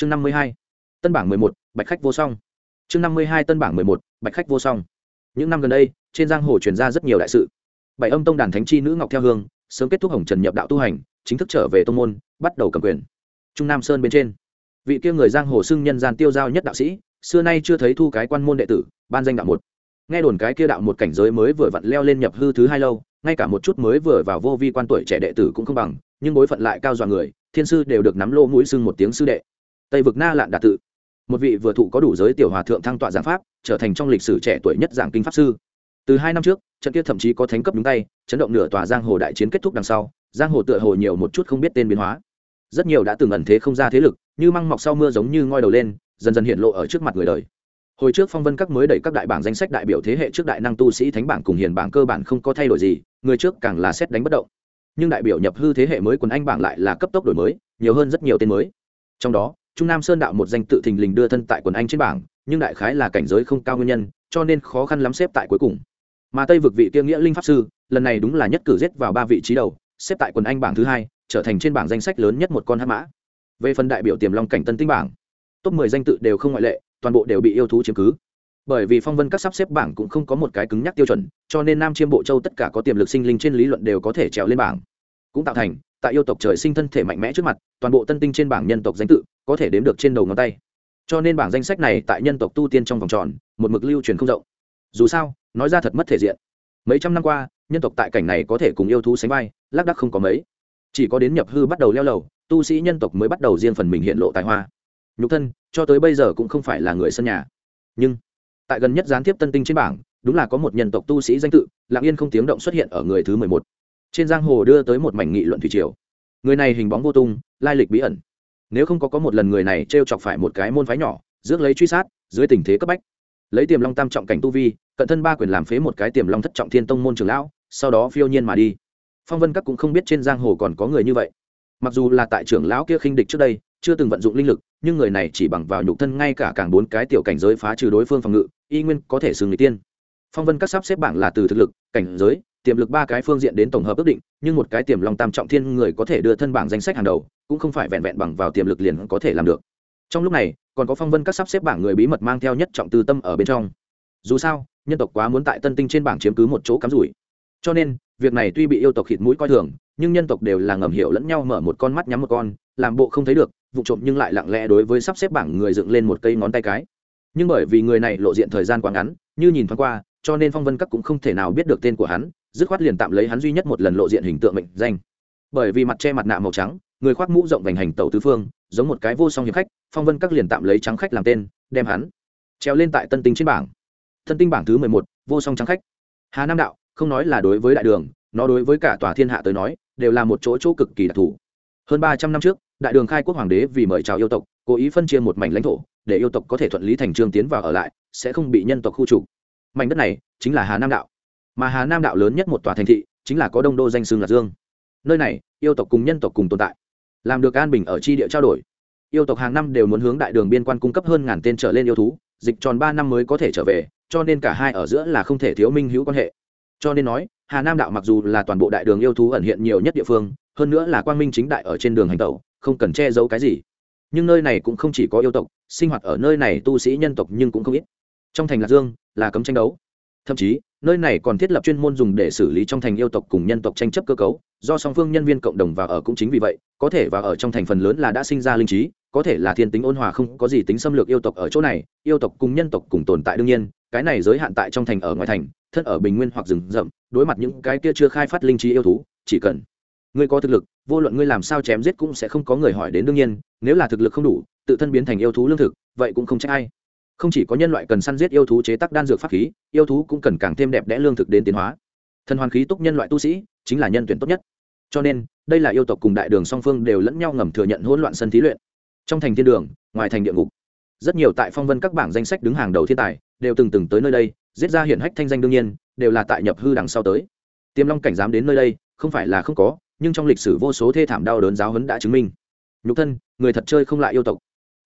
chương năm mươi hai, tân bảng mười một, bạch khách vô song. Chương năm mươi hai, tân bảng mười một, bạch khách vô song. Những năm gần đây, trên giang hồ truyền ra rất nhiều đại sự. Bảy âm tông đàn thánh chi nữ ngọc theo hương, sớm kết thúc hồng trần nhập đạo tu hành, chính thức trở về tông môn, bắt đầu cầm quyền. Trung nam sơn bên trên, vị kia người giang hồ xưng nhân gian tiêu giao nhất đạo sĩ, xưa nay chưa thấy thu cái quan môn đệ tử, ban danh đạo một. Nghe đồn cái kia đạo một cảnh giới mới vừa vặn leo lên nhập hư thứ hai lâu, ngay cả một chút mới vừa vào vô vi quan tuổi trẻ đệ tử cũng không bằng, nhưng bối phận lại cao dọa người, thiên sư đều được nắm lô mũi xưng một tiếng sư đệ tây vực na lạn đạt tự. Một vị vừa thụ có đủ giới tiểu hòa thượng thăng tọa giảng pháp, trở thành trong lịch sử trẻ tuổi nhất giảng kinh pháp sư. Từ hai năm trước, trận kia thậm chí có thánh cấp đúng tay, chấn động nửa tòa giang hồ đại chiến kết thúc đằng sau, giang hồ tựa hồ nhiều một chút không biết tên biến hóa. Rất nhiều đã từng ẩn thế không ra thế lực, như măng mọc sau mưa giống như ngoi đầu lên, dần dần hiện lộ ở trước mặt người đời. Hồi trước phong vân các mới đẩy các đại bảng danh sách đại biểu thế hệ trước đại năng tu sĩ thánh bảng cùng hiền bảng cơ bản không có thay đổi gì, người trước càng là xét đánh bất động. Nhưng đại biểu nhập hư thế hệ mới quần anh bảng lại là cấp tốc đổi mới, nhiều hơn rất nhiều tên mới. Trong đó trung nam sơn đạo một danh tự thình lình đưa thân tại quần anh trên bảng, nhưng đại khái là cảnh giới không cao nguyên nhân, cho nên khó khăn lắm xếp tại cuối cùng. Mà tây vực vị kia nghĩa linh pháp sư, lần này đúng là nhất cử giết vào ba vị trí đầu, xếp tại quần anh bảng thứ hai, trở thành trên bảng danh sách lớn nhất một con hát mã. Về phần đại biểu tiềm long cảnh tân tinh bảng, top mười danh tự đều không ngoại lệ, toàn bộ đều bị yêu thú chiếm cứ. Bởi vì phong vân các sắp xếp bảng cũng không có một cái cứng nhắc tiêu chuẩn, cho nên nam chiêm bộ châu tất cả có tiềm lực sinh linh trên lý luận đều có thể trèo lên bảng. Cũng tạo thành tại yêu tộc trời sinh thân thể mạnh mẽ trước mặt, toàn bộ tân tinh trên bảng nhân tộc danh tự có thể đếm được trên đầu ngón tay. Cho nên bảng danh sách này tại nhân tộc tu tiên trong vòng tròn, một mực lưu truyền không rộng. Dù sao, nói ra thật mất thể diện. Mấy trăm năm qua, nhân tộc tại cảnh này có thể cùng yêu thú sánh vai, lác đắc không có mấy. Chỉ có đến nhập hư bắt đầu leo lầu, tu sĩ nhân tộc mới bắt đầu riêng phần mình hiện lộ tài hoa. Nhục thân, cho tới bây giờ cũng không phải là người sân nhà. Nhưng, tại gần nhất gián tiếp tân tinh trên bảng, đúng là có một nhân tộc tu sĩ danh tự lạng yên không tiếng động xuất hiện ở người thứ mười một trên giang hồ đưa tới một mảnh nghị luận thủy triều. Người này hình bóng vô tung, lai lịch bí ẩn. Nếu không có có một lần người này t r e o chọc phải một cái môn phái nhỏ, rước lấy truy sát, dưới tình thế cấp bách. Lấy tiềm long tam trọng cảnh tu vi, cận thân ba quyền làm phế một cái tiềm long thất trọng thiên tông môn trường lão, sau đó phiêu nhiên mà đi. Phong vân các cũng không biết trên giang hồ còn có người như vậy. Mặc dù là tại trưởng lão kia khinh địch trước đây, chưa từng vận dụng linh lực, nhưng người này chỉ bằng vào nhục thân ngay cả càng bốn cái tiểu cảnh giới phá trừ đối phương phòng ngự, y nguyên có thể xử người tiên. Phong vân các sắp xếp bảng là từ thực lực, cảnh giới tiềm lực ba cái phương diện đến tổng hợp ước định, nhưng một cái tiềm long tam trọng thiên người có thể đưa thân bảng danh sách hàng đầu, cũng không phải vẹn vẹn bằng vào tiềm lực liền có thể làm được. Trong lúc này, còn có phong vân các sắp xếp bảng người bí mật mang theo nhất trọng tư tâm ở bên trong. Dù sao, nhân tộc quá muốn tại tân tinh trên bảng chiếm cứ một chỗ cắm rủi. Cho nên, việc này tuy bị yêu tộc khịt mũi coi thường, nhưng nhân tộc đều là ngầm hiểu lẫn nhau mở một con mắt nhắm một con, làm bộ không thấy được, vụ trộm nhưng lại lặng lẽ đối với sắp xếp bảng người dựng lên một cây ngón tay cái. Nhưng bởi vì người này lộ diện thời gian quá ngắn, như nhìn thoáng qua cho nên phong vân các cũng không thể nào biết được tên của hắn, dứt khoát liền tạm lấy hắn duy nhất một lần lộ diện hình tượng mệnh danh. Bởi vì mặt che mặt nạ màu trắng, người khoác mũ rộng vành hành tàu tứ phương, giống một cái vô song hiệp khách, phong vân các liền tạm lấy trắng khách làm tên, đem hắn treo lên tại tân tinh trên bảng. Thân tinh bảng thứ mười một, vô song trắng khách. Hà nam đạo, không nói là đối với đại đường, nó đối với cả tòa thiên hạ tới nói, đều là một chỗ chỗ cực kỳ đặc thù. Hơn ba trăm năm trước, đại đường khai quốc hoàng đế vì mời chào yêu tộc, cố ý phân chia một mảnh lãnh thổ, để yêu tộc có thể thuận lý thành trương tiến vào ở lại, sẽ không bị nhân tộc khu trục mảnh đất này chính là hà nam đạo. Mà hà nam đạo lớn nhất một tòa thành thị chính là có đông đô danh xương lạc dương. Nơi này, yêu tộc cùng nhân tộc cùng tồn tại, làm được an bình ở tri địa trao đổi. Yêu tộc hàng năm đều muốn hướng đại đường biên quan cung cấp hơn ngàn tên trở lên yêu thú, dịch tròn ba năm mới có thể trở về, cho nên cả hai ở giữa là không thể thiếu minh hữu quan hệ. Cho nên nói, hà nam đạo mặc dù là toàn bộ đại đường yêu thú ẩn hiện nhiều nhất địa phương, hơn nữa là quang minh chính đại ở trên đường hành tẩu, không cần che giấu cái gì. Nhưng nơi này cũng không chỉ có yêu tộc, sinh hoạt ở nơi này tu sĩ nhân tộc nhưng cũng không ít. Trong thành lạc dương là cấm tranh đấu. Thậm chí, nơi này còn thiết lập chuyên môn dùng để xử lý trong thành yêu tộc cùng nhân tộc tranh chấp cơ cấu, do song phương nhân viên cộng đồng và ở cũng chính vì vậy, có thể và ở trong thành phần lớn là đã sinh ra linh trí, có thể là thiên tính ôn hòa không có gì tính xâm lược yêu tộc ở chỗ này, yêu tộc cùng nhân tộc cùng tồn tại đương nhiên, cái này giới hạn tại trong thành ở ngoài thành, thân ở bình nguyên hoặc rừng rậm, đối mặt những cái kia chưa khai phát linh trí yêu thú, chỉ cần ngươi có thực lực, vô luận ngươi làm sao chém giết cũng sẽ không có người hỏi đến đương nhiên, nếu là thực lực không đủ, tự thân biến thành yêu thú lương thực, vậy cũng không trách ai không chỉ có nhân loại cần săn giết yêu thú chế tác đan dược pháp khí, yêu thú cũng cần càng thêm đẹp đẽ lương thực đến tiến hóa. Thần hoàn khí túc nhân loại tu sĩ, chính là nhân tuyển tốt nhất. Cho nên, đây là yêu tộc cùng đại đường song phương đều lẫn nhau ngầm thừa nhận hỗn loạn sân thí luyện. Trong thành thiên đường, ngoài thành địa ngục, rất nhiều tại phong vân các bảng danh sách đứng hàng đầu thiên tài, đều từng từng tới nơi đây, giết ra hiển hách thanh danh đương nhiên, đều là tại nhập hư đằng sau tới. Tiềm long cảnh dám đến nơi đây, không phải là không có, nhưng trong lịch sử vô số thê thảm đau đớn giáo huấn đã chứng minh. Nhục thân, người thật chơi không lại yêu tộc.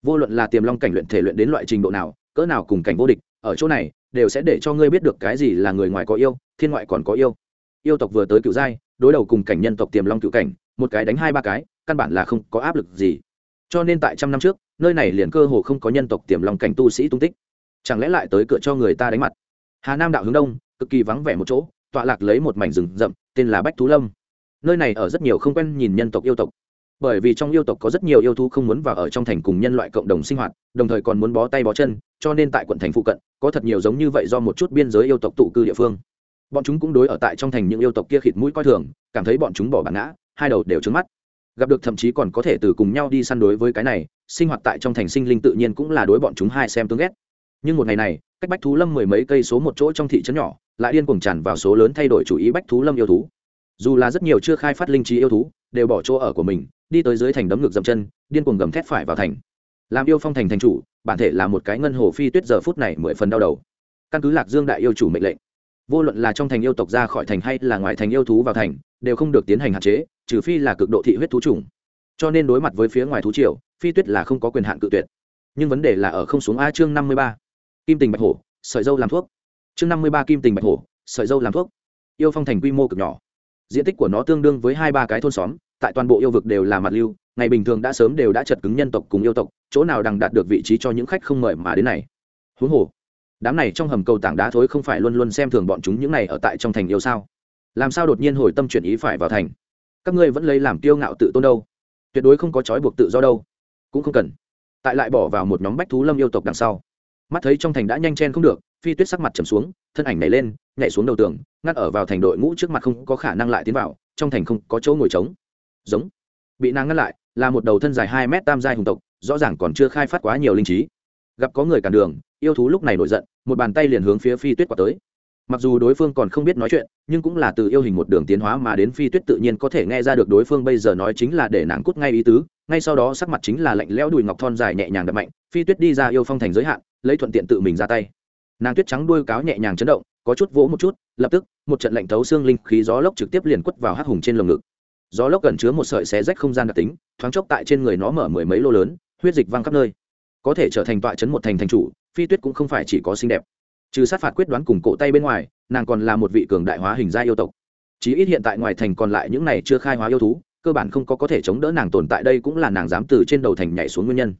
Vô luận là tiềm long cảnh luyện thể luyện đến loại trình độ nào cỡ nào cùng cảnh vô địch, ở chỗ này, đều sẽ để cho ngươi biết được cái gì là người ngoài có yêu, thiên ngoại còn có yêu. Yêu tộc vừa tới cựu giai, đối đầu cùng cảnh nhân tộc tiềm long cựu cảnh, một cái đánh hai ba cái, căn bản là không có áp lực gì. Cho nên tại trăm năm trước, nơi này liền cơ hồ không có nhân tộc tiềm long cảnh tu sĩ tung tích. Chẳng lẽ lại tới cửa cho người ta đánh mặt? Hà nam đạo hướng đông, cực kỳ vắng vẻ một chỗ, tọa lạc lấy một mảnh rừng rậm, tên là bách thú lâm. Nơi này ở rất nhiều không quen nhìn nhân tộc yêu tộc bởi vì trong yêu tộc có rất nhiều yêu thú không muốn vào ở trong thành cùng nhân loại cộng đồng sinh hoạt, đồng thời còn muốn bó tay bó chân, cho nên tại quận thành phụ cận, có thật nhiều giống như vậy do một chút biên giới yêu tộc tụ cư địa phương. Bọn chúng cũng đối ở tại trong thành những yêu tộc kia khịt mũi coi thường, cảm thấy bọn chúng bỏ bản ngã, hai đầu đều trứng mắt. Gặp được thậm chí còn có thể từ cùng nhau đi săn đối với cái này, sinh hoạt tại trong thành sinh linh tự nhiên cũng là đối bọn chúng hai xem tương ghét. Nhưng một ngày này, cách bách thú lâm mười mấy cây số một chỗ trong thị trấn nhỏ, lại điên cuồng tràn vào số lớn thay đổi chủ ý bách thú lâm yêu thú. Dù là rất nhiều chưa khai phát linh trí yêu thú, đều bỏ chỗ ở của mình đi tới dưới thành đấm ngược dậm chân, điên cuồng gầm thét phải vào thành. Làm yêu phong thành thành chủ, bản thể là một cái ngân hồ phi tuyết giờ phút này mười phần đau đầu. Căn cứ lạc dương đại yêu chủ mệnh lệnh, vô luận là trong thành yêu tộc ra khỏi thành hay là ngoài thành yêu thú vào thành, đều không được tiến hành hạn chế, trừ phi là cực độ thị huyết thú chủng. Cho nên đối mặt với phía ngoài thú triều, phi tuyết là không có quyền hạn cự tuyệt. Nhưng vấn đề là ở không xuống a chương năm mươi ba. Kim tình bạch hổ, sợi dâu làm thuốc. Chương năm mươi ba kim tình bạch hổ, sợi dâu làm thuốc. Yêu phong thành quy mô cực nhỏ. Diện tích của nó tương đương với hai ba cái thôn xóm tại toàn bộ yêu vực đều là mặt lưu, ngày bình thường đã sớm đều đã chật cứng nhân tộc cùng yêu tộc, chỗ nào đằng đạt được vị trí cho những khách không mời mà đến này? Huống hồ, đám này trong hầm cầu tảng đá thối không phải luôn luôn xem thường bọn chúng những này ở tại trong thành yêu sao? Làm sao đột nhiên hồi tâm chuyển ý phải vào thành? Các ngươi vẫn lấy làm tiêu ngạo tự tôn đâu? Tuyệt đối không có trói buộc tự do đâu. Cũng không cần. Tại lại bỏ vào một nhóm bách thú lâm yêu tộc đằng sau. Mắt thấy trong thành đã nhanh chen không được, phi tuyết sắc mặt trầm xuống, thân ảnh nhảy lên, nhảy xuống đầu tường, ngắt ở vào thành đội ngũ trước mặt không có khả năng lại tiến vào, trong thành không có chỗ ngồi trống giống. Bị nàng ngăn lại, là một đầu thân dài hai mét tam giai hùng tộc, rõ ràng còn chưa khai phát quá nhiều linh trí. Gặp có người cản đường, yêu thú lúc này nổi giận, một bàn tay liền hướng phía phi tuyết quả tới. Mặc dù đối phương còn không biết nói chuyện, nhưng cũng là từ yêu hình một đường tiến hóa mà đến phi tuyết tự nhiên có thể nghe ra được đối phương bây giờ nói chính là để nàng cút ngay ý tứ, ngay sau đó sắc mặt chính là lạnh lẽo đùi ngọc thon dài nhẹ nhàng đập mạnh, phi tuyết đi ra yêu phong thành giới hạn, lấy thuận tiện tự mình ra tay. Nàng tuyết trắng đuôi cáo nhẹ nhàng chấn động, có chút vỗ một chút, lập tức, một trận lạnh thấu xương linh khí gió lốc trực tiếp liền quất vào hắc hùng trên lồng ngực gió lốc cần chứa một sợi xé rách không gian đặc tính, thoáng chốc tại trên người nó mở mười mấy lô lớn, huyết dịch văng khắp nơi. Có thể trở thành tọa chấn một thành thành chủ, phi tuyết cũng không phải chỉ có xinh đẹp. Trừ sát phạt quyết đoán cùng cổ tay bên ngoài, nàng còn là một vị cường đại hóa hình gia yêu tộc. Chí ít hiện tại ngoài thành còn lại những này chưa khai hóa yêu thú, cơ bản không có có thể chống đỡ nàng tồn tại đây cũng là nàng dám từ trên đầu thành nhảy xuống nguyên nhân.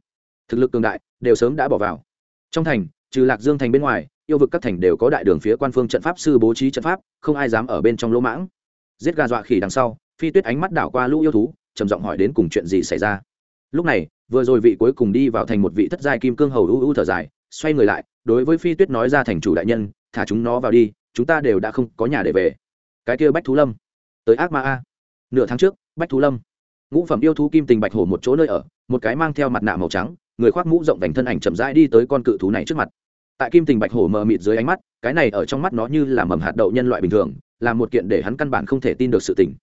Thực lực cường đại, đều sớm đã bỏ vào. Trong thành, trừ lạc dương thành bên ngoài, yêu vực các thành đều có đại đường phía quan phương trận pháp sư bố trí trận pháp, không ai dám ở bên trong lỗ mãng. Giết gà dọa khỉ đằng sau phi tuyết ánh mắt đảo qua lũ yêu thú, trầm giọng hỏi đến cùng chuyện gì xảy ra. Lúc này, vừa rồi vị cuối cùng đi vào thành một vị thất giai kim cương hầu u u thở dài, xoay người lại, đối với phi tuyết nói ra thành chủ đại nhân, thả chúng nó vào đi, chúng ta đều đã không có nhà để về. Cái kia bách thú lâm. Tới ác ma a. Nửa tháng trước, bách thú lâm. Ngũ phẩm yêu thú kim tình bạch hổ một chỗ nơi ở, một cái mang theo mặt nạ màu trắng, người khoác mũ rộng vành thân ảnh chậm rãi đi tới con cự thú này trước mặt. Tại kim tình bạch hổ mờ mịt dưới ánh mắt, cái này ở trong mắt nó như là mầm hạt đậu nhân loại bình thường, là một kiện để hắn căn bản không thể tin được sự tình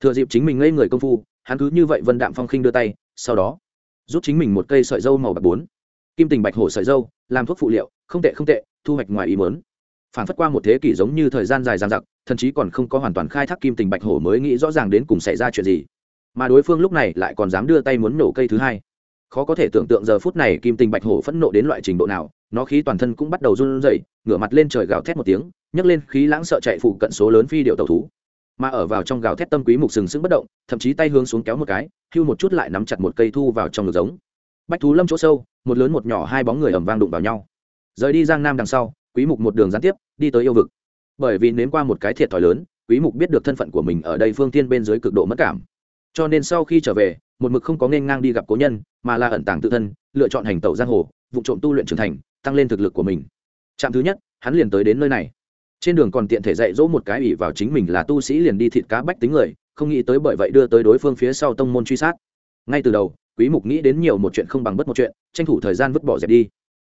thừa dịp chính mình ngây người công phu, hắn cứ như vậy vân đạm phong khinh đưa tay, sau đó, rút chính mình một cây sợi dâu màu bạc bốn. Kim tình bạch hổ sợi dâu, làm thuốc phụ liệu, không tệ không tệ, thu hoạch ngoài ý mớn phản phất qua một thế kỷ giống như thời gian dài dàn giặc thậm chí còn không có hoàn toàn khai thác kim tình bạch hổ mới nghĩ rõ ràng đến cùng xảy ra chuyện gì. Mà đối phương lúc này lại còn dám đưa tay muốn nổ cây thứ hai. Khó có thể tưởng tượng giờ phút này kim tình bạch hổ phẫn nộ đến loại trình độ nào, nó khí toàn thân cũng bắt đầu run rẩy, ngửa mặt lên trời gào thét một tiếng, nhấc lên khí lãng sợ chạy phụ cận số lớn phi điệu tàu thú mà ở vào trong gào thét tâm quý mục sừng sững bất động, thậm chí tay hướng xuống kéo một cái, hưu một chút lại nắm chặt một cây thu vào trong ngực giống. Bách thú lâm chỗ sâu, một lớn một nhỏ hai bóng người ẩm vang đụng vào nhau. Rời đi giang nam đằng sau, quý mục một đường gián tiếp, đi tới yêu vực. Bởi vì nếm qua một cái thiệt thòi lớn, quý mục biết được thân phận của mình ở đây phương tiên bên dưới cực độ mất cảm. Cho nên sau khi trở về, một mực không có nên ngang đi gặp cố nhân, mà là ẩn tàng tự thân, lựa chọn hành tẩu giang hồ, vụ trộm tu luyện trưởng thành, tăng lên thực lực của mình. Trạm thứ nhất, hắn liền tới đến nơi này trên đường còn tiện thể dạy dỗ một cái ủy vào chính mình là tu sĩ liền đi thịt cá bách tính người, không nghĩ tới bởi vậy đưa tới đối phương phía sau tông môn truy sát. Ngay từ đầu, quý mục nghĩ đến nhiều một chuyện không bằng bất một chuyện, tranh thủ thời gian vứt bỏ dẹp đi.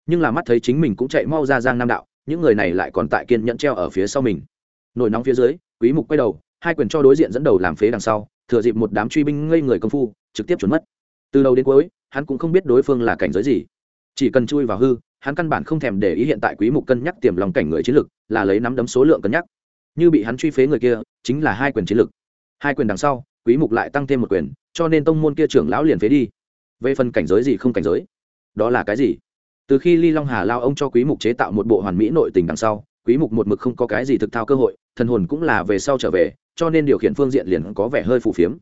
Nhưng là mắt thấy chính mình cũng chạy mau ra giang nam đạo, những người này lại còn tại kiên nhẫn treo ở phía sau mình. Nổi nóng phía dưới, quý mục quay đầu, hai quyền cho đối diện dẫn đầu làm phế đằng sau, thừa dịp một đám truy binh ngây người công phu, trực tiếp trốn mất. Từ đầu đến cuối, hắn cũng không biết đối phương là cảnh giới gì. Chỉ cần chui vào hư hắn căn bản không thèm để ý hiện tại quý mục cân nhắc tiềm lòng cảnh người chiến lực là lấy nắm đấm số lượng cân nhắc. Như bị hắn truy phế người kia, chính là hai quyền chiến lực hai quyền đằng sau, quý mục lại tăng thêm một quyền, cho nên tông môn kia trưởng lão liền phế đi. Về phần cảnh giới gì không cảnh giới, đó là cái gì? Từ khi ly long hà lao ông cho quý mục chế tạo một bộ hoàn mỹ nội tình đằng sau, quý mục một mực không có cái gì thực thao cơ hội, thần hồn cũng là về sau trở về, cho nên điều khiển phương diện liền có vẻ hơi phù phiếm.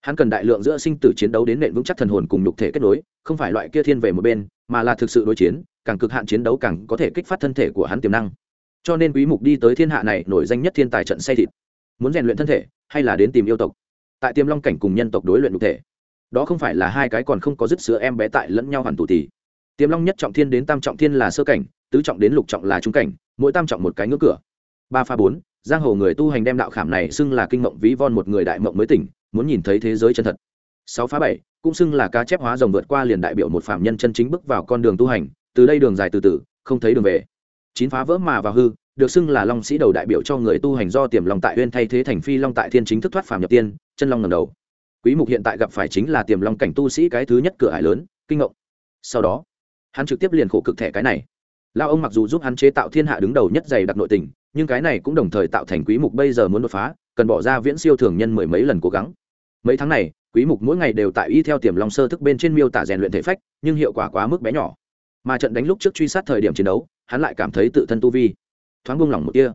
Hắn cần đại lượng giữa sinh tử chiến đấu đến nền vững chắc thần hồn cùng nhục thể kết nối, không phải loại kia thiên về một bên, mà là thực sự đối chiến càng cực hạn chiến đấu càng có thể kích phát thân thể của hắn tiềm năng. Cho nên quý mục đi tới thiên hạ này nổi danh nhất thiên tài trận say thịt. Muốn rèn luyện thân thể, hay là đến tìm yêu tộc? Tại tiềm long cảnh cùng nhân tộc đối luyện nhục thể, đó không phải là hai cái còn không có dứt sữa em bé tại lẫn nhau hoàn tù tỷ tiềm long nhất trọng thiên đến tam trọng thiên là sơ cảnh, tứ trọng đến lục trọng là trung cảnh, mỗi tam trọng một cái ngưỡng cửa. Ba pha bốn, giang hồ người tu hành đem đạo khảm này xưng là kinh mộng ví von một người đại mộng mới tỉnh, muốn nhìn thấy thế giới chân thật. Sáu phá bảy, cũng xưng là cá chép hóa rồng vượt qua liền đại biểu một phạm nhân chân chính bước vào con đường tu hành từ đây đường dài từ từ, không thấy đường về. Chín phá vỡ mà vào hư, được xưng là long sĩ đầu đại biểu cho người tu hành do tiềm long tại uyên thay thế thành phi long tại thiên chính thức thoát phàm nhập tiên, chân long ngầm đầu. Quý mục hiện tại gặp phải chính là tiềm long cảnh tu sĩ cái thứ nhất cửa hải lớn, kinh ngộng. Sau đó, hắn trực tiếp liền khổ cực thẻ cái này. Lao ông mặc dù giúp hắn chế tạo thiên hạ đứng đầu nhất dày đặc nội tình, nhưng cái này cũng đồng thời tạo thành quý mục bây giờ muốn đột phá, cần bỏ ra viễn siêu thường nhân mười mấy lần cố gắng. Mấy tháng này, quý mục mỗi ngày đều tại y theo tiềm long sơ thức bên trên miêu tả rèn luyện thể phách, nhưng hiệu quả quá mức bé nhỏ mà trận đánh lúc trước truy sát thời điểm chiến đấu, hắn lại cảm thấy tự thân tu vi thoáng buông lỏng một kia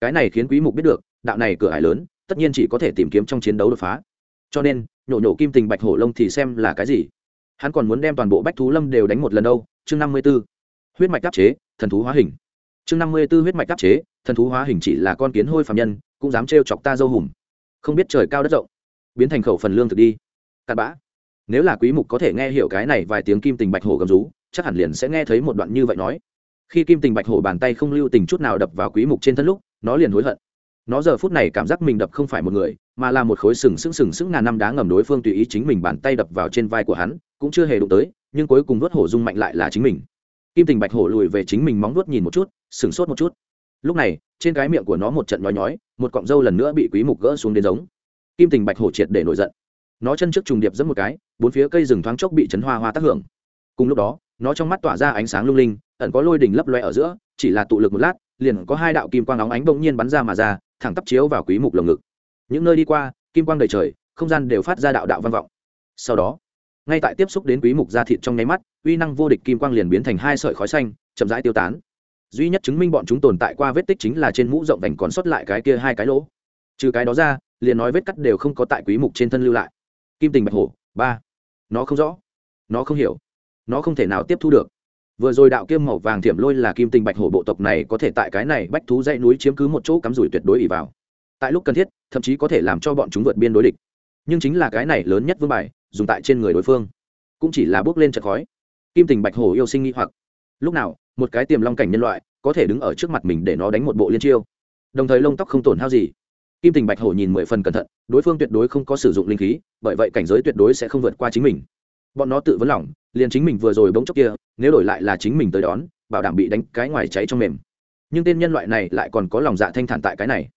cái này khiến quý mục biết được, đạo này cửa hải lớn, tất nhiên chỉ có thể tìm kiếm trong chiến đấu đột phá. Cho nên, nhổ nhổ kim tình bạch hổ lông thì xem là cái gì? Hắn còn muốn đem toàn bộ bách thú lâm đều đánh một lần đâu. Chương 54. huyết mạch đáp chế, thần thú hóa hình. Chương 54 huyết mạch đáp chế, thần thú hóa hình chỉ là con kiến hôi phàm nhân, cũng dám trêu chọc ta dâu hùm. Không biết trời cao đất rộng, biến thành khẩu phần lương thực đi. Cặn bã. Nếu là quý mục có thể nghe hiểu cái này vài tiếng kim tình bạch hổ gầm rú chắc hẳn liền sẽ nghe thấy một đoạn như vậy nói. Khi kim tình bạch hổ bàn tay không lưu tình chút nào đập vào quý mục trên thân lúc, nó liền hối hận. Nó giờ phút này cảm giác mình đập không phải một người, mà là một khối sừng sững sừng sững ngàn năm đá ngầm đối phương tùy ý chính mình bàn tay đập vào trên vai của hắn, cũng chưa hề đụng tới, nhưng cuối cùng vớt hổ dung mạnh lại là chính mình. Kim tình bạch hổ lùi về chính mình móng vuốt nhìn một chút sừng sốt một chút. Lúc này, trên cái miệng của nó một trận nhói nhói, một cọng râu lần nữa bị quý mục gỡ xuống đến giống. Kim tình bạch hổ triệt để nổi giận. Nó chân trước trùng điệp giẫm một cái, bốn phía cây rừng thoáng chốc bị chấn hoa hoa tác hưởng. Cùng lúc đó nó trong mắt tỏa ra ánh sáng lung linh, ẩn có lôi đỉnh lấp loe ở giữa, chỉ là tụ lực một lát, liền có hai đạo kim quang óng ánh bỗng nhiên bắn ra mà ra, thẳng tắp chiếu vào quý mục lồng ngực. Những nơi đi qua, kim quang đầy trời, không gian đều phát ra đạo đạo văn vọng. Sau đó, ngay tại tiếp xúc đến quý mục da thịt trong nháy mắt, uy năng vô địch kim quang liền biến thành hai sợi khói xanh, chậm rãi tiêu tán. Duy nhất chứng minh bọn chúng tồn tại qua vết tích chính là trên mũ rộng vành còn sót lại cái kia hai cái lỗ. Trừ cái đó ra, liền nói vết cắt đều không có tại quý mục trên thân lưu lại. Kim tình bạch hổ, ba. Nó không rõ. Nó không hiểu nó không thể nào tiếp thu được. Vừa rồi đạo kiêm màu vàng thiểm lôi là kim tình bạch hổ bộ tộc này có thể tại cái này bách thú dãy núi chiếm cứ một chỗ cắm rủi tuyệt đối ỉ vào. Tại lúc cần thiết, thậm chí có thể làm cho bọn chúng vượt biên đối địch. Nhưng chính là cái này lớn nhất vương bài, dùng tại trên người đối phương, cũng chỉ là bước lên trận khói. Kim tình bạch hổ yêu sinh nghi hoặc. Lúc nào, một cái tiềm long cảnh nhân loại, có thể đứng ở trước mặt mình để nó đánh một bộ liên chiêu. Đồng thời lông tóc không tổn hao gì. Kim tình bạch hổ nhìn mười phần cẩn thận, đối phương tuyệt đối không có sử dụng linh khí, bởi vậy cảnh giới tuyệt đối sẽ không vượt qua chính mình. Bọn nó tự vấn lòng liền chính mình vừa rồi bỗng chốc kia, nếu đổi lại là chính mình tới đón, bảo đảm bị đánh cái ngoài cháy trong mềm. Nhưng tên nhân loại này lại còn có lòng dạ thanh thản tại cái này.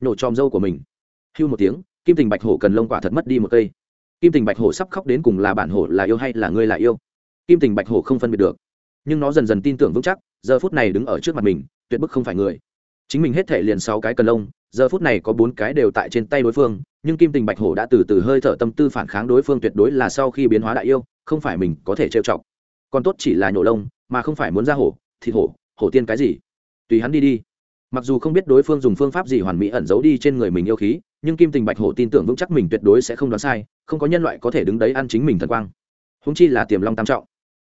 Nổ tròm dâu của mình. Hưu một tiếng, kim tình bạch hổ cần lông quả thật mất đi một cây. Kim tình bạch hổ sắp khóc đến cùng là bản hổ là yêu hay là ngươi là yêu? Kim tình bạch hổ không phân biệt được. Nhưng nó dần dần tin tưởng vững chắc, giờ phút này đứng ở trước mặt mình, tuyệt bức không phải người. Chính mình hết thể liền sáu cái cần lông giờ phút này có bốn cái đều tại trên tay đối phương, nhưng kim tình bạch hổ đã từ từ hơi thở tâm tư phản kháng đối phương tuyệt đối là sau khi biến hóa đại yêu, không phải mình có thể trêu chọc. Còn tốt chỉ là nhổ lông, mà không phải muốn ra hổ, thịt hổ hổ tiên cái gì? Tùy hắn đi đi. Mặc dù không biết đối phương dùng phương pháp gì hoàn mỹ ẩn giấu đi trên người mình yêu khí, nhưng kim tình bạch hổ tin tưởng vững chắc mình tuyệt đối sẽ không đoán sai, không có nhân loại có thể đứng đấy ăn chính mình thần quang. Húng chi là tiềm long tam trọng.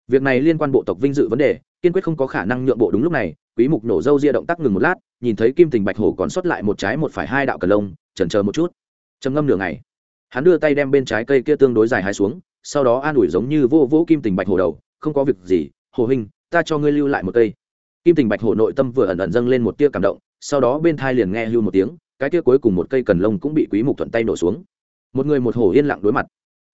Việc này liên quan bộ tộc vinh dự vấn đề, kiên quyết không có khả năng nhượng bộ đúng lúc này, quý mục nổ dâu ria động tác ngừng một lát nhìn thấy kim tình bạch hổ còn sót lại một trái một phải hai đạo cờ lông chần chờ một chút. Trầm ngâm nửa ngày hắn đưa tay đem bên trái cây kia tương đối dài hai xuống sau đó an ủi giống như vô vũ kim tình bạch hổ đầu không có việc gì hồ hình, ta cho ngươi lưu lại một cây. Kim tình bạch hổ nội tâm vừa ẩn ẩn dâng lên một tia cảm động sau đó bên thai liền nghe hưu một tiếng cái kia cuối cùng một cây cần lông cũng bị quý mục thuận tay nổ xuống. Một người một hổ yên lặng đối mặt.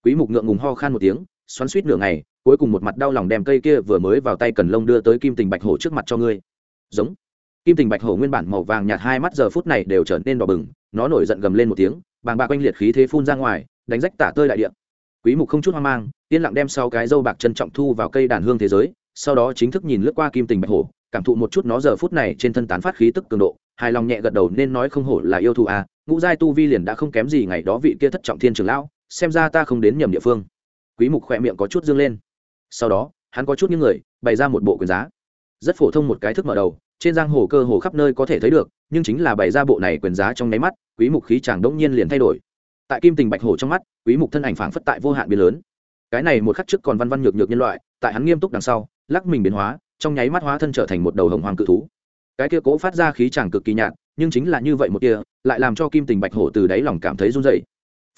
Quý mục ngượng ngùng ho khan một tiếng xoắn suýt nửa ngày cuối cùng một mặt đau lòng đem cây kia vừa mới vào tay cần lông đưa tới kim tình bạch hổ trước mặt cho ngươi. Giống kim tình bạch hổ nguyên bản màu vàng nhạt hai mắt giờ phút này đều trở nên đỏ bừng, nó nổi giận gầm lên một tiếng, bàng bạc quanh liệt khí thế phun ra ngoài, đánh rách tả tơi đại địa. Quý mục không chút hoang mang, yên lặng đem sau cái dâu bạc trân trọng thu vào cây đàn hương thế giới, sau đó chính thức nhìn lướt qua kim tình bạch hổ, cảm thụ một chút nó giờ phút này trên thân tán phát khí tức cường độ, hài lòng nhẹ gật đầu nên nói không hổ là yêu thù à ngũ giai tu vi liền đã không kém gì ngày đó vị kia thất trọng thiên trường lão, xem ra ta không đến nhầm địa phương. Quý mục khỏe miệng có chút dương lên. Sau đó, hắn có chút những người, bày ra một bộ quyền giá. Rất phổ thông một cái thức mở đầu trên giang hồ cơ hồ khắp nơi có thể thấy được, nhưng chính là bày ra bộ này quyền giá trong nháy mắt, quý mục khí chàng đông nhiên liền thay đổi. Tại kim tình bạch hổ trong mắt, quý mục thân ảnh phảng phất tại vô hạn biến lớn. Cái này một khắc trước còn văn văn nhược nhược nhân loại, tại hắn nghiêm túc đằng sau, lắc mình biến hóa, trong nháy mắt hóa thân trở thành một đầu hồng hoàng cự thú. Cái kia cố phát ra khí chàng cực kỳ nhạt, nhưng chính là như vậy một kia, lại làm cho kim tình bạch hổ từ đáy lòng cảm thấy run rẩy.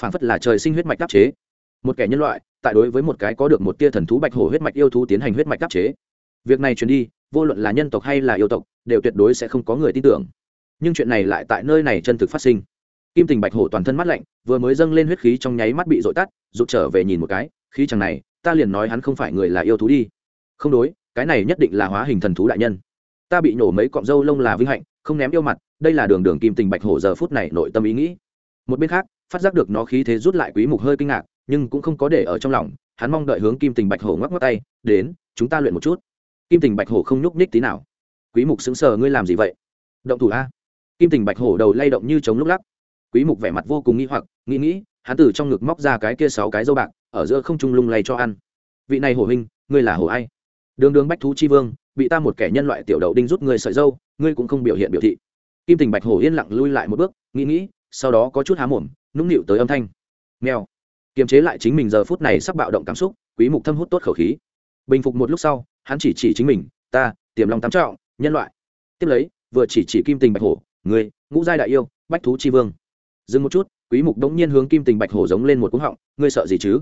Phảng phất là trời sinh huyết mạch đáp chế. Một kẻ nhân loại, tại đối với một cái có được một tia thần thú bạch hổ huyết mạch yêu thú tiến hành huyết mạch đáp chế. Việc này truyền đi vô luận là nhân tộc hay là yêu tộc, đều tuyệt đối sẽ không có người tin tưởng. Nhưng chuyện này lại tại nơi này chân thực phát sinh. Kim tình bạch hổ toàn thân mắt lạnh, vừa mới dâng lên huyết khí trong nháy mắt bị dội tắt, rụt trở về nhìn một cái, khí chẳng này, ta liền nói hắn không phải người là yêu thú đi. Không đối, cái này nhất định là hóa hình thần thú đại nhân. Ta bị nổ mấy cọng râu lông là vinh hạnh, không ném yêu mặt, đây là đường đường kim tình bạch hổ giờ phút này nội tâm ý nghĩ. Một bên khác, phát giác được nó khí thế rút lại quý mục hơi kinh ngạc, nhưng cũng không có để ở trong lòng, hắn mong đợi hướng kim tình bạch hổ ngoắc ngoắc tay, đến, chúng ta luyện một chút kim tình bạch hổ không nhúc nhích tí nào. Quý mục sững sờ, ngươi làm gì vậy? Động thủ a. Kim tình bạch hổ đầu lay động như chống lúc lắc. Quý mục vẻ mặt vô cùng nghi hoặc, nghĩ nghĩ, hắn từ trong ngực móc ra cái kia sáu cái dâu bạc, ở giữa không trung lung lay cho ăn. Vị này hổ huynh, ngươi là hổ ai? Đường đường bách thú chi vương, bị ta một kẻ nhân loại tiểu đầu đinh rút người sợi dâu, ngươi cũng không biểu hiện biểu thị. Kim tình bạch hổ yên lặng lui lại một bước, nghĩ nghĩ, sau đó có chút há mồm, nũng nịu tới âm thanh. Nghèo kiềm chế lại chính mình giờ phút này sắp bạo động cảm xúc, quý mục thâm hút tốt khẩu khí. Bình phục một lúc sau hắn chỉ chỉ chính mình, ta, tiềm long tám trọng, nhân loại. Tiếp lấy, vừa chỉ chỉ kim tình bạch hổ người ngũ giai đại yêu, bách thú chi vương. Dừng một chút, quý mục đống nhiên hướng kim tình bạch hổ giống lên một cú họng, ngươi sợ gì chứ?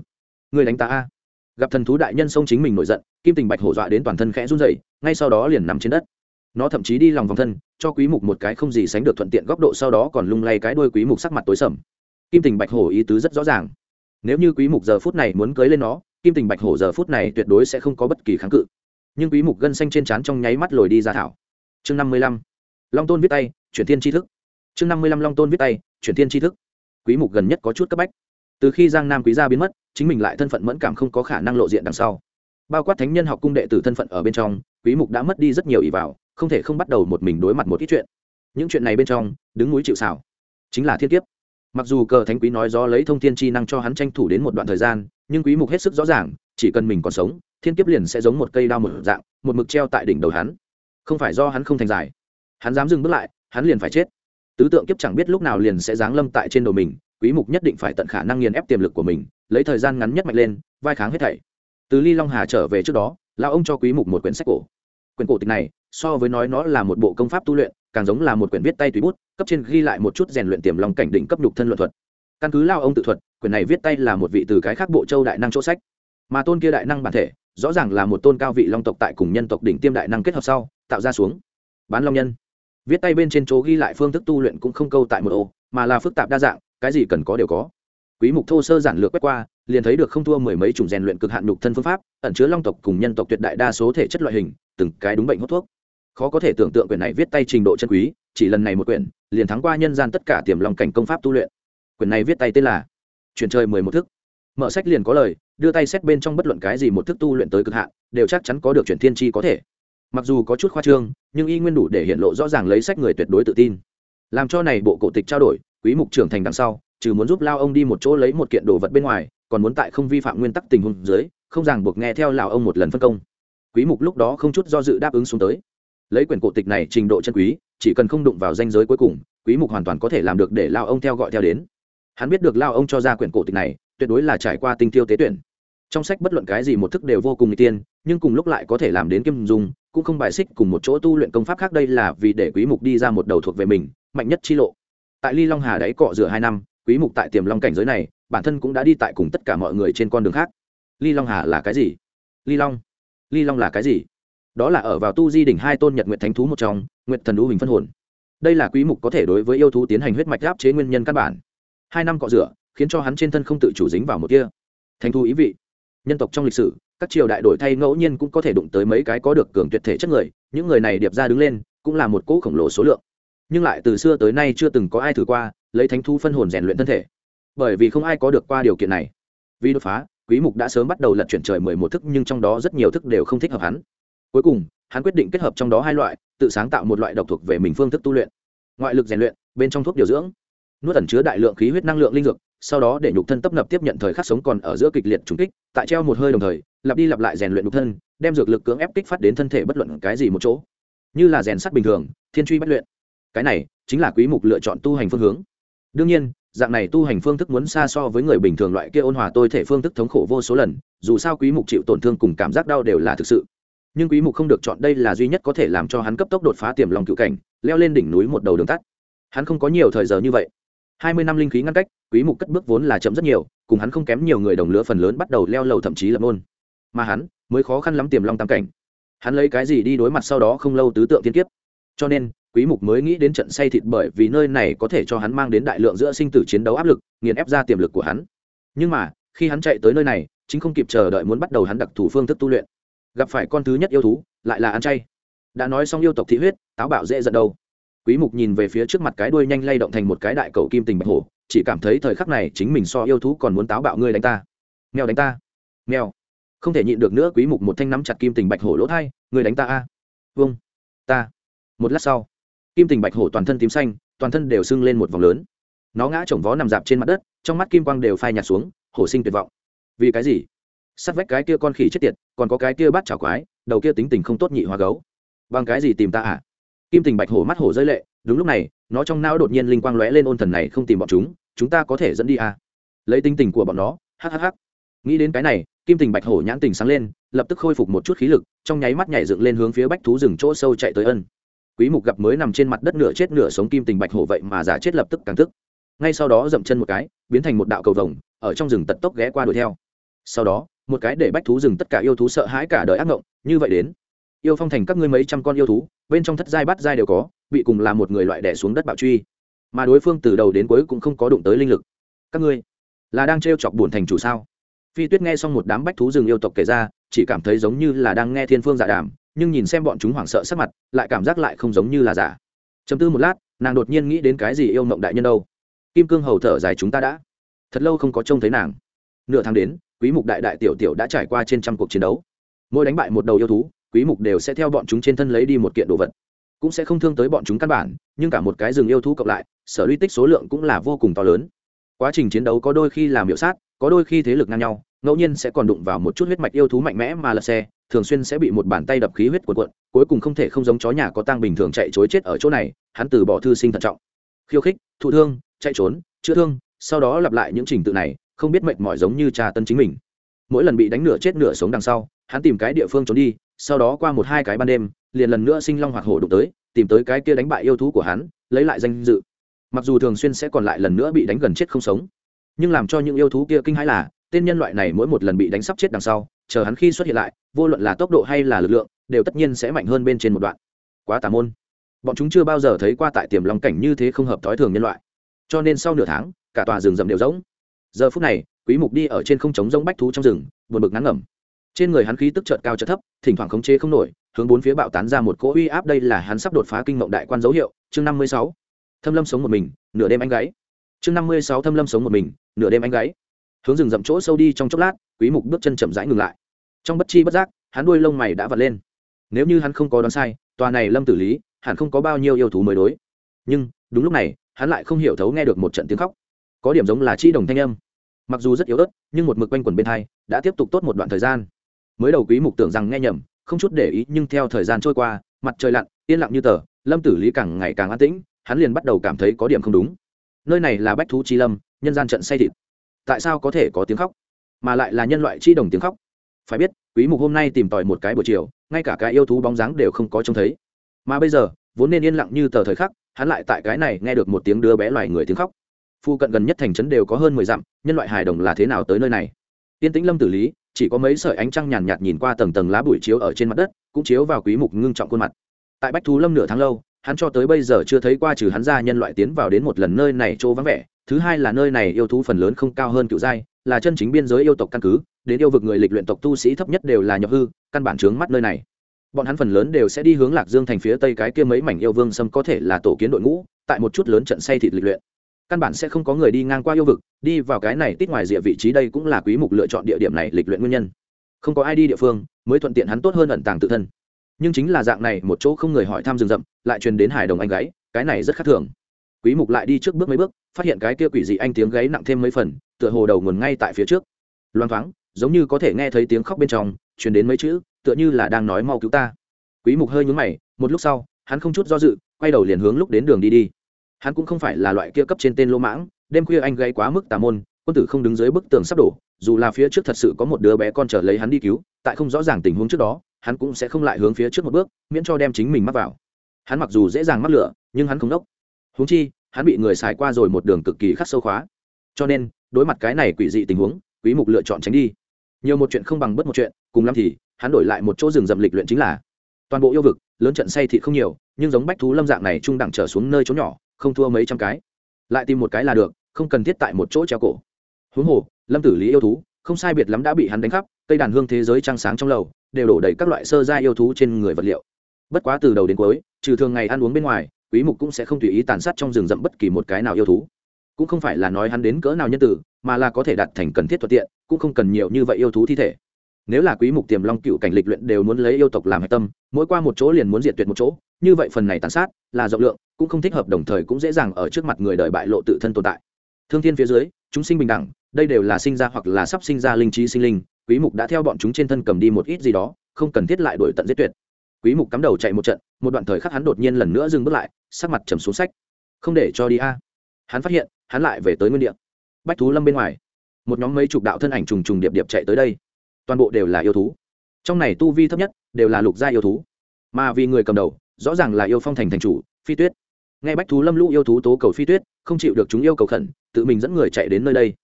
Ngươi đánh ta a. Gặp thần thú đại nhân xông chính mình nổi giận, kim tình bạch hổ dọa đến toàn thân khẽ run rẩy, ngay sau đó liền nằm trên đất. Nó thậm chí đi lòng vòng thân, cho quý mục một cái không gì sánh được thuận tiện góc độ sau đó còn lung lay cái đuôi quý mục sắc mặt tối sầm. Kim tình bạch hổ ý tứ rất rõ ràng. Nếu như quý mục giờ phút này muốn cưới lên nó, kim tình bạch hổ giờ phút này tuyệt đối sẽ không có bất kỳ kháng cự nhưng quý mục gân xanh trên trán trong nháy mắt lồi đi ra thảo. Chương 55. long tôn viết tay, chuyển thiên tri thức. Chương 55 long tôn viết tay, chuyển thiên tri thức. Quý mục gần nhất có chút cấp bách. Từ khi giang nam quý gia biến mất, chính mình lại thân phận mẫn cảm không có khả năng lộ diện đằng sau. Bao quát thánh nhân học cung đệ tử thân phận ở bên trong, quý mục đã mất đi rất nhiều ý vào, không thể không bắt đầu một mình đối mặt một ít chuyện. Những chuyện này bên trong, đứng núi chịu xảo chính là thiên kiếp. Mặc dù cờ thánh quý nói do lấy thông thiên chi năng cho hắn tranh thủ đến một đoạn thời gian, nhưng quý mục hết sức rõ ràng, chỉ cần mình còn sống thiên kiếp liền sẽ giống một cây đao một dạng, một mực treo tại đỉnh đầu hắn. Không phải do hắn không thành dài hắn dám dừng bước lại, hắn liền phải chết. Tứ tượng kiếp chẳng biết lúc nào liền sẽ giáng lâm tại trên đầu mình, quý mục nhất định phải tận khả năng nghiền ép tiềm lực của mình, lấy thời gian ngắn nhất mạnh lên, vai kháng hết thảy. Từ ly long hà trở về trước đó, lão ông cho quý mục một quyển sách cổ. Quyển cổ tịch này, so với nói nó là một bộ công pháp tu luyện, càng giống là một quyển viết tay tùy bút, cấp trên ghi lại một chút rèn luyện tiềm long cảnh đỉnh cấp nhục thân luận thuật. Căn cứ lao ông tự thuật, quyển này viết tay là một vị từ cái khác bộ châu đại năng chỗ sách. Mà tôn kia đại năng bản thể rõ ràng là một tôn cao vị long tộc tại cùng nhân tộc đỉnh tiêm đại năng kết hợp sau, tạo ra xuống. Bán long nhân. Viết tay bên trên chỗ ghi lại phương thức tu luyện cũng không câu tại một ô, mà là phức tạp đa dạng, cái gì cần có đều có. Quý mục thô sơ giản lược quét qua, liền thấy được không thua mười mấy chủng rèn luyện cực hạn nhục thân phương pháp, ẩn chứa long tộc cùng nhân tộc tuyệt đại đa số thể chất loại hình, từng cái đúng bệnh hút thuốc. Khó có thể tưởng tượng quyển này viết tay trình độ chân quý, chỉ lần này một quyển, liền thắng qua nhân gian tất cả tiềm lòng cảnh công pháp tu luyện. Quyển này viết tay tên là chuyển chơi mười một thức. Mở sách liền có lời đưa tay xét bên trong bất luận cái gì một thức tu luyện tới cực hạn, đều chắc chắn có được chuyển thiên tri có thể. Mặc dù có chút khoa trương, nhưng y nguyên đủ để hiện lộ rõ ràng lấy sách người tuyệt đối tự tin. Làm cho này bộ cổ tịch trao đổi, quý mục trưởng thành đằng sau, trừ muốn giúp lao ông đi một chỗ lấy một kiện đồ vật bên ngoài, còn muốn tại không vi phạm nguyên tắc tình huống dưới, không ràng buộc nghe theo lão ông một lần phân công. Quý mục lúc đó không chút do dự đáp ứng xuống tới. Lấy quyển cổ tịch này trình độ chân quý, chỉ cần không đụng vào danh giới cuối cùng, quý mục hoàn toàn có thể làm được để lao ông theo gọi theo đến. Hắn biết được lao ông cho ra quyển cổ tịch này, tuyệt đối là trải qua tinh tiêu tế tuyển trong sách bất luận cái gì một thức đều vô cùng n tiên, nhưng cùng lúc lại có thể làm đến kim dung, cũng không bài xích cùng một chỗ tu luyện công pháp khác đây là vì để quý mục đi ra một đầu thuộc về mình, mạnh nhất chi lộ. Tại ly long hà đáy cọ rửa hai năm, quý mục tại tiềm long cảnh giới này, bản thân cũng đã đi tại cùng tất cả mọi người trên con đường khác. Ly long hà là cái gì? Ly long. Ly long là cái gì? Đó là ở vào tu di đỉnh hai tôn nhật nguyện thánh thú một trong nguyện thần đũ hình phân hồn. Đây là quý mục có thể đối với yêu thú tiến hành huyết mạch áp chế nguyên nhân căn bản. Hai năm cọ rửa, khiến cho hắn trên thân không tự chủ dính vào một kia. Thánh thú ý vị nhân tộc trong lịch sử, các triều đại đổi thay ngẫu nhiên cũng có thể đụng tới mấy cái có được cường tuyệt thể chất người, những người này điệp ra đứng lên, cũng là một cỗ khổng lồ số lượng. Nhưng lại từ xưa tới nay chưa từng có ai thử qua, lấy thánh thu phân hồn rèn luyện thân thể. Bởi vì không ai có được qua điều kiện này. Vì đột phá, quý mục đã sớm bắt đầu lật chuyển trời mười một thức, nhưng trong đó rất nhiều thức đều không thích hợp hắn. Cuối cùng, hắn quyết định kết hợp trong đó hai loại, tự sáng tạo một loại độc thuộc về mình phương thức tu luyện. Ngoại lực rèn luyện, bên trong thuốc điều dưỡng. Nuốt ẩn chứa đại lượng khí huyết năng lượng linh dược sau đó để nhục thân tấp nập tiếp nhận thời khắc sống còn ở giữa kịch liệt trùng kích, tại treo một hơi đồng thời, lặp đi lặp lại rèn luyện nhục thân, đem dược lực cưỡng ép kích phát đến thân thể bất luận cái gì một chỗ. Như là rèn sắt bình thường, thiên truy bất luyện. Cái này chính là quý mục lựa chọn tu hành phương hướng. Đương nhiên, dạng này tu hành phương thức muốn xa so với người bình thường loại kia ôn hòa tôi thể phương thức thống khổ vô số lần, dù sao quý mục chịu tổn thương cùng cảm giác đau đều là thực sự. Nhưng quý mục không được chọn đây là duy nhất có thể làm cho hắn cấp tốc đột phá tiềm lòng cựu cảnh, leo lên đỉnh núi một đầu đường tắt. Hắn không có nhiều thời giờ như vậy. 20 năm linh khí ngăn cách, quý mục cất bước vốn là chậm rất nhiều, cùng hắn không kém nhiều người đồng lứa phần lớn bắt đầu leo lầu thậm chí lập môn. Mà hắn, mới khó khăn lắm tiềm long tam cảnh. Hắn lấy cái gì đi đối mặt sau đó không lâu tứ tượng tiên kiếp. Cho nên, quý mục mới nghĩ đến trận say thịt bởi vì nơi này có thể cho hắn mang đến đại lượng giữa sinh tử chiến đấu áp lực, nghiền ép ra tiềm lực của hắn. Nhưng mà, khi hắn chạy tới nơi này, chính không kịp chờ đợi muốn bắt đầu hắn đặc thủ phương thức tu luyện. Gặp phải con thứ nhất yêu thú, lại là ăn chay. Đã nói xong yêu tộc thị huyết, táo bạo dễ giận đâu quý mục nhìn về phía trước mặt cái đuôi nhanh lay động thành một cái đại cầu kim tình bạch hổ, chỉ cảm thấy thời khắc này chính mình so yêu thú còn muốn táo bạo ngươi đánh ta. Mèo đánh ta. Mèo. Không thể nhịn được nữa, quý mục một thanh nắm chặt kim tình bạch hổ lỗ thay ngươi đánh ta a. Vâng. Ta. Một lát sau, kim tình bạch hổ toàn thân tím xanh, toàn thân đều sưng lên một vòng lớn. Nó ngã chồng vó nằm dạp trên mặt đất, trong mắt kim quang đều phai nhạt xuống, hổ sinh tuyệt vọng. Vì cái gì? Sát vách cái kia con khỉ chết tiệt, còn có cái kia bắt chảo quái, đầu kia tính tình không tốt nhị hoa gấu. Bằng cái gì tìm ta à? Kim tình bạch hổ mắt hổ rơi lệ, đúng lúc này, nó trong não đột nhiên linh quang lóe lên ôn thần này không tìm bọn chúng chúng ta có thể dẫn đi à? Lấy tinh tình của bọn nó hhh nghĩ đến cái này, kim tình bạch hổ nhãn tình sáng lên, lập tức khôi phục một chút khí lực, trong nháy mắt nhảy dựng lên hướng phía bách thú rừng chỗ sâu chạy tới ân. Quý mục gặp mới nằm trên mặt đất nửa chết nửa sống kim tình bạch hổ vậy mà giả chết lập tức càng tức. Ngay sau đó dậm chân một cái, biến thành một đạo cầu vồng, ở trong rừng tật tốc ghé qua đuổi theo. Sau đó, một cái để bách thú rừng tất cả yêu thú sợ hãi cả đời ác ngộng, như vậy đến yêu phong thành các ngươi mấy trăm con yêu thú, bên trong thất giai bắt giai đều có, bị cùng là một người loại đẻ xuống đất bạo truy. Mà đối phương từ đầu đến cuối cũng không có đụng tới linh lực. Các ngươi là đang trêu chọc buồn thành chủ sao? Phi tuyết nghe xong một đám bách thú rừng yêu tộc kể ra, chỉ cảm thấy giống như là đang nghe thiên phương giả đàm, nhưng nhìn xem bọn chúng hoảng sợ sắc mặt, lại cảm giác lại không giống như là giả. Chấm tư một lát, nàng đột nhiên nghĩ đến cái gì yêu mộng đại nhân đâu? Kim cương hầu thở dài chúng ta đã. Thật lâu không có trông thấy nàng. Nửa tháng đến, quý mục đại đại tiểu tiểu đã trải qua trên trăm cuộc chiến đấu. Mỗi đánh bại một đầu yêu thú quý mục đều sẽ theo bọn chúng trên thân lấy đi một kiện đồ vật. Cũng sẽ không thương tới bọn chúng căn bản, nhưng cả một cái rừng yêu thú cộng lại, sở uy tích số lượng cũng là vô cùng to lớn. Quá trình chiến đấu có đôi khi làm hiệu sát, có đôi khi thế lực ngang nhau, ngẫu nhiên sẽ còn đụng vào một chút huyết mạch yêu thú mạnh mẽ mà lật xe, thường xuyên sẽ bị một bàn tay đập khí huyết cuộn cuộn, cuối cùng không thể không giống chó nhà có tang bình thường chạy chối chết ở chỗ này, hắn từ bỏ thư sinh thận trọng. Khiêu khích, thụ thương, chạy trốn, chữa thương, sau đó lặp lại những trình tự này, không biết mệt mỏi giống như trà tân chính mình. Mỗi lần bị đánh nửa chết nửa sống đằng sau, hắn tìm cái địa phương trốn đi sau đó qua một hai cái ban đêm, liền lần nữa sinh long hoặc hổ đụng tới, tìm tới cái kia đánh bại yêu thú của hắn, lấy lại danh dự. Mặc dù thường xuyên sẽ còn lại lần nữa bị đánh gần chết không sống, nhưng làm cho những yêu thú kia kinh hãi là, tên nhân loại này mỗi một lần bị đánh sắp chết đằng sau, chờ hắn khi xuất hiện lại, vô luận là tốc độ hay là lực lượng, đều tất nhiên sẽ mạnh hơn bên trên một đoạn. Quá tà môn. Bọn chúng chưa bao giờ thấy qua tại tiềm long cảnh như thế không hợp thói thường nhân loại. Cho nên sau nửa tháng, cả tòa rừng rậm đều rỗng. Giờ phút này, quý mục đi ở trên không trống rỗng bách thú trong rừng, buồn bực ngắn ngẩm trên người hắn khí tức chợt cao chợt thấp, thỉnh thoảng khống chế không nổi, hướng bốn phía bạo tán ra một cỗ uy áp, đây là hắn sắp đột phá kinh mộng đại quan dấu hiệu, chương 56. thâm lâm sống một mình, nửa đêm anh gáy. Chương 56 thâm lâm sống một mình, nửa đêm anh gáy. Hướng rừng rậm chỗ sâu đi trong chốc lát, quý mục bước chân chậm rãi ngừng lại. Trong bất chi bất giác, hắn đuôi lông mày đã vặt lên. Nếu như hắn không có đoán sai, tòa này lâm tử lý, hẳn không có bao nhiêu yêu thú mới đối. Nhưng, đúng lúc này, hắn lại không hiểu thấu nghe được một trận tiếng khóc. Có điểm giống là chi đồng thanh âm. Mặc dù rất yếu ớt, nhưng một mực quanh quẩn bên thai đã tiếp tục tốt một đoạn thời gian mới đầu quý mục tưởng rằng nghe nhầm, không chút để ý, nhưng theo thời gian trôi qua, mặt trời lặn, yên lặng như tờ, lâm tử lý càng ngày càng an tĩnh, hắn liền bắt đầu cảm thấy có điểm không đúng. Nơi này là bách thú chi lâm, nhân gian trận say thịt. Tại sao có thể có tiếng khóc, mà lại là nhân loại chi đồng tiếng khóc? Phải biết, quý mục hôm nay tìm tòi một cái buổi chiều, ngay cả cái yêu thú bóng dáng đều không có trông thấy. Mà bây giờ, vốn nên yên lặng như tờ thời khắc, hắn lại tại cái này nghe được một tiếng đứa bé loài người tiếng khóc. Phu cận gần nhất thành trấn đều có hơn mười dặm, nhân loại hài đồng là thế nào tới nơi này? Tiên tĩnh lâm tử lý chỉ có mấy sợi ánh trăng nhàn nhạt nhìn qua tầng tầng lá bụi chiếu ở trên mặt đất, cũng chiếu vào quý mục ngưng trọng khuôn mặt. Tại bách thú lâm nửa tháng lâu, hắn cho tới bây giờ chưa thấy qua trừ hắn ra nhân loại tiến vào đến một lần nơi này chỗ vắng vẻ. Thứ hai là nơi này yêu thú phần lớn không cao hơn cựu giai, là chân chính biên giới yêu tộc căn cứ, đến yêu vực người lịch luyện tộc tu sĩ thấp nhất đều là nhập hư, căn bản trướng mắt nơi này. Bọn hắn phần lớn đều sẽ đi hướng lạc dương thành phía tây cái kia mấy mảnh yêu vương xâm, có thể là tổ kiến đội ngũ, tại một chút lớn trận say thịt lịch luyện căn bản sẽ không có người đi ngang qua yêu vực, đi vào cái này tít ngoài rìa vị trí đây cũng là quý mục lựa chọn địa điểm này lịch luyện nguyên nhân. Không có ai đi địa phương, mới thuận tiện hắn tốt hơn ẩn tàng tự thân. Nhưng chính là dạng này, một chỗ không người hỏi thăm rừng rậm, lại truyền đến hải đồng anh gáy, cái này rất khác thường. Quý mục lại đi trước bước mấy bước, phát hiện cái kia quỷ dị anh tiếng gáy nặng thêm mấy phần, tựa hồ đầu nguồn ngay tại phía trước. Loan thoáng, giống như có thể nghe thấy tiếng khóc bên trong, truyền đến mấy chữ, tựa như là đang nói mau cứu ta. Quý mục hơi nhướng mày, một lúc sau, hắn không chút do dự, quay đầu liền hướng lúc đến đường đi đi hắn cũng không phải là loại kia cấp trên tên lô mãng, đêm khuya anh gây quá mức tà môn, quân tử không đứng dưới bức tường sắp đổ, dù là phía trước thật sự có một đứa bé con trở lấy hắn đi cứu, tại không rõ ràng tình huống trước đó, hắn cũng sẽ không lại hướng phía trước một bước, miễn cho đem chính mình mắc vào. Hắn mặc dù dễ dàng mắc lửa, nhưng hắn không đốc. Húng chi, hắn bị người xài qua rồi một đường cực kỳ khắc sâu khóa. Cho nên, đối mặt cái này quỷ dị tình huống, quý mục lựa chọn tránh đi. Nhiều một chuyện không bằng bất một chuyện, cùng lắm thì, hắn đổi lại một chỗ rừng rậm lịch luyện chính là, toàn bộ yêu vực, lớn trận say thịt không nhiều, nhưng giống bách thú lâm dạng này trung đẳng trở xuống nơi chỗ nhỏ không thua mấy trăm cái. Lại tìm một cái là được, không cần thiết tại một chỗ treo cổ. Huống hồ, lâm tử lý yêu thú, không sai biệt lắm đã bị hắn đánh khắp, cây đàn hương thế giới trăng sáng trong lầu, đều đổ đầy các loại sơ gia yêu thú trên người vật liệu. Bất quá từ đầu đến cuối, trừ thường ngày ăn uống bên ngoài, quý mục cũng sẽ không tùy ý tàn sát trong rừng rậm bất kỳ một cái nào yêu thú. Cũng không phải là nói hắn đến cỡ nào nhân tử, mà là có thể đạt thành cần thiết thuận tiện, cũng không cần nhiều như vậy yêu thú thi thể nếu là quý mục tiềm long cựu cảnh lịch luyện đều muốn lấy yêu tộc làm hạch tâm, mỗi qua một chỗ liền muốn diệt tuyệt một chỗ, như vậy phần này tàn sát, là rộng lượng, cũng không thích hợp đồng thời cũng dễ dàng ở trước mặt người đời bại lộ tự thân tồn tại. Thương thiên phía dưới, chúng sinh bình đẳng, đây đều là sinh ra hoặc là sắp sinh ra linh trí sinh linh, quý mục đã theo bọn chúng trên thân cầm đi một ít gì đó, không cần thiết lại đuổi tận giết tuyệt. Quý mục cắm đầu chạy một trận, một đoạn thời khắc hắn đột nhiên lần nữa dừng bước lại, sắc mặt trầm xuống sách. Không để cho đi a. Hắn phát hiện, hắn lại về tới nguyên địa. Bách thú lâm bên ngoài, một nhóm mấy chục đạo thân ảnh trùng trùng điệp điệp chạy tới đây toàn bộ đều là yêu thú. Trong này tu vi thấp nhất đều là lục gia yêu thú. Mà vì người cầm đầu, rõ ràng là yêu phong thành thành chủ, phi tuyết. Nghe bách thú lâm lũ yêu thú tố cầu phi tuyết, không chịu được chúng yêu cầu khẩn, tự mình dẫn người chạy đến nơi đây.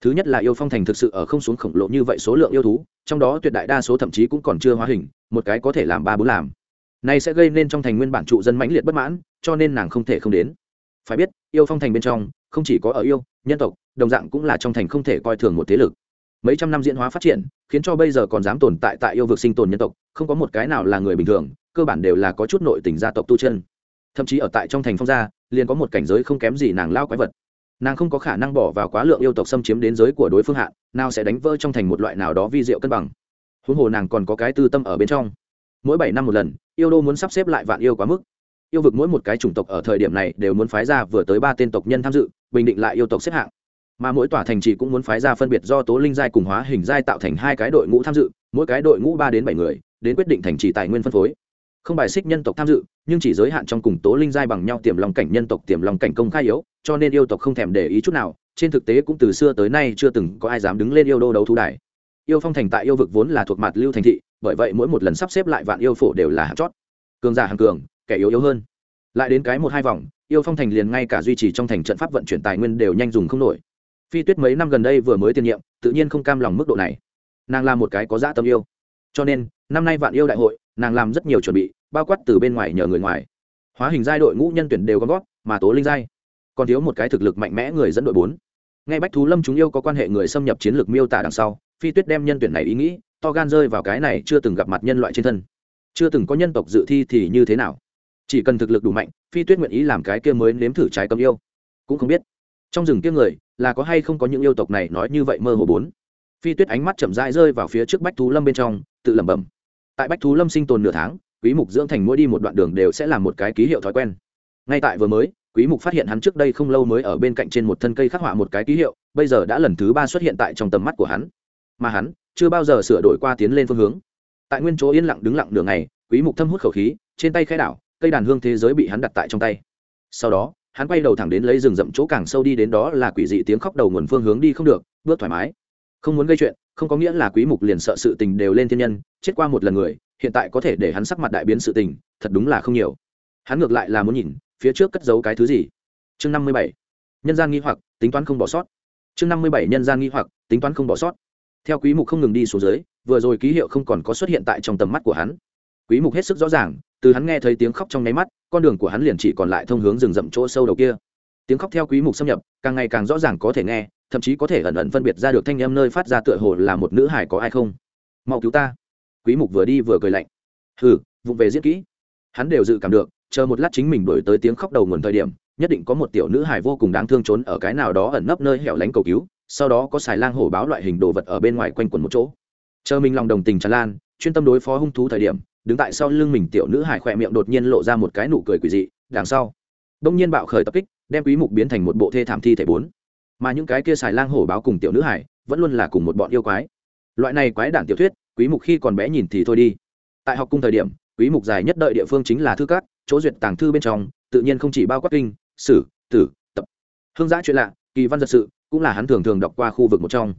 Thứ nhất là yêu phong thành thực sự ở không xuống khổng lồ như vậy số lượng yêu thú, trong đó tuyệt đại đa số thậm chí cũng còn chưa hóa hình, một cái có thể làm ba bốn làm. Này sẽ gây nên trong thành nguyên bản trụ dân mãnh liệt bất mãn, cho nên nàng không thể không đến. Phải biết, yêu phong thành bên trong, không chỉ có ở yêu, nhân tộc, đồng dạng cũng là trong thành không thể coi thường một thế lực mấy trăm năm diễn hóa phát triển, khiến cho bây giờ còn dám tồn tại tại yêu vực sinh tồn nhân tộc, không có một cái nào là người bình thường, cơ bản đều là có chút nội tình gia tộc tu chân. Thậm chí ở tại trong thành phong gia, liền có một cảnh giới không kém gì nàng lao quái vật. Nàng không có khả năng bỏ vào quá lượng yêu tộc xâm chiếm đến giới của đối phương hạ, nào sẽ đánh vỡ trong thành một loại nào đó vi diệu cân bằng. Huống hồ nàng còn có cái tư tâm ở bên trong. Mỗi bảy năm một lần, yêu đô muốn sắp xếp lại vạn yêu quá mức. Yêu vực mỗi một cái chủng tộc ở thời điểm này đều muốn phái ra vừa tới ba tên tộc nhân tham dự, bình định lại yêu tộc xếp hạng mà mỗi tòa thành trì cũng muốn phái ra phân biệt do tố linh giai cùng hóa hình giai tạo thành hai cái đội ngũ tham dự, mỗi cái đội ngũ ba đến bảy người, đến quyết định thành trì tài nguyên phân phối. Không bài xích nhân tộc tham dự, nhưng chỉ giới hạn trong cùng tố linh giai bằng nhau tiềm lòng cảnh nhân tộc, tiềm lòng cảnh công khai yếu, cho nên yêu tộc không thèm để ý chút nào, trên thực tế cũng từ xưa tới nay chưa từng có ai dám đứng lên yêu đô đấu thú đài. Yêu phong thành tại yêu vực vốn là thuộc mặt lưu thành thị, bởi vậy mỗi một lần sắp xếp lại vạn yêu phổ đều là hạng chót. Cường giả hàng cường, kẻ yếu yếu hơn. Lại đến cái một hai vòng, yêu phong thành liền ngay cả duy trì trong thành trận pháp vận chuyển tài nguyên đều nhanh dùng không nổi phi tuyết mấy năm gần đây vừa mới tiền nhiệm, tự nhiên không cam lòng mức độ này. Nàng là một cái có dã tâm yêu. Cho nên, năm nay vạn yêu đại hội, nàng làm rất nhiều chuẩn bị, bao quát từ bên ngoài nhờ người ngoài. Hóa hình giai đội ngũ nhân tuyển đều có gót mà tố linh giai. Còn thiếu một cái thực lực mạnh mẽ người dẫn đội bốn. Ngay bách thú lâm chúng yêu có quan hệ người xâm nhập chiến lược miêu tả đằng sau, phi tuyết đem nhân tuyển này ý nghĩ, to gan rơi vào cái này chưa từng gặp mặt nhân loại trên thân. Chưa từng có nhân tộc dự thi thì như thế nào? Chỉ cần thực lực đủ mạnh, phi tuyết nguyện ý làm cái kia mới nếm thử trái cấm yêu. Cũng không biết trong rừng kia người, là có hay không có những yêu tộc này nói như vậy mơ hồ bốn? Phi tuyết ánh mắt chậm rãi rơi vào phía trước bách thú lâm bên trong, tự lẩm bẩm. Tại bách thú lâm sinh tồn nửa tháng, quý mục dưỡng thành mỗi đi một đoạn đường đều sẽ là một cái ký hiệu thói quen. Ngay tại vừa mới, quý mục phát hiện hắn trước đây không lâu mới ở bên cạnh trên một thân cây khắc họa một cái ký hiệu, bây giờ đã lần thứ ba xuất hiện tại trong tầm mắt của hắn. Mà hắn, chưa bao giờ sửa đổi qua tiến lên phương hướng. Tại nguyên chỗ yên lặng đứng lặng đường này quý mục thâm hút khẩu khí, trên tay khẽ đảo, cây đàn hương thế giới bị hắn đặt tại trong tay. Sau đó hắn quay đầu thẳng đến lấy rừng rậm chỗ càng sâu đi đến đó là quỷ dị tiếng khóc đầu nguồn phương hướng đi không được, bước thoải mái. Không muốn gây chuyện, không có nghĩa là quý mục liền sợ sự tình đều lên thiên nhân, chết qua một lần người, hiện tại có thể để hắn sắc mặt đại biến sự tình, thật đúng là không nhiều. Hắn ngược lại là muốn nhìn, phía trước cất giấu cái thứ gì? Chương 57. nhân gian nghi hoặc, tính toán không bỏ sót. Chương 57 nhân gian nghi hoặc, tính toán không bỏ sót. Theo quý mục không ngừng đi xuống dưới, vừa rồi ký hiệu không còn có xuất hiện tại trong tầm mắt của hắn quý mục hết sức rõ ràng, từ hắn nghe thấy tiếng khóc trong nháy mắt, con đường của hắn liền chỉ còn lại thông hướng rừng rậm chỗ sâu đầu kia. Tiếng khóc theo quý mục xâm nhập, càng ngày càng rõ ràng có thể nghe, thậm chí có thể ẩn ẩn phân biệt ra được thanh âm nơi phát ra tựa hồ là một nữ hải có ai không. Mau cứu ta. Quý mục vừa đi vừa cười lạnh. Hừ, vụng về diễn kỹ. Hắn đều dự cảm được, chờ một lát chính mình đổi tới tiếng khóc đầu nguồn thời điểm, nhất định có một tiểu nữ hải vô cùng đáng thương trốn ở cái nào đó ẩn nấp nơi hẻo lánh cầu cứu, sau đó có xài lang hổ báo loại hình đồ vật ở bên ngoài quanh quẩn một chỗ. Chờ mình lòng đồng tình tràn lan, chuyên tâm đối phó hung thú thời điểm đứng tại sau lưng mình tiểu nữ hải khỏe miệng đột nhiên lộ ra một cái nụ cười quỷ dị, đằng sau, đông nhiên bạo khởi tập kích, đem quý mục biến thành một bộ thê thảm thi thể bốn. Mà những cái kia xài lang hổ báo cùng tiểu nữ hải vẫn luôn là cùng một bọn yêu quái. Loại này quái đản tiểu thuyết, quý mục khi còn bé nhìn thì thôi đi. Tại học cung thời điểm, quý mục dài nhất đợi địa phương chính là thư cát chỗ duyệt tàng thư bên trong, tự nhiên không chỉ bao quát kinh, sử, tử, tập. Hương giã chuyện lạ, kỳ văn giật sự, cũng là hắn thường thường đọc qua khu vực một trong.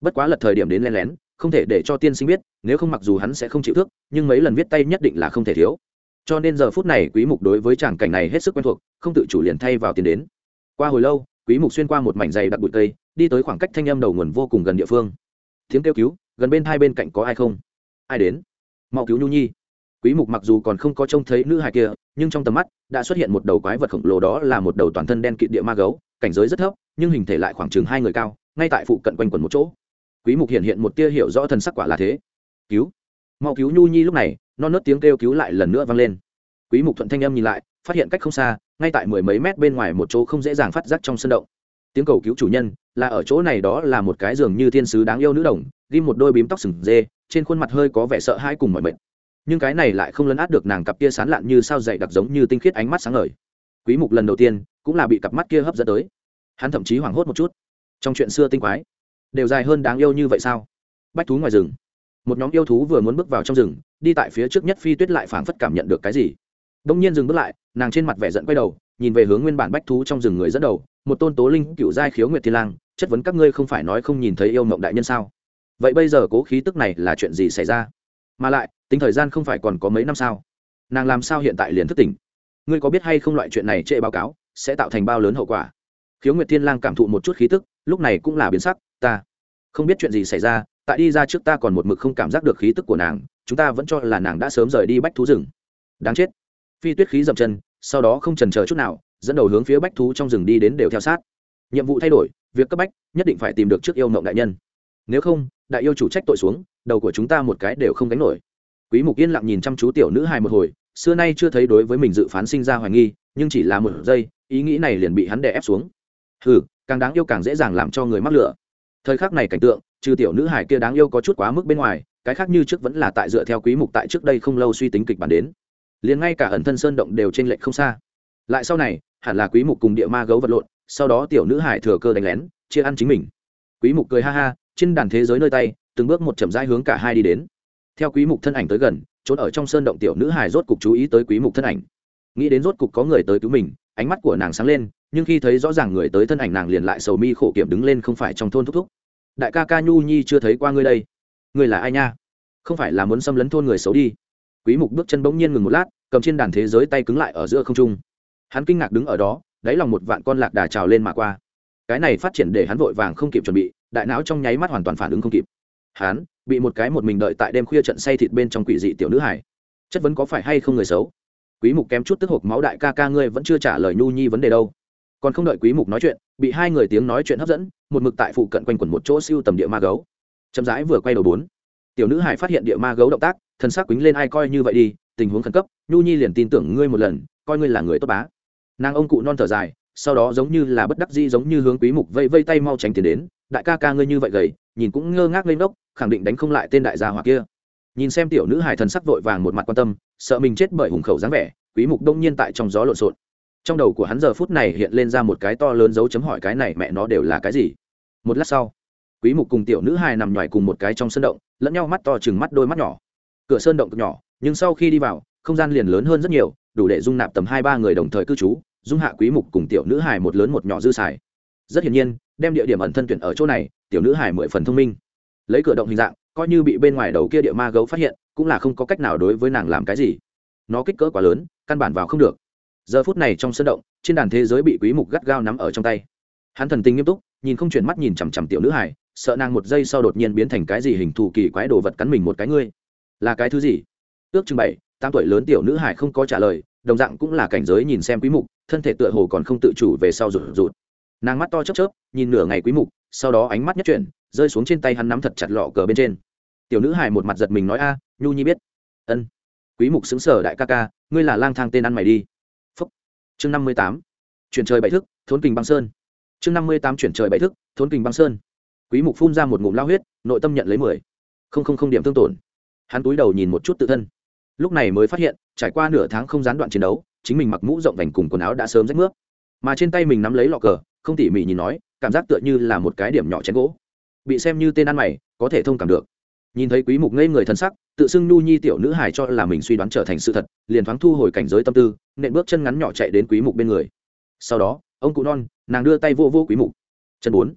Bất quá lật thời điểm đến len lén không thể để cho tiên sinh biết, nếu không mặc dù hắn sẽ không chịu thước, nhưng mấy lần viết tay nhất định là không thể thiếu. Cho nên giờ phút này quý mục đối với tràng cảnh này hết sức quen thuộc, không tự chủ liền thay vào tiền đến. Qua hồi lâu, quý mục xuyên qua một mảnh dày đặc bụi cây, đi tới khoảng cách thanh âm đầu nguồn vô cùng gần địa phương. Tiếng kêu cứu, gần bên hai bên cạnh có ai không? Ai đến? Mau cứu nhu nhi. Quý mục mặc dù còn không có trông thấy nữ hài kia, nhưng trong tầm mắt đã xuất hiện một đầu quái vật khổng lồ đó là một đầu toàn thân đen kịt địa ma gấu, cảnh giới rất thấp, nhưng hình thể lại khoảng chừng hai người cao, ngay tại phụ cận quanh quần một chỗ quý mục hiện hiện một tia hiểu rõ thần sắc quả là thế. Cứu. Mau cứu nhu nhi lúc này. Non nớt tiếng kêu cứu lại lần nữa vang lên. Quý mục thuận thanh âm nhìn lại, phát hiện cách không xa, ngay tại mười mấy mét bên ngoài một chỗ không dễ dàng phát giác trong sân động. Tiếng cầu cứu chủ nhân là ở chỗ này đó là một cái giường như thiên sứ đáng yêu nữ đồng, ghim một đôi bím tóc sừng dê, trên khuôn mặt hơi có vẻ sợ hãi cùng mọi mệt. Nhưng cái này lại không lấn át được nàng cặp kia sán lạn như sao dày đặc giống như tinh khiết ánh mắt sáng ngời. Quý mục lần đầu tiên cũng là bị cặp mắt kia hấp dẫn tới. Hắn thậm chí hoảng hốt một chút. Trong chuyện xưa tinh quái đều dài hơn đáng yêu như vậy sao? Bách thú ngoài rừng. Một nhóm yêu thú vừa muốn bước vào trong rừng, đi tại phía trước nhất phi tuyết lại phảng phất cảm nhận được cái gì. Đông nhiên dừng bước lại, nàng trên mặt vẻ giận quay đầu, nhìn về hướng nguyên bản bách thú trong rừng người dẫn đầu, một tôn tố linh cựu giai khiếu nguyệt thiên lang, chất vấn các ngươi không phải nói không nhìn thấy yêu mộng đại nhân sao? Vậy bây giờ cố khí tức này là chuyện gì xảy ra? Mà lại, tính thời gian không phải còn có mấy năm sao? Nàng làm sao hiện tại liền thức tỉnh? Ngươi có biết hay không loại chuyện này trễ báo cáo, sẽ tạo thành bao lớn hậu quả? Khiếu nguyệt thiên lang cảm thụ một chút khí tức lúc này cũng là biến sắc, ta không biết chuyện gì xảy ra, tại đi ra trước ta còn một mực không cảm giác được khí tức của nàng, chúng ta vẫn cho là nàng đã sớm rời đi bách thú rừng. Đáng chết. Phi tuyết khí dậm chân, sau đó không trần chờ chút nào, dẫn đầu hướng phía bách thú trong rừng đi đến đều theo sát. Nhiệm vụ thay đổi, việc cấp bách, nhất định phải tìm được trước yêu mộng đại nhân. Nếu không, đại yêu chủ trách tội xuống, đầu của chúng ta một cái đều không gánh nổi. Quý mục yên lặng nhìn chăm chú tiểu nữ hài một hồi, xưa nay chưa thấy đối với mình dự phán sinh ra hoài nghi, nhưng chỉ là một giây, ý nghĩ này liền bị hắn đè ép xuống. Hừ càng đáng yêu càng dễ dàng làm cho người mắc lửa. Thời khắc này cảnh tượng, trừ tiểu nữ hải kia đáng yêu có chút quá mức bên ngoài, cái khác như trước vẫn là tại dựa theo quý mục tại trước đây không lâu suy tính kịch bản đến. Liền ngay cả ẩn thân sơn động đều trên lệch không xa. Lại sau này, hẳn là quý mục cùng địa ma gấu vật lộn, sau đó tiểu nữ hải thừa cơ đánh lén, chia ăn chính mình. Quý mục cười ha ha, trên đàn thế giới nơi tay, từng bước một chậm rãi hướng cả hai đi đến. Theo quý mục thân ảnh tới gần, trốn ở trong sơn động tiểu nữ hải rốt cục chú ý tới quý mục thân ảnh. Nghĩ đến rốt cục có người tới cứu mình, ánh mắt của nàng sáng lên nhưng khi thấy rõ ràng người tới thân ảnh nàng liền lại sầu mi khổ kiểm đứng lên không phải trong thôn thúc thúc. Đại ca ca nhu nhi chưa thấy qua ngươi đây. Ngươi là ai nha? Không phải là muốn xâm lấn thôn người xấu đi. Quý mục bước chân bỗng nhiên ngừng một lát, cầm trên đàn thế giới tay cứng lại ở giữa không trung. Hắn kinh ngạc đứng ở đó, đáy lòng một vạn con lạc đà trào lên mà qua. Cái này phát triển để hắn vội vàng không kịp chuẩn bị, đại não trong nháy mắt hoàn toàn phản ứng không kịp. Hắn bị một cái một mình đợi tại đêm khuya trận say thịt bên trong quỷ dị tiểu nữ hải chất vấn có phải hay không người xấu? Quý mục kém chút tức hộp máu đại ca ca ngươi vẫn chưa trả lời nhu nhi vấn đề đâu còn không đợi quý mục nói chuyện, bị hai người tiếng nói chuyện hấp dẫn, một mực tại phụ cận quanh quẩn một chỗ siêu tầm địa ma gấu. Chậm rãi vừa quay đầu bốn, tiểu nữ hải phát hiện địa ma gấu động tác thân xác quýnh lên ai coi như vậy đi, tình huống khẩn cấp, nhu nhi liền tin tưởng ngươi một lần, coi ngươi là người tốt bá. Nàng ông cụ non thở dài, sau đó giống như là bất đắc dĩ giống như hướng quý mục vây vây tay mau tránh tiền đến, đại ca ca ngươi như vậy gầy, nhìn cũng ngơ ngác lên đốc khẳng định đánh không lại tên đại gia hỏa kia. Nhìn xem tiểu nữ hài thần sắc vội vàng một mặt quan tâm, sợ mình chết bởi hùng khẩu dáng vẻ, quý mục đông nhiên tại trong gió lộn xộn trong đầu của hắn giờ phút này hiện lên ra một cái to lớn dấu chấm hỏi cái này mẹ nó đều là cái gì? Một lát sau, quý mục cùng tiểu nữ hài nằm nhòi cùng một cái trong sân động, lẫn nhau mắt to chừng mắt đôi mắt nhỏ. Cửa sơn động cực nhỏ, nhưng sau khi đi vào, không gian liền lớn hơn rất nhiều, đủ để dung nạp tầm hai ba người đồng thời cư trú, dung hạ quý mục cùng tiểu nữ hài một lớn một nhỏ dư xài. Rất hiển nhiên, đem địa điểm ẩn thân tuyển ở chỗ này, tiểu nữ hài mười phần thông minh. Lấy cửa động hình dạng, coi như bị bên ngoài đầu kia địa ma gấu phát hiện, cũng là không có cách nào đối với nàng làm cái gì. Nó kích cỡ quá lớn, căn bản vào không được giờ phút này trong sân động, trên đàn thế giới bị quý mục gắt gao nắm ở trong tay. Hắn thần tình nghiêm túc, nhìn không chuyển mắt nhìn chằm chằm tiểu nữ hải sợ nàng một giây sau đột nhiên biến thành cái gì hình thù kỳ quái đồ vật cắn mình một cái ngươi. Là cái thứ gì? Ước chừng bảy, tám tuổi lớn tiểu nữ hải không có trả lời, đồng dạng cũng là cảnh giới nhìn xem quý mục, thân thể tựa hồ còn không tự chủ về sau rụt rụt. Nàng mắt to chớp chớp, nhìn nửa ngày quý mục, sau đó ánh mắt nhất chuyển, rơi xuống trên tay hắn nắm thật chặt lọ cờ bên trên. Tiểu nữ hải một mặt giật mình nói, a, nhu nhi biết. Ân. Quý mục xứng sở đại ca ca, ngươi là lang thang tên ăn mày đi chương 58. chuyển trời bảy thức, thốn kình băng sơn. Chương 58 chuyển trời bảy thức, thốn kình băng sơn. Quý mục phun ra một ngụm lao huyết, nội tâm nhận lấy mười. Không không không điểm thương tổn. Hắn túi đầu nhìn một chút tự thân. Lúc này mới phát hiện, trải qua nửa tháng không gián đoạn chiến đấu, chính mình mặc mũ rộng vành cùng quần áo đã sớm rách nước mà trên tay mình nắm lấy lọ cờ, không tỉ mỉ nhìn nói, cảm giác tựa như là một cái điểm nhỏ chén gỗ. Bị xem như tên ăn mày, có thể thông cảm được. Nhìn thấy quý mục ngây người thân sắc tự xưng nu nhi tiểu nữ hài cho là mình suy đoán trở thành sự thật, liền thoáng thu hồi cảnh giới tâm tư, nện bước chân ngắn nhỏ chạy đến quý mục bên người. Sau đó, ông cụ non, nàng đưa tay vô vô quý mục. Chân bốn.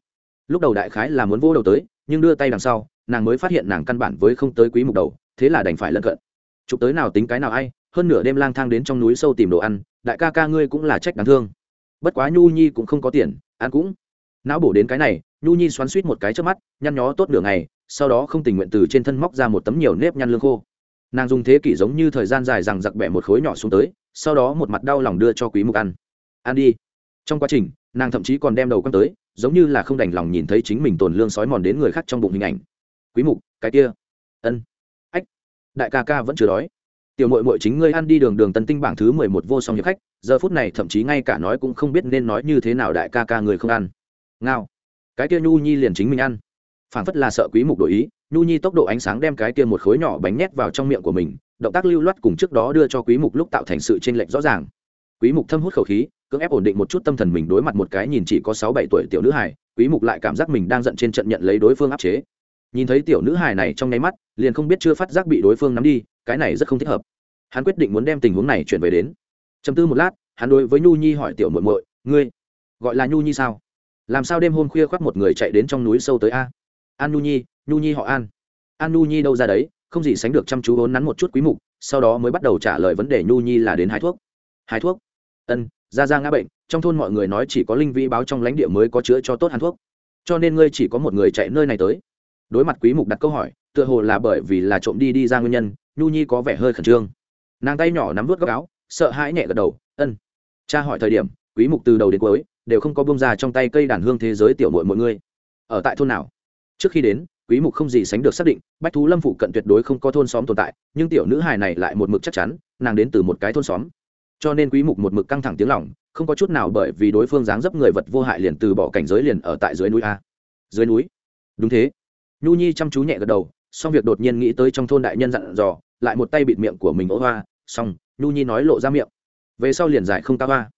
Lúc đầu đại khái là muốn vô đầu tới, nhưng đưa tay đằng sau, nàng mới phát hiện nàng căn bản với không tới quý mục đầu, thế là đành phải lân cận. Chụp tới nào tính cái nào ai, hơn nửa đêm lang thang đến trong núi sâu tìm đồ ăn, đại ca ca ngươi cũng là trách đáng thương. Bất quá nhu nhi cũng không có tiền, ăn cũng. Não bổ đến cái này nhu nhi xoắn suýt một cái trước mắt, nhăn nhó tốt nửa ngày sau đó không tình nguyện từ trên thân móc ra một tấm nhiều nếp nhăn lương khô. Nàng dùng thế kỷ giống như thời gian dài rằng giặc bẻ một khối nhỏ xuống tới, sau đó một mặt đau lòng đưa cho quý mục ăn. Ăn đi. Trong quá trình, nàng thậm chí còn đem đầu quăng tới, giống như là không đành lòng nhìn thấy chính mình tồn lương sói mòn đến người khác trong bụng hình ảnh. Quý mục, cái kia. Ân. Ách. Đại ca ca vẫn chưa đói. Tiểu mội mội chính ngươi ăn đi đường đường tân tinh bảng thứ mười một vô song hiệp khách, giờ phút này thậm chí ngay cả nói cũng không biết nên nói như thế nào đại ca ca người không ăn. Ngao. Cái kia nhu nhi liền chính mình ăn phản phất là sợ quý mục đổi ý, nhu nhi tốc độ ánh sáng đem cái kia một khối nhỏ bánh nhét vào trong miệng của mình, động tác lưu loát cùng trước đó đưa cho quý mục lúc tạo thành sự chênh lệch rõ ràng. Quý mục thâm hút khẩu khí, cưỡng ép ổn định một chút tâm thần mình đối mặt một cái nhìn chỉ có sáu bảy tuổi tiểu nữ hài, quý mục lại cảm giác mình đang giận trên trận nhận lấy đối phương áp chế. Nhìn thấy tiểu nữ hài này trong nháy mắt, liền không biết chưa phát giác bị đối phương nắm đi, cái này rất không thích hợp. Hắn quyết định muốn đem tình huống này chuyển về đến. Chầm tư một lát, hắn đối với nhu nhi hỏi tiểu muội muội, ngươi, gọi là nhu nhi sao? Làm sao đêm hôm khuya khoác một người chạy đến trong núi sâu tới a? An nhu nhi nhu nhi họ an. An nhu nhi đâu ra đấy, không gì sánh được chăm chú vốn nắn một chút quý mục, sau đó mới bắt đầu trả lời vấn đề nhu nhi là đến hái thuốc. Hái thuốc? Ân, ra ra ngã bệnh, trong thôn mọi người nói chỉ có linh vi báo trong lãnh địa mới có chữa cho tốt hàn thuốc. Cho nên ngươi chỉ có một người chạy nơi này tới. Đối mặt quý mục đặt câu hỏi, tựa hồ là bởi vì là trộm đi đi ra nguyên nhân, nhu nhi có vẻ hơi khẩn trương. Nàng tay nhỏ nắm vút góc áo, sợ hãi nhẹ gật đầu, ân. Cha hỏi thời điểm, quý mục từ đầu đến cuối đều không có bông ra trong tay cây đàn hương thế giới tiểu muội mọi người. Ở tại thôn nào? Trước khi đến, quý mục không gì sánh được xác định, bách thú lâm phụ cận tuyệt đối không có thôn xóm tồn tại, nhưng tiểu nữ hài này lại một mực chắc chắn, nàng đến từ một cái thôn xóm. Cho nên quý mục một mực căng thẳng tiếng lòng, không có chút nào bởi vì đối phương dáng dấp người vật vô hại liền từ bỏ cảnh giới liền ở tại dưới núi a. Dưới núi? Đúng thế. Nhu nhi chăm chú nhẹ gật đầu, xong việc đột nhiên nghĩ tới trong thôn đại nhân dặn dò, lại một tay bịt miệng của mình ố hoa, xong, nhu nhi nói lộ ra miệng. Về sau liền giải không ta hoa.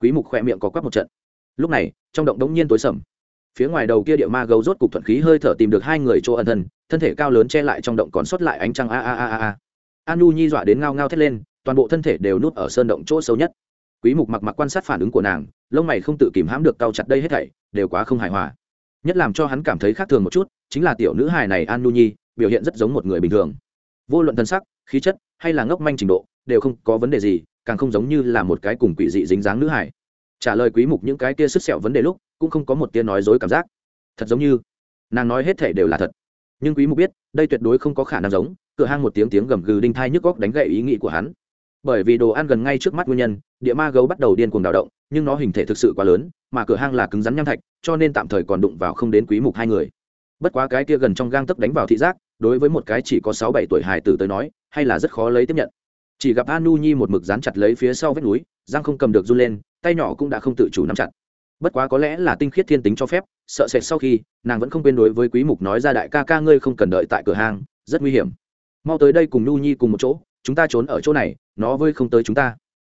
Quý mục khỏe miệng có quắc một trận. Lúc này, trong động đống nhiên tối sầm phía ngoài đầu kia địa ma gấu rốt cục thuận khí hơi thở tìm được hai người chỗ ẩn thân thân thể cao lớn che lại trong động còn sót lại ánh trăng a a a a a. An nhi dọa đến ngao ngao thét lên, toàn bộ thân thể đều nút ở sơn động chỗ sâu nhất. Quý mục mặc mặc quan sát phản ứng của nàng, lông mày không tự kìm hãm được cao chặt đây hết thảy, đều quá không hài hòa. Nhất làm cho hắn cảm thấy khác thường một chút, chính là tiểu nữ hài này an nhi, biểu hiện rất giống một người bình thường. Vô luận thân sắc, khí chất, hay là ngốc manh trình độ, đều không có vấn đề gì, càng không giống như là một cái cùng quỷ dị dính dáng nữ hải trả lời quý mục những cái kia sức sẹo vấn đề lúc cũng không có một tia nói dối cảm giác. Thật giống như, nàng nói hết thể đều là thật. Nhưng quý mục biết, đây tuyệt đối không có khả năng giống, cửa hang một tiếng tiếng gầm gừ đinh thai nhức góc đánh gậy ý nghĩ của hắn. Bởi vì đồ ăn gần ngay trước mắt nguyên nhân, địa ma gấu bắt đầu điên cuồng đào động, nhưng nó hình thể thực sự quá lớn, mà cửa hang là cứng rắn nham thạch, cho nên tạm thời còn đụng vào không đến quý mục hai người. Bất quá cái kia gần trong gang tấc đánh vào thị giác, đối với một cái chỉ có sáu bảy tuổi hài tử tới nói, hay là rất khó lấy tiếp nhận. Chỉ gặp anu nhi một mực dán chặt lấy phía sau vách núi giang không cầm được run lên, tay nhỏ cũng đã không tự chủ nắm chặt bất quá có lẽ là tinh khiết thiên tính cho phép, sợ sệt sau khi, nàng vẫn không quên đối với quý mục nói ra đại ca ca ngươi không cần đợi tại cửa hàng, rất nguy hiểm. Mau tới đây cùng nu nhi cùng một chỗ, chúng ta trốn ở chỗ này, nó vơi không tới chúng ta.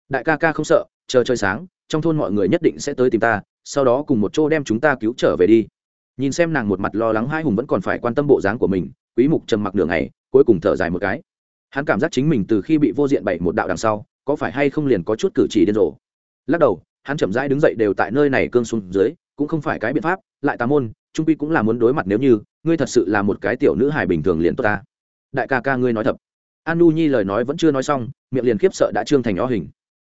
Đại ca ca không sợ, chờ trời sáng, trong thôn mọi người nhất định sẽ tới tìm ta, sau đó cùng một chỗ đem chúng ta cứu trở về đi. Nhìn xem nàng một mặt lo lắng hai hùng vẫn còn phải quan tâm bộ dáng của mình, quý mục trầm mặc đường này cuối cùng thở dài một cái. Hắn cảm giác chính mình từ khi bị vô diện bảy một đạo đằng sau, có phải hay không liền có chút cử chỉ điên rồ. Lắc đầu hắn chậm rãi đứng dậy đều tại nơi này cương xuống dưới, cũng không phải cái biện pháp, lại tà môn, trung quy cũng là muốn đối mặt nếu như, ngươi thật sự là một cái tiểu nữ hài bình thường liền tốt ta. Đại ca ca ngươi nói thật. An nu nhi lời nói vẫn chưa nói xong, miệng liền khiếp sợ đã trương thành o hình.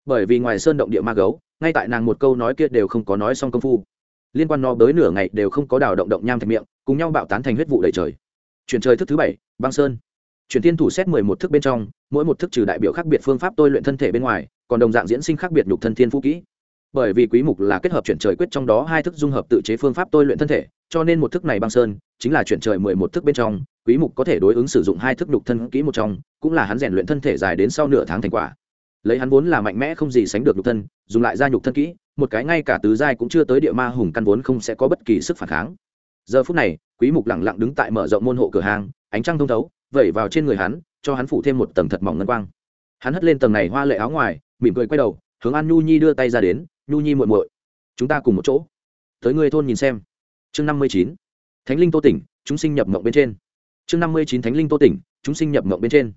Bởi vì ngoài sơn động địa ma gấu, ngay tại nàng một câu nói kia đều không có nói xong công phu. Liên quan nó tới nửa ngày đều không có đào động động nham thành miệng, cùng nhau bạo tán thành huyết vụ đầy trời. Chuyển trời thức thứ bảy, băng sơn. Chuyển tiên thủ xét mười một thức bên trong, mỗi một thức trừ đại biểu khác biệt phương pháp tôi luyện thân thể bên ngoài, còn đồng dạng diễn sinh khác biệt nhục thân thiên phú kỹ bởi vì quý mục là kết hợp chuyển trời quyết trong đó hai thức dung hợp tự chế phương pháp tôi luyện thân thể, cho nên một thức này băng sơn, chính là chuyển trời mười một thức bên trong, quý mục có thể đối ứng sử dụng hai thức nhục thân kỹ một trong, cũng là hắn rèn luyện thân thể dài đến sau nửa tháng thành quả. Lấy hắn vốn là mạnh mẽ không gì sánh được nhục thân, dùng lại ra nhục thân kỹ, một cái ngay cả tứ giai cũng chưa tới địa ma hùng căn vốn không sẽ có bất kỳ sức phản kháng. Giờ phút này, quý mục lặng lặng đứng tại mở rộng môn hộ cửa hàng, ánh trăng thông thấu, vẩy vào trên người hắn, cho hắn phủ thêm một tầng thật mỏng ngân quang. Hắn hất lên tầng này hoa lệ áo ngoài, mỉm cười quay đầu, hướng an nhu nhi đưa tay ra đến nhu nhi muội muội, chúng ta cùng một chỗ. Tới người thôn nhìn xem. Chương năm mươi chín, thánh linh tô tỉnh, chúng sinh nhập mộng bên trên. Chương năm mươi chín, thánh linh tô tỉnh, chúng sinh nhập mộng bên trên.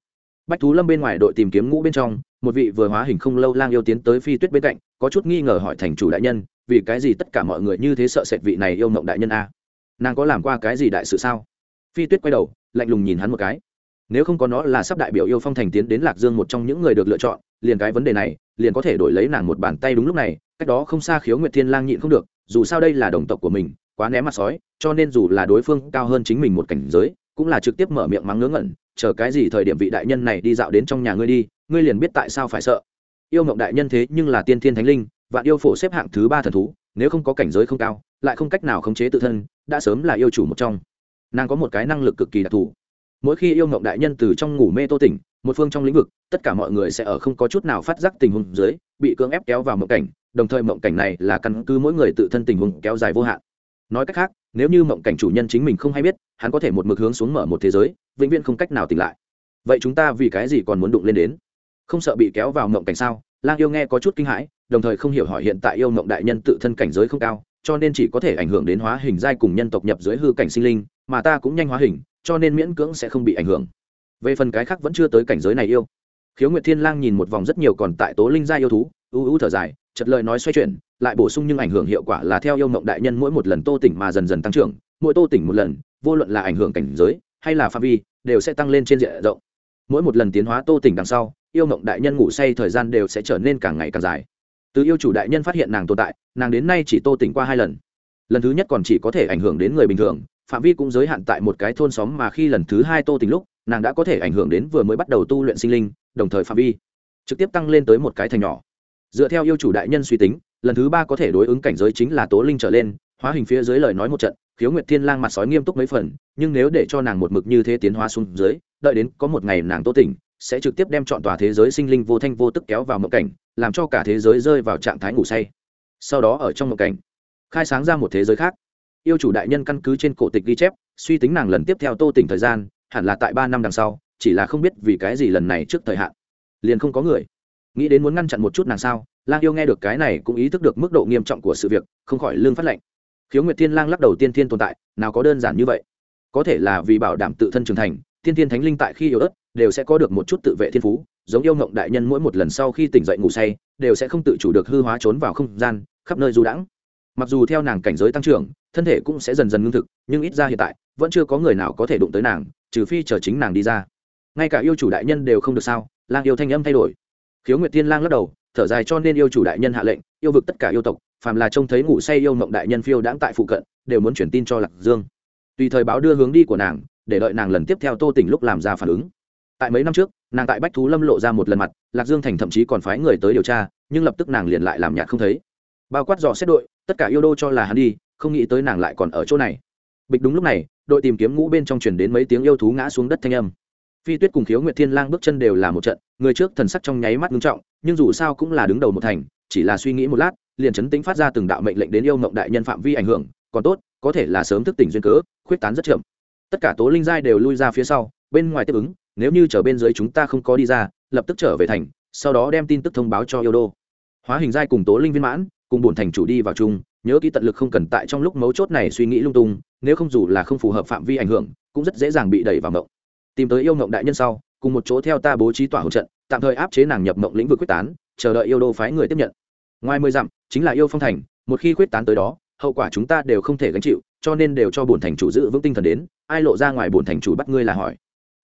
Bách thú lâm bên ngoài đội tìm kiếm ngũ bên trong, một vị vừa hóa hình không lâu lang yêu tiến tới phi tuyết bên cạnh, có chút nghi ngờ hỏi thành chủ đại nhân, vì cái gì tất cả mọi người như thế sợ sệt vị này yêu mộng đại nhân a? Nàng có làm qua cái gì đại sự sao? Phi tuyết quay đầu, lạnh lùng nhìn hắn một cái. Nếu không có nó là sắp đại biểu yêu phong thành tiến đến lạc dương một trong những người được lựa chọn, liền cái vấn đề này, liền có thể đổi lấy nàng một bàn tay đúng lúc này cách đó không xa khiếu nguyệt thiên lang nhịn không được, dù sao đây là đồng tộc của mình, quá ném mặt sói, cho nên dù là đối phương cao hơn chính mình một cảnh giới, cũng là trực tiếp mở miệng mắng ngớ ngẩn, chờ cái gì thời điểm vị đại nhân này đi dạo đến trong nhà ngươi đi, ngươi liền biết tại sao phải sợ. Yêu mộng đại nhân thế nhưng là tiên thiên thánh linh, vạn yêu phổ xếp hạng thứ ba thần thú, nếu không có cảnh giới không cao, lại không cách nào khống chế tự thân, đã sớm là yêu chủ một trong. Nàng có một cái năng lực cực kỳ đặc thù. Mỗi khi yêu mộng đại nhân từ trong ngủ mê tô tỉnh, một phương trong lĩnh vực, tất cả mọi người sẽ ở không có chút nào phát giác tình huống dưới, bị cưỡng ép kéo vào mộng cảnh đồng thời mộng cảnh này là căn cứ mỗi người tự thân tình huống kéo dài vô hạn. Nói cách khác, nếu như mộng cảnh chủ nhân chính mình không hay biết, hắn có thể một mực hướng xuống mở một thế giới, vĩnh viễn không cách nào tỉnh lại. Vậy chúng ta vì cái gì còn muốn đụng lên đến? Không sợ bị kéo vào mộng cảnh sao? Lang yêu nghe có chút kinh hãi, đồng thời không hiểu hỏi hiện tại yêu mộng đại nhân tự thân cảnh giới không cao, cho nên chỉ có thể ảnh hưởng đến hóa hình giai cùng nhân tộc nhập dưới hư cảnh sinh linh, mà ta cũng nhanh hóa hình, cho nên miễn cưỡng sẽ không bị ảnh hưởng. Về phần cái khác vẫn chưa tới cảnh giới này yêu. Khiếu nguyệt thiên lang nhìn một vòng rất nhiều còn tại tố linh gia yêu thú U u thở dài chật lời nói xoay chuyển, lại bổ sung nhưng ảnh hưởng hiệu quả là theo yêu mộng đại nhân mỗi một lần tô tỉnh mà dần dần tăng trưởng, mỗi tô tỉnh một lần, vô luận là ảnh hưởng cảnh giới hay là phạm vi, đều sẽ tăng lên trên diện rộng. Mỗi một lần tiến hóa tô tỉnh đằng sau, yêu mộng đại nhân ngủ say thời gian đều sẽ trở nên càng ngày càng dài. Từ yêu chủ đại nhân phát hiện nàng tồn tại, nàng đến nay chỉ tô tỉnh qua hai lần. Lần thứ nhất còn chỉ có thể ảnh hưởng đến người bình thường, phạm vi cũng giới hạn tại một cái thôn xóm mà khi lần thứ hai tô tỉnh lúc, nàng đã có thể ảnh hưởng đến vừa mới bắt đầu tu luyện sinh linh, đồng thời phạm vi trực tiếp tăng lên tới một cái thành nhỏ dựa theo yêu chủ đại nhân suy tính, lần thứ ba có thể đối ứng cảnh giới chính là tố linh trở lên, hóa hình phía dưới lời nói một trận, khiếu nguyệt thiên lang mặt sói nghiêm túc mấy phần, nhưng nếu để cho nàng một mực như thế tiến hóa xuống dưới, đợi đến có một ngày nàng tô tỉnh, sẽ trực tiếp đem chọn tòa thế giới sinh linh vô thanh vô tức kéo vào mộng cảnh, làm cho cả thế giới rơi vào trạng thái ngủ say. Sau đó ở trong mộng cảnh, khai sáng ra một thế giới khác. Yêu chủ đại nhân căn cứ trên cổ tịch ghi chép, suy tính nàng lần tiếp theo tô tỉnh thời gian, hẳn là tại ba năm đằng sau, chỉ là không biết vì cái gì lần này trước thời hạn, liền không có người nghĩ đến muốn ngăn chặn một chút nàng sao lang yêu nghe được cái này cũng ý thức được mức độ nghiêm trọng của sự việc, không khỏi lương phát lệnh khiếu nguyệt thiên lang lắc đầu tiên thiên tồn tại, nào có đơn giản như vậy. Có thể là vì bảo đảm tự thân trưởng thành, tiên thiên thánh linh tại khi yếu ớt, đều sẽ có được một chút tự vệ thiên phú, giống yêu ngộng đại nhân mỗi một lần sau khi tỉnh dậy ngủ say, đều sẽ không tự chủ được hư hóa trốn vào không gian, khắp nơi du đãng. Mặc dù theo nàng cảnh giới tăng trưởng, thân thể cũng sẽ dần dần ngưng thực, nhưng ít ra hiện tại, vẫn chưa có người nào có thể đụng tới nàng, trừ phi chờ chính nàng đi ra. Ngay cả yêu chủ đại nhân đều không được sao lang yêu thanh âm thay đổi khiếu nguyệt thiên lang lắc đầu, thở dài cho nên yêu chủ đại nhân hạ lệnh, yêu vực tất cả yêu tộc, phàm là trông thấy ngủ say yêu mộng đại nhân phiêu đãng tại phụ cận, đều muốn chuyển tin cho lạc dương. Tùy thời báo đưa hướng đi của nàng, để đợi nàng lần tiếp theo tô tỉnh lúc làm ra phản ứng. Tại mấy năm trước, nàng tại bách thú lâm lộ ra một lần mặt, lạc dương thành thậm chí còn phái người tới điều tra, nhưng lập tức nàng liền lại làm nhạt không thấy. Bao quát dò xét đội, tất cả yêu đô cho là hắn đi, không nghĩ tới nàng lại còn ở chỗ này. Bịch đúng lúc này, đội tìm kiếm ngũ bên trong truyền đến mấy tiếng yêu thú ngã xuống đất thanh âm phi tuyết cùng khiếu nguyệt thiên lang bước chân đều là một trận, người trước thần sắc trong nháy mắt ngưng trọng, nhưng dù sao cũng là đứng đầu một thành, chỉ là suy nghĩ một lát, liền chấn tĩnh phát ra từng đạo mệnh lệnh đến yêu mộng đại nhân phạm vi ảnh hưởng, còn tốt, có thể là sớm thức tỉnh duyên cớ, khuyết tán rất chậm. Tất cả tố linh giai đều lui ra phía sau, bên ngoài tiếp ứng, nếu như trở bên dưới chúng ta không có đi ra, lập tức trở về thành, sau đó đem tin tức thông báo cho yêu đô. Hóa hình giai cùng tố linh viên mãn, cùng bổn thành chủ đi vào chung, nhớ kỹ tận lực không cần tại trong lúc mấu chốt này suy nghĩ lung tung, nếu không dù là không phù hợp phạm vi ảnh hưởng, cũng rất dễ dàng bị đẩy vào mộng tìm tới yêu mộng đại nhân sau, cùng một chỗ theo ta bố trí tỏa hậu trận, tạm thời áp chế nàng nhập mộng lĩnh vực quyết tán, chờ đợi yêu đô phái người tiếp nhận. Ngoài mười dặm, chính là yêu phong thành, một khi quyết tán tới đó, hậu quả chúng ta đều không thể gánh chịu, cho nên đều cho bổn thành chủ giữ vững tinh thần đến, ai lộ ra ngoài bổn thành chủ bắt ngươi là hỏi.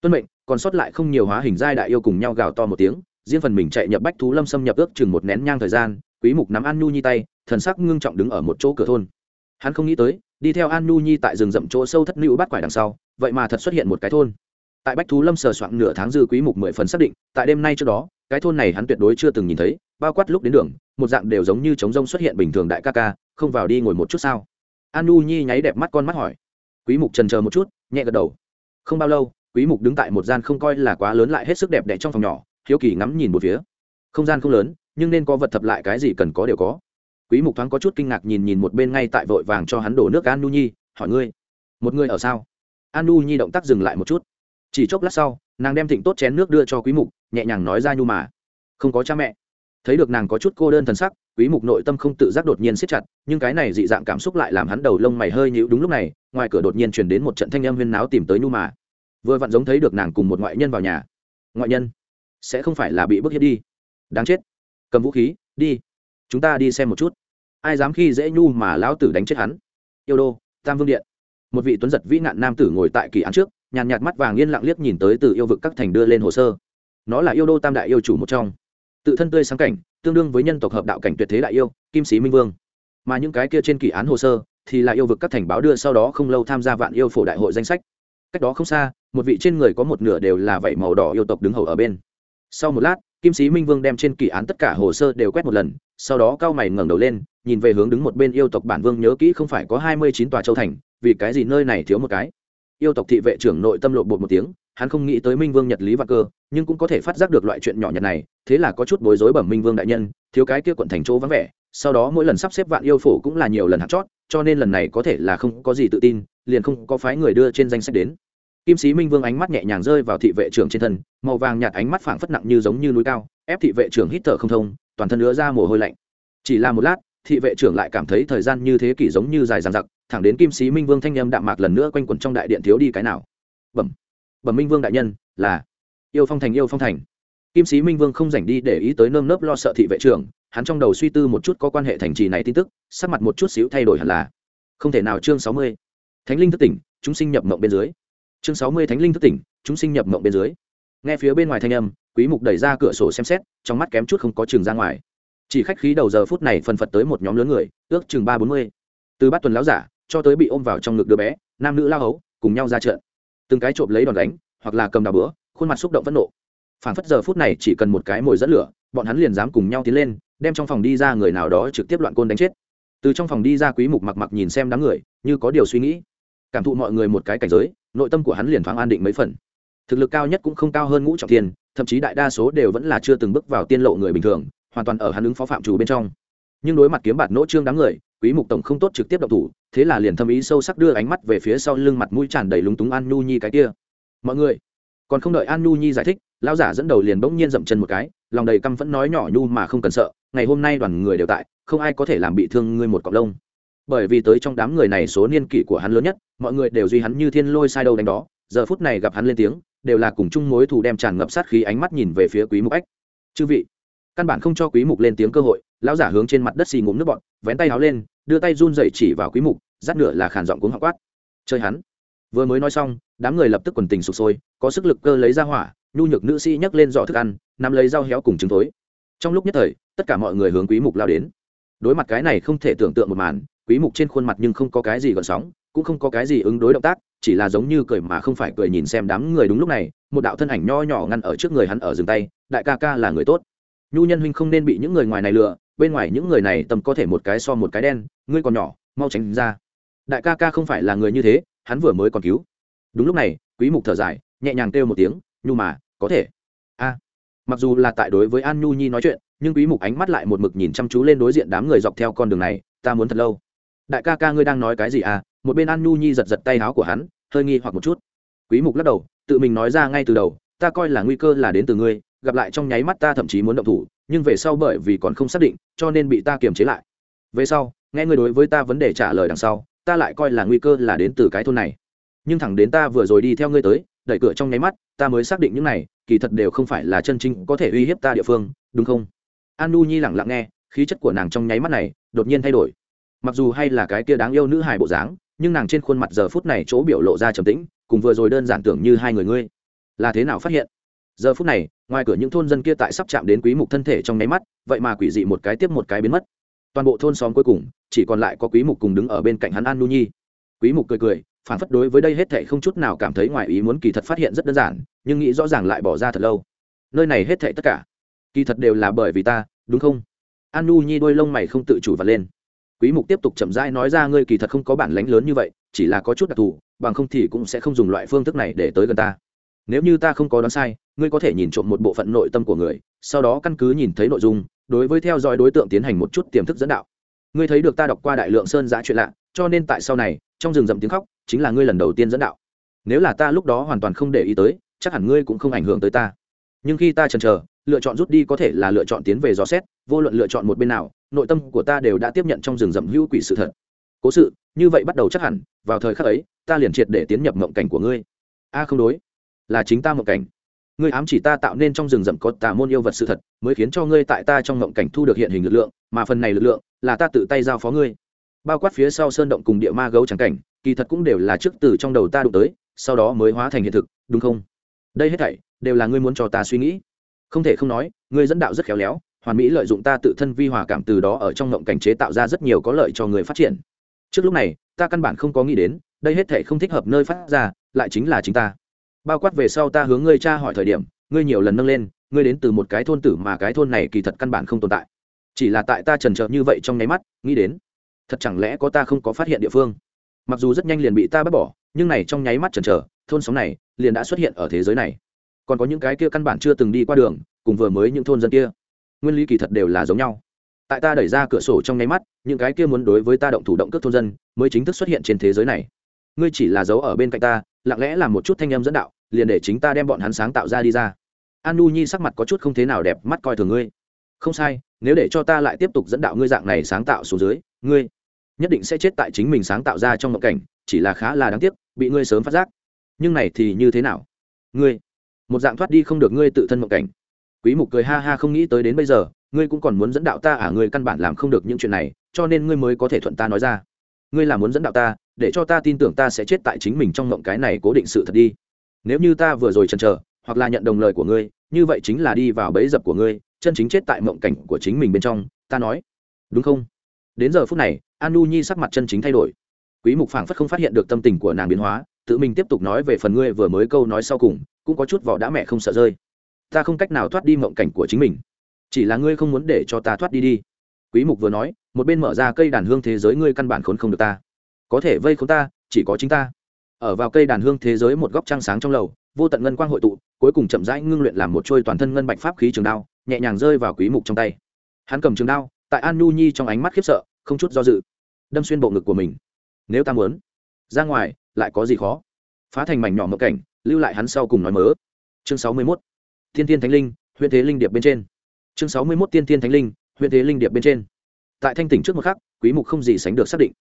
Tuân mệnh, còn sót lại không nhiều hóa hình giai đại yêu cùng nhau gào to một tiếng, riêng phần mình chạy nhập bách thú lâm xâm nhập ước chừng một nén nhang thời gian, quý mục nắm an nhu nhi tay, thần sắc ngưng trọng đứng ở một chỗ cửa thôn. Hắn không nghĩ tới, đi theo an nhu nhi tại rừng rậm chỗ sâu thất lưu bắt quải đằng sau, vậy mà thật xuất hiện một cái thôn tại bách thú lâm sờ soạn nửa tháng dư quý mục mười phần xác định, tại đêm nay trước đó, cái thôn này hắn tuyệt đối chưa từng nhìn thấy, bao quát lúc đến đường, một dạng đều giống như trống rông xuất hiện bình thường đại ca ca, không vào đi ngồi một chút sao? An nhi nháy đẹp mắt con mắt hỏi. Quý mục trần chờ một chút, nhẹ gật đầu. Không bao lâu, quý mục đứng tại một gian không coi là quá lớn lại hết sức đẹp đẽ trong phòng nhỏ, hiếu kỳ ngắm nhìn một phía. Không gian không lớn, nhưng nên có vật thập lại cái gì cần có đều có. Quý mục thoáng có chút kinh ngạc nhìn nhìn một bên ngay tại vội vàng cho hắn đổ nước an nu nhi, hỏi ngươi, một người ở sao? An nu nhi động tác dừng lại một chút chỉ chốc lát sau, nàng đem thịnh tốt chén nước đưa cho quý mục, nhẹ nhàng nói ra nhu mà. Không có cha mẹ. Thấy được nàng có chút cô đơn thần sắc, quý mục nội tâm không tự giác đột nhiên siết chặt, nhưng cái này dị dạng cảm xúc lại làm hắn đầu lông mày hơi nhíu đúng lúc này, ngoài cửa đột nhiên truyền đến một trận thanh âm huyên náo tìm tới nhu mà. Vừa vặn giống thấy được nàng cùng một ngoại nhân vào nhà. Ngoại nhân, sẽ không phải là bị bức hiếp đi. Đáng chết. Cầm vũ khí, đi. Chúng ta đi xem một chút. Ai dám khi dễ nhu mà lão tử đánh chết hắn? Yêu đô, tam vương điện. Một vị tuấn giật vĩ nạn nam tử ngồi tại kỳ án trước nhàn nhạt mắt vàng yên lặng liếc nhìn tới từ yêu vực các thành đưa lên hồ sơ. Nó là yêu đô tam đại yêu chủ một trong. Tự thân tươi sáng cảnh, tương đương với nhân tộc hợp đạo cảnh tuyệt thế đại yêu, kim sĩ minh vương. Mà những cái kia trên kỳ án hồ sơ, thì là yêu vực các thành báo đưa sau đó không lâu tham gia vạn yêu phổ đại hội danh sách. Cách đó không xa, một vị trên người có một nửa đều là vảy màu đỏ yêu tộc đứng hầu ở bên. Sau một lát, kim sĩ minh vương đem trên kỳ án tất cả hồ sơ đều quét một lần, sau đó cao mày ngẩng đầu lên, nhìn về hướng đứng một bên yêu tộc bản vương nhớ kỹ không phải có hai mươi chín tòa châu thành, vì cái gì nơi này thiếu một cái yêu tộc thị vệ trưởng nội tâm lộ bột một tiếng, hắn không nghĩ tới minh vương nhật lý và cơ, nhưng cũng có thể phát giác được loại chuyện nhỏ nhặt này, thế là có chút bối rối bẩm minh vương đại nhân, thiếu cái kia quận thành chỗ vắng vẻ, sau đó mỗi lần sắp xếp vạn yêu phổ cũng là nhiều lần hạt chót, cho nên lần này có thể là không có gì tự tin, liền không có phái người đưa trên danh sách đến. Kim sĩ minh vương ánh mắt nhẹ nhàng rơi vào thị vệ trưởng trên thân, màu vàng nhạt ánh mắt phảng phất nặng như giống như núi cao, ép thị vệ trưởng hít thở không thông, toàn thân nữa ra mồ hôi lạnh. Chỉ là một lát, thị vệ trưởng lại cảm thấy thời gian như thế kỷ giống như dài dằng dặc thẳng đến kim sĩ minh vương thanh âm đạm mạc lần nữa quanh quẩn trong đại điện thiếu đi cái nào. Bẩm bẩm minh vương đại nhân, là, yêu phong thành, yêu phong thành. Kim sĩ minh vương không dành đi để ý tới nơm nớp lo sợ thị vệ trưởng, hắn trong đầu suy tư một chút có quan hệ thành trì này tin tức, sắc mặt một chút xíu thay đổi hẳn là. Không thể nào chương sáu mươi. Thánh linh thức tỉnh, chúng sinh nhập mộng bên dưới. Chương sáu mươi thánh linh thức tỉnh, chúng sinh nhập mộng bên dưới. Nghe phía bên ngoài thanh âm, quý mục đẩy ra cửa sổ xem xét, trong mắt kém chút không có trường ra ngoài. Chỉ khách khí đầu giờ phút này phần phật tới một nhóm lớn người, ước chừng ba bốn mươi. Từ bát tuần láo giả cho tới bị ôm vào trong ngực đứa bé, nam nữ lao hấu, cùng nhau ra trận. Từng cái trộm lấy đòn đánh, hoặc là cầm đào bữa khuôn mặt xúc động phẫn nộ. Phản phất giờ phút này chỉ cần một cái mồi dẫn lửa, bọn hắn liền dám cùng nhau tiến lên, đem trong phòng đi ra người nào đó trực tiếp loạn côn đánh chết. Từ trong phòng đi ra quý mục mặc mặc nhìn xem đám người, như có điều suy nghĩ. Cảm thụ mọi người một cái cảnh giới, nội tâm của hắn liền thoáng an định mấy phần. Thực lực cao nhất cũng không cao hơn ngũ trọng thiên, thậm chí đại đa số đều vẫn là chưa từng bước vào tiên lộ người bình thường, hoàn toàn ở hắn ứng phó phạm chủ bên trong nhưng đối mặt kiếm bạt nỗ trương đám người, quý mục tổng không tốt trực tiếp động thủ, thế là liền thâm ý sâu sắc đưa ánh mắt về phía sau lưng mặt mũi tràn đầy lúng túng an nhu nhi cái kia. Mọi người, còn không đợi an nhu nhi giải thích, lão giả dẫn đầu liền bỗng nhiên dậm chân một cái, lòng đầy căm phẫn nói nhỏ nhu mà không cần sợ, ngày hôm nay đoàn người đều tại, không ai có thể làm bị thương ngươi một cọng lông. Bởi vì tới trong đám người này số niên kỷ của hắn lớn nhất, mọi người đều duy hắn như thiên lôi sai đầu đánh đó, giờ phút này gặp hắn lên tiếng, đều là cùng chung mối thù đem tràn ngập sát khí ánh mắt nhìn về phía quý mục ách. Chư vị, căn bản không cho quý mục lên tiếng cơ hội lão giả hướng trên mặt đất xì ngụm nước bọn vén tay áo lên, đưa tay run dậy chỉ vào quý mục, rát nửa là khàn giọng cuống họng quát. Chơi hắn. Vừa mới nói xong, đám người lập tức quần tình sụp sôi, có sức lực cơ lấy ra hỏa, nhu nhược nữ sĩ nhấc lên giỏ thức ăn, nắm lấy dao héo cùng trứng thối. Trong lúc nhất thời, tất cả mọi người hướng quý mục lao đến. Đối mặt cái này không thể tưởng tượng một màn, quý mục trên khuôn mặt nhưng không có cái gì gợn sóng, cũng không có cái gì ứng đối động tác, chỉ là giống như cười mà không phải cười nhìn xem đám người đúng lúc này, một đạo thân ảnh nho nhỏ ngăn ở trước người hắn ở dừng tay, đại ca ca là người tốt nhu nhân huynh không nên bị những người ngoài này lừa, bên ngoài những người này tầm có thể một cái so một cái đen, ngươi còn nhỏ, mau tránh ra. Đại ca ca không phải là người như thế, hắn vừa mới còn cứu. Đúng lúc này, quý mục thở dài, nhẹ nhàng kêu một tiếng, nhu mà, có thể. A. Mặc dù là tại đối với an nhu nhi nói chuyện, nhưng quý mục ánh mắt lại một mực nhìn chăm chú lên đối diện đám người dọc theo con đường này, ta muốn thật lâu. Đại ca ca ngươi đang nói cái gì à? Một bên an nhu nhi giật giật tay áo của hắn, hơi nghi hoặc một chút. Quý mục lắc đầu, tự mình nói ra ngay từ đầu, ta coi là nguy cơ là đến từ ngươi gặp lại trong nháy mắt ta thậm chí muốn động thủ, nhưng về sau bởi vì còn không xác định, cho nên bị ta kiềm chế lại. Về sau, nghe ngươi đối với ta vấn đề trả lời đằng sau, ta lại coi là nguy cơ là đến từ cái thôn này. Nhưng thẳng đến ta vừa rồi đi theo ngươi tới, đẩy cửa trong nháy mắt, ta mới xác định những này, kỳ thật đều không phải là chân chính có thể uy hiếp ta địa phương, đúng không? An nu nhi lẳng lặng nghe, khí chất của nàng trong nháy mắt này, đột nhiên thay đổi. Mặc dù hay là cái kia đáng yêu nữ hài bộ dáng, nhưng nàng trên khuôn mặt giờ phút này chỗ biểu lộ ra trầm tĩnh, cùng vừa rồi đơn giản tưởng như hai người ngươi. Là thế nào phát hiện? Giờ phút này, ngoài cửa những thôn dân kia tại sắp chạm đến quý mục thân thể trong nháy mắt, vậy mà quỷ dị một cái tiếp một cái biến mất. Toàn bộ thôn xóm cuối cùng, chỉ còn lại có quý mục cùng đứng ở bên cạnh hắn an nu nhi. Quý mục cười cười, phản phất đối với đây hết thảy không chút nào cảm thấy ngoài ý muốn kỳ thật phát hiện rất đơn giản, nhưng nghĩ rõ ràng lại bỏ ra thật lâu. Nơi này hết thảy tất cả, kỳ thật đều là bởi vì ta, đúng không? An nu nhi đôi lông mày không tự chủ vặt lên. Quý mục tiếp tục chậm rãi nói ra ngươi kỳ thật không có bản lãnh lớn như vậy, chỉ là có chút đặc thù, bằng không thì cũng sẽ không dùng loại phương thức này để tới gần ta. Nếu như ta không có đoán sai ngươi có thể nhìn trộm một bộ phận nội tâm của người, sau đó căn cứ nhìn thấy nội dung, đối với theo dõi đối tượng tiến hành một chút tiềm thức dẫn đạo. Ngươi thấy được ta đọc qua đại lượng sơn giã chuyện lạ, cho nên tại sau này, trong rừng rậm tiếng khóc, chính là ngươi lần đầu tiên dẫn đạo. Nếu là ta lúc đó hoàn toàn không để ý tới, chắc hẳn ngươi cũng không ảnh hưởng tới ta. Nhưng khi ta chần chờ, lựa chọn rút đi có thể là lựa chọn tiến về dò xét, vô luận lựa chọn một bên nào, nội tâm của ta đều đã tiếp nhận trong rừng rậm hữu quỷ sự thật. Cố sự, như vậy bắt đầu chắc hẳn, vào thời khắc ấy, ta liền triệt để tiến nhập mộng cảnh của ngươi. A, không đối. Là chính ta mộng cảnh ngươi ám chỉ ta tạo nên trong rừng rậm có tà môn yêu vật sự thật, mới khiến cho ngươi tại ta trong ngộng cảnh thu được hiện hình lực lượng, mà phần này lực lượng là ta tự tay giao phó ngươi. Bao quát phía sau sơn động cùng địa ma gấu trắng cảnh, kỳ thật cũng đều là trước từ trong đầu ta đụng tới, sau đó mới hóa thành hiện thực, đúng không? Đây hết thảy đều là ngươi muốn cho ta suy nghĩ. Không thể không nói, ngươi dẫn đạo rất khéo léo, hoàn mỹ lợi dụng ta tự thân vi hòa cảm từ đó ở trong ngộng cảnh chế tạo ra rất nhiều có lợi cho người phát triển. Trước lúc này, ta căn bản không có nghĩ đến, đây hết thảy không thích hợp nơi phát ra, lại chính là chính ta bao quát về sau ta hướng ngươi cha hỏi thời điểm, ngươi nhiều lần nâng lên, ngươi đến từ một cái thôn tử mà cái thôn này kỳ thật căn bản không tồn tại. Chỉ là tại ta trần trợt như vậy trong nháy mắt, nghĩ đến, thật chẳng lẽ có ta không có phát hiện địa phương? Mặc dù rất nhanh liền bị ta bắt bỏ, nhưng này trong nháy mắt chần trở thôn xóm này liền đã xuất hiện ở thế giới này. Còn có những cái kia căn bản chưa từng đi qua đường, cùng vừa mới những thôn dân kia, nguyên lý kỳ thật đều là giống nhau. Tại ta đẩy ra cửa sổ trong nháy mắt, những cái kia muốn đối với ta động thủ động cước thôn dân, mới chính thức xuất hiện trên thế giới này. Ngươi chỉ là giấu ở bên cạnh ta lặng lẽ làm một chút thanh âm dẫn đạo, liền để chính ta đem bọn hắn sáng tạo ra đi ra. An nu nhi sắc mặt có chút không thế nào đẹp, mắt coi thường ngươi. Không sai, nếu để cho ta lại tiếp tục dẫn đạo ngươi dạng này sáng tạo xuống dưới, ngươi nhất định sẽ chết tại chính mình sáng tạo ra trong một cảnh, chỉ là khá là đáng tiếc, bị ngươi sớm phát giác. Nhưng này thì như thế nào? Ngươi, một dạng thoát đi không được ngươi tự thân một cảnh. Quý mục cười ha ha không nghĩ tới đến bây giờ, ngươi cũng còn muốn dẫn đạo ta à ngươi căn bản làm không được những chuyện này, cho nên ngươi mới có thể thuận ta nói ra ngươi là muốn dẫn đạo ta, để cho ta tin tưởng ta sẽ chết tại chính mình trong mộng cái này cố định sự thật đi. Nếu như ta vừa rồi chần chờ, hoặc là nhận đồng lời của ngươi, như vậy chính là đi vào bẫy dập của ngươi, chân chính chết tại mộng cảnh của chính mình bên trong, ta nói. Đúng không? Đến giờ phút này an nu nhi sắc mặt chân chính thay đổi. Quý mục phảng phất không phát hiện được tâm tình của nàng biến hóa, tự mình tiếp tục nói về phần ngươi vừa mới câu nói sau cùng, cũng có chút vỏ đã mẹ không sợ rơi. Ta không cách nào thoát đi mộng cảnh của chính mình. Chỉ là ngươi không muốn để cho ta thoát đi đi. Quý mục vừa nói một bên mở ra cây đàn hương thế giới ngươi căn bản khốn không được ta. Có thể vây khốn ta, chỉ có chính ta. Ở vào cây đàn hương thế giới một góc trăng sáng trong lầu, vô tận ngân quang hội tụ, cuối cùng chậm rãi ngưng luyện làm một trôi toàn thân ngân bạch pháp khí trường đao, nhẹ nhàng rơi vào quý mục trong tay. Hắn cầm trường đao, tại an nu nhi trong ánh mắt khiếp sợ, không chút do dự, đâm xuyên bộ ngực của mình. Nếu ta muốn ra ngoài, lại có gì khó? Phá thành mảnh nhỏ mộng cảnh, lưu lại hắn sau cùng nói mớ. Chương sáu mươi 61. thiên thiên thánh linh huyện thế linh điệp bên trên. Chương sáu mươi 61 tiên thiên thánh linh huyện thế linh điệp bên trên tại thanh tỉnh trước một khắc, quý mục không gì sánh được xác định.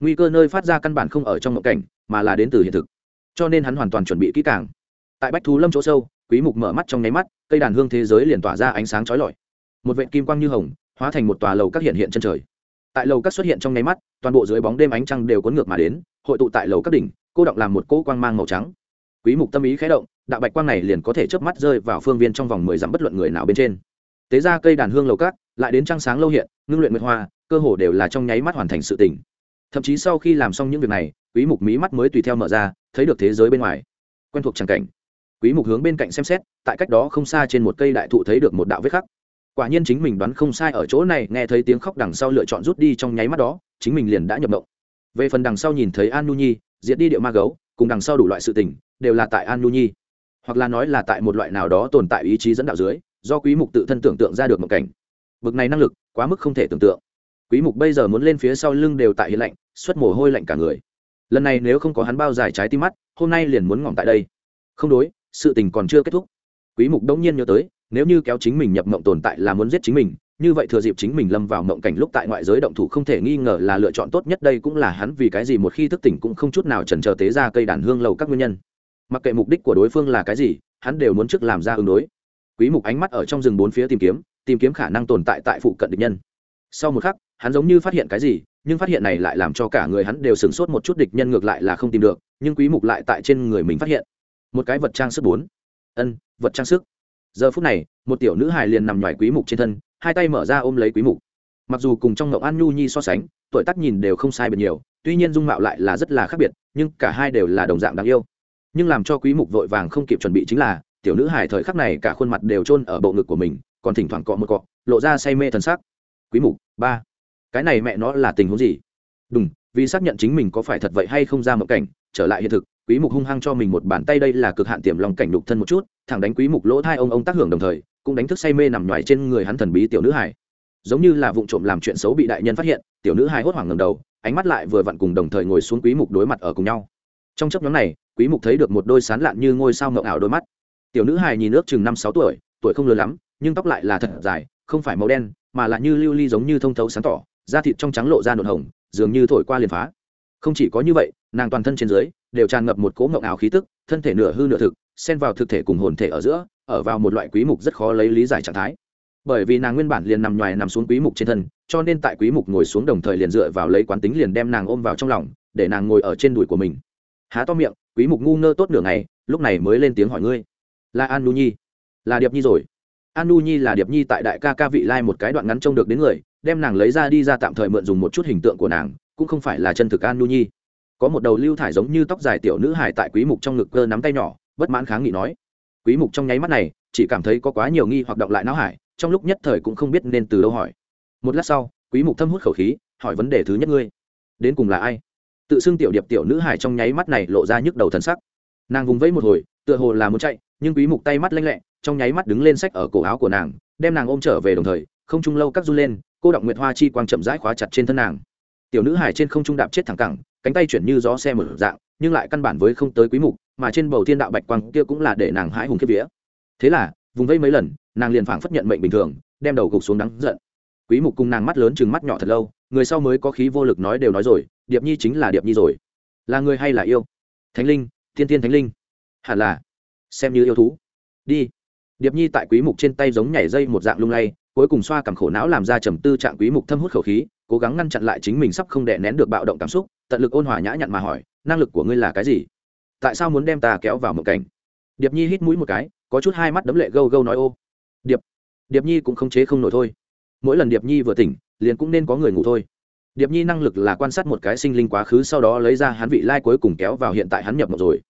Nguy cơ nơi phát ra căn bản không ở trong mộng cảnh, mà là đến từ hiện thực. Cho nên hắn hoàn toàn chuẩn bị kỹ càng. Tại bách thú lâm chỗ sâu, quý mục mở mắt trong nháy mắt, cây đàn hương thế giới liền tỏa ra ánh sáng chói lọi. Một vệt kim quang như hồng, hóa thành một tòa lầu các hiện hiện chân trời. Tại lầu các xuất hiện trong nháy mắt, toàn bộ dưới bóng đêm ánh trăng đều cuốn ngược mà đến, hội tụ tại lầu các đỉnh, cô động làm một cỗ quang mang màu trắng. Quý mục tâm ý khẽ động, đạo bạch quang này liền có thể chớp mắt rơi vào phương viên trong vòng mười dặm bất luận người nào bên trên. Tế ra cây đàn hương lầu các, lại đến trăng sáng lâu hiện ngưng luyện nguyệt hoa, cơ hồ đều là trong nháy mắt hoàn thành sự tỉnh. thậm chí sau khi làm xong những việc này, quý mục mí mắt mới tùy theo mở ra, thấy được thế giới bên ngoài. Quen thuộc tràng cảnh. Quý mục hướng bên cạnh xem xét, tại cách đó không xa trên một cây đại thụ thấy được một đạo vết khắc. Quả nhiên chính mình đoán không sai ở chỗ này, nghe thấy tiếng khóc đằng sau lựa chọn rút đi trong nháy mắt đó, chính mình liền đã nhập động về phần đằng sau nhìn thấy an nu nhi, diệt đi điệu ma gấu, cùng đằng sau đủ loại sự tình, đều là tại an nu nhi. Hoặc là nói là tại một loại nào đó tồn tại ý chí dẫn đạo dưới, do quý mục tự thân tưởng tượng ra được một cảnh. Bực này năng lực quá mức không thể tưởng tượng. Quý mục bây giờ muốn lên phía sau lưng đều tại hiện lạnh, xuất mồ hôi lạnh cả người. Lần này nếu không có hắn bao dài trái tim mắt, hôm nay liền muốn ngỏm tại đây. Không đối, sự tình còn chưa kết thúc. Quý mục đống nhiên nhớ tới, nếu như kéo chính mình nhập mộng tồn tại là muốn giết chính mình, như vậy thừa dịp chính mình lâm vào mộng cảnh lúc tại ngoại giới động thủ không thể nghi ngờ là lựa chọn tốt nhất đây cũng là hắn vì cái gì một khi thức tỉnh cũng không chút nào chần chờ tế ra cây đàn hương lầu các nguyên nhân. Mặc kệ mục đích của đối phương là cái gì, hắn đều muốn trước làm ra ứng đối. Quý mục ánh mắt ở trong rừng bốn phía tìm kiếm tìm kiếm khả năng tồn tại tại phụ cận địch nhân. Sau một khắc, hắn giống như phát hiện cái gì, nhưng phát hiện này lại làm cho cả người hắn đều sửng sốt một chút, địch nhân ngược lại là không tìm được, nhưng quý mục lại tại trên người mình phát hiện. Một cái vật trang sức bốn. Ân, vật trang sức. Giờ phút này, một tiểu nữ hài liền nằm ngoài quý mục trên thân, hai tay mở ra ôm lấy quý mục. Mặc dù cùng trong ngậu an nhu nhi so sánh, tuổi tác nhìn đều không sai biệt nhiều, tuy nhiên dung mạo lại là rất là khác biệt, nhưng cả hai đều là đồng dạng đáng yêu. Nhưng làm cho quý mục vội vàng không kịp chuẩn bị chính là, tiểu nữ hài thời khắc này cả khuôn mặt đều chôn ở bộ ngực của mình còn thỉnh thoảng cọ một cọ, lộ ra say mê thần sắc. Quý mục, ba, cái này mẹ nó là tình huống gì? Đúng vì xác nhận chính mình có phải thật vậy hay không ra một cảnh, trở lại hiện thực, quý mục hung hăng cho mình một bàn tay đây là cực hạn tiềm lòng cảnh đục thân một chút, thẳng đánh quý mục lỗ thai ông ông tác hưởng đồng thời, cũng đánh thức say mê nằm ngoài trên người hắn thần bí tiểu nữ hải giống như là vụ trộm làm chuyện xấu bị đại nhân phát hiện, tiểu nữ hải hốt hoảng ngầm đầu, ánh mắt lại vừa vặn cùng đồng thời ngồi xuống quý mục đối mặt ở cùng nhau. Trong chấp nhóm này, quý mục thấy được một đôi sán lạn như ngôi sao ngậu ảo đôi mắt. Tiểu nữ hải nhìn nước chừng năm sáu tuổi tuổi không lớn lắm nhưng tóc lại là thật dài, không phải màu đen, mà là như lưu ly giống như thông thấu sáng tỏ, da thịt trong trắng lộ ra nộn hồng, dường như thổi qua liền phá. Không chỉ có như vậy, nàng toàn thân trên dưới đều tràn ngập một cỗ ngộng ảo khí tức, thân thể nửa hư nửa thực, xen vào thực thể cùng hồn thể ở giữa, ở vào một loại quý mục rất khó lấy lý giải trạng thái. Bởi vì nàng nguyên bản liền nằm ngoài nằm xuống quý mục trên thân, cho nên tại quý mục ngồi xuống đồng thời liền dựa vào lấy quán tính liền đem nàng ôm vào trong lòng, để nàng ngồi ở trên đùi của mình. Há to miệng, quý mục ngu ngơ tốt nửa ngày, lúc này mới lên tiếng hỏi ngươi. Là an nu nhi. Là điệp nhi rồi. Anu nhi là điệp nhi tại đại ca ca vị lai một cái đoạn ngắn trông được đến người, đem nàng lấy ra đi ra tạm thời mượn dùng một chút hình tượng của nàng, cũng không phải là chân thực Anu nhi. Có một đầu lưu thải giống như tóc dài tiểu nữ hải tại quý mục trong ngực cơ nắm tay nhỏ, bất mãn kháng nghị nói. Quý mục trong nháy mắt này, chỉ cảm thấy có quá nhiều nghi hoặc động lại não hải, trong lúc nhất thời cũng không biết nên từ đâu hỏi. Một lát sau, quý mục thâm hút khẩu khí, hỏi vấn đề thứ nhất ngươi. Đến cùng là ai? Tự xưng tiểu điệp tiểu nữ hải trong nháy mắt này lộ ra nhức đầu thần sắc. Nàng vùng vẫy một hồi, tựa hồ là muốn chạy nhưng quý mục tay mắt lanh lẹ, trong nháy mắt đứng lên sách ở cổ áo của nàng, đem nàng ôm trở về đồng thời, không trung lâu các du lên, cô động nguyệt hoa chi quang chậm rãi khóa chặt trên thân nàng. Tiểu nữ hải trên không trung đạp chết thẳng cẳng, cánh tay chuyển như gió xe mở dạng, nhưng lại căn bản với không tới quý mục, mà trên bầu thiên đạo bạch quang kia cũng là để nàng hãi hùng kiếp vía. Thế là, vùng vây mấy lần, nàng liền phảng phất nhận mệnh bình thường, đem đầu gục xuống đắng giận. Quý mục cùng nàng mắt lớn chừng mắt nhỏ thật lâu, người sau mới có khí vô lực nói đều nói rồi, điệp nhi chính là điệp nhi rồi. Là người hay là yêu? Thánh linh, thiên thiên thánh linh. Hẳn là xem như yêu thú. Đi. Điệp nhi tại quý mục trên tay giống nhảy dây một dạng lung lay, cuối cùng xoa cảm khổ não làm ra trầm tư trạng quý mục thâm hút khẩu khí, cố gắng ngăn chặn lại chính mình sắp không đè nén được bạo động cảm xúc, tận lực ôn hòa nhã nhặn mà hỏi, năng lực của ngươi là cái gì? Tại sao muốn đem ta kéo vào một cảnh? Điệp nhi hít mũi một cái, có chút hai mắt đấm lệ gâu gâu nói, ô, điệp điệp nhi cũng không chế không nổi thôi. Mỗi lần điệp nhi vừa tỉnh, liền cũng nên có người ngủ thôi. Điệp nhi năng lực là quan sát một cái sinh linh quá khứ sau đó lấy ra hắn vị lai cuối cùng kéo vào hiện tại hắn nhập mộng rồi.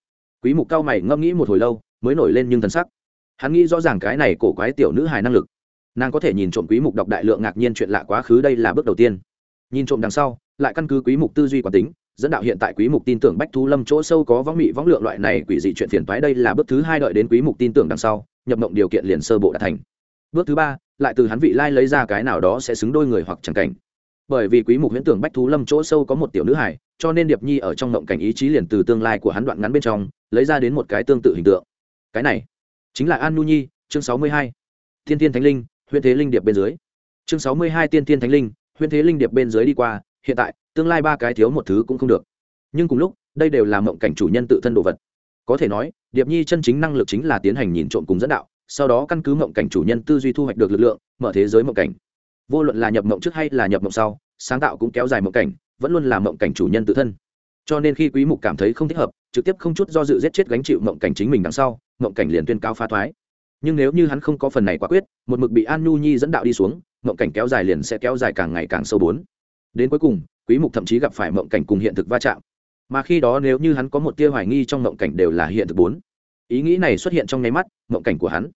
Quý mục cao mày ngâm nghĩ một hồi lâu mới nổi lên nhưng thần sắc. Hắn nghĩ rõ ràng cái này cổ quái tiểu nữ hài năng lực. Nàng có thể nhìn trộm quý mục đọc đại lượng ngạc nhiên chuyện lạ quá khứ đây là bước đầu tiên. Nhìn trộm đằng sau, lại căn cứ quý mục tư duy quán tính, dẫn đạo hiện tại quý mục tin tưởng bách thú lâm chỗ sâu có võng mị võng lượng loại này quỷ dị chuyện phiền toái đây là bước thứ hai đợi đến quý mục tin tưởng đằng sau, nhập mộng điều kiện liền sơ bộ đã thành. Bước thứ ba, lại từ hắn vị lai lấy ra cái nào đó sẽ xứng đôi người hoặc chẳng cảnh. Bởi vì quý mục huyễn tưởng bách thú lâm chỗ sâu có một tiểu nữ hải cho nên điệp nhi ở trong mộng cảnh ý chí liền từ tương lai của hắn đoạn ngắn bên trong, lấy ra đến một cái tương tự hình tượng cái này chính là an nu nhi, chương 62. thiên thiên thánh linh huyện thế linh điệp bên dưới. Chương 62 tiên thiên thánh linh huyện thế linh điệp bên dưới đi qua, hiện tại, tương lai ba cái thiếu một thứ cũng không được. Nhưng cùng lúc, đây đều là mộng cảnh chủ nhân tự thân đồ vật. Có thể nói, điệp nhi chân chính năng lực chính là tiến hành nhìn trộm cùng dẫn đạo, sau đó căn cứ mộng cảnh chủ nhân tư duy thu hoạch được lực lượng, mở thế giới mộng cảnh. Vô luận là nhập mộng trước hay là nhập mộng sau, sáng tạo cũng kéo dài mộng cảnh, vẫn luôn là mộng cảnh chủ nhân tự thân. Cho nên khi quý mục cảm thấy không thích hợp, trực tiếp không chút do dự giết chết gánh chịu mộng cảnh chính mình đằng sau mộng cảnh liền tuyên cao pha thoái. Nhưng nếu như hắn không có phần này quả quyết, một mực bị an nhu nhi dẫn đạo đi xuống mộng cảnh kéo dài liền sẽ kéo dài càng ngày càng sâu bốn. Đến cuối cùng, quý mục thậm chí gặp phải mộng cảnh cùng hiện thực va chạm. Mà khi đó nếu như hắn có một tia hoài nghi trong mộng cảnh đều là hiện thực bốn. Ý nghĩ này xuất hiện trong nháy mắt mộng cảnh của hắn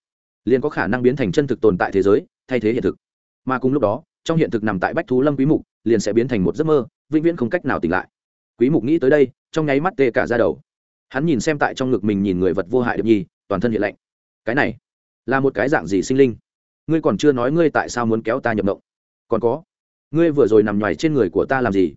liền có khả năng biến thành chân thực tồn tại thế giới, thay thế hiện thực. Mà cùng lúc đó, trong hiện thực nằm tại bách thú lâm quý mục, liền sẽ biến thành một giấc mơ, vĩnh viễn không cách nào tỉnh lại. Quý mục nghĩ tới đây, trong nháy mắt tê cả ra đầu. Hắn nhìn xem tại trong ngực mình nhìn người vật vô hại được nhi toàn thân hiện lạnh. Cái này là một cái dạng gì sinh linh? Ngươi còn chưa nói ngươi tại sao muốn kéo ta nhập động, còn có ngươi vừa rồi nằm nhoài trên người của ta làm gì?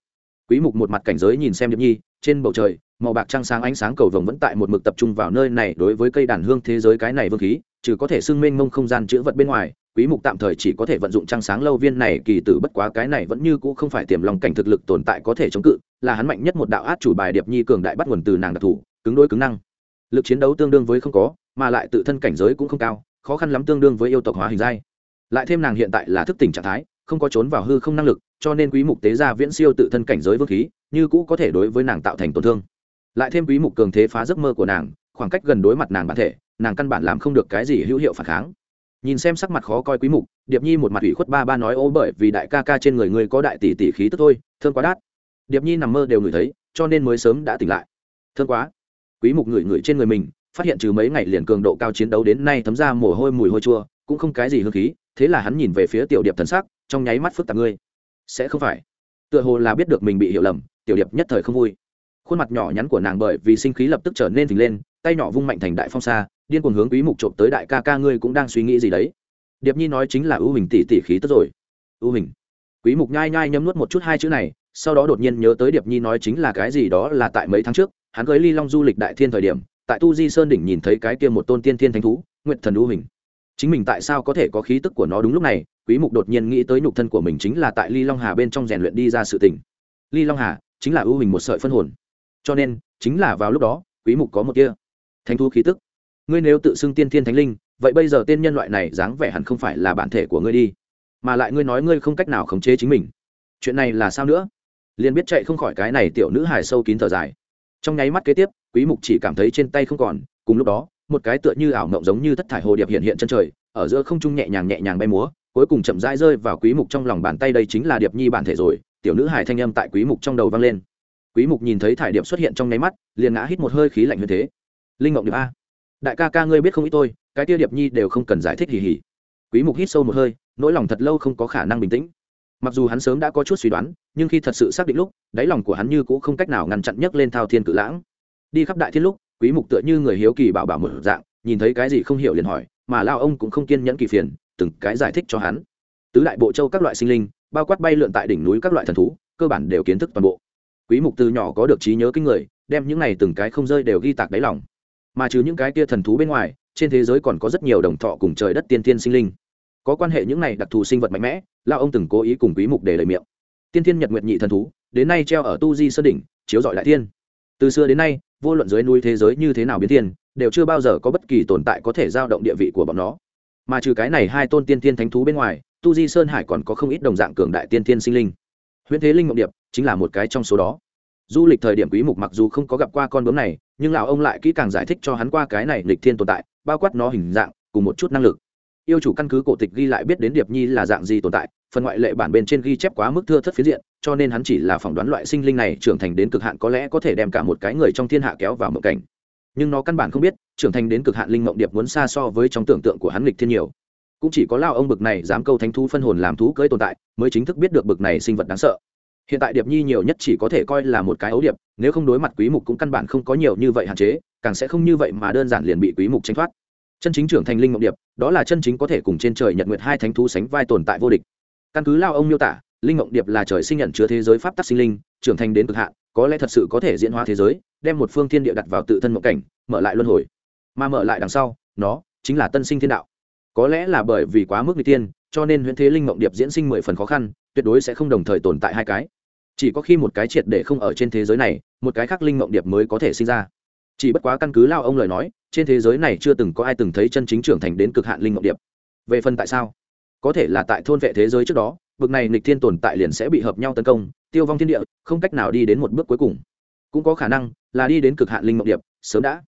Quý mục một mặt cảnh giới nhìn xem điệp nhi trên bầu trời màu bạc trăng sáng ánh sáng cầu vồng vẫn tại một mực tập trung vào nơi này đối với cây đàn hương thế giới cái này vương khí trừ có thể xưng mênh mông không gian chữ vật bên ngoài quý mục tạm thời chỉ có thể vận dụng trăng sáng lâu viên này kỳ tử bất quá cái này vẫn như cũ không phải tiềm lòng cảnh thực lực tồn tại có thể chống cự là hắn mạnh nhất một đạo át chủ bài điệp nhi cường đại bắt nguồn từ nàng đặc thủ cứng đối cứng năng lực chiến đấu tương đương với không có, mà lại tự thân cảnh giới cũng không cao, khó khăn lắm tương đương với yêu tộc hóa hình giai. Lại thêm nàng hiện tại là thức tỉnh trạng thái, không có trốn vào hư không năng lực, cho nên quý mục tế ra viễn siêu tự thân cảnh giới vương khí, như cũ có thể đối với nàng tạo thành tổn thương. Lại thêm quý mục cường thế phá giấc mơ của nàng, khoảng cách gần đối mặt nàng bản thể, nàng căn bản làm không được cái gì hữu hiệu phản kháng. Nhìn xem sắc mặt khó coi quý mục, điệp nhi một mặt ủy khuất ba ba nói, ô, bởi vì đại ca ca trên người ngươi có đại tỷ tỷ khí tức thôi thương quá đắt điệp nhi nằm mơ đều ngửi thấy, cho nên mới sớm đã tỉnh lại. Thương quá quý mục ngửi ngửi trên người mình, phát hiện trừ mấy ngày liền cường độ cao chiến đấu đến nay thấm ra mồ hôi mùi hôi chua, cũng không cái gì hương khí, thế là hắn nhìn về phía tiểu điệp thần sắc, trong nháy mắt phức tạp ngươi. Sẽ không phải. Tựa hồ là biết được mình bị hiểu lầm, tiểu điệp nhất thời không vui. Khuôn mặt nhỏ nhắn của nàng bởi vì sinh khí lập tức trở nên phình lên, tay nhỏ vung mạnh thành đại phong xa, điên cuồng hướng quý mục trộm tới đại ca ca ngươi cũng đang suy nghĩ gì đấy. Điệp nhi nói chính là ưu hình tỷ tỷ khí tức rồi. Ưu hình. Quý mục nhai nhai nhấm nuốt một chút hai chữ này, sau đó đột nhiên nhớ tới điệp nhi nói chính là cái gì đó là tại mấy tháng trước hắn gới ly long du lịch đại thiên thời điểm, tại tu di sơn đỉnh nhìn thấy cái kia một tôn tiên thiên thánh thú nguyện thần ưu hình. Chính mình tại sao có thể có khí tức của nó đúng lúc này, quý mục đột nhiên nghĩ tới nhục thân của mình chính là tại ly long hà bên trong rèn luyện đi ra sự tình. Ly long hà chính là ưu hình một sợi phân hồn. Cho nên, chính là vào lúc đó, quý mục có một kia thánh thú khí tức. Ngươi nếu tự xưng tiên thiên thánh linh, vậy bây giờ tên nhân loại này dáng vẻ hẳn không phải là bản thể của ngươi đi. Mà lại ngươi nói ngươi không cách nào khống chế chính mình. Chuyện này là sao nữa? Liền biết chạy không khỏi cái này tiểu nữ hài sâu kín thở dài trong nháy mắt kế tiếp, quý mục chỉ cảm thấy trên tay không còn, cùng lúc đó, một cái tựa như ảo mộng giống như thất thải hồ điệp hiện hiện chân trời, ở giữa không trung nhẹ nhàng nhẹ nhàng bay múa, cuối cùng chậm rãi rơi vào quý mục trong lòng bàn tay đây chính là điệp nhi bản thể rồi, tiểu nữ hài thanh âm tại quý mục trong đầu vang lên. Quý mục nhìn thấy thải điệp xuất hiện trong nháy mắt, liền ngã hít một hơi khí lạnh như thế. Linh ngọc điệp a, đại ca ca ngươi biết không ít tôi, cái tia điệp nhi đều không cần giải thích hì hì. Quý mục hít sâu một hơi, nỗi lòng thật lâu không có khả năng bình tĩnh mặc dù hắn sớm đã có chút suy đoán, nhưng khi thật sự xác định lúc, đáy lòng của hắn như cũng không cách nào ngăn chặn nhấc lên thao thiên cự lãng. Đi khắp đại thiên lúc, quý mục tựa như người hiếu kỳ bảo bảo một dạng, nhìn thấy cái gì không hiểu liền hỏi, mà lao ông cũng không kiên nhẫn kỳ phiền, từng cái giải thích cho hắn. Tứ đại bộ châu các loại sinh linh, bao quát bay lượn tại đỉnh núi các loại thần thú, cơ bản đều kiến thức toàn bộ. Quý mục từ nhỏ có được trí nhớ kinh người, đem những này từng cái không rơi đều ghi tạc đáy lòng. Mà trừ những cái kia thần thú bên ngoài, trên thế giới còn có rất nhiều đồng thọ cùng trời đất tiên tiên sinh linh có quan hệ những này đặc thù sinh vật mạnh mẽ lao ông từng cố ý cùng quý mục để lời miệng. Tiên thiên nhật nguyệt nhị thần thú, đến nay treo ở tu di sơn đỉnh, chiếu dọi đại thiên. Từ xưa đến nay, vô luận dưới núi thế giới như thế nào biến thiên, đều chưa bao giờ có bất kỳ tồn tại có thể giao động địa vị của bọn nó. Mà trừ cái này hai tôn tiên thiên thánh thú bên ngoài, tu di sơn hải còn có không ít đồng dạng cường đại tiên thiên sinh linh. Huyễn thế linh ngọc điệp chính là một cái trong số đó. Du lịch thời điểm quý mục mặc dù không có gặp qua con bướm này, nhưng lão ông lại kỹ càng giải thích cho hắn qua cái này lịch thiên tồn tại, bao quát nó hình dạng, cùng một chút năng lực yêu chủ căn cứ cổ tịch ghi lại biết đến điệp nhi là dạng gì tồn tại, phần ngoại lệ bản bên trên ghi chép quá mức thưa thất phiến diện, cho nên hắn chỉ là phỏng đoán loại sinh linh này trưởng thành đến cực hạn có lẽ có thể đem cả một cái người trong thiên hạ kéo vào mộng cảnh. Nhưng nó căn bản không biết, trưởng thành đến cực hạn linh mộng điệp muốn xa so với trong tưởng tượng của hắn lịch thiên nhiều. Cũng chỉ có lao ông bực này dám câu thánh thú phân hồn làm thú cưỡi tồn tại, mới chính thức biết được bực này sinh vật đáng sợ. Hiện tại điệp nhi nhiều nhất chỉ có thể coi là một cái ấu điệp, nếu không đối mặt quý mục cũng căn bản không có nhiều như vậy hạn chế, càng sẽ không như vậy mà đơn giản liền bị quý mục tranh thoát chân chính trưởng thành linh mộng điệp, đó là chân chính có thể cùng trên trời nhật nguyệt hai thánh thú sánh vai tồn tại vô địch. Căn cứ lao ông miêu tả, linh mộng điệp là trời sinh nhận chứa thế giới pháp tắc sinh linh, trưởng thành đến cực hạn, có lẽ thật sự có thể diễn hóa thế giới, đem một phương thiên địa đặt vào tự thân mộng cảnh, mở lại luân hồi. Mà mở lại đằng sau, nó chính là tân sinh thiên đạo. Có lẽ là bởi vì quá mức n tiên cho nên huyễn thế linh mộng điệp diễn sinh mười phần khó khăn, tuyệt đối sẽ không đồng thời tồn tại hai cái. Chỉ có khi một cái triệt để không ở trên thế giới này, một cái khác linh mộng điệp mới có thể sinh ra chỉ bất quá căn cứ lao ông lời nói, trên thế giới này chưa từng có ai từng thấy chân chính trưởng thành đến cực hạn linh ngọc điệp. Về phần tại sao? Có thể là tại thôn vệ thế giới trước đó vực này nịch thiên tồn tại liền sẽ bị hợp nhau tấn công, tiêu vong thiên địa, không cách nào đi đến một bước cuối cùng. Cũng có khả năng là đi đến cực hạn linh ngọc điệp, sớm đã.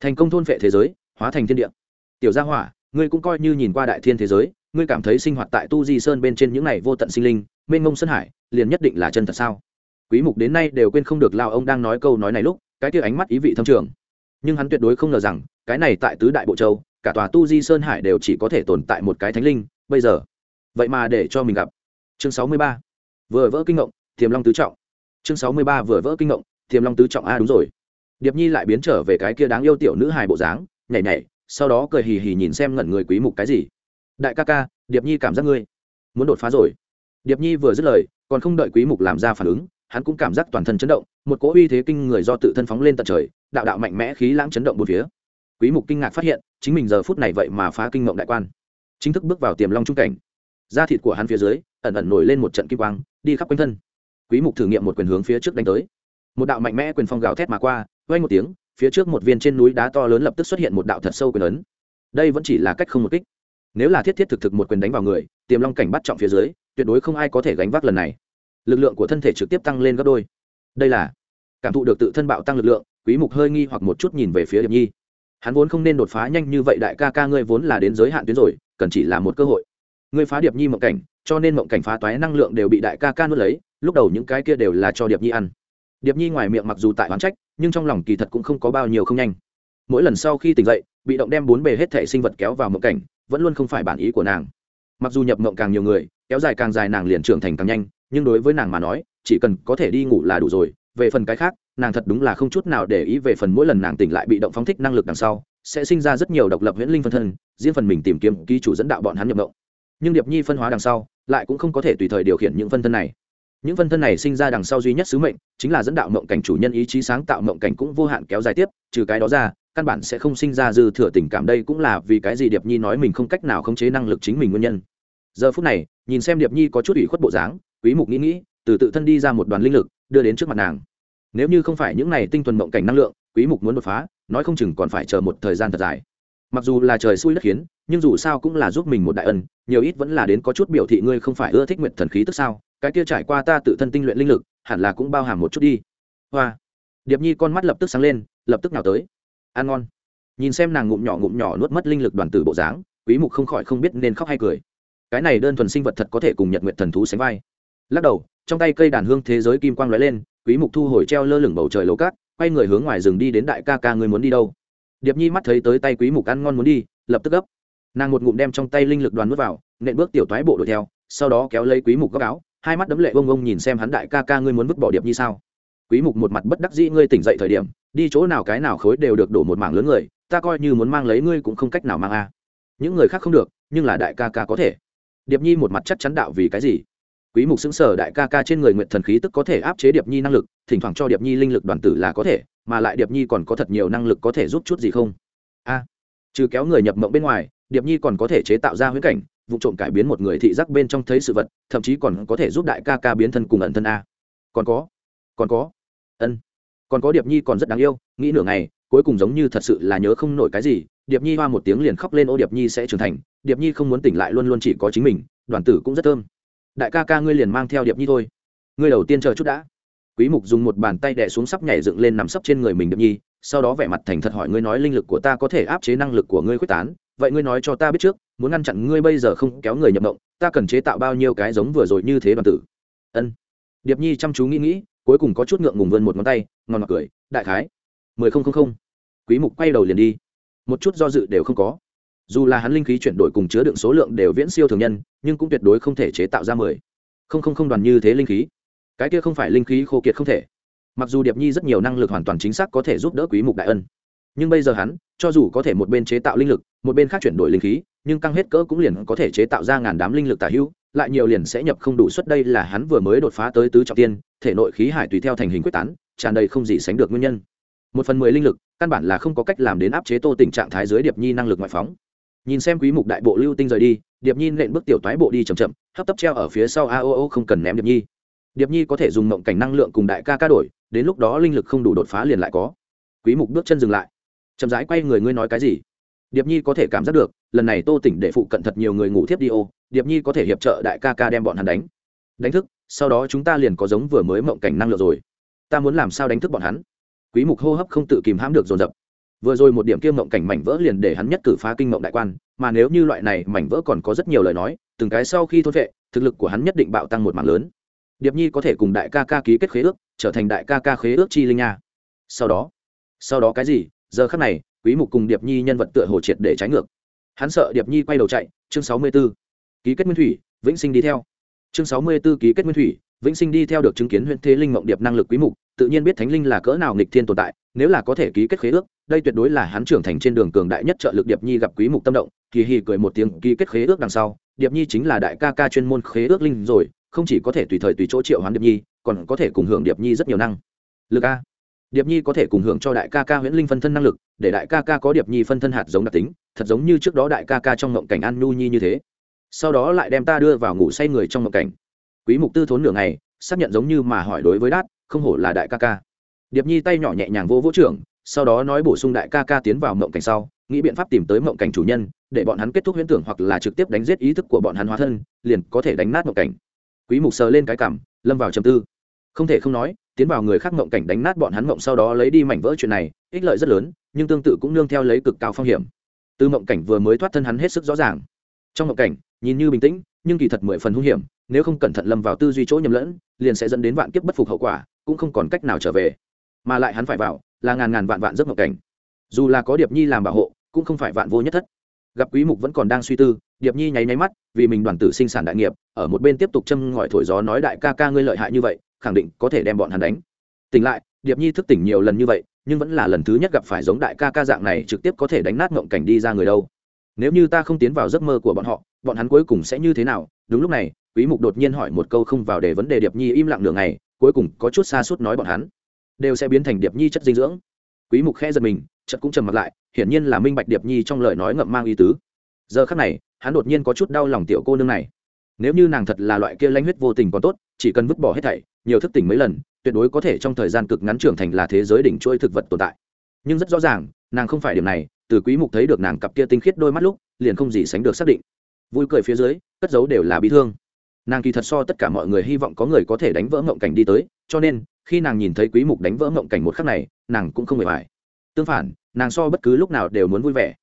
Thành công thôn vệ thế giới, hóa thành thiên địa. Tiểu gia hỏa, ngươi cũng coi như nhìn qua đại thiên thế giới, ngươi cảm thấy sinh hoạt tại tu di sơn bên trên những này vô tận sinh linh, mênh mông sơn hải, liền nhất định là chân thật sao? Quý mục đến nay đều quên không được lao ông đang nói câu nói này lúc cái kia ánh mắt ý vị thâm trường. Nhưng hắn tuyệt đối không ngờ rằng, cái này tại tứ đại bộ châu, cả tòa tu di sơn hải đều chỉ có thể tồn tại một cái thánh linh, bây giờ. Vậy mà để cho mình gặp. Chương 63. vừa vỡ kinh ngộng, tiềm long tứ trọng. Chương 63 vừa vỡ kinh ngộng, tiềm long tứ trọng a đúng rồi. Điệp nhi lại biến trở về cái kia đáng yêu tiểu nữ hài bộ dáng, nhảy nhảy, sau đó cười hì hì nhìn xem ngẩn người quý mục cái gì. Đại ca ca, điệp nhi cảm giác ngươi muốn đột phá rồi. Điệp nhi vừa dứt lời, còn không đợi quý mục làm ra phản ứng hắn cũng cảm giác toàn thân chấn động, một cỗ uy thế kinh người do tự thân phóng lên tận trời, đạo đạo mạnh mẽ khí lãng chấn động bốn phía. Quý mục kinh ngạc phát hiện, chính mình giờ phút này vậy mà phá kinh ngộng đại quan. Chính thức bước vào tiềm long trung cảnh. Da thịt của hắn phía dưới, ẩn ẩn nổi lên một trận kim quang, đi khắp quanh thân. Quý mục thử nghiệm một quyền hướng phía trước đánh tới. Một đạo mạnh mẽ quyền phong gào thét mà qua, vang một tiếng, phía trước một viên trên núi đá to lớn lập tức xuất hiện một đạo thật sâu quyền ấn. Đây vẫn chỉ là cách không một kích. Nếu là thiết thiết thực thực một quyền đánh vào người, tiềm long cảnh bắt trọng phía dưới, tuyệt đối không ai có thể gánh vác lần này lực lượng của thân thể trực tiếp tăng lên gấp đôi. Đây là cảm thụ được tự thân bạo tăng lực lượng, quý mục hơi nghi hoặc một chút nhìn về phía điệp nhi. Hắn vốn không nên đột phá nhanh như vậy đại ca ca ngươi vốn là đến giới hạn tuyến rồi, cần chỉ là một cơ hội. Ngươi phá điệp nhi mộng cảnh, cho nên mộng cảnh phá toái năng lượng đều bị đại ca ca nuốt lấy, lúc đầu những cái kia đều là cho điệp nhi ăn. Điệp nhi ngoài miệng mặc dù tại oán trách, nhưng trong lòng kỳ thật cũng không có bao nhiêu không nhanh. Mỗi lần sau khi tỉnh dậy, bị động đem bốn bề hết thể sinh vật kéo vào mộng cảnh, vẫn luôn không phải bản ý của nàng. Mặc dù nhập mộng càng nhiều người, kéo dài càng dài nàng liền trưởng thành càng nhanh nhưng đối với nàng mà nói, chỉ cần có thể đi ngủ là đủ rồi. Về phần cái khác, nàng thật đúng là không chút nào để ý về phần mỗi lần nàng tỉnh lại bị động phóng thích năng lực đằng sau, sẽ sinh ra rất nhiều độc lập huyễn linh phân thân, riêng phần mình tìm kiếm ký chủ dẫn đạo bọn hắn nhập mộng. Nhưng điệp nhi phân hóa đằng sau, lại cũng không có thể tùy thời điều khiển những phân thân này. Những phân thân này sinh ra đằng sau duy nhất sứ mệnh, chính là dẫn đạo mộng cảnh chủ nhân ý chí sáng tạo mộng cảnh cũng vô hạn kéo dài tiếp, trừ cái đó ra, căn bản sẽ không sinh ra dư thừa tình cảm. Đây cũng là vì cái gì điệp nhi nói mình không cách nào khống chế năng lực chính mình nguyên nhân. Giờ phút này, nhìn xem điệp nhi có chút ủy khuất bộ dáng quý mục nghĩ nghĩ, từ tự thân đi ra một đoàn linh lực, đưa đến trước mặt nàng. Nếu như không phải những này tinh thuần mộng cảnh năng lượng, quý mục muốn đột phá, nói không chừng còn phải chờ một thời gian thật dài. Mặc dù là trời xui đất khiến, nhưng dù sao cũng là giúp mình một đại ân, nhiều ít vẫn là đến có chút biểu thị ngươi không phải ưa thích nguyện thần khí tức sao? Cái kia trải qua ta tự thân tinh luyện linh lực, hẳn là cũng bao hàm một chút đi. Hoa. Điệp nhi con mắt lập tức sáng lên, lập tức nào tới. Ăn ngon. Nhìn xem nàng ngụm nhỏ ngụm nhỏ nuốt mất linh lực đoàn tử bộ dáng, quý mục không khỏi không biết nên khóc hay cười. Cái này đơn thuần sinh vật thật có thể cùng nhật nguyện thần thú sánh vai lắc đầu, trong tay cây đàn hương thế giới kim quang lóe lên, quý mục thu hồi treo lơ lửng bầu trời lấu cát, quay người hướng ngoài rừng đi đến đại ca ca người muốn đi đâu. Điệp nhi mắt thấy tới tay quý mục ăn ngon muốn đi, lập tức gấp. Nàng một ngụm đem trong tay linh lực đoàn nuốt vào, nện bước tiểu toái bộ đuổi theo, sau đó kéo lấy quý mục góc áo, hai mắt đấm lệ bông bông nhìn xem hắn đại ca ca ngươi muốn vứt bỏ điệp nhi sao. Quý mục một mặt bất đắc dĩ ngươi tỉnh dậy thời điểm, đi chỗ nào cái nào khối đều được đổ một mảng lớn người, ta coi như muốn mang lấy ngươi cũng không cách nào mang a. Những người khác không được, nhưng là đại ca ca có thể. Điệp nhi một mặt chắc chắn đạo vì cái gì? Quý mục xứng sở đại ca ca trên người nguyện thần khí tức có thể áp chế điệp nhi năng lực, thỉnh thoảng cho điệp nhi linh lực đoàn tử là có thể, mà lại điệp nhi còn có thật nhiều năng lực có thể giúp chút gì không? A, trừ kéo người nhập mộng bên ngoài, điệp nhi còn có thể chế tạo ra huyễn cảnh, vụ trộm cải biến một người thị giác bên trong thấy sự vật, thậm chí còn có thể giúp đại ca ca biến thân cùng ẩn thân a. Còn có còn có, ân, còn có điệp nhi còn rất đáng yêu, nghĩ nửa ngày, cuối cùng giống như thật sự là nhớ không nổi cái gì, điệp nhi hoa một tiếng liền khóc lên, ô điệp nhi sẽ trưởng thành, điệp nhi không muốn tỉnh lại luôn luôn chỉ có chính mình, đoàn tử cũng rất thơm đại ca ca ngươi liền mang theo điệp nhi thôi. Ngươi đầu tiên chờ chút đã. Quý mục dùng một bàn tay đè xuống sắp nhảy dựng lên nằm sấp trên người mình điệp nhi, sau đó vẻ mặt thành thật hỏi ngươi nói linh lực của ta có thể áp chế năng lực của ngươi quyết tán, vậy ngươi nói cho ta biết trước, muốn ngăn chặn ngươi bây giờ không kéo người nhập động, ta cần chế tạo bao nhiêu cái giống vừa rồi như thế đoàn tử? Ân. Điệp nhi chăm chú nghĩ nghĩ, cuối cùng có chút ngượng ngùng vươn một ngón tay ngon ngọt cười, đại khái, mười không không không. Quý mục quay đầu liền đi. Một chút do dự đều không có dù là hắn linh khí chuyển đổi cùng chứa đựng số lượng đều viễn siêu thường nhân, nhưng cũng tuyệt đối không thể chế tạo ra mười. Không không không đoàn như thế linh khí. Cái kia không phải linh khí khô kiệt không thể. Mặc dù điệp nhi rất nhiều năng lực hoàn toàn chính xác có thể giúp đỡ quý mục đại ân. Nhưng bây giờ hắn, cho dù có thể một bên chế tạo linh lực, một bên khác chuyển đổi linh khí, nhưng căng hết cỡ cũng liền có thể chế tạo ra ngàn đám linh lực tả hữu, lại nhiều liền sẽ nhập không đủ suất đây là hắn vừa mới đột phá tới tứ trọng tiên, thể nội khí hải tùy theo thành hình quyết tán, tràn đầy không gì sánh được nguyên nhân. Một phần mười linh lực, căn bản là không có cách làm đến áp chế tô tình trạng thái dưới điệp nhi năng lực ngoại phóng nhìn xem quý mục đại bộ lưu tinh rời đi, điệp nhi nện bước tiểu toái bộ đi chậm chậm, hấp tấp treo ở phía sau a o o không cần ném điệp nhi. Điệp nhi có thể dùng mộng cảnh năng lượng cùng đại ca ca đổi, đến lúc đó linh lực không đủ đột phá liền lại có. Quý mục bước chân dừng lại. Chậm rãi quay người, ngươi nói cái gì? Điệp nhi có thể cảm giác được, lần này tô tỉnh để phụ cận thật nhiều người ngủ thiếp đi ô, điệp nhi có thể hiệp trợ đại ca ca đem bọn hắn đánh. Đánh thức, sau đó chúng ta liền có giống vừa mới mộng cảnh năng lượng rồi. Ta muốn làm sao đánh thức bọn hắn? Quý mục hô hấp không tự kìm hãm được dồn dập vừa rồi một điểm kia mộng cảnh mảnh vỡ liền để hắn nhất cử phá kinh mộng đại quan, mà nếu như loại này mảnh vỡ còn có rất nhiều lời nói, từng cái sau khi thôn vệ, thực lực của hắn nhất định bạo tăng một mảng lớn. Điệp nhi có thể cùng đại ca ca ký kết khế ước, trở thành đại ca ca khế ước chi linh nha. Sau đó sau đó cái gì? Giờ khắc này, quý mục cùng điệp nhi nhân vật tựa hồ triệt để trái ngược. Hắn sợ điệp nhi quay đầu chạy, chương 64. ký kết nguyên thủy, vĩnh sinh đi theo. Chương 64 ký kết nguyên thủy vĩnh sinh đi theo được chứng kiến huyện thế linh mộng điệp năng lực quý mục, tự nhiên biết thánh linh là cỡ nào nghịch thiên tồn tại, nếu là có thể ký kết khế ước, đây tuyệt đối là hắn trưởng thành trên đường cường đại nhất trợ lực điệp nhi gặp quý mục tâm động, kỳ hì cười một tiếng ký kết khế ước đằng sau, điệp nhi chính là đại ca ca chuyên môn khế ước linh rồi, không chỉ có thể tùy thời tùy chỗ triệu hoán điệp nhi, còn có thể cùng hưởng điệp nhi rất nhiều năng lực a. Điệp nhi có thể cùng hưởng cho đại ca ca huyễn linh phân thân năng lực, để đại ca ca có điệp nhi phân thân hạt giống đặc tính, thật giống như trước đó đại ca ca trong ngộng cảnh an nhu nhi như thế. Sau đó lại đem ta đưa vào ngủ say người trong ngộng cảnh quý mục tư thốn nửa ngày, xác nhận giống như mà hỏi đối với đát, không hổ là đại ca ca. Điệp nhi tay nhỏ nhẹ nhàng vô vũ trưởng, sau đó nói bổ sung đại ca ca tiến vào mộng cảnh sau, nghĩ biện pháp tìm tới mộng cảnh chủ nhân, để bọn hắn kết thúc huyễn tưởng hoặc là trực tiếp đánh giết ý thức của bọn hắn hóa thân, liền có thể đánh nát mộng cảnh. Quý mục sờ lên cái cảm, lâm vào trầm tư. Không thể không nói, tiến vào người khác mộng cảnh đánh nát bọn hắn mộng sau đó lấy đi mảnh vỡ chuyện này, ích lợi rất lớn, nhưng tương tự cũng nương theo lấy cực cao phong hiểm. Từ mộng cảnh vừa mới thoát thân hắn hết sức rõ ràng. Trong mộng cảnh, nhìn như bình tĩnh nhưng kỳ thật mười phần hung hiểm, nếu không cẩn thận lâm vào tư duy chỗ nhầm lẫn, liền sẽ dẫn đến vạn kiếp bất phục hậu quả, cũng không còn cách nào trở về. Mà lại hắn phải vào, là ngàn ngàn vạn vạn giấc mộng cảnh. Dù là có điệp nhi làm bảo hộ, cũng không phải vạn vô nhất thất. Gặp quý mục vẫn còn đang suy tư, điệp nhi nháy nháy mắt, vì mình đoàn tử sinh sản đại nghiệp, ở một bên tiếp tục châm ngòi thổi gió nói đại ca ca ngươi lợi hại như vậy, khẳng định có thể đem bọn hắn đánh. Tỉnh lại, điệp nhi thức tỉnh nhiều lần như vậy, nhưng vẫn là lần thứ nhất gặp phải giống đại ca ca dạng này trực tiếp có thể đánh nát ngộng cảnh đi ra người đâu. Nếu như ta không tiến vào giấc mơ của bọn họ bọn hắn cuối cùng sẽ như thế nào? Đúng lúc này, quý mục đột nhiên hỏi một câu không vào để vấn đề điệp nhi im lặng nửa ngày, cuối cùng có chút xa suốt nói bọn hắn, đều sẽ biến thành điệp nhi chất dinh dưỡng. Quý mục khẽ giật mình, chợt cũng trầm mặt lại, hiển nhiên là minh bạch điệp nhi trong lời nói ngậm mang ý tứ. Giờ khắc này, hắn đột nhiên có chút đau lòng tiểu cô nương này. Nếu như nàng thật là loại kia lãnh huyết vô tình còn tốt, chỉ cần vứt bỏ hết thảy, nhiều thức tỉnh mấy lần, tuyệt đối có thể trong thời gian cực ngắn trưởng thành là thế giới đỉnh chuỗi thực vật tồn tại. Nhưng rất rõ ràng, nàng không phải điểm này, từ quý mục thấy được nàng cặp kia tinh khiết đôi mắt lúc, liền không gì sánh được xác định vui cười phía dưới, cất giấu đều là bi thương. Nàng kỳ thật so tất cả mọi người hy vọng có người có thể đánh vỡ mộng cảnh đi tới, cho nên, khi nàng nhìn thấy quý mục đánh vỡ mộng cảnh một khắc này, nàng cũng không hề phải tương phản, nàng so bất cứ lúc nào đều muốn vui vẻ.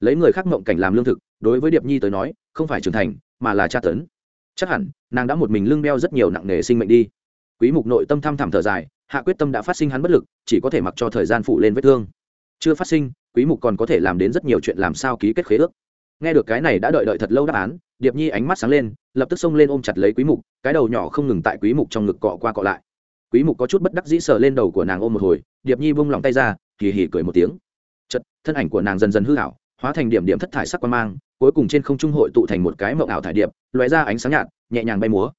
Lấy người khác mộng cảnh làm lương thực, đối với điệp nhi tới nói, không phải trưởng thành, mà là tra tấn. Chắc hẳn, nàng đã một mình lưng đeo rất nhiều nặng nề sinh mệnh đi. Quý mục nội tâm thăm thẳm thở dài, hạ quyết tâm đã phát sinh hắn bất lực, chỉ có thể mặc cho thời gian phụ lên vết thương. Chưa phát sinh, quý mục còn có thể làm đến rất nhiều chuyện làm sao ký kết khế ước nghe được cái này đã đợi đợi thật lâu đáp án, điệp nhi ánh mắt sáng lên, lập tức xông lên ôm chặt lấy quý mục, cái đầu nhỏ không ngừng tại quý mục trong ngực cọ qua cọ lại. Quý mục có chút bất đắc dĩ sờ lên đầu của nàng ôm một hồi, điệp nhi buông lòng tay ra kỳ hỉ cười một tiếng. Chật thân ảnh của nàng dần dần hư ảo, hóa thành điểm điểm thất thải sắc quan mang, cuối cùng trên không trung hội tụ thành một cái mộng ảo thải điệp loé ra ánh sáng nhạt, nhẹ nhàng bay múa.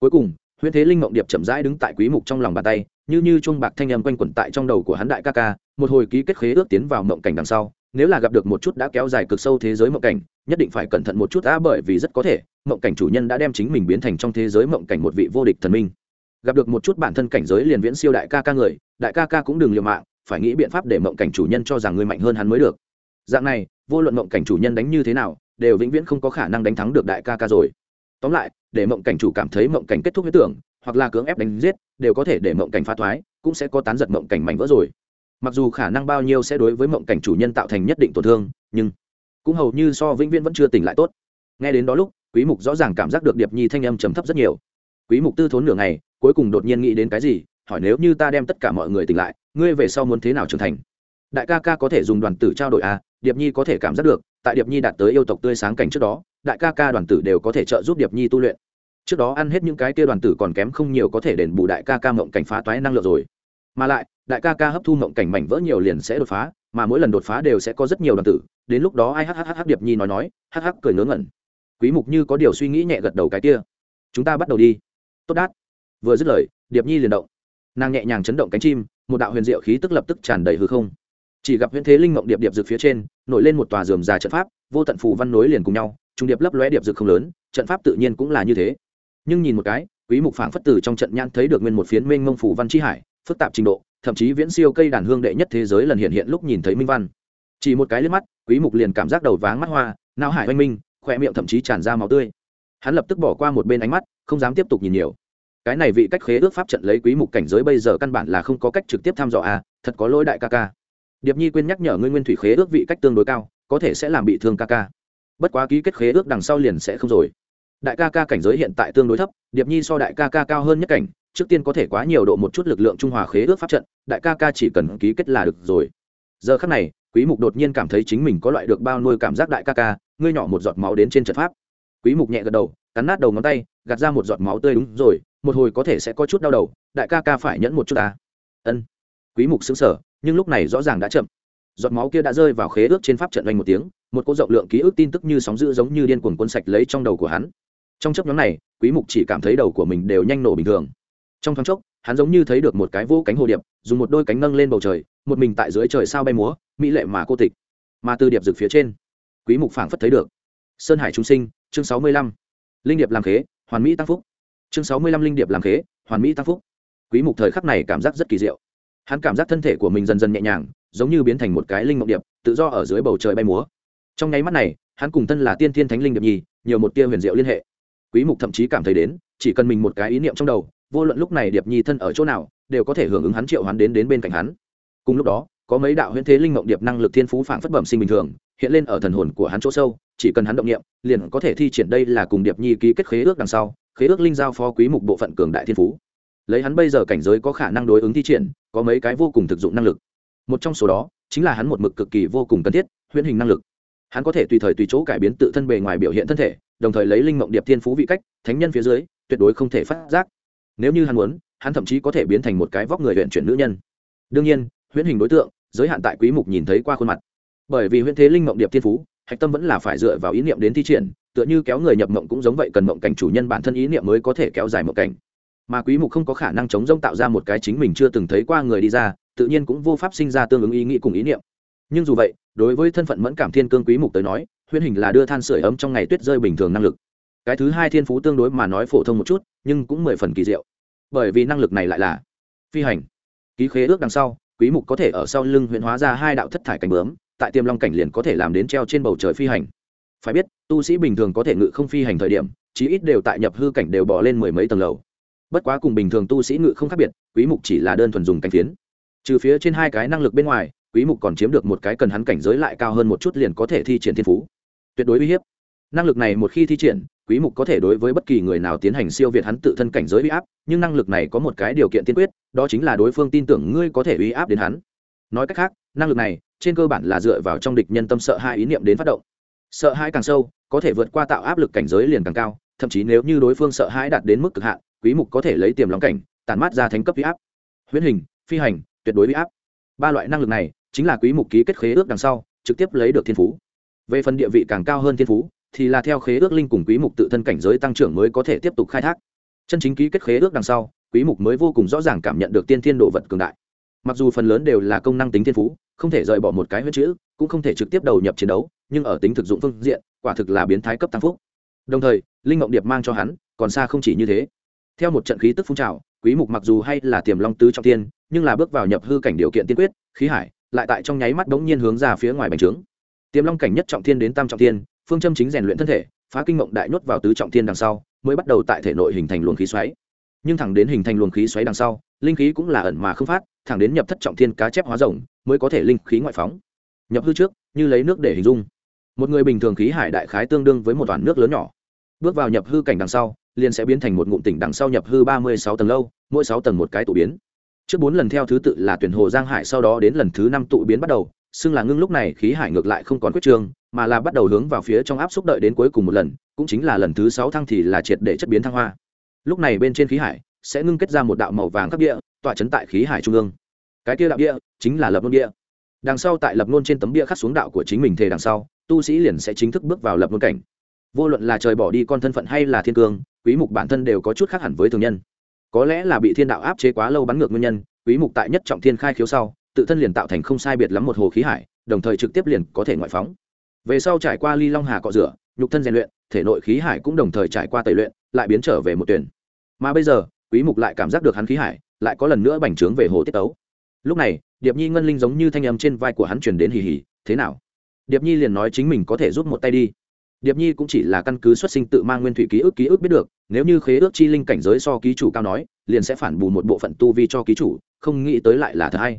Cuối cùng, huyễn thế linh mộng điệp chậm rãi đứng tại quý mục trong lòng bàn tay, như như chuông bạc thanh âm quanh quẩn tại trong đầu của hắn đại ca ca, một hồi ký kết khế ước tiến vào mộng cảnh đằng sau nếu là gặp được một chút đã kéo dài cực sâu thế giới mộng cảnh, nhất định phải cẩn thận một chút đã bởi vì rất có thể, mộng cảnh chủ nhân đã đem chính mình biến thành trong thế giới mộng cảnh một vị vô địch thần minh. Gặp được một chút bản thân cảnh giới liền viễn siêu đại ca ca người, đại ca ca cũng đừng liều mạng, phải nghĩ biện pháp để mộng cảnh chủ nhân cho rằng người mạnh hơn hắn mới được. Dạng này, vô luận mộng cảnh chủ nhân đánh như thế nào, đều vĩnh viễn không có khả năng đánh thắng được đại ca ca rồi. Tóm lại, để mộng cảnh chủ cảm thấy mộng cảnh kết thúc huyết tưởng, hoặc là cưỡng ép đánh giết, đều có thể để mộng cảnh phá thoái, cũng sẽ có tán giật mộng cảnh mảnh vỡ rồi mặc dù khả năng bao nhiêu sẽ đối với mộng cảnh chủ nhân tạo thành nhất định tổn thương, nhưng cũng hầu như so vĩnh viễn vẫn chưa tỉnh lại tốt. Nghe đến đó lúc, quý mục rõ ràng cảm giác được điệp nhi thanh âm trầm thấp rất nhiều. Quý mục tư thốn nửa ngày, cuối cùng đột nhiên nghĩ đến cái gì, hỏi nếu như ta đem tất cả mọi người tỉnh lại, ngươi về sau muốn thế nào trưởng thành? Đại ca ca có thể dùng đoàn tử trao đổi à điệp nhi có thể cảm giác được, tại điệp nhi đạt tới yêu tộc tươi sáng cảnh trước đó, đại ca ca đoàn tử đều có thể trợ giúp điệp nhi tu luyện. Trước đó ăn hết những cái kia đoàn tử còn kém không nhiều có thể đền bù đại ca ca mộng cảnh phá toái năng lượng rồi mà lại, đại ca ca hấp thu mộng cảnh mảnh vỡ nhiều liền sẽ đột phá, mà mỗi lần đột phá đều sẽ có rất nhiều đoàn tử. Đến lúc đó ai hhh điệp nhi nói nói hh cười ngớ ngẩn. Quý mục như có điều suy nghĩ nhẹ gật đầu cái kia. Chúng ta bắt đầu đi. Tốt đát. Vừa dứt lời, điệp nhi liền động. Nàng nhẹ nhàng chấn động cánh chim, một đạo huyền diệu khí tức lập tức tràn đầy hư không. Chỉ gặp huyễn thế linh mộng điệp điệp dược phía trên, nổi lên một tòa giường già trận pháp, vô tận phù văn nối liền cùng nhau, trung điệp lấp lóe điệp dược không lớn, trận pháp tự nhiên cũng là như thế. Nhưng nhìn một cái, quý mục phảng phất từ trong trận nhãn thấy được nguyên một phiến mênh mông phù văn chi hải phức tạp trình độ, thậm chí viễn siêu cây đàn hương đệ nhất thế giới lần hiện hiện lúc nhìn thấy minh văn. Chỉ một cái liếc mắt, quý mục liền cảm giác đầu váng mắt hoa, não hải oanh minh, khỏe miệng thậm chí tràn ra máu tươi. Hắn lập tức bỏ qua một bên ánh mắt, không dám tiếp tục nhìn nhiều. Cái này vị cách khế ước pháp trận lấy quý mục cảnh giới bây giờ căn bản là không có cách trực tiếp thăm dò à thật có lỗi đại ca ca. Điệp nhi quên nhắc nhở ngươi nguyên thủy khế ước vị cách tương đối cao, có thể sẽ làm bị thương ca ca. Bất quá ký kết khế ước đằng sau liền sẽ không rồi. Đại ca ca cảnh giới hiện tại tương đối thấp, điệp nhi so đại ca ca cao hơn nhất cảnh trước tiên có thể quá nhiều độ một chút lực lượng trung hòa khế ước pháp trận, đại ca ca chỉ cần ký kết là được rồi. Giờ khắc này, quý mục đột nhiên cảm thấy chính mình có loại được bao nuôi cảm giác đại ca ca, ngươi nhỏ một giọt máu đến trên trận pháp. Quý mục nhẹ gật đầu, cắn nát đầu ngón tay, gạt ra một giọt máu tươi đúng rồi, một hồi có thể sẽ có chút đau đầu, đại ca ca phải nhẫn một chút ta. Ân. Quý mục sững sờ, nhưng lúc này rõ ràng đã chậm. Giọt máu kia đã rơi vào khế ước trên pháp trận anh một tiếng, một cỗ rộng lượng ký ức tin tức như sóng dữ giống như điên cuồng cuốn sạch lấy trong đầu của hắn. Trong chốc nhóm này, quý mục chỉ cảm thấy đầu của mình đều nhanh nổ bình thường trong thoáng chốc, hắn giống như thấy được một cái vô cánh hồ điệp, dùng một đôi cánh nâng lên bầu trời, một mình tại dưới trời sao bay múa, mỹ lệ mà cô tịch. Mà từ điệp rực phía trên, quý mục phảng phất thấy được. Sơn hải chúng sinh, chương 65. linh điệp làm khế, hoàn mỹ tăng phúc. Chương 65 linh điệp làm khế, hoàn mỹ tăng phúc. Quý mục thời khắc này cảm giác rất kỳ diệu. Hắn cảm giác thân thể của mình dần dần nhẹ nhàng, giống như biến thành một cái linh mộng điệp, tự do ở dưới bầu trời bay múa. Trong nháy mắt này, hắn cùng thân là tiên thiên thánh linh điệp nhi nhiều một tia huyền diệu liên hệ. Quý mục thậm chí cảm thấy đến, chỉ cần mình một cái ý niệm trong đầu vô luận lúc này điệp nhi thân ở chỗ nào, đều có thể hưởng ứng hắn triệu hắn đến đến bên cạnh hắn. Cùng lúc đó, có mấy đạo huyễn thế linh mộng điệp năng lực thiên phú phản phất bẩm sinh bình thường, hiện lên ở thần hồn của hắn chỗ sâu, chỉ cần hắn động niệm, liền có thể thi triển đây là cùng điệp nhi ký kết khế ước đằng sau, khế ước linh giao phó quý mục bộ phận cường đại thiên phú. Lấy hắn bây giờ cảnh giới có khả năng đối ứng thi triển, có mấy cái vô cùng thực dụng năng lực. Một trong số đó, chính là hắn một mực cực kỳ vô cùng cần thiết, huyễn hình năng lực. Hắn có thể tùy thời tùy chỗ cải biến tự thân bề ngoài biểu hiện thân thể, đồng thời lấy linh mộng điệp thiên phú vị cách, thánh nhân phía dưới, tuyệt đối không thể phát giác nếu như hắn muốn, hắn thậm chí có thể biến thành một cái vóc người huyện chuyển nữ nhân. Đương nhiên, huyễn hình đối tượng, giới hạn tại quý mục nhìn thấy qua khuôn mặt. Bởi vì huyễn thế linh mộng điệp thiên phú, hạch tâm vẫn là phải dựa vào ý niệm đến thi triển, tựa như kéo người nhập mộng cũng giống vậy cần mộng cảnh chủ nhân bản thân ý niệm mới có thể kéo dài mộng cảnh. Mà quý mục không có khả năng chống rông tạo ra một cái chính mình chưa từng thấy qua người đi ra, tự nhiên cũng vô pháp sinh ra tương ứng ý nghĩ cùng ý niệm. Nhưng dù vậy, đối với thân phận mẫn cảm thiên cương quý mục tới nói, huyễn hình là đưa than sưởi ấm trong ngày tuyết rơi bình thường năng lực. Cái thứ hai thiên phú tương đối mà nói phổ thông một chút nhưng cũng mười phần kỳ diệu. Bởi vì năng lực này lại là phi hành. Ký khế ước đằng sau, quý mục có thể ở sau lưng huyện hóa ra hai đạo thất thải cánh bướm, tại tiềm long cảnh liền có thể làm đến treo trên bầu trời phi hành. Phải biết, tu sĩ bình thường có thể ngự không phi hành thời điểm, chí ít đều tại nhập hư cảnh đều bỏ lên mười mấy tầng lầu. Bất quá cùng bình thường tu sĩ ngự không khác biệt, quý mục chỉ là đơn thuần dùng cánh phiến. Trừ phía trên hai cái năng lực bên ngoài, quý mục còn chiếm được một cái cần hắn cảnh giới lại cao hơn một chút liền có thể thi triển thiên phú. Tuyệt đối uy hiếp năng lực này một khi thi triển, quý mục có thể đối với bất kỳ người nào tiến hành siêu việt hắn tự thân cảnh giới uy áp, nhưng năng lực này có một cái điều kiện tiên quyết, đó chính là đối phương tin tưởng ngươi có thể uy áp đến hắn. Nói cách khác, năng lực này, trên cơ bản là dựa vào trong địch nhân tâm sợ hai ý niệm đến phát động. Sợ hãi càng sâu, có thể vượt qua tạo áp lực cảnh giới liền càng cao, thậm chí nếu như đối phương sợ hãi đạt đến mức cực hạn, quý mục có thể lấy tiềm long cảnh tàn mát ra thánh cấp uy áp. Huyễn hình, phi hành, tuyệt đối uy áp. Ba loại năng lực này, chính là quý mục ký kết khế ước đằng sau, trực tiếp lấy được thiên phú. Về phần địa vị càng cao hơn thiên phú thì là theo khế ước linh cùng quý mục tự thân cảnh giới tăng trưởng mới có thể tiếp tục khai thác. Chân chính ký kết khế ước đằng sau, quý mục mới vô cùng rõ ràng cảm nhận được tiên thiên độ vật cường đại. Mặc dù phần lớn đều là công năng tính thiên phú, không thể rời bỏ một cái huyết chữ, cũng không thể trực tiếp đầu nhập chiến đấu, nhưng ở tính thực dụng phương diện, quả thực là biến thái cấp tăng phúc. Đồng thời, linh mộng điệp mang cho hắn, còn xa không chỉ như thế. Theo một trận khí tức phun trào, quý mục mặc dù hay là tiềm long tứ trọng tiên, nhưng là bước vào nhập hư cảnh điều kiện tiên quyết, khí hải, lại tại trong nháy mắt đống nhiên hướng ra phía ngoài bành trướng. Tiềm long cảnh nhất trọng thiên đến tam trọng thiên phương châm chính rèn luyện thân thể, phá kinh mộng đại nhốt vào tứ trọng thiên đằng sau, mới bắt đầu tại thể nội hình thành luồng khí xoáy. Nhưng thẳng đến hình thành luồng khí xoáy đằng sau, linh khí cũng là ẩn mà không phát, thẳng đến nhập thất trọng thiên cá chép hóa rồng, mới có thể linh khí ngoại phóng. Nhập hư trước, như lấy nước để hình dung. Một người bình thường khí hải đại khái tương đương với một toàn nước lớn nhỏ. Bước vào nhập hư cảnh đằng sau, liền sẽ biến thành một ngụm tỉnh đằng sau nhập hư ba mươi sáu tầng lâu, mỗi sáu tầng một cái tụ biến. Trước bốn lần theo thứ tự là tuyển hồ giang hải, sau đó đến lần thứ năm tụ biến bắt đầu xưng là ngưng lúc này khí hải ngược lại không còn quyết trương mà là bắt đầu hướng vào phía trong áp xúc đợi đến cuối cùng một lần, cũng chính là lần thứ sáu thăng thì là triệt để chất biến thăng hoa. Lúc này bên trên khí hải sẽ ngưng kết ra một đạo màu vàng khắc địa tọa chấn tại khí hải trung ương. Cái kia đạo địa chính là lập nôn địa. Đằng sau tại lập nôn trên tấm bia khắc xuống đạo của chính mình thề đằng sau, tu sĩ liền sẽ chính thức bước vào lập nôn cảnh. Vô luận là trời bỏ đi con thân phận hay là thiên cương, quý mục bản thân đều có chút khác hẳn với thường nhân. Có lẽ là bị thiên đạo áp chế quá lâu bắn ngược nguyên nhân, quý mục tại nhất trọng thiên khai khiếu sau tự thân liền tạo thành không sai biệt lắm một hồ khí hải, đồng thời trực tiếp liền có thể ngoại phóng. Về sau trải qua ly long hà cọ rửa, nhục thân rèn luyện, thể nội khí hải cũng đồng thời trải qua tẩy luyện, lại biến trở về một tuyển. Mà bây giờ, quý mục lại cảm giác được hắn khí hải, lại có lần nữa bành trướng về hồ tiết tấu. Lúc này, điệp nhi ngân linh giống như thanh âm trên vai của hắn truyền đến hì hì, thế nào? Điệp nhi liền nói chính mình có thể giúp một tay đi. Điệp nhi cũng chỉ là căn cứ xuất sinh tự mang nguyên thủy ký ức ký ức biết được, nếu như khế ước chi linh cảnh giới so ký chủ cao nói, liền sẽ phản bù một bộ phận tu vi cho ký chủ, không nghĩ tới lại là thật hay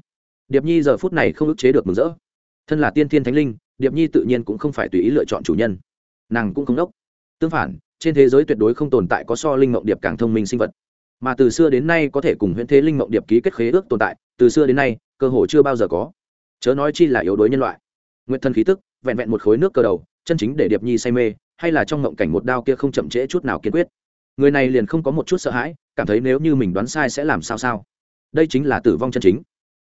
điệp nhi giờ phút này không ức chế được mừng rỡ. Thân là tiên thiên thánh linh, điệp nhi tự nhiên cũng không phải tùy ý lựa chọn chủ nhân. Nàng cũng không đốc. Tương phản, trên thế giới tuyệt đối không tồn tại có so linh mộng điệp càng thông minh sinh vật. Mà từ xưa đến nay có thể cùng huyễn thế linh mộng điệp ký kết khế ước tồn tại, từ xưa đến nay, cơ hội chưa bao giờ có. Chớ nói chi là yếu đuối nhân loại. Nguyện thân khí tức, vẹn vẹn một khối nước cơ đầu, chân chính để điệp nhi say mê, hay là trong mộng cảnh một đao kia không chậm trễ chút nào kiên quyết. Người này liền không có một chút sợ hãi, cảm thấy nếu như mình đoán sai sẽ làm sao sao. Đây chính là tử vong chân chính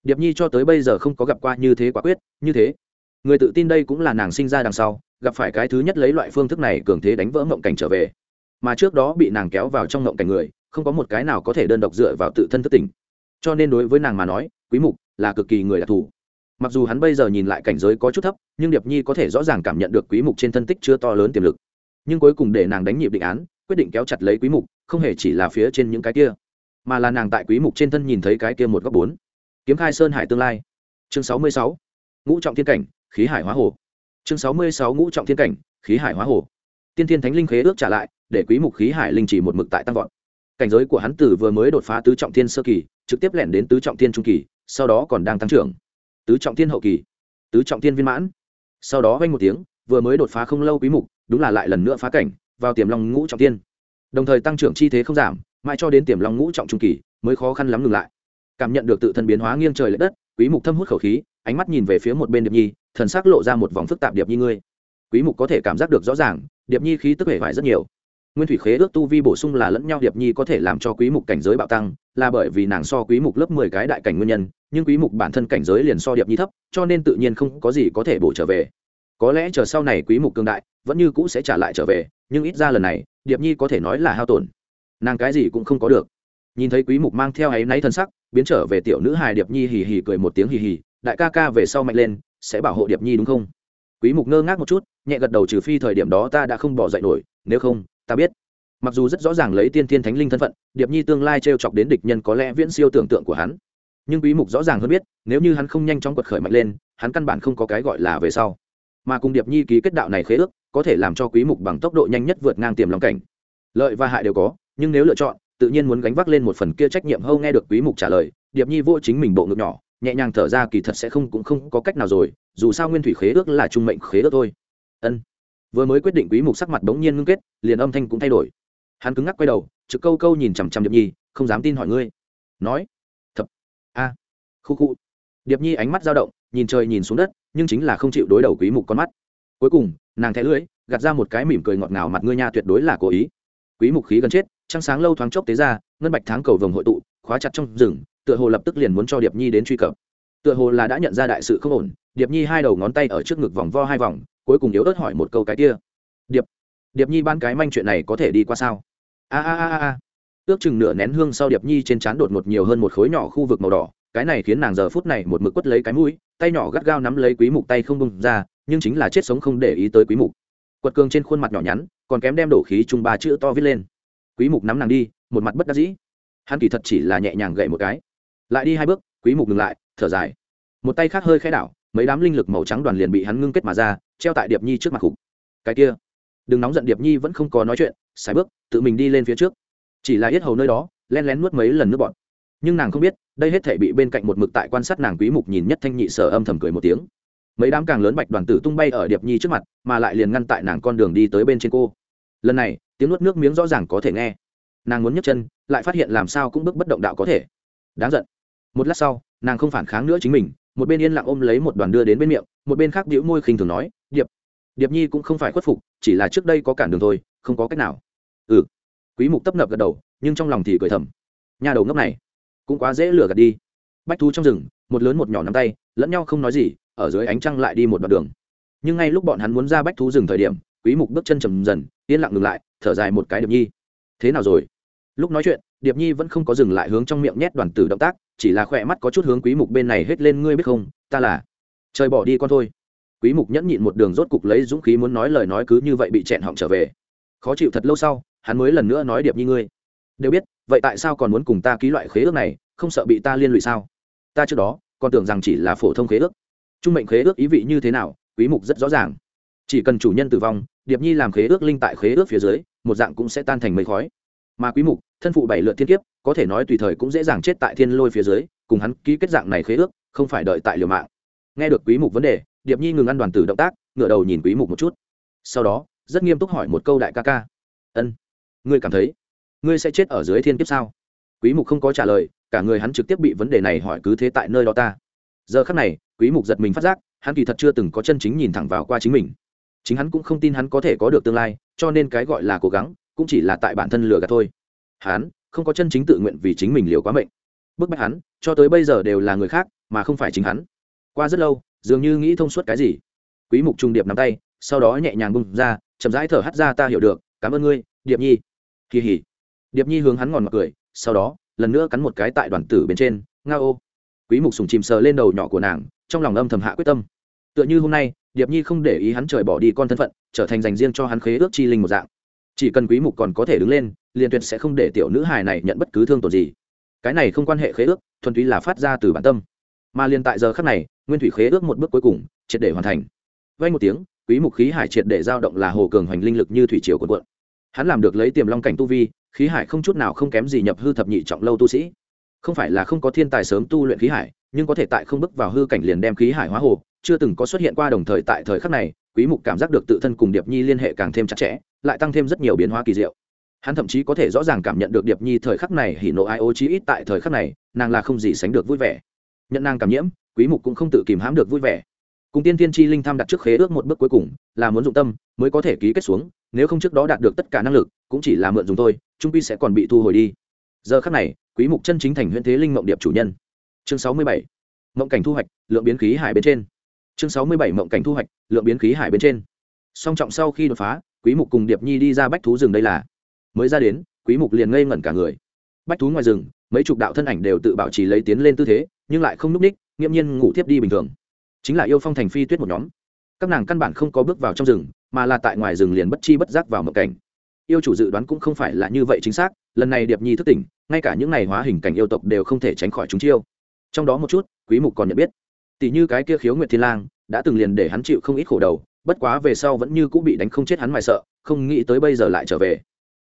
điệp nhi cho tới bây giờ không có gặp qua như thế quả quyết, như thế. Người tự tin đây cũng là nàng sinh ra đằng sau, gặp phải cái thứ nhất lấy loại phương thức này cường thế đánh vỡ mộng cảnh trở về. Mà trước đó bị nàng kéo vào trong mộng cảnh người, không có một cái nào có thể đơn độc dựa vào tự thân thức tỉnh. Cho nên đối với nàng mà nói, quý mục là cực kỳ người đặc thù. Mặc dù hắn bây giờ nhìn lại cảnh giới có chút thấp, nhưng điệp nhi có thể rõ ràng cảm nhận được quý mục trên thân tích chưa to lớn tiềm lực. Nhưng cuối cùng để nàng đánh nhịp định án, quyết định kéo chặt lấy quý mục, không hề chỉ là phía trên những cái kia, mà là nàng tại quý mục trên thân nhìn thấy cái kia một góc bốn kiếm khai sơn hải tương lai. Chương 66. ngũ trọng thiên cảnh, khí hải hóa hồ. Chương 66 ngũ trọng thiên cảnh, khí hải hóa hồ. Tiên thiên thánh linh khế ước trả lại, để quý mục khí hải linh chỉ một mực tại tăng vọt. Cảnh giới của hắn tử vừa mới đột phá tứ trọng thiên sơ kỳ, trực tiếp lẻn đến tứ trọng thiên trung kỳ, sau đó còn đang tăng trưởng. Tứ trọng thiên hậu kỳ. Tứ trọng thiên viên mãn. Sau đó vang một tiếng, vừa mới đột phá không lâu quý mục, đúng là lại lần nữa phá cảnh, vào tiềm long ngũ trọng thiên. Đồng thời tăng trưởng chi thế không giảm, mãi cho đến tiềm long ngũ trọng trung kỳ, mới khó khăn lắm ngừng lại cảm nhận được tự thân biến hóa nghiêng trời lệch đất, quý mục thâm hút khẩu khí, ánh mắt nhìn về phía một bên điệp nhi, thần sắc lộ ra một vòng phức tạp điệp nhi ngươi. Quý mục có thể cảm giác được rõ ràng, điệp nhi khí tức hề hoại rất nhiều. Nguyên thủy khế ước tu vi bổ sung là lẫn nhau điệp nhi có thể làm cho quý mục cảnh giới bạo tăng, là bởi vì nàng so quý mục lớp 10 cái đại cảnh nguyên nhân, nhưng quý mục bản thân cảnh giới liền so điệp nhi thấp, cho nên tự nhiên không có gì có thể bổ trở về. Có lẽ chờ sau này quý mục cường đại, vẫn như cũ sẽ trả lại trở về, nhưng ít ra lần này, điệp nhi có thể nói là hao tổn. Nàng cái gì cũng không có được nhìn thấy quý mục mang theo ấy náy thân sắc, biến trở về tiểu nữ hài điệp nhi hì hì cười một tiếng hì hì, đại ca ca về sau mạnh lên, sẽ bảo hộ điệp nhi đúng không? Quý mục ngơ ngác một chút, nhẹ gật đầu trừ phi thời điểm đó ta đã không bỏ dậy nổi, nếu không, ta biết. Mặc dù rất rõ ràng lấy tiên thiên thánh linh thân phận, điệp nhi tương lai t chọc đến địch nhân có lẽ viễn siêu tưởng tượng của hắn. Nhưng quý mục rõ ràng hơn biết, nếu như hắn không nhanh chóng quật khởi mạnh lên, hắn căn bản không có cái gọi là về sau. Mà cùng điệp nhi ký kết đạo này khế ước, có thể làm cho quý mục bằng tốc độ nhanh nhất vượt ngang tiềm long cảnh. Lợi và hại đều có, nhưng nếu lựa chọn tự nhiên muốn gánh vác lên một phần kia trách nhiệm hâu nghe được quý mục trả lời, điệp nhi vô chính mình bộ ngực nhỏ, nhẹ nhàng thở ra kỳ thật sẽ không cũng không có cách nào rồi, dù sao nguyên thủy khế ước là trung mệnh khế ước thôi. Ân. Vừa mới quyết định quý mục sắc mặt bỗng nhiên ngưng kết, liền âm thanh cũng thay đổi. Hắn cứng ngắc quay đầu, trực câu câu nhìn chằm chằm điệp nhi, không dám tin hỏi ngươi. Nói. Thập. A. À. khu khu. Điệp nhi ánh mắt dao động, nhìn trời nhìn xuống đất, nhưng chính là không chịu đối đầu quý mục con mắt. Cuối cùng, nàng thẻ lưỡi, gạt ra một cái mỉm cười ngọt ngào mặt ngươi nha tuyệt đối là cố ý. Quý mục khí gần chết trăng sáng lâu thoáng chốc tế ra, ngân bạch tháng cầu vồng hội tụ, khóa chặt trong rừng, tựa hồ lập tức liền muốn cho điệp nhi đến truy cập. Tựa hồ là đã nhận ra đại sự không ổn, điệp nhi hai đầu ngón tay ở trước ngực vòng vo hai vòng, cuối cùng yếu ớt hỏi một câu cái kia. Điệp điệp nhi ban cái manh chuyện này có thể đi qua sao? A a a a. Ước chừng nửa nén hương sau điệp nhi trên trán đột ngột nhiều hơn một khối nhỏ khu vực màu đỏ, cái này khiến nàng giờ phút này một mực quất lấy cái mũi, tay nhỏ gắt gao nắm lấy quý mục tay không bung ra, nhưng chính là chết sống không để ý tới quý mục. Quật cường trên khuôn mặt nhỏ nhắn, còn kém đem đổ khí chung ba chữ to viết lên quý mục nắm nàng đi, một mặt bất đắc dĩ. Hắn kỳ thật chỉ là nhẹ nhàng gậy một cái. Lại đi hai bước, quý mục ngừng lại, thở dài. Một tay khác hơi khẽ đảo, mấy đám linh lực màu trắng đoàn liền bị hắn ngưng kết mà ra, treo tại điệp nhi trước mặt khủng cái kia, đừng nóng giận, điệp nhi vẫn không có nói chuyện sai bước, tự mình đi lên phía trước. Chỉ là yết hầu nơi đó len lén nuốt mấy lần nước bọt. Nhưng nàng không biết, đây hết thể bị bên cạnh một mực tại quan sát nàng quý mục nhìn nhất thanh nhị sở âm thầm cười một tiếng. Mấy đám càng lớn bạch đoàn tử tung bay ở điệp nhi trước mặt, mà lại liền ngăn tại nàng con đường đi tới bên trên cô. Lần này tiếng nuốt nước miếng rõ ràng có thể nghe. Nàng muốn nhấc chân, lại phát hiện làm sao cũng bước bất động đạo có thể. Đáng giận. Một lát sau, nàng không phản kháng nữa chính mình, một bên yên lặng ôm lấy một đoàn đưa đến bên miệng, một bên khác đĩu môi khinh thường nói, điệp điệp nhi cũng không phải khuất phục, chỉ là trước đây có cản đường thôi, không có cách nào. Ừ. Quý mục tấp nập gật đầu, nhưng trong lòng thì cười thầm. Nhà đầu ngốc này, cũng quá dễ lừa gạt đi. Bách thú trong rừng, một lớn một nhỏ nắm tay, lẫn nhau không nói gì, ở dưới ánh trăng lại đi một đoạn đường. Nhưng ngay lúc bọn hắn muốn ra bách thú rừng thời điểm, quý mục bước chân trầm dần, yên lặng ngừng lại thở dài một cái điệp nhi. Thế nào rồi? Lúc nói chuyện, điệp nhi vẫn không có dừng lại hướng trong miệng nhét đoàn tử động tác, chỉ là khỏe mắt có chút hướng quý mục bên này hết lên, ngươi biết không, ta là trời bỏ đi con thôi. Quý mục nhẫn nhịn một đường rốt cục lấy dũng khí muốn nói lời nói cứ như vậy bị chẹn họng trở về. Khó chịu thật lâu sau, hắn mới lần nữa nói, điệp nhi ngươi, đều biết, vậy tại sao còn muốn cùng ta ký loại khế ước này, không sợ bị ta liên lụy sao? Ta trước đó còn tưởng rằng chỉ là phổ thông khế ước. Trung mệnh khế ước ý vị như thế nào? Quý mục rất rõ ràng chỉ cần chủ nhân tử vong, điệp nhi làm khế ước linh tại khế ước phía dưới, một dạng cũng sẽ tan thành mây khói. Mà quý mục, thân phụ bảy lượt thiên kiếp, có thể nói tùy thời cũng dễ dàng chết tại thiên lôi phía dưới, cùng hắn ký kết dạng này khế ước, không phải đợi tại liều mạng. Nghe được quý mục vấn đề, điệp nhi ngừng ăn đoàn tử động tác, ngửa đầu nhìn quý mục một chút. Sau đó, rất nghiêm túc hỏi một câu đại ca ca. Ân, ngươi cảm thấy ngươi sẽ chết ở dưới thiên kiếp sao? Quý mục không có trả lời, cả người hắn trực tiếp bị vấn đề này hỏi cứ thế tại nơi đó ta. Giờ khắc này, quý mục giật mình phát giác, hắn kỳ thật chưa từng có chân chính nhìn thẳng vào qua chính mình chính hắn cũng không tin hắn có thể có được tương lai, cho nên cái gọi là cố gắng, cũng chỉ là tại bản thân lừa gạt thôi. Hắn không có chân chính tự nguyện vì chính mình liều quá mệnh. Bức bách hắn, cho tới bây giờ đều là người khác, mà không phải chính hắn. Qua rất lâu, dường như nghĩ thông suốt cái gì. Quý mục trung điệp nắm tay, sau đó nhẹ nhàng bung ra, chậm rãi thở hắt ra, ta hiểu được, cảm ơn ngươi, điệp nhi. Kỳ hỉ. Điệp nhi hướng hắn ngòn mặt cười, sau đó, lần nữa cắn một cái tại đoàn tử bên trên, nga ô. Quý mục sùng chìm sờ lên đầu nhỏ của nàng, trong lòng âm thầm hạ quyết tâm. Tựa như hôm nay điệp nhi không để ý hắn trời bỏ đi con thân phận, trở thành dành riêng cho hắn khế ước chi linh một dạng. Chỉ cần quý mục còn có thể đứng lên, liền tuyệt sẽ không để tiểu nữ hài này nhận bất cứ thương tổn gì. Cái này không quan hệ khế ước, thuần túy là phát ra từ bản tâm. Mà liền tại giờ khắc này, nguyên thủy khế ước một bước cuối cùng, triệt để hoàn thành. Vay một tiếng, quý mục khí hải triệt để dao động là hồ cường hoành linh lực như thủy triều cuộn cuộn. Hắn làm được lấy tiềm long cảnh tu vi, khí hải không chút nào không kém gì nhập hư thập nhị trọng lâu tu sĩ. Không phải là không có thiên tài sớm tu luyện khí hải, nhưng có thể tại không bước vào hư cảnh liền đem khí hải hóa hồ chưa từng có xuất hiện qua đồng thời tại thời khắc này, quý mục cảm giác được tự thân cùng điệp nhi liên hệ càng thêm chặt chẽ, lại tăng thêm rất nhiều biến hóa kỳ diệu. Hắn thậm chí có thể rõ ràng cảm nhận được điệp nhi thời khắc này hỉ nộ ai ô chí ít tại thời khắc này, nàng là không gì sánh được vui vẻ. Nhận nàng cảm nhiễm, quý mục cũng không tự kìm hãm được vui vẻ. Cùng tiên tiên chi linh tham đặt trước khế ước một bước cuối cùng, là muốn dụng tâm, mới có thể ký kết xuống, nếu không trước đó đạt được tất cả năng lực, cũng chỉ là mượn dùng thôi, trung pi sẽ còn bị thu hồi đi. Giờ khắc này, quý mục chân chính thành huyễn thế linh mộng điệp chủ nhân. Chương 67. mộng cảnh thu hoạch, lượng biến khí hải bên trên chương 67 mộng cảnh thu hoạch, lượng biến khí hải bên trên. Song trọng sau khi đột phá, quý mục cùng điệp nhi đi ra bách thú rừng đây là. Mới ra đến, quý mục liền ngây ngẩn cả người. Bách thú ngoài rừng, mấy chục đạo thân ảnh đều tự bảo trì lấy tiến lên tư thế, nhưng lại không núp ních nghiêm nhiên ngủ tiếp đi bình thường. Chính là yêu phong thành phi tuyết một nhóm. Các nàng căn bản không có bước vào trong rừng, mà là tại ngoài rừng liền bất chi bất giác vào mộng cảnh. Yêu chủ dự đoán cũng không phải là như vậy chính xác, lần này điệp nhi thức tỉnh, ngay cả những ngày hóa hình cảnh yêu tộc đều không thể tránh khỏi chúng chiêu. Trong đó một chút, quý mục còn nhận biết tỷ như cái kia khiếu nguyệt thiên lang, đã từng liền để hắn chịu không ít khổ đầu, bất quá về sau vẫn như cũng bị đánh không chết hắn mài sợ, không nghĩ tới bây giờ lại trở về.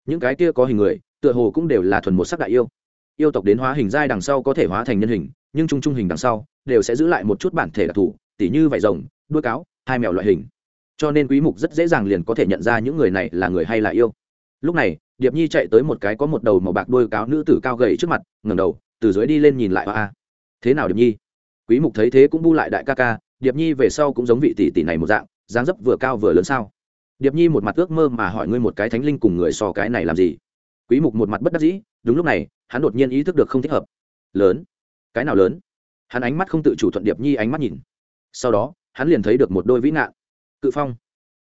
Những cái kia có hình người, tựa hồ cũng đều là thuần một sắc đại yêu. Yêu tộc đến hóa hình giai đằng sau có thể hóa thành nhân hình, nhưng trung trung hình đằng sau, đều sẽ giữ lại một chút bản thể đặc thù, tỉ như vải rồng, đuôi cáo, hai mèo loại hình. Cho nên quý mục rất dễ dàng liền có thể nhận ra những người này là người hay là yêu. Lúc này, điệp nhi chạy tới một cái có một đầu màu bạc đuôi cáo nữ tử cao gầy trước mặt, ngẩng đầu, từ dưới đi lên nhìn lại a thế nào điệp nhi? Quý mục thấy thế cũng bu lại đại ca ca, điệp nhi về sau cũng giống vị tỷ tỷ này một dạng, dáng dấp vừa cao vừa lớn sao? Điệp nhi một mặt ước mơ mà hỏi ngươi một cái thánh linh cùng người so cái này làm gì? Quý mục một mặt bất đắc dĩ, đúng lúc này, hắn đột nhiên ý thức được không thích hợp. Lớn? Cái nào lớn? Hắn ánh mắt không tự chủ thuận điệp nhi ánh mắt nhìn. Sau đó, hắn liền thấy được một đôi vĩ nạn cự phong.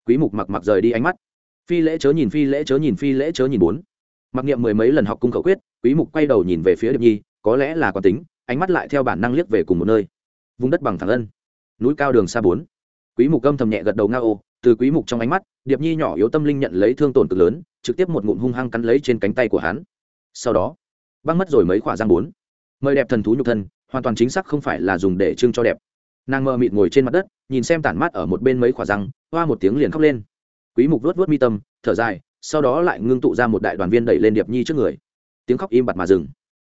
Quý mục mặc mặc rời đi ánh mắt. Phi lễ chớ nhìn phi lễ chớ nhìn phi lễ chớ nhìn bốn. Mặc niệm mười mấy lần học cung khẩu quyết, quý mục quay đầu nhìn về phía điệp nhi, có lẽ là có tính ánh mắt lại theo bản năng liếc về cùng một nơi. Vùng đất bằng thẳng ân núi cao đường xa bốn. Quý mục âm thầm nhẹ gật đầu nga ô, từ quý mục trong ánh mắt, điệp nhi nhỏ yếu tâm linh nhận lấy thương tổn cực lớn, trực tiếp một ngụm hung hăng cắn lấy trên cánh tay của hắn. Sau đó, băng mất rồi mấy khỏa răng bốn. Mời đẹp thần thú nhục thân, hoàn toàn chính xác không phải là dùng để trưng cho đẹp. Nàng mơ mịt ngồi trên mặt đất, nhìn xem tản mát ở một bên mấy khỏa răng, hoa một tiếng liền khóc lên. Quý mục vuốt vuốt mi tâm, thở dài, sau đó lại ngưng tụ ra một đại đoàn viên đẩy lên điệp nhi trước người. Tiếng khóc im bặt mà dừng.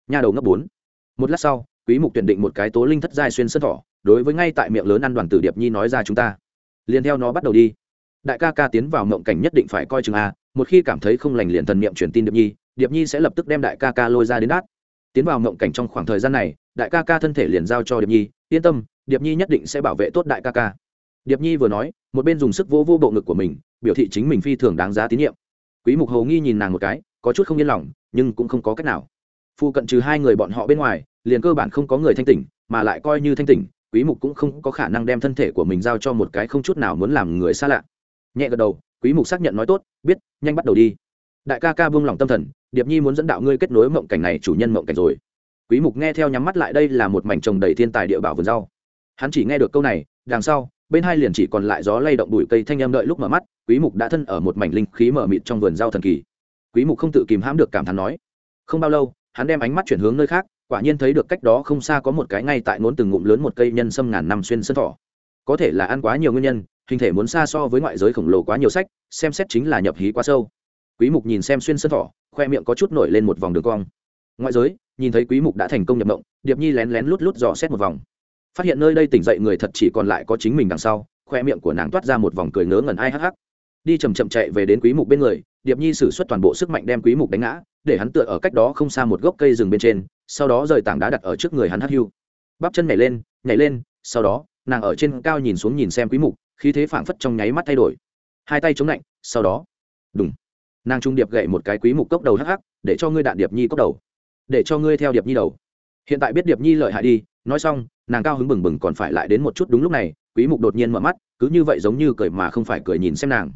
Nha đầu ngấp bốn một lát sau, quý mục tuyển định một cái tố linh thất giai xuyên sân thỏ, đối với ngay tại miệng lớn ăn đoàn tử điệp nhi nói ra chúng ta. Liền theo nó bắt đầu đi. Đại ca ca tiến vào mộng cảnh nhất định phải coi chừng a, một khi cảm thấy không lành liền thần niệm truyền tin điệp nhi điệp nhi sẽ lập tức đem đại ca ca lôi ra đến đát. Tiến vào mộng cảnh trong khoảng thời gian này, đại ca ca thân thể liền giao cho điệp nhi, yên tâm, điệp nhi nhất định sẽ bảo vệ tốt đại ca ca. Điệp nhi vừa nói, một bên dùng sức vô vô bộ ngực của mình, biểu thị chính mình phi thường đáng giá tín nhiệm. Quý mục hầu nghi nhìn nàng một cái, có chút không yên lòng, nhưng cũng không có cách nào. Phu cận trừ hai người bọn họ bên ngoài, liền cơ bản không có người thanh tỉnh, mà lại coi như thanh tỉnh, quý mục cũng không có khả năng đem thân thể của mình giao cho một cái không chút nào muốn làm người xa lạ. Nhẹ gật đầu, quý mục xác nhận nói tốt, biết, nhanh bắt đầu đi. Đại ca ca buông lòng tâm thần, điệp nhi muốn dẫn đạo ngươi kết nối mộng cảnh này, chủ nhân mộng cảnh rồi. Quý mục nghe theo nhắm mắt lại, đây là một mảnh trồng đầy thiên tài địa bảo vườn rau. Hắn chỉ nghe được câu này, đằng sau, bên hai liền chỉ còn lại gió lay động bụi cây thanh em đợi lúc mở mắt, quý mục đã thân ở một mảnh linh khí mở mịt trong vườn rau thần kỳ. Quý mục không tự kìm hãm được cảm thán nói, không bao lâu hắn đem ánh mắt chuyển hướng nơi khác, quả nhiên thấy được cách đó không xa có một cái ngay tại nốn từng ngụm lớn một cây nhân sâm ngàn năm xuyên sân thỏ. Có thể là ăn quá nhiều nguyên nhân, hình thể muốn xa so với ngoại giới khổng lồ quá nhiều sách, xem xét chính là nhập hí quá sâu. Quý mục nhìn xem xuyên sân thỏ, khoe miệng có chút nổi lên một vòng đường cong. Ngoại giới, nhìn thấy quý mục đã thành công nhập động điệp nhi lén lén lút lút dò xét một vòng. Phát hiện nơi đây tỉnh dậy người thật chỉ còn lại có chính mình đằng sau, khoe miệng của nàng toát ra một vòng cười ngớ ngẩn ai hắc hắc đi chầm chậm chạy về đến quý mục bên người, điệp nhi sử xuất toàn bộ sức mạnh đem quý mục đánh ngã, để hắn tựa ở cách đó không xa một gốc cây rừng bên trên, sau đó rời tảng đá đặt ở trước người hắn hắt hưu. Bắp chân nhảy lên nhảy lên, sau đó, nàng ở trên cao nhìn xuống nhìn xem quý mục, khí thế phảng phất trong nháy mắt thay đổi. Hai tay chống lạnh, sau đó, đùng. Nàng trung điệp gậy một cái quý mục cốc đầu hắc hắc, để cho ngươi đạn điệp nhi cốc đầu. Để cho ngươi theo điệp nhi đầu. Hiện tại biết điệp nhi lợi hại đi, nói xong, nàng cao hứng bừng bừng còn phải lại đến một chút đúng lúc này, quý mục đột nhiên mở mắt, cứ như vậy giống như cười mà không phải cười nhìn xem nàng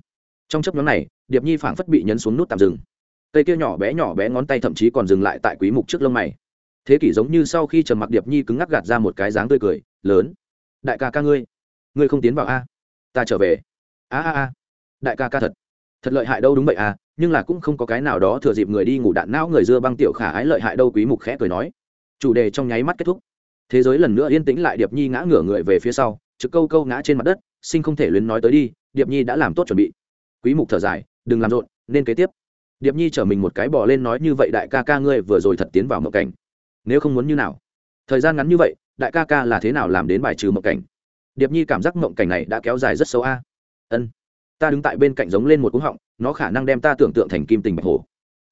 trong chấp nhóm này, điệp nhi phảng phất bị nhấn xuống nút tạm dừng. Cây kia nhỏ bé nhỏ bé ngón tay thậm chí còn dừng lại tại quý mục trước lông mày. Thế kỷ giống như sau khi trầm mặc điệp nhi cứng ngắc gạt ra một cái dáng tươi cười, lớn. Đại ca ca ngươi ngươi không tiến vào a? Ta trở về. A a a. Đại ca ca thật. Thật lợi hại đâu đúng vậy à nhưng là cũng không có cái nào đó thừa dịp người đi ngủ đạn não người dưa băng tiểu khả ái lợi hại đâu quý mục khẽ cười nói. Chủ đề trong nháy mắt kết thúc. Thế giới lần nữa yên tĩnh lại điệp nhi ngã ngửa người về phía sau, trực câu câu ngã trên mặt đất, sinh không thể luyến nói tới đi, điệp nhi đã làm tốt chuẩn bị quý mục thở dài, đừng làm rộn, nên kế tiếp. Điệp nhi chở mình một cái bò lên nói như vậy, đại ca ca ngươi vừa rồi thật tiến vào mộng cảnh. Nếu không muốn như nào? Thời gian ngắn như vậy, đại ca ca là thế nào làm đến bài trừ mộng cảnh? Điệp nhi cảm giác mộng cảnh này đã kéo dài rất sâu a. Ân, ta đứng tại bên cạnh giống lên một cú họng, nó khả năng đem ta tưởng tượng thành kim tình bạch hổ.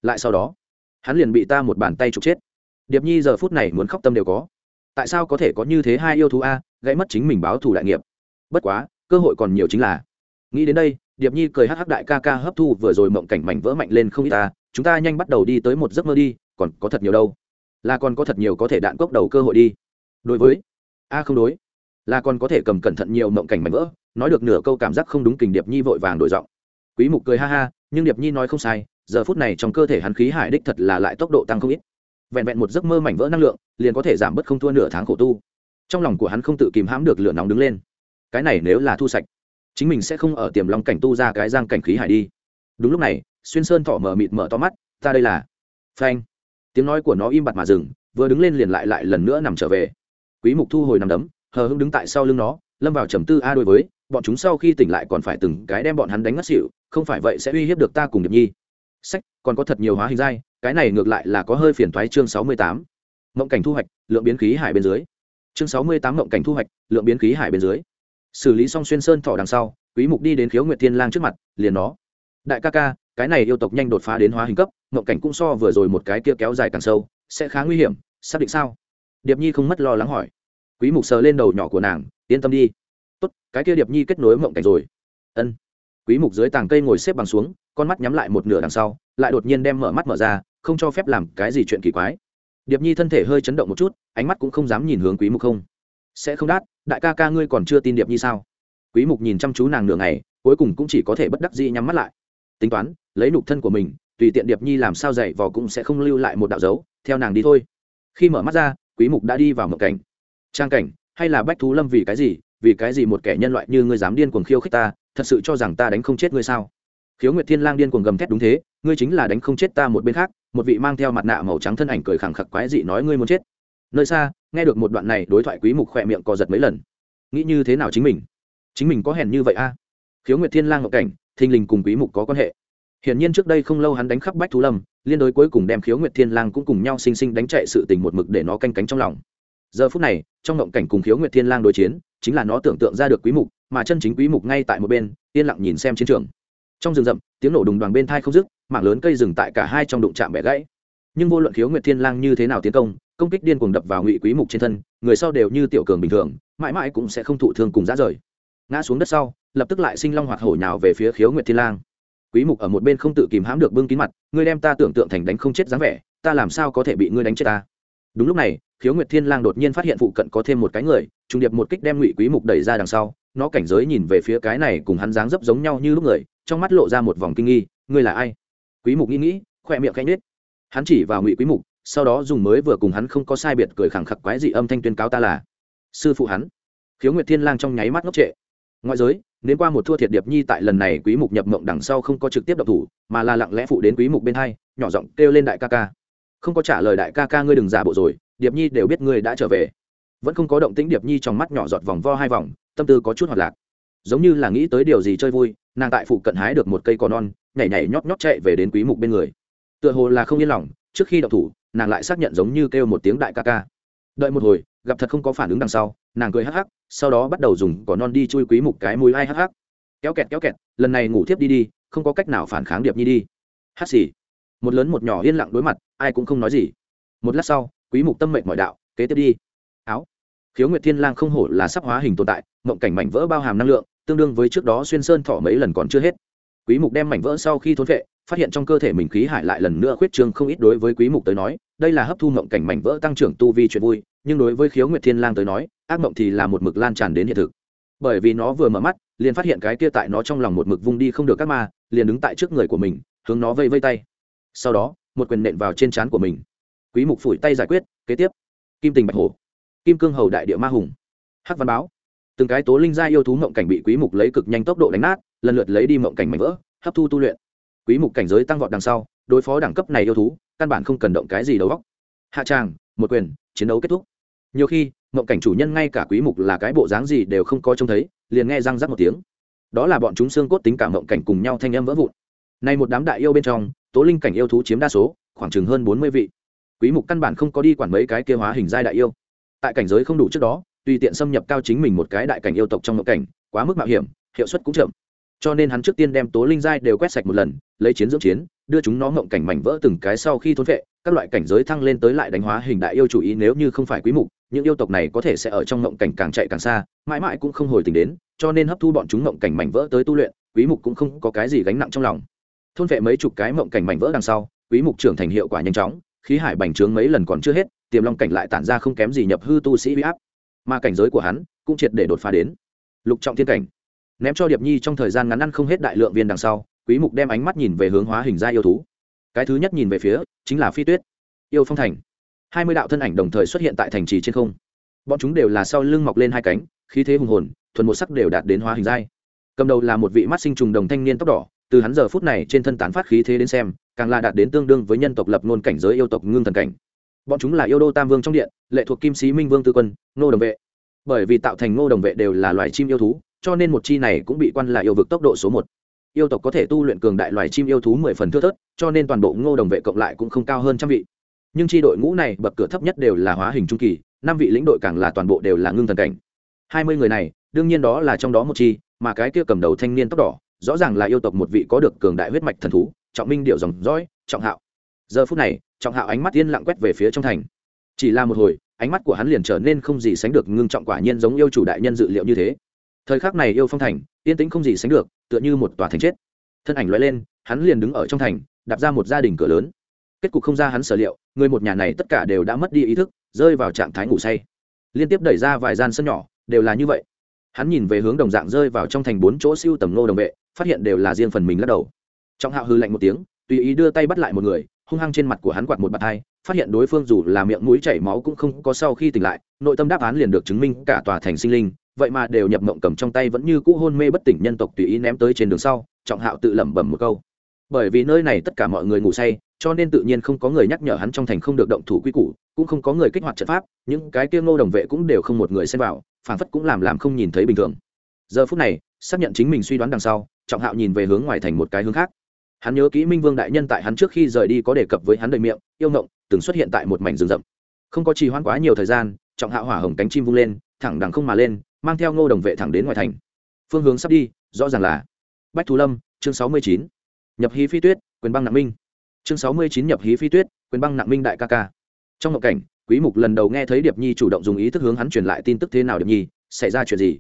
Lại sau đó, hắn liền bị ta một bàn tay trục chết. Điệp nhi giờ phút này muốn khóc tâm đều có. Tại sao có thể có như thế hai yêu thú a, gãy mất chính mình báo thù đại nghiệp? Bất quá, cơ hội còn nhiều chính là, nghĩ đến đây điệp nhi cười hắc hắc đại ca ca hấp thu vừa rồi mộng cảnh mảnh vỡ mạnh lên không ít ta, chúng ta nhanh bắt đầu đi tới một giấc mơ đi, còn có thật nhiều đâu. Là còn có thật nhiều có thể đạn cốc đầu cơ hội đi. Đối với, a không đối, là còn có thể cầm cẩn thận nhiều mộng cảnh mảnh vỡ, nói được nửa câu cảm giác không đúng kình điệp nhi vội vàng đổi giọng. Quý mục cười ha ha, nhưng điệp nhi nói không sai, giờ phút này trong cơ thể hắn khí hải đích thật là lại tốc độ tăng không ít. Vẹn vẹn một giấc mơ mảnh vỡ năng lượng, liền có thể giảm bớt không thua nửa tháng khổ tu. Trong lòng của hắn không tự kìm hãm được lửa nóng đứng lên. Cái này nếu là thu sạch chính mình sẽ không ở tiềm long cảnh tu ra cái giang cảnh khí hải đi. Đúng lúc này, xuyên sơn thỏ mở mịt mở to mắt, ta đây là phanh. Tiếng nói của nó im bặt mà dừng, vừa đứng lên liền lại lại lần nữa nằm trở về. Quý mục thu hồi nằm đấm, hờ hững đứng tại sau lưng nó, lâm vào trầm tư, a đối với, bọn chúng sau khi tỉnh lại còn phải từng cái đem bọn hắn đánh ngất xỉu, không phải vậy sẽ uy hiếp được ta cùng điệp nhi. Sách, còn có thật nhiều hóa hình dai cái này ngược lại là có hơi phiền thoái chương sáu mươi tám. Mộng cảnh thu hoạch, lượng biến khí hải bên dưới. Chương sáu mươi tám mộng cảnh thu hoạch, lượng biến khí hải bên dưới xử lý xong xuyên sơn thỏ đằng sau, quý mục đi đến khiếu nguyệt thiên lang trước mặt, liền nó đại ca ca, cái này yêu tộc nhanh đột phá đến hóa hình cấp ngậm cảnh cũng so vừa rồi một cái kia kéo dài càng sâu, sẽ khá nguy hiểm, xác định sao? Điệp nhi không mất lo lắng hỏi. Quý mục sờ lên đầu nhỏ của nàng, yên tâm đi. Tốt, cái kia điệp nhi kết nối ngậm cảnh rồi. Ân. Quý mục dưới tàng cây ngồi xếp bằng xuống, con mắt nhắm lại một nửa đằng sau, lại đột nhiên đem mở mắt mở ra, không cho phép làm cái gì chuyện kỳ quái. Điệp nhi thân thể hơi chấn động một chút, ánh mắt cũng không dám nhìn hướng quý mục không sẽ không đát, đại ca ca ngươi còn chưa tin điệp nhi sao? Quý mục nhìn chăm chú nàng nửa ngày, cuối cùng cũng chỉ có thể bất đắc dĩ nhắm mắt lại. Tính toán, lấy nục thân của mình, tùy tiện điệp nhi làm sao dạy vò cũng sẽ không lưu lại một đạo dấu, theo nàng đi thôi. Khi mở mắt ra, quý mục đã đi vào một cảnh. Trang cảnh, hay là bách thú lâm vì cái gì? Vì cái gì một kẻ nhân loại như ngươi dám điên cuồng khiêu khích ta, thật sự cho rằng ta đánh không chết ngươi sao? Khiếu nguyệt thiên lang điên cuồng gầm thét đúng thế, ngươi chính là đánh không chết ta một bên khác, một vị mang theo mặt nạ màu trắng thân ảnh cười khẳng khặc quái dị nói ngươi muốn chết nơi xa, nghe được một đoạn này đối thoại quý mục khỏe miệng co giật mấy lần. Nghĩ như thế nào chính mình? Chính mình có hèn như vậy a à? khiếu nguyệt thiên lang ngọc cảnh, thình lình cùng quý mục có quan hệ. Hiển nhiên trước đây không lâu hắn đánh khắp bách thú lâm, liên đối cuối cùng đem khiếu nguyệt thiên lang cũng cùng nhau sinh sinh đánh chạy sự tình một mực để nó canh cánh trong lòng. Giờ phút này, trong ngộng cảnh cùng khiếu nguyệt thiên lang đối chiến, chính là nó tưởng tượng ra được quý mục, mà chân chính quý mục ngay tại một bên, yên lặng nhìn xem chiến trường. Trong rừng rậm, tiếng nổ đùng đoàn bên thai không dứt, mảng lớn cây rừng tại cả hai trong đụng chạm bẻ gãy. Nhưng vô luận khiếu nguyệt thiên lang như thế nào tiến công công kích điên cuồng đập vào ngụy quý mục trên thân, người sau đều như tiểu cường bình thường, mãi mãi cũng sẽ không thụ thương cùng giá rời. Ngã xuống đất sau, lập tức lại sinh long hoạt hổ nhào về phía khiếu nguyệt thiên lang. Quý mục ở một bên không tự kìm hãm được bưng kín mặt, ngươi đem ta tưởng tượng thành đánh không chết dáng vẻ, ta làm sao có thể bị ngươi đánh chết ta? Đúng lúc này, khiếu nguyệt thiên lang đột nhiên phát hiện phụ cận có thêm một cái người trung điệp một kích đem ngụy quý mục đẩy ra đằng sau, nó cảnh giới nhìn về phía cái này cùng hắn dáng dấp giống nhau như lúc người, trong mắt lộ ra một vòng kinh nghi, ngươi là ai? Quý mục nghĩ nghĩ, khoe miệng khẽ nhếch. Hắn chỉ vào ngụy quý mục sau đó dùng mới vừa cùng hắn không có sai biệt cười khẳng khặc quái dị âm thanh tuyên cáo ta là sư phụ hắn. Khiếu nguyệt thiên lang trong nháy mắt ngốc trệ. Ngoại giới, đến qua một thua thiệt điệp nhi tại lần này quý mục nhập mộng đằng sau không có trực tiếp độc thủ, mà là lặng lẽ phụ đến quý mục bên hai, nhỏ giọng kêu lên đại ca ca. Không có trả lời đại ca ca ngươi đừng giả bộ rồi, điệp nhi đều biết ngươi đã trở về. Vẫn không có động tĩnh điệp nhi trong mắt nhỏ giọt vòng vo hai vòng, tâm tư có chút hoạt lạc. Giống như là nghĩ tới điều gì chơi vui, nàng tại phụ cận hái được một cây cỏ non, nhảy nhảy nhót nhót chạy về đến quý mục bên người. Tựa hồ là không yên lòng, trước khi động thủ nàng lại xác nhận giống như kêu một tiếng đại ca ca. Đợi một hồi, gặp thật không có phản ứng đằng sau, nàng cười hắc hắc, sau đó bắt đầu dùng cỏ non đi chui quý mục cái mũi ai hắc hắc. Kéo kẹt kéo kẹt, lần này ngủ thiếp đi đi, không có cách nào phản kháng điệp nhi đi. Hắc xì. Một lớn một nhỏ yên lặng đối mặt, ai cũng không nói gì. Một lát sau, quý mục tâm mệnh mọi đạo, kế tiếp đi. Áo. Khiếu nguyệt thiên lang không hổ là sắp hóa hình tồn tại, mộng cảnh mảnh vỡ bao hàm năng lượng, tương đương với trước đó xuyên sơn thọ mấy lần còn chưa hết. Quý mục đem mảnh vỡ sau khi thốn vệ phát hiện trong cơ thể mình khí hải lại lần nữa khuyết trương không ít đối với quý mục tới nói, đây là hấp thu mộng cảnh mảnh vỡ tăng trưởng tu vi chuyện vui, nhưng đối với khiếu nguyệt thiên lang tới nói, ác mộng thì là một mực lan tràn đến hiện thực. Bởi vì nó vừa mở mắt, liền phát hiện cái kia tại nó trong lòng một mực vung đi không được các ma, liền đứng tại trước người của mình, hướng nó vây vây tay. Sau đó, một quyền nện vào trên trán của mình. Quý mục phủi tay giải quyết, kế tiếp. Kim tình bạch hổ, kim cương hầu đại địa ma hùng, hắc văn báo. Từng cái tố linh gia yêu thú mộng cảnh bị quý mục lấy cực nhanh tốc độ đánh nát, lần lượt lấy đi mộng cảnh mảnh vỡ, hấp thu tu luyện quý mục cảnh giới tăng vọt đằng sau, đối phó đẳng cấp này yêu thú, căn bản không cần động cái gì đầu óc. Hạ tràng, một quyền, chiến đấu kết thúc. Nhiều khi, mộng cảnh chủ nhân ngay cả quý mục là cái bộ dáng gì đều không có trông thấy, liền nghe răng rắc một tiếng. Đó là bọn chúng xương cốt tính cả mộng cảnh cùng nhau thanh âm vỡ vụn. Nay một đám đại yêu bên trong, tố linh cảnh yêu thú chiếm đa số, khoảng chừng hơn 40 vị. Quý mục căn bản không có đi quản mấy cái kia hóa hình giai đại yêu. Tại cảnh giới không đủ trước đó, tùy tiện xâm nhập cao chính mình một cái đại cảnh yêu tộc trong mộng cảnh, quá mức mạo hiểm, hiệu suất cũng chậm cho nên hắn trước tiên đem tố linh giai đều quét sạch một lần, lấy chiến dưỡng chiến, đưa chúng nó ngộng cảnh mảnh vỡ từng cái sau khi thốn vệ các loại cảnh giới thăng lên tới lại đánh hóa hình đại yêu chủ ý nếu như không phải quý mục, những yêu tộc này có thể sẽ ở trong ngộng cảnh càng chạy càng xa, mãi mãi cũng không hồi tình đến, cho nên hấp thu bọn chúng ngộng cảnh mảnh vỡ tới tu luyện, quý mục cũng không có cái gì gánh nặng trong lòng. Thôn vệ mấy chục cái ngộng cảnh mảnh vỡ đằng sau, quý mục trưởng thành hiệu quả nhanh chóng, khí hải bành trướng mấy lần còn chưa hết, tiềm long cảnh lại tản ra không kém gì nhập hư tu sĩ uy áp. Mà cảnh giới của hắn cũng triệt để đột phá đến. Lục trọng thiên cảnh ném cho điệp nhi trong thời gian ngắn ăn không hết đại lượng viên đằng sau, quý mục đem ánh mắt nhìn về hướng hóa hình gia yêu thú. Cái thứ nhất nhìn về phía, chính là phi tuyết. Yêu phong thành. Hai mươi đạo thân ảnh đồng thời xuất hiện tại thành trì trên không. Bọn chúng đều là sau lưng mọc lên hai cánh, khí thế hùng hồn, thuần một sắc đều đạt đến hóa hình dai cầm đầu là một vị mắt sinh trùng đồng thanh niên tóc đỏ, từ hắn giờ phút này trên thân tán phát khí thế đến xem, càng là đạt đến tương đương với nhân tộc lập nôn cảnh giới yêu tộc ngưng thần cảnh. Bọn chúng là yêu đô tam vương trong điện, lệ thuộc kim sĩ minh vương tư quân, ngô đồng vệ. Bởi vì tạo thành ngô đồng vệ đều là loài chim yêu thú cho nên một chi này cũng bị quan là yêu vực tốc độ số một. Yêu tộc có thể tu luyện cường đại loài chim yêu thú mười phần thưa thớt, cho nên toàn bộ ngô đồng vệ cộng lại cũng không cao hơn trăm vị. Nhưng chi đội ngũ này bậc cửa thấp nhất đều là hóa hình trung kỳ, năm vị lĩnh đội càng là toàn bộ đều là ngưng thần cảnh. Hai mươi người này, đương nhiên đó là trong đó một chi, mà cái kia cầm đầu thanh niên tóc đỏ, rõ ràng là yêu tộc một vị có được cường đại huyết mạch thần thú, trọng minh điệu dòng dõi, trọng hạo. Giờ phút này, trọng hạo ánh mắt yên lặng quét về phía trong thành. Chỉ là một hồi, ánh mắt của hắn liền trở nên không gì sánh được ngưng trọng quả nhiên giống yêu chủ đại nhân dự liệu như thế thời khắc này yêu phong thành, yên tĩnh không gì sánh được, tựa như một tòa thành chết. Thân ảnh loại lên, hắn liền đứng ở trong thành, đạp ra một gia đình cửa lớn. Kết cục không ra hắn sở liệu, người một nhà này tất cả đều đã mất đi ý thức, rơi vào trạng thái ngủ say. Liên tiếp đẩy ra vài gian sân nhỏ, đều là như vậy. Hắn nhìn về hướng đồng dạng rơi vào trong thành bốn chỗ siêu tầm nô đồng vệ, phát hiện đều là riêng phần mình lắc đầu. Trọng hạo hư lạnh một tiếng, tùy ý đưa tay bắt lại một người, hung hăng trên mặt của hắn quạt một bạt hai, phát hiện đối phương dù là miệng mũi chảy máu cũng không có sau khi tỉnh lại, nội tâm đáp án liền được chứng minh cả tòa thành sinh linh vậy mà đều nhập mộng cầm trong tay vẫn như cũ hôn mê bất tỉnh nhân tộc tùy ý ném tới trên đường sau, trọng hạo tự lẩm bẩm một câu. Bởi vì nơi này tất cả mọi người ngủ say, cho nên tự nhiên không có người nhắc nhở hắn trong thành không được động thủ quy củ, cũng không có người kích hoạt trận pháp, những cái kia ngô đồng vệ cũng đều không một người xem vào, phản phất cũng làm làm không nhìn thấy bình thường. Giờ phút này, xác nhận chính mình suy đoán đằng sau, trọng hạo nhìn về hướng ngoài thành một cái hướng khác. Hắn nhớ kỹ minh vương đại nhân tại hắn trước khi rời đi có đề cập với hắn đời miệng, yêu ngộng, từng xuất hiện tại một mảnh rừng rậm. Không có trì hoãn quá nhiều thời gian, trọng hạo hỏa hồng cánh chim vung lên, thẳng đằng không mà lên mang theo ngô đồng vệ thẳng đến ngoài thành. Phương hướng sắp đi, rõ ràng là bách thú lâm, chương sáu mươi chín, nhập hí phi tuyết, quyền băng nặng minh. Chương sáu mươi chín nhập hí phi tuyết, quyền băng nặng minh đại ca ca. Trong ngộ cảnh, quý mục lần đầu nghe thấy điệp nhi chủ động dùng ý thức hướng hắn truyền lại tin tức thế nào điệp nhi, xảy ra chuyện gì?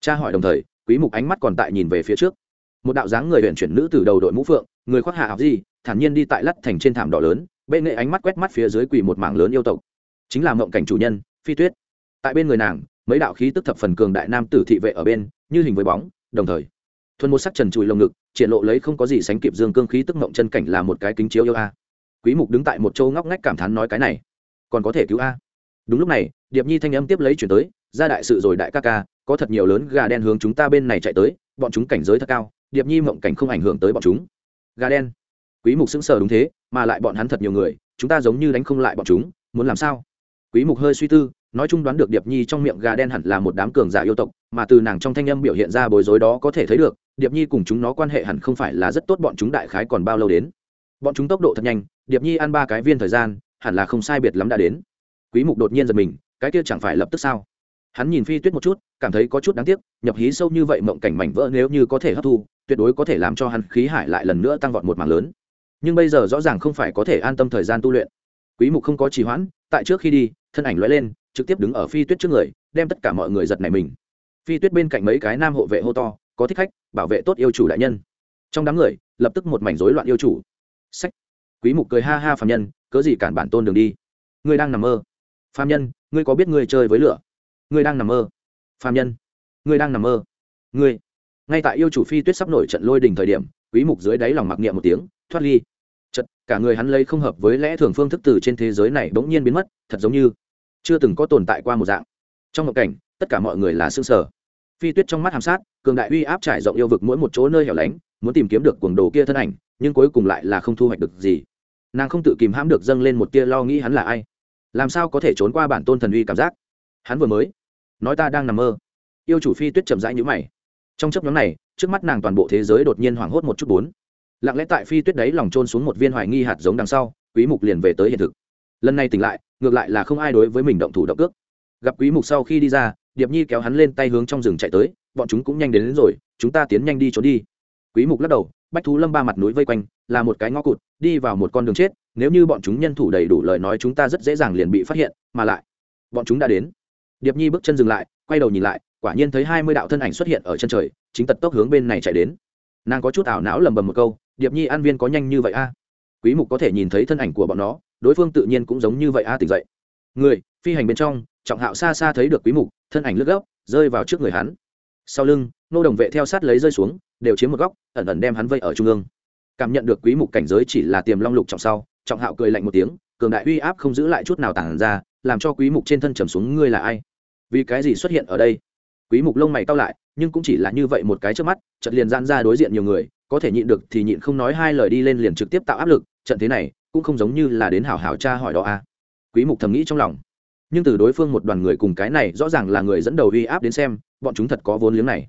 Cha hỏi đồng thời, quý mục ánh mắt còn tại nhìn về phía trước. Một đạo dáng người huyền chuyển nữ từ đầu đội mũ phượng, người khoác hạ học gì, thản nhiên đi tại lắt thành trên thảm đỏ lớn bên nghệ ánh mắt quét mắt phía dưới quỳ một mảng lớn yêu tộc. Chính là ngộng cảnh chủ nhân, phi tuyết. Tại bên người nàng mấy đạo khí tức thập phần cường đại nam tử thị vệ ở bên, như hình với bóng, đồng thời, thuần một sắc trần trụi lồng ngực, triển lộ lấy không có gì sánh kịp dương cương khí tức mộng chân cảnh là một cái kính chiếu yêu a. Quý mục đứng tại một châu ngóc ngách cảm thán nói cái này, còn có thể cứu a? Đúng lúc này, điệp nhi thanh âm tiếp lấy chuyển tới, ra đại sự rồi đại ca ca, có thật nhiều lớn gà đen hướng chúng ta bên này chạy tới, bọn chúng cảnh giới thật cao, điệp nhi mộng cảnh không ảnh hưởng tới bọn chúng. Gà đen. Quý mục sững sờ đúng thế, mà lại bọn hắn thật nhiều người, chúng ta giống như đánh không lại bọn chúng, muốn làm sao? Quý mục hơi suy tư nói chung đoán được điệp nhi trong miệng gà đen hẳn là một đám cường giả yêu tộc, mà từ nàng trong thanh âm biểu hiện ra bối rối đó có thể thấy được, điệp nhi cùng chúng nó quan hệ hẳn không phải là rất tốt, bọn chúng đại khái còn bao lâu đến? Bọn chúng tốc độ thật nhanh, điệp nhi ăn ba cái viên thời gian, hẳn là không sai biệt lắm đã đến. Quý mục đột nhiên giật mình, cái kia chẳng phải lập tức sao? Hắn nhìn phi tuyết một chút, cảm thấy có chút đáng tiếc, nhập hí sâu như vậy mộng cảnh mảnh vỡ nếu như có thể hấp thu, tuyệt đối có thể làm cho hắn khí hải lại lần nữa tăng vọt một mảng lớn. Nhưng bây giờ rõ ràng không phải có thể an tâm thời gian tu luyện. Quý mục không có trì hoãn, tại trước khi đi, thân ảnh lóe lên trực tiếp đứng ở phi tuyết trước người, đem tất cả mọi người giật nảy mình. Phi tuyết bên cạnh mấy cái nam hộ vệ hô to, có thích khách, bảo vệ tốt yêu chủ đại nhân. Trong đám người, lập tức một mảnh rối loạn yêu chủ. Sách quý mục cười ha ha phàm nhân, cớ gì cản bản tôn đường đi? Ngươi đang nằm mơ. Phàm nhân, ngươi có biết ngươi chơi với lửa? Ngươi đang nằm mơ. Phàm nhân, ngươi đang nằm mơ. Ngươi. Ngay tại yêu chủ phi tuyết sắp nổi trận lôi đình thời điểm, quý mục dưới đáy lòng mặc niệm một tiếng, thoát ly. Chật cả người hắn lấy không hợp với lẽ thường phương thức từ trên thế giới này bỗng nhiên biến mất, thật giống như chưa từng có tồn tại qua một dạng. Trong một cảnh, tất cả mọi người là xương sở phi tuyết trong mắt hàm sát, cường đại uy áp trải rộng yêu vực mỗi một chỗ nơi hẻo lánh, muốn tìm kiếm được cuồng đồ kia thân ảnh, nhưng cuối cùng lại là không thu hoạch được gì. Nàng không tự kìm hãm được dâng lên một tia lo nghĩ hắn là ai. Làm sao có thể trốn qua bản tôn thần uy cảm giác? Hắn vừa mới nói ta đang nằm mơ. Yêu chủ phi tuyết chậm rãi nhữ mày. Trong chấp nhóm này, trước mắt nàng toàn bộ thế giới đột nhiên hoảng hốt một chút bốn. Lặng lẽ tại phi tuyết đấy lòng trôn xuống một viên hoài nghi hạt giống đằng sau, quý mục liền về tới hiện thực. Lần này tỉnh lại ngược lại là không ai đối với mình động thủ động cước. Gặp quý mục sau khi đi ra điệp nhi kéo hắn lên tay hướng trong rừng chạy tới bọn chúng cũng nhanh đến, đến rồi chúng ta tiến nhanh đi trốn đi. Quý mục lắc đầu bách thú lâm ba mặt núi vây quanh là một cái ngõ cụt đi vào một con đường chết nếu như bọn chúng nhân thủ đầy đủ lời nói chúng ta rất dễ dàng liền bị phát hiện mà lại bọn chúng đã đến. Điệp nhi bước chân dừng lại quay đầu nhìn lại quả nhiên thấy hai mươi đạo thân ảnh xuất hiện ở chân trời chính tật tốc hướng bên này chạy đến. Nàng có chút ảo não lầm bầm một câu điệp nhi an viên có nhanh như vậy a? Quý mục có thể nhìn thấy thân ảnh của bọn nó đối phương tự nhiên cũng giống như vậy a tỉnh dậy. Người, phi hành bên trong, trọng hạo xa xa thấy được quý mục, thân ảnh lướt gốc rơi vào trước người hắn. Sau lưng, nô đồng vệ theo sát lấy rơi xuống, đều chiếm một góc, ẩn ẩn đem hắn vây ở trung ương. Cảm nhận được quý mục cảnh giới chỉ là tiềm long lục trọng sau, trọng hạo cười lạnh một tiếng, cường đại uy áp không giữ lại chút nào tàng ra, làm cho quý mục trên thân trầm xuống, ngươi là ai? Vì cái gì xuất hiện ở đây? Quý mục lông mày cau lại, nhưng cũng chỉ là như vậy một cái trước mắt, chợt liền gian ra đối diện nhiều người, có thể nhịn được thì nhịn không nói hai lời đi lên liền trực tiếp tạo áp lực, trận thế này cũng không giống như là đến hảo hảo tra hỏi đó a à. quý mục thầm nghĩ trong lòng. Nhưng từ đối phương một đoàn người cùng cái này rõ ràng là người dẫn đầu uy áp đến xem, bọn chúng thật có vốn liếng này.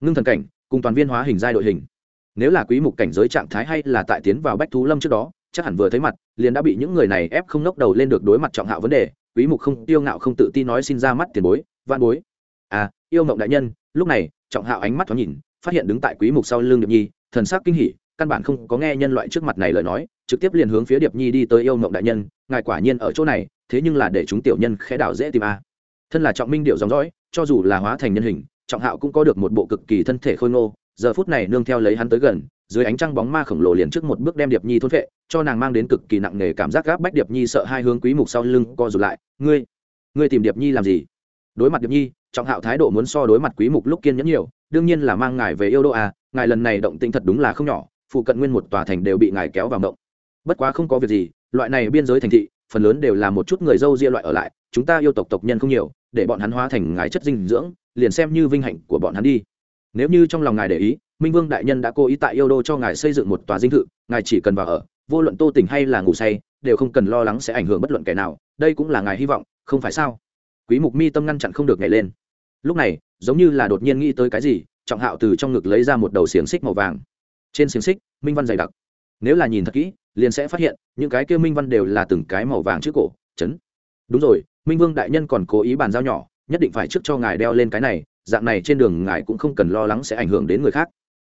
Ngưng thần cảnh, cùng toàn viên hóa hình giai đội hình. Nếu là quý mục cảnh giới trạng thái hay là tại tiến vào bách thú lâm trước đó, chắc hẳn vừa thấy mặt, liền đã bị những người này ép không nốc đầu lên được đối mặt trọng hạo vấn đề. Quý mục không tiêu ngạo không tự tin nói xin ra mắt tiền bối, vạn bối. À yêu mộng đại nhân, lúc này, trọng hạo ánh mắt thoáng nhìn, phát hiện đứng tại quý mục sau lưng điệp nhi, thần sắc kinh hỉ, căn bản không có nghe nhân loại trước mặt này lời nói trực tiếp liền hướng phía điệp nhi đi tới yêu mộng đại nhân, ngài quả nhiên ở chỗ này, thế nhưng là để chúng tiểu nhân khẽ đảo dễ tìm a. Thân là trọng minh điệu dòng dõi, cho dù là hóa thành nhân hình, trọng hạo cũng có được một bộ cực kỳ thân thể khôi ngô, giờ phút này nương theo lấy hắn tới gần, dưới ánh trăng bóng ma khổng lồ liền trước một bước đem điệp nhi thôn vệ cho nàng mang đến cực kỳ nặng nề cảm giác gáp bách điệp nhi sợ hai hướng quý mục sau lưng co rụt lại, ngươi ngươi tìm điệp nhi làm gì? Đối mặt điệp nhi, trọng hạo thái độ muốn so đối mặt quý mục lúc kiên nhẫn nhiều, đương nhiên là mang ngài về yêu đô à ngài lần này động tĩnh thật đúng là không nhỏ, phụ cận nguyên một tòa thành đều bị ngài kéo vào động bất quá không có việc gì, loại này biên giới thành thị, phần lớn đều là một chút người dâu ria loại ở lại, chúng ta yêu tộc tộc nhân không nhiều, để bọn hắn hóa thành ngái chất dinh dưỡng, liền xem như vinh hạnh của bọn hắn đi. Nếu như trong lòng ngài để ý, minh vương đại nhân đã cố ý tại yêu đô cho ngài xây dựng một tòa dinh thự, ngài chỉ cần vào ở, vô luận tô tỉnh hay là ngủ say, đều không cần lo lắng sẽ ảnh hưởng bất luận kẻ nào, đây cũng là ngài hy vọng, không phải sao? Quý mục mi tâm ngăn chặn không được nhảy lên. Lúc này, giống như là đột nhiên nghĩ tới cái gì, trọng hạo từ trong ngực lấy ra một đầu xiềng xích màu vàng. Trên xiềng xích, minh văn dày đặc. Nếu là nhìn thật kỹ liền sẽ phát hiện, những cái kia minh văn đều là từng cái màu vàng trước cổ, chấn. Đúng rồi, minh vương đại nhân còn cố ý bàn giao nhỏ, nhất định phải trước cho ngài đeo lên cái này, dạng này trên đường ngài cũng không cần lo lắng sẽ ảnh hưởng đến người khác.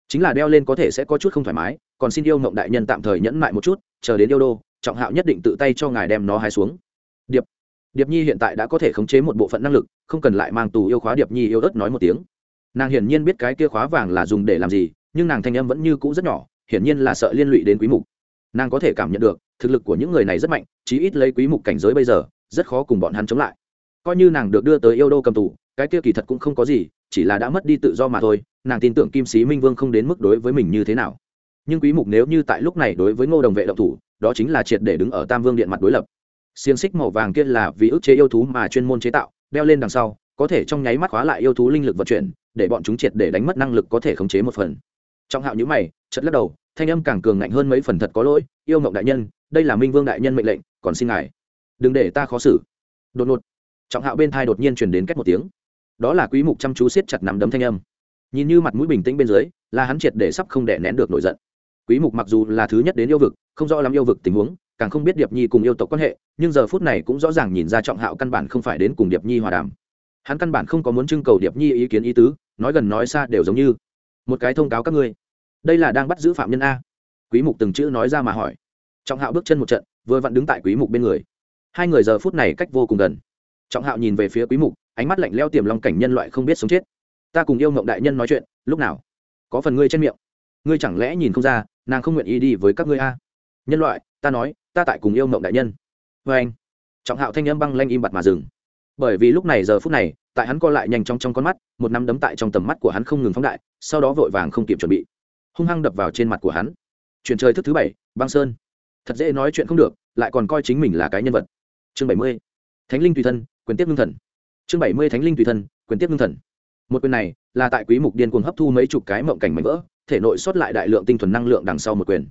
Chính là đeo lên có thể sẽ có chút không thoải mái, còn xin yêu mộng đại nhân tạm thời nhẫn mại một chút, chờ đến yêu đô, trọng hạo nhất định tự tay cho ngài đem nó hai xuống. Điệp điệp nhi hiện tại đã có thể khống chế một bộ phận năng lực, không cần lại mang tù yêu khóa điệp nhi yêu ớt nói một tiếng. Nàng hiển nhiên biết cái kia khóa vàng là dùng để làm gì, nhưng nàng thanh âm vẫn như cũ rất nhỏ, hiển nhiên là sợ liên lụy đến quý mục nàng có thể cảm nhận được, thực lực của những người này rất mạnh, chí ít lấy quý mục cảnh giới bây giờ, rất khó cùng bọn hắn chống lại. Coi như nàng được đưa tới yêu đô cầm tù, cái kia kỳ thật cũng không có gì, chỉ là đã mất đi tự do mà thôi, nàng tin tưởng kim sĩ minh vương không đến mức đối với mình như thế nào. Nhưng quý mục nếu như tại lúc này đối với ngô đồng vệ động thủ, đó chính là triệt để đứng ở tam vương điện mặt đối lập. Xiềng xích màu vàng kia là vì ức chế yêu thú mà chuyên môn chế tạo, đeo lên đằng sau, có thể trong nháy mắt khóa lại yêu thú linh lực vận chuyển, để bọn chúng triệt để đánh mất năng lực có thể khống chế một phần. Trong hạo nhữ mày chật lắc đầu thanh âm càng cường ngạnh hơn mấy phần thật có lỗi, yêu mộng đại nhân, đây là minh vương đại nhân mệnh lệnh, còn xin ngài, đừng để ta khó xử. Đột ngột, trọng hạo bên thai đột nhiên chuyển đến cách một tiếng. Đó là quý mục chăm chú siết chặt nắm đấm thanh âm. Nhìn như mặt mũi bình tĩnh bên dưới, là hắn triệt để sắp không đè nén được nổi giận. Quý mục mặc dù là thứ nhất đến yêu vực, không rõ lắm yêu vực tình huống, càng không biết điệp nhi cùng yêu tộc quan hệ, nhưng giờ phút này cũng rõ ràng nhìn ra trọng hạo căn bản không phải đến cùng điệp nhi hòa đàm. Hắn căn bản không có muốn trưng cầu điệp nhi ý kiến ý tứ, nói gần nói xa đều giống như một cái thông cáo các ngươi đây là đang bắt giữ phạm nhân a quý mục từng chữ nói ra mà hỏi trọng hạo bước chân một trận vừa vặn đứng tại quý mục bên người hai người giờ phút này cách vô cùng gần trọng hạo nhìn về phía quý mục ánh mắt lạnh leo tiềm long cảnh nhân loại không biết sống chết ta cùng yêu ngộng đại nhân nói chuyện lúc nào có phần ngươi trên miệng ngươi chẳng lẽ nhìn không ra nàng không nguyện ý đi với các ngươi a nhân loại ta nói ta tại cùng yêu ngộng đại nhân với anh trọng hạo thanh âm băng lanh im bặt mà dừng bởi vì lúc này giờ phút này tại hắn co lại nhanh trong trong con mắt một nắm đấm tại trong tầm mắt của hắn không ngừng phóng đại sau đó vội vàng không kịp chuẩn bị hung hăng đập vào trên mặt của hắn. Chuyển trời thức thứ bảy, băng sơn. Thật dễ nói chuyện không được, lại còn coi chính mình là cái nhân vật. Chương bảy mươi, thánh linh tùy thân, quyền tiếp ngưng thần. Chương bảy mươi, thánh linh tùy thân, quyền tiếp ngưng thần. Một quyền này là tại quý mục điên cuồng hấp thu mấy chục cái mộng cảnh mảnh vỡ, thể nội xuất lại đại lượng tinh thuần năng lượng đằng sau một quyền.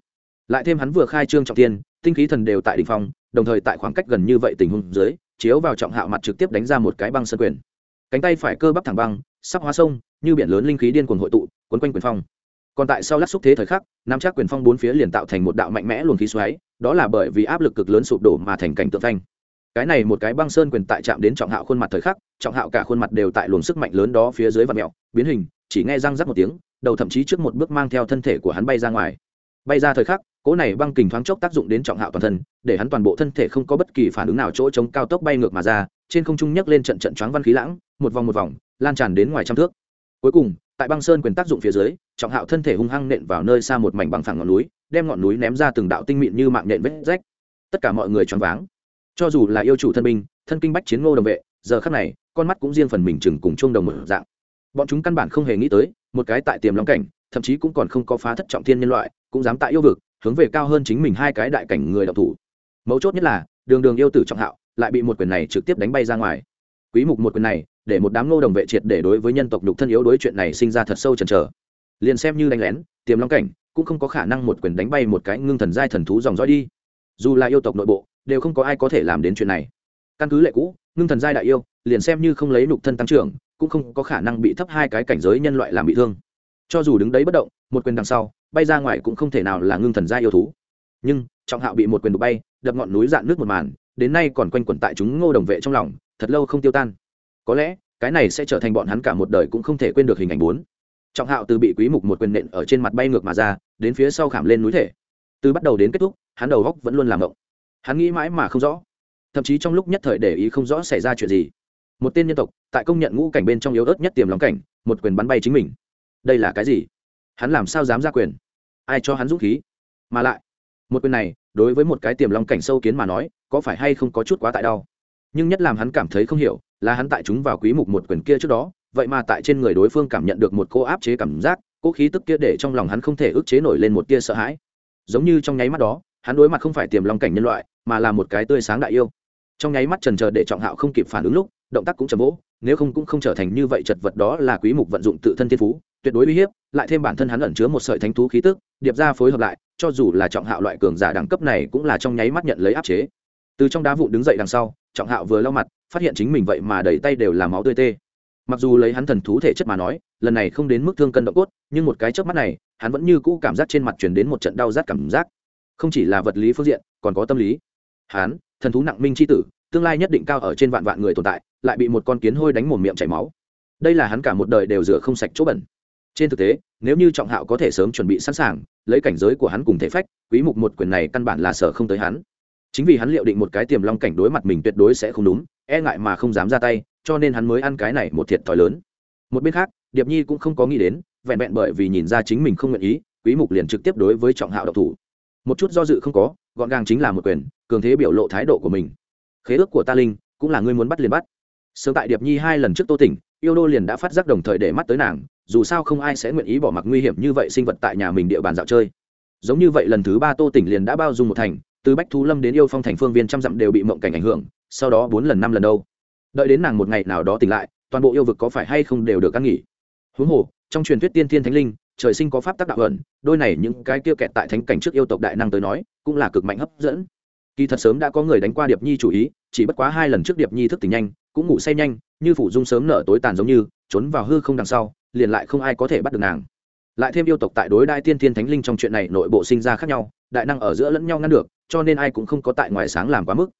Lại thêm hắn vừa khai trương trọng tiên tinh khí thần đều tại đỉnh phong, đồng thời tại khoảng cách gần như vậy tình huống dưới, chiếu vào trọng hạo mặt trực tiếp đánh ra một cái băng sơn quyền. Cánh tay phải cơ bắp thẳng băng, sắp hóa sông, như biển lớn linh khí điên cuồng hội tụ, quấn quanh quyền phong còn tại sau lát xúc thế thời khắc nam chắc quyền phong bốn phía liền tạo thành một đạo mạnh mẽ luồng khí xoáy, đó là bởi vì áp lực cực lớn sụp đổ mà thành cảnh tượng thanh. cái này một cái băng sơn quyền tại chạm đến trọng hạo khuôn mặt thời khắc, trọng hạo cả khuôn mặt đều tại luồng sức mạnh lớn đó phía dưới và mẹo biến hình, chỉ nghe răng rắc một tiếng, đầu thậm chí trước một bước mang theo thân thể của hắn bay ra ngoài bay ra thời khắc, cỗ này băng kình thoáng chốc tác dụng đến trọng hạo toàn thân, để hắn toàn bộ thân thể không có bất kỳ phản ứng nào chỗ chống cao tốc bay ngược mà ra, trên không trung nhấc lên trận trận choáng văn khí lãng, một vòng một vòng, lan tràn đến ngoài trăm thước cuối cùng tại băng sơn quyền tác dụng phía dưới, trọng hạo thân thể hung hăng nện vào nơi xa một mảnh bằng phẳng ngọn núi, đem ngọn núi ném ra từng đạo tinh mịn như mạng nện vết rách. Tất cả mọi người choáng váng. Cho dù là yêu chủ thân binh, thân kinh bách chiến ngô đồng vệ, giờ khắc này, con mắt cũng riêng phần mình chừng cùng chung đồng một dạng. Bọn chúng căn bản không hề nghĩ tới, một cái tại tiềm long cảnh, thậm chí cũng còn không có phá thất trọng thiên nhân loại, cũng dám tại yêu vực, hướng về cao hơn chính mình hai cái đại cảnh người đạo thủ. Mấu chốt nhất là, đường đường yêu tử trọng hạo, lại bị một quyền này trực tiếp đánh bay ra ngoài. Quý mục một quyền này để một đám ngô đồng vệ triệt để đối với nhân tộc nhục thân yếu đối chuyện này sinh ra thật sâu chần chờ. Liền xem như đánh lén, tiềm long cảnh, cũng không có khả năng một quyền đánh bay một cái ngưng thần giai thần thú dòng dõi đi. Dù là yêu tộc nội bộ, đều không có ai có thể làm đến chuyện này. Căn cứ lệ cũ, ngưng thần giai đại yêu, liền xem như không lấy nhục thân tăng trưởng, cũng không có khả năng bị thấp hai cái cảnh giới nhân loại làm bị thương. Cho dù đứng đấy bất động, một quyền đằng sau, bay ra ngoài cũng không thể nào là ngưng thần giai yêu thú. Nhưng, trọng hạo bị một quyền đục bay, đập ngọn núi dạn nước một màn, đến nay còn quanh quẩn tại chúng ngô đồng vệ trong lòng, thật lâu không tiêu tan có lẽ, cái này sẽ trở thành bọn hắn cả một đời cũng không thể quên được hình ảnh bốn. Trọng hạo từ bị quý mục một quyền nện ở trên mặt bay ngược mà ra, đến phía sau khảm lên núi thể. Từ bắt đầu đến kết thúc, hắn đầu góc vẫn luôn làm động hắn nghĩ mãi mà không rõ. Thậm chí trong lúc nhất thời để ý không rõ xảy ra chuyện gì. Một tên nhân tộc, tại công nhận ngũ cảnh bên trong yếu ớt nhất tiềm lòng cảnh, một quyền bắn bay chính mình. Đây là cái gì? Hắn làm sao dám ra quyền? Ai cho hắn dũng khí? Mà lại, một quyền này, đối với một cái tiềm long cảnh sâu kiến mà nói, có phải hay không có chút quá tại đau? Nhưng nhất làm hắn cảm thấy không hiểu là hắn tại chúng vào quý mục một quyền kia trước đó, vậy mà tại trên người đối phương cảm nhận được một cô áp chế cảm giác, cô khí tức kia để trong lòng hắn không thể ức chế nổi lên một tia sợ hãi. Giống như trong nháy mắt đó, hắn đối mặt không phải tiềm long cảnh nhân loại, mà là một cái tươi sáng đại yêu. Trong nháy mắt trần chờ để trọng hạo không kịp phản ứng lúc, động tác cũng chầm vỗ, nếu không cũng không trở thành như vậy chật vật đó là quý mục vận dụng tự thân thiên phú, tuyệt đối uy hiếp, lại thêm bản thân hắn ẩn chứa một sợi thánh thú khí tức, điệp ra phối hợp lại, cho dù là trọng hạo loại cường giả đẳng cấp này cũng là trong nháy mắt nhận lấy áp chế từ trong đá vụn đứng dậy đằng sau, trọng hạo vừa lau mặt, phát hiện chính mình vậy mà đầy tay đều là máu tươi tê. Mặc dù lấy hắn thần thú thể chất mà nói, lần này không đến mức thương cân động cốt, nhưng một cái chớp mắt này, hắn vẫn như cũ cảm giác trên mặt truyền đến một trận đau rát cảm giác. Không chỉ là vật lý phương diện, còn có tâm lý. Hắn, thần thú nặng minh c h i tử, tương lai nhất định cao ở trên vạn vạn người tồn tại, lại bị một con kiến hôi đánh một miệng chảy máu. Đây là hắn cả một đời đều rửa không sạch chỗ bẩn. Trên thực tế, nếu như trọng hạo có thể sớm chuẩn bị sẵn sàng, lấy cảnh giới của hắn cùng thể phách, quý mục một quyền này căn bản là sở không tới hắn chính vì hắn liệu định một cái tiềm long cảnh đối mặt mình tuyệt đối sẽ không đúng e ngại mà không dám ra tay, cho nên hắn mới ăn cái này một thiệt thòi lớn. Một bên khác, điệp nhi cũng không có nghĩ đến, vẹn vẹn bởi vì nhìn ra chính mình không nguyện ý, quý mục liền trực tiếp đối với trọng hạo độc thủ. Một chút do dự không có, gọn gàng chính là một quyền, cường thế biểu lộ thái độ của mình. Khế ước của ta linh, cũng là ngươi muốn bắt liền bắt. Sớm tại điệp nhi hai lần trước tô tỉnh, yêu đô liền đã phát giác đồng thời để mắt tới nàng, dù sao không ai sẽ nguyện ý bỏ mặc nguy hiểm như vậy sinh vật tại nhà mình địa bàn dạo chơi. Giống như vậy lần thứ ba tô tỉnh liền đã bao dung một thành từ bách thú lâm đến yêu phong thành phương viên trăm dặm đều bị mộng cảnh ảnh hưởng, sau đó bốn lần năm lần đâu. Đợi đến nàng một ngày nào đó tỉnh lại, toàn bộ yêu vực có phải hay không đều được ăn nghỉ? Huống hồ, trong truyền thuyết tiên thiên thánh linh, trời sinh có pháp tác đạo ẩn, đôi này những cái kia kẹt tại thánh cảnh trước yêu tộc đại năng tới nói, cũng là cực mạnh hấp dẫn. Kỳ thật sớm đã có người đánh qua điệp nhi chủ ý, chỉ bất quá hai lần trước điệp nhi thức tỉnh nhanh, cũng ngủ say nhanh, như phủ dung sớm nở tối tàn giống như, trốn vào hư không đằng sau, liền lại không ai có thể bắt được nàng lại thêm yêu tộc tại đối đại tiên thiên thánh linh trong chuyện này nội bộ sinh ra khác nhau, đại năng ở giữa lẫn nhau ngăn được, cho nên ai cũng không có tại ngoài sáng làm quá mức.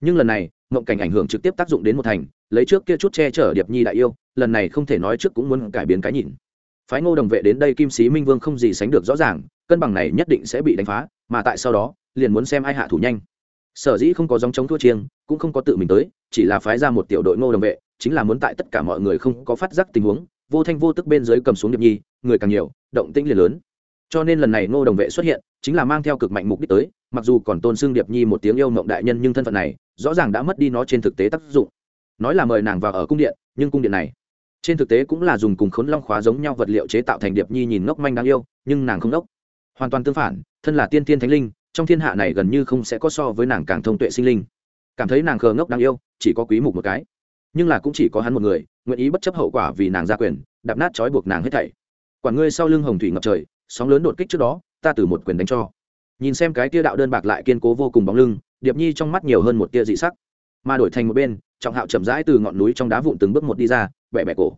Nhưng lần này, mộng cảnh ảnh hưởng trực tiếp tác dụng đến một thành, lấy trước kia chút che chở điệp nhi đại yêu, lần này không thể nói trước cũng muốn cải biến cái nhìn. Phái ngô đồng vệ đến đây kim sĩ minh vương không gì sánh được rõ ràng, cân bằng này nhất định sẽ bị đánh phá, mà tại sau đó, liền muốn xem ai hạ thủ nhanh. Sở dĩ không có dòng chống thua chiêng, cũng không có tự mình tới, chỉ là phái ra một tiểu đội ngô đồng vệ, chính là muốn tại tất cả mọi người không có phát giác tình huống, vô thanh vô tức bên dưới cầm xuống điệp nhi, người càng nhiều động tĩnh liền lớn. Cho nên lần này ngô đồng vệ xuất hiện, chính là mang theo cực mạnh mục đích tới, mặc dù còn tôn xưng điệp nhi một tiếng yêu mộng đại nhân nhưng thân phận này, rõ ràng đã mất đi nó trên thực tế tác dụng. Nói là mời nàng vào ở cung điện, nhưng cung điện này, trên thực tế cũng là dùng cùng khốn long khóa giống nhau vật liệu chế tạo thành điệp nhi nhìn ngốc manh đáng yêu, nhưng nàng không ngốc hoàn toàn tương phản, thân là tiên tiên thánh linh, trong thiên hạ này gần như không sẽ có so với nàng càng thông tuệ sinh linh. Cảm thấy nàng khờ ngốc đáng yêu, chỉ có quý mục một cái. Nhưng là cũng chỉ có hắn một người, nguyện ý bất chấp hậu quả vì nàng ra quyền, đạp nát trói buộc nàng hết thảy quản ngươi sau lưng hồng thủy ngập trời, sóng lớn đột kích trước đó, ta từ một quyền đánh cho. Nhìn xem cái tia đạo đơn bạc lại kiên cố vô cùng bóng lưng, điệp nhi trong mắt nhiều hơn một tia dị sắc. Mà đổi thành một bên, trọng hạo chậm rãi từ ngọn núi trong đá vụn từng bước một đi ra bẹ bẻ cổ.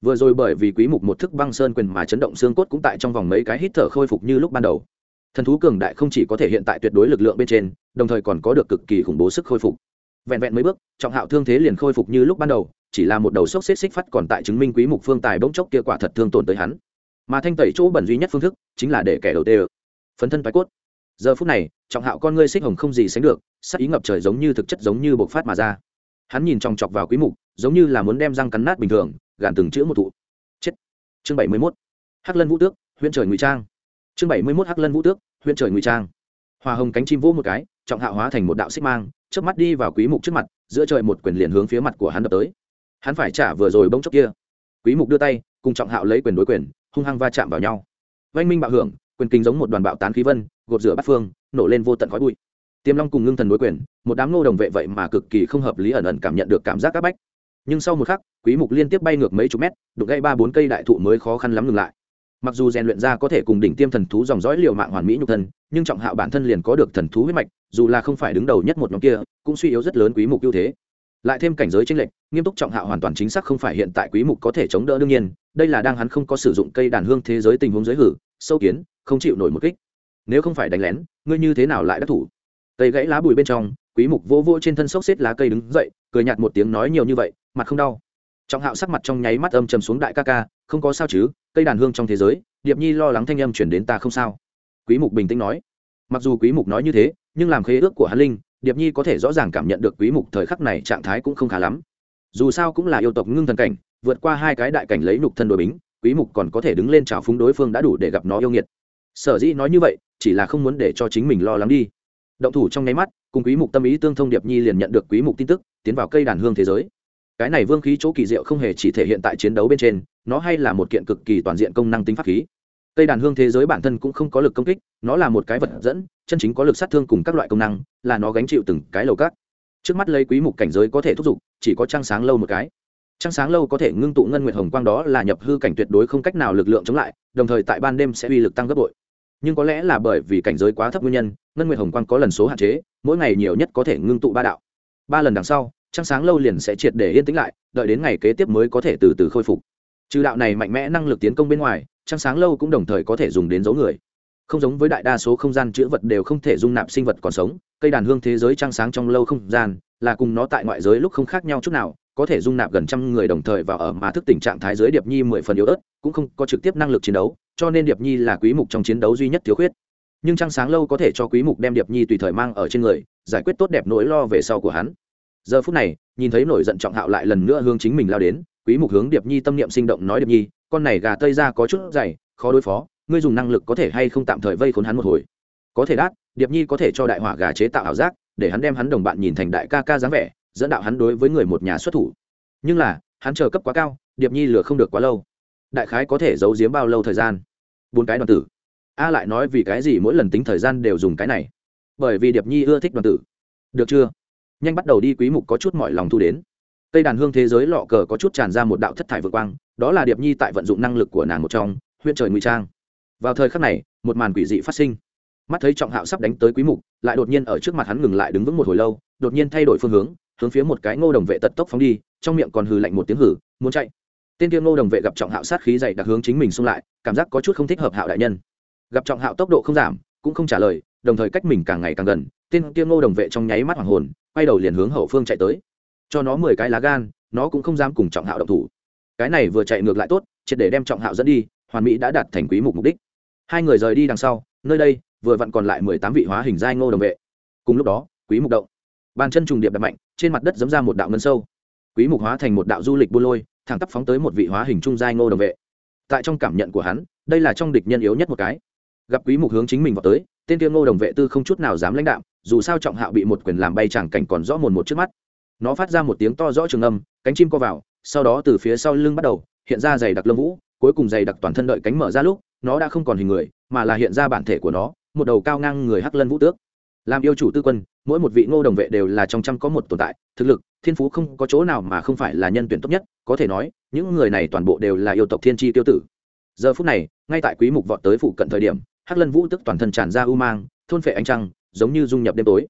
Vừa rồi bởi vì quý mục một thức băng sơn quyền mà chấn động xương cốt cũng tại trong vòng mấy cái hít thở khôi phục như lúc ban đầu. Thần thú cường đại không chỉ có thể hiện tại tuyệt đối lực lượng bên trên, đồng thời còn có được cực kỳ khủng bố sức khôi phục. Vẹn vẹn mấy bước, trọng hạo thương thế liền khôi phục như lúc ban đầu, chỉ là một đầu sốc xếp xích phát còn tại chứng minh quý mục phương tài bỗng chốc kia quả thật thương tổn tới hắn mà thanh tẩy chỗ bẩn duy nhất phương thức chính là để kẻ đầu tê phấn thân thoái cốt. Giờ phút này, trọng hạo con ngươi xích hồng không gì sánh được, sắc ý ngập trời giống như thực chất giống như bộc phát mà ra. Hắn nhìn chòng chọc vào quý mục, giống như là muốn đem răng cắn nát bình thường, gàn từng chữ một thụ. Chết. Chương 71. hắc lân vũ tước huyện trời ngụy trang. Chương 71 hắc lân vũ tước huyện trời ngụy trang. Hoa hồng cánh chim vỗ một cái, trọng hạo hóa thành một đạo xích mang, chớp mắt đi vào quý mục trước mặt, giữa trời một quyền liền hướng phía mặt của hắn đập tới. Hắn phải trả vừa rồi bỗng chốc kia. Quý mục đưa tay, cùng trọng hạo lấy quyền đối quyền hung hăng va chạm vào nhau. Vanh minh bạo hưởng, quyền kinh giống một đoàn bạo tán khí vân, gột rửa bắt phương, nổ lên vô tận khói bụi. Tiêm long cùng ngưng thần đối quyền, một đám nô đồng vệ vậy mà cực kỳ không hợp lý ẩn ẩn cảm nhận được cảm giác áp bách. Nhưng sau một khắc, quý mục liên tiếp bay ngược mấy chục mét, đụng gãy ba bốn cây đại thụ mới khó khăn lắm ngừng lại. Mặc dù rèn luyện ra có thể cùng đỉnh tiêm thần thú dòng dõi liều mạng hoàn mỹ nhục thân, nhưng trọng hạo bản thân liền có được thần thú huyết mạch, dù là không phải đứng đầu nhất một nhóm kia, cũng suy yếu rất lớn quý mục ưu thế lại thêm cảnh giới chênh lệch, nghiêm túc trọng hạo hoàn toàn chính xác không phải hiện tại quý mục có thể chống đỡ đương nhiên, đây là đang hắn không có sử dụng cây đàn hương thế giới tình huống giới hử, sâu kiến, không chịu nổi một kích. Nếu không phải đánh lén, ngươi như thế nào lại đắc thủ? Cây gãy lá bùi bên trong, quý mục vô vô trên thân sốc xếp lá cây đứng dậy, cười nhạt một tiếng nói nhiều như vậy, mặt không đau. Trọng hạo sắc mặt trong nháy mắt âm trầm xuống đại ca ca, không có sao chứ, cây đàn hương trong thế giới, điệp nhi lo lắng thanh âm chuyển đến ta không sao. Quý mục bình tĩnh nói. Mặc dù quý mục nói như thế nhưng làm khế ước của hắn linh, điệp nhi có thể rõ ràng cảm nhận được quý mục thời khắc này trạng thái cũng không khá lắm. Dù sao cũng là yêu tộc ngưng thần cảnh, vượt qua hai cái đại cảnh lấy nục thân đối bính, quý mục còn có thể đứng lên chào phúng đối phương đã đủ để gặp nó yêu nghiệt. Sở dĩ nói như vậy, chỉ là không muốn để cho chính mình lo lắng đi. Động thủ trong nháy mắt, cùng quý mục tâm ý tương thông điệp nhi liền nhận được quý mục tin tức, tiến vào cây đàn hương thế giới. Cái này vương khí chỗ kỳ diệu không hề chỉ thể hiện tại chiến đấu bên trên, nó hay là một kiện cực kỳ toàn diện công năng tính pháp khí cây đàn hương thế giới bản thân cũng không có lực công kích, nó là một cái vật dẫn, chân chính có lực sát thương cùng các loại công năng, là nó gánh chịu từng cái lầu cát. Trước mắt lấy quý mục cảnh giới có thể thúc giục, chỉ có trăng sáng lâu một cái. Trăng sáng lâu có thể ngưng tụ ngân nguyệt hồng quang đó là nhập hư cảnh tuyệt đối không cách nào lực lượng chống lại, đồng thời tại ban đêm sẽ uy lực tăng gấp bội. Nhưng có lẽ là bởi vì cảnh giới quá thấp nguyên nhân, ngân nguyệt hồng quang có lần số hạn chế, mỗi ngày nhiều nhất có thể ngưng tụ ba đạo. Ba lần đằng sau, trăng sáng lâu liền sẽ triệt để yên tĩnh lại, đợi đến ngày kế tiếp mới có thể từ từ khôi phục. Trừ đạo này mạnh mẽ năng lực tiến công bên ngoài trăng sáng lâu cũng đồng thời có thể dùng đến dấu người. Không giống với đại đa số không gian chữ vật đều không thể dung nạp sinh vật còn sống, cây đàn hương thế giới trăng sáng trong lâu không gian là cùng nó tại ngoại giới lúc không khác nhau chút nào, có thể dung nạp gần trăm người đồng thời vào ở mà thức tình trạng thái giới điệp nhi mười phần yếu ớt, cũng không có trực tiếp năng lực chiến đấu, cho nên điệp nhi là quý mục trong chiến đấu duy nhất thiếu khuyết. Nhưng trăng sáng lâu có thể cho quý mục đem điệp nhi tùy thời mang ở trên người, giải quyết tốt đẹp nỗi lo về sau của hắn. Giờ phút này, nhìn thấy nổi giận trọng hạo lại lần nữa hướng chính mình lao đến, quý mục hướng điệp nhi tâm niệm sinh động nói điệp nhi con này gà tây ra có chút dày, khó đối phó, ngươi dùng năng lực có thể hay không tạm thời vây khốn hắn một hồi. Có thể đát, điệp nhi có thể cho đại hỏa gà chế tạo ảo giác, để hắn đem hắn đồng bạn nhìn thành đại ca ca dáng vẻ, dẫn đạo hắn đối với người một nhà xuất thủ. Nhưng là, hắn chờ cấp quá cao, điệp nhi lừa không được quá lâu. Đại khái có thể giấu giếm bao lâu thời gian? Bốn cái đoàn tử. A lại nói vì cái gì mỗi lần tính thời gian đều dùng cái này? Bởi vì điệp nhi ưa thích đoàn tử. Được chưa? Nhanh bắt đầu đi, quý mục có chút mọi lòng thu đến tây đàn hương thế giới lọ cờ có chút tràn ra một đạo thất thải vượt quang, đó là điệp nhi tại vận dụng năng lực của nàng một trong, huyện trời ngụy trang. Vào thời khắc này, một màn quỷ dị phát sinh. Mắt thấy trọng hạo sắp đánh tới quý mục, lại đột nhiên ở trước mặt hắn ngừng lại đứng vững một hồi lâu, đột nhiên thay đổi phương hướng hướng phía một cái ngô đồng vệ tật tốc phóng đi, trong miệng còn hừ lạnh một tiếng hử, muốn chạy. Tên kia ngô đồng vệ gặp trọng hạo sát khí dày đặc hướng chính mình xung lại, cảm giác có chút không thích hợp hạo đại nhân. Gặp trọng hạo tốc độ không giảm, cũng không trả lời, đồng thời cách mình càng ngày càng gần, tên kia ngô đồng vệ trong nháy mắt hoàng hồn, quay đầu liền hướng hậu phương chạy tới cho nó mười cái lá gan, nó cũng không dám cùng trọng hạo động thủ. Cái này vừa chạy ngược lại tốt, triệt để đem trọng hạo dẫn đi, hoàn mỹ đã đạt thành quý mục mục đích. Hai người rời đi đằng sau, nơi đây, vừa vặn còn lại mười tám vị hóa hình giai ngô đồng vệ. Cùng lúc đó, quý mục động. Bàn chân trùng điệp đập mạnh, trên mặt đất giấm ra một đạo ngân sâu. Quý mục hóa thành một đạo du lịch buôn lôi, thẳng tắp phóng tới một vị hóa hình trung giai ngô đồng vệ. Tại trong cảm nhận của hắn, đây là trong địch nhân yếu nhất một cái. Gặp quý mục hướng chính mình vào tới, tên tiêu ngô đồng vệ tư không chút nào dám lãnh đạo dù sao trọng hạo bị một quyền làm bay chẳng cảnh còn rõ mồn một trước mắt nó phát ra một tiếng to rõ trường âm, cánh chim co vào, sau đó từ phía sau lưng bắt đầu, hiện ra dày đặc lông vũ, cuối cùng dày đặc toàn thân đợi cánh mở ra lúc, nó đã không còn hình người, mà là hiện ra bản thể của nó, một đầu cao ngang người hắc lân vũ tước. Làm yêu chủ tư quân, mỗi một vị ngô đồng vệ đều là trong trăm có một tồn tại, thực lực, thiên phú không có chỗ nào mà không phải là nhân tuyển tốt nhất, có thể nói, những người này toàn bộ đều là yêu tộc thiên tri tiêu tử. Giờ phút này, ngay tại quý mục vọt tới phụ cận thời điểm, hắc lân vũ tức toàn thân tràn ra u mang, thôn phệ ánh trăng, giống như dung nhập đêm tối.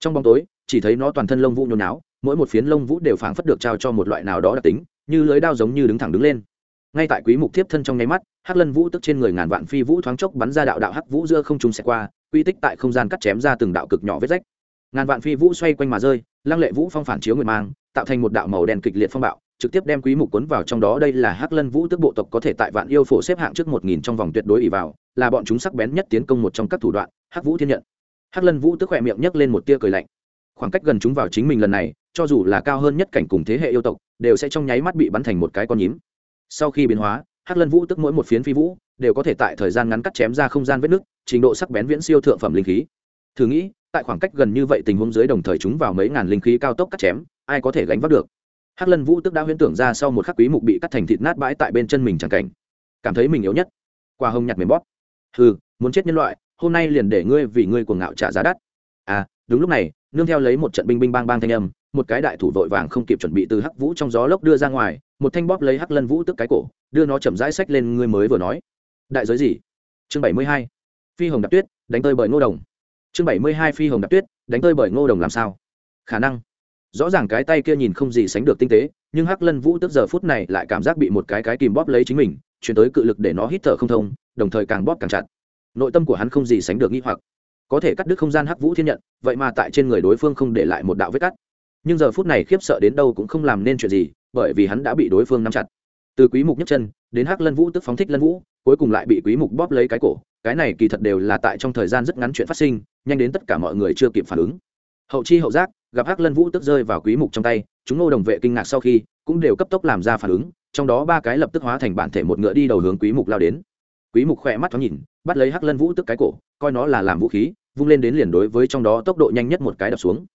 Trong bóng tối, chỉ thấy nó toàn thân lông vũ nhốn náo mỗi một phiến lông vũ đều phảng phất được trao cho một loại nào đó đặc tính, như lưới đao giống như đứng thẳng đứng lên. Ngay tại quý mục tiếp thân trong nháy mắt, hắc lân vũ tức trên người ngàn vạn phi vũ thoáng chốc bắn ra đạo đạo hắc vũ giữa không trung sẽ qua, quy tích tại không gian cắt chém ra từng đạo cực nhỏ vết rách. Ngàn vạn phi vũ xoay quanh mà rơi, lăng lệ vũ phong phản chiếu người mang, tạo thành một đạo màu đen kịch liệt phong bạo, trực tiếp đem quý mục cuốn vào trong đó. Đây là hắc lân vũ tức bộ tộc có thể tại vạn yêu phổ xếp hạng trước một nghìn trong vòng tuyệt đối ỷ vào, là bọn chúng sắc bén nhất tiến công một trong các thủ đoạn, hắc vũ thiên nhận. Hắc lân vũ tức khỏe miệng nhấc lên một tia cười lạnh khoảng cách gần chúng vào chính mình lần này, cho dù là cao hơn nhất cảnh cùng thế hệ yêu tộc, đều sẽ trong nháy mắt bị bắn thành một cái con nhím. Sau khi biến hóa, hắc lân vũ tức mỗi một phiến phi vũ, đều có thể tại thời gian ngắn cắt chém ra không gian vết nứt, trình độ sắc bén viễn siêu thượng phẩm linh khí. Thử nghĩ, tại khoảng cách gần như vậy tình huống dưới đồng thời chúng vào mấy ngàn linh khí cao tốc cắt chém, ai có thể gánh vác được? Hắc lân vũ tức đã huyễn tưởng ra sau một khắc quý mục bị cắt thành thịt nát bãi tại bên chân mình chẳng cảnh. Cảm thấy mình yếu nhất. Qua hông nhặt mềm bóp. Hừ, muốn chết nhân loại, hôm nay liền để ngươi vì ngươi cuồng ngạo trả giá đắt. À đúng lúc này nương theo lấy một trận binh binh bang bang thanh âm, một cái đại thủ vội vàng không kịp chuẩn bị từ hắc vũ trong gió lốc đưa ra ngoài, một thanh bóp lấy hắc lân vũ tức cái cổ, đưa nó chậm rãi sách lên, ngươi mới vừa nói. Đại giới gì? Chương bảy mươi hai. Phi hồng đạp tuyết, đánh tơi bởi ngô đồng. Chương bảy mươi hai phi hồng đạp tuyết, đánh tơi bởi ngô đồng làm sao? Khả năng. Rõ ràng cái tay kia nhìn không gì sánh được tinh tế, nhưng hắc lân vũ tức giờ phút này lại cảm giác bị một cái cái kìm bóp lấy chính mình, chuyển tới cự lực để nó hít thở không thông, đồng thời càng bóp càng chặt. Nội tâm của hắn không gì sánh được nghi hoặc có thể cắt đứt không gian hắc vũ thiên nhận, vậy mà tại trên người đối phương không để lại một đạo vết cắt. Nhưng giờ phút này khiếp sợ đến đâu cũng không làm nên chuyện gì, bởi vì hắn đã bị đối phương nắm chặt. Từ quý mục nhấc chân, đến hắc lân vũ tức phóng thích lân vũ, cuối cùng lại bị quý mục bóp lấy cái cổ. Cái này kỳ thật đều là tại trong thời gian rất ngắn chuyện phát sinh, nhanh đến tất cả mọi người chưa kịp phản ứng. Hậu chi hậu giác, gặp hắc lân vũ tức rơi vào quý mục trong tay, chúng nô đồng vệ kinh ngạc sau khi, cũng đều cấp tốc làm ra phản ứng, trong đó ba cái lập tức hóa thành bản thể một ngựa đi đầu hướng quý mục lao đến. Quý mục khỏe mắt thoáng nhìn, bắt lấy hắc lân vũ tức cái cổ coi nó là làm vũ khí, vung lên đến liền đối với trong đó tốc độ nhanh nhất một cái đập xuống.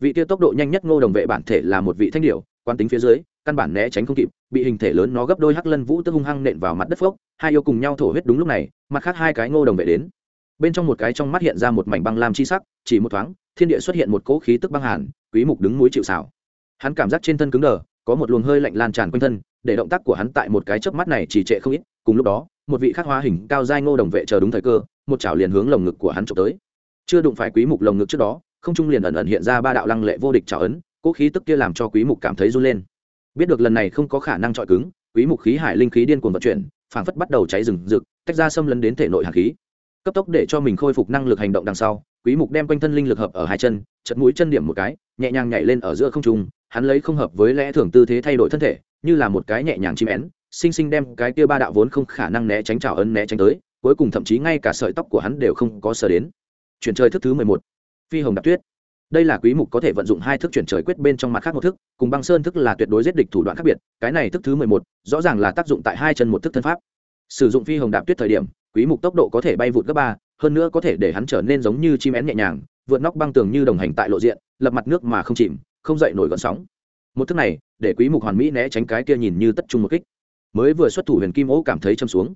Vị tiêu tốc độ nhanh nhất ngô đồng vệ bản thể là một vị thanh điệu quan tính phía dưới, căn bản né tránh không kịp, bị hình thể lớn nó gấp đôi hắc lân vũ tức hung hăng nện vào mặt đất phốc, hai yêu cùng nhau thổ huyết đúng lúc này, mặt khác hai cái ngô đồng vệ đến. Bên trong một cái trong mắt hiện ra một mảnh băng lam chi sắc, chỉ một thoáng, thiên địa xuất hiện một cỗ khí tức băng hàn, quý mục đứng núi chịu xảo hắn cảm giác trên thân cứng đờ, có một luồng hơi lạnh lan tràn quanh thân, để động tác của hắn tại một cái chớp mắt này chỉ trệ không ít, cùng lúc đó, một vị khắc hoa hình cao giai ngô đồng vệ chờ đúng thời cơ một chảo liền hướng lồng ngực của hắn chụp tới. Chưa đụng phải quý mục lồng ngực trước đó, không trung liền ẩn ẩn hiện ra ba đạo lăng lệ vô địch chảo ấn cố khí tức kia làm cho quý mục cảm thấy run lên. Biết được lần này không có khả năng trọi cứng, quý mục khí hải linh khí điên cuồng vận chuyển, phảng phất bắt đầu cháy rừng rực, tách ra xâm lấn đến thể nội hàn khí. Cấp tốc để cho mình khôi phục năng lực hành động đằng sau, quý mục đem quanh thân linh lực hợp ở hai chân chật mũi chân điểm một cái, nhẹ nhàng nhảy lên ở giữa không trung, hắn lấy không hợp với lẽ thường tư thế thay đổi thân thể, như là một cái nhẹ nhàng chim én sinh sinh đem cái kia ba đạo vốn không khả năng né tránh trào ấn né tránh tới cuối cùng thậm chí ngay cả sợi tóc của hắn đều không có sờ đến. Chuyển chơi thức thứ mười một, phi hồng đạp tuyết. Đây là quý mục có thể vận dụng hai thức chuyển trời quyết bên trong mặt khác một thức, cùng băng sơn thức là tuyệt đối giết địch thủ đoạn khác biệt, cái này thức thứ mười một rõ ràng là tác dụng tại hai chân một thức thân pháp. Sử dụng phi hồng đạp tuyết thời điểm, quý mục tốc độ có thể bay vụt gấp ba, hơn nữa có thể để hắn trở nên giống như chim én nhẹ nhàng, vượt nóc băng tường như đồng hành tại lộ diện, lập mặt nước mà không chìm, không dậy nổi gợn sóng. Một thức này, để quý mục hoàn mỹ né tránh cái kia nhìn như tất trung một kích. Mới vừa xuất thủ huyền kim ố cảm thấy châm xuống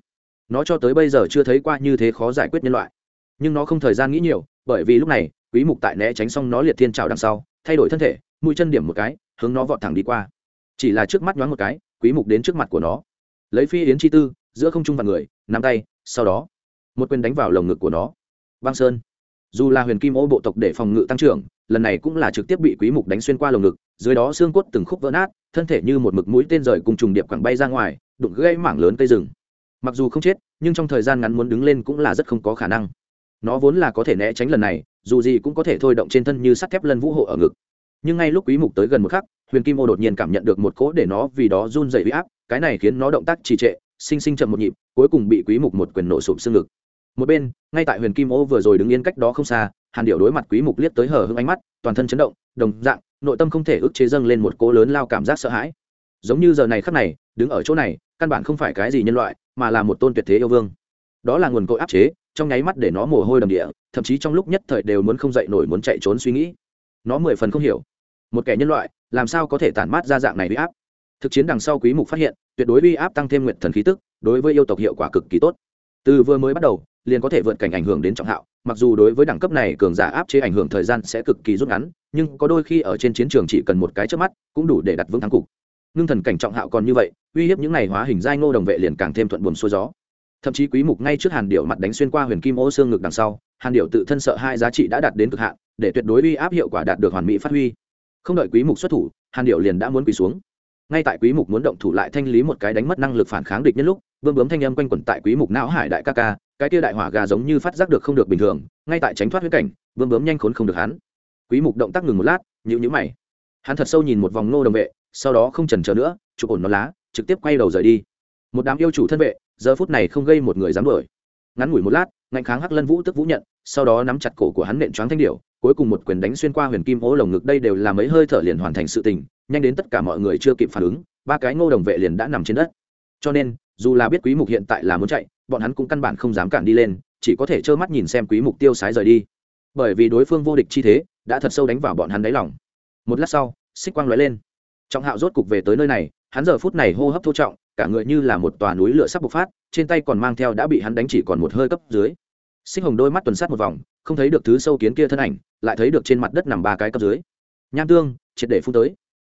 nó cho tới bây giờ chưa thấy qua như thế khó giải quyết nhân loại. Nhưng nó không thời gian nghĩ nhiều, bởi vì lúc này, quý mục tại né tránh xong nó liệt thiên trào đằng sau, thay đổi thân thể, mũi chân điểm một cái, hướng nó vọt thẳng đi qua. Chỉ là trước mắt nhoáng một cái, quý mục đến trước mặt của nó. Lấy phi yến chi tư, giữa không trung và người, nắm tay, sau đó, một quyền đánh vào lồng ngực của nó. Băng sơn. Dù là huyền kim ô bộ tộc để phòng ngự tăng trưởng, lần này cũng là trực tiếp bị quý mục đánh xuyên qua lồng ngực, dưới đó xương cốt từng khúc vỡ nát, thân thể như một mực mũi tên rời cùng trùng điệp quẳng bay ra ngoài, đụng gãy mảng lớn cây rừng mặc dù không chết, nhưng trong thời gian ngắn muốn đứng lên cũng là rất không có khả năng. Nó vốn là có thể né tránh lần này, dù gì cũng có thể thôi động trên thân như sắt thép lân vũ hộ ở ngực. Nhưng ngay lúc quý mục tới gần một khắc, huyền kim ô đột nhiên cảm nhận được một cỗ để nó vì đó run dày huy áp, cái này khiến nó động tác trì trệ, sinh sinh chậm một nhịp, cuối cùng bị quý mục một quyền nổ sụp xương ngực. Một bên, ngay tại huyền kim ô vừa rồi đứng yên cách đó không xa, hàn điệu đối mặt quý mục liếc tới hở hững ánh mắt, toàn thân chấn động, đồng dạng, nội tâm không thể ức chế dâng lên một cỗ lớn lao cảm giác sợ hãi. Giống như giờ này khắc này, đứng ở chỗ này, căn bản không phải cái gì nhân loại mà là một tôn tuyệt thế yêu vương. Đó là nguồn cội áp chế, trong nháy mắt để nó mồ hôi đầm địa, thậm chí trong lúc nhất thời đều muốn không dậy nổi muốn chạy trốn suy nghĩ. Nó mười phần không hiểu. Một kẻ nhân loại, làm sao có thể tản mát ra dạng này uy áp? Thực chiến đằng sau quý mục phát hiện, tuyệt đối uy áp tăng thêm nguyện thần khí tức, đối với yêu tộc hiệu quả cực kỳ tốt. Từ vừa mới bắt đầu, liền có thể vượt cảnh ảnh hưởng đến trọng hạo, mặc dù đối với đẳng cấp này cường giả áp chế ảnh hưởng thời gian sẽ cực kỳ rút ngắn, nhưng có đôi khi ở trên chiến trường chỉ cần một cái trước mắt, cũng đủ để đặt vững thắng cục. Ngưng thần cảnh trọng hạo còn như vậy uy hiếp những này hóa hình giai ngô đồng vệ liền càng thêm thuận buồm xuôi gió. Thậm chí quý mục ngay trước hàn điệu mặt đánh xuyên qua huyền kim ô xương ngực đằng sau, hàn điệu tự thân sợ hai giá trị đã đạt đến cực hạn, để tuyệt đối uy áp hiệu quả đạt được hoàn mỹ phát huy. Không đợi quý mục xuất thủ, hàn điệu liền đã muốn quỳ xuống. Ngay tại quý mục muốn động thủ lại thanh lý một cái đánh mất năng lực phản kháng địch nhân lúc vương bướm thanh âm quanh quẩn tại quý mục não hải đại ca ca, cái kia đại hỏa gà giống như phát giác được không được bình thường, ngay tại tránh thoát huyết cảnh vương bướm nhanh khốn không được hắn. Quý mục động tác ngừng một lát, nhíu nhíu mày. Hắn thật sâu nhìn một vòng nô đồng vệ, sau đó không chần chờ nữa, chụp ổn nó lá trực tiếp quay đầu rời đi. Một đám yêu chủ thân vệ, giờ phút này không gây một người dám đuổi. Ngắn ngủi một lát, ngạnh kháng hắc lân vũ tức vũ nhận, sau đó nắm chặt cổ của hắn nện choáng thanh điệu cuối cùng một quyền đánh xuyên qua huyền kim ố lồng ngực, đây đều là mấy hơi thở liền hoàn thành sự tình, nhanh đến tất cả mọi người chưa kịp phản ứng, ba cái ngô đồng vệ liền đã nằm trên đất. Cho nên, dù là biết quý mục hiện tại là muốn chạy, bọn hắn cũng căn bản không dám cản đi lên, chỉ có thể trơ mắt nhìn xem quý mục tiêu sái rời đi. Bởi vì đối phương vô địch chi thế, đã thật sâu đánh vào bọn hắn đáy lòng. Một lát sau, xích quang lóe lên. Trọng hạo rốt cục về tới nơi này hắn giờ phút này hô hấp thô trọng, cả người như là một tòa núi lửa sắp bộc phát, trên tay còn mang theo đã bị hắn đánh chỉ còn một hơi cấp dưới. Xích hồng đôi mắt tuần sát một vòng, không thấy được thứ sâu kiến kia thân ảnh, lại thấy được trên mặt đất nằm ba cái cấp dưới. Nham tương, triệt để phun tới.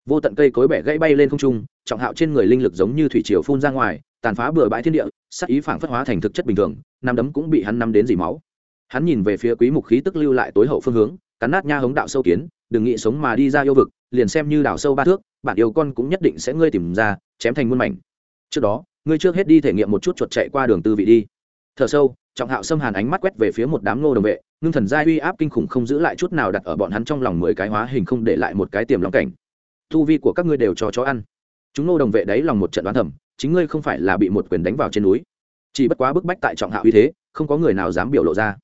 Vô tận cây cối bẻ gãy bay lên không trung, trọng hạo trên người linh lực giống như thủy triều phun ra ngoài, tàn phá bừa bãi thiên địa sắc ý phảng phất hóa thành thực chất bình thường, năm đấm cũng bị hắn nằm đến dỉ máu. Hắn nhìn về phía quý mục khí tức lưu lại tối hậu phương hướng cắn nát nha hống đạo sâu kiến, đừng nghĩ sống mà đi ra yêu vực, liền xem như đảo sâu ba thước, bạn yêu con cũng nhất định sẽ ngươi tìm ra, chém thành muôn mảnh. Trước đó, ngươi trước hết đi thể nghiệm một chút chuột chạy qua đường tư vị đi. Thở sâu, trọng hạo xâm hàn ánh mắt quét về phía một đám ngô đồng vệ, ngưng thần giai uy áp kinh khủng không giữ lại chút nào đặt ở bọn hắn trong lòng mười cái hóa hình không để lại một cái tiềm long cảnh. Thu vi của các ngươi đều cho chó ăn. Chúng ngô đồng vệ đấy lòng một trận đoán thẩm chính ngươi không phải là bị một quyền đánh vào trên núi. Chỉ bất quá bức bách tại trọng hạo uy thế, không có người nào dám biểu lộ ra.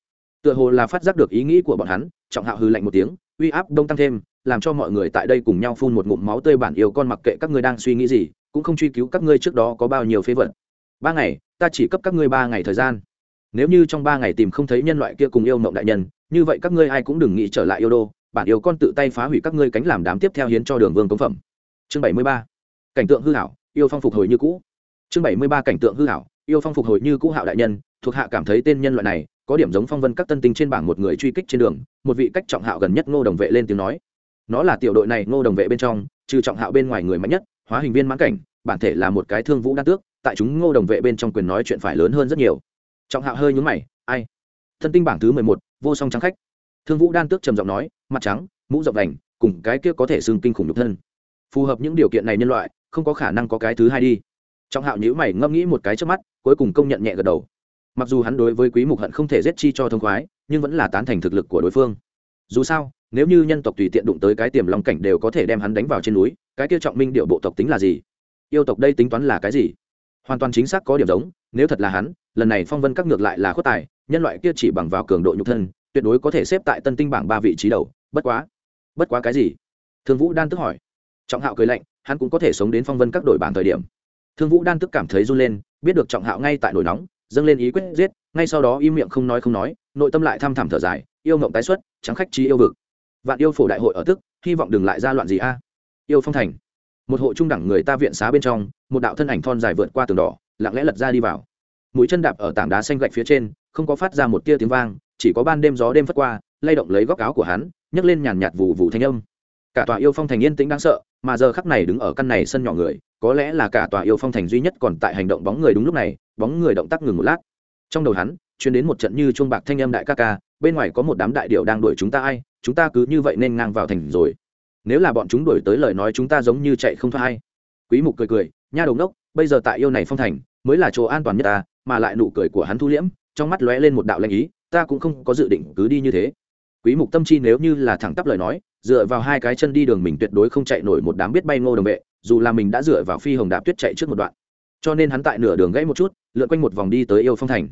Tựa hồ là phát giác được ý nghĩ của bọn hắn trọng hạo hư lạnh một tiếng, uy áp đông tăng thêm, làm cho mọi người tại đây cùng nhau phun một ngụm máu tươi bản yêu con mặc kệ các ngươi đang suy nghĩ gì, cũng không truy cứu các ngươi trước đó có bao nhiêu phế vật. Ba ngày, ta chỉ cấp các ngươi ba ngày thời gian. Nếu như trong ba ngày tìm không thấy nhân loại kia cùng yêu mộng đại nhân, như vậy các ngươi ai cũng đừng nghĩ trở lại yêu đô, bản yêu con tự tay phá hủy các ngươi cánh làm đám tiếp theo hiến cho đường vương cống phẩm. Chương bảy mươi ba, cảnh tượng hư hảo, yêu phong phục hồi như cũ. Chương bảy mươi ba, cảnh tượng hư hảo, yêu phong phục hồi như cũ hạo đại nhân, thuộc hạ cảm thấy tên nhân loại này có điểm giống phong vân các tân tinh trên bảng một người truy kích trên đường, một vị cách trọng hạo gần nhất ngô đồng vệ lên tiếng nói. Nó là tiểu đội này ngô đồng vệ bên trong, trừ trọng hạo bên ngoài người mạnh nhất, hóa hình viên mãn cảnh, bản thể là một cái thương vũ đan tước, tại chúng ngô đồng vệ bên trong quyền nói chuyện phải lớn hơn rất nhiều. Trọng hạo hơi nhúng mày, ai? Thân tinh bảng thứ mười một, vô song trắng khách. Thương vũ đan tước trầm giọng nói, mặt trắng, mũ rộng đành, cùng cái kia có thể xưng kinh khủng nhục thân. Phù hợp những điều kiện này nhân loại, không có khả năng có cái thứ hai đi. Trọng hạo nhữ mày ngẫm nghĩ một cái trước mắt, cuối cùng công nhận nhẹ gật đầu mặc dù hắn đối với quý mục hận không thể giết chi cho thông khoái, nhưng vẫn là tán thành thực lực của đối phương. Dù sao, nếu như nhân tộc tùy tiện đụng tới cái tiềm long cảnh đều có thể đem hắn đánh vào trên núi, cái kia trọng minh điệu bộ tộc tính là gì? Yêu tộc đây tính toán là cái gì? Hoàn toàn chính xác có điểm giống, nếu thật là hắn, lần này phong vân các ngược lại là khuất tài, nhân loại kia chỉ bằng vào cường độ nhục thân, tuyệt đối có thể xếp tại tân tinh bảng ba vị trí đầu, bất quá bất quá cái gì? Thương vũ đan tức hỏi. Trọng hạo cười lạnh, hắn cũng có thể sống đến phong vân các đội bảng thời điểm. Thương vũ đan tức cảm thấy run lên, biết được trọng hạo ngay tại nổi nóng dâng lên ý quyết giết, ngay sau đó im miệng không nói không nói, nội tâm lại thăm thẳm thở dài, yêu mộng tái xuất trắng khách trí yêu vực. Vạn yêu phổ đại hội ở tức, hy vọng đừng lại ra loạn gì a. Yêu phong thành. Một hộ trung đẳng người ta viện xá bên trong, một đạo thân ảnh thon dài vượt qua tường đỏ, lặng lẽ lật ra đi vào. Mũi chân đạp ở tảng đá xanh gạch phía trên, không có phát ra một tia tiếng vang, chỉ có ban đêm gió đêm phất qua, lay động lấy góc áo của hắn, nhấc lên nhàn nhạt vụ vụ thanh âm. Cả tòa yêu phong thành yên tĩnh đáng sợ, mà giờ khắc này đứng ở căn này sân nhỏ người có lẽ là cả tòa yêu phong thành duy nhất còn tại hành động bóng người đúng lúc này, bóng người động tác ngừng một lát. Trong đầu hắn chuyến đến một trận như chuông bạc thanh âm đại ca ca, bên ngoài có một đám đại điệu đang đuổi chúng ta ai, chúng ta cứ như vậy nên ngang vào thành rồi. Nếu là bọn chúng đuổi tới lời nói chúng ta giống như chạy không thoát hay quý mục cười cười, nha đồng đốc bây giờ tại yêu này phong thành, mới là chỗ an toàn nhất ta, mà lại nụ cười của hắn thu liễm, trong mắt lóe lên một đạo lanh ý, ta cũng không có dự định cứ đi như thế quý mục tâm chi nếu như là thẳng tắp lời nói, dựa vào hai cái chân đi đường mình tuyệt đối không chạy nổi một đám biết bay ngô đồng vệ, dù là mình đã dựa vào phi hồng đạp tuyết chạy trước một đoạn. Cho nên hắn tại nửa đường gãy một chút, lượn quanh một vòng đi tới yêu phong thành.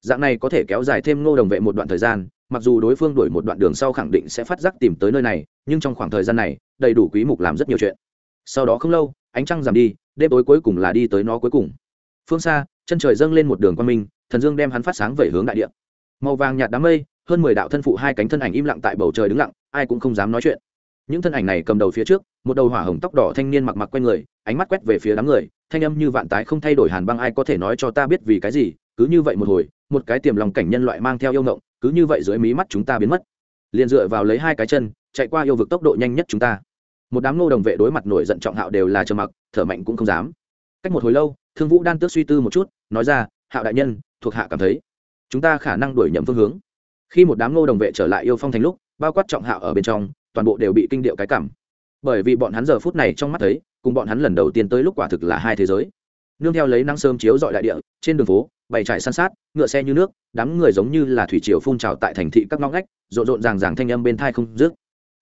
Dạng này có thể kéo dài thêm ngô đồng vệ một đoạn thời gian, mặc dù đối phương đuổi một đoạn đường sau khẳng định sẽ phát giác tìm tới nơi này, nhưng trong khoảng thời gian này, đầy đủ quý mục làm rất nhiều chuyện. Sau đó không lâu, ánh trăng giảm đi, đêm tối cuối cùng là đi tới nó cuối cùng. Phương xa, chân trời dâng lên một đường quan minh, thần dương đem hắn phát sáng về hướng đại địa. Màu vàng nhạt đám mây hơn mười đạo thân phụ hai cánh thân ảnh im lặng tại bầu trời đứng lặng, ai cũng không dám nói chuyện. Những thân ảnh này cầm đầu phía trước, một đầu hỏa hồng tóc đỏ thanh niên mặc mặc quanh người, ánh mắt quét về phía đám người, thanh âm như vạn tái không thay đổi hàn băng ai có thể nói cho ta biết vì cái gì, cứ như vậy một hồi, một cái tiềm lòng cảnh nhân loại mang theo yêu ngộng, cứ như vậy dưới mí mắt chúng ta biến mất. Liền dựa vào lấy hai cái chân, chạy qua yêu vực tốc độ nhanh nhất chúng ta. Một đám nô đồng vệ đối mặt nổi giận trọng hạo đều là trầm mặc, thở mạnh cũng không dám. Cách một hồi lâu, thương vũ đan tước suy tư một chút, nói ra, hạo đại nhân, thuộc hạ cảm thấy, chúng ta khả năng đuổi nhầm phương hướng khi một đám nô đồng vệ trở lại yêu phong thành lúc, bao quát trọng hạo ở bên trong, toàn bộ đều bị kinh điệu cái cảm. Bởi vì bọn hắn giờ phút này trong mắt thấy, cùng bọn hắn lần đầu tiên tới lúc quả thực là hai thế giới. Nương theo lấy nắng sớm chiếu dọi đại địa, trên đường phố, bày trải san sát, ngựa xe như nước, đám người giống như là thủy triều phun trào tại thành thị các ngõ ngách, rộn rộn ràng ràng thanh âm bên thai không dứt.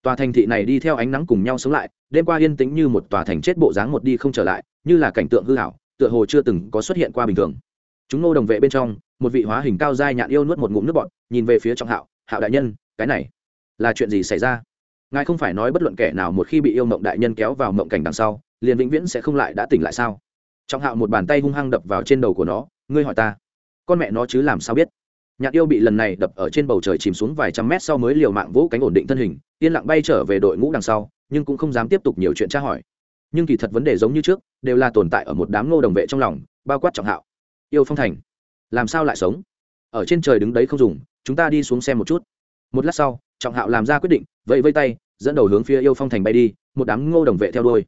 Tòa thành thị này đi theo ánh nắng cùng nhau sống lại, đêm qua yên tĩnh như một tòa thành chết bộ dáng một đi không trở lại, như là cảnh tượng hư hảo tựa hồ chưa từng có xuất hiện qua bình thường. Chúng nô đồng vệ bên trong một vị hóa hình cao dai nhạn yêu nuốt một ngụm nước bọt, nhìn về phía trọng hạo hạo đại nhân, cái này là chuyện gì xảy ra? Ngài không phải nói bất luận kẻ nào một khi bị yêu mộng đại nhân kéo vào mộng cảnh đằng sau, liền vĩnh viễn sẽ không lại đã tỉnh lại sao? Trọng hạo một bàn tay hung hăng đập vào trên đầu của nó, ngươi hỏi ta, con mẹ nó chứ làm sao biết? Nhạc yêu bị lần này đập ở trên bầu trời chìm xuống vài trăm mét sau mới liều mạng vỗ cánh ổn định thân hình, yên lặng bay trở về đội ngũ đằng sau, nhưng cũng không dám tiếp tục nhiều chuyện tra hỏi. Nhưng kỳ thật vấn đề giống như trước, đều là tồn tại ở một đám ngô đồng vệ trong lòng, bao quát trọng hạo. Yêu phong thành làm sao lại sống? Ở trên trời đứng đấy không dùng, chúng ta đi xuống xem một chút. Một lát sau, trọng hạo làm ra quyết định, vẫy vây tay, dẫn đầu hướng phía yêu phong thành bay đi, một đám ngô đồng vệ theo đuôi.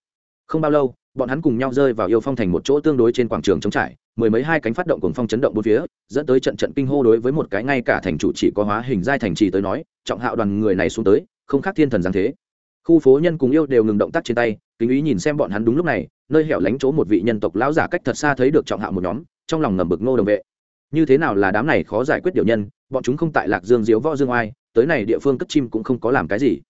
Không bao lâu, bọn hắn cùng nhau rơi vào yêu phong thành một chỗ tương đối trên quảng trường trống trải, mười mấy hai cánh phát động cùng phong chấn động bốn phía, dẫn tới trận trận kinh hô đối với một cái ngay cả thành chủ chỉ có hóa hình giai thành trì tới nói, trọng hạo đoàn người này xuống tới, không khác thiên thần giáng thế. Khu phố nhân cùng yêu đều ngừng động tác trên tay, kính ý nhìn xem bọn hắn đúng lúc này, nơi hẻo lánh chỗ một vị nhân tộc lão giả cách thật xa thấy được trọng hạo một nhóm, trong lòng ngầm bực ngô đồng vệ như thế nào là đám này khó giải quyết điều nhân, bọn chúng không tại lạc dương diếu võ dương oai, tới này địa phương cất chim cũng không có làm cái gì.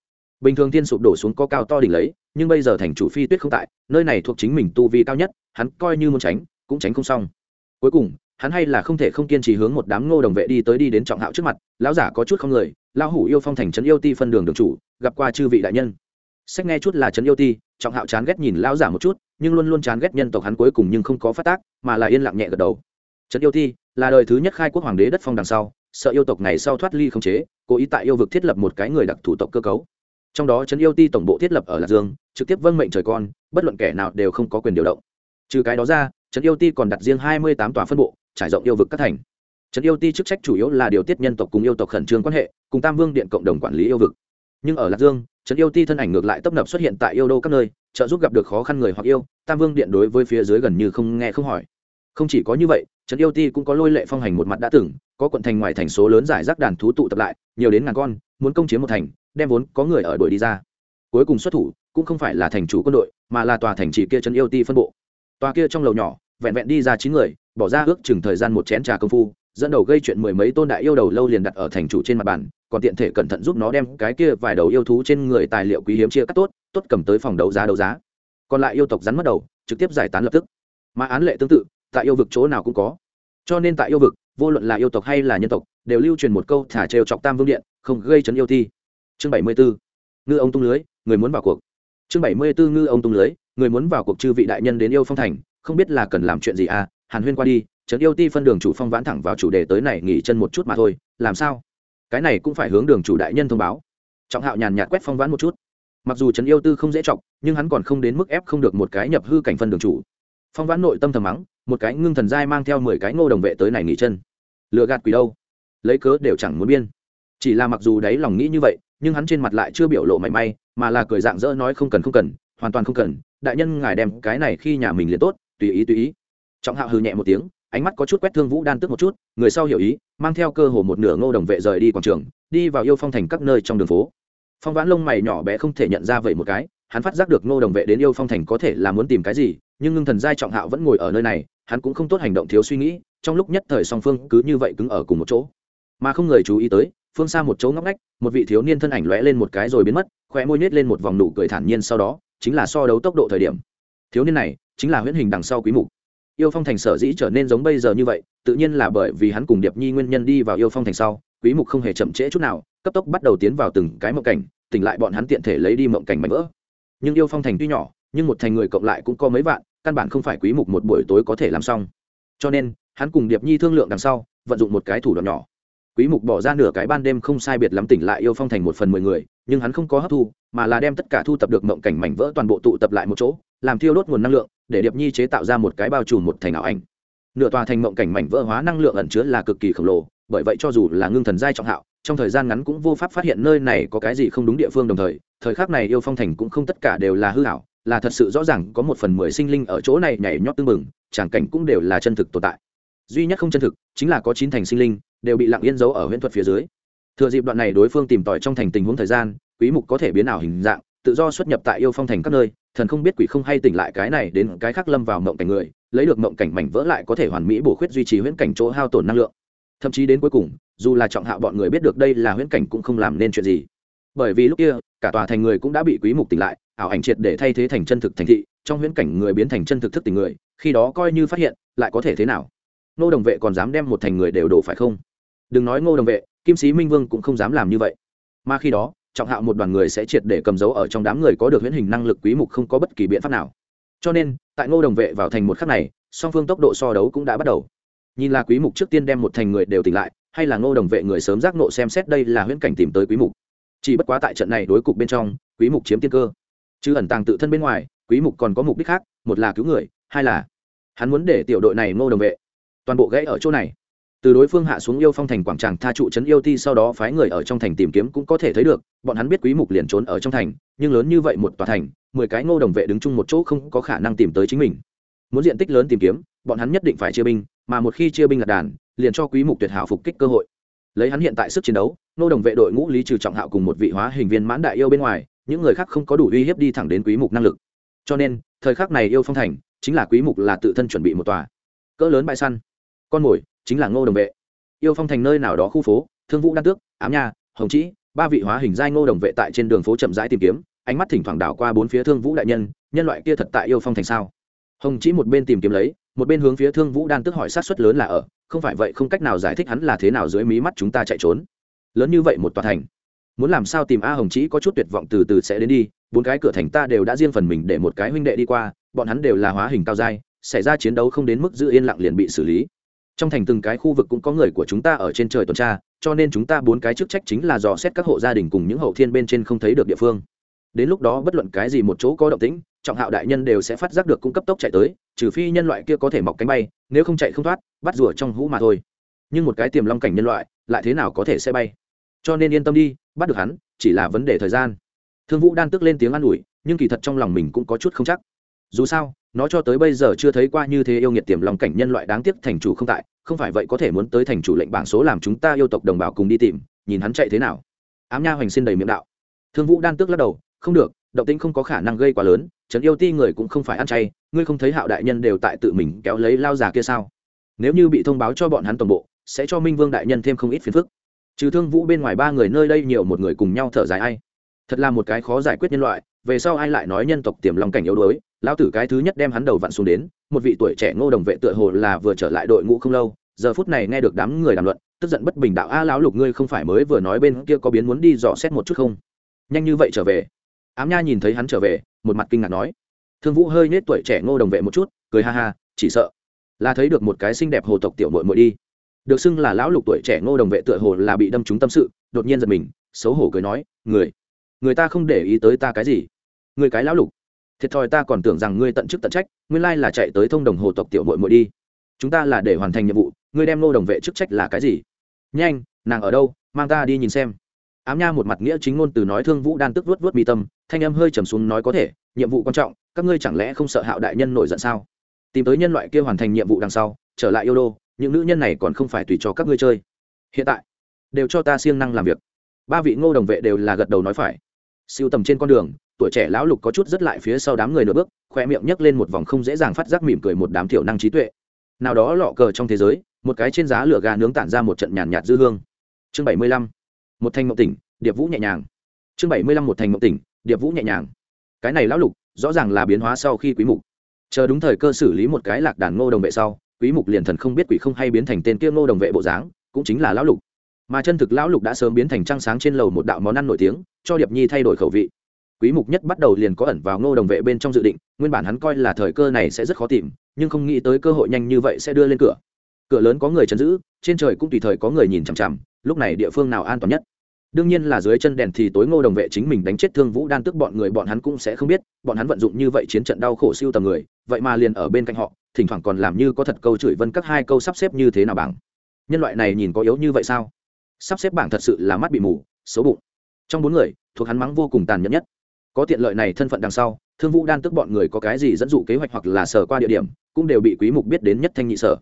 Bình thường thiên sụp đổ xuống có cao to đỉnh lấy, nhưng bây giờ thành chủ phi tuyết không tại, nơi này thuộc chính mình tu vi cao nhất, hắn coi như muốn tránh, cũng tránh không xong. Cuối cùng, hắn hay là không thể không kiên trì hướng một đám ngô đồng vệ đi tới đi đến trọng hạo trước mặt, lão giả có chút không người, lão hủ yêu phong thành trấn yêu ti phân đường đường chủ, gặp qua chư vị đại nhân. Sách nghe chút là trấn yêu ti, trọng hạo chán ghét nhìn lão giả một chút, nhưng luôn luôn chán ghét nhân tộc hắn cuối cùng nhưng không có phát tác, mà là yên lặng nhẹ gật đầu. Trấn yêu ti là đời thứ nhất khai quốc hoàng đế đất phong đằng sau, sợ yêu tộc này sau thoát ly không chế, cố ý tại yêu vực thiết lập một cái người đặc thủ tộc cơ cấu. Trong đó trấn yêu ti tổng bộ thiết lập ở lạc dương, trực tiếp vâng mệnh trời con, bất luận kẻ nào đều không có quyền điều động. Trừ cái đó ra, trấn yêu ti còn đặt riêng hai mươi tám tòa phân bộ, trải rộng yêu vực các thành. Trấn yêu ti chức trách chủ yếu là điều tiết nhân tộc cùng yêu tộc khẩn trương quan hệ, cùng tam vương điện cộng đồng quản lý yêu vực. Nhưng ở lạc dương, trấn yêu ti thân ảnh ngược lại tấp nập xuất hiện tại yêu đô các nơi, trợ giúp gặp được khó khăn người hoặc yêu, tam vương điện đối với phía dưới gần như không nghe không hỏi không chỉ có như vậy, trấn yêu ti cũng có lôi lệ phong hành một mặt đã từng, có quận thành ngoài thành số lớn giải rác đàn thú tụ tập lại, nhiều đến ngàn con, muốn công chiếm một thành, đem vốn có người ở đuổi đi ra. Cuối cùng xuất thủ, cũng không phải là thành chủ quân đội, mà là tòa thành chỉ kia trấn yêu ti phân bộ. Tòa kia trong lầu nhỏ, vẹn vẹn đi ra chín người, bỏ ra ước chừng thời gian một chén trà công phu, dẫn đầu gây chuyện mười mấy tôn đại yêu đầu lâu liền đặt ở thành chủ trên mặt bàn, còn tiện thể cẩn thận giúp nó đem cái kia vài đầu yêu thú trên người tài liệu quý hiếm chia cắt tốt tốt cầm tới phòng đấu giá đấu giá. Còn lại yêu tộc rắn mất đầu, trực tiếp giải tán lập tức. Mà án lệ tương tự tại yêu vực chỗ nào cũng có. Cho nên tại yêu vực, vô luận là yêu tộc hay là nhân tộc, đều lưu truyền một câu thả trêu chọc tam vương điện, không gây chấn yêu thi. Chương bảy mươi bốn ngư ông tung lưới, người muốn vào cuộc. Chương bảy mươi bốn ngư ông tung lưới, người muốn vào cuộc chư vị đại nhân đến yêu phong thành, không biết là cần làm chuyện gì à hàn huyên qua đi trấn yêu ti phân đường chủ phong vãn thẳng vào chủ đề tới này nghỉ chân một chút mà thôi, làm sao? Cái này cũng phải hướng đường chủ đại nhân thông báo. Trọng hạo nhàn nhạt quét phong vãn một chút. Mặc dù trấn yêu tư không dễ trọng nhưng hắn còn không đến mức ép không được một cái nhập hư cảnh phân đường chủ. Phong vãn nội tâm thầm mắng một cái ngưng thần giai mang theo mười cái ngô đồng vệ tới này nghỉ chân. Lựa gạt quỷ đâu? Lấy cớ đều chẳng muốn biên. Chỉ là mặc dù đấy lòng nghĩ như vậy, nhưng hắn trên mặt lại chưa biểu lộ mảy may, mà là cười dạng dỡ nói không cần không cần, hoàn toàn không cần, đại nhân ngài đem cái này khi nhà mình liền tốt, tùy ý tùy ý. Trọng hạo hừ nhẹ một tiếng, ánh mắt có chút quét thương vũ đan tức một chút, người sau hiểu ý, mang theo cơ hồ một nửa ngô đồng vệ rời đi quảng trường, đi vào yêu phong thành các nơi trong đường phố. Phong vãn lông mày nhỏ bé không thể nhận ra vậy một cái, hắn phát giác được ngô đồng vệ đến yêu phong thành có thể là muốn tìm cái gì, nhưng ngưng thần giai trọng hạo vẫn ngồi ở nơi này hắn cũng không tốt hành động thiếu suy nghĩ, trong lúc nhất thời song phương cứ như vậy cứng ở cùng một chỗ. Mà không người chú ý tới, phương xa một chỗ ngóc ngách, một vị thiếu niên thân ảnh lóe lên một cái rồi biến mất, khóe môi nhét lên một vòng nụ cười thản nhiên sau đó, chính là so đấu tốc độ thời điểm. Thiếu niên này, chính là huyễn hình đằng sau quý mục. Yêu phong thành sở dĩ trở nên giống bây giờ như vậy, tự nhiên là bởi vì hắn cùng điệp nhi nguyên nhân đi vào yêu phong thành sau, quý mục không hề chậm trễ chút nào, cấp tốc bắt đầu tiến vào từng cái mộng cảnh, tỉnh lại bọn hắn tiện thể lấy đi mộng cảnh mạnh vỡ. Nhưng yêu phong thành tuy nhỏ, nhưng một thành người cộng lại cũng có mấy vạn căn bản không phải quý mục một buổi tối có thể làm xong. Cho nên, hắn cùng điệp nhi thương lượng đằng sau, vận dụng một cái thủ đoạn nhỏ. Quý mục bỏ ra nửa cái ban đêm không sai biệt lắm tỉnh lại yêu phong thành một phần mười người, nhưng hắn không có hấp thu, mà là đem tất cả thu tập được mộng cảnh mảnh vỡ toàn bộ tụ tập lại một chỗ, làm thiêu đốt nguồn năng lượng, để điệp nhi chế tạo ra một cái bao trùm một thành ảo ảnh. Nửa tòa thành mộng cảnh mảnh vỡ hóa năng lượng ẩn chứa là cực kỳ khổng lồ, bởi vậy cho dù là ngưng thần giai trọng hạo, trong thời gian ngắn cũng vô pháp phát hiện nơi này có cái gì không đúng địa phương đồng thời thời khắc này yêu phong thành cũng không tất cả đều là hư hảo là thật sự rõ ràng có một phần mười sinh linh ở chỗ này nhảy nhót tưng bừng tràng cảnh cũng đều là chân thực tồn tại. Duy nhất không chân thực chính là có chín thành sinh linh đều bị lặng yên giấu ở huyễn thuật phía dưới. Thừa dịp đoạn này đối phương tìm tòi trong thành tình huống thời gian, quý mục có thể biến ảo hình dạng, tự do xuất nhập tại yêu phong thành các nơi, thần không biết quỷ không hay tỉnh lại cái này đến cái khác lâm vào mộng cảnh người, lấy được mộng cảnh mảnh vỡ lại có thể hoàn mỹ bổ khuyết duy trì huyễn cảnh chỗ hao tổn năng lượng. Thậm chí đến cuối cùng, dù là trọng hạ bọn người biết được đây là huyễn cảnh cũng không làm nên chuyện gì. Bởi vì lúc kia, cả tòa thành người cũng đã bị quý mục tỉnh lại ảo ảnh triệt để thay thế thành chân thực thành thị, trong huyễn cảnh người biến thành chân thực thức tình người, khi đó coi như phát hiện, lại có thể thế nào? Ngô đồng vệ còn dám đem một thành người đều đổ phải không? Đừng nói ngô đồng vệ, kim sĩ minh vương cũng không dám làm như vậy. Mà khi đó, trọng hạo một đoàn người sẽ triệt để cầm dấu ở trong đám người có được huyễn hình năng lực quý mục không có bất kỳ biện pháp nào. Cho nên, tại ngô đồng vệ vào thành một khắc này, song phương tốc độ so đấu cũng đã bắt đầu. Nhìn là quý mục trước tiên đem một thành người đều tỉnh lại, hay là ngô đồng vệ người sớm giác nộ xem xét đây là huyễn cảnh tìm tới quý mục. Chỉ bất quá tại trận này đối cục bên trong, quý mục chiếm tiên cơ chứ ẩn tàng tự thân bên ngoài, quý mục còn có mục đích khác, một là cứu người, hai là hắn muốn để tiểu đội này ngô đồng vệ. Toàn bộ gãy ở chỗ này. Từ đối phương hạ xuống yêu phong thành quảng tràng tha trụ trấn yêu ti sau đó phái người ở trong thành tìm kiếm cũng có thể thấy được, bọn hắn biết quý mục liền trốn ở trong thành, nhưng lớn như vậy một tòa thành, mười cái ngô đồng vệ đứng chung một chỗ không có khả năng tìm tới chính mình. Muốn diện tích lớn tìm kiếm, bọn hắn nhất định phải chia binh, mà một khi chia binh là đàn, liền cho quý mục tuyệt hảo phục kích cơ hội. Lấy hắn hiện tại sức chiến đấu, Ngô đồng vệ đội ngũ lý trừ trọng hạo cùng một vị hóa hình viên mãn đại yêu bên ngoài những người khác không có đủ uy hiếp đi thẳng đến quý mục năng lực. Cho nên, thời khắc này yêu phong thành, chính là quý mục là tự thân chuẩn bị một tòa. Cỡ lớn bãi săn. Con mồi, chính là ngô đồng vệ. Yêu phong thành nơi nào đó khu phố, thương vũ đan tước, ám nha, hồng trĩ, ba vị hóa hình giai ngô đồng vệ tại trên đường phố chậm rãi tìm kiếm, ánh mắt thỉnh thoảng đảo qua bốn phía thương vũ đại nhân nhân loại kia thật tại yêu phong thành sao? Hồng chỉ một bên tìm kiếm lấy, một bên hướng phía thương vũ đan tước hỏi sát suất lớn là ở, không phải vậy không cách nào giải thích hắn là thế nào dưới mí mắt chúng ta chạy trốn. Lớn như vậy một tòa thành muốn làm sao tìm a hồng Chỉ có chút tuyệt vọng từ từ sẽ đến đi, bốn cái cửa thành ta đều đã riêng phần mình để một cái huynh đệ đi qua, bọn hắn đều là hóa hình cao giai, xảy ra chiến đấu không đến mức giữ yên lặng liền bị xử lý. Trong thành từng cái khu vực cũng có người của chúng ta ở trên trời tuần tra, cho nên chúng ta bốn cái chức trách chính là dò xét các hộ gia đình cùng những hậu thiên bên trên không thấy được địa phương. Đến lúc đó bất luận cái gì một chỗ có động tĩnh, trọng hạo đại nhân đều sẽ phát giác được cung cấp tốc chạy tới, trừ phi nhân loại kia có thể mọc cánh bay, nếu không chạy không thoát, bắt rùa trong hũ mà thôi. Nhưng một cái tiềm long cảnh nhân loại, lại thế nào có thể sẽ bay? Cho nên yên tâm đi, bắt được hắn, chỉ là vấn đề thời gian. Thương vũ đan tức lên tiếng an ủi, nhưng kỳ thật trong lòng mình cũng có chút không chắc. Dù sao, nó cho tới bây giờ chưa thấy qua như thế yêu nghiệt tiềm lòng cảnh nhân loại đáng tiếc thành chủ không tại, không phải vậy có thể muốn tới thành chủ lệnh bảng số làm chúng ta yêu tộc đồng bào cùng đi tìm, nhìn hắn chạy thế nào. Ám nha hoành xin đầy miệng đạo. Thương vũ đan tước lắc đầu, không được, động tĩnh không có khả năng gây quá lớn, trấn yêu ti người cũng không phải ăn chay, ngươi không thấy hạo đại nhân đều tại tự mình kéo lấy lao già kia sao? Nếu như bị thông báo cho bọn hắn toàn bộ, sẽ cho minh vương đại nhân thêm không ít phiền phức trừ thương vũ bên ngoài ba người nơi đây nhiều một người cùng nhau thở dài ai. Thật là một cái khó giải quyết nhân loại, về sau ai lại nói nhân tộc tiềm lòng cảnh yếu đuối, lão tử cái thứ nhất đem hắn đầu vặn xuống đến, một vị tuổi trẻ ngô đồng vệ tựa hồ là vừa trở lại đội ngũ không lâu, giờ phút này nghe được đám người đàm luận, tức giận bất bình đạo, a lão lục ngươi không phải mới vừa nói bên kia có biến muốn đi dò xét một chút không? Nhanh như vậy trở về. Ám nha nhìn thấy hắn trở về, một mặt kinh ngạc nói. Thương vũ hơi nết tuổi trẻ ngô đồng vệ một chút, cười ha ha, chỉ sợ là thấy được một cái xinh đẹp hồ tộc tiểu mội mội đi được xưng là lão lục tuổi trẻ ngô đồng vệ tựa hồ là bị đâm trúng tâm sự, đột nhiên giật mình, xấu hổ cười nói, người người ta không để ý tới ta cái gì? Người cái lão lục? Thiệt thòi ta còn tưởng rằng ngươi tận chức tận trách, nguyên lai là chạy tới thông đồng hồ tộc tiểu mội mội đi. Chúng ta là để hoàn thành nhiệm vụ, ngươi đem nô đồng vệ chức trách là cái gì? Nhanh, nàng ở đâu? Mang ta đi nhìn xem. Ám nha một mặt nghĩa chính ngôn từ nói thương vũ đan tức vuốt vuốt mi tâm, thanh âm hơi trầm xuống nói có thể, nhiệm vụ quan trọng, các ngươi chẳng lẽ không sợ hạo đại nhân nổi giận sao? Tìm tới nhân loại kia hoàn thành nhiệm vụ đằng sau, trở lại yêu đô những nữ nhân này còn không phải tùy cho các ngươi chơi. Hiện tại, đều cho ta siêng năng làm việc. Ba vị ngô đồng vệ đều là gật đầu nói phải. Siêu tầm trên con đường, tuổi trẻ lão lục có chút rất lại phía sau đám người nửa bước, khoe miệng nhấc lên một vòng không dễ dàng phát giác mỉm cười một đám thiểu năng trí tuệ. Nào đó lọ cờ trong thế giới, một cái trên giá lửa gà nướng tản ra một trận nhàn nhạt dư hương. Chương bảy mươi lăm, một thành mộng tỉnh, điệp vũ nhẹ nhàng. Chương bảy mươi lăm, một thành mộng tỉnh, điệp vũ nhẹ nhàng. Cái này lão lục, rõ ràng là biến hóa sau khi quý mục. Chờ đúng thời cơ xử lý một cái lạc đàn ngô đồng vệ sau quý mục liền thần không biết quỷ không hay biến thành tên kia ngô đồng vệ bộ dáng, cũng chính là lão lục. Mà chân thực lão lục đã sớm biến thành trăng sáng trên lầu một đạo món ăn nổi tiếng, cho điệp nhi thay đổi khẩu vị. Quý mục nhất bắt đầu liền có ẩn vào ngô đồng vệ bên trong dự định, nguyên bản hắn coi là thời cơ này sẽ rất khó tìm, nhưng không nghĩ tới cơ hội nhanh như vậy sẽ đưa lên cửa. Cửa lớn có người chấn giữ, trên trời cũng tùy thời có người nhìn chằm chằm, lúc này địa phương nào an toàn nhất? Đương nhiên là dưới chân đèn thì tối ngô đồng vệ chính mình đánh chết thương vũ đan tức bọn người bọn hắn cũng sẽ không biết, bọn hắn vận dụng như vậy chiến trận đau khổ siêu tầm người, vậy mà liền ở bên cạnh họ thỉnh thoảng còn làm như có thật câu chửi vân các hai câu sắp xếp như thế nào bảng. Nhân loại này nhìn có yếu như vậy sao? Sắp xếp bảng thật sự là mắt bị mù, xấu bụng. Trong bốn người, thuộc hắn mắng vô cùng tàn nhẫn nhất. Có tiện lợi này thân phận đằng sau, thương vũ đan tức bọn người có cái gì dẫn dụ kế hoạch hoặc là sở qua địa điểm, cũng đều bị quý mục biết đến nhất thanh nhị sở.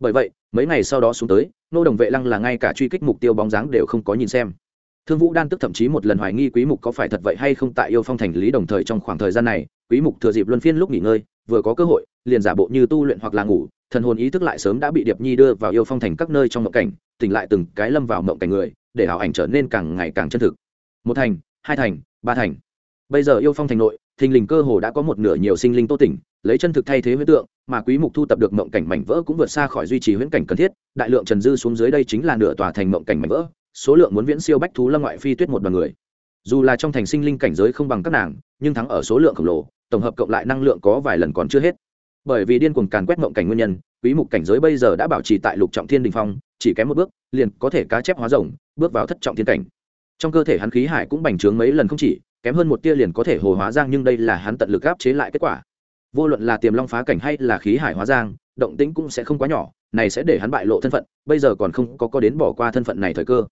Bởi vậy, mấy ngày sau đó xuống tới, nô đồng vệ lăng là ngay cả truy kích mục tiêu bóng dáng đều không có nhìn xem. Thương vũ đan tức thậm chí một lần hoài nghi quý mục có phải thật vậy hay không tại yêu phong thành lý đồng thời trong khoảng thời gian này, quý mục thừa dịp luân phiên lúc nghỉ ngơi, vừa có cơ hội liền giả bộ như tu luyện hoặc là ngủ, thần hồn ý thức lại sớm đã bị điệp nhi đưa vào yêu phong thành các nơi trong mộng cảnh, tỉnh lại từng cái lâm vào mộng cảnh người, để ảo ảnh trở nên càng ngày càng chân thực. Một thành, hai thành, ba thành. Bây giờ yêu phong thành nội, thình lình cơ hồ đã có một nửa nhiều sinh linh tô tỉnh, lấy chân thực thay thế huyễn tượng, mà quý mục thu tập được mộng cảnh mảnh vỡ cũng vượt xa khỏi duy trì huyễn cảnh cần thiết, đại lượng trần dư xuống dưới đây chính là nửa tòa thành mộng cảnh mảnh vỡ, số lượng muốn viễn siêu bách thú lâm ngoại phi tuyết một đoàn người. Dù là trong thành sinh linh cảnh giới không bằng các nàng, nhưng thắng ở số lượng khổng lồ, tổng hợp cộng lại năng lượng có vài lần còn chưa hết bởi vì điên cuồng càn quét mộng cảnh nguyên nhân, quý mục cảnh giới bây giờ đã bảo trì tại lục trọng thiên đình phong, chỉ kém một bước, liền có thể cá chép hóa rồng, bước vào thất trọng thiên cảnh. Trong cơ thể hắn khí hải cũng bành trướng mấy lần không chỉ, kém hơn một tia liền có thể hồ hóa giang nhưng đây là hắn tận lực áp chế lại kết quả. Vô luận là tiềm long phá cảnh hay là khí hải hóa giang, động tĩnh cũng sẽ không quá nhỏ, này sẽ để hắn bại lộ thân phận, bây giờ còn không có có đến bỏ qua thân phận này thời cơ.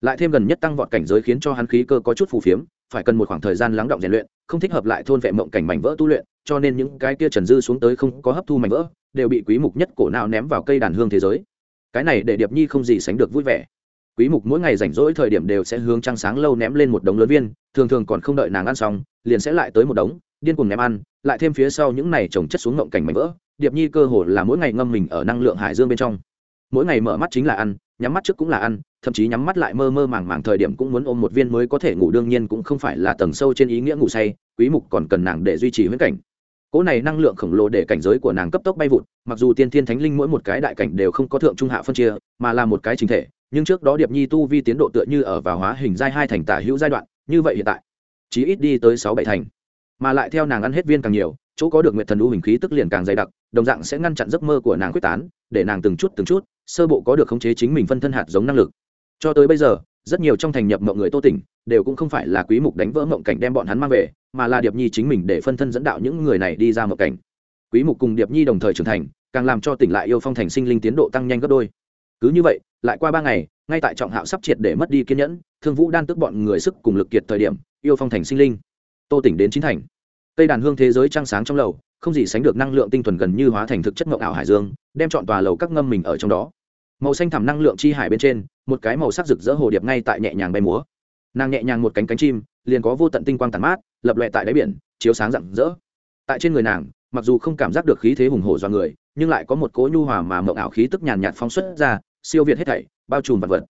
Lại thêm gần nhất tăng vọt cảnh giới khiến cho hắn khí cơ có chút phù phiếm, phải cần một khoảng thời gian lắng động rèn luyện, không thích hợp lại thôn vệ mộng cảnh mảnh vỡ tu luyện cho nên những cái kia trần dư xuống tới không có hấp thu mảnh vỡ, đều bị quý mục nhất cổ nào ném vào cây đàn hương thế giới. Cái này để điệp nhi không gì sánh được vui vẻ. Quý mục mỗi ngày rảnh rỗi thời điểm đều sẽ hướng trăng sáng lâu ném lên một đống lớn viên, thường thường còn không đợi nàng ăn xong, liền sẽ lại tới một đống, điên cuồng ném ăn, lại thêm phía sau những này trồng chất xuống ngộng cảnh mảnh vỡ, điệp nhi cơ hồ là mỗi ngày ngâm mình ở năng lượng hải dương bên trong. Mỗi ngày mở mắt chính là ăn, nhắm mắt trước cũng là ăn, thậm chí nhắm mắt lại mơ mơ màng màng thời điểm cũng muốn ôm một viên mới có thể ngủ đương nhiên cũng không phải là tầng sâu trên ý nghĩa ngủ say, quý mục còn cần nàng để duy trì huyễn cảnh cỗ này năng lượng khổng lồ để cảnh giới của nàng cấp tốc bay vụt, mặc dù tiên thiên thánh linh mỗi một cái đại cảnh đều không có thượng trung hạ phân chia, mà là một cái chính thể, nhưng trước đó điệp nhi tu vi tiến độ tựa như ở vào hóa hình giai hai thành tả hữu giai đoạn, như vậy hiện tại chí ít đi tới sáu bảy thành. Mà lại theo nàng ăn hết viên càng nhiều, chỗ có được nguyệt thần u hình khí tức liền càng dày đặc, đồng dạng sẽ ngăn chặn giấc mơ của nàng quyết tán, để nàng từng chút từng chút, sơ bộ có được khống chế chính mình phân thân hạt giống năng lực. Cho tới bây giờ rất nhiều trong thành nhập mộng người tô tỉnh đều cũng không phải là quý mục đánh vỡ mộng cảnh đem bọn hắn mang về, mà là điệp nhi chính mình để phân thân dẫn đạo những người này đi ra mộng cảnh. Quý mục cùng điệp nhi đồng thời trưởng thành, càng làm cho tỉnh lại yêu phong thành sinh linh tiến độ tăng nhanh gấp đôi. Cứ như vậy, lại qua ba ngày, ngay tại trọng hạo sắp triệt để mất đi kiên nhẫn, thương vũ đan tức bọn người sức cùng lực kiệt thời điểm, yêu phong thành sinh linh. Tô tỉnh đến chính thành. Cây đàn hương thế giới trăng sáng trong lầu, không gì sánh được năng lượng tinh thuần gần như hóa thành thực chất mộng ảo hải dương, đem chọn tòa lầu các ngâm mình ở trong đó màu xanh thẳm năng lượng chi hải bên trên, một cái màu sắc rực rỡ hồ điệp ngay tại nhẹ nhàng bay múa. Nàng nhẹ nhàng một cánh cánh chim, liền có vô tận tinh quang tàn mát, lập lệ tại đáy biển, chiếu sáng rạng rỡ. Tại trên người nàng, mặc dù không cảm giác được khí thế hùng hổ do người, nhưng lại có một cỗ nhu hòa mà mộng ảo khí tức nhàn nhạt phóng xuất ra, siêu việt hết thảy, bao trùm vật vật.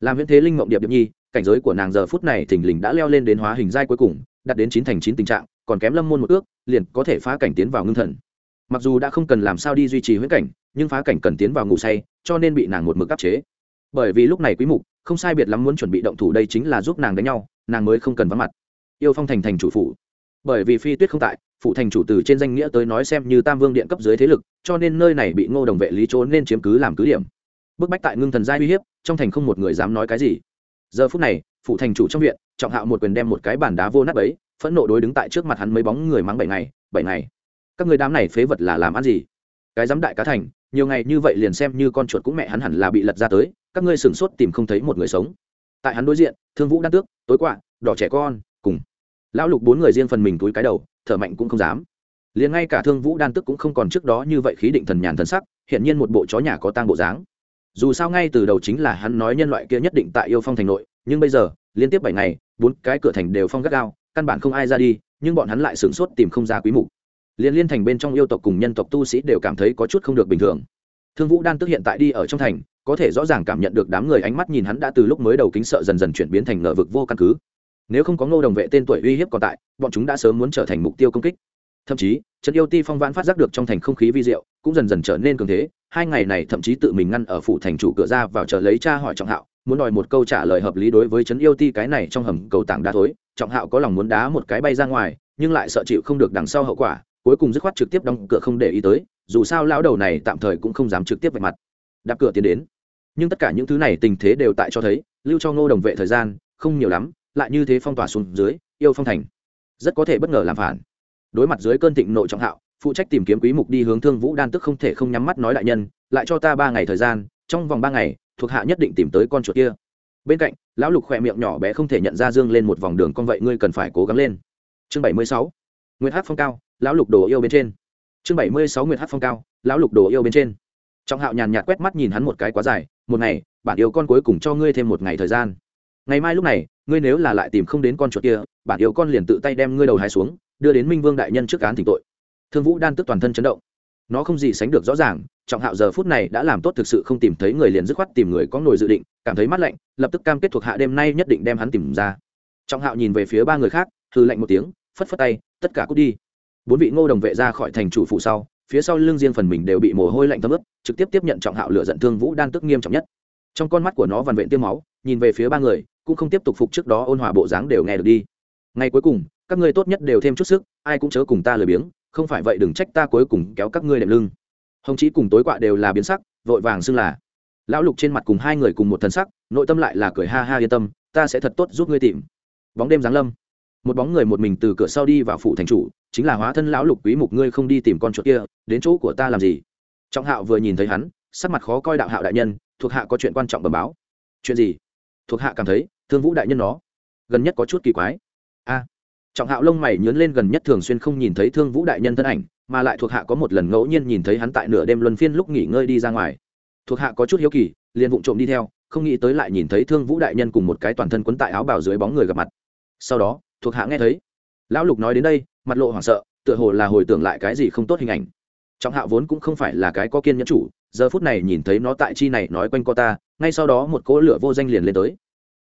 Làm viễn thế linh mộng điệp điệp nhi, cảnh giới của nàng giờ phút này thình lình đã leo lên đến hóa hình giai cuối cùng, đạt đến chín thành chín tình trạng, còn kém lâm môn một ước, liền có thể phá cảnh tiến vào ngưng thần. Mặc dù đã không cần làm sao đi duy trì huyễn cảnh nhưng phá cảnh cần tiến vào ngủ say, cho nên bị nàng một mực áp chế. Bởi vì lúc này quý mục, không sai biệt lắm muốn chuẩn bị động thủ đây chính là giúp nàng đánh nhau, nàng mới không cần vắng mặt. Yêu phong thành thành chủ phủ. Bởi vì phi tuyết không tại phụ thành chủ từ trên danh nghĩa tới nói xem như tam vương điện cấp dưới thế lực, cho nên nơi này bị ngô đồng vệ lý trốn nên chiếm cứ làm cứ điểm. Bức bách tại ngưng thần giai uy hiếp, trong thành không một người dám nói cái gì. Giờ phút này phụ thành chủ trong viện, trọng hạo một quyền đem một cái bàn đá vô nát ấy phẫn nộ đối đứng tại trước mặt hắn mấy bóng người mắng bảy ngày bảy ngày. Các người đám này phế vật là làm ăn gì? Cái dám đại cá thành nhiều ngày như vậy liền xem như con chuột cũng mẹ hắn hẳn là bị lật ra tới, các ngươi sửng sốt tìm không thấy một người sống. Tại hắn đối diện, thương vũ đan tước, tối quạ, đỏ trẻ con, cùng lão lục bốn người riêng phần mình túi cái đầu, thở mạnh cũng không dám. Liền ngay cả thương vũ đan tức cũng không còn trước đó như vậy khí định thần nhàn thần sắc hiện nhiên một bộ chó nhà có tang bộ dáng. Dù sao ngay từ đầu chính là hắn nói nhân loại kia nhất định tại yêu phong thành nội, nhưng bây giờ, liên tiếp bảy ngày, bốn cái cửa thành đều phong gắt gao, căn bản không ai ra đi, nhưng bọn hắn lại sửng sốt tìm không ra quý mục liên liên thành bên trong yêu tộc cùng nhân tộc tu sĩ đều cảm thấy có chút không được bình thường. Thương vũ đan tức hiện tại đi ở trong thành, có thể rõ ràng cảm nhận được đám người ánh mắt nhìn hắn đã từ lúc mới đầu kính sợ dần dần chuyển biến thành ngờ vực vô căn cứ. Nếu không có ngô đồng vệ tên tuổi uy hiếp còn tại, bọn chúng đã sớm muốn trở thành mục tiêu công kích. Thậm chí trận yêu ti phong vãn phát giác được trong thành không khí vi diệu, cũng dần dần trở nên cường thế, hai ngày này thậm chí tự mình ngăn ở phủ thành chủ cửa ra vào chờ lấy cha hỏi trọng hạo, muốn đòi một câu trả lời hợp lý đối với trấn yêu ti cái này trong hầm cầu tảng đá thối. Trọng hạo có lòng muốn đá một cái bay ra ngoài, nhưng lại sợ chịu không được đằng sau hậu quả cuối cùng dứt khoát trực tiếp đóng cửa không để ý tới, dù sao lão đầu này tạm thời cũng không dám trực tiếp vạch mặt. Đạp cửa tiến đến. Nhưng tất cả những thứ này tình thế đều tại cho thấy, lưu cho ngô đồng vệ thời gian, không nhiều lắm, lại như thế phong tỏa xuống dưới, yêu phong thành. Rất có thể bất ngờ làm phản. Đối mặt dưới cơn thịnh nội trọng hạo, phụ trách tìm kiếm quý mục đi hướng thương vũ đan tức không thể không nhắm mắt nói đại nhân, lại cho ta ba ngày thời gian, trong vòng ba ngày, thuộc hạ nhất định tìm tới con chuột kia. Bên cạnh, lão lục khỏe miệng nhỏ bé không thể nhận ra dương lên một vòng đường con vậy ngươi cần phải cố gắng lên. Chương 76. nguyệt hát phong cao lão lục đồ yêu bên trên. Chương 76 nguyệt hát phong cao, lão lục đồ yêu bên trên. Trọng hạo nhàn nhạt quét mắt nhìn hắn một cái quá dài, một ngày, bản yêu con cuối cùng cho ngươi thêm một ngày thời gian. Ngày mai lúc này, ngươi nếu là lại tìm không đến con chuột kia, bản yêu con liền tự tay đem ngươi đầu hai xuống, đưa đến minh vương đại nhân trước án thỉnh tội. Thương vũ đan tức toàn thân chấn động. Nó không gì sánh được rõ ràng, trọng hạo giờ phút này đã làm tốt thực sự không tìm thấy người liền dứt khoát tìm người có nổi dự định, cảm thấy mắt lạnh, lập tức cam kết thuộc hạ đêm nay nhất định đem hắn tìm ra. Trọng hạo nhìn về phía ba người khác thư lạnh một tiếng, phất phất tay, tất cả cút đi bốn vị ngô đồng vệ ra khỏi thành chủ phụ sau, phía sau lưng riêng phần mình đều bị mồ hôi lạnh thấm ướt, trực tiếp tiếp nhận trọng hạo lửa giận thương vũ đan tức nghiêm trọng nhất. Trong con mắt của nó vằn vện tiêm máu, nhìn về phía ba người, cũng không tiếp tục phục trước đó ôn hòa bộ dáng đều nghe được đi. Ngay cuối cùng, các ngươi tốt nhất đều thêm chút sức, ai cũng chớ cùng ta lười biếng, không phải vậy đừng trách ta cuối cùng kéo các ngươi đệm lưng. Hồng chí cùng tối quạ đều là biến sắc, vội vàng xưng là. Lão lục trên mặt cùng hai người cùng một thân sắc, nội tâm lại là cười ha ha yên tâm, ta sẽ thật tốt giúp ngươi tìm. Bóng đêm giáng lâm. Một bóng người một mình từ cửa sau đi vào phủ thành chủ chính là hóa thân lão lục quý mục ngươi không đi tìm con chuột kia, đến chỗ của ta làm gì? Trọng hạo vừa nhìn thấy hắn, sắc mặt khó coi đạo hạo đại nhân, thuộc hạ có chuyện quan trọng bẩm báo. Chuyện gì? Thuộc hạ cảm thấy, thương vũ đại nhân nó, gần nhất có chút kỳ quái. A. Trọng hạo lông mày nhớn lên gần nhất thường xuyên không nhìn thấy thương vũ đại nhân thân ảnh, mà lại thuộc hạ có một lần ngẫu nhiên nhìn thấy hắn tại nửa đêm luân phiên lúc nghỉ ngơi đi ra ngoài. Thuộc hạ có chút hiếu kỳ, liền vụng trộm đi theo, không nghĩ tới lại nhìn thấy thương vũ đại nhân cùng một cái toàn thân quấn tại áo bào dưới bóng người gặp mặt. Sau đó, thuộc hạ nghe thấy, lão lục nói đến đây mặt lộ hoảng sợ, tựa hồ là hồi tưởng lại cái gì không tốt hình ảnh. Trọng hạo vốn cũng không phải là cái có kiên nhẫn chủ, giờ phút này nhìn thấy nó tại chi này nói quanh co ta, ngay sau đó một cỗ lửa vô danh liền lên tới.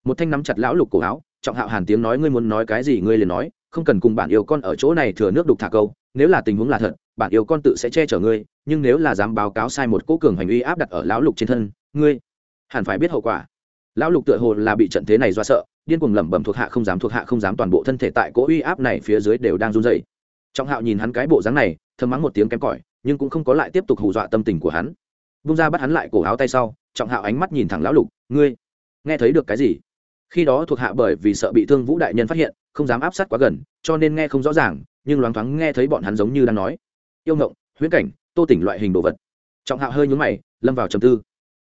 Một thanh nắm chặt lão lục cổ áo, trọng hạo hàn tiếng nói ngươi muốn nói cái gì ngươi liền nói, không cần cùng bạn yêu con ở chỗ này thừa nước đục thả câu, nếu là tình huống là thật, bạn yêu con tự sẽ che chở ngươi, nhưng nếu là dám báo cáo sai một cỗ cường hành uy áp đặt ở lão lục trên thân, ngươi hẳn phải biết hậu quả. Lão lục tựa hồ là bị trận thế này do sợ điên cuồng lẩm bẩm thuộc hạ không dám, thuộc hạ không dám, toàn bộ thân thể tại cố uy áp này phía dưới đều đang run rẩy. Trọng hạo nhìn hắn cái bộ dáng này, thầm mắng một tiếng kém cỏi, nhưng cũng không có lại tiếp tục hù dọa tâm tình của hắn. Bung ra bắt hắn lại cổ áo tay sau, trọng hạo ánh mắt nhìn thẳng lão lục, ngươi, nghe thấy được cái gì? Khi đó thuộc hạ bởi vì sợ bị thương vũ đại nhân phát hiện, không dám áp sát quá gần, cho nên nghe không rõ ràng, nhưng loáng thoáng nghe thấy bọn hắn giống như đang nói. Yêu ngộng, huyễn cảnh, tô tỉnh loại hình đồ vật. Trọng hạo hơi nhúng mày, lâm vào trầm tư.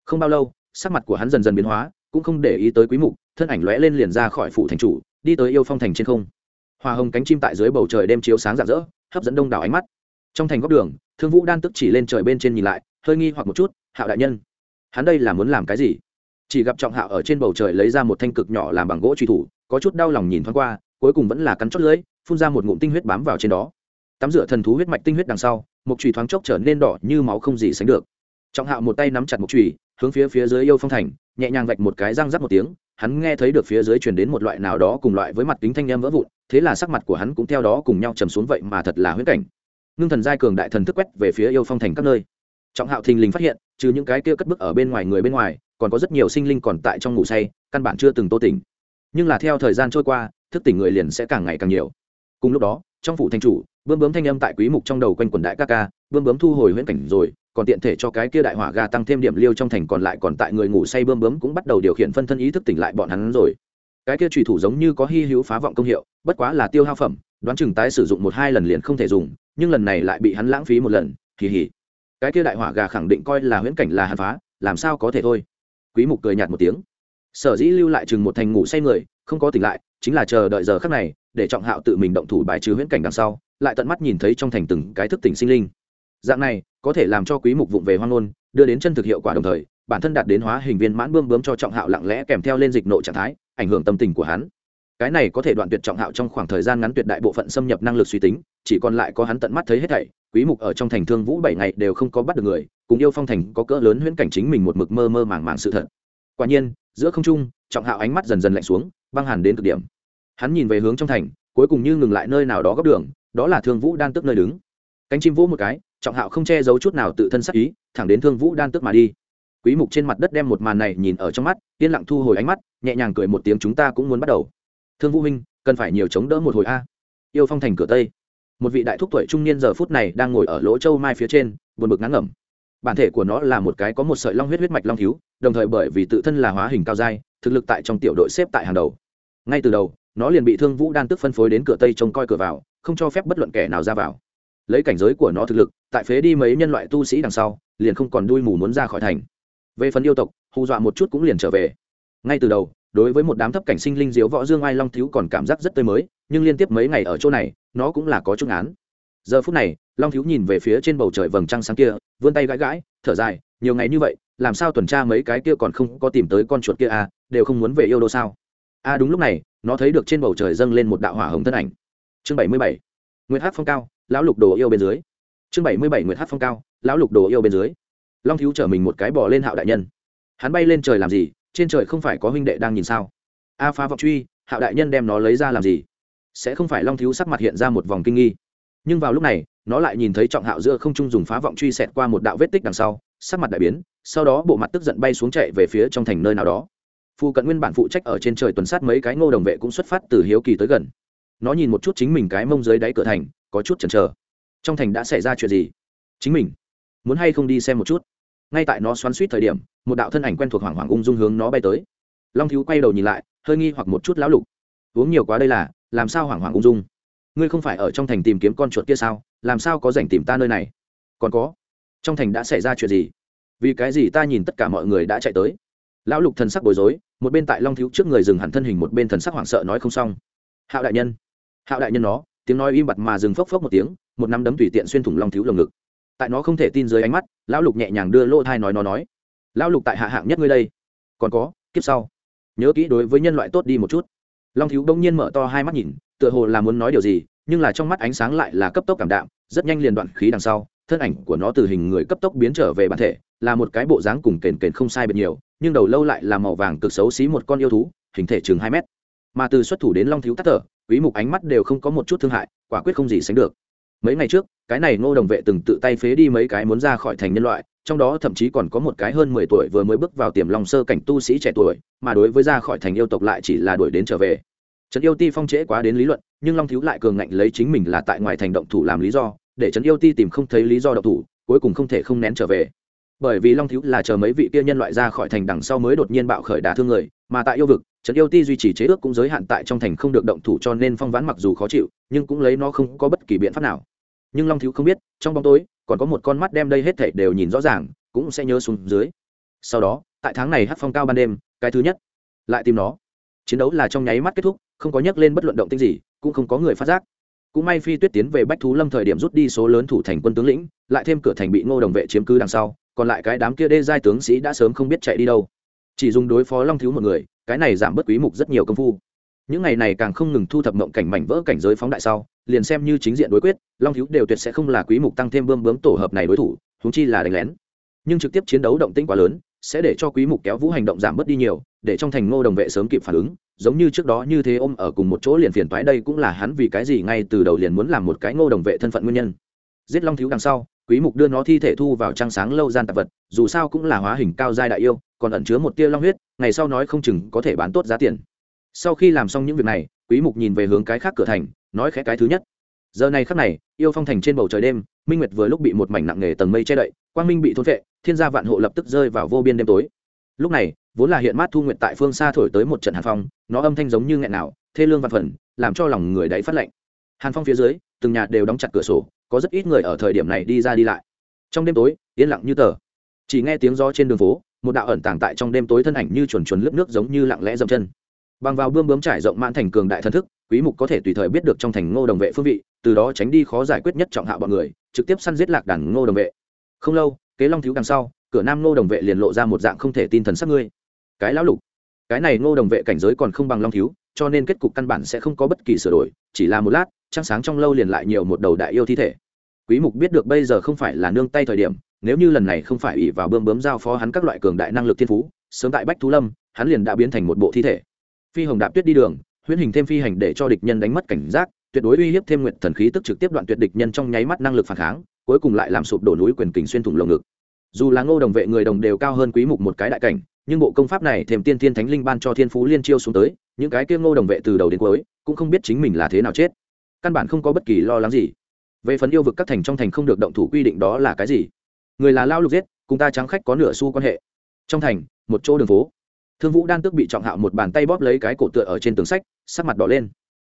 Không bao lâu, sắc mặt của hắn dần dần biến hóa, cũng không để ý tới quý mục thân ảnh lóe lên liền ra khỏi phủ thành chủ, đi tới yêu phong thành trên không. Hoa hồng cánh chim tại dưới bầu trời đêm chiếu sáng rạng rỡ, hấp dẫn đông đảo ánh mắt. Trong thành góc đường, thương vũ đan tức chỉ lên trời bên trên nhìn lại, hơi nghi hoặc một chút, hạo đại nhân, hắn đây là muốn làm cái gì? Chỉ gặp trọng hạo ở trên bầu trời lấy ra một thanh cực nhỏ làm bằng gỗ truy thủ, có chút đau lòng nhìn thoáng qua, cuối cùng vẫn là cắn chót lưỡi, phun ra một ngụm tinh huyết bám vào trên đó. Tắm rửa thần thú huyết mạch tinh huyết đằng sau một chùy thoáng chốc trở nên đỏ như máu không gì sánh được. Trọng hạo một tay nắm chặt một chùy, hướng phía phía dưới yêu phong thành, nhẹ nhàng vạch một cái răng rắc một tiếng hắn nghe thấy được phía dưới truyền đến một loại nào đó cùng loại với mặt kính thanh em vỡ vụn, thế là sắc mặt của hắn cũng theo đó cùng nhau trầm xuống vậy mà thật là huyễn cảnh. Ngưng thần giai cường đại thần thức quét về phía yêu phong thành các nơi. Trọng hạo thình lình phát hiện, trừ những cái kia cất bước ở bên ngoài người bên ngoài, còn có rất nhiều sinh linh còn tại trong ngủ say, căn bản chưa từng tô tỉnh. Nhưng là theo thời gian trôi qua, thức tỉnh người liền sẽ càng ngày càng nhiều. Cùng lúc đó, trong phủ thành chủ, bướm bướm thanh âm tại quý mục trong đầu quanh quần đại ca ca, bướm bướm thu hồi huyễn cảnh rồi còn tiện thể cho cái kia đại hỏa ga tăng thêm điểm liêu trong thành còn lại còn tại người ngủ say bơm bướm cũng bắt đầu điều khiển phân thân ý thức tỉnh lại bọn hắn rồi. Cái kia trùy thủ giống như có hy hữu phá vọng công hiệu, bất quá là tiêu hao phẩm, đoán chừng tái sử dụng một hai lần liền không thể dùng, nhưng lần này lại bị hắn lãng phí một lần kỳ hỉ cái kia đại hỏa gà khẳng định coi là huyễn cảnh là hàn phá, làm sao có thể thôi. Quý mục cười nhạt một tiếng. Sở dĩ lưu lại chừng một thành ngủ say người, không có tỉnh lại, chính là chờ đợi giờ khắc này, để trọng hạo tự mình động thủ bài trừ huyễn cảnh đằng sau, lại tận mắt nhìn thấy trong thành từng cái thức tỉnh sinh linh dạng này, có thể làm cho quý mục vụng về hoang ngôn, đưa đến chân thực hiệu quả đồng thời, bản thân đạt đến hóa hình viên mãn bươm bướm cho trọng hạo lặng lẽ kèm theo lên dịch nộ trạng thái, ảnh hưởng tâm tình của hắn. Cái này có thể đoạn tuyệt trọng hạo trong khoảng thời gian ngắn tuyệt đại bộ phận xâm nhập năng lực suy tính, chỉ còn lại có hắn tận mắt thấy hết thảy, quý mục ở trong thành thương vũ bảy ngày đều không có bắt được người, cùng yêu phong thành có cỡ lớn huyễn cảnh chính mình một mực mơ mơ màng màng sự thật. Quả nhiên, giữa không trung, trọng hạo ánh mắt dần dần lạnh xuống, băng hàn đến cực điểm. Hắn nhìn về hướng trong thành, cuối cùng như ngừng lại nơi nào đó góc đường, đó là thương vũ đan tức nơi đứng. Cánh chim vỗ một cái trọng hạo không che giấu chút nào tự thân sắc ý thẳng đến thương vũ đan tức mà đi. Quý mục trên mặt đất đem một màn này nhìn ở trong mắt yên lặng thu hồi ánh mắt nhẹ nhàng cười một tiếng chúng ta cũng muốn bắt đầu. Thương vũ minh, cần phải nhiều chống đỡ một hồi a. Yêu phong thành cửa tây. Một vị đại thúc tuổi trung niên giờ phút này đang ngồi ở lỗ châu mai phía trên buồn bực ngắn ngẩm. Bản thể của nó là một cái có một sợi long huyết huyết mạch long thiếu đồng thời bởi vì tự thân là hóa hình cao dai thực lực tại trong tiểu đội xếp tại hàng đầu. Ngay từ đầu nó liền bị thương vũ đan tức phân phối đến cửa tây trông coi cửa vào không cho phép bất luận kẻ nào ra vào lấy cảnh giới của nó thực lực, tại phế đi mấy nhân loại tu sĩ đằng sau, liền không còn đuôi mù muốn ra khỏi thành. Về phần yêu tộc, hù dọa một chút cũng liền trở về. Ngay từ đầu, đối với một đám thấp cảnh sinh linh diếu võ dương ai long thiếu còn cảm giác rất tươi mới, nhưng liên tiếp mấy ngày ở chỗ này, nó cũng là có chút án giờ phút này, long thiếu nhìn về phía trên bầu trời vầng trăng sáng kia, vươn tay gãi gãi, thở dài, nhiều ngày như vậy, làm sao tuần tra mấy cái kia còn không có tìm tới con chuột kia à đều không muốn về yêu đô sao? À đúng lúc này, nó thấy được trên bầu trời dâng lên một đạo hỏa hồng thân ảnh. Chương bảy mươi bảy nguyễn hát phong cao lão lục đồ yêu bên dưới. Chương bảy mươi bảy Nguyệt hát phong cao, lão lục đồ yêu bên dưới. Long thiếu chở mình một cái bò lên hạo đại nhân. Hắn bay lên trời làm gì? Trên trời không phải có huynh đệ đang nhìn sao? A phá vọng truy, hạo đại nhân đem nó lấy ra làm gì? Sẽ không phải long thiếu sắc mặt hiện ra một vòng kinh nghi. Nhưng vào lúc này, nó lại nhìn thấy trọng hạo giữa không trung dùng phá vọng truy xẹt qua một đạo vết tích đằng sau, sắc mặt đại biến, sau đó bộ mặt tức giận bay xuống chạy về phía trong thành nơi nào đó. Phu cận nguyên bản phụ trách ở trên trời tuần sát mấy cái ngô đồng vệ cũng xuất phát từ hiếu kỳ tới gần. Nó nhìn một chút chính mình cái mông dưới đáy cửa thành có chút chần chờ. Trong thành đã xảy ra chuyện gì? Chính mình muốn hay không đi xem một chút? Ngay tại nó xoắn suýt thời điểm, một đạo thân ảnh quen thuộc hoảng hoảng ung dung hướng nó bay tới. Long thiếu quay đầu nhìn lại, hơi nghi hoặc một chút lão lục. Uống nhiều quá đây là, làm sao hoảng hoảng ung dung? Ngươi không phải ở trong thành tìm kiếm con chuột kia sao? Làm sao có dành tìm ta nơi này? Còn có, trong thành đã xảy ra chuyện gì? Vì cái gì ta nhìn tất cả mọi người đã chạy tới? Lão lục thần sắc bối rối, một bên tại long thiếu trước người dừng hẳn thân hình, một bên thần sắc hoảng sợ nói không xong. Hạo đại nhân, hạo đại nhân nó tiếng nói im bặt mà dừng phốc phốc một tiếng, một nắm đấm tùy tiện xuyên thủng long thiếu lồng ngực. Tại nó không thể tin dưới ánh mắt, lão lục nhẹ nhàng đưa lỗ thai nói nó nói, lão lục tại hạ hạng nhất ngươi đây, còn có, kiếp sau, nhớ kỹ đối với nhân loại tốt đi một chút. Long thiếu đông nhiên mở to hai mắt nhìn, tựa hồ là muốn nói điều gì, nhưng là trong mắt ánh sáng lại là cấp tốc cảm đạm, rất nhanh liền đoạn khí đằng sau, thân ảnh của nó từ hình người cấp tốc biến trở về bản thể, là một cái bộ dáng cùng kền kền không sai biệt nhiều, nhưng đầu lâu lại là màu vàng cực xấu xí một con yêu thú, hình thể chừng hai mét. Mà từ xuất thủ đến long thiếu tắt thở quý mục ánh mắt đều không có một chút thương hại, quả quyết không gì sánh được. Mấy ngày trước, cái này ngô đồng vệ từng tự tay phế đi mấy cái muốn ra khỏi thành nhân loại, trong đó thậm chí còn có một cái hơn mười tuổi vừa mới bước vào tiềm long sơ cảnh tu sĩ trẻ tuổi, mà đối với ra khỏi thành yêu tộc lại chỉ là đuổi đến trở về. Trấn yêu ti phong trễ quá đến lý luận, nhưng long thiếu lại cường ngạnh lấy chính mình là tại ngoài thành động thủ làm lý do, để trấn yêu ti tìm không thấy lý do động thủ, cuối cùng không thể không nén trở về. Bởi vì long thiếu là chờ mấy vị kia nhân loại ra khỏi thành đằng sau mới đột nhiên bạo khởi đả thương người, mà tại yêu vực trấn yêu ti duy trì chế ước cũng giới hạn tại trong thành không được động thủ cho nên phong ván mặc dù khó chịu, nhưng cũng lấy nó không có bất kỳ biện pháp nào. Nhưng long thiếu không biết, trong bóng tối, còn có một con mắt đem đây hết thảy đều nhìn rõ ràng, cũng sẽ nhớ xuống dưới. Sau đó, tại tháng này hát phong cao ban đêm, cái thứ nhất, lại tìm nó. Chiến đấu là trong nháy mắt kết thúc, không có nhắc lên bất luận động tinh gì, cũng không có người phát giác. Cũng may phi tuyết tiến về bách thú lâm thời điểm rút đi số lớn thủ thành quân tướng lĩnh, lại thêm cửa thành bị ngô đồng vệ chiếm cứ đằng sau, còn lại cái đám kia đê giai tướng sĩ đã sớm không biết chạy đi đâu chỉ dùng đối phó long thiếu một người, cái này giảm bớt quý mục rất nhiều công phu. Những ngày này càng không ngừng thu thập mộng cảnh mảnh vỡ cảnh giới phóng đại sau, liền xem như chính diện đối quyết, long thiếu đều tuyệt sẽ không là quý mục tăng thêm bơm bướm tổ hợp này đối thủ chúng chi là đánh lén. Nhưng trực tiếp chiến đấu động tĩnh quá lớn, sẽ để cho quý mục kéo vũ hành động giảm bớt đi nhiều, để trong thành ngô đồng vệ sớm kịp phản ứng, giống như trước đó như thế ôm ở cùng một chỗ liền phiền toái đây cũng là hắn vì cái gì ngay từ đầu liền muốn làm một cái ngô đồng vệ thân phận nguyên nhân. Giết long thiếu đằng sau quý mục đưa nó thi thể thu vào trang sáng lâu gian tạp vật, dù sao cũng là hóa hình cao giai đại yêu, còn ẩn chứa một tia long huyết, ngày sau nói không chừng có thể bán tốt giá tiền. Sau khi làm xong những việc này, quý mục nhìn về hướng cái khác cửa thành, nói khẽ cái thứ nhất. Giờ này khắc này, yêu phong thành trên bầu trời đêm, minh nguyệt vừa lúc bị một mảnh nặng nghề tầng mây che đậy, quang minh bị thôn vệ thiên gia vạn hộ lập tức rơi vào vô biên đêm tối. Lúc này, vốn là hiện mát thu nguyệt tại phương xa thổi tới một trận hàn phong, nó âm thanh giống như nghẹn nào, thê lương vạn phần, làm cho lòng người đáy phát lạnh. Hàn phong phía dưới, từng nhà đều đóng chặt cửa sổ có rất ít người ở thời điểm này đi ra đi lại. Trong đêm tối, yên lặng như tờ. Chỉ nghe tiếng gió trên đường phố, một đạo ẩn tàng tại trong đêm tối thân ảnh như chuồn chuồn lướt nước giống như lặng lẽ dậm chân. Bằng vào bươm bướm trải rộng mãn thành cường đại thân thức, quý mục có thể tùy thời biết được trong thành ngô đồng vệ phương vị, từ đó tránh đi khó giải quyết nhất trọng hạ bọn người, trực tiếp săn giết lạc đàn ngô đồng vệ. Không lâu, kế long thiếu đằng sau, cửa nam ngô đồng vệ liền lộ ra một dạng không thể tin thần sắc ngươi. Cái lão lục, cái này ngô đồng vệ cảnh giới còn không bằng long thiếu, cho nên kết cục căn bản sẽ không có bất kỳ sửa đổi, chỉ là một lát, trăng sáng trong lâu liền lại nhiều một đầu đại yêu thi thể quý mục biết được bây giờ không phải là nương tay thời điểm, nếu như lần này không phải ủy vào bơm bướm giao phó hắn các loại cường đại năng lực thiên phú, sớm tại bách thú lâm, hắn liền đã biến thành một bộ thi thể. Phi hồng đạp tuyết đi đường, huyễn hình thêm phi hành để cho địch nhân đánh mất cảnh giác, tuyệt đối uy hiếp thêm nguyện thần khí tức trực tiếp đoạn tuyệt địch nhân trong nháy mắt năng lực phản kháng, cuối cùng lại làm sụp đổ núi quyền kình xuyên thủng lồng ngực. Dù là ngô đồng vệ người đồng đều cao hơn quý mục một cái đại cảnh, nhưng bộ công pháp này thêm tiên thiên thánh linh ban cho thiên phú liên chiêu xuống tới, những cái kia ngô đồng vệ từ đầu đến cuối, cũng không biết chính mình là thế nào chết. Căn bản không có bất kỳ lo lắng gì về phần yêu vực các thành trong thành không được động thủ quy định đó là cái gì? Người là lao lục giết, cùng ta trắng khách có nửa xu quan hệ. Trong thành, một chỗ đường phố. Thương vũ đan tước bị trọng hạo một bàn tay bóp lấy cái cổ tựa ở trên tường sách, sắc mặt đỏ lên.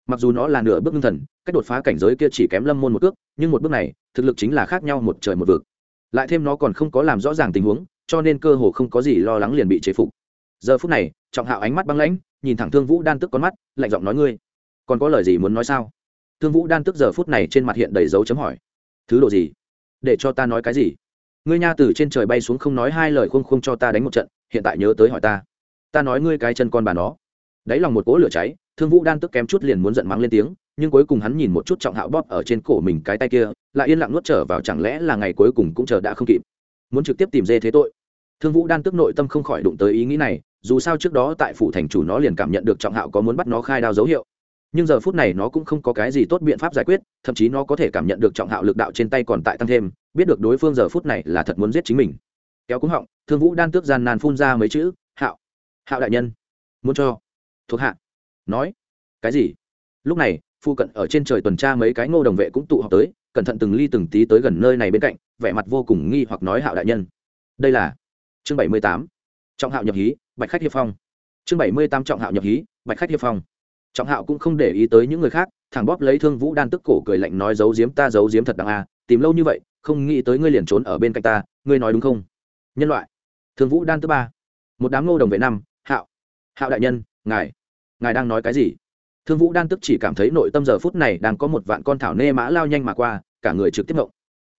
Mặc dù nó là nửa bước ngưng thần, cách đột phá cảnh giới kia chỉ kém lâm môn một cước, nhưng một bước này, thực lực chính là khác nhau một trời một vực. Lại thêm nó còn không có làm rõ ràng tình huống, cho nên cơ hồ không có gì lo lắng liền bị chế phục. Giờ phút này, trọng hạo ánh mắt băng lãnh, nhìn thẳng thương vũ đan tức con mắt, lạnh giọng nói ngươi, còn có lời gì muốn nói sao? Thương vũ đan tức giờ phút này trên mặt hiện đầy dấu chấm hỏi. Thứ độ gì? Để cho ta nói cái gì? Ngươi nha từ trên trời bay xuống không nói hai lời không không cho ta đánh một trận, hiện tại nhớ tới hỏi ta. Ta nói ngươi cái chân con bà nó. Đáy lòng một cỗ lửa cháy, thương vũ đan tức kém chút liền muốn giận mắng lên tiếng, nhưng cuối cùng hắn nhìn một chút trọng hạo bóp ở trên cổ mình cái tay kia, lại yên lặng nuốt trở vào chẳng lẽ là ngày cuối cùng cũng chờ đã không kịp. Muốn trực tiếp tìm dê thế tội. Thương vũ đan tức nội tâm không khỏi đụng tới ý nghĩ này, dù sao trước đó tại phủ thành chủ nó liền cảm nhận được trọng hạo có muốn bắt nó khai đao dấu hiệu nhưng giờ phút này nó cũng không có cái gì tốt biện pháp giải quyết, thậm chí nó có thể cảm nhận được trọng hạo lực đạo trên tay còn tại tăng thêm, biết được đối phương giờ phút này là thật muốn giết chính mình. Kéo cúng họng, thương vũ đan tước gian nan phun ra mấy chữ, hạo hạo đại nhân, muốn cho, thuộc hạ. Nói, cái gì? Lúc này, phu cận ở trên trời tuần tra mấy cái ngô đồng vệ cũng tụ họp tới, cẩn thận từng ly từng tí tới gần nơi này bên cạnh, vẻ mặt vô cùng nghi hoặc nói hạo đại nhân. Đây là chương bảy mươi tám, trọng hạo nhập hí, bạch khách hiệp phong. Chương bảy mươi tám, trọng hạo nhập hí, bạch khách hiệp phong trọng hạo cũng không để ý tới những người khác thằng bóp lấy thương vũ đan tức cổ cười lạnh nói giấu giếm ta, giấu giếm thật đằng a, tìm lâu như vậy, không nghĩ tới ngươi liền trốn ở bên cạnh ta, ngươi nói đúng không? Nhân loại. Thương vũ đan tức ba. Một đám ngô đồng vệ năm, hạo. Hạo đại nhân, ngài. Ngài đang nói cái gì? Thương vũ đan tức chỉ cảm thấy nội tâm giờ phút này đang có một vạn con thảo nê mã lao nhanh mà qua, cả người trực tiếp ngộng.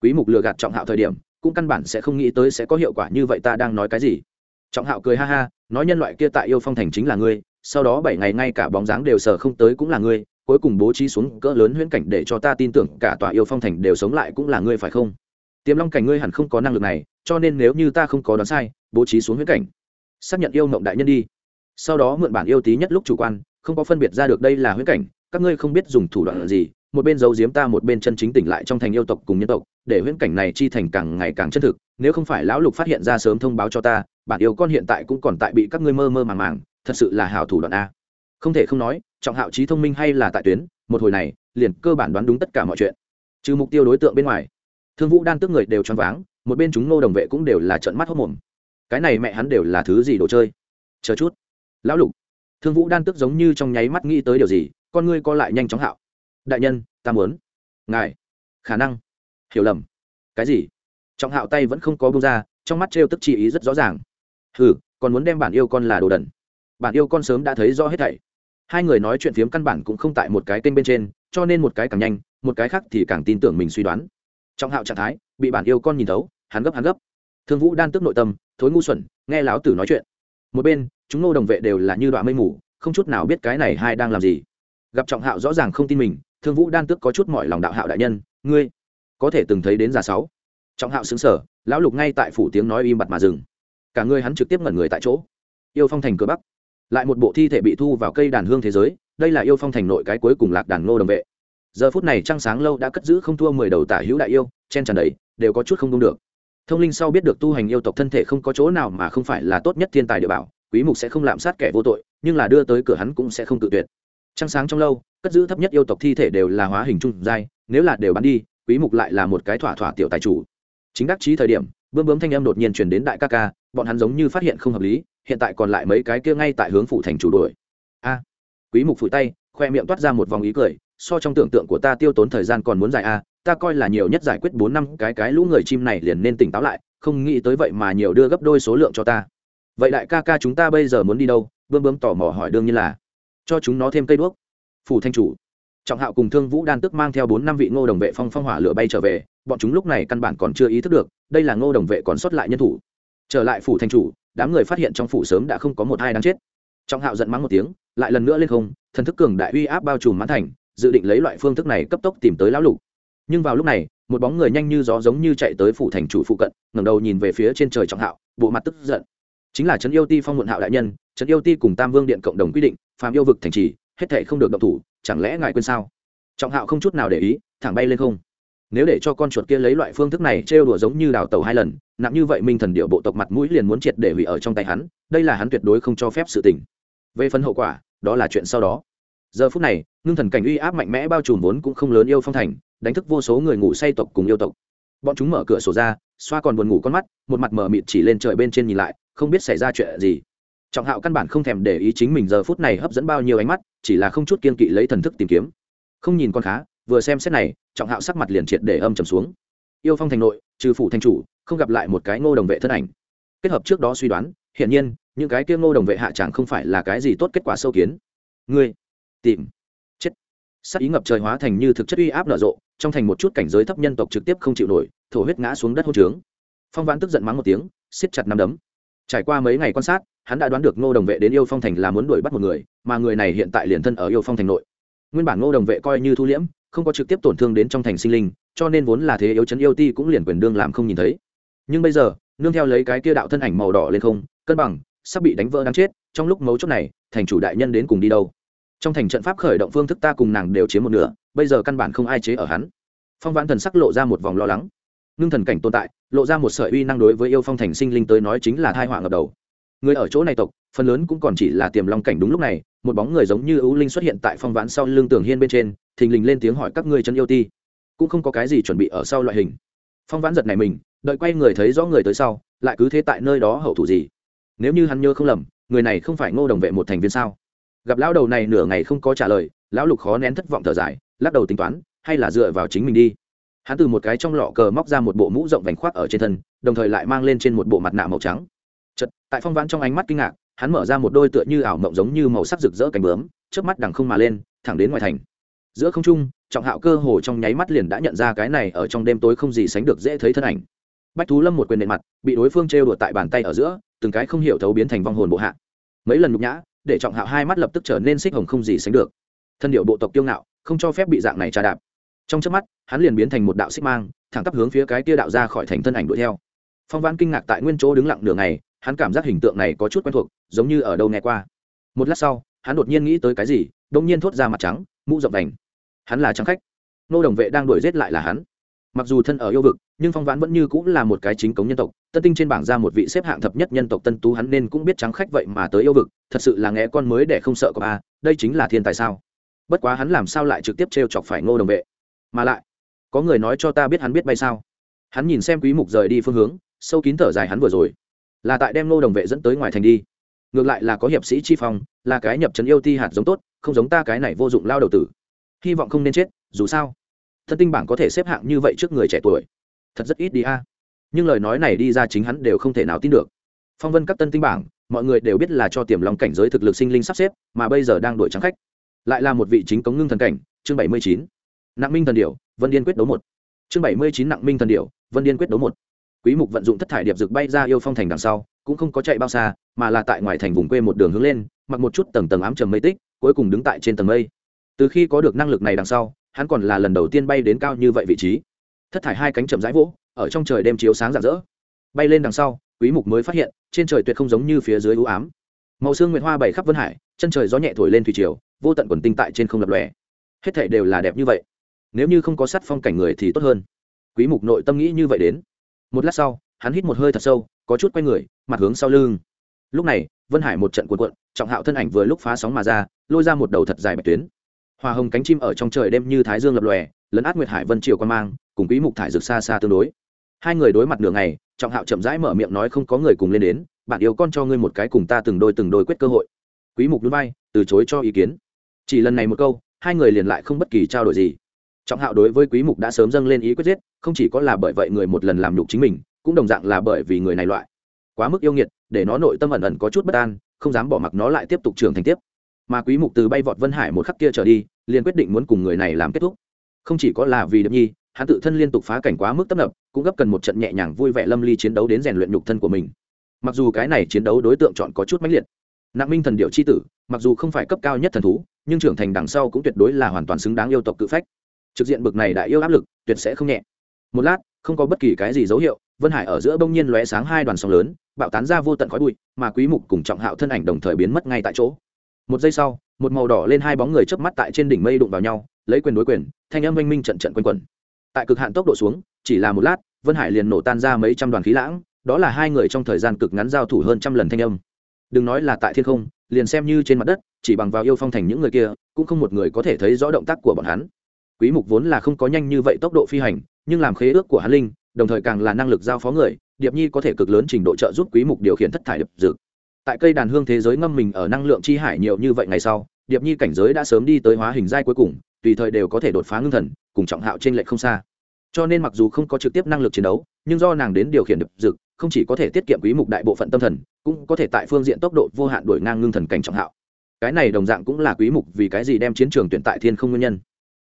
Quý mục lừa gạt trọng hạo thời điểm, cũng căn bản sẽ không nghĩ tới sẽ có hiệu quả như vậy ta đang nói cái gì. Trọng hạo cười ha ha, nói nhân loại kia tại yêu phong thành chính là ngươi sau đó bảy ngày ngay cả bóng dáng đều sờ không tới cũng là ngươi, cuối cùng bố trí xuống cỡ lớn huyễn cảnh để cho ta tin tưởng cả tòa yêu phong thành đều sống lại cũng là ngươi phải không? Tiềm long cảnh ngươi hẳn không có năng lực này, cho nên nếu như ta không có đoán sai, bố trí xuống huyễn cảnh, xác nhận yêu mộng đại nhân đi. Sau đó mượn bản yêu tí nhất lúc chủ quan, không có phân biệt ra được đây là huyễn cảnh, các ngươi không biết dùng thủ đoạn gì, một bên giấu giếm ta một bên chân chính tỉnh lại trong thành yêu tộc cùng nhân tộc, để huyễn cảnh này chi thành càng ngày càng chân thực, nếu không phải lão lục phát hiện ra sớm thông báo cho ta, bản yêu con hiện tại cũng còn tại bị các ngươi mơ mơ màng màng thật sự là hảo thủ đoạn a. Không thể không nói, trọng hạo trí thông minh hay là tại tuyến, một hồi này, liền cơ bản đoán đúng tất cả mọi chuyện. Trừ mục tiêu đối tượng bên ngoài, thương vũ đan tức người đều choáng váng, một bên chúng nô đồng vệ cũng đều là trận mắt hốc mồm. Cái này mẹ hắn đều là thứ gì đồ chơi? Chờ chút. Lão lục, thương vũ đan tức giống như trong nháy mắt nghĩ tới điều gì, con ngươi co lại nhanh chóng hạo. Đại nhân, ta muốn. Ngài, khả năng. Hiểu lầm. Cái gì? Trọng hạo tay vẫn không có bông ra, trong mắt trêu tức chi ý rất rõ ràng. Hừ, còn muốn đem bản yêu con là đồ đần bản yêu con sớm đã thấy rõ hết thảy. Hai người nói chuyện phiếm căn bản cũng không tại một cái kênh bên trên, cho nên một cái càng nhanh, một cái khác thì càng tin tưởng mình suy đoán. Trọng hạo trạng thái, bị bản yêu con nhìn thấu, hắn gấp hắn gấp. Thương vũ đan tức nội tâm, thối ngu xuẩn, nghe láo tử nói chuyện. Một bên, chúng nô đồng vệ đều là như đoạn mây mù, không chút nào biết cái này hai đang làm gì. Gặp trọng hạo rõ ràng không tin mình, thương vũ đan tức có chút mọi lòng đạo hạo đại nhân, ngươi có thể từng thấy đến già sáu? Trọng hạo xứng sở lão lục ngay tại phủ tiếng nói im bặt mà dừng. Cả người hắn trực tiếp ngẩn người tại chỗ. Yêu phong thành cửa bắc lại một bộ thi thể bị thu vào cây đàn hương thế giới, đây là yêu phong thành nội cái cuối cùng lạc đàn ngô đồng vệ. Giờ phút này trăng sáng lâu đã cất giữ không thua mười đầu tả hữu đại yêu, chen tràn đầy, đều có chút không đúng được. Thông linh sau biết được tu hành yêu tộc thân thể không có chỗ nào mà không phải là tốt nhất thiên tài địa bảo, quý mục sẽ không lạm sát kẻ vô tội, nhưng là đưa tới cửa hắn cũng sẽ không tự tuyệt. Trăng sáng trong lâu, cất giữ thấp nhất yêu tộc thi thể đều là hóa hình trung giai, nếu là đều bán đi, quý mục lại là một cái thỏa thỏa tiểu tài chủ. Chính đắc chí thời điểm, bướm bướm thanh âm đột nhiên truyền đến đại ca ca, bọn hắn giống như phát hiện không hợp lý hiện tại còn lại mấy cái kia ngay tại hướng phủ thành chủ đuổi. A. Quý mục phủi tay, khoe miệng toát ra một vòng ý cười, so trong tưởng tượng của ta tiêu tốn thời gian còn muốn dài a, ta coi là nhiều nhất giải quyết bốn năm cái cái lũ người chim này liền nên tỉnh táo lại, không nghĩ tới vậy mà nhiều đưa gấp đôi số lượng cho ta. Vậy đại ca ca chúng ta bây giờ muốn đi đâu? Bươm bướm tò mò hỏi đương nhiên là, cho chúng nó thêm cây đuốc. Phủ thanh chủ. Trọng hạo cùng thương vũ đan tức mang theo bốn năm vị ngô đồng vệ phong phong hỏa lửa bay trở về, bọn chúng lúc này căn bản còn chưa ý thức được, đây là ngô đồng vệ còn sót lại nhân thủ. Trở lại phủ thanh chủ đám người phát hiện trong phủ sớm đã không có một hai đang chết. Trọng hạo giận mắng một tiếng, lại lần nữa lên không, thần thức cường đại uy áp bao trùm mãn thành, dự định lấy loại phương thức này cấp tốc tìm tới lão lục. Nhưng vào lúc này, một bóng người nhanh như gió giống như chạy tới phủ thành chủ phụ cận, ngẩng đầu nhìn về phía trên trời trọng hạo, bộ mặt tức giận. Chính là trấn yêu ti phong muộn hạo đại nhân, trấn yêu ti cùng tam vương điện cộng đồng quy định, phàm yêu vực thành trì, hết thể không được động thủ, chẳng lẽ ngài quên sao? Trọng hạo không chút nào để ý, thẳng bay lên không nếu để cho con chuột kia lấy loại phương thức này trêu đùa giống như đào tàu hai lần, nặng như vậy minh thần điệu bộ tộc mặt mũi liền muốn triệt để hủy ở trong tay hắn, đây là hắn tuyệt đối không cho phép sự tình. Về phần hậu quả, đó là chuyện sau đó. Giờ phút này, ngưng thần cảnh uy áp mạnh mẽ bao trùm vốn cũng không lớn yêu phong thành, đánh thức vô số người ngủ say tộc cùng yêu tộc. Bọn chúng mở cửa sổ ra, xoa còn buồn ngủ con mắt, một mặt mở mịt chỉ lên trời bên trên nhìn lại, không biết xảy ra chuyện gì. Trọng hạo căn bản không thèm để ý chính mình giờ phút này hấp dẫn bao nhiêu ánh mắt, chỉ là không chút kiên kỵ lấy thần thức tìm kiếm. Không nhìn con khá vừa xem xét này, trọng hạo sắc mặt liền triệt để âm trầm xuống. Yêu phong thành nội, trừ phủ thành chủ, không gặp lại một cái ngô đồng vệ thân ảnh. Kết hợp trước đó suy đoán, hiển nhiên, những cái kia ngô đồng vệ hạ chẳng không phải là cái gì tốt kết quả sâu kiến. Ngươi, tìm, chết. Sắc ý ngập trời hóa thành như thực chất uy áp nở rộ, trong thành một chút cảnh giới thấp nhân tộc trực tiếp không chịu nổi, thổ huyết ngã xuống đất hô trướng. Phong vãn tức giận mắng một tiếng, siết chặt nắm đấm. Trải qua mấy ngày quan sát, hắn đã đoán được ngô đồng vệ đến yêu phong thành là muốn đuổi bắt một người, mà người này hiện tại liền thân ở yêu phong thành nội. Nguyên bản ngô đồng vệ coi như thu liễm không có trực tiếp tổn thương đến trong thành sinh linh, cho nên vốn là thế yếu chấn yêu ti cũng liền quyền đương làm không nhìn thấy. Nhưng bây giờ, nương theo lấy cái kia đạo thân ảnh màu đỏ lên không, cân bằng, sắp bị đánh vỡ đáng chết, trong lúc mấu chốt này, thành chủ đại nhân đến cùng đi đâu? Trong thành trận pháp khởi động phương thức ta cùng nàng đều chiếm một nửa, bây giờ căn bản không ai chế ở hắn. Phong vãn thần sắc lộ ra một vòng lo lắng. Ngưng thần cảnh tồn tại, lộ ra một sợi uy năng đối với yêu phong thành sinh linh tới nói chính là thai họa ngập đầu. Người ở chỗ này tộc, phần lớn cũng còn chỉ là tiềm long cảnh đúng lúc này, một bóng người giống như ưu linh xuất hiện tại phong vãn sau lưng tường hiên bên trên thình lình lên tiếng hỏi các ngươi chân yêu ti. Cũng không có cái gì chuẩn bị ở sau loại hình. Phong vãn giật này mình, đợi quay người thấy rõ người tới sau, lại cứ thế tại nơi đó hậu thủ gì. Nếu như hắn nhớ không lầm, người này không phải ngô đồng vệ một thành viên sao? Gặp lão đầu này nửa ngày không có trả lời, lão lục khó nén thất vọng thở dài, lắc đầu tính toán, hay là dựa vào chính mình đi. Hắn từ một cái trong lọ cờ móc ra một bộ mũ rộng vành khoác ở trên thân, đồng thời lại mang lên trên một bộ mặt nạ màu trắng. Chật tại phong vãn trong ánh mắt kinh ngạc, hắn mở ra một đôi tựa như ảo mộng giống như màu sắc rực rỡ cánh bướm trước mắt đằng không mà lên, thẳng đến ngoài thành giữa không trung, trọng hạo cơ hồ trong nháy mắt liền đã nhận ra cái này ở trong đêm tối không gì sánh được dễ thấy thân ảnh. Bách thú lâm một quyền nền mặt, bị đối phương trêu đùa tại bàn tay ở giữa, từng cái không hiểu thấu biến thành vong hồn bộ hạ. Mấy lần nhục nhã, để trọng hạo hai mắt lập tức trở nên xích hồng không gì sánh được. Thân điệu bộ tộc kiêu ngạo, không cho phép bị dạng này trà đạp. Trong trước mắt, hắn liền biến thành một đạo xích mang, thẳng tắp hướng phía cái kia đạo ra khỏi thành thân ảnh đuổi theo. Phong vãn kinh ngạc tại nguyên chỗ đứng lặng nửa ngày, hắn cảm giác hình tượng này có chút quen thuộc, giống như ở đâu nghe qua. Một lát sau, hắn đột nhiên nghĩ tới cái gì đông nhiên thốt ra mặt trắng, mũ rộng đành hắn là trắng khách. Nô đồng vệ đang đuổi giết lại là hắn. Mặc dù thân ở yêu vực, nhưng phong vãn vẫn như cũng là một cái chính cống nhân tộc. Tân tinh trên bảng ra một vị xếp hạng thập nhất nhân tộc tân tú hắn nên cũng biết trắng khách vậy mà tới yêu vực, thật sự là nghe con mới để không sợ có a đây chính là thiên tài sao? Bất quá hắn làm sao lại trực tiếp t r e o chọc phải ngô đồng vệ? Mà lại, có người nói cho ta biết hắn biết bay sao? Hắn nhìn xem quý mục rời đi phương hướng, sâu kín thở dài hắn vừa rồi. Là tại đem ngô đồng vệ dẫn tới ngoài thành đi. Ngược lại là có hiệp sĩ chi phong, là cái nhập trấn yêu ti hạt giống tốt, không giống ta cái này vô dụng lao đầu tử hy vọng không nên chết, dù sao, thân tinh bảng có thể xếp hạng như vậy trước người trẻ tuổi. Thật rất ít đi a. Nhưng lời nói này đi ra chính hắn đều không thể nào tin được. Phong vân các tân tinh bảng, mọi người đều biết là cho tiềm lòng cảnh giới thực lực sinh linh sắp xếp, mà bây giờ đang đổi trắng khách. Lại là một vị chính cống ngưng thần cảnh, chương bảy mươi chín. Nặng minh thần điệu vân điên quyết đấu một. Chương bảy mươi chín nặng minh thần điệu vân điên quyết đấu một. Quý mục vận dụng thất thải điệp dược bay ra yêu phong thành đằng sau, cũng không có chạy bao xa, mà là tại ngoài thành vùng quê một đường hướng lên, mặc một chút tầng tầng ám trầm mây tích, cuối cùng đứng tại trên tầng mây từ khi có được năng lực này đằng sau, hắn còn là lần đầu tiên bay đến cao như vậy vị trí. Thất thải hai cánh chậm rãi vỗ, ở trong trời đêm chiếu sáng rạng rỡ. Bay lên đằng sau, quý mục mới phát hiện, trên trời tuyệt không giống như phía dưới u ám. Màu xương nguyệt hoa bảy khắp vân hải, chân trời gió nhẹ thổi lên thủy triều, vô tận quần tinh tại trên không lập lòe. Hết thảy đều là đẹp như vậy. Nếu như không có sắt phong cảnh người thì tốt hơn. Quý mục nội tâm nghĩ như vậy đến. Một lát sau, hắn hít một hơi thật sâu, có chút quay người, mặt hướng sau lưng. Lúc này, vân hải một trận cuộn cuộn, trọng hạo thân ảnh vừa lúc phá sóng mà ra, lôi ra một đầu thật dài bạch tuyến. Hòa hồng cánh chim ở trong trời đêm như thái dương lập lòe, lấn át nguyệt hải vân triều quan mang, cùng quý mục thải rực xa xa tương đối. Hai người đối mặt nửa ngày, trọng hạo chậm rãi mở miệng nói không có người cùng lên đến, bạn yêu con cho ngươi một cái cùng ta từng đôi từng đôi quyết cơ hội. Quý mục núi bay từ chối cho ý kiến. Chỉ lần này một câu, hai người liền lại không bất kỳ trao đổi gì. Trọng hạo đối với quý mục đã sớm dâng lên ý quyết giết, không chỉ có là bởi vậy người một lần làm nhục chính mình, cũng đồng dạng là bởi vì người này loại. Quá mức yêu nghiệt, để nó nội tâm ẩn ẩn có chút bất an, không dám bỏ mặc nó lại tiếp tục trưởng thành tiếp mà quý mục từ bay vọt vân hải một khắc kia trở đi, liền quyết định muốn cùng người này làm kết thúc. Không chỉ có là vì điệp nhi, hắn tự thân liên tục phá cảnh quá mức tấp nập, cũng gấp cần một trận nhẹ nhàng vui vẻ lâm ly chiến đấu đến rèn luyện nhục thân của mình. Mặc dù cái này chiến đấu đối tượng chọn có chút mãnh liệt, nặng minh thần điệu Chi tử, mặc dù không phải cấp cao nhất thần thú, nhưng trưởng thành đằng sau cũng tuyệt đối là hoàn toàn xứng đáng yêu tộc cự phách. Trực diện bực này đã yêu áp lực, tuyệt sẽ không nhẹ. Một lát, không có bất kỳ cái gì dấu hiệu, vân hải ở giữa bông nhiên lóe sáng hai đoàn sóng lớn, bạo tán ra vô tận khói bụi, mà quý mục cùng trọng hạo thân ảnh đồng thời biến mất ngay tại chỗ một giây sau, một màu đỏ lên hai bóng người chớp mắt tại trên đỉnh mây đụng vào nhau, lấy quyền đối quyền, thanh âm oanh minh trận trận quanh quẩn. Tại cực hạn tốc độ xuống, chỉ là một lát, vân hải liền nổ tan ra mấy trăm đoàn khí lãng, đó là hai người trong thời gian cực ngắn giao thủ hơn trăm lần thanh âm. Đừng nói là tại thiên không, liền xem như trên mặt đất, chỉ bằng vào yêu phong thành những người kia, cũng không một người có thể thấy rõ động tác của bọn hắn. Quý mục vốn là không có nhanh như vậy tốc độ phi hành, nhưng làm khế ước của hắn linh, đồng thời càng là năng lực giao phó người, điệp nhi có thể cực lớn trình độ trợ giúp quý mục điều khiển thất thải điệp dược tại cây đàn hương thế giới ngâm mình ở năng lượng chi hải nhiều như vậy ngày sau, điệp nhi cảnh giới đã sớm đi tới hóa hình giai cuối cùng, tùy thời đều có thể đột phá ngưng thần, cùng trọng hạo trên lệch không xa. Cho nên mặc dù không có trực tiếp năng lực chiến đấu, nhưng do nàng đến điều khiển được dực, không chỉ có thể tiết kiệm quý mục đại bộ phận tâm thần, cũng có thể tại phương diện tốc độ vô hạn đuổi ngang ngưng thần cảnh trọng hạo. Cái này đồng dạng cũng là quý mục vì cái gì đem chiến trường tuyển tại thiên không nguyên nhân.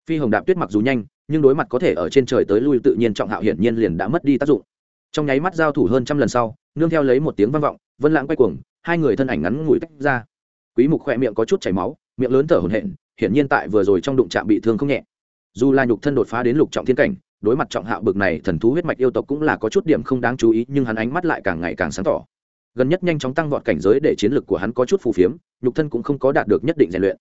Phi hồng đạp tuyết mặc dù nhanh, nhưng đối mặt có thể ở trên trời tới lui tự nhiên trọng hạo hiển nhiên liền đã mất đi tác dụng. Trong nháy mắt giao thủ hơn trăm lần sau, nương theo lấy một tiếng vang vọng, vân lãng quay cuồng hai người thân ảnh ngắn ngủi tách ra. Quý mục khỏe miệng có chút chảy máu, miệng lớn thở hổn hển, hiển nhiên tại vừa rồi trong đụng chạm bị thương không nhẹ. Dù là nhục thân đột phá đến lục trọng thiên cảnh, đối mặt trọng hạo bực này thần thú huyết mạch yêu tộc cũng là có chút điểm không đáng chú ý, nhưng hắn ánh mắt lại càng ngày càng sáng tỏ. Gần nhất nhanh chóng tăng vọt cảnh giới để chiến lực của hắn có chút phù phiếm, nhục thân cũng không có đạt được nhất định rèn luyện.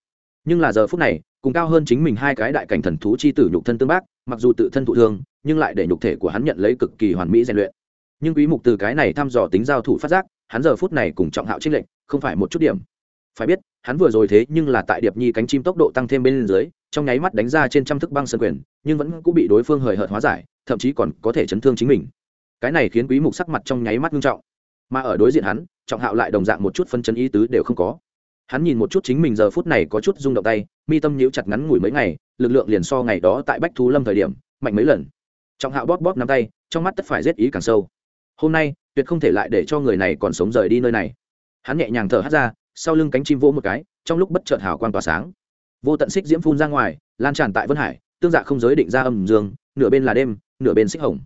Nhưng là giờ phút này, cùng cao hơn chính mình hai cái đại cảnh thần thú chi tử nhục thân tương bác, mặc dù tự thân thụ thương, nhưng lại để nhục thể của hắn nhận lấy cực kỳ hoàn mỹ rèn luyện. Nhưng quý mục từ cái này thăm dò tính giao thủ phát giác hắn giờ phút này cùng trọng hạo trinh lệnh không phải một chút điểm. Phải biết, hắn vừa rồi thế nhưng là tại điệp nhi cánh chim tốc độ tăng thêm bên dưới, trong nháy mắt đánh ra trên trăm thức băng sơn quyền, nhưng vẫn cũng bị đối phương hời hợt hóa giải, thậm chí còn có thể chấn thương chính mình. Cái này khiến quý mục sắc mặt trong nháy mắt nghiêm trọng. Mà ở đối diện hắn, trọng hạo lại đồng dạng một chút phân chân ý tứ đều không có. Hắn nhìn một chút chính mình giờ phút này có chút rung động tay, mi tâm nhíu chặt ngắn ngủi mấy ngày, lực lượng liền so ngày đó tại bách thú lâm thời điểm mạnh mấy lần. Trọng hạo bóp bóp nắm tay, trong mắt tất phải rét ý càng sâu. Hôm nay tuyệt không thể lại để cho người này còn sống rời đi nơi này. Hắn nhẹ nhàng thở hắt ra, sau lưng cánh chim vỗ một cái, trong lúc bất chợt hào quang tỏa sáng. Vô tận xích diễm phun ra ngoài, lan tràn tại vân hải, tương dạ không giới định ra âm dương, nửa bên là đêm, nửa bên xích hồng.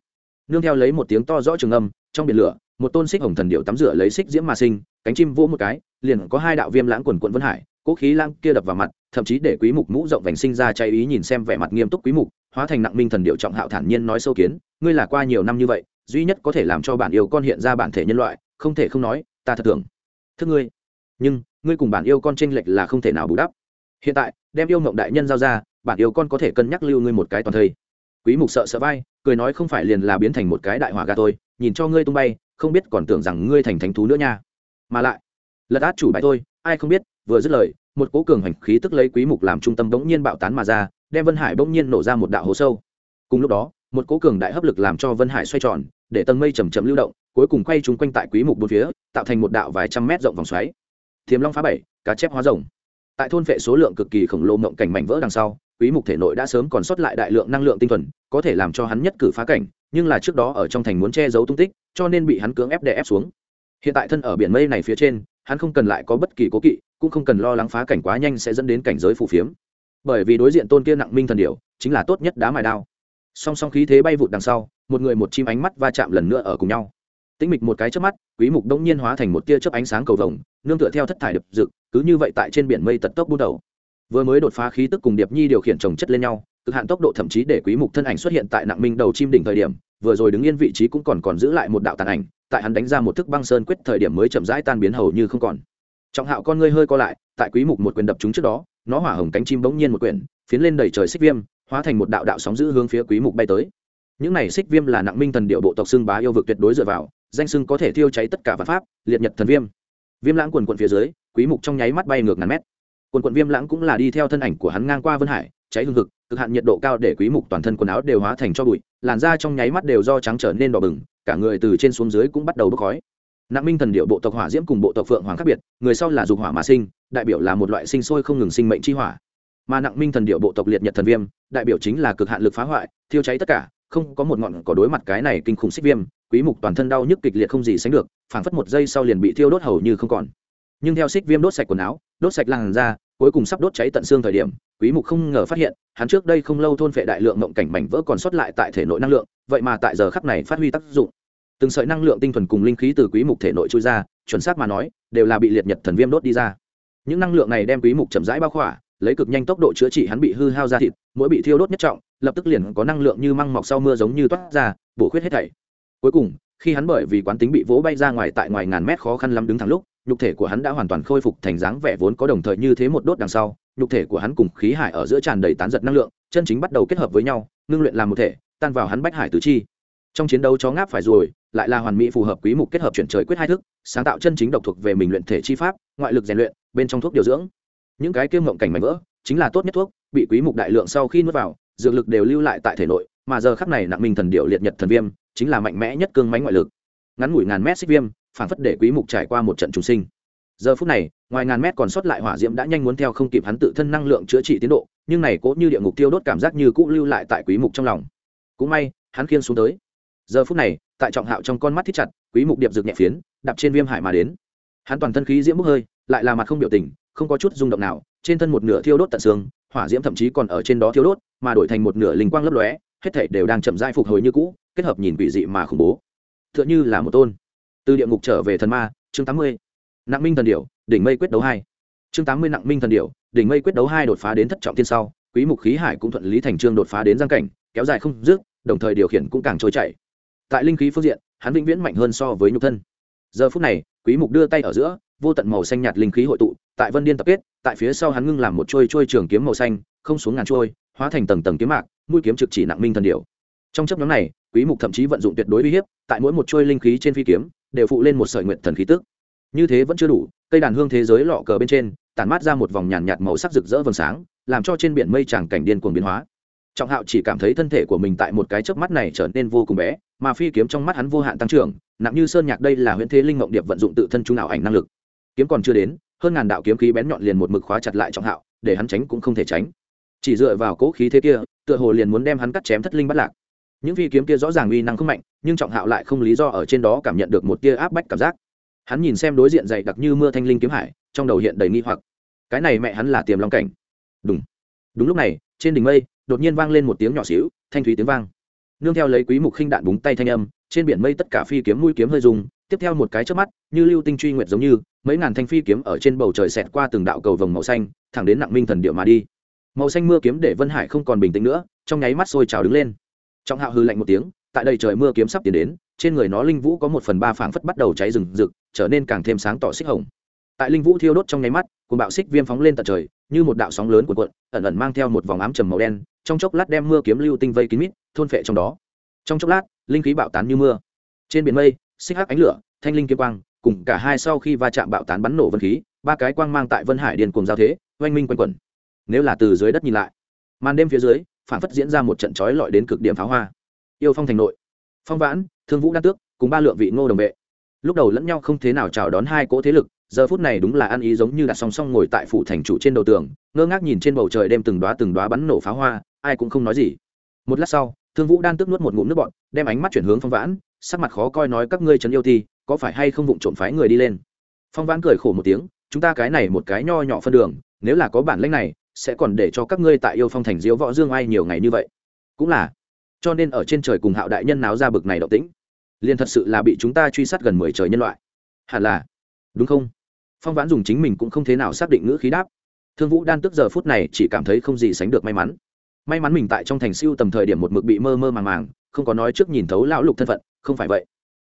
Nương theo lấy một tiếng to rõ trường âm, trong biển lửa, một tôn xích hồng thần điệu tắm rửa lấy xích diễm mà sinh, cánh chim vỗ một cái, liền có hai đạo viêm lãng quần quận vân hải, cố khí lãng kia đập vào mặt, thậm chí để quý mục mũ rộng vành sinh ra cháy ý nhìn xem vẻ mặt nghiêm túc quý mục, hóa thành nặng minh thần điệu trọng hạo thản nhiên nói sâu kiến, ngươi là qua nhiều năm như vậy duy nhất có thể làm cho bản yêu con hiện ra bản thể nhân loại, không thể không nói, ta thật tưởng. Thức ngươi. Nhưng, ngươi cùng bản yêu con tranh lệch là không thể nào bù đắp. Hiện tại, đem yêu mộng đại nhân giao ra, bản yêu con có thể cân nhắc lưu ngươi một cái toàn thây. Quý mục sợ sợ vai, cười nói không phải liền là biến thành một cái đại hỏa gà thôi, nhìn cho ngươi tung bay, không biết còn tưởng rằng ngươi thành thánh thú nữa nha. Mà lại, lật át chủ bài thôi, ai không biết, vừa dứt lời, một cố cường hành khí tức lấy quý mục làm trung tâm bỗng nhiên bạo tán mà ra, đem vân hải bỗng nhiên nổ ra một đạo hố sâu. Cùng lúc đó một cố cường đại hấp lực làm cho vân hải xoay tròn, để tầng mây chầm chậm lưu động, cuối cùng quay chúng quanh tại quý mục bốn phía, tạo thành một đạo vài trăm mét rộng vòng xoáy. Thiềm long phá bảy, cá chép hóa rồng. Tại thôn vệ số lượng cực kỳ khổng lồ mộng cảnh mảnh vỡ đằng sau, quý mục thể nội đã sớm còn sót lại đại lượng năng lượng tinh thuần, có thể làm cho hắn nhất cử phá cảnh, nhưng là trước đó ở trong thành muốn che giấu tung tích, cho nên bị hắn cưỡng ép đè ép xuống. Hiện tại thân ở biển mây này phía trên, hắn không cần lại có bất kỳ cố kỵ, cũng không cần lo lắng phá cảnh quá nhanh sẽ dẫn đến cảnh giới phù phiếm. Bởi vì đối diện tôn kia nặng minh thần điểu, chính là tốt nhất đá mài đao song song khí thế bay vụt đằng sau, một người một chim ánh mắt va chạm lần nữa ở cùng nhau. Tĩnh mịch một cái chớp mắt, quý mục đông nhiên hóa thành một tia chớp ánh sáng cầu vồng, nương tựa theo thất thải đập dự cứ như vậy tại trên biển mây tật tốc bút đầu. Vừa mới đột phá khí tức cùng điệp nhi điều khiển chồng chất lên nhau, cực hạn tốc độ thậm chí để quý mục thân ảnh xuất hiện tại nặng minh đầu chim đỉnh thời điểm, vừa rồi đứng yên vị trí cũng còn còn giữ lại một đạo tàn ảnh, tại hắn đánh ra một thức băng sơn quyết thời điểm mới chậm rãi tan biến hầu như không còn. Trọng hạo con ngươi hơi co lại, tại quý mục một quyền đập chúng trước đó, nó hỏa hồng cánh chim bỗng nhiên một quyển, phiến lên đầy trời xích viêm hóa thành một đạo đạo sóng giữ hướng phía quý mục bay tới. Những này xích viêm là nặng minh thần điệu bộ tộc xương bá yêu vực tuyệt đối dựa vào danh xưng có thể thiêu cháy tất cả vật pháp liệt nhật thần viêm. Viêm lãng quần quận phía dưới quý mục trong nháy mắt bay ngược ngàn mét. Quần quận viêm lãng cũng là đi theo thân ảnh của hắn ngang qua vân hải cháy hương hực, cực hạn nhiệt độ cao để quý mục toàn thân quần áo đều hóa thành cho bụi làn da trong nháy mắt đều do trắng trở nên đỏ bừng cả người từ trên xuống dưới cũng bắt đầu bốc khói. Nặng minh thần điệu bộ tộc hỏa diễm cùng bộ tộc phượng hoàng khác biệt người sau là dục hỏa mà sinh đại biểu là một loại sinh sôi không ngừng sinh mệnh chi hỏa mà nặng minh thần điệu bộ tộc liệt nhật thần viêm, đại biểu chính là cực hạn lực phá hoại, thiêu cháy tất cả, không có một ngọn có đối mặt cái này kinh khủng xích viêm, quý mục toàn thân đau nhức kịch liệt không gì sánh được, phảng phất một giây sau liền bị thiêu đốt hầu như không còn. Nhưng theo xích viêm đốt sạch quần áo, đốt sạch làn da, cuối cùng sắp đốt cháy tận xương thời điểm, quý mục không ngờ phát hiện, hắn trước đây không lâu thôn phệ đại lượng mộng cảnh mảnh vỡ còn sót lại tại thể nội năng lượng, vậy mà tại giờ khắc này phát huy tác dụng. Từng sợi năng lượng tinh thuần cùng linh khí từ quý mục thể nội trôi ra, chuẩn xác mà nói, đều là bị liệt nhật thần viêm đốt đi ra. Những năng lượng này đem quý mục chậm rãi bao khỏa lấy cực nhanh tốc độ chữa trị hắn bị hư hao ra thịt, mỗi bị thiêu đốt nhất trọng, lập tức liền có năng lượng như măng mọc sau mưa giống như toát ra, bổ khuyết hết thảy. Cuối cùng, khi hắn bởi vì quán tính bị vỗ bay ra ngoài tại ngoài ngàn mét khó khăn lắm đứng thẳng lúc, nhục thể của hắn đã hoàn toàn khôi phục thành dáng vẻ vốn có đồng thời như thế một đốt đằng sau, nhục thể của hắn cùng khí hải ở giữa tràn đầy tán giật năng lượng, chân chính bắt đầu kết hợp với nhau, ngưng luyện làm một thể, tan vào hắn bách hải tứ chi. Trong chiến đấu chó ngáp phải rồi, lại là hoàn mỹ phù hợp quý mục kết hợp chuyển trời quyết hai thức, sáng tạo chân chính độc thuộc về mình luyện thể chi pháp, ngoại lực rèn luyện, bên trong thuốc điều dưỡng những cái kia mộng cảnh mảnh vỡ, chính là tốt nhất thuốc, bị quý mục đại lượng sau khi nuốt vào, dược lực đều lưu lại tại thể nội, mà giờ khắc này nặng minh thần điệu liệt nhật thần viêm, chính là mạnh mẽ nhất cương mãnh ngoại lực. Ngắn ngủi ngàn mét xích viêm, phản phất để quý mục trải qua một trận trùng sinh. Giờ phút này, ngoài ngàn mét còn sót lại hỏa diễm đã nhanh muốn theo không kịp hắn tự thân năng lượng chữa trị tiến độ, nhưng này cố như địa ngục tiêu đốt cảm giác như cũ lưu lại tại quý mục trong lòng. Cũng may, hắn khiên xuống tới. Giờ phút này, tại trọng hạo trong con mắt thít chặt, quý mục điệp dược nhẹ phiến, đạp trên viêm hải mà đến. Hắn toàn thân khí diễm bốc hơi, lại là mặt không biểu tình không có chút rung động nào, trên thân một nửa thiêu đốt tận xương, hỏa diễm thậm chí còn ở trên đó thiêu đốt, mà đổi thành một nửa linh quang lấp lóe, hết thảy đều đang chậm rãi phục hồi như cũ, kết hợp nhìn quỷ dị mà khủng bố. Tựa như là một tôn. Từ địa ngục trở về thần ma, chương 80. nặng minh thần điểu, đỉnh mây quyết đấu hai. Chương 80 nặng minh thần điểu, đỉnh mây quyết đấu hai đột phá đến thất trọng tiên sau, quý mục khí hải cũng thuận lý thành trương đột phá đến giang cảnh, kéo dài không dứt, đồng thời điều khiển cũng càng trôi chảy. Tại linh khí phương diện, hắn vĩnh viễn mạnh hơn so với nhục thân. Giờ phút này, quý mục đưa tay ở giữa vô tận màu xanh nhạt linh khí hội tụ, tại vân điên tập kết, tại phía sau hắn ngưng làm một trôi trôi trường kiếm màu xanh, không xuống ngàn trôi hóa thành tầng tầng kiếm mạc, mũi kiếm trực chỉ nặng minh thần điểu. Trong chấp nhóm này, quý mục thậm chí vận dụng tuyệt đối uy hiếp, tại mỗi một trôi linh khí trên phi kiếm, đều phụ lên một sợi nguyện thần khí tức. Như thế vẫn chưa đủ, cây đàn hương thế giới lọ cờ bên trên, tản mát ra một vòng nhàn nhạt màu sắc rực rỡ vầng sáng, làm cho trên biển mây tràng cảnh điên cuồng biến hóa. Trọng hạo chỉ cảm thấy thân thể của mình tại một cái chớp mắt này trở nên vô cùng bé, mà phi kiếm trong mắt hắn vô hạn tăng trưởng, nặng như sơn nhạc đây là huyễn thế linh mộng điệp vận dụng tự thân chúng ảo ảnh năng lực kiếm còn chưa đến, hơn ngàn đạo kiếm khí bén nhọn liền một mực khóa chặt lại trọng hạo, để hắn tránh cũng không thể tránh. Chỉ dựa vào cỗ khí thế kia, tựa hồ liền muốn đem hắn cắt chém thất linh bắt lạc. Những phi kiếm kia rõ ràng uy năng không mạnh, nhưng trọng hạo lại không lý do ở trên đó cảm nhận được một tia áp bách cảm giác. Hắn nhìn xem đối diện dày đặc như mưa thanh linh kiếm hải, trong đầu hiện đầy nghi hoặc. Cái này mẹ hắn là tiềm long cảnh. Đúng đúng lúc này, trên đỉnh mây, đột nhiên vang lên một tiếng nhỏ xíu, thanh thúy tiếng vang. Nương theo lấy quý mục khinh đạn búng tay thanh âm, trên biển mây tất cả phi kiếm mũi kiếm hơi dùng tiếp theo một cái trước mắt, như lưu tinh truy nguyệt giống như, mấy ngàn thanh phi kiếm ở trên bầu trời xẹt qua từng đạo cầu vồng màu xanh, thẳng đến nặng minh thần điệu mà đi. Màu xanh mưa kiếm để vân hải không còn bình tĩnh nữa, trong nháy mắt sôi trào đứng lên. Trọng hạo hư lạnh một tiếng, tại đây trời mưa kiếm sắp tiến đến, trên người nó linh vũ có một phần ba phảng phất bắt đầu cháy rừng rực, trở nên càng thêm sáng tỏ xích hồng. Tại linh vũ thiêu đốt trong nháy mắt cùng bạo xích viêm phóng lên tận trời, như một đạo sóng lớn của cuộn, ẩn ẩn mang theo một vòng ám trầm màu đen, trong chốc lát đem mưa kiếm lưu tinh vây kín mít, thôn phệ trong đó. Trong chốc lát, linh khí bạo tán như mưa. Trên biển mây xích hắc ánh lửa, thanh linh kiếm quang, cùng cả hai sau khi va chạm bạo tán bắn nổ vân khí, ba cái quang mang tại vân hải điền cùng giao thế, oanh minh quanh quẩn. Nếu là từ dưới đất nhìn lại, màn đêm phía dưới, phản phất diễn ra một trận trói lọi đến cực điểm pháo hoa. Yêu phong thành nội, phong vãn, thương vũ đan tước, cùng ba lượng vị ngô đồng vệ. Lúc đầu lẫn nhau không thế nào chào đón hai cỗ thế lực, giờ phút này đúng là ăn ý giống như đặt song song ngồi tại phủ thành chủ trên đầu tường, ngơ ngác nhìn trên bầu trời đêm từng đoá từng đoá bắn nổ pháo hoa, ai cũng không nói gì. Một lát sau, thương vũ đan tức nuốt một ngụm nước bọn đem ánh mắt chuyển hướng phong vãn sắc mặt khó coi nói các ngươi trấn yêu ti có phải hay không vụng trộm phái người đi lên? Phong vãn cười khổ một tiếng, chúng ta cái này một cái nho nhỏ phân đường, nếu là có bản lãnh này, sẽ còn để cho các ngươi tại yêu phong thành diễu võ dương ai nhiều ngày như vậy. Cũng là. Cho nên ở trên trời cùng hạo đại nhân náo ra bực này động tĩnh. Liền thật sự là bị chúng ta truy sát gần mười trời nhân loại. Hẳn là. Đúng không? Phong vãn dùng chính mình cũng không thế nào xác định ngữ khí đáp. Thương vũ đan tức giờ phút này chỉ cảm thấy không gì sánh được may mắn. May mắn mình tại trong thành siêu tầm thời điểm một mực bị mơ mơ màng màng, không có nói trước nhìn thấu lão lục thân phận không phải vậy.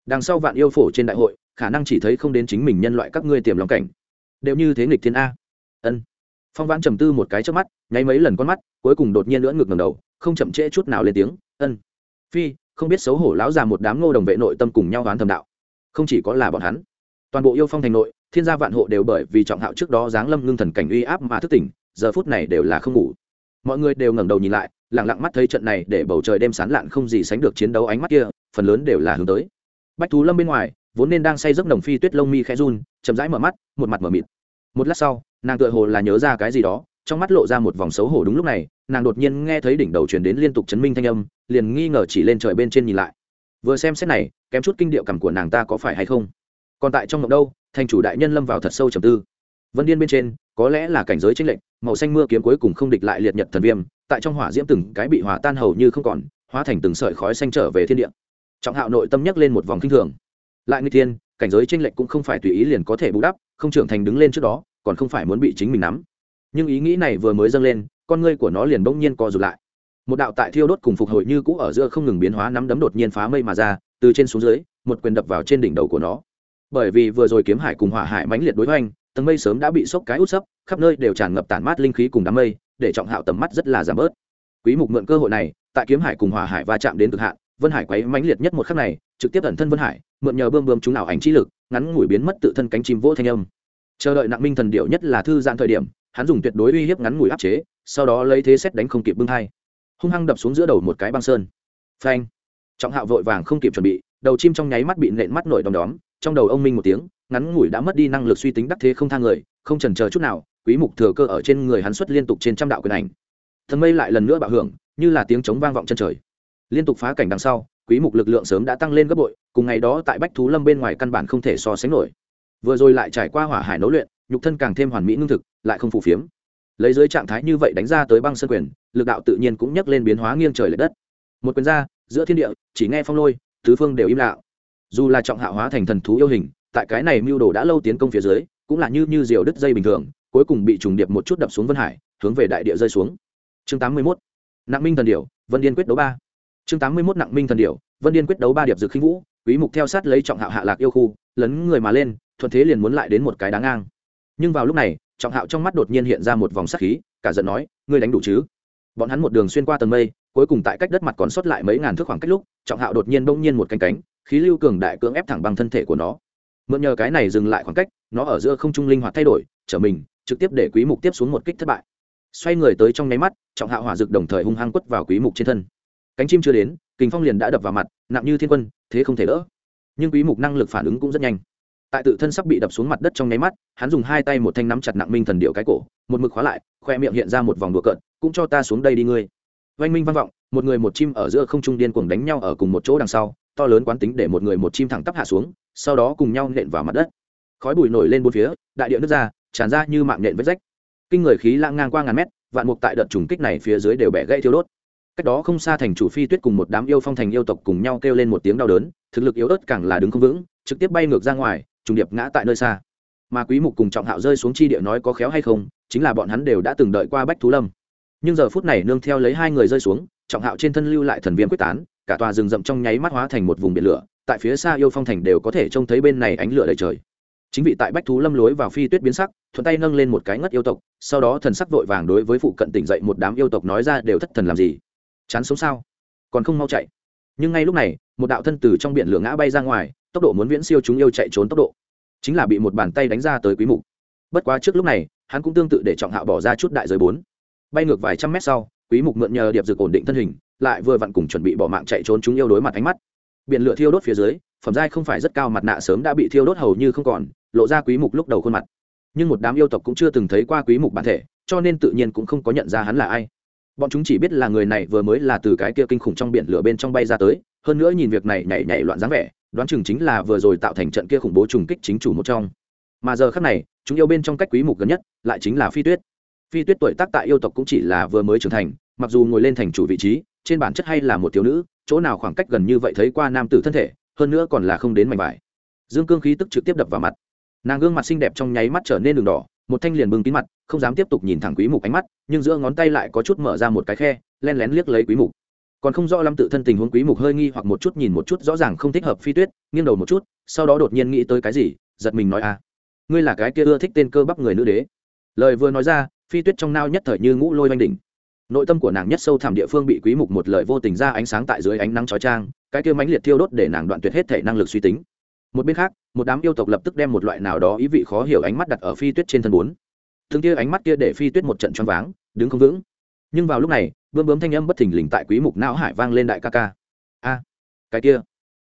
Đằng sau vạn yêu phổ trên đại hội, khả năng chỉ thấy không đến chính mình nhân loại các ngươi tiềm lòng cảnh. Đều như thế nghịch thiên a. Ân. Phong vãn trầm tư một cái trước mắt, nháy mấy lần con mắt, cuối cùng đột nhiên lưỡn ngược ngầm đầu, không chậm trễ chút nào lên tiếng, ân. Phi, không biết xấu hổ lão già một đám ngô đồng vệ nội tâm cùng nhau đoán thầm đạo. Không chỉ có là bọn hắn, toàn bộ yêu phong thành nội, thiên gia vạn hộ đều bởi vì trọng hạo trước đó giáng lâm ngưng thần cảnh uy áp mà thức tỉnh, giờ phút này đều là không ngủ. Mọi người đều ngẩng đầu nhìn lại lẳng lặng mắt thấy trận này để bầu trời đêm sán lạn không gì sánh được chiến đấu ánh mắt kia phần lớn đều là hướng tới. Bách thú lâm bên ngoài, vốn nên đang say giấc nồng phi tuyết lông mi khẽ run, chậm rãi mở mắt, một mặt mở mịt. Một lát sau, nàng tựa hồ là nhớ ra cái gì đó, trong mắt lộ ra một vòng xấu hổ đúng lúc này, nàng đột nhiên nghe thấy đỉnh đầu truyền đến liên tục chấn minh thanh âm, liền nghi ngờ chỉ lên trời bên trên nhìn lại. Vừa xem xét này, kém chút kinh điệu cảm của nàng ta có phải hay không? Còn tại trong mộng đâu, thành chủ đại nhân lâm vào thật sâu trầm tư. Vân điên bên trên, có lẽ là cảnh giới tranh lệnh màu xanh mưa kiếm cuối cùng không địch lại liệt nhật thần viêm, tại trong hỏa diễm từng cái bị hòa tan hầu như không còn, hóa thành từng sợi khói xanh trở về thiên địa trọng hạo nội tâm nhắc lên một vòng kinh thường. Lại người thiên, cảnh giới tranh lệnh cũng không phải tùy ý liền có thể bù đắp, không trưởng thành đứng lên trước đó, còn không phải muốn bị chính mình nắm. Nhưng ý nghĩ này vừa mới dâng lên, con ngươi của nó liền bỗng nhiên co rụt lại. Một đạo tại thiêu đốt cùng phục hồi như cũ ở giữa không ngừng biến hóa nắm đấm đột nhiên phá mây mà ra, từ trên xuống dưới, một quyền đập vào trên đỉnh đầu của nó. Bởi vì vừa rồi kiếm hải cùng hỏa hải mãnh liệt đối hoành, tầng mây sớm đã bị sốc cái út sấp, khắp nơi đều tràn ngập tản mát linh khí cùng đám mây, để trọng hạo tầm mắt rất là giảm bớt. Quý mục mượn cơ hội này, tại kiếm hải cùng hỏa hải va chạm đến cực hạn vân hải quấy mãnh liệt nhất một khắc này, trực tiếp ẩn thân vân hải, mượn nhờ bơm bơm chúng nào ảnh trí lực, ngắn ngủi biến mất tự thân cánh chim vỗ thanh âm. Chờ đợi nặng minh thần điệu nhất là thư giãn thời điểm, hắn dùng tuyệt đối uy hiếp ngắn ngủi áp chế, sau đó lấy thế xét đánh không kịp bưng hai hung hăng đập xuống giữa đầu một cái băng sơn. Phanh! Trọng hạo vội vàng không kịp chuẩn bị, đầu chim trong nháy mắt bị nện mắt nổi đom đóm, trong đầu ông minh một tiếng, ngắn ngủi đã mất đi năng lực suy tính đắc thế không thang người, không chần chờ chút nào, quý mục thừa cơ ở trên người hắn xuất liên tục trên trăm đạo quyền ảnh. Thần mây lại lần nữa bạo hưởng, như là tiếng chống vang vọng chân trời liên tục phá cảnh đằng sau, quý mục lực lượng sớm đã tăng lên gấp bội, cùng ngày đó tại bách thú lâm bên ngoài căn bản không thể so sánh nổi. Vừa rồi lại trải qua hỏa hải nấu luyện, nhục thân càng thêm hoàn mỹ ngưng thực, lại không phù phiếm. Lấy dưới trạng thái như vậy đánh ra tới băng sơn quyền, lực đạo tự nhiên cũng nhấc lên biến hóa nghiêng trời lệch đất. Một quyền ra, giữa thiên địa, chỉ nghe phong lôi, tứ phương đều im lặng. Dù là trọng hạ hóa thành thần thú yêu hình, tại cái này mưu đồ đã lâu tiến công phía dưới, cũng là như như diều đứt dây bình thường, cuối cùng bị trùng điệp một chút đập xuống vân hải, hướng về đại địa rơi xuống. Chương tám mươi mốt. Nặng minh thần điểu, vân điên quyết đấu ba chương tám mươi mốt nặng minh thần điểu, vân điên quyết đấu ba điệp dược khinh vũ, quý mục theo sát lấy trọng hạo hạ lạc yêu khu, lấn người mà lên, thuận thế liền muốn lại đến một cái đáng ngang. Nhưng vào lúc này, trọng hạo trong mắt đột nhiên hiện ra một vòng sắc khí, cả giận nói, ngươi đánh đủ chứ? Bọn hắn một đường xuyên qua tầng mây, cuối cùng tại cách đất mặt còn sót lại mấy ngàn thước khoảng cách lúc, trọng hạo đột nhiên bỗng nhiên một cánh cánh, khí lưu cường đại cưỡng ép thẳng bằng thân thể của nó. Mượn nhờ cái này dừng lại khoảng cách, nó ở giữa không trung linh hoạt thay đổi, trở mình, trực tiếp để quý mục tiếp xuống một kích thất bại. Xoay người tới trong nháy mắt, trọng hạo hỏa dực đồng thời hung hăng quất vào quý mục trên thân cánh chim chưa đến, kình phong liền đã đập vào mặt, nặng như thiên quân, thế không thể đỡ. Nhưng quý mục năng lực phản ứng cũng rất nhanh. Tại tự thân sắp bị đập xuống mặt đất trong nháy mắt, hắn dùng hai tay một thanh nắm chặt nặng minh thần điệu cái cổ, một mực khóa lại, khoe miệng hiện ra một vòng đùa cợt, cũng cho ta xuống đây đi ngươi. Oanh minh văn vọng, một người một chim ở giữa không trung điên cuồng đánh nhau ở cùng một chỗ đằng sau, to lớn quán tính để một người một chim thẳng tắp hạ xuống, sau đó cùng nhau nện vào mặt đất. Khói bụi nổi lên bốn phía, đại địa nước ra, tràn ra như mạng nện vết rách. Kinh người khí lãng ngang qua ngàn mét, vạn mục tại đợt trùng kích này phía dưới đều bẻ gãy thiêu đốt cách đó không xa thành chủ phi tuyết cùng một đám yêu phong thành yêu tộc cùng nhau kêu lên một tiếng đau đớn, thực lực yếu ớt càng là đứng không vững, trực tiếp bay ngược ra ngoài, trùng điệp ngã tại nơi xa. Mà quý mục cùng trọng hạo rơi xuống chi địa nói có khéo hay không, chính là bọn hắn đều đã từng đợi qua bách thú lâm. Nhưng giờ phút này nương theo lấy hai người rơi xuống, trọng hạo trên thân lưu lại thần viêm quyết tán, cả tòa rừng rậm trong nháy mắt hóa thành một vùng biển lửa, tại phía xa yêu phong thành đều có thể trông thấy bên này ánh lửa đầy trời. Chính vị tại bách thú lâm lối vào phi tuyết biến sắc, thuận tay nâng lên một cái ngất yêu tộc, sau đó thần sắc vội vàng đối với phụ cận tỉnh dậy một đám yêu tộc nói ra đều thất thần làm gì chán sống sao? Còn không mau chạy. Nhưng ngay lúc này, một đạo thân từ trong biển lửa ngã bay ra ngoài, tốc độ muốn viễn siêu chúng yêu chạy trốn tốc độ. Chính là bị một bàn tay đánh ra tới quý mục. Bất quá trước lúc này, hắn cũng tương tự để trọng hạo bỏ ra chút đại giới bốn. Bay ngược vài trăm mét sau, quý mục mượn nhờ điệp dược ổn định thân hình, lại vừa vặn cùng chuẩn bị bỏ mạng chạy trốn chúng yêu đối mặt ánh mắt. Biển lửa thiêu đốt phía dưới, phẩm giai không phải rất cao mặt nạ sớm đã bị thiêu đốt hầu như không còn, lộ ra quý mục lúc đầu khuôn mặt. Nhưng một đám yêu tộc cũng chưa từng thấy qua quý mục bản thể, cho nên tự nhiên cũng không có nhận ra hắn là ai bọn chúng chỉ biết là người này vừa mới là từ cái kia kinh khủng trong biển lửa bên trong bay ra tới, hơn nữa nhìn việc này nhảy nhảy loạn dáng vẻ, đoán chừng chính là vừa rồi tạo thành trận kia khủng bố trùng kích chính chủ một trong. Mà giờ khắc này, chúng yêu bên trong cách quý mục gần nhất lại chính là phi tuyết. Phi tuyết tuổi tác tại yêu tộc cũng chỉ là vừa mới trưởng thành, mặc dù ngồi lên thành chủ vị trí, trên bản chất hay là một thiếu nữ, chỗ nào khoảng cách gần như vậy thấy qua nam tử thân thể, hơn nữa còn là không đến mảnh vải. Dương cương khí tức trực tiếp đập vào mặt. Nàng gương mặt xinh đẹp trong nháy mắt trở nên đường đỏ một thanh liền bưng kín mặt không dám tiếp tục nhìn thẳng quý mục ánh mắt nhưng giữa ngón tay lại có chút mở ra một cái khe len lén liếc lấy quý mục. Còn không rõ lắm tự thân tình huống quý mục hơi nghi hoặc một chút nhìn một chút rõ ràng không thích hợp phi tuyết nghiêng đầu một chút sau đó đột nhiên nghĩ tới cái gì giật mình nói a à, ngươi là cái kia ưa thích tên cơ bắp người nữ đế. Lời vừa nói ra phi tuyết trong nao nhất thời như ngũ lôi oanh đỉnh. Nội tâm của nàng nhất sâu thẳm địa phương bị quý mục một lời vô tình ra ánh sáng tại dưới ánh nắng chói chang cái kia mãnh liệt thiêu đốt để nàng đoạn tuyệt hết thể năng lực suy tính một bên khác, một đám yêu tộc lập tức đem một loại nào đó ý vị khó hiểu ánh mắt đặt ở phi tuyết trên thân bốn. Thương kia ánh mắt kia để phi tuyết một trận choáng váng, đứng không vững. Nhưng vào lúc này, bướm bướm thanh âm bất thình lình tại quý mục não hải vang lên đại ca ca. A, cái kia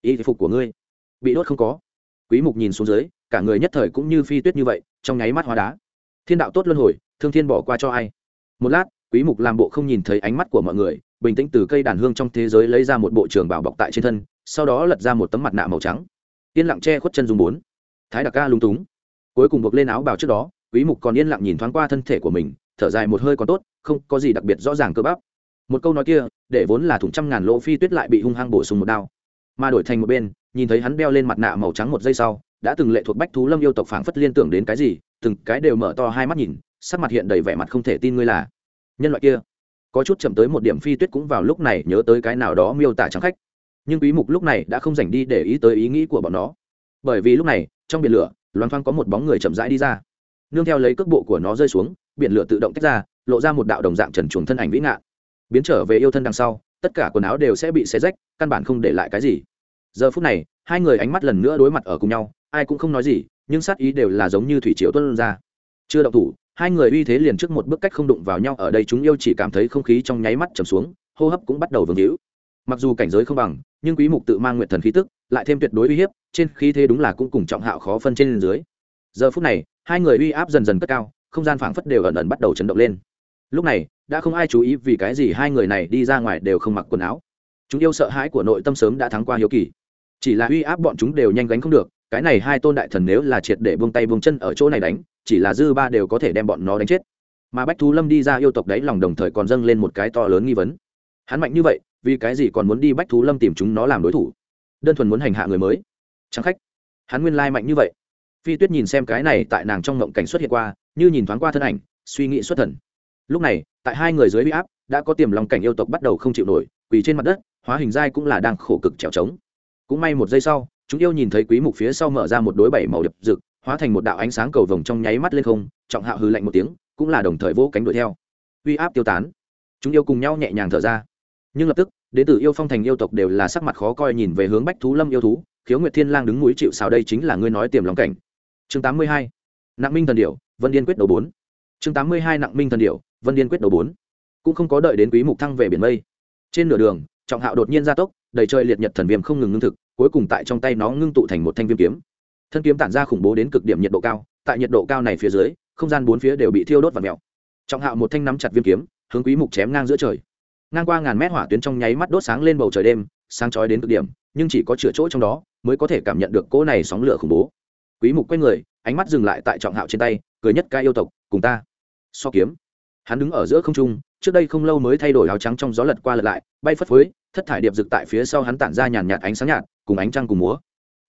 y phục của ngươi, bị đốt không có. Quý mục nhìn xuống dưới, cả người nhất thời cũng như phi tuyết như vậy, trong nháy mắt hóa đá. Thiên đạo tốt luân hồi, thương thiên bỏ qua cho ai? Một lát, quý mục làm bộ không nhìn thấy ánh mắt của mọi người, bình tĩnh từ cây đàn hương trong thế giới lấy ra một bộ trường bảo bọc tại trên thân, sau đó lật ra một tấm mặt nạ màu trắng yên lặng che khuất chân dùng bốn. Thái đặc ca lung túng. Cuối cùng buộc lên áo bào trước đó, quý mục còn yên lặng nhìn thoáng qua thân thể của mình, thở dài một hơi còn tốt, không có gì đặc biệt rõ ràng cơ bắp. Một câu nói kia, để vốn là thủng trăm ngàn lỗ phi tuyết lại bị hung hăng bổ sung một đao. Mà đổi thành một bên, nhìn thấy hắn đeo lên mặt nạ màu trắng một giây sau, đã từng lệ thuộc bách thú lâm yêu tộc phảng phất liên tưởng đến cái gì, từng cái đều mở to hai mắt nhìn, sắc mặt hiện đầy vẻ mặt không thể tin ngươi là. Nhân loại kia, có chút chậm tới một điểm phi tuyết cũng vào lúc này nhớ tới cái nào đó miêu tả trắng khách nhưng quý mục lúc này đã không dành đi để ý tới ý nghĩ của bọn nó. Bởi vì lúc này, trong biển lửa loan thoang có một bóng người chậm rãi đi ra. Nương theo lấy cước bộ của nó rơi xuống, biển lửa tự động tách ra, lộ ra một đạo đồng dạng trần chuồng thân ảnh vĩ ngạn. Biến trở về yêu thân đằng sau, tất cả quần áo đều sẽ bị xé rách, căn bản không để lại cái gì. Giờ phút này, hai người ánh mắt lần nữa đối mặt ở cùng nhau, ai cũng không nói gì, nhưng sát ý đều là giống như thủy triều tuân ra. Chưa động thủ, hai người uy thế liền trước một bước cách không đụng vào nhau, ở đây chúng yêu chỉ cảm thấy không khí trong nháy mắt trầm xuống, hô hấp cũng bắt đầu vương hữu mặc dù cảnh giới không bằng, nhưng quý mục tự mang nguyện thần khí tức, lại thêm tuyệt đối uy hiếp, trên khí thế đúng là cũng cùng trọng hạo khó phân trên dưới. Giờ phút này, hai người uy áp dần dần cất cao, không gian phảng phất đều ẩn ẩn bắt đầu chấn động lên. Lúc này, đã không ai chú ý vì cái gì hai người này đi ra ngoài đều không mặc quần áo. Chúng yêu sợ hãi của nội tâm sớm đã thắng qua hiếu kỳ. Chỉ là uy áp bọn chúng đều nhanh gánh không được, cái này hai tôn đại thần nếu là triệt để buông tay buông chân ở chỗ này đánh, chỉ là dư ba đều có thể đem bọn nó đánh chết. Mà bách thú lâm đi ra yêu tộc đấy lòng đồng thời còn dâng lên một cái to lớn nghi vấn. Hắn mạnh như vậy vì cái gì còn muốn đi bách thú lâm tìm chúng nó làm đối thủ? Đơn thuần muốn hành hạ người mới. Chẳng khách. Hắn nguyên lai mạnh như vậy. Phi tuyết nhìn xem cái này tại nàng trong ngộng cảnh xuất hiện qua, như nhìn thoáng qua thân ảnh, suy nghĩ xuất thần. Lúc này, tại hai người dưới huy áp, đã có tiềm lòng cảnh yêu tộc bắt đầu không chịu nổi, quỳ trên mặt đất, hóa hình dai cũng là đang khổ cực trèo trống. Cũng may một giây sau, chúng yêu nhìn thấy quý mục phía sau mở ra một đối bảy màu đập rực, hóa thành một đạo ánh sáng cầu vồng trong nháy mắt lên không, trọng hạo hư lạnh một tiếng, cũng là đồng thời vỗ cánh đuổi theo. Uy áp tiêu tán. Chúng yêu cùng nhau nhẹ nhàng thở ra. Nhưng lập tức đến từ yêu phong thành yêu tộc đều là sắc mặt khó coi nhìn về hướng bách thú lâm yêu thú, khiếu nguyệt thiên lang đứng núi chịu sào đây chính là ngươi nói tiềm lòng cảnh. Chương 82. nặng minh thần điểu, vân điên quyết đầu bốn. Chương 82 nặng minh thần điểu, vân điên quyết đầu bốn. Cũng không có đợi đến quý mục thăng về biển mây. Trên nửa đường, trọng hạo đột nhiên ra tốc, đầy trời liệt nhật thần viêm không ngừng ngưng thực, cuối cùng tại trong tay nó ngưng tụ thành một thanh viêm kiếm. Thân kiếm tản ra khủng bố đến cực điểm nhiệt độ cao, tại nhiệt độ cao này phía dưới, không gian bốn phía đều bị thiêu đốt và mèo. Trọng hạo một thanh nắm chặt viêm kiếm, hướng quý mục chém ngang giữa trời ngang qua ngàn mét hỏa tuyến trong nháy mắt đốt sáng lên bầu trời đêm, sáng chói đến cực điểm, nhưng chỉ có chửa chỗ trong đó mới có thể cảm nhận được cỗ này sóng lửa khủng bố. Quý mục quay người, ánh mắt dừng lại tại trọng hạo trên tay, cười nhất ca yêu tộc, cùng ta. So kiếm. Hắn đứng ở giữa không trung, trước đây không lâu mới thay đổi áo trắng trong gió lật qua lật lại, bay phất phới, thất thải điệp rực tại phía sau hắn tản ra nhàn nhạt ánh sáng nhạt, cùng ánh trăng cùng múa.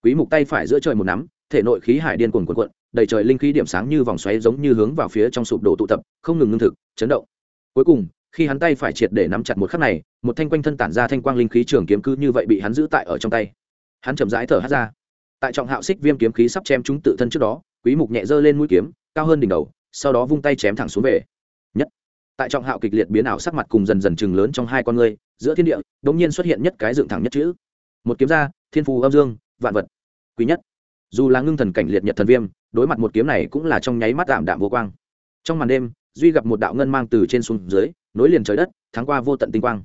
Quý mục tay phải giữa trời một nắm, thể nội khí hải điên cuồng cuộn cuộn, đầy trời linh khí điểm sáng như vòng xoáy giống như hướng vào phía trong sụp đổ tụ tập, không ngừng ngưng thực, chấn động. Cuối cùng khi hắn tay phải triệt để nắm chặt một khắc này, một thanh quanh thân tản ra thanh quang linh khí trường kiếm cứ như vậy bị hắn giữ tại ở trong tay. Hắn chậm rãi thở hắt ra. Tại trọng hạo xích viêm kiếm khí sắp chém chúng tự thân trước đó, quý mục nhẹ dơ lên mũi kiếm, cao hơn đỉnh đầu, sau đó vung tay chém thẳng xuống về. Nhất. Tại trọng hạo kịch liệt biến ảo sắc mặt cùng dần dần chừng lớn trong hai con ngươi giữa thiên địa đống nhiên xuất hiện nhất cái dựng thẳng nhất chữ. Một kiếm ra, thiên phù âm dương, vạn vật. Quý nhất. Dù là ngưng thần cảnh liệt nhật thần viêm, đối mặt một kiếm này cũng là trong nháy mắt tạm đạm vô quang. Trong màn đêm, duy gặp một đạo ngân mang từ trên xuống dưới nối liền trời đất thắng qua vô tận tinh quang.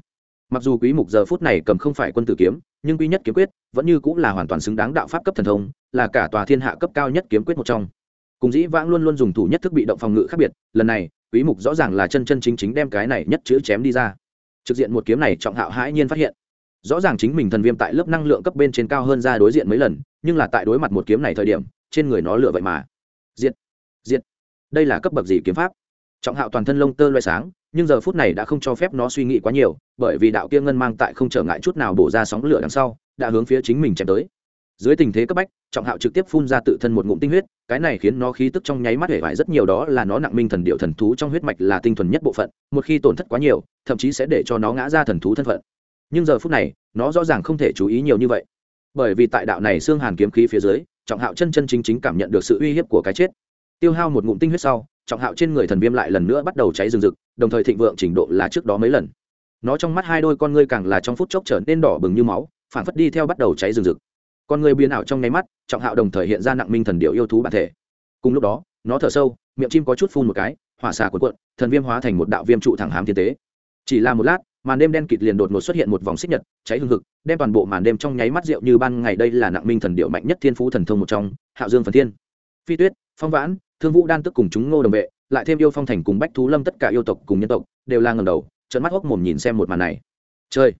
Mặc dù quý mục giờ phút này cầm không phải quân tử kiếm nhưng quý nhất kiếm quyết vẫn như cũng là hoàn toàn xứng đáng đạo pháp cấp thần thông là cả tòa thiên hạ cấp cao nhất kiếm quyết một trong. Cùng dĩ vãng luôn luôn dùng thủ nhất thức bị động phòng ngự khác biệt lần này quý mục rõ ràng là chân chân chính chính đem cái này nhất chữ chém đi ra. Trực diện một kiếm này trọng hạo hãi nhiên phát hiện. Rõ ràng chính mình thần viêm tại lớp năng lượng cấp bên trên cao hơn ra đối diện mấy lần nhưng là tại đối mặt một kiếm này thời điểm trên người nó lựa vậy mà. Diệt, diệt, đây là cấp bậc gì kiếm pháp? Trọng hạo toàn thân lông tơ loay sáng nhưng giờ phút này đã không cho phép nó suy nghĩ quá nhiều, bởi vì đạo kia ngân mang tại không trở ngại chút nào bổ ra sóng lửa đằng sau, đã hướng phía chính mình chém tới. Dưới tình thế cấp bách, trọng hạo trực tiếp phun ra tự thân một ngụm tinh huyết, cái này khiến nó khí tức trong nháy mắt hể vải rất nhiều, đó là nó nặng minh thần điệu thần thú trong huyết mạch là tinh thuần nhất bộ phận, một khi tổn thất quá nhiều, thậm chí sẽ để cho nó ngã ra thần thú thân phận. Nhưng giờ phút này, nó rõ ràng không thể chú ý nhiều như vậy. Bởi vì tại đạo này xương hàn kiếm khí phía dưới, trọng hạo chân chân chính chính cảm nhận được sự uy hiếp của cái chết tiêu hao một ngụm tinh huyết sau, trọng hạo trên người thần viêm lại lần nữa bắt đầu cháy rừng rực, đồng thời thịnh vượng trình độ là trước đó mấy lần. Nó trong mắt hai đôi con ngươi càng là trong phút chốc trở nên đỏ bừng như máu phản phất đi theo bắt đầu cháy rừng rực. Con ngươi biến ảo trong nháy mắt, trọng hạo đồng thời hiện ra nặng minh thần điệu yêu thú bản thể. Cùng lúc đó, nó thở sâu, miệng chim có chút phun một cái, hỏa xà cuộn cuộn, thần viêm hóa thành một đạo viêm trụ thẳng hám thiên tế. Chỉ là một lát, màn đêm đen kịt liền đột ngột xuất hiện một vòng xích nhật, cháy hương hực, đem toàn bộ màn đêm trong nháy mắt rượu như ban ngày đây là nặng minh thần điệu mạnh nhất thiên phú thần thông một trong, hạo dương phần thiên. Phi tuyết, phong vãn thương vũ đan tức cùng chúng ngô đồng vệ, lại thêm yêu phong thành cùng bách thú lâm tất cả yêu tộc cùng nhân tộc, đều là ngầm đầu trận mắt hốc mồm nhìn xem một màn này. Chơi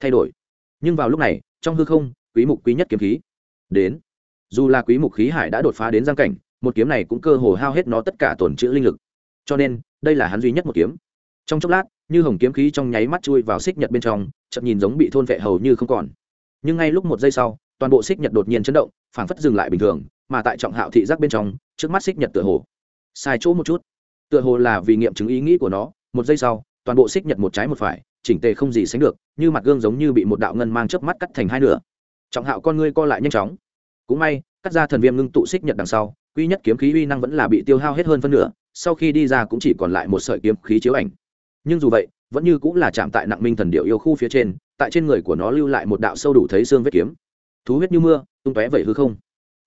thay đổi. Nhưng vào lúc này, trong hư không, quý mục quý nhất kiếm khí đến. Dù là quý mục khí hải đã đột phá đến giang cảnh, một kiếm này cũng cơ hồ hao hết nó tất cả tổn trữ linh lực. Cho nên, đây là hắn duy nhất một kiếm. Trong chốc lát, như hồng kiếm khí trong nháy mắt chui vào xích nhật bên trong chậm nhìn giống bị thôn vệ hầu như không còn. Nhưng ngay lúc một giây sau, toàn bộ xích nhật đột nhiên chấn động, phảng phất dừng lại bình thường mà tại trọng hạo thị giác bên trong, trước mắt xích nhật tựa hồ. Sai chỗ một chút. Tựa hồ là vì nghiệm chứng ý nghĩ của nó, một giây sau, toàn bộ xích nhật một trái một phải, chỉnh tề không gì sánh được, như mặt gương giống như bị một đạo ngân mang chớp mắt cắt thành hai nửa. Trọng hạo con ngươi co lại nhanh chóng. Cũng may, cắt ra thần viêm ngưng tụ xích nhật đằng sau, quy nhất kiếm khí uy năng vẫn là bị tiêu hao hết hơn phân nửa, sau khi đi ra cũng chỉ còn lại một sợi kiếm khí chiếu ảnh. Nhưng dù vậy, vẫn như cũng là chạm tại nặng minh thần điệu yêu khu phía trên, tại trên người của nó lưu lại một đạo sâu đủ thấy xương vết kiếm. Thú huyết như mưa, tung tóe vậy hư không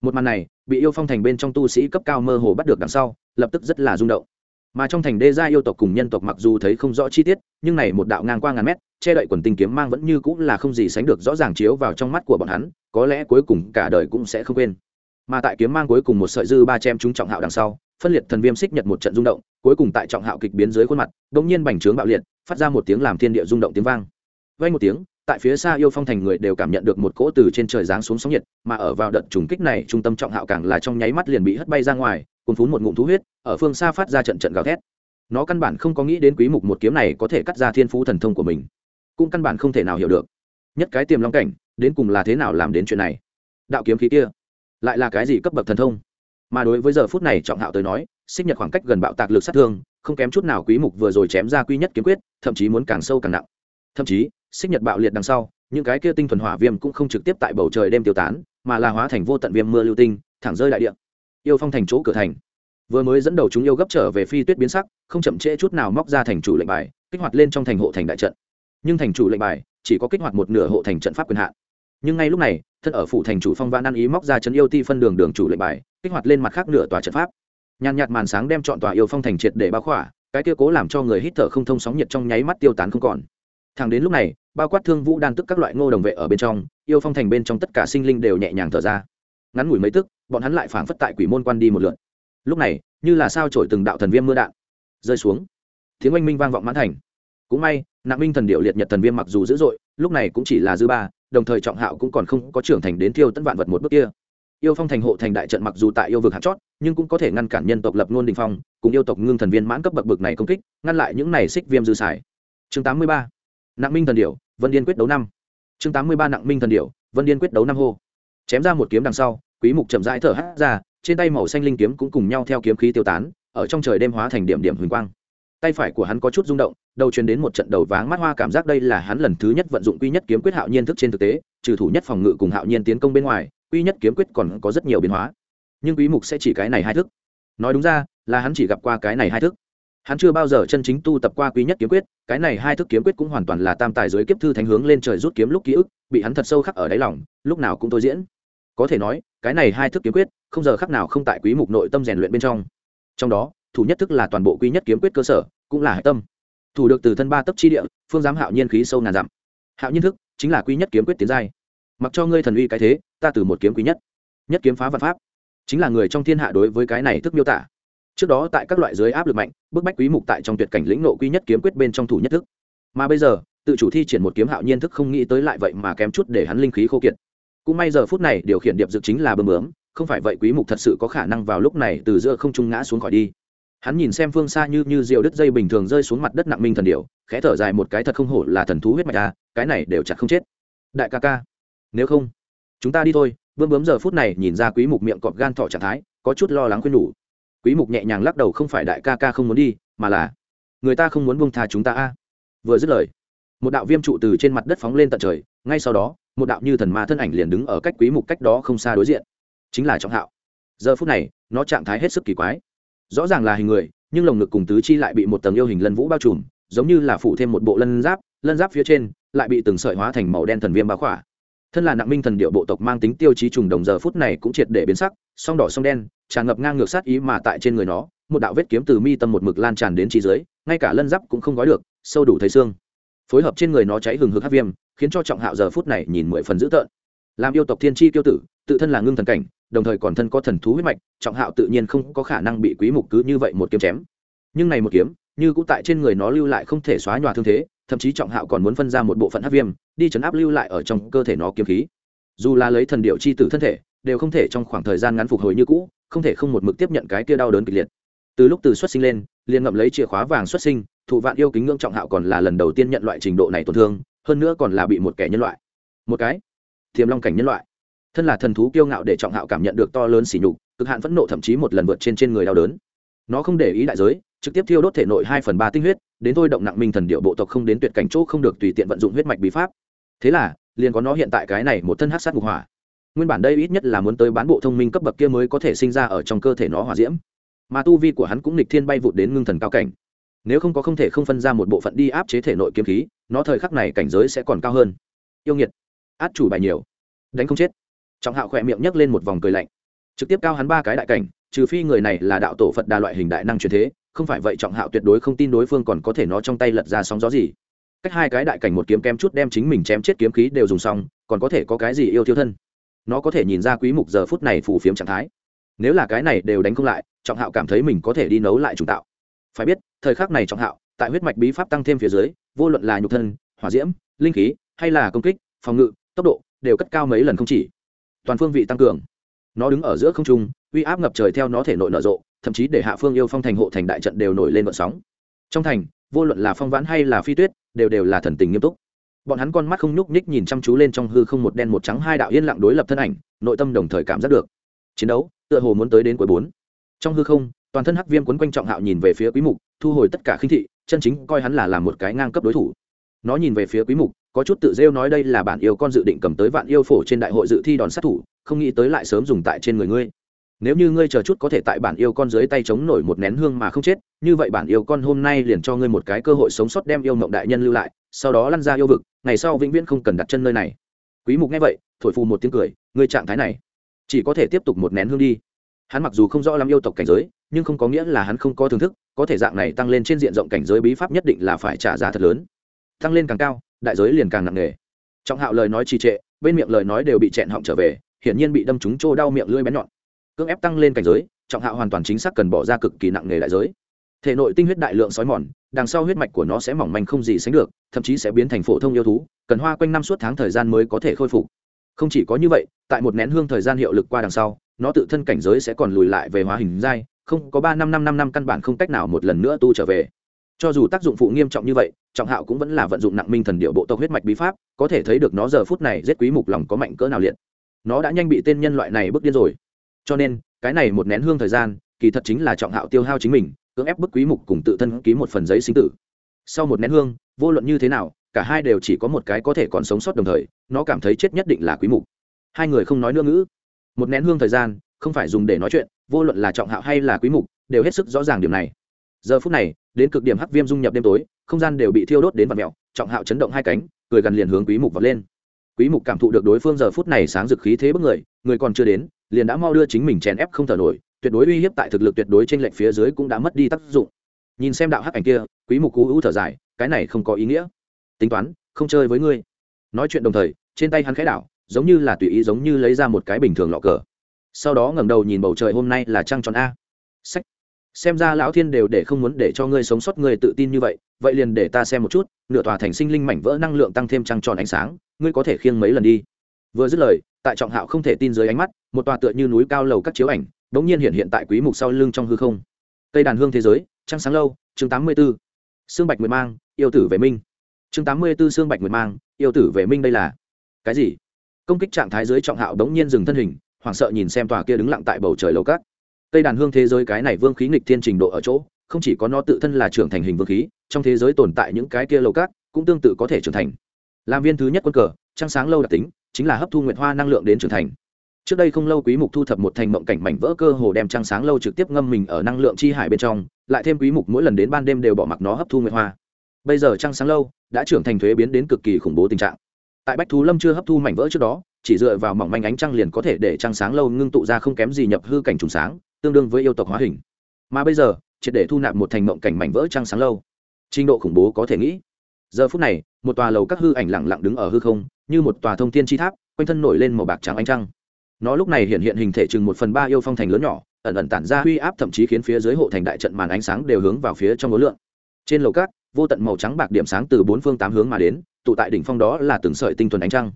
một màn này, bị yêu phong thành bên trong tu sĩ cấp cao mơ hồ bắt được đằng sau, lập tức rất là rung động. Mà trong thành đê gia yêu tộc cùng nhân tộc mặc dù thấy không rõ chi tiết, nhưng này một đạo ngang qua ngàn mét, che đậy quần tinh kiếm mang vẫn như cũng là không gì sánh được rõ ràng chiếu vào trong mắt của bọn hắn, có lẽ cuối cùng cả đời cũng sẽ không quên. Mà tại kiếm mang cuối cùng một sợi dư ba chém chúng trọng hạo đằng sau, phân liệt thần viêm xích nhật một trận rung động, cuối cùng tại trọng hạo kịch biến dưới khuôn mặt bỗng nhiên bành trướng bạo liệt, phát ra một tiếng làm thiên địa rung động tiếng vang. Vay một tiếng tại phía xa yêu phong thành người đều cảm nhận được một cỗ từ trên trời giáng xuống sóng nhiệt, mà ở vào đợt trùng kích này, trung tâm trọng hạo càng là trong nháy mắt liền bị hất bay ra ngoài cùng phún một ngụm thú huyết, ở phương xa phát ra trận trận gào thét. Nó căn bản không có nghĩ đến quý mục một kiếm này có thể cắt ra thiên phú thần thông của mình, cũng căn bản không thể nào hiểu được. Nhất cái tiềm long cảnh, đến cùng là thế nào làm đến chuyện này? Đạo kiếm khí kia, lại là cái gì cấp bậc thần thông? Mà đối với giờ phút này trọng hạo tới nói, xích nhật khoảng cách gần bạo tạc lực sát thương, không kém chút nào quý mục vừa rồi chém ra quy nhất kiếm quyết, thậm chí muốn càng sâu càng nặng. Thậm chí xích nhật bạo liệt đằng sau, những cái kia tinh thuần hỏa viêm cũng không trực tiếp tại bầu trời đêm tiêu tán, mà là hóa thành vô tận viêm mưa lưu tinh, thẳng rơi đại địa. Yêu phong thành chỗ cửa thành. Vừa mới dẫn đầu chúng yêu gấp trở về phi tuyết biến sắc, không chậm trễ chút nào móc ra thành chủ lệnh bài, kích hoạt lên trong thành hộ thành đại trận. Nhưng thành chủ lệnh bài chỉ có kích hoạt một nửa hộ thành trận pháp quyền hạn. Nhưng ngay lúc này, thân ở phủ thành chủ phong vãn ăn ý móc ra chấn yêu ti phân đường đường chủ lệnh bài, kích hoạt lên mặt khác nửa tòa trận pháp. Nhàn nhạt màn sáng đem chọn tòa yêu phong thành triệt để bao khỏa, cái kia cố làm cho người hít thở không thông sóng nhiệt trong nháy mắt tiêu tán không còn thẳng đến lúc này, bao quát thương vũ đan tức các loại ngô đồng vệ ở bên trong, yêu phong thành bên trong tất cả sinh linh đều nhẹ nhàng thở ra. Ngắn ngủi mấy tức, bọn hắn lại phảng phất tại quỷ môn quan đi một lượt lúc này, như là sao trổi từng đạo thần viêm mưa đạn rơi xuống. Tiếng oanh minh vang vọng mãn thành. Cũng may nặng minh thần điệu liệt nhật thần viêm mặc dù dữ dội, lúc này cũng chỉ là dư ba, đồng thời trọng hạo cũng còn không có trưởng thành đến thiêu tân vạn vật một bước kia. Yêu phong thành hộ thành đại trận mặc dù tại yêu vực hạt chót, nhưng cũng có thể ngăn cản nhân tộc lập ngôn đình phong, cùng yêu tộc ngưng thần viên mãn cấp bậc bực này công kích, ngăn lại những này xích viêm dư xài. Chương tám mươi ba nặng minh thần điểu, vân điên quyết đấu năm. Chương tám mươi ba nặng minh thần điểu, vân điên quyết đấu năm hô. Chém ra một kiếm đằng sau, quý mục chậm rãi thở hắt ra, trên tay màu xanh linh kiếm cũng cùng nhau theo kiếm khí tiêu tán, ở trong trời đêm hóa thành điểm điểm huỳnh quang. Tay phải của hắn có chút rung động, đầu truyền đến một trận đầu váng mắt hoa cảm giác đây là hắn lần thứ nhất vận dụng quy nhất kiếm quyết hạo nhiên thức trên thực tế, trừ thủ nhất phòng ngự cùng hạo nhiên tiến công bên ngoài, quy nhất kiếm quyết còn có rất nhiều biến hóa. Nhưng quý mục sẽ chỉ cái này hai thức. Nói đúng ra, là hắn chỉ gặp qua cái này hai thức hắn chưa bao giờ chân chính tu tập qua quý nhất kiếm quyết, cái này hai thức kiếm quyết cũng hoàn toàn là tam tài giới kiếp thư thánh hướng lên trời rút kiếm lúc ký ức, bị hắn thật sâu khắc ở đáy lòng, lúc nào cũng tôi diễn. Có thể nói, cái này hai thức kiếm quyết, không giờ khắc nào không tại quý mục nội tâm rèn luyện bên trong. Trong đó, thủ nhất thức là toàn bộ quý nhất kiếm quyết cơ sở, cũng là hải tâm. Thủ được từ thân ba tấc chi địa, phương giám hạo nhiên khí sâu ngàn dặm. Hạo nhiên thức chính là quý nhất kiếm quyết tiến giai. Mặc cho ngươi thần uy cái thế, ta từ một kiếm quý nhất. Nhất kiếm phá vật pháp. Chính là người trong thiên hạ đối với cái này thức miêu tả trước đó tại các loại dưới áp lực mạnh, bức bách quý mục tại trong tuyệt cảnh lĩnh nộ quý nhất kiếm quyết bên trong thủ nhất thức. Mà bây giờ, tự chủ thi triển một kiếm hạo nhiên thức không nghĩ tới lại vậy mà kém chút để hắn linh khí khô kiệt. Cũng may giờ phút này, điều khiển điệp dược chính là bơm bướm, không phải vậy quý mục thật sự có khả năng vào lúc này từ giữa không trung ngã xuống khỏi đi. Hắn nhìn xem phương xa như như diều đứt dây bình thường rơi xuống mặt đất nặng minh thần điểu, khẽ thở dài một cái thật không hổ là thần thú huyết mạch ta cái này đều chặt không chết. Đại ca ca, nếu không, chúng ta đi thôi. Bơm bướm giờ phút này nhìn ra quý mục miệng cọp gan thỏ trạng thái, có chút lo lắng khuyên nhủ quý mục nhẹ nhàng lắc đầu không phải đại ca ca không muốn đi, mà là, người ta không muốn buông tha chúng ta a. Vừa dứt lời, một đạo viêm trụ từ trên mặt đất phóng lên tận trời, ngay sau đó, một đạo như thần ma thân ảnh liền đứng ở cách quý mục cách đó không xa đối diện. Chính là trọng hạo. Giờ phút này, nó trạng thái hết sức kỳ quái. Rõ ràng là hình người, nhưng lồng ngực cùng tứ chi lại bị một tầng yêu hình lân vũ bao trùm, giống như là phủ thêm một bộ lân giáp lân giáp phía trên lại bị từng sợi hóa thành màu đen thần viêm bao khỏa thân là nặng minh thần điệu bộ tộc mang tính tiêu chí trùng đồng giờ phút này cũng triệt để biến sắc, song đỏ song đen, tràn ngập ngang ngược sát ý mà tại trên người nó, một đạo vết kiếm từ mi tâm một mực lan tràn đến trí dưới ngay cả lân giáp cũng không gói được, sâu đủ thấy xương. Phối hợp trên người nó cháy hừng hực hát viêm, khiến cho trọng hạo giờ phút này nhìn mười phần dữ tợn. Làm yêu tộc thiên tri tiêu tử, tự thân là ngưng thần cảnh, đồng thời còn thân có thần thú huyết mạch, trọng hạo tự nhiên không có khả năng bị quý mục cứ như vậy một kiếm chém. Nhưng này một kiếm, như cũng tại trên người nó lưu lại không thể xóa nhòa thương thế thậm chí trọng hạo còn muốn phân ra một bộ phận hắc viêm, đi chấn áp lưu lại ở trong cơ thể nó kiếm khí. Dù là lấy thần điệu chi tử thân thể, đều không thể trong khoảng thời gian ngắn phục hồi như cũ, không thể không một mực tiếp nhận cái kia đau đớn kịch liệt. Từ lúc từ xuất sinh lên, liền ngậm lấy chìa khóa vàng xuất sinh, thụ vạn yêu kính ngưỡng trọng hạo còn là lần đầu tiên nhận loại trình độ này tổn thương, hơn nữa còn là bị một kẻ nhân loại. Một cái, thiềm long cảnh nhân loại. Thân là thần thú kiêu ngạo để trọng hạo cảm nhận được to lớn sỉ nhục, cực hạn phẫn nộ thậm chí một lần vượt trên trên người đau đớn nó không để ý đại giới, trực tiếp thiêu đốt thể nội hai phần ba tinh huyết, đến thôi động nặng minh thần điệu bộ tộc không đến tuyệt cảnh chỗ không được tùy tiện vận dụng huyết mạch bí pháp. Thế là, liền có nó hiện tại cái này một thân hát sát ngục hỏa. Nguyên bản đây ít nhất là muốn tới bán bộ thông minh cấp bậc kia mới có thể sinh ra ở trong cơ thể nó hỏa diễm. Mà tu vi của hắn cũng nịch thiên bay vụt đến ngưng thần cao cảnh. Nếu không có không thể không phân ra một bộ phận đi áp chế thể nội kiếm khí, nó thời khắc này cảnh giới sẽ còn cao hơn. Yêu nghiệt, át chủ bài nhiều, đánh không chết. Trọng hạo khỏe miệng nhấc lên một vòng cười lạnh. Trực tiếp cao hắn ba cái đại cảnh trừ phi người này là đạo tổ phật đa loại hình đại năng truyền thế, không phải vậy trọng hạo tuyệt đối không tin đối phương còn có thể nó trong tay lật ra sóng gió gì. Cách hai cái đại cảnh một kiếm kem chút đem chính mình chém chết kiếm khí đều dùng xong, còn có thể có cái gì yêu thiêu thân? Nó có thể nhìn ra quý mục giờ phút này phù phiếm trạng thái. Nếu là cái này đều đánh không lại, trọng hạo cảm thấy mình có thể đi nấu lại trùng tạo. Phải biết, thời khắc này trọng hạo, tại huyết mạch bí pháp tăng thêm phía dưới, vô luận là nhục thân, hỏa diễm, linh khí, hay là công kích, phòng ngự, tốc độ, đều cất cao mấy lần không chỉ. Toàn phương vị tăng cường. Nó đứng ở giữa không trung uy áp ngập trời theo nó thể nội nở rộ, thậm chí để hạ phương yêu phong thành hộ thành đại trận đều nổi lên vận sóng. Trong thành, vô luận là phong vãn hay là phi tuyết, đều đều là thần tình nghiêm túc. Bọn hắn con mắt không nhúc nhích nhìn chăm chú lên trong hư không một đen một trắng hai đạo yên lặng đối lập thân ảnh, nội tâm đồng thời cảm giác được. Chiến đấu, tựa hồ muốn tới đến cuối bốn. Trong hư không, toàn thân hắc viêm quấn quanh trọng hạo nhìn về phía quý mục, thu hồi tất cả khinh thị, chân chính coi hắn là làm một cái ngang cấp đối thủ. Nó nhìn về phía quý mục, có chút tự rêu nói đây là bản yêu con dự định cầm tới vạn yêu phổ trên đại hội dự thi đòn sát thủ, không nghĩ tới lại sớm dùng tại trên người ngươi nếu như ngươi chờ chút có thể tại bản yêu con dưới tay chống nổi một nén hương mà không chết, như vậy bản yêu con hôm nay liền cho ngươi một cái cơ hội sống sót đem yêu mộng đại nhân lưu lại, sau đó lăn ra yêu vực, ngày sau vĩnh viễn không cần đặt chân nơi này. Quý mục nghe vậy, thổi phù một tiếng cười, ngươi trạng thái này, chỉ có thể tiếp tục một nén hương đi. Hắn mặc dù không rõ lắm yêu tộc cảnh giới, nhưng không có nghĩa là hắn không có thưởng thức, có thể dạng này tăng lên trên diện rộng cảnh giới bí pháp nhất định là phải trả giá thật lớn. Tăng lên càng cao, đại giới liền càng nặng nề. Trọng hạo lời nói trì trệ, bên miệng lời nói đều bị chẹn họng trở về, hiển nhiên bị đâm trúng trô đau miệng lưỡi bén nhọn cưỡng ép tăng lên cảnh giới, trọng hạo hoàn toàn chính xác cần bỏ ra cực kỳ nặng nề đại giới. Thể nội tinh huyết đại lượng sói mòn, đằng sau huyết mạch của nó sẽ mỏng manh không gì sánh được, thậm chí sẽ biến thành phổ thông yêu thú, cần hoa quanh năm suốt tháng thời gian mới có thể khôi phục. Không chỉ có như vậy, tại một nén hương thời gian hiệu lực qua đằng sau, nó tự thân cảnh giới sẽ còn lùi lại về hóa hình giai, không có ba năm năm năm năm căn bản không cách nào một lần nữa tu trở về. Cho dù tác dụng phụ nghiêm trọng như vậy, trọng hạo cũng vẫn là vận dụng nặng minh thần điệu bộ tộc huyết mạch bí pháp, có thể thấy được nó giờ phút này giết quý mục lòng có mạnh cỡ nào liệt. Nó đã nhanh bị tên nhân loại này bước điên rồi cho nên, cái này một nén hương thời gian, kỳ thật chính là trọng hạo tiêu hao chính mình, cưỡng ép bức quý mục cùng tự thân ký một phần giấy sinh tử. Sau một nén hương, vô luận như thế nào, cả hai đều chỉ có một cái có thể còn sống sót đồng thời, nó cảm thấy chết nhất định là quý mục. Hai người không nói nữa ngữ. Một nén hương thời gian, không phải dùng để nói chuyện, vô luận là trọng hạo hay là quý mục, đều hết sức rõ ràng điểm này. Giờ phút này, đến cực điểm hắc viêm dung nhập đêm tối, không gian đều bị thiêu đốt đến vạt mèo, trọng hạo chấn động hai cánh, cười gần liền hướng quý mục vọt lên. Quý mục cảm thụ được đối phương giờ phút này sáng rực khí thế bức người người còn chưa đến liền đã mau đưa chính mình chèn ép không thở nổi, tuyệt đối uy hiếp tại thực lực tuyệt đối trên lệnh phía dưới cũng đã mất đi tác dụng. Nhìn xem đạo hắc ảnh kia, quý mục cú hữu thở dài, cái này không có ý nghĩa. Tính toán, không chơi với ngươi. Nói chuyện đồng thời, trên tay hắn khẽ đảo, giống như là tùy ý giống như lấy ra một cái bình thường lọ cờ. Sau đó ngẩng đầu nhìn bầu trời hôm nay là trăng tròn a. Sách. Xem ra lão thiên đều để không muốn để cho ngươi sống sót ngươi tự tin như vậy vậy liền để ta xem một chút, nửa tòa thành sinh linh mảnh vỡ năng lượng tăng thêm trăng tròn ánh sáng, ngươi có thể khiêng mấy lần đi. Vừa dứt lời tại trọng hạo không thể tin dưới ánh mắt, một tòa tựa như núi cao lầu các chiếu ảnh bỗng nhiên hiện hiện tại quý mục sau lưng trong hư không. Cây đàn hương thế giới, trăng sáng lâu, chương 84. xương bạch nguyệt mang, yêu tử về minh. Chương 84 xương bạch nguyệt mang, yêu tử về minh đây là. Cái gì? Công kích trạng thái dưới trọng hạo đống nhiên dừng thân hình, hoảng sợ nhìn xem tòa kia đứng lặng tại bầu trời lầu cát cây đàn hương thế giới cái này vương khí nghịch thiên trình độ ở chỗ, không chỉ có nó tự thân là trưởng thành hình vương khí, trong thế giới tồn tại những cái kia lầu cát cũng tương tự có thể trưởng thành. Làm viên thứ nhất quân cờ, trăng sáng lâu đặc tính chính là hấp thu nguyệt hoa năng lượng đến trưởng thành. Trước đây không lâu quý mục thu thập một thành mộng cảnh mảnh vỡ cơ hồ đem trăng sáng lâu trực tiếp ngâm mình ở năng lượng chi hải bên trong, lại thêm quý mục mỗi lần đến ban đêm đều bỏ mặc nó hấp thu nguyệt hoa. Bây giờ trăng sáng lâu đã trưởng thành thuế biến đến cực kỳ khủng bố tình trạng. Tại bách thú lâm chưa hấp thu mảnh vỡ trước đó, chỉ dựa vào mỏng manh ánh trăng liền có thể để trăng sáng lâu ngưng tụ ra không kém gì nhập hư cảnh trùng sáng, tương đương với yêu tộc hóa hình. Mà bây giờ, triệt để thu nạp một thành mộng cảnh mảnh vỡ trăng sáng lâu. Trình độ khủng bố có thể nghĩ giờ phút này, một tòa lầu các hư ảnh lẳng lặng đứng ở hư không, như một tòa thông tiên chi tháp, quanh thân nổi lên màu bạc trắng ánh trăng. Nó lúc này hiện hiện hình thể chừng một phần ba yêu phong thành lớn nhỏ, ẩn ẩn tản ra uy áp thậm chí khiến phía dưới hộ thành đại trận màn ánh sáng đều hướng vào phía trong ngối lượng trên lầu cát vô tận màu trắng bạc điểm sáng từ bốn phương tám hướng mà đến, tụ tại đỉnh phong đó là từng sợi tinh thuần ánh trăng.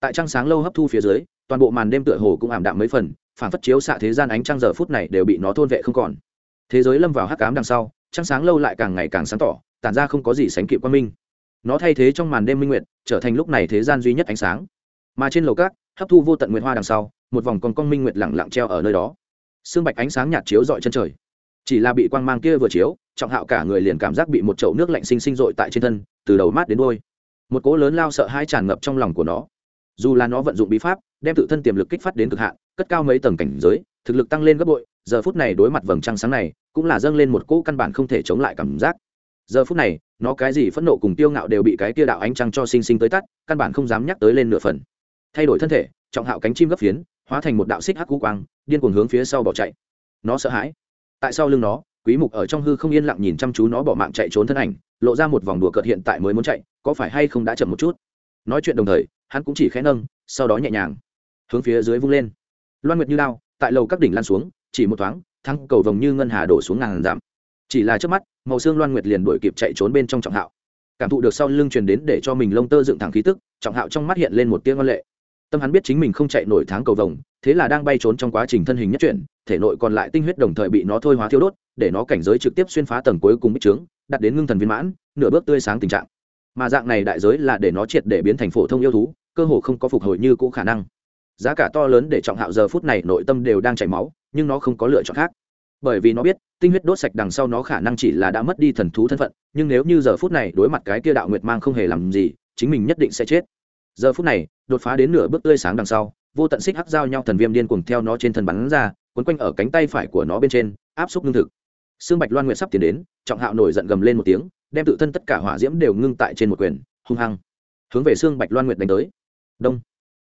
Tại trăng sáng lâu hấp thu phía dưới, toàn bộ màn đêm tựa hồ cũng ảm đạm mấy phần, phản phất chiếu xạ thế gian ánh trăng giờ phút này đều bị nó thôn vệ không còn. Thế giới lâm vào hắc cám đằng sau, trăng sáng lâu lại càng ngày càng sáng tỏ, tản ra không có gì sánh kịp quan minh nó thay thế trong màn đêm minh nguyệt, trở thành lúc này thế gian duy nhất ánh sáng. Mà trên lầu cát hấp thu vô tận nguyệt hoa đằng sau, một vòng còn con minh nguyệt lẳng lặng treo ở nơi đó. Sương bạch ánh sáng nhạt chiếu dọi chân trời. Chỉ là bị quang mang kia vừa chiếu, trọng hạo cả người liền cảm giác bị một chậu nước lạnh sinh sinh dội tại trên thân, từ đầu mát đến đôi một cỗ lớn lao sợ hai tràn ngập trong lòng của nó. Dù là nó vận dụng bí pháp, đem tự thân tiềm lực kích phát đến cực hạn, cất cao mấy tầng cảnh giới, thực lực tăng lên gấp bội, giờ phút này đối mặt vầng trăng sáng này, cũng là dâng lên một cỗ căn bản không thể chống lại cảm giác. Giờ phút này nó cái gì phẫn nộ cùng tiêu ngạo đều bị cái kia đạo ánh trăng cho sinh sinh tới tắt, căn bản không dám nhắc tới lên nửa phần. Thay đổi thân thể, trọng hạo cánh chim gấp phiến, hóa thành một đạo xích hắc cú quang, điên cuồng hướng phía sau bỏ chạy. Nó sợ hãi. Tại sau lưng nó, quý mục ở trong hư không yên lặng nhìn chăm chú nó bỏ mạng chạy trốn thân ảnh, lộ ra một vòng đùa cợt hiện tại mới muốn chạy, có phải hay không đã chậm một chút? Nói chuyện đồng thời, hắn cũng chỉ khẽ nâng, sau đó nhẹ nhàng, hướng phía dưới vung lên. Loan nguyệt như lao tại lầu các đỉnh lan xuống, chỉ một thoáng, thăng cầu vồng như ngân hà đổ xuống ngàn giảm chỉ là trước mắt, màu xương loan nguyệt liền đuổi kịp chạy trốn bên trong trọng hạo. Cảm thụ được sau lưng truyền đến để cho mình lông tơ dựng thẳng khí tức, trọng hạo trong mắt hiện lên một tiếng ngân lệ. Tâm hắn biết chính mình không chạy nổi tháng cầu vồng, thế là đang bay trốn trong quá trình thân hình nhất chuyển, thể nội còn lại tinh huyết đồng thời bị nó thôi hóa thiêu đốt, để nó cảnh giới trực tiếp xuyên phá tầng cuối cùng bích trướng, đặt đến ngưng thần viên mãn, nửa bước tươi sáng tình trạng. Mà dạng này đại giới là để nó triệt để biến thành phổ thông yêu thú, cơ hồ không có phục hồi như cũ khả năng. Giá cả to lớn để trọng hạo giờ phút này nội tâm đều đang chảy máu, nhưng nó không có lựa chọn khác bởi vì nó biết, tinh huyết đốt sạch đằng sau nó khả năng chỉ là đã mất đi thần thú thân phận, nhưng nếu như giờ phút này đối mặt cái kia đạo nguyệt mang không hề làm gì, chính mình nhất định sẽ chết. Giờ phút này, đột phá đến nửa bước tươi sáng đằng sau, vô tận xích hắc giao nhau thần viêm điên cuồng theo nó trên thân bắn ra quấn quanh ở cánh tay phải của nó bên trên, áp xúc lương thực. Sương bạch loan nguyệt sắp tiến đến, trọng hạo nổi giận gầm lên một tiếng, đem tự thân tất cả hỏa diễm đều ngưng tại trên một quyền, hung hăng, hướng về sương bạch loan nguyệt đánh tới. Đông.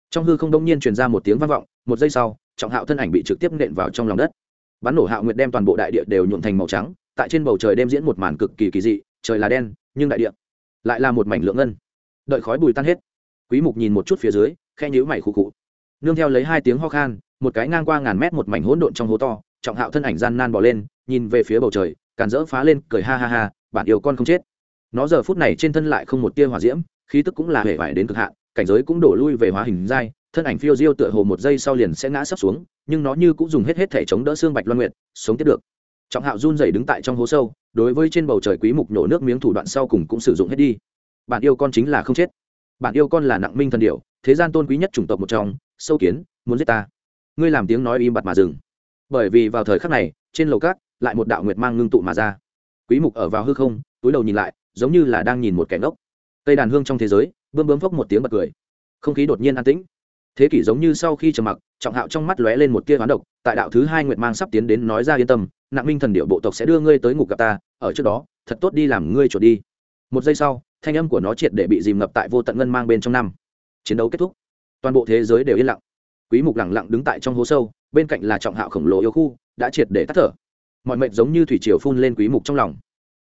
Trong hư không đông nhiên truyền ra một tiếng vang vọng, một giây sau, trọng hạo thân ảnh bị trực tiếp nện vào trong lòng đất bắn nổ hạo nguyệt đem toàn bộ đại địa đều nhuộm thành màu trắng, tại trên bầu trời đem diễn một màn cực kỳ kỳ dị, trời là đen, nhưng đại địa lại là một mảnh lượng ngân. Đợi khói bùi tan hết, quý mục nhìn một chút phía dưới khe nhíu mày khụ khụ. Nương theo lấy hai tiếng ho khan, một cái ngang qua ngàn mét một mảnh hỗn độn trong hố to, trọng hạo thân ảnh gian nan bỏ lên, nhìn về phía bầu trời, càn rỡ phá lên, cười ha ha ha, bản yêu con không chết. Nó giờ phút này trên thân lại không một tia hỏa diễm, khí tức cũng là hể vải đến cực hạn, cảnh giới cũng đổ lui về hóa hình dai thân ảnh phiêu diêu tựa hồ một giây sau liền sẽ ngã sấp xuống, nhưng nó như cũng dùng hết hết thể chống đỡ xương bạch loan nguyệt, sống tiếp được. Trọng hạo run rẩy đứng tại trong hố sâu, đối với trên bầu trời quý mục nổ nước miếng thủ đoạn sau cùng cũng sử dụng hết đi. Bạn yêu con chính là không chết. Bạn yêu con là nặng minh thần điểu, thế gian tôn quý nhất chủng tộc một trong, sâu kiến, muốn giết ta. Ngươi làm tiếng nói im bặt mà dừng. Bởi vì vào thời khắc này, trên lầu cát, lại một đạo nguyệt mang ngưng tụ mà ra. Quý mục ở vào hư không, túi đầu nhìn lại, giống như là đang nhìn một kẻ ngốc. Cây đàn hương trong thế giới bươm bướm phốc một tiếng bật cười. Không khí đột nhiên an tĩnh thế kỷ giống như sau khi trầm mặc, trọng hạo trong mắt lóe lên một tia hoán độc, tại đạo thứ hai nguyệt mang sắp tiến đến nói ra yên tâm, nặng minh thần điệu bộ tộc sẽ đưa ngươi tới ngục gặp ta, ở trước đó, thật tốt đi làm ngươi chuột đi. Một giây sau, thanh âm của nó triệt để bị dìm ngập tại vô tận ngân mang bên trong năm. Chiến đấu kết thúc. Toàn bộ thế giới đều yên lặng. Quý mục lặng lặng đứng tại trong hố sâu, bên cạnh là trọng hạo khổng lồ yêu khu, đã triệt để tắt thở. Mọi mệnh giống như thủy triều phun lên quý mục trong lòng.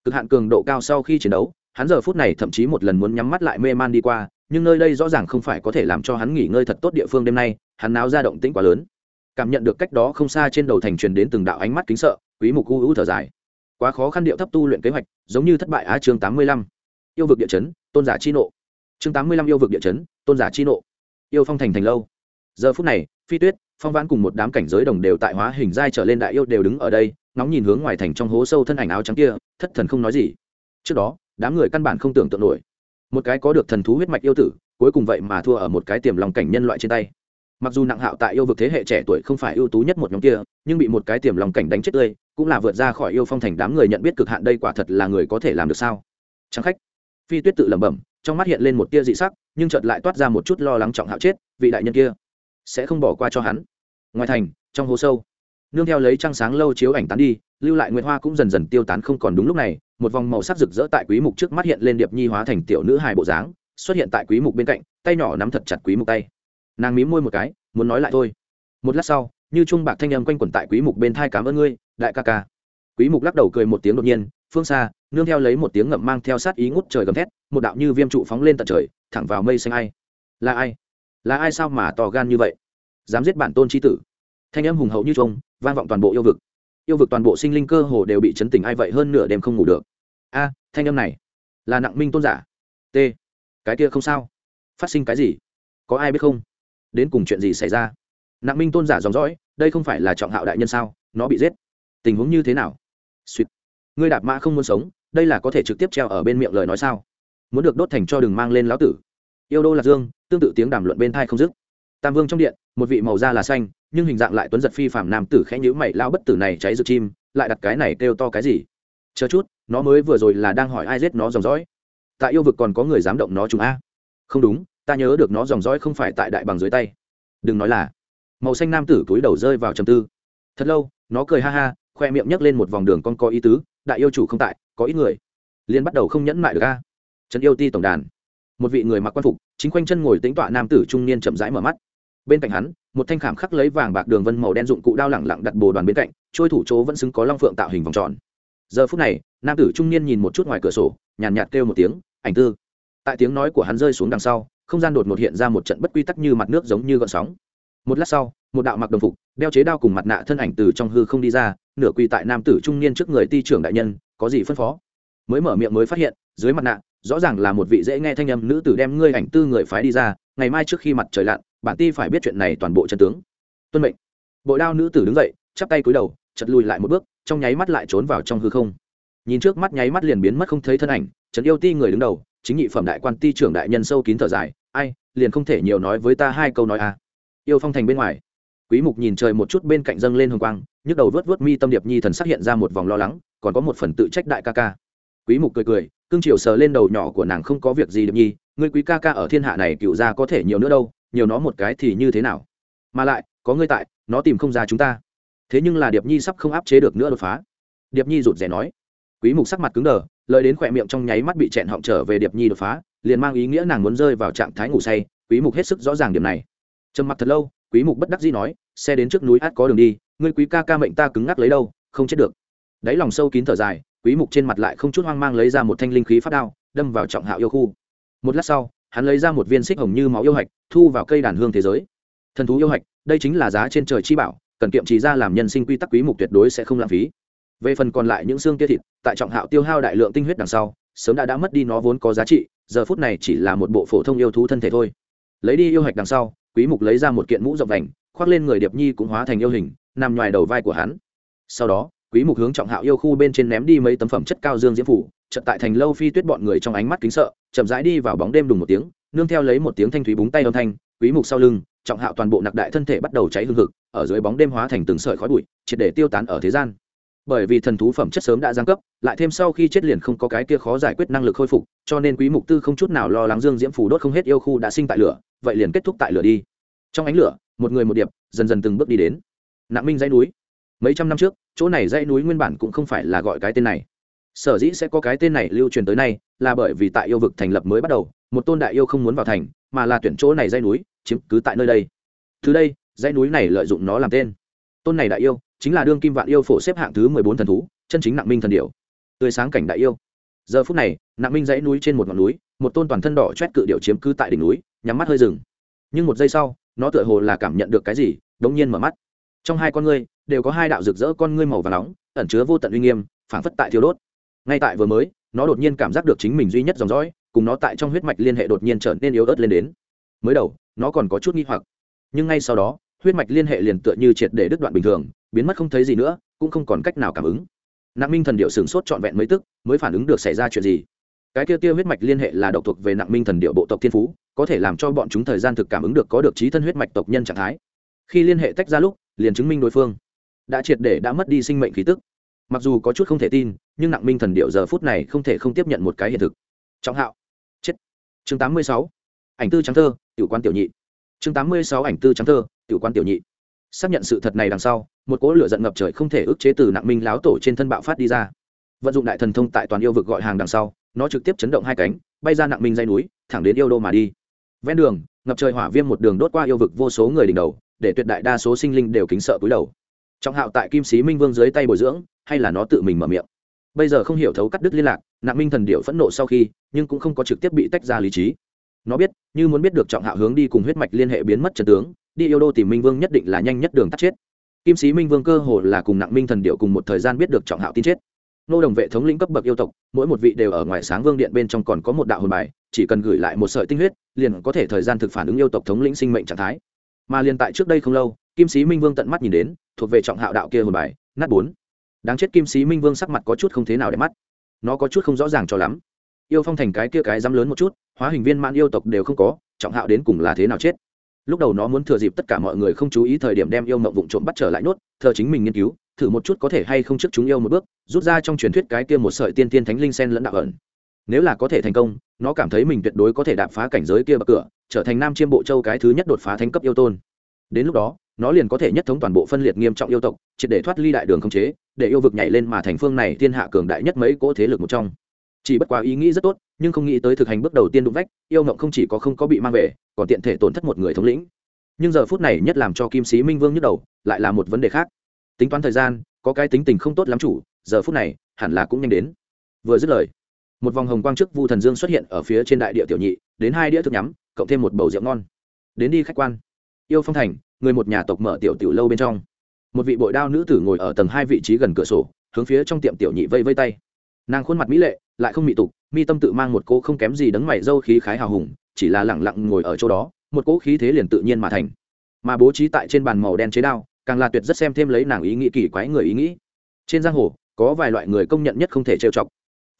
Cực hạn cường độ cao sau khi chiến đấu, hắn giờ phút này thậm chí một lần muốn nhắm mắt lại mê man đi qua nhưng nơi đây rõ ràng không phải có thể làm cho hắn nghỉ ngơi thật tốt địa phương đêm nay, hắn náo ra động tĩnh quá lớn. Cảm nhận được cách đó không xa trên đầu thành truyền đến từng đạo ánh mắt kính sợ, quý mục u u thở dài. Quá khó khăn điệu thấp tu luyện kế hoạch, giống như thất bại á chương 85. yêu vực địa chấn, tôn giả chi nộ. Chương 85 yêu vực địa chấn, tôn giả chi nộ. Yêu phong thành thành lâu. Giờ phút này, phi tuyết, phong vãn cùng một đám cảnh giới đồng đều tại hóa hình giai trở lên đại yêu đều đứng ở đây, ngóng nhìn hướng ngoài thành trong hố sâu thân ảnh áo trắng kia, thất thần không nói gì. Trước đó, đám người căn bản không tưởng tượng nổi một cái có được thần thú huyết mạch yêu tử, cuối cùng vậy mà thua ở một cái tiềm lòng cảnh nhân loại trên tay. Mặc dù nặng hạo tại yêu vực thế hệ trẻ tuổi không phải ưu tú nhất một nhóm kia, nhưng bị một cái tiềm lòng cảnh đánh chết tươi, cũng là vượt ra khỏi yêu phong thành đám người nhận biết cực hạn đây quả thật là người có thể làm được sao? Trắng khách. Phi tuyết tự lẩm bẩm, trong mắt hiện lên một tia dị sắc, nhưng chợt lại toát ra một chút lo lắng trọng hạo chết, vị đại nhân kia sẽ không bỏ qua cho hắn. Ngoài thành, trong hố sâu nương theo lấy trăng sáng lâu chiếu ảnh tán đi, lưu lại nguyệt hoa cũng dần dần tiêu tán không còn đúng lúc này, một vòng màu sắc rực rỡ tại quý mục trước mắt hiện lên điệp nhi hóa thành tiểu nữ hài bộ dáng, xuất hiện tại quý mục bên cạnh, tay nhỏ nắm thật chặt quý mục tay. Nàng mím môi một cái, muốn nói lại thôi. Một lát sau, như trung bạc thanh âm quanh quẩn tại quý mục bên thai cảm ơn ngươi, đại ca ca. Quý mục lắc đầu cười một tiếng đột nhiên, phương xa, nương theo lấy một tiếng ngậm mang theo sát ý ngút trời gầm thét, một đạo như viêm trụ phóng lên tận trời, thẳng vào mây xanh ai. Là ai? Là ai sao mà to gan như vậy? Dám giết bản tôn chi tử. Thanh âm hùng hậu như trông vang vọng toàn bộ yêu vực. Yêu vực toàn bộ sinh linh cơ hồ đều bị chấn tỉnh ai vậy hơn nửa đêm không ngủ được. A, thanh âm này, là nặng minh tôn giả. T, cái kia không sao. Phát sinh cái gì? Có ai biết không? Đến cùng chuyện gì xảy ra? Nặng minh tôn giả dòng dõi, đây không phải là trọng hạo đại nhân sao? Nó bị giết. Tình huống như thế nào? Suýt. Ngươi đạp mã không muốn sống, đây là có thể trực tiếp treo ở bên miệng lời nói sao? Muốn được đốt thành cho đừng mang lên lão tử. Yêu đô lạc dương, tương tự tiếng đàm luận bên thai không dứt. Tam vương trong điện, một vị màu da là xanh nhưng hình dạng lại tuấn giật phi phàm nam tử khẽ nhữ mày, lao bất tử này cháy rực chim, lại đặt cái này kêu to cái gì? Chờ chút, nó mới vừa rồi là đang hỏi ai giết nó dòng dõi. Tại yêu vực còn có người dám động nó chúng a? Không đúng, ta nhớ được nó dòng dõi không phải tại đại bằng dưới tay. Đừng nói là màu xanh nam tử túi đầu rơi vào trầm tư. Thật lâu, nó cười ha ha, khoe miệng nhấc lên một vòng đường con có ý tứ, đại yêu chủ không tại, có ít người liên bắt đầu không nhẫn mại được a. Trần yêu ti tổng đàn. Một vị người mặc quan phục, chính quanh chân ngồi tính tọa nam tử trung niên chậm rãi mở mắt. Bên cạnh hắn một thanh khảm khắc lấy vàng bạc đường vân màu đen dụng cụ đao lẳng lặng đặt bồ đoàn bên cạnh trôi thủ chỗ vẫn xứng có long phượng tạo hình vòng tròn. Giờ phút này nam tử trung niên nhìn một chút ngoài cửa sổ nhàn nhạt, nhạt kêu một tiếng ảnh tư. Tại tiếng nói của hắn rơi xuống đằng sau không gian đột ngột hiện ra một trận bất quy tắc như mặt nước giống như gợn sóng. Một lát sau một đạo mặc đồng phục đeo chế đao cùng mặt nạ thân ảnh từ trong hư không đi ra nửa quỳ tại nam tử trung niên trước người ti trưởng đại nhân có gì phân phó? Mới mở miệng mới phát hiện dưới mặt nạ rõ ràng là một vị dễ nghe thanh âm nữ tử đem ngươi ảnh tư người phái đi ra ngày mai trước khi mặt trời lặn bản ti phải biết chuyện này toàn bộ chân tướng. Tuân mệnh. Bội đao nữ tử đứng dậy, chắp tay cúi đầu chật lùi lại một bước, trong nháy mắt lại trốn vào trong hư không. Nhìn trước mắt nháy mắt liền biến mất không thấy thân ảnh, trần yêu ti người đứng đầu, chính nhị phẩm đại quan ti trưởng đại nhân sâu kín thở dài, ai, liền không thể nhiều nói với ta hai câu nói à. Yêu phong thành bên ngoài, quý mục nhìn trời một chút bên cạnh dâng lên hồng quang, nhức đầu vớt vớt mi tâm điệp nhi thần sắc hiện ra một vòng lo lắng, còn có một phần tự trách đại ca ca. Quý mục cười cười, cương triều sờ lên đầu nhỏ của nàng không có việc gì điệp nhi, ngươi quý ca ca ở thiên hạ này cựu gia có thể nhiều nữa đâu nhiều nó một cái thì như thế nào? Mà lại, có ngươi tại, nó tìm không ra chúng ta. Thế nhưng là điệp nhi sắp không áp chế được nữa đột phá. Điệp nhi rụt rè nói. Quý mục sắc mặt cứng đờ, lời đến khỏe miệng trong nháy mắt bị chẹn họng trở về điệp nhi đột phá, liền mang ý nghĩa nàng muốn rơi vào trạng thái ngủ say, quý mục hết sức rõ ràng điểm này. Trầm mặc thật lâu, quý mục bất đắc dĩ nói, xe đến trước núi át có đường đi, ngươi quý ca ca mệnh ta cứng ngắc lấy đâu, không chết được. Đáy lòng sâu kín thở dài, quý mục trên mặt lại không chút hoang mang lấy ra một thanh linh khí phát đao, đâm vào trọng hạo yêu khu. Một lát sau hắn lấy ra một viên xích hồng như máu yêu hạch, thu vào cây đàn hương thế giới. Thần thú yêu hạch, đây chính là giá trên trời chi bảo, cần kiệm trì ra làm nhân sinh quy tắc quý mục tuyệt đối sẽ không lãng phí. Về phần còn lại những xương kia thịt, tại trọng hạo tiêu hao đại lượng tinh huyết đằng sau, sớm đã đã mất đi nó vốn có giá trị, giờ phút này chỉ là một bộ phổ thông yêu thú thân thể thôi. Lấy đi yêu hạch đằng sau, quý mục lấy ra một kiện mũ rộng vành, khoác lên người điệp nhi cũng hóa thành yêu hình, nằm ngoài đầu vai của hắn. Sau đó, quý mục hướng trọng hạo yêu khu bên trên ném đi mấy tấm phẩm chất cao dương diễm phủ chợt tại thành lâu phi tuyết bọn người trong ánh mắt kính sợ, chậm rãi đi vào bóng đêm đùng một tiếng, nương theo lấy một tiếng thanh thúy búng tay âm thanh, quý mục sau lưng, trọng hạo toàn bộ nặc đại thân thể bắt đầu cháy hương hực, ở dưới bóng đêm hóa thành từng sợi khói bụi, triệt để tiêu tán ở thế gian. Bởi vì thần thú phẩm chất sớm đã giáng cấp, lại thêm sau khi chết liền không có cái kia khó giải quyết năng lực khôi phục, cho nên quý mục tư không chút nào lo lắng dương diễm phủ đốt không hết yêu khu đã sinh tại lửa, vậy liền kết thúc tại lửa đi. Trong ánh lửa, một người một điệp, dần dần từng bước đi đến. Nặng minh dãy núi. Mấy trăm năm trước, chỗ này dãy núi nguyên bản cũng không phải là gọi cái tên này sở dĩ sẽ có cái tên này lưu truyền tới nay là bởi vì tại yêu vực thành lập mới bắt đầu, một tôn đại yêu không muốn vào thành, mà là tuyển chỗ này dãy núi, chiếm cứ tại nơi đây. Từ đây, dãy núi này lợi dụng nó làm tên. Tôn này đại yêu chính là đương kim vạn yêu phổ xếp hạng thứ mười bốn thần thú, chân chính nặng minh thần điểu. Tươi sáng cảnh đại yêu. Giờ phút này, nặng minh dãy núi trên một ngọn núi, một tôn toàn thân đỏ chét cự điệu chiếm cứ tại đỉnh núi, nhắm mắt hơi rừng nhưng một giây sau, nó tựa hồ là cảm nhận được cái gì, đống nhiên mở mắt. Trong hai con ngươi đều có hai đạo rực rỡ con ngươi màu và nóng, ẩn chứa vô tận uy nghiêm, phảng phất tại thiếu đốt ngay tại vừa mới, nó đột nhiên cảm giác được chính mình duy nhất dòng dõi, cùng nó tại trong huyết mạch liên hệ đột nhiên trở nên yếu ớt lên đến. Mới đầu, nó còn có chút nghi hoặc. Nhưng ngay sau đó, huyết mạch liên hệ liền tựa như triệt để đứt đoạn bình thường, biến mất không thấy gì nữa, cũng không còn cách nào cảm ứng. Nặng minh thần điệu sửng sốt trọn vẹn mấy tức, mới phản ứng được xảy ra chuyện gì? Cái kia tiêu huyết mạch liên hệ là độc thuộc về nặng minh thần điệu bộ tộc thiên phú, có thể làm cho bọn chúng thời gian thực cảm ứng được có được trí thân huyết mạch tộc nhân trạng thái. Khi liên hệ tách ra lúc, liền chứng minh đối phương đã triệt để đã mất đi sinh mệnh khí tức mặc dù có chút không thể tin, nhưng nặng minh thần điệu giờ phút này không thể không tiếp nhận một cái hiện thực. Trọng hạo, chết. Chương tám mươi sáu, ảnh tư trắng thơ, tiểu quan tiểu nhị. Chương tám mươi sáu, ảnh tư trắng thơ, tiểu quan tiểu nhị. Xác nhận sự thật này đằng sau, một cỗ lửa giận ngập trời không thể ức chế từ nặng minh láo tổ trên thân bạo phát đi ra. Vận dụng đại thần thông tại toàn yêu vực gọi hàng đằng sau, nó trực tiếp chấn động hai cánh, bay ra nặng minh dây núi, thẳng đến yêu đô mà đi. Ven đường, ngập trời hỏa viêm một đường đốt qua yêu vực vô số người đỉnh đầu, để tuyệt đại đa số sinh linh đều kính sợ cúi đầu trọng hạo tại kim sĩ minh vương dưới tay bồi dưỡng, hay là nó tự mình mở miệng? Bây giờ không hiểu thấu cắt đứt liên lạc nặng minh thần điệu phẫn nộ sau khi, nhưng cũng không có trực tiếp bị tách ra lý trí. Nó biết, như muốn biết được trọng hạo hướng đi cùng huyết mạch liên hệ biến mất trần tướng, đi yêu đô tìm minh vương nhất định là nhanh nhất đường tắt chết. Kim sĩ minh vương cơ hồ là cùng nặng minh thần điệu cùng một thời gian biết được trọng hạo tin chết. Nô đồng vệ thống lĩnh cấp bậc yêu tộc, mỗi một vị đều ở ngoài sáng vương điện bên trong còn có một đạo hồn bài, chỉ cần gửi lại một sợi tinh huyết, liền có thể thời gian thực phản ứng yêu tộc thống lĩnh sinh mệnh trạng thái mà liền tại trước đây không lâu, kim sĩ minh vương tận mắt nhìn đến, thuộc về trọng hạo đạo kia hồn bài, nát bốn. Đáng chết kim sĩ minh vương sắc mặt có chút không thế nào để mắt. Nó có chút không rõ ràng cho lắm. Yêu phong thành cái kia cái dám lớn một chút, hóa hình viên mãn yêu tộc đều không có, trọng hạo đến cùng là thế nào chết? Lúc đầu nó muốn thừa dịp tất cả mọi người không chú ý thời điểm đem yêu mộng vụng trộm bắt trở lại nốt, thờ chính mình nghiên cứu, thử một chút có thể hay không trước chúng yêu một bước, rút ra trong truyền thuyết cái kia một sợi tiên tiên thánh linh sen lẫn đạo ẩn nếu là có thể thành công, nó cảm thấy mình tuyệt đối có thể đạp phá cảnh giới kia bậc cửa, trở thành nam chiêm bộ châu cái thứ nhất đột phá thánh cấp yêu tôn. Đến lúc đó, nó liền có thể nhất thống toàn bộ phân liệt nghiêm trọng yêu tộc, triệt để thoát ly đại đường không chế, để yêu vực nhảy lên mà thành phương này thiên hạ cường đại nhất mấy cỗ thế lực một trong. Chỉ bất quá ý nghĩ rất tốt, nhưng không nghĩ tới thực hành bước đầu tiên đụng vách, yêu ngộng không chỉ có không có bị mang về, còn tiện thể tổn thất một người thống lĩnh. Nhưng giờ phút này nhất làm cho kim sĩ minh vương nhức đầu, lại là một vấn đề khác. Tính toán thời gian, có cái tính tình không tốt lắm chủ, giờ phút này, hẳn là cũng nhanh đến. Vừa dứt lời một vòng hồng quang trước vu thần dương xuất hiện ở phía trên đại địa tiểu nhị, đến hai đĩa thức nhắm, cộng thêm một bầu rượu ngon. Đến đi khách quan. Yêu phong thành, người một nhà tộc mở tiểu tiểu lâu bên trong. Một vị bội đao nữ tử ngồi ở tầng hai vị trí gần cửa sổ, hướng phía trong tiệm tiểu nhị vây vây tay. Nàng khuôn mặt mỹ lệ, lại không mị tục, mi tâm tự mang một cô không kém gì đấng mày dâu khí khái hào hùng, chỉ là lẳng lặng ngồi ở chỗ đó, một cỗ khí thế liền tự nhiên mà thành. Mà bố trí tại trên bàn màu đen chế đao, càng là tuyệt rất xem thêm lấy nàng ý nghĩ kỳ quái người ý nghĩ. Trên giang hồ, có vài loại người công nhận nhất không thể trêu chọc.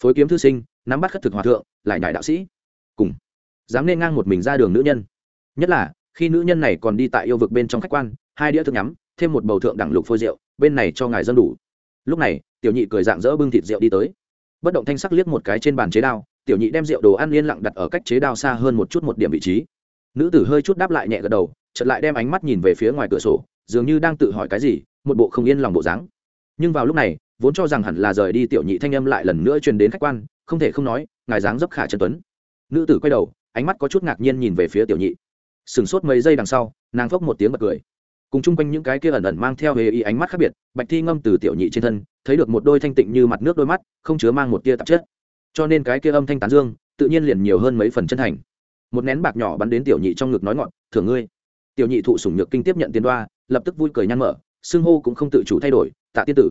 Phối kiếm thư sinh nắm bắt khất thực hòa thượng, lại nhải đạo sĩ. Cùng, dám nên ngang một mình ra đường nữ nhân. Nhất là, khi nữ nhân này còn đi tại yêu vực bên trong khách quan, hai đĩa thức nhắm, thêm một bầu thượng đẳng lục phôi rượu, bên này cho ngài dân đủ. Lúc này, tiểu nhị cười dạng dỡ bưng thịt rượu đi tới. Bất động thanh sắc liếc một cái trên bàn chế đao, tiểu nhị đem rượu đồ ăn yên lặng đặt ở cách chế đao xa hơn một chút một điểm vị trí. Nữ tử hơi chút đáp lại nhẹ gật đầu, chợt lại đem ánh mắt nhìn về phía ngoài cửa sổ, dường như đang tự hỏi cái gì, một bộ không yên lòng bộ dáng. Nhưng vào lúc này, vốn cho rằng hẳn là rời đi tiểu nhị thanh âm lại lần nữa truyền đến khách quan không thể không nói, ngài dáng dấp khả chân tuấn. Nữ tử quay đầu, ánh mắt có chút ngạc nhiên nhìn về phía tiểu nhị. Sửng sốt mấy giây đằng sau, nàng phốc một tiếng bật cười. Cùng chung quanh những cái kia ẩn ẩn mang theo hề ý ánh mắt khác biệt, bạch thi ngâm từ tiểu nhị trên thân, thấy được một đôi thanh tịnh như mặt nước đôi mắt, không chứa mang một tia tạp chất. Cho nên cái kia âm thanh tán dương, tự nhiên liền nhiều hơn mấy phần chân thành. Một nén bạc nhỏ bắn đến tiểu nhị trong ngực nói ngọn thưởng ngươi. Tiểu nhị thụ sủng nhược kinh tiếp nhận tiền đoa, lập tức vui cười nhăn mở, xưng hô cũng không tự chủ thay đổi, tạ tiên tử.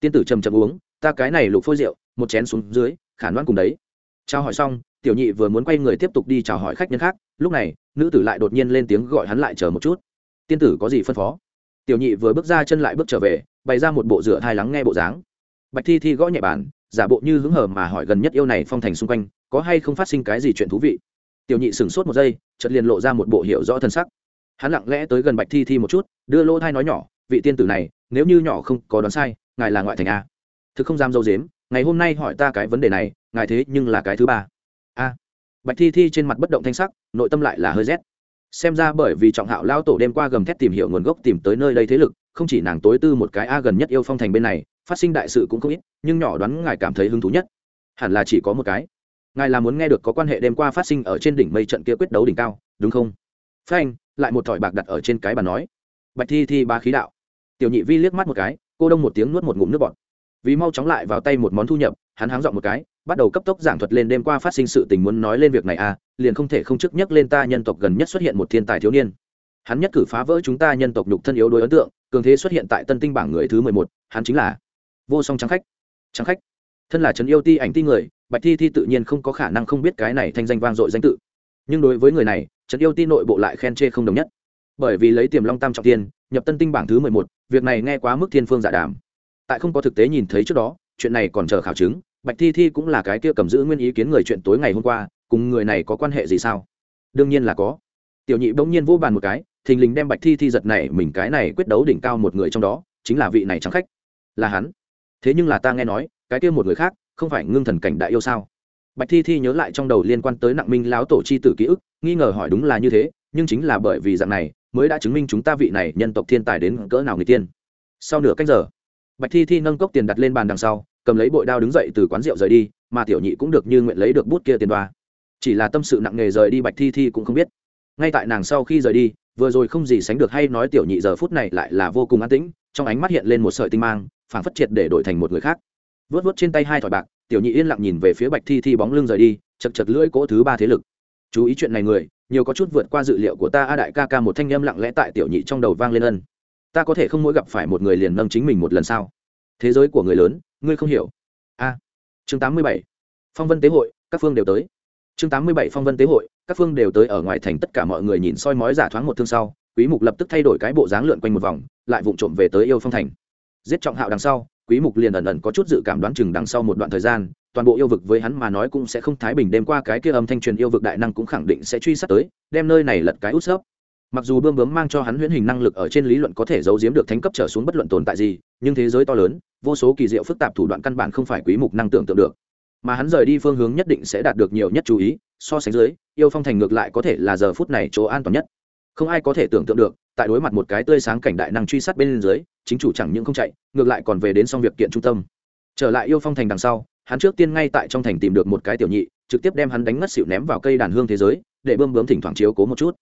Tiên tử trầm trầm uống, ta cái này lục phôi rượu, một chén xuống dưới khả đoan cùng đấy. Trao hỏi xong, tiểu nhị vừa muốn quay người tiếp tục đi chào hỏi khách nhân khác, lúc này, nữ tử lại đột nhiên lên tiếng gọi hắn lại chờ một chút. Tiên tử có gì phân phó? Tiểu nhị vừa bước ra chân lại bước trở về, bày ra một bộ rửa thai lắng nghe bộ dáng. Bạch thi thi gõ nhẹ bàn, giả bộ như hứng hờ mà hỏi gần nhất yêu này phong thành xung quanh, có hay không phát sinh cái gì chuyện thú vị? Tiểu nhị sửng sốt một giây, chợt liền lộ ra một bộ hiểu rõ thân sắc. Hắn lặng lẽ tới gần bạch thi thi một chút, đưa lỗ thai nói nhỏ, vị tiên tử này, nếu như nhỏ không có đoán sai, ngài là ngoại thành a. Thực không dám dâu dếm ngày hôm nay hỏi ta cái vấn đề này, ngài thế nhưng là cái thứ ba. A. Bạch thi thi trên mặt bất động thanh sắc, nội tâm lại là hơi rét. Xem ra bởi vì trọng hạo lao tổ đêm qua gầm thét tìm hiểu nguồn gốc tìm tới nơi đây thế lực, không chỉ nàng tối tư một cái a gần nhất yêu phong thành bên này, phát sinh đại sự cũng không ít, nhưng nhỏ đoán ngài cảm thấy hứng thú nhất. Hẳn là chỉ có một cái. Ngài là muốn nghe được có quan hệ đêm qua phát sinh ở trên đỉnh mây trận kia quyết đấu đỉnh cao, đúng không? Phanh, lại một thỏi bạc đặt ở trên cái bàn nói. Bạch thi thi ba khí đạo. Tiểu nhị vi liếc mắt một cái, cô đông một tiếng nuốt một ngụm nước bọt vì mau chóng lại vào tay một món thu nhập, hắn háng dọn một cái, bắt đầu cấp tốc giảng thuật lên đêm qua phát sinh sự tình muốn nói lên việc này à liền không thể không trước nhắc lên ta nhân tộc gần nhất xuất hiện một thiên tài thiếu niên. Hắn nhất cử phá vỡ chúng ta nhân tộc nhục thân yếu đối ấn tượng, cường thế xuất hiện tại tân tinh bảng người thứ mười một, hắn chính là vô song trắng khách. Trắng khách? Thân là trấn yêu ti ảnh ti người, bạch thi thi tự nhiên không có khả năng không biết cái này thanh danh vang dội danh tự. Nhưng đối với người này, trấn yêu ti nội bộ lại khen chê không đồng nhất. Bởi vì lấy tiềm long tam trọng tiên, nhập tân tinh bảng thứ mười một, việc này nghe quá mức thiên phương giả đàm tại không có thực tế nhìn thấy trước đó, chuyện này còn chờ khảo chứng, bạch thi thi cũng là cái kia cầm giữ nguyên ý kiến người chuyện tối ngày hôm qua, cùng người này có quan hệ gì sao? Đương nhiên là có. Tiểu nhị bỗng nhiên vô bàn một cái, thình lình đem bạch thi thi giật này mình cái này quyết đấu đỉnh cao một người trong đó, chính là vị này trắng khách. Là hắn. Thế nhưng là ta nghe nói, cái kia một người khác, không phải ngưng thần cảnh đại yêu sao? Bạch thi thi nhớ lại trong đầu liên quan tới nặng minh láo tổ chi tử ký ức, nghi ngờ hỏi đúng là như thế, nhưng chính là bởi vì dạng này, mới đã chứng minh chúng ta vị này nhân tộc thiên tài đến cỡ nào người tiên. Sau nửa cách giờ bạch thi thi nâng cốc tiền đặt lên bàn đằng sau, cầm lấy bội đao đứng dậy từ quán rượu rời đi, mà tiểu nhị cũng được như nguyện lấy được bút kia tiền đoa. Chỉ là tâm sự nặng nề rời đi bạch thi thi cũng không biết. Ngay tại nàng sau khi rời đi, vừa rồi không gì sánh được hay nói tiểu nhị giờ phút này lại là vô cùng an tĩnh, trong ánh mắt hiện lên một sợi tinh mang, phảng phất triệt để đổi thành một người khác. Vớt vớt trên tay hai thỏi bạc, tiểu nhị yên lặng nhìn về phía bạch thi thi bóng lưng rời đi, chật chật lưỡi cỗ thứ ba thế lực. Chú ý chuyện này người, nhiều có chút vượt qua dự liệu của ta. A đại ca ca một thanh âm lặng lẽ tại tiểu nhị trong đầu vang lên ân ta có thể không mỗi gặp phải một người liền nâng chính mình một lần sao? Thế giới của người lớn, ngươi không hiểu. A, chương tám mươi bảy, phong vân tế hội, các phương đều tới. Chương tám mươi bảy, phong vân tế hội, các phương đều tới ở ngoài thành, tất cả mọi người nhìn soi mói giả thoáng một thương sau, quý mục lập tức thay đổi cái bộ dáng lượn quanh một vòng, lại vụng trộm về tới yêu phong thành. Giết trọng hạo đằng sau, quý mục liền ẩn ẩn có chút dự cảm đoán chừng đằng sau một đoạn thời gian, toàn bộ yêu vực với hắn mà nói cũng sẽ không thái bình đêm qua cái kia âm thanh truyền yêu vực đại năng cũng khẳng định sẽ truy sát tới, đem nơi này lật cái út sấp mặc dù bươm bướm mang cho hắn huyễn hình năng lực ở trên lý luận có thể giấu giếm được thánh cấp trở xuống bất luận tồn tại gì, nhưng thế giới to lớn, vô số kỳ diệu phức tạp thủ đoạn căn bản không phải quý mục năng tưởng tượng được. Mà hắn rời đi phương hướng nhất định sẽ đạt được nhiều nhất chú ý, so sánh dưới, yêu phong thành ngược lại có thể là giờ phút này chỗ an toàn nhất. Không ai có thể tưởng tượng được, tại đối mặt một cái tươi sáng cảnh đại năng truy sát bên dưới, chính chủ chẳng những không chạy, ngược lại còn về đến xong việc kiện trung tâm. Trở lại yêu phong thành đằng sau, hắn trước tiên ngay tại trong thành tìm được một cái tiểu nhị, trực tiếp đem hắn đánh ngất xỉu ném vào cây đàn hương thế giới, để bơm bướm thỉnh thoảng chiếu cố một chút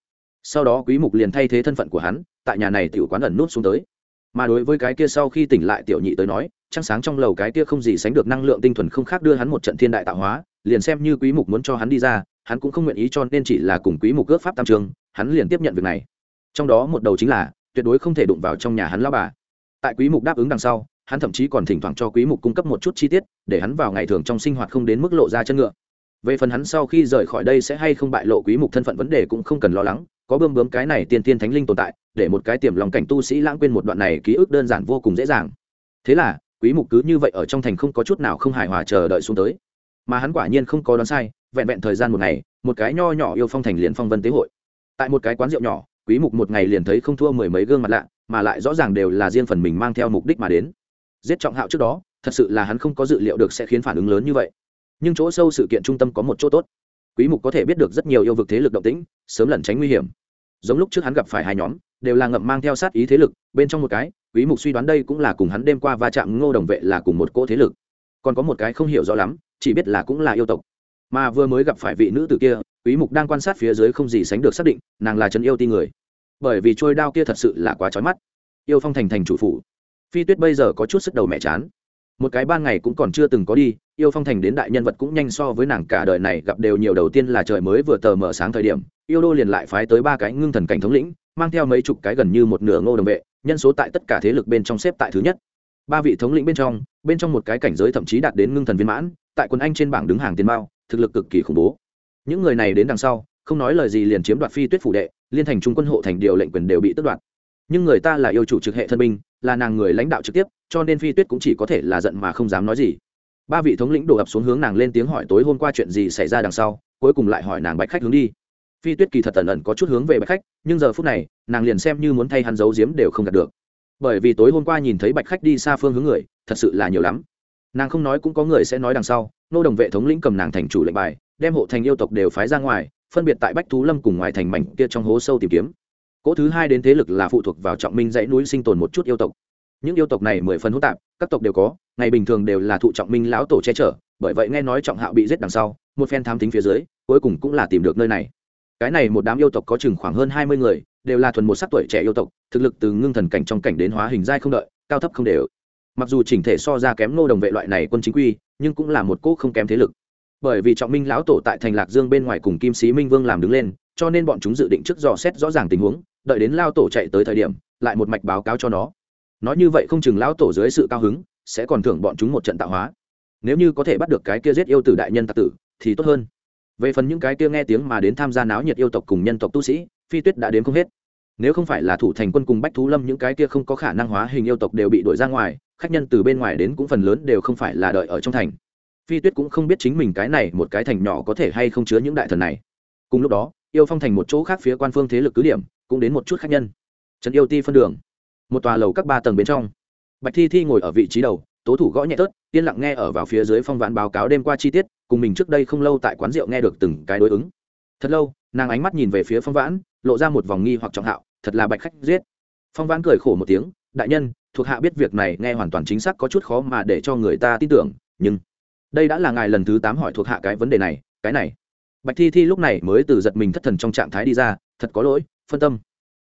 sau đó quý mục liền thay thế thân phận của hắn, tại nhà này tiểu quán ẩn nút xuống tới. Mà đối với cái kia sau khi tỉnh lại tiểu nhị tới nói, trăng sáng trong lầu cái kia không gì sánh được năng lượng tinh thuần không khác đưa hắn một trận thiên đại tạo hóa, liền xem như quý mục muốn cho hắn đi ra, hắn cũng không nguyện ý cho nên chỉ là cùng quý mục cướp pháp tam trường, hắn liền tiếp nhận việc này. Trong đó một đầu chính là, tuyệt đối không thể đụng vào trong nhà hắn lão bà. Tại quý mục đáp ứng đằng sau, hắn thậm chí còn thỉnh thoảng cho quý mục cung cấp một chút chi tiết, để hắn vào ngày thường trong sinh hoạt không đến mức lộ ra chân ngựa. Về phần hắn sau khi rời khỏi đây sẽ hay không bại lộ quý mục thân phận vấn đề cũng không cần lo lắng có bơm bướm cái này tiên tiên thánh linh tồn tại, để một cái tiềm lòng cảnh tu sĩ lãng quên một đoạn này ký ức đơn giản vô cùng dễ dàng. Thế là, quý mục cứ như vậy ở trong thành không có chút nào không hài hòa chờ đợi xuống tới. Mà hắn quả nhiên không có đoán sai, vẹn vẹn thời gian một ngày, một cái nho nhỏ yêu phong thành liền phong vân tế hội. Tại một cái quán rượu nhỏ, quý mục một ngày liền thấy không thua mười mấy gương mặt lạ, mà lại rõ ràng đều là riêng phần mình mang theo mục đích mà đến. Giết trọng hạo trước đó, thật sự là hắn không có dự liệu được sẽ khiến phản ứng lớn như vậy. Nhưng chỗ sâu sự kiện trung tâm có một chỗ tốt quý mục có thể biết được rất nhiều yêu vực thế lực động tĩnh, sớm lẩn tránh nguy hiểm. Giống lúc trước hắn gặp phải hai nhóm, đều là ngậm mang theo sát ý thế lực, bên trong một cái, quý mục suy đoán đây cũng là cùng hắn đêm qua va chạm ngô đồng vệ là cùng một cỗ thế lực. Còn có một cái không hiểu rõ lắm, chỉ biết là cũng là yêu tộc. Mà vừa mới gặp phải vị nữ tử kia, quý mục đang quan sát phía dưới không gì sánh được xác định, nàng là chân yêu ti người. Bởi vì trôi đao kia thật sự là quá chói mắt. Yêu phong thành thành chủ phủ. Phi tuyết bây giờ có chút sức đầu mẹ chán một cái ban ngày cũng còn chưa từng có đi, yêu phong thành đến đại nhân vật cũng nhanh so với nàng cả đời này gặp đều nhiều đầu tiên là trời mới vừa tờ mở sáng thời điểm, yêu đô liền lại phái tới ba cái ngưng thần cảnh thống lĩnh, mang theo mấy chục cái gần như một nửa ngô đồng vệ, nhân số tại tất cả thế lực bên trong xếp tại thứ nhất. Ba vị thống lĩnh bên trong bên trong một cái cảnh giới thậm chí đạt đến ngưng thần viên mãn, tại quân anh trên bảng đứng hàng tiền mao, thực lực cực kỳ khủng bố. Những người này đến đằng sau, không nói lời gì liền chiếm đoạt phi tuyết phủ đệ, liên thành trung quân hộ thành điều lệnh quyền đều bị tước đoạt. Nhưng người ta là yêu chủ trực hệ thân binh, là nàng người lãnh đạo trực tiếp cho nên phi tuyết cũng chỉ có thể là giận mà không dám nói gì. Ba vị thống lĩnh đổ ập xuống hướng nàng lên tiếng hỏi tối hôm qua chuyện gì xảy ra đằng sau, cuối cùng lại hỏi nàng bạch khách hướng đi. Phi tuyết kỳ thật ẩn ẩn có chút hướng về bạch khách, nhưng giờ phút này, nàng liền xem như muốn thay hắn giấu giếm đều không đạt được. Bởi vì tối hôm qua nhìn thấy bạch khách đi xa phương hướng người, thật sự là nhiều lắm. Nàng không nói cũng có người sẽ nói đằng sau, nô đồng vệ thống lĩnh cầm nàng thành chủ lệnh bài, đem hộ thành yêu tộc đều phái ra ngoài, phân biệt tại bách thú lâm cùng ngoài thành mảnh kia trong hố sâu tìm kiếm. Cỗ thứ hai đến thế lực là phụ thuộc vào trọng minh dãy núi sinh tồn một chút yêu tộc những yêu tộc này mười phần hỗn tạp, các tộc đều có, ngày bình thường đều là thụ trọng minh lão tổ che chở, bởi vậy nghe nói trọng hạo bị giết đằng sau, một phen thám tính phía dưới, cuối cùng cũng là tìm được nơi này. Cái này một đám yêu tộc có chừng khoảng hơn hai mươi người, đều là thuần một sắc tuổi trẻ yêu tộc, thực lực từ ngưng thần cảnh trong cảnh đến hóa hình giai không đợi, cao thấp không đều. Mặc dù chỉnh thể so ra kém nô đồng vệ loại này quân chính quy, nhưng cũng là một cỗ không kém thế lực. Bởi vì trọng minh lão tổ tại thành lạc dương bên ngoài cùng kim sĩ minh vương làm đứng lên, cho nên bọn chúng dự định trước dò xét rõ ràng tình huống, đợi đến lao tổ chạy tới thời điểm, lại một mạch báo cáo cho nó nói như vậy không chừng lão tổ dưới sự cao hứng, sẽ còn thưởng bọn chúng một trận tạo hóa. Nếu như có thể bắt được cái kia giết yêu tử đại nhân tạc tử, thì tốt hơn. Về phần những cái kia nghe tiếng mà đến tham gia náo nhiệt yêu tộc cùng nhân tộc tu sĩ, phi tuyết đã đến không hết. Nếu không phải là thủ thành quân cùng bách thú lâm những cái kia không có khả năng hóa hình yêu tộc đều bị đuổi ra ngoài, khách nhân từ bên ngoài đến cũng phần lớn đều không phải là đợi ở trong thành. Phi tuyết cũng không biết chính mình cái này một cái thành nhỏ có thể hay không chứa những đại thần này. Cùng lúc đó, yêu phong thành một chỗ khác phía quan phương thế lực cứ điểm, cũng đến một chút khách nhân. Trần yêu ti phân đường một tòa lầu các ba tầng bên trong. Bạch thi thi ngồi ở vị trí đầu, tố thủ gõ nhẹ tớt, yên lặng nghe ở vào phía dưới phong vãn báo cáo đêm qua chi tiết, cùng mình trước đây không lâu tại quán rượu nghe được từng cái đối ứng. Thật lâu, nàng ánh mắt nhìn về phía phong vãn, lộ ra một vòng nghi hoặc trọng hạo, thật là bạch khách giết. Phong vãn cười khổ một tiếng, đại nhân, thuộc hạ biết việc này nghe hoàn toàn chính xác có chút khó mà để cho người ta tin tưởng, nhưng đây đã là ngài lần thứ tám hỏi thuộc hạ cái vấn đề này, cái này. Bạch thi thi lúc này mới từ giật mình thất thần trong trạng thái đi ra, thật có lỗi, phân tâm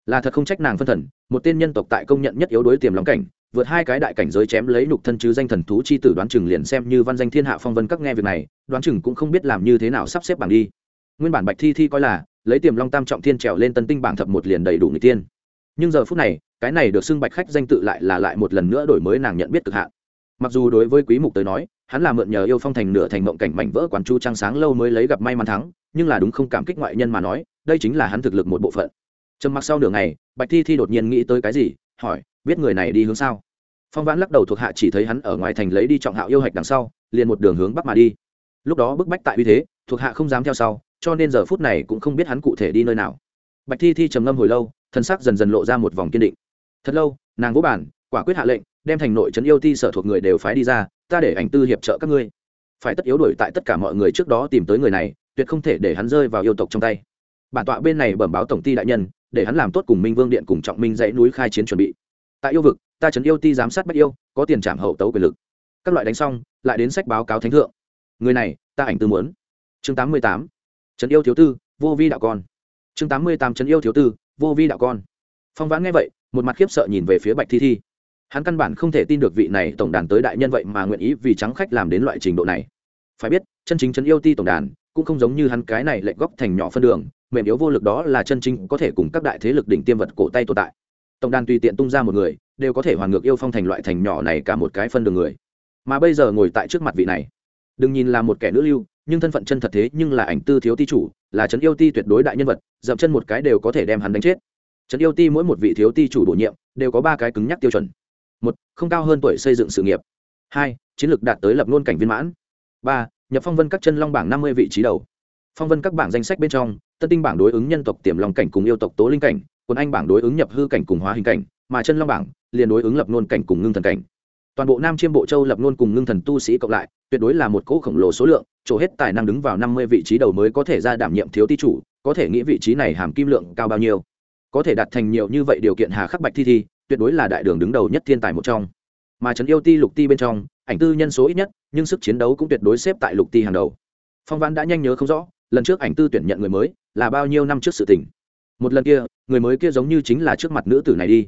là thật không trách nàng phân thần, một tên nhân tộc tại công nhận nhất yếu đối tiềm lòng cảnh, vượt hai cái đại cảnh giới chém lấy nhục thân chứ danh thần thú chi tử đoán chừng liền xem như văn danh thiên hạ phong vân các nghe việc này, đoán chừng cũng không biết làm như thế nào sắp xếp bảng đi. Nguyên bản bạch thi thi coi là, lấy tiềm long tam trọng thiên trèo lên tân tinh bảng thập một liền đầy đủ người tiên. Nhưng giờ phút này, cái này được xưng bạch khách danh tự lại là lại một lần nữa đổi mới nàng nhận biết cực hạn. Mặc dù đối với quý mục tới nói, hắn là mượn nhờ yêu phong thành nửa thành mộng cảnh mảnh vỡ quán chu trăng sáng lâu mới lấy gặp may mắn thắng, nhưng là đúng không cảm kích ngoại nhân mà nói, đây chính là hắn thực lực một bộ phận trầm mặc sau nửa ngày, bạch thi thi đột nhiên nghĩ tới cái gì, hỏi, biết người này đi hướng sao? Phong vãn lắc đầu thuộc hạ chỉ thấy hắn ở ngoài thành lấy đi trọng hạo yêu hạch đằng sau, liền một đường hướng bắc mà đi. Lúc đó bức bách tại uy thế, thuộc hạ không dám theo sau, cho nên giờ phút này cũng không biết hắn cụ thể đi nơi nào. Bạch thi thi trầm ngâm hồi lâu, thân xác dần dần lộ ra một vòng kiên định. Thật lâu, nàng vỗ bản quả quyết hạ lệnh, đem thành nội trấn yêu ti sở thuộc người đều phái đi ra, ta để ảnh tư hiệp trợ các ngươi. Phải tất yếu đuổi tại tất cả mọi người trước đó tìm tới người này, tuyệt không thể để hắn rơi vào yêu tộc trong tay. Bản tọa bên này bẩm báo tổng ty đại nhân để hắn làm tốt cùng minh vương điện cùng trọng minh dãy núi khai chiến chuẩn bị. Tại yêu vực, ta trấn yêu ti giám sát bắt yêu, có tiền trảm hậu tấu quyền lực. Các loại đánh xong, lại đến sách báo cáo thánh thượng. Người này, ta ảnh tư muốn. Chương tám mươi tám. Trấn yêu thiếu tư, vô vi đạo con. Chương tám mươi tám trấn yêu thiếu tư, vô vi đạo con. Phong vãn nghe vậy, một mặt khiếp sợ nhìn về phía bạch thi thi. Hắn căn bản không thể tin được vị này tổng đàn tới đại nhân vậy mà nguyện ý vì trắng khách làm đến loại trình độ này. Phải biết, chân chính trấn yêu ti tổng đàn, cũng không giống như hắn cái này lệnh góc thành nhỏ phân đường mềm yếu vô lực đó là chân chính có thể cùng các đại thế lực đỉnh tiêm vật cổ tay tồn tại. Tổng đàn tùy tiện tung ra một người, đều có thể hoàn ngược yêu phong thành loại thành nhỏ này cả một cái phân đường người. Mà bây giờ ngồi tại trước mặt vị này, đừng nhìn là một kẻ nữ lưu, nhưng thân phận chân thật thế nhưng là ảnh tư thiếu ti chủ, là trấn yêu ti tuyệt đối đại nhân vật, dậm chân một cái đều có thể đem hắn đánh chết. Trấn yêu ti mỗi một vị thiếu ti chủ bổ nhiệm, đều có ba cái cứng nhắc tiêu chuẩn. Một, không cao hơn tuổi xây dựng sự nghiệp. Hai, chiến lược đạt tới lập luôn cảnh viên mãn. Ba, nhập phong vân các chân long bảng năm mươi vị trí đầu. Phong vân các bảng danh sách bên trong tân tinh bảng đối ứng nhân tộc tiềm long cảnh cùng yêu tộc tố linh cảnh quân anh bảng đối ứng nhập hư cảnh cùng hóa hình cảnh, mà chân long bảng liền đối ứng lập nôn cảnh cùng ngưng thần cảnh. Toàn bộ nam chiêm bộ châu lập nôn cùng ngưng thần tu sĩ cộng lại, tuyệt đối là một cỗ khổng lồ số lượng, chỗ hết tài năng đứng vào năm mươi vị trí đầu mới có thể ra đảm nhiệm thiếu ti chủ, có thể nghĩ vị trí này hàm kim lượng cao bao nhiêu. Có thể đạt thành nhiều như vậy điều kiện hà khắc bạch thi thi, tuyệt đối là đại đường đứng đầu nhất thiên tài một trong. Mà trấn yêu ti, lục ti bên trong, ảnh tư nhân số ít nhất, nhưng sức chiến đấu cũng tuyệt đối xếp tại lục ti hàng đầu. Phong văn đã nhanh nhớ không rõ, lần trước ảnh tư tuyển nhận người mới là bao nhiêu năm trước sự tình. Một lần kia, người mới kia giống như chính là trước mặt nữ tử này đi.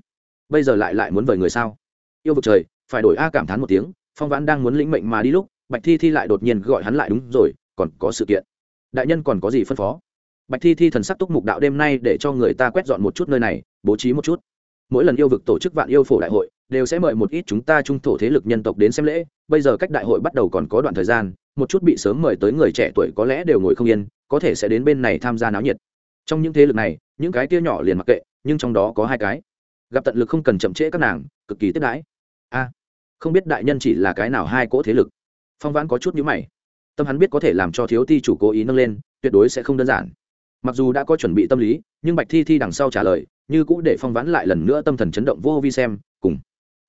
Bây giờ lại lại muốn vời người sao? Yêu vực trời, phải đổi a cảm thán một tiếng, phong vãn đang muốn lĩnh mệnh mà đi lúc, bạch thi thi lại đột nhiên gọi hắn lại, đúng rồi, còn có sự kiện. Đại nhân còn có gì phân phó? Bạch thi thi thần sắc túc mục đạo đêm nay để cho người ta quét dọn một chút nơi này, bố trí một chút. Mỗi lần yêu vực tổ chức vạn yêu phổ đại hội, đều sẽ mời một ít chúng ta trung thổ thế lực nhân tộc đến xem lễ. Bây giờ cách đại hội bắt đầu còn có đoạn thời gian một chút bị sớm mời tới người trẻ tuổi có lẽ đều ngồi không yên, có thể sẽ đến bên này tham gia náo nhiệt. Trong những thế lực này, những cái tia nhỏ liền mặc kệ, nhưng trong đó có hai cái. Gặp tận lực không cần chậm trễ các nàng, cực kỳ tiếp đãi a, không biết đại nhân chỉ là cái nào hai cỗ thế lực. Phong vãn có chút nhữ mày. Tâm hắn biết có thể làm cho thiếu ti chủ cố ý nâng lên, tuyệt đối sẽ không đơn giản. Mặc dù đã có chuẩn bị tâm lý, nhưng bạch thi thi đằng sau trả lời, như cũ để phong vãn lại lần nữa tâm thần chấn động vô vi xem, cùng.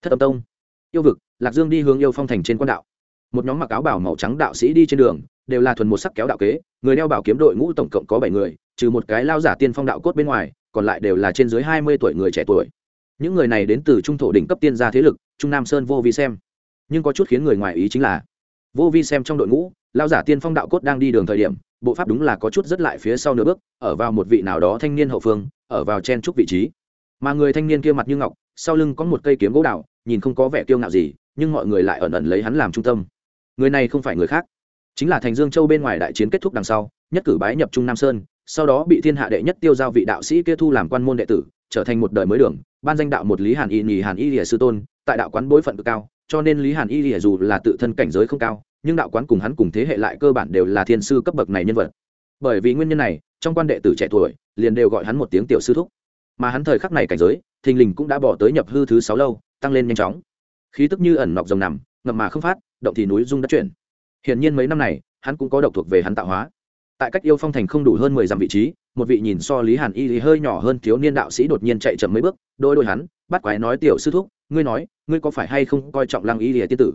Thất âm tông. Yêu vực, lạc dương đi hướng yêu phong thành trên quan đạo một nhóm mặc áo bảo màu trắng đạo sĩ đi trên đường, đều là thuần một sắc kéo đạo kế, người đeo bảo kiếm đội ngũ tổng cộng có bảy người, trừ một cái lao giả tiên phong đạo cốt bên ngoài, còn lại đều là trên dưới hai mươi tuổi người trẻ tuổi. Những người này đến từ trung thổ đỉnh cấp tiên gia thế lực, trung nam sơn vô vi xem. Nhưng có chút khiến người ngoài ý chính là, vô vi xem trong đội ngũ, lao giả tiên phong đạo cốt đang đi đường thời điểm, bộ pháp đúng là có chút rất lại phía sau nửa bước, ở vào một vị nào đó thanh niên hậu phương, ở vào chen trúc vị trí. Mà người thanh niên kia mặt như ngọc, sau lưng có một cây kiếm gỗ đào, nhìn không có vẻ kiêu ngạo gì, nhưng mọi người lại ẩn ẩn lấy hắn làm trung tâm người này không phải người khác, chính là thành dương châu bên ngoài đại chiến kết thúc đằng sau, nhất cử bái nhập trung nam sơn, sau đó bị thiên hạ đệ nhất tiêu giao vị đạo sĩ kia thu làm quan môn đệ tử, trở thành một đời mới đường, ban danh đạo một lý hàn y, nhì hàn y lìa sư tôn, tại đạo quán bối phận cực cao, cho nên lý hàn y lìa dù là tự thân cảnh giới không cao, nhưng đạo quán cùng hắn cùng thế hệ lại cơ bản đều là thiên sư cấp bậc này nhân vật. Bởi vì nguyên nhân này, trong quan đệ tử trẻ tuổi, liền đều gọi hắn một tiếng tiểu sư thúc. Mà hắn thời khắc này cảnh giới, thình lình cũng đã bỏ tới nhập hư thứ sáu lâu, tăng lên nhanh chóng. Khí tức như ẩn nọc rồng nằm, ngậm mà không phát động thì núi rung đất chuyển. Hiển nhiên mấy năm này, hắn cũng có độc thuộc về hắn tạo hóa. Tại cách yêu phong thành không đủ hơn mười dặm vị trí, một vị nhìn so lý hàn y thì hơi nhỏ hơn thiếu niên đạo sĩ đột nhiên chạy chậm mấy bước, đôi đôi hắn, bắt quái nói, tiểu sư thúc, ngươi nói, ngươi có phải hay không coi trọng lăng y lìa tiên tử?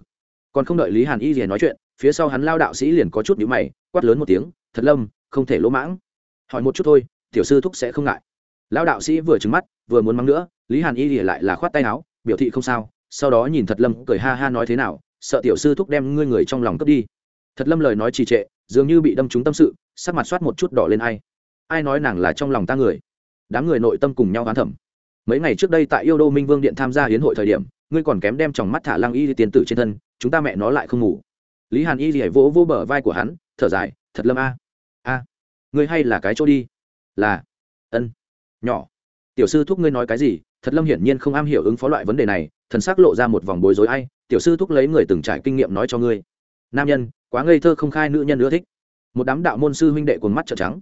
Còn không đợi lý hàn y lìa nói chuyện, phía sau hắn lao đạo sĩ liền có chút nhữ mày, quát lớn một tiếng, thật lâm, không thể lỗ mãng. Hỏi một chút thôi, tiểu sư thúc sẽ không ngại. Lao đạo sĩ vừa trứng mắt, vừa muốn mắng nữa, lý hàn y lìa lại là khoát tay áo, biểu thị không sao, sau đó nhìn thật lâm cười ha ha nói thế nào sợ tiểu sư thúc đem ngươi người trong lòng cướp đi. Thật lâm lời nói trì trệ, dường như bị đâm trúng tâm sự, sắc mặt soát một chút đỏ lên ai. Ai nói nàng là trong lòng ta người? Đám người nội tâm cùng nhau hoán thẩm mấy ngày trước đây tại yêu đô minh vương điện tham gia hiến hội thời điểm, ngươi còn kém đem tròng mắt thả lăng y tiền tử trên thân, chúng ta mẹ nó lại không ngủ. Lý hàn y thì vỗ vỗ bờ vai của hắn, thở dài, thật lâm a. A. Ngươi hay là cái chỗ đi. Là. Ân. Nhỏ. Tiểu sư thúc ngươi nói cái gì? Thật lâm hiển nhiên không am hiểu ứng phó loại vấn đề này, thần xác lộ ra một vòng bối rối ai, tiểu sư thúc lấy người từng trải kinh nghiệm nói cho ngươi. Nam nhân, quá ngây thơ không khai nữ nhân nữa thích. Một đám đạo môn sư huynh đệ cuồng mắt trợn trắng,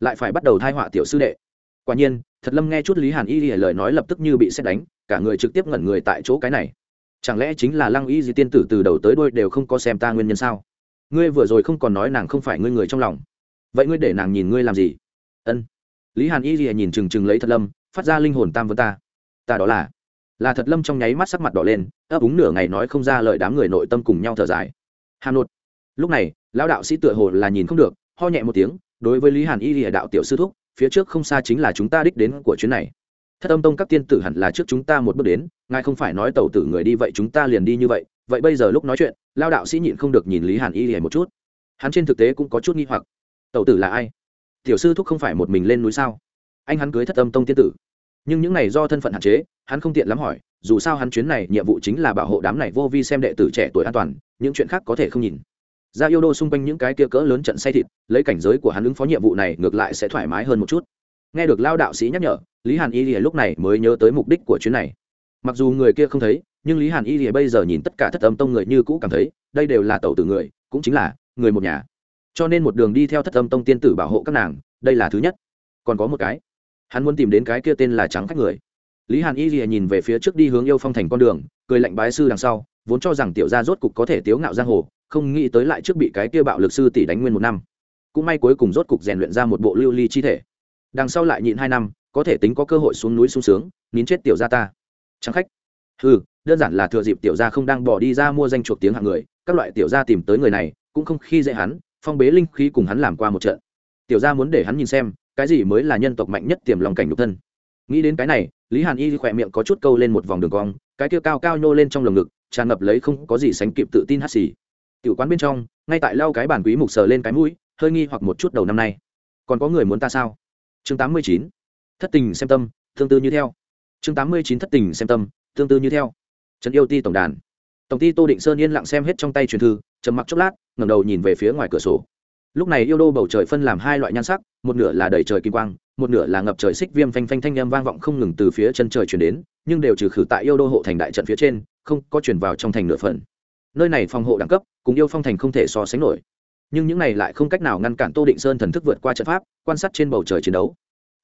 lại phải bắt đầu thai họa tiểu sư đệ. Quả nhiên, thật lâm nghe chút lý hàn y lời nói lập tức như bị xét đánh, cả người trực tiếp ngẩn người tại chỗ cái này. Chẳng lẽ chính là lăng y di tiên tử từ đầu tới đôi đều không có xem ta nguyên nhân sao? Ngươi vừa rồi không còn nói nàng không phải ngươi người trong lòng. Vậy ngươi để nàng nhìn ngươi làm gì? Ân. Lý hàn y di nhìn chừng chừng lấy thật lâm, phát ra linh hồn tam với ta ta đó là là thật lâm trong nháy mắt sắc mặt đỏ lên ấp úng nửa ngày nói không ra lời đám người nội tâm cùng nhau thở dài hà nội lúc này lão đạo sĩ tựa hồ là nhìn không được ho nhẹ một tiếng đối với lý hàn y lìa đạo tiểu sư thúc phía trước không xa chính là chúng ta đích đến của chuyến này thất âm tông các tiên tử hẳn là trước chúng ta một bước đến ngài không phải nói tàu tử người đi vậy chúng ta liền đi như vậy vậy bây giờ lúc nói chuyện lao đạo sĩ nhịn không được nhìn lý hàn y lìa một chút hắn trên thực tế cũng có chút nghi hoặc tàu tử là ai tiểu sư thúc không phải một mình lên núi sao anh hắn cưới thất âm tông tiên tử nhưng những này do thân phận hạn chế, hắn không tiện lắm hỏi, dù sao hắn chuyến này nhiệm vụ chính là bảo hộ đám này vô vi xem đệ tử trẻ tuổi an toàn, những chuyện khác có thể không nhìn. Ra yêu đô xung quanh những cái kia cỡ lớn trận say thịt, lấy cảnh giới của hắn ứng phó nhiệm vụ này ngược lại sẽ thoải mái hơn một chút. Nghe được lao đạo sĩ nhắc nhở, lý hàn y lìa lúc này mới nhớ tới mục đích của chuyến này. Mặc dù người kia không thấy, nhưng lý hàn y lìa bây giờ nhìn tất cả thất âm tông người như cũ cảm thấy, đây đều là tẩu tử người, cũng chính là người một nhà. Cho nên một đường đi theo thất âm tông tiên tử bảo hộ các nàng, đây là thứ nhất. Còn có một cái hắn muốn tìm đến cái kia tên là trắng khách người. Lý hàn y lìa nhìn về phía trước đi hướng yêu phong thành con đường, cười lạnh bái sư đằng sau, vốn cho rằng tiểu gia rốt cục có thể tiếu ngạo giang hồ, không nghĩ tới lại trước bị cái kia bạo lực sư tỷ đánh nguyên một năm. Cũng may cuối cùng rốt cục rèn luyện ra một bộ lưu ly chi thể. Đằng sau lại nhịn hai năm, có thể tính có cơ hội xuống núi sung sướng, nín chết tiểu gia ta. Trắng khách. Ừ đơn giản là thừa dịp tiểu gia không đang bỏ đi ra mua danh chuộc tiếng hạng người, các loại tiểu gia tìm tới người này, cũng không khi dễ hắn, phong bế linh khí cùng hắn làm qua một trận. Tiểu gia muốn để hắn nhìn xem cái gì mới là nhân tộc mạnh nhất tiềm lòng cảnh nhục thân? Nghĩ đến cái này, lý hàn y khỏe miệng có chút câu lên một vòng đường cong, cái kia cao cao nhô lên trong lồng ngực, tràn ngập lấy không có gì sánh kịp tự tin hắt xì. Tiểu quán bên trong, ngay tại lau cái bản quý mục sờ lên cái mũi, hơi nghi hoặc một chút đầu năm nay. Còn có người muốn ta sao? Chương 89. thất tình xem tâm, tương tư như theo. Chương 89 thất tình xem tâm, tương tư như theo. Trần yêu ti tổng đàn. Tổng ty tô định sơn yên lặng xem hết trong tay truyền thư, trầm mặc chốc lát, ngẩng đầu nhìn về phía ngoài cửa sổ. Lúc này yêu đô bầu trời phân làm hai loại nhan sắc một nửa là đầy trời kim quang, một nửa là ngập trời xích viêm phanh phanh thanh â vang vọng không ngừng từ phía chân trời chuyển đến, nhưng đều trừ khử tại yêu đô hộ thành đại trận phía trên, không có chuyển vào trong thành nửa phần. Nơi này phòng hộ đẳng cấp, cùng yêu phong thành không thể so sánh nổi. Nhưng những này lại không cách nào ngăn cản tô định sơn thần thức vượt qua trận pháp, quan sát trên bầu trời chiến đấu.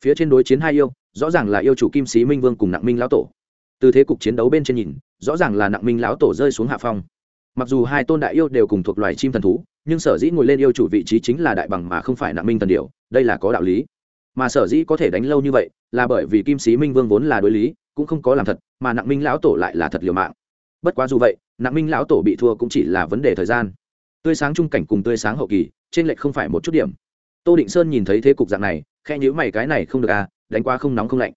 Phía trên đối chiến hai yêu, rõ ràng là yêu chủ kim sĩ minh vương cùng nặng minh lão tổ. Từ thế cục chiến đấu bên trên nhìn, rõ ràng là nặng minh lão tổ rơi xuống hạ phong. Mặc dù hai tôn đại yêu đều cùng thuộc loài chim thần thú nhưng sở dĩ ngồi lên yêu chủ vị trí chính là đại bằng mà không phải nặng minh thần điều đây là có đạo lý. Mà sở dĩ có thể đánh lâu như vậy là bởi vì kim sĩ minh vương vốn là đối lý, cũng không có làm thật, mà nặng minh lão tổ lại là thật liều mạng. Bất quá dù vậy, nặng minh lão tổ bị thua cũng chỉ là vấn đề thời gian. Tươi sáng trung cảnh cùng tươi sáng hậu kỳ, trên lệch không phải một chút điểm. Tô định sơn nhìn thấy thế cục dạng này khe nhữ mày cái này không được à đánh qua không nóng không lạnh.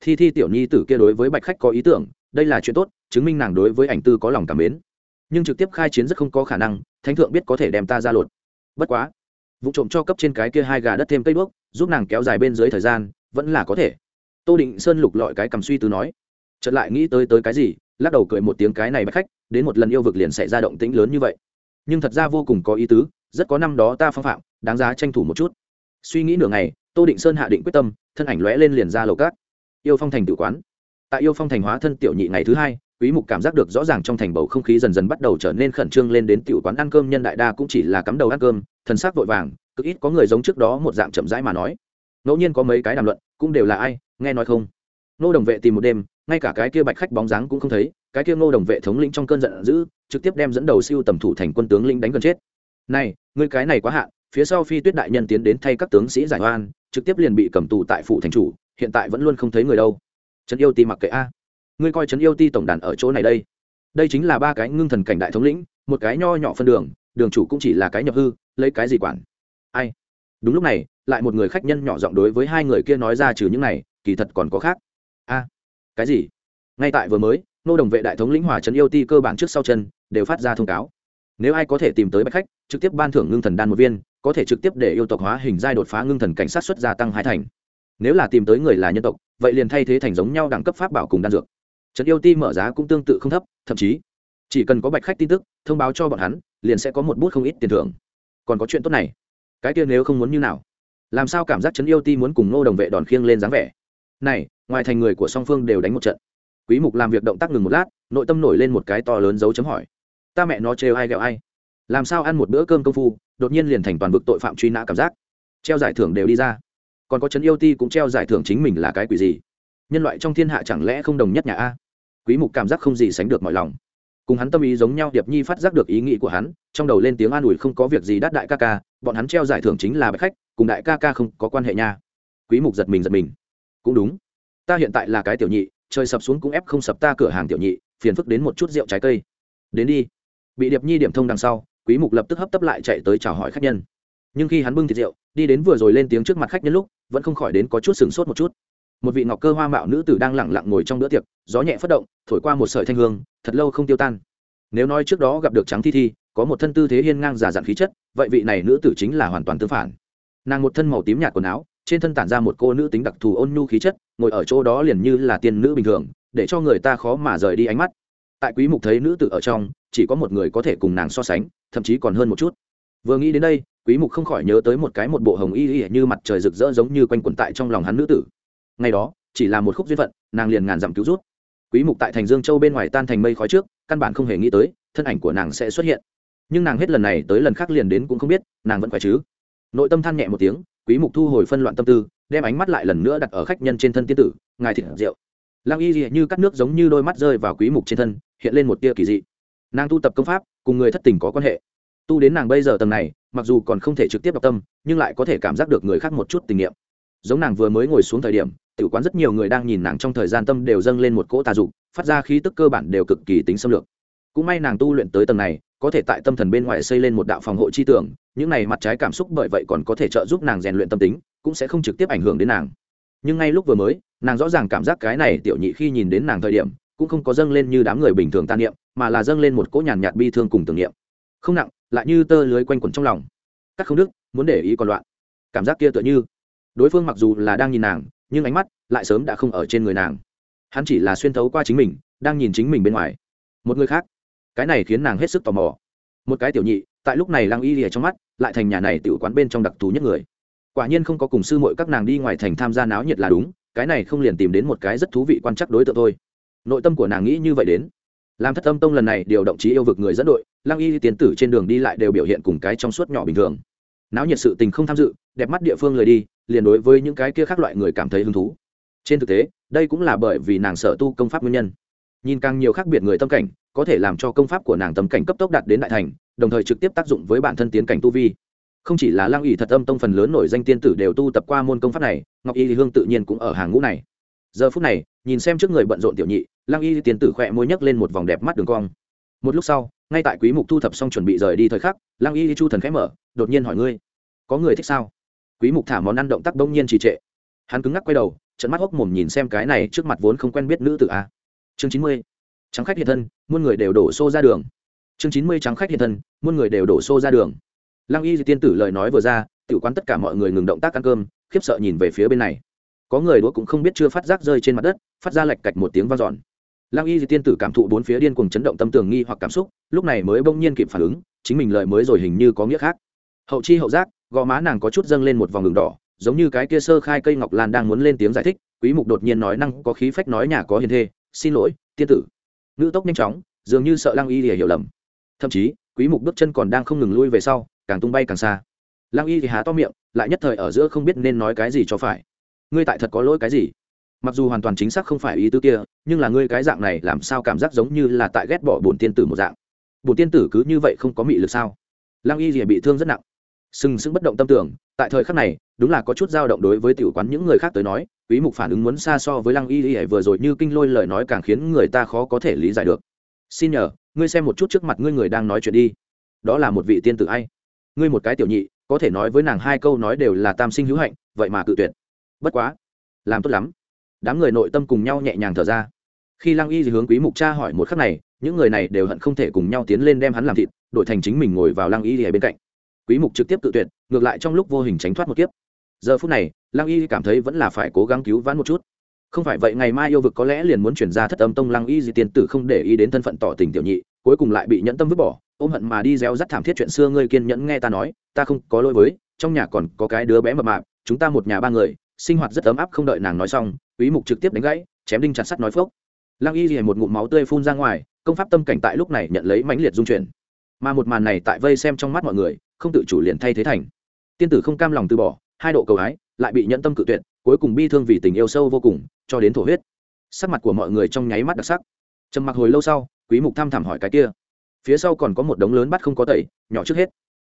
Thi thi tiểu nhi tử kia đối với bạch khách có ý tưởng, đây là chuyện tốt, chứng minh nàng đối với ảnh tư có lòng cảm mến nhưng trực tiếp khai chiến rất không có khả năng, thánh thượng biết có thể đem ta ra lột. Bất quá, vụ trộm cho cấp trên cái kia hai gà đất thêm cây đuốc, giúp nàng kéo dài bên dưới thời gian, vẫn là có thể. Tô định sơn lục lọi cái cầm suy tư nói, chợt lại nghĩ tới tới cái gì, lắc đầu cười một tiếng cái này bắt khách, đến một lần yêu vực liền xảy ra động tĩnh lớn như vậy. Nhưng thật ra vô cùng có ý tứ, rất có năm đó ta phong phạm, đáng giá tranh thủ một chút. Suy nghĩ nửa ngày, tô định sơn hạ định quyết tâm, thân ảnh lóe lên liền ra lầu cát. Yêu phong thành tự quán. Tại yêu phong thành hóa thân tiểu nhị ngày thứ hai quý mục cảm giác được rõ ràng trong thành bầu không khí dần dần bắt đầu trở nên khẩn trương lên đến tiểu quán ăn cơm nhân đại đa cũng chỉ là cắm đầu ăn cơm, thần sắc vội vàng, cực ít có người giống trước đó một dạng chậm rãi mà nói. Ngẫu nhiên có mấy cái đàm luận, cũng đều là ai, nghe nói không? Nô đồng vệ tìm một đêm, ngay cả cái kia bạch khách bóng dáng cũng không thấy, cái kia ngô đồng vệ thống lĩnh trong cơn giận dữ, trực tiếp đem dẫn đầu siêu tầm thủ thành quân tướng lĩnh đánh gần chết. Này người cái này quá hạn, phía sau phi tuyết đại nhân tiến đến thay các tướng sĩ giải oan, trực tiếp liền bị cầm tù tại phủ thành chủ, hiện tại vẫn luôn không thấy người đâu. Trấn yêu ti mặc kệ a ngươi coi trấn yêu ti tổng đàn ở chỗ này đây. Đây chính là ba cái ngưng thần cảnh đại thống lĩnh, một cái nho nhỏ phân đường đường chủ cũng chỉ là cái nhập hư, lấy cái gì quản? Ai? Đúng lúc này, lại một người khách nhân nhỏ giọng đối với hai người kia nói ra trừ những này, kỳ thật còn có khác. A, cái gì? Ngay tại vừa mới, nô đồng vệ đại thống lĩnh hòa trấn yêu ti cơ bản trước sau chân, đều phát ra thông cáo. Nếu ai có thể tìm tới bạch khách, trực tiếp ban thưởng ngưng thần đan một viên, có thể trực tiếp để yêu tộc hóa hình giai đột phá ngưng thần cảnh sát xuất gia tăng hai thành. Nếu là tìm tới người là nhân tộc, vậy liền thay thế thành giống nhau đẳng cấp pháp bảo cùng đan dược trấn yêu ti mở giá cũng tương tự không thấp, thậm chí chỉ cần có bạch khách tin tức, thông báo cho bọn hắn, liền sẽ có một bút không ít tiền thưởng. Còn có chuyện tốt này, cái kia nếu không muốn như nào? Làm sao cảm giác trấn yêu ti muốn cùng nô đồng vệ đòn khiêng lên dáng vẻ? Này, ngoài thành người của song phương đều đánh một trận. Quý mục làm việc động tác ngừng một lát, nội tâm nổi lên một cái to lớn dấu chấm hỏi. Ta mẹ nó trêu ai ghẹo ai? Làm sao ăn một bữa cơm công phu, đột nhiên liền thành toàn vực tội phạm truy nã cảm giác? Treo giải thưởng đều đi ra. Còn có trấn yêu ti cũng treo giải thưởng chính mình là cái quỷ gì? Nhân loại trong thiên hạ chẳng lẽ không đồng nhất nhà a? Quý mục cảm giác không gì sánh được mọi lòng. Cùng hắn tâm ý giống nhau, điệp nhi phát giác được ý nghĩ của hắn, trong đầu lên tiếng an ủi không có việc gì đắt đại ca ca, bọn hắn treo giải thưởng chính là bạch khách, cùng đại ca ca không có quan hệ nha. Quý mục giật mình giật mình. Cũng đúng. Ta hiện tại là cái tiểu nhị, trời sập xuống cũng ép không sập ta cửa hàng tiểu nhị, phiền phức đến một chút rượu trái cây. Đến đi. Bị điệp nhi điểm thông đằng sau, quý mục lập tức hấp tấp lại chạy tới chào hỏi khách nhân. Nhưng khi hắn bưng thịt rượu, đi đến vừa rồi lên tiếng trước mặt khách nhân lúc, vẫn không khỏi đến có chút sừng sốt một chút một vị ngọc cơ hoa mạo nữ tử đang lặng lặng ngồi trong bữa tiệc, gió nhẹ phất động, thổi qua một sợi thanh hương, thật lâu không tiêu tan. Nếu nói trước đó gặp được trắng thi thi, có một thân tư thế hiên ngang giả dặn khí chất, vậy vị này nữ tử chính là hoàn toàn tương phản. Nàng một thân màu tím nhạt quần áo, trên thân tản ra một cô nữ tính đặc thù ôn nhu khí chất, ngồi ở chỗ đó liền như là tiên nữ bình thường, để cho người ta khó mà rời đi ánh mắt. Tại quý mục thấy nữ tử ở trong, chỉ có một người có thể cùng nàng so sánh, thậm chí còn hơn một chút. Vừa nghĩ đến đây, quý mục không khỏi nhớ tới một cái một bộ hồng y y như mặt trời rực rỡ giống như quanh quẩn tại trong lòng hắn nữ tử ngày đó, chỉ là một khúc duyên phận, nàng liền ngàn dặm cứu rút. Quý mục tại thành dương châu bên ngoài tan thành mây khói trước, căn bản không hề nghĩ tới, thân ảnh của nàng sẽ xuất hiện. Nhưng nàng hết lần này tới lần khác liền đến cũng không biết, nàng vẫn khỏe chứ. Nội tâm than nhẹ một tiếng, quý mục thu hồi phân loạn tâm tư, đem ánh mắt lại lần nữa đặt ở khách nhân trên thân tiên tử, ngài thịt rượu. Lang y như cắt nước giống như đôi mắt rơi vào quý mục trên thân, hiện lên một tia kỳ dị. Nàng tu tập công pháp, cùng người thất tình có quan hệ. Tu đến nàng bây giờ tầng này, mặc dù còn không thể trực tiếp đọc tâm, nhưng lại có thể cảm giác được người khác một chút tình niệm giống nàng vừa mới ngồi xuống thời điểm Tiểu quán rất nhiều người đang nhìn nàng trong thời gian tâm đều dâng lên một cỗ tà dục, phát ra khí tức cơ bản đều cực kỳ tính xâm lược. Cũng may nàng tu luyện tới tầng này, có thể tại tâm thần bên ngoài xây lên một đạo phòng hộ chi tưởng, những này mặt trái cảm xúc bởi vậy còn có thể trợ giúp nàng rèn luyện tâm tính, cũng sẽ không trực tiếp ảnh hưởng đến nàng. Nhưng ngay lúc vừa mới, nàng rõ ràng cảm giác cái này tiểu nhị khi nhìn đến nàng thời điểm, cũng không có dâng lên như đám người bình thường tan niệm, mà là dâng lên một cỗ nhàn nhạt bi thương cùng tưởng niệm. Không nặng, lại như tơ lưới quanh quẩn trong lòng. Các không đức, muốn để ý còn loạn. Cảm giác kia tựa như, đối phương mặc dù là đang nhìn nàng nhưng ánh mắt lại sớm đã không ở trên người nàng. Hắn chỉ là xuyên thấu qua chính mình, đang nhìn chính mình bên ngoài. Một người khác. Cái này khiến nàng hết sức tò mò. Một cái tiểu nhị, tại lúc này lăng y lìa trong mắt, lại thành nhà này tiểu quán bên trong đặc thù nhất người. Quả nhiên không có cùng sư muội các nàng đi ngoài thành tham gia náo nhiệt là đúng, cái này không liền tìm đến một cái rất thú vị quan chắc đối tượng thôi. Nội tâm của nàng nghĩ như vậy đến. Làm thất tâm tông lần này điều động trí yêu vực người dẫn đội, lăng y tiến tử trên đường đi lại đều biểu hiện cùng cái trong suốt nhỏ bình thường. Náo nhiệt sự tình không tham dự, đẹp mắt địa phương lời đi liền đối với những cái kia khác loại người cảm thấy hứng thú. Trên thực tế, đây cũng là bởi vì nàng sở tu công pháp nguyên nhân. Nhìn càng nhiều khác biệt người tâm cảnh, có thể làm cho công pháp của nàng tâm cảnh cấp tốc đạt đến đại thành, đồng thời trực tiếp tác dụng với bản thân tiến cảnh tu vi. Không chỉ là lăng ỉ thật âm tông phần lớn nổi danh tiên tử đều tu tập qua môn công pháp này, ngọc y hương tự nhiên cũng ở hàng ngũ này. Giờ phút này, nhìn xem trước người bận rộn tiểu nhị lăng y tiên tử khỏe môi nhấc lên một vòng đẹp mắt đường cong. Một lúc sau, ngay tại quý mục thu thập xong chuẩn bị rời đi thời khắc lăng y chu thần khẽ mở, đột nhiên hỏi ngươi, có người thích sao? Quý mục thả món ăn động tác bỗng nhiên trì trệ. Hắn cứng ngắc quay đầu trận mắt hốc mồm nhìn xem cái này trước mặt vốn không quen biết nữ tử a. Chương 90. trắng khách hiện thân, muôn người đều đổ xô ra đường. Chương 90 trắng khách hiện thân, muôn người đều đổ xô ra đường. Lăng y tiên tử lời nói vừa ra tự quán tất cả mọi người ngừng động tác ăn cơm, khiếp sợ nhìn về phía bên này. Có người đũa cũng không biết chưa phát giác rơi trên mặt đất, phát ra lạch cạch một tiếng vang dọn. Lăng y tiên tử cảm thụ bốn phía điên cuồng chấn động tâm tường nghi hoặc cảm xúc, lúc này mới bỗng nhiên kịp phản ứng, chính mình lời mới rồi hình như có nghĩa khác hậu chi hậu giác, gò má nàng có chút dâng lên một vòng đường đỏ, giống như cái kia sơ khai cây ngọc lan đang muốn lên tiếng giải thích, quý mục đột nhiên nói năng có khí phách nói nhà có hiền thê, xin lỗi, tiên tử. Nữ tốc nhanh chóng, dường như sợ lăng y lìa hiểu lầm. Thậm chí, quý mục bước chân còn đang không ngừng lui về sau, càng tung bay càng xa. Lăng y thì há to miệng, lại nhất thời ở giữa không biết nên nói cái gì cho phải. Ngươi tại thật có lỗi cái gì? Mặc dù hoàn toàn chính xác không phải ý tư kia, nhưng là ngươi cái dạng này làm sao cảm giác giống như là tại ghét bỏ bổn tiên tử một dạng? Bổn tiên tử cứ như vậy không có mị lực sao? Lăng y thì bị thương rất nặng sừng sững bất động tâm tưởng, tại thời khắc này, đúng là có chút dao động đối với tiểu quán những người khác tới nói, quý mục phản ứng muốn xa so với lăng y y vừa rồi như kinh lôi lời nói càng khiến người ta khó có thể lý giải được. Xin nhờ, ngươi xem một chút trước mặt ngươi người đang nói chuyện đi. Đó là một vị tiên tử ai? Ngươi một cái tiểu nhị, có thể nói với nàng hai câu nói đều là tam sinh hữu hạnh, vậy mà cự tuyệt. Bất quá, làm tốt lắm. Đám người nội tâm cùng nhau nhẹ nhàng thở ra. Khi lăng y hướng quý mục cha hỏi một khắc này, những người này đều hận không thể cùng nhau tiến lên đem hắn làm thịt, đổi thành chính mình ngồi vào lăng y thì bên cạnh quý mục trực tiếp tự tuyệt, ngược lại trong lúc vô hình tránh thoát một kiếp. Giờ phút này, lăng y cảm thấy vẫn là phải cố gắng cứu vãn một chút. Không phải vậy ngày mai yêu vực có lẽ liền muốn chuyển ra thất âm tông lăng y gì tiền tử không để ý đến thân phận tỏ tình tiểu nhị, cuối cùng lại bị nhẫn tâm vứt bỏ, ôm hận mà đi réo rắt thảm thiết chuyện xưa ngươi kiên nhẫn nghe ta nói, ta không có lỗi với, trong nhà còn có cái đứa bé mập mạp, chúng ta một nhà ba người, sinh hoạt rất ấm áp không đợi nàng nói xong, quý mục trực tiếp đánh gãy, chém đinh chặt sắt nói phốc. Lăng y liền một ngụm máu tươi phun ra ngoài, công pháp tâm cảnh tại lúc này nhận lấy mãnh liệt dung chuyển. Mà một màn này tại vây xem trong mắt mọi người không tự chủ liền thay thế thành. Tiên tử không cam lòng từ bỏ, hai độ cầu ái, lại bị nhận tâm cự tuyệt, cuối cùng bi thương vì tình yêu sâu vô cùng, cho đến thổ huyết. Sắc mặt của mọi người trong nháy mắt đặc sắc. Trầm mặc hồi lâu sau, quý mục tham thảm hỏi cái kia. Phía sau còn có một đống lớn bắt không có tẩy, nhỏ trước hết.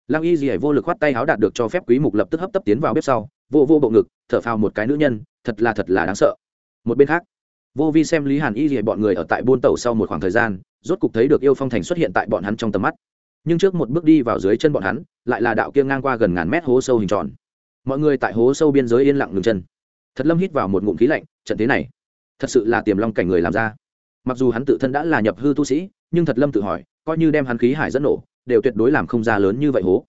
Lăng y gì vô lực khoát tay háo đạt được cho phép quý mục lập tức hấp tấp tiến vào bếp sau, vô vô bộ ngực, thở phào một cái nữ nhân, thật là thật là đáng sợ. Một bên khác, vô vi xem lý hàn y gì bọn người ở tại buôn tàu sau một khoảng thời gian, rốt cục thấy được yêu phong thành xuất hiện tại bọn hắn trong tầm mắt nhưng trước một bước đi vào dưới chân bọn hắn, lại là đạo kia ngang qua gần ngàn mét hố sâu hình tròn. Mọi người tại hố sâu biên giới yên lặng ngừng chân. Thật lâm hít vào một ngụm khí lạnh, trận thế này, thật sự là tiềm long cảnh người làm ra. Mặc dù hắn tự thân đã là nhập hư tu sĩ, nhưng thật lâm tự hỏi, coi như đem hắn khí hải dẫn nổ, đều tuyệt đối làm không ra lớn như vậy hố.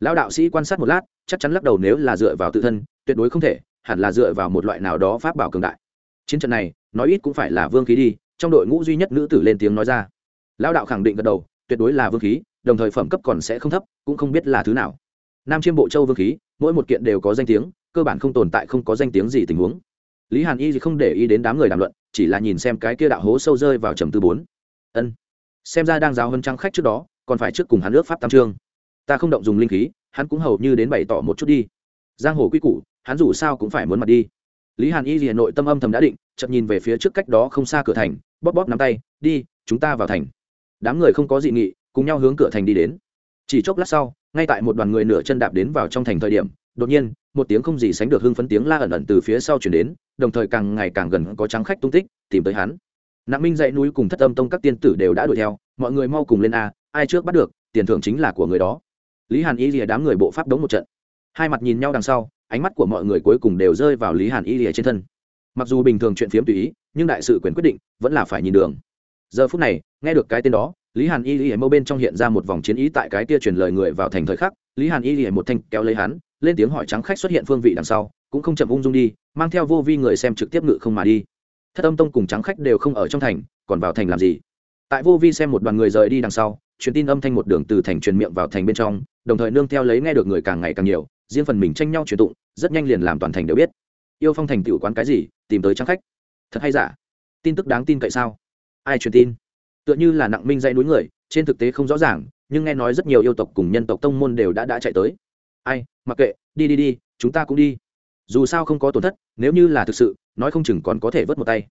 Lão đạo sĩ quan sát một lát, chắc chắn lắc đầu nếu là dựa vào tự thân, tuyệt đối không thể, hẳn là dựa vào một loại nào đó pháp bảo cường đại. Chiến trận này, nói ít cũng phải là vương khí đi, trong đội ngũ duy nhất nữ tử lên tiếng nói ra. Lão đạo khẳng định gật đầu tuyệt đối là vương khí, đồng thời phẩm cấp còn sẽ không thấp, cũng không biết là thứ nào. Nam chiêm bộ châu vương khí, mỗi một kiện đều có danh tiếng, cơ bản không tồn tại không có danh tiếng gì tình huống. Lý hàn y không để ý đến đám người đàm luận, chỉ là nhìn xem cái kia đạo hố sâu rơi vào trầm tư bốn. Ân. Xem ra đang giáo hơn trăng khách trước đó, còn phải trước cùng hắn ước pháp tam trương ta không động dùng linh khí, hắn cũng hầu như đến bày tỏ một chút đi. Giang hồ quy củ, hắn dù sao cũng phải muốn mặt đi. Lý hàn y hà nội tâm âm thầm đã định chậm nhìn về phía trước cách đó không xa cửa thành, bóp bóp nắm tay, đi, chúng ta vào thành đám người không có dị nghị, cùng nhau hướng cửa thành đi đến. Chỉ chốc lát sau, ngay tại một đoàn người nửa chân đạp đến vào trong thành thời điểm, đột nhiên, một tiếng không gì sánh được hưng phấn tiếng la ẩn ẩn từ phía sau chuyển đến, đồng thời càng ngày càng gần có trắng khách tung tích, tìm tới hắn. Nặng minh dãy núi cùng thất âm tông các tiên tử đều đã đuổi theo, mọi người mau cùng lên a, ai trước bắt được, tiền thưởng chính là của người đó. Lý hàn y lìa đám người bộ pháp đống một trận. Hai mặt nhìn nhau đằng sau, ánh mắt của mọi người cuối cùng đều rơi vào lý hàn y lìa trên thân. Mặc dù bình thường chuyện phiếm tùy ý, nhưng đại sự quyền quyết định vẫn là phải nhìn đường giờ phút này, nghe được cái tên đó, lý hàn y lìa mâu bên trong hiện ra một vòng chiến ý tại cái kia truyền lời người vào thành thời khắc. Lý hàn y lìa một thanh kéo lấy hắn, lên tiếng hỏi trắng khách xuất hiện phương vị đằng sau, cũng không chậm ung dung đi, mang theo vô vi người xem trực tiếp ngự không mà đi. Thất âm tông cùng trắng khách đều không ở trong thành, còn vào thành làm gì? Tại vô vi xem một đoàn người rời đi đằng sau, truyền tin âm thanh một đường từ thành truyền miệng vào thành bên trong, đồng thời nương theo lấy nghe được người càng ngày càng nhiều, riêng phần mình tranh nhau truyền tụng, rất nhanh liền làm toàn thành đều biết. Yêu phong thành tiểu quán cái gì, tìm tới trắng khách. Thật hay giả? Tin tức đáng tin cậy sao? Ai truyền tin? Tựa như là nặng minh dây núi người, trên thực tế không rõ ràng, nhưng nghe nói rất nhiều yêu tộc cùng nhân tộc tông môn đều đã đã chạy tới. Ai, mặc kệ, đi đi đi, chúng ta cũng đi. Dù sao không có tổn thất, nếu như là thực sự, nói không chừng còn có thể vớt một tay.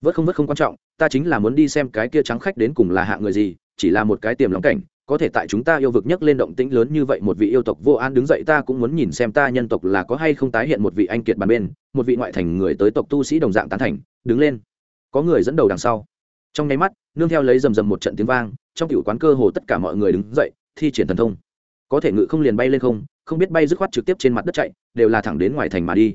Vớt không vớt không quan trọng, ta chính là muốn đi xem cái kia trắng khách đến cùng là hạ người gì, chỉ là một cái tiềm lóng cảnh, có thể tại chúng ta yêu vực nhấc lên động tĩnh lớn như vậy một vị yêu tộc vô an đứng dậy ta cũng muốn nhìn xem ta nhân tộc là có hay không tái hiện một vị anh kiệt bàn bên, một vị ngoại thành người tới tộc tu sĩ đồng dạng tán thành, đứng lên. Có người dẫn đầu đằng sau trong nháy mắt, nương theo lấy rầm rầm một trận tiếng vang, trong cựu quán cơ hồ tất cả mọi người đứng dậy, thi triển thần thông. Có thể ngự không liền bay lên không không biết bay dứt khoát trực tiếp trên mặt đất chạy, đều là thẳng đến ngoài thành mà đi.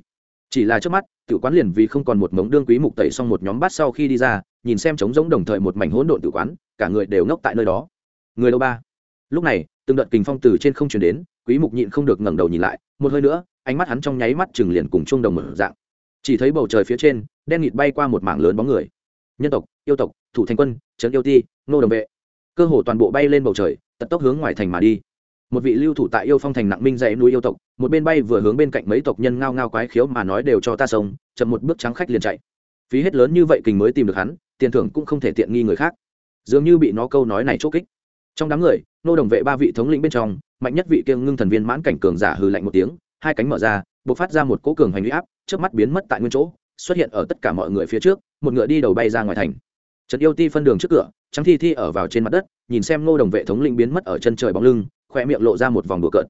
Chỉ là trước mắt tự quán liền vì không còn một mống đương quý mục tẩy xong một nhóm bát sau khi đi ra, nhìn xem trống rỗng đồng thời một mảnh hỗn độn tự quán, cả người đều ngốc tại nơi đó. Người đâu ba? Lúc này, từng đợt kình phong từ trên không truyền đến, quý mục nhịn không được ngẩng đầu nhìn lại, một hơi nữa, ánh mắt hắn trong nháy mắt chừng liền cùng chung đồng mở dạng. Chỉ thấy bầu trời phía trên, đen nghịt bay qua một mảng lớn bóng người. Nhân tộc yêu tộc, thủ thành quân, trấn yêu ti nô đồng vệ. Cơ hồ toàn bộ bay lên bầu trời tật tốc hướng ngoài thành mà đi. Một vị lưu thủ tại yêu phong thành nặng minh dãy núi yêu tộc, một bên bay vừa hướng bên cạnh mấy tộc nhân ngao ngao quái khiếu mà nói đều cho ta sống, chậm một bước trắng khách liền chạy. Phí hết lớn như vậy kình mới tìm được hắn, tiền thưởng cũng không thể tiện nghi người khác. Dường như bị nó câu nói này chốt kích. Trong đám người nô đồng vệ ba vị thống lĩnh bên trong, mạnh nhất vị kiêng ngưng thần viên mãn cảnh cường giả hừ lạnh một tiếng, hai cánh mở ra b ộ c phát ra một cỗ cường hành huy áp trước mắt biến mất tại nguyên chỗ, xuất hiện ở tất cả mọi người phía trước, một ngựa đi đầu bay ra ngoài thành trần yêu ti phân đường trước cửa, trắng thi thi ở vào trên mặt đất, nhìn xem ngô đồng vệ thống linh biến mất ở chân trời bóng lưng, khoe miệng lộ ra một vòng đùa cợt.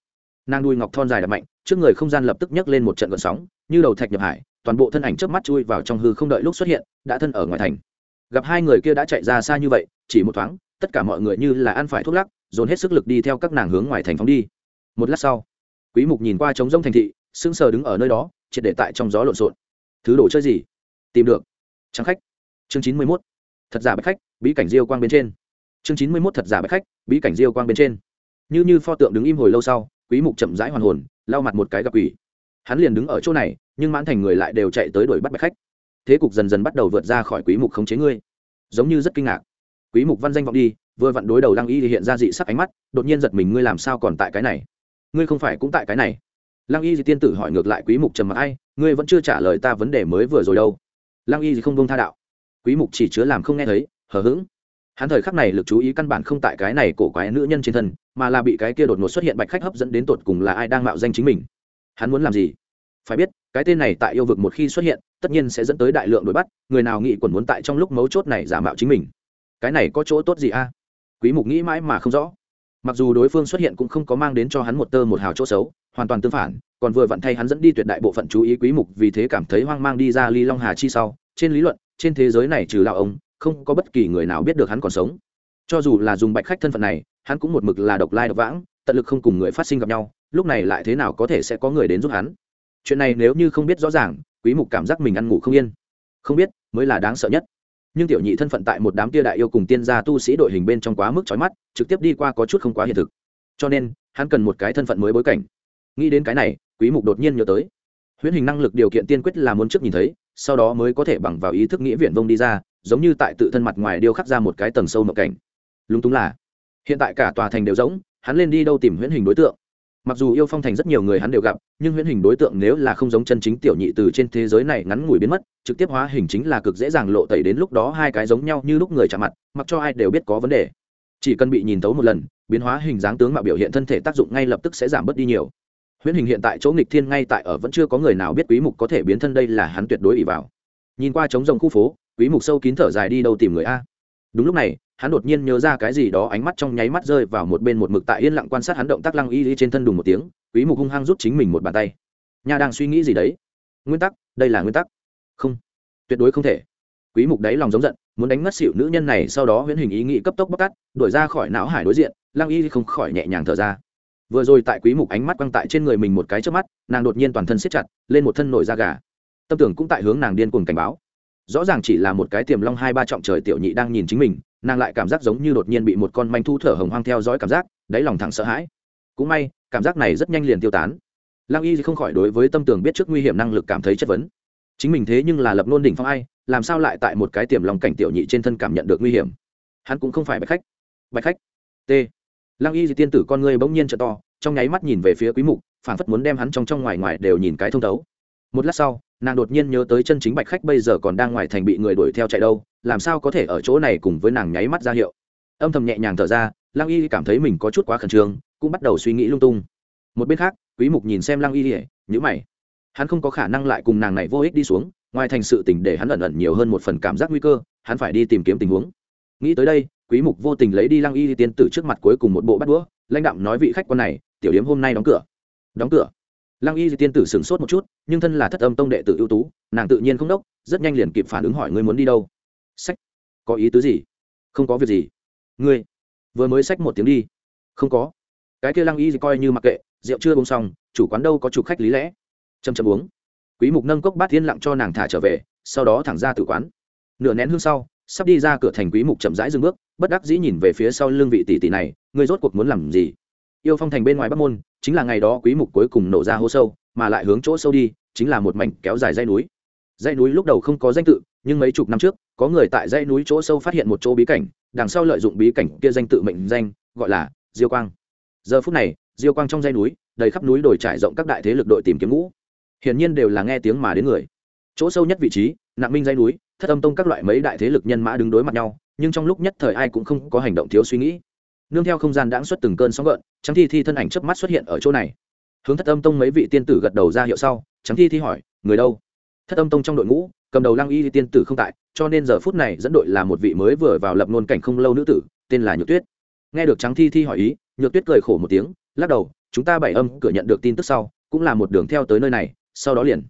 Nàng đuôi ngọc thon dài đập mạnh, trước người không gian lập tức nhấc lên một trận gợn sóng, như đầu thạch nhập hải, toàn bộ thân ảnh trước mắt chui vào trong hư không đợi lúc xuất hiện, đã thân ở ngoài thành. Gặp hai người kia đã chạy ra xa như vậy, chỉ một thoáng, tất cả mọi người như là ăn phải thuốc lắc, dồn hết sức lực đi theo các nàng hướng ngoài thành phóng đi. Một lát sau, quý mục nhìn qua trống rông thành thị, sững sờ đứng ở nơi đó, triệt để tại trong gió lộn xộn. Thứ đồ chơi gì? Tìm được. Trắng khách. Chương chín mươi 91 thật giả bách khách, bí cảnh diêu quang bên trên. Chương chín mươi mốt thật giả bách khách, bí cảnh diêu quang bên trên. Như như pho tượng đứng im hồi lâu sau, quý mục chậm rãi hoàn hồn, lau mặt một cái gặp quỷ. Hắn liền đứng ở chỗ này, nhưng mãn thành người lại đều chạy tới đuổi bắt bạch khách. Thế cục dần dần bắt đầu vượt ra khỏi quý mục khống chế ngươi. Giống như rất kinh ngạc. Quý mục văn danh vọng đi, vừa vặn đối đầu lăng y thì hiện ra dị sắc ánh mắt, đột nhiên giật mình ngươi làm sao còn tại cái này? Ngươi không phải cũng tại cái này. Lăng y thì tiên tử hỏi ngược lại quý mục trầm mặc ai, ngươi vẫn chưa trả lời ta vấn đề mới vừa rồi đâu. Lăng y thì không buông tha đạo quý mục chỉ chứa làm không nghe thấy, hờ hững. Hắn thời khắc này lực chú ý căn bản không tại cái này cổ quái nữ nhân trên thân, mà là bị cái kia đột ngột xuất hiện bạch khách hấp dẫn đến tột cùng là ai đang mạo danh chính mình. Hắn muốn làm gì? Phải biết, cái tên này tại yêu vực một khi xuất hiện, tất nhiên sẽ dẫn tới đại lượng đuổi bắt, người nào nghĩ quần muốn tại trong lúc mấu chốt này giả mạo chính mình. Cái này có chỗ tốt gì a? À? Quý mục nghĩ mãi mà không rõ. Mặc dù đối phương xuất hiện cũng không có mang đến cho hắn một tơ một hào chỗ xấu, hoàn toàn tương phản, còn vừa vặn thay hắn dẫn đi tuyệt đại bộ phận chú ý quý mục vì thế cảm thấy hoang mang đi ra ly long hà chi sau, trên lý luận trên thế giới này trừ lão ông, không có bất kỳ người nào biết được hắn còn sống. Cho dù là dùng bạch khách thân phận này, hắn cũng một mực là độc lai độc vãng, tận lực không cùng người phát sinh gặp nhau, lúc này lại thế nào có thể sẽ có người đến giúp hắn? Chuyện này nếu như không biết rõ ràng, quý mục cảm giác mình ăn ngủ không yên. Không biết, mới là đáng sợ nhất. Nhưng tiểu nhị thân phận tại một đám tia đại yêu cùng tiên gia tu sĩ đội hình bên trong quá mức chói mắt, trực tiếp đi qua có chút không quá hiện thực. Cho nên, hắn cần một cái thân phận mới bối cảnh. Nghĩ đến cái này, quý mục đột nhiên nhớ tới. Huyễn hình năng lực điều kiện tiên quyết là muốn trước nhìn thấy sau đó mới có thể bằng vào ý thức nghĩa viễn vông đi ra, giống như tại tự thân mặt ngoài điêu khắc ra một cái tầng sâu mộng cảnh. Lúng túng là, hiện tại cả tòa thành đều rỗng, hắn lên đi đâu tìm huyễn hình đối tượng. Mặc dù yêu phong thành rất nhiều người hắn đều gặp, nhưng huyễn hình đối tượng nếu là không giống chân chính tiểu nhị từ trên thế giới này ngắn ngủi biến mất, trực tiếp hóa hình chính là cực dễ dàng lộ tẩy đến lúc đó hai cái giống nhau như lúc người chạm mặt, mặc cho ai đều biết có vấn đề. Chỉ cần bị nhìn tấu một lần, biến hóa hình dáng tướng mạo biểu hiện thân thể tác dụng ngay lập tức sẽ giảm bớt đi nhiều huyễn hình hiện tại chỗ nghịch thiên ngay tại ở vẫn chưa có người nào biết quý mục có thể biến thân đây là hắn tuyệt đối ỷ vào. Nhìn qua trống rồng khu phố, quý mục sâu kín thở dài đi đâu tìm người a? Đúng lúc này, hắn đột nhiên nhớ ra cái gì đó ánh mắt trong nháy mắt rơi vào một bên một mực tại yên lặng quan sát hắn động tác lăng y trên thân đùng một tiếng, quý mục hung hăng rút chính mình một bàn tay. Nhà đang suy nghĩ gì đấy? Nguyên tắc, đây là nguyên tắc. Không, tuyệt đối không thể. Quý mục đấy lòng giống giận, muốn đánh mất xỉu nữ nhân này sau đó huyễn hình ý nghĩ cấp tốc bóc tát, đuổi ra khỏi não hải đối diện, lăng y không khỏi nhẹ nhàng thở ra vừa rồi tại quý mục ánh mắt quăng tại trên người mình một cái trước mắt, nàng đột nhiên toàn thân siết chặt, lên một thân nổi da gà. Tâm tưởng cũng tại hướng nàng điên cuồng cảnh báo. Rõ ràng chỉ là một cái tiềm long hai ba trọng trời tiểu nhị đang nhìn chính mình, nàng lại cảm giác giống như đột nhiên bị một con manh thu thở hồng hoang theo dõi cảm giác, đáy lòng thẳng sợ hãi. Cũng may, cảm giác này rất nhanh liền tiêu tán. Lăng y không khỏi đối với tâm tưởng biết trước nguy hiểm năng lực cảm thấy chất vấn. Chính mình thế nhưng là lập nôn đỉnh phong ai, làm sao lại tại một cái tiềm lòng cảnh tiểu nhị trên thân cảm nhận được nguy hiểm? Hắn cũng không phải bạch khách. Bạch khách. T lăng y tiên tử con ngươi bỗng nhiên trợ to, trong nháy mắt nhìn về phía quý mục phản phất muốn đem hắn trong trong ngoài ngoài đều nhìn cái thông thấu. Một lát sau, nàng đột nhiên nhớ tới chân chính bạch khách bây giờ còn đang ngoài thành bị người đuổi theo chạy đâu, làm sao có thể ở chỗ này cùng với nàng nháy mắt ra hiệu. Âm thầm nhẹ nhàng thở ra, lăng y cảm thấy mình có chút quá khẩn trương, cũng bắt đầu suy nghĩ lung tung. Một bên khác, quý mục nhìn xem lăng y ỉa nhữ mày. Hắn không có khả năng lại cùng nàng này vô ích đi xuống, ngoài thành sự tình để hắn ẩn ẩn nhiều hơn một phần cảm giác nguy cơ, hắn phải đi tìm kiếm tình huống. Nghĩ tới đây quý mục vô tình lấy đi lăng y tiên tử trước mặt cuối cùng một bộ bắt đũa, lãnh đạm nói vị khách quan này, tiểu điếm hôm nay đóng cửa. Đóng cửa? Lăng y tiên tử sửng sốt một chút, nhưng thân là thất âm tông đệ tử ưu tú, nàng tự nhiên không đốc, rất nhanh liền kịp phản ứng hỏi, ngươi muốn đi đâu? Sách. Có ý tứ gì? Không có việc gì. Ngươi, vừa mới sách một tiếng đi. Không có. Cái kia lăng y coi như mặc kệ, rượu chưa uống xong, chủ quán đâu có chủ khách lý lẽ. Chầm chầm uống. Quý mục nâng cốc bát thiên lặng cho nàng thả trở về, sau đó thẳng ra tử quán. Nửa nén hương sau, sắp đi ra cửa thành quý mục chậm rãi dừng bước bất đắc dĩ nhìn về phía sau lưng vị tỷ tỷ này, ngươi rốt cuộc muốn làm gì? Yêu phong thành bên ngoài bắc môn, chính là ngày đó quý mục cuối cùng nổ ra hố sâu, mà lại hướng chỗ sâu đi, chính là một mảnh kéo dài dãy núi. Dãy núi lúc đầu không có danh tự, nhưng mấy chục năm trước, có người tại dãy núi chỗ sâu phát hiện một chỗ bí cảnh, đằng sau lợi dụng bí cảnh kia danh tự mệnh danh, gọi là diêu quang. Giờ phút này, diêu quang trong dãy núi, đầy khắp núi đồi trải rộng các đại thế lực đội tìm kiếm ngũ. Hiển nhiên đều là nghe tiếng mà đến người. Chỗ sâu nhất vị trí, nặng minh dãy núi, thất âm tông các loại mấy đại thế lực nhân mã đứng đối mặt nhau nhưng trong lúc nhất thời ai cũng không có hành động thiếu suy nghĩ. Nương theo không gian đãng xuất từng cơn sóng gợn trắng thi thi thân ảnh chớp mắt xuất hiện ở chỗ này. Hướng thất âm tông mấy vị tiên tử gật đầu ra hiệu sau trắng thi thi hỏi, người đâu? Thất âm tông trong đội ngũ, cầm đầu lăng y tiên tử không tại, cho nên giờ phút này dẫn đội là một vị mới vừa vào lập nôn cảnh không lâu nữ tử, tên là nhược tuyết. Nghe được trắng thi thi hỏi ý, nhược tuyết cười khổ một tiếng, lắc đầu, chúng ta bảy âm cửa nhận được tin tức sau, cũng là một đường theo tới nơi này, sau đó liền.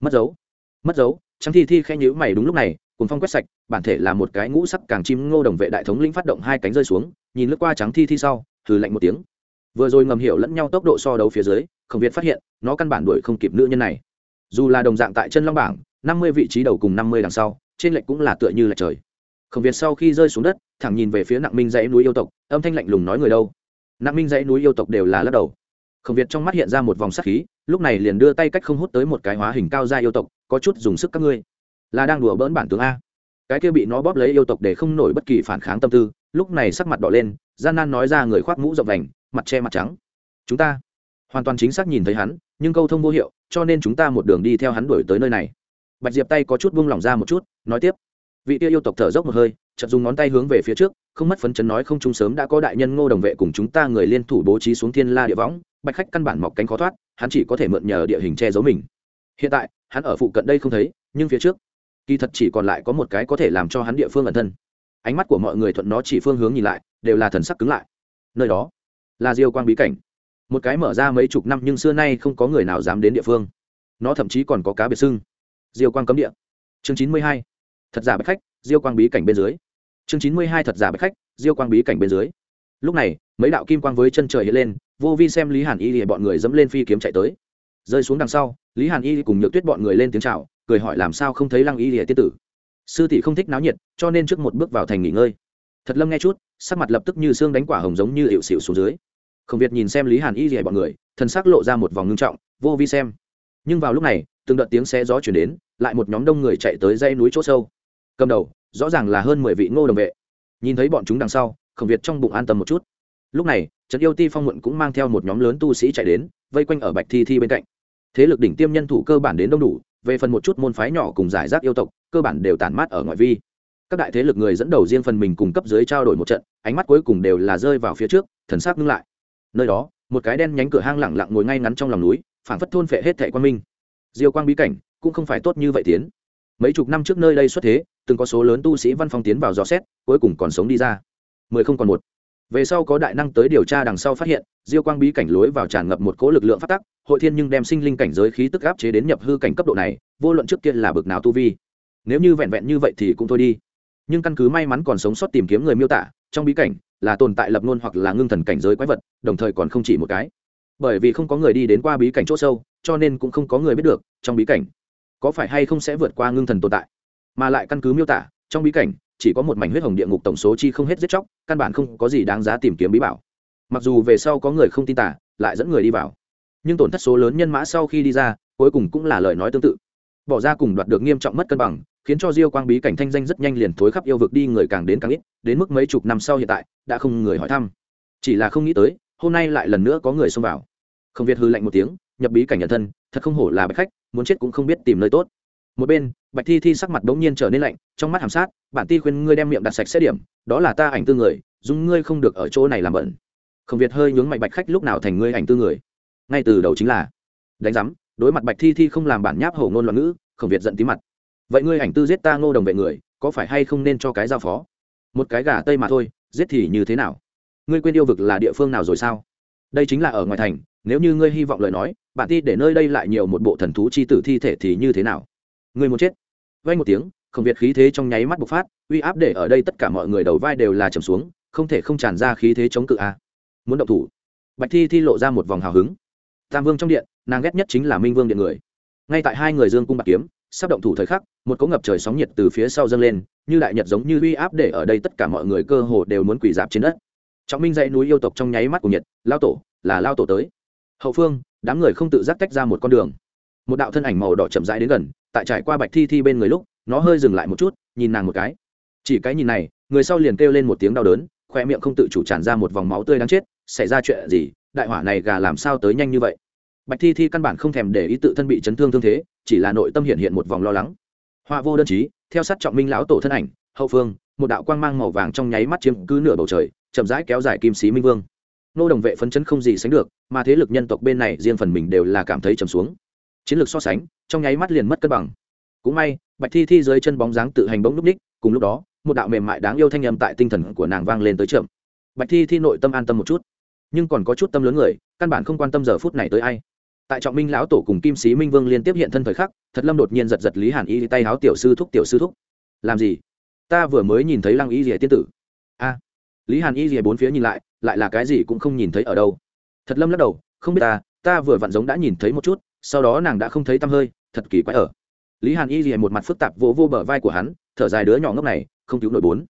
Mất dấu mất dấu. Trắng thi thi khen nhữ mày đúng lúc này cùng phong quét sạch, bản thể là một cái ngũ sắc càng chim ngô đồng vệ đại thống lĩnh phát động hai cánh rơi xuống, nhìn lướt qua trắng thi thi sau thử lạnh một tiếng. Vừa rồi ngầm hiểu lẫn nhau tốc độ so đấu phía dưới khổng việt phát hiện, nó căn bản đuổi không kịp nữ nhân này. Dù là đồng dạng tại chân long bảng, năm mươi vị trí đầu cùng năm mươi đằng sau, trên lệnh cũng là tựa như là trời. Khổng việt sau khi rơi xuống đất, thẳng nhìn về phía nặng minh dãy núi yêu tộc, âm thanh lạnh lùng nói người đâu? Nặng minh dãy núi yêu tộc đều là lắc đầu. Khổng việt trong mắt hiện ra một vòng sắc khí, lúc này liền đưa tay cách không hút tới một cái hóa hình cao gia yêu tộc, có chút dùng sức các ngươi là đang đùa bỡn bản tướng a. Cái kia bị nó bóp lấy yêu tộc để không nổi bất kỳ phản kháng tâm tư, lúc này sắc mặt đỏ lên, gian nan nói ra người khoác mũ rộng vành, mặt che mặt trắng. Chúng ta hoàn toàn chính xác nhìn thấy hắn, nhưng câu thông vô hiệu, cho nên chúng ta một đường đi theo hắn đuổi tới nơi này. Bạch diệp tay có chút buông lỏng ra một chút, nói tiếp. Vị tia yêu tộc thở dốc một hơi, chợt dùng ngón tay hướng về phía trước, không mất phấn chấn nói không chúng sớm đã có đại nhân ngô đồng vệ cùng chúng ta người liên thủ bố trí xuống thiên la địa võng, bạch khách căn bản mọc cánh khó thoát, hắn chỉ có thể mượn nhờ địa hình che giấu mình. Hiện tại, hắn ở phụ cận đây không thấy, nhưng phía trước kỳ thật chỉ còn lại có một cái có thể làm cho hắn địa phương ẩn thân. Ánh mắt của mọi người thuận nó chỉ phương hướng nhìn lại, đều là thần sắc cứng lại. Nơi đó, là diêu quang bí cảnh. Một cái mở ra mấy chục năm nhưng xưa nay không có người nào dám đến địa phương. Nó thậm chí còn có cá biệt sưng diêu quang cấm địa. Chương chín mươi hai. Thật giả bách khách, diêu quang bí cảnh bên dưới. Chương chín mươi hai thật giả bách khách, diêu quang bí cảnh bên dưới. Lúc này, mấy đạo kim quang với chân trời hiện lên, vô vi xem lý hàn y thì bọn người dẫm lên phi kiếm chạy tới. Rơi xuống đằng sau, lý hàn y cùng nhược tuyết bọn người lên tiếng c h à o cười hỏi làm sao không thấy lăng y lìa tiết tử. Sư tỷ không thích náo nhiệt, cho nên trước một bước vào thành nghỉ ngơi. Thật lâm nghe chút, sắc mặt lập tức như xương đánh quả hồng giống như hiệu xịu xuống dưới. Khổng việt nhìn xem lý hàn y lìa bọn người thân sắc lộ ra một vòng ngưng trọng, vô vi xem. Nhưng vào lúc này, từng đợt tiếng xe gió chuyển đến, lại một nhóm đông người chạy tới dây núi chỗ sâu. Cầm đầu, rõ ràng là hơn mười vị ngô đồng vệ. Nhìn thấy bọn chúng đằng sau khổng việt trong bụng an tâm một chút. Lúc này trần yêu ti phong muộn cũng mang theo một nhóm lớn tu sĩ chạy đến, vây quanh ở bạch thi thi bên cạnh. Thế lực đỉnh tiêm nhân thủ cơ bản đến đông đủ về phần một chút môn phái nhỏ cùng giải rác yêu tộc, cơ bản đều tản mát ở ngoại vi. Các đại thế lực người dẫn đầu riêng phần mình cùng cấp dưới trao đổi một trận, ánh mắt cuối cùng đều là rơi vào phía trước, thần sắc ngưng lại. Nơi đó, một cái đen nhánh cửa hang lẳng lặng ngồi ngay ngắn trong lòng núi, phảng phất thôn phệ hết thệ quan minh. Diêu quang bí cảnh, cũng không phải tốt như vậy tiến. Mấy chục năm trước nơi đây xuất thế, từng có số lớn tu sĩ văn phong tiến vào dò xét, cuối cùng còn sống đi ra. Mười không còn một về sau có đại năng tới điều tra đằng sau phát hiện, diêu quang bí cảnh lối vào tràn ngập một cỗ lực lượng phát tắc, hội thiên nhưng đem sinh linh cảnh giới khí tức áp chế đến nhập hư cảnh cấp độ này, vô luận trước kia là bực nào tu vi. Nếu như vẹn vẹn như vậy thì cũng thôi đi. Nhưng căn cứ may mắn còn sống sót tìm kiếm người miêu tả, trong bí cảnh là tồn tại lập ngôn hoặc là ngưng thần cảnh giới quái vật, đồng thời còn không chỉ một cái. Bởi vì không có người đi đến qua bí cảnh chỗ sâu, cho nên cũng không có người biết được trong bí cảnh có phải hay không sẽ vượt qua ngưng thần tồn tại. Mà lại căn cứ miêu tả, trong bí cảnh chỉ có một mảnh huyết hồng địa ngục tổng số chi không hết giết chóc, căn bản không có gì đáng giá tìm kiếm bí bảo. Mặc dù về sau có người không tin tả lại dẫn người đi vào. Nhưng tổn thất số lớn nhân mã sau khi đi ra, cuối cùng cũng là lời nói tương tự. Bỏ ra cùng đoạt được nghiêm trọng mất cân bằng, khiến cho diêu quang bí cảnh thanh danh rất nhanh liền thối khắp yêu vực đi người càng đến càng ít, đến mức mấy chục năm sau hiện tại, đã không người hỏi thăm. Chỉ là không nghĩ tới, hôm nay lại lần nữa có người xông vào. Không việt hư lạnh một tiếng, nhập bí cảnh nhận thân, thật không hổ là bạch khách, muốn chết cũng không biết tìm nơi tốt. Một bên bạch thi thi sắc mặt bỗng nhiên trở nên lạnh, trong mắt hàm sát bản ti khuyên ngươi đem miệng đặt sạch xét điểm, đó là ta ảnh tư người, dùng ngươi không được ở chỗ này làm bẩn. Khổng việt hơi nhướng mạnh bạch khách lúc nào thành ngươi ảnh tư người? Ngay từ đầu chính là đánh giám, đối mặt bạch thi thi không làm bản nháp hổ ngôn loạn ngữ, khổng việt giận tí mặt. Vậy ngươi ảnh tư giết ta ngô đồng vệ người, có phải hay không nên cho cái giao phó? Một cái gà tây mà thôi, giết thì như thế nào? Ngươi quên yêu vực là địa phương nào rồi sao? Đây chính là ở ngoài thành, nếu như ngươi hy vọng lời nói, bạn ti để nơi đây lại nhiều một bộ thần thú chi tử thi thể thì như thế nào? Ngươi muốn chết vay một tiếng, không việt khí thế trong nháy mắt bộc phát, uy áp để ở đây tất cả mọi người đầu vai đều là trầm xuống, không thể không tràn ra khí thế chống cự a. Muốn động thủ. Bạch thi thi lộ ra một vòng hào hứng. Tam vương trong điện, nàng ghét nhất chính là minh vương điện người. Ngay tại hai người dương cung bạc kiếm, sắp động thủ thời khắc, một cỗ ngập trời sóng nhiệt từ phía sau dâng lên, như đại nhật giống như uy áp để ở đây tất cả mọi người cơ hồ đều muốn quỳ dạp trên đất. Trọng minh dãy núi yêu tộc trong nháy mắt của nhiệt, lao tổ, là lao tổ tới. Hậu phương, đám người không tự giác tách ra một con đường. Một đạo thân ảnh màu đỏ chậm rãi đến gần tại trải qua bạch thi thi bên người lúc, nó hơi dừng lại một chút, nhìn nàng một cái. Chỉ cái nhìn này, người sau liền kêu lên một tiếng đau đớn khoe miệng không tự chủ tràn ra một vòng máu tươi đáng chết, xảy ra chuyện gì, đại hỏa này gà làm sao tới nhanh như vậy? Bạch thi thi căn bản không thèm để ý tự thân bị chấn thương thương thế, chỉ là nội tâm hiện hiện một vòng lo lắng. Họa vô đơn chí, theo sát trọng minh lão tổ thân ảnh, hậu phương, một đạo quang mang màu vàng trong nháy mắt chiếm cứ nửa bầu trời, chậm rãi kéo dài kim sĩ minh vương. Nô đồng vệ phấn chấn không gì sánh được, mà thế lực nhân tộc bên này riêng phần mình đều là cảm thấy trầm xuống chiến lược so sánh, trong nháy mắt liền mất cân bằng. Cũng may, bạch thi thi dưới chân bóng dáng tự hành bỗng núp ních, cùng lúc đó, một đạo mềm mại đáng yêu thanh âm tại tinh thần của nàng vang lên tới chậm. bạch thi thi nội tâm an tâm một chút, nhưng còn có chút tâm lớn người, căn bản không quan tâm giờ phút này tới ai. Tại trọng minh lão tổ cùng kim sĩ minh vương liên tiếp hiện thân thời khắc, thật lâm đột nhiên giật giật lý hàn y tay háo tiểu sư thúc, tiểu sư thúc. Làm gì? Ta vừa mới nhìn thấy lăng y rìa tiên tử. A. Lý hàn y rìa bốn phía nhìn lại lại là cái gì cũng không nhìn thấy ở đâu. Thật lâm lắc đầu, không biết ta ta vừa vặn giống đã nhìn thấy một chút sau đó nàng đã không thấy tăm hơi thật kỳ quái ở. Lý hàn y rìa một mặt phức tạp vỗ vô, vô bờ vai của hắn thở dài đứa nhỏ ngốc này không cứu nổi bốn.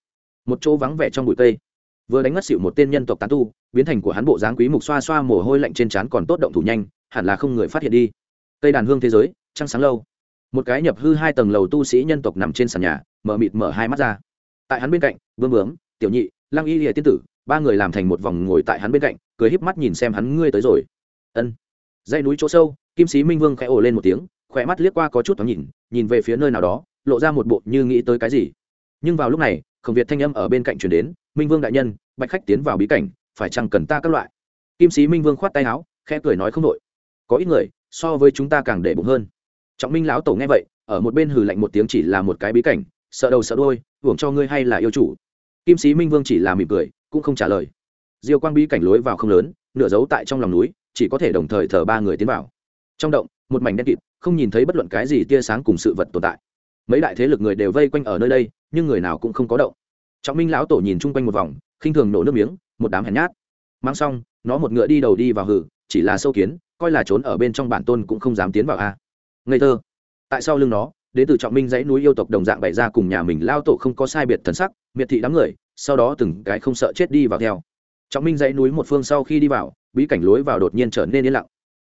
Một chỗ vắng vẻ trong bụi cây. Vừa đánh ngất xỉu một tên nhân tộc tán tu biến thành của hắn bộ dáng quý mục xoa xoa mồ hôi lạnh trên trán còn tốt động thủ nhanh hẳn là không người phát hiện đi. Cây đàn hương thế giới trăng sáng lâu. Một cái nhập hư hai tầng lầu tu sĩ nhân tộc nằm trên sàn nhà mở mịt mở hai mắt ra. Tại hắn bên cạnh vương bướm tiểu nhị lăng y lìa tiên tử ba người làm thành một vòng ngồi tại hắn bên cạnh cười híp mắt nhìn xem hắn ngươi tới rồi. Ân dãy núi chỗ sâu, kim sĩ minh vương khẽ ồ lên một tiếng, khỏe mắt liếc qua có chút thoáng nhìn nhìn về phía nơi nào đó, lộ ra một bộ như nghĩ tới cái gì. Nhưng vào lúc này, khổng việt thanh âm ở bên cạnh chuyển đến, minh vương đại nhân, bạch khách tiến vào bí cảnh, phải chăng cần ta các loại? Kim sĩ minh vương khoát tay áo, khẽ cười nói không đội có ít người, so với chúng ta càng để bụng hơn. Trọng minh lão tổ nghe vậy, ở một bên hừ lạnh một tiếng chỉ là một cái bí cảnh, sợ đầu sợ đôi hưởng cho ngươi hay là yêu chủ? Kim sĩ minh vương chỉ là mỉm cười, cũng không trả lời. Diêu quang bí cảnh lối vào không lớn, nửa giấu tại trong lòng núi chỉ có thể đồng thời thở ba người tiến vào. Trong động, một mảnh đen kịt, không nhìn thấy bất luận cái gì tia sáng cùng sự vật tồn tại. Mấy đại thế lực người đều vây quanh ở nơi đây, nhưng người nào cũng không có động. Trọng minh lão tổ nhìn chung quanh một vòng, khinh thường nổ nước miếng, một đám hèn nhát. Mang xong, nó một ngựa đi đầu đi vào hử, chỉ là sâu kiến, coi là trốn ở bên trong bản tôn cũng không dám tiến vào a. Ngây thơ. Tại sao lưng nó đến từ trọng minh dãy núi yêu tộc đồng dạng bày ra cùng nhà mình lao tổ không có sai biệt thần sắc, miệt thị đám người, sau đó từng cái không sợ chết đi vào theo. Trọng minh dãy núi một phương sau khi đi vào bí cảnh lối vào đột nhiên trở nên yên lặng.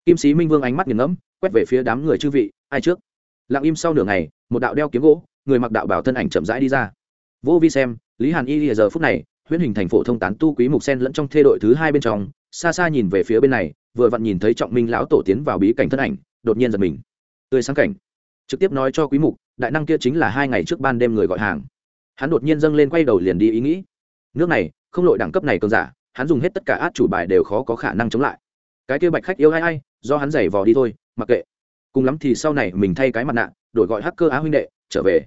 Kim sĩ minh vương ánh mắt nghiền ngẫm, quét về phía đám người chư vị, ai trước? Lặng im sau nửa ngày, một đạo đeo kiếm gỗ, người mặc đạo bảo thân ảnh chậm rãi đi ra. Vô vi xem, lý hàn y giờ phút này, huyễn hình thành phổ thông tán tu quý mục sen lẫn trong thê đội thứ hai bên trong, xa xa nhìn về phía bên này, vừa vặn nhìn thấy trọng minh lão tổ tiến vào bí cảnh thân ảnh, đột nhiên giật mình. Tươi sáng cảnh. Trực tiếp nói cho quý mục, đại năng kia chính là hai ngày trước ban đêm người gọi hàng. Hắn đột nhiên dâng lên quay đầu liền đi ý nghĩ. Nước này, không lội đẳng cấp này cường giả hắn dùng hết tất cả át chủ bài đều khó có khả năng chống lại. Cái kia bạch khách yêu ai ai, do hắn giày vò đi thôi, mặc kệ. Cùng lắm thì sau này mình thay cái mặt nạ, đổi gọi hacker á huynh đệ, trở về.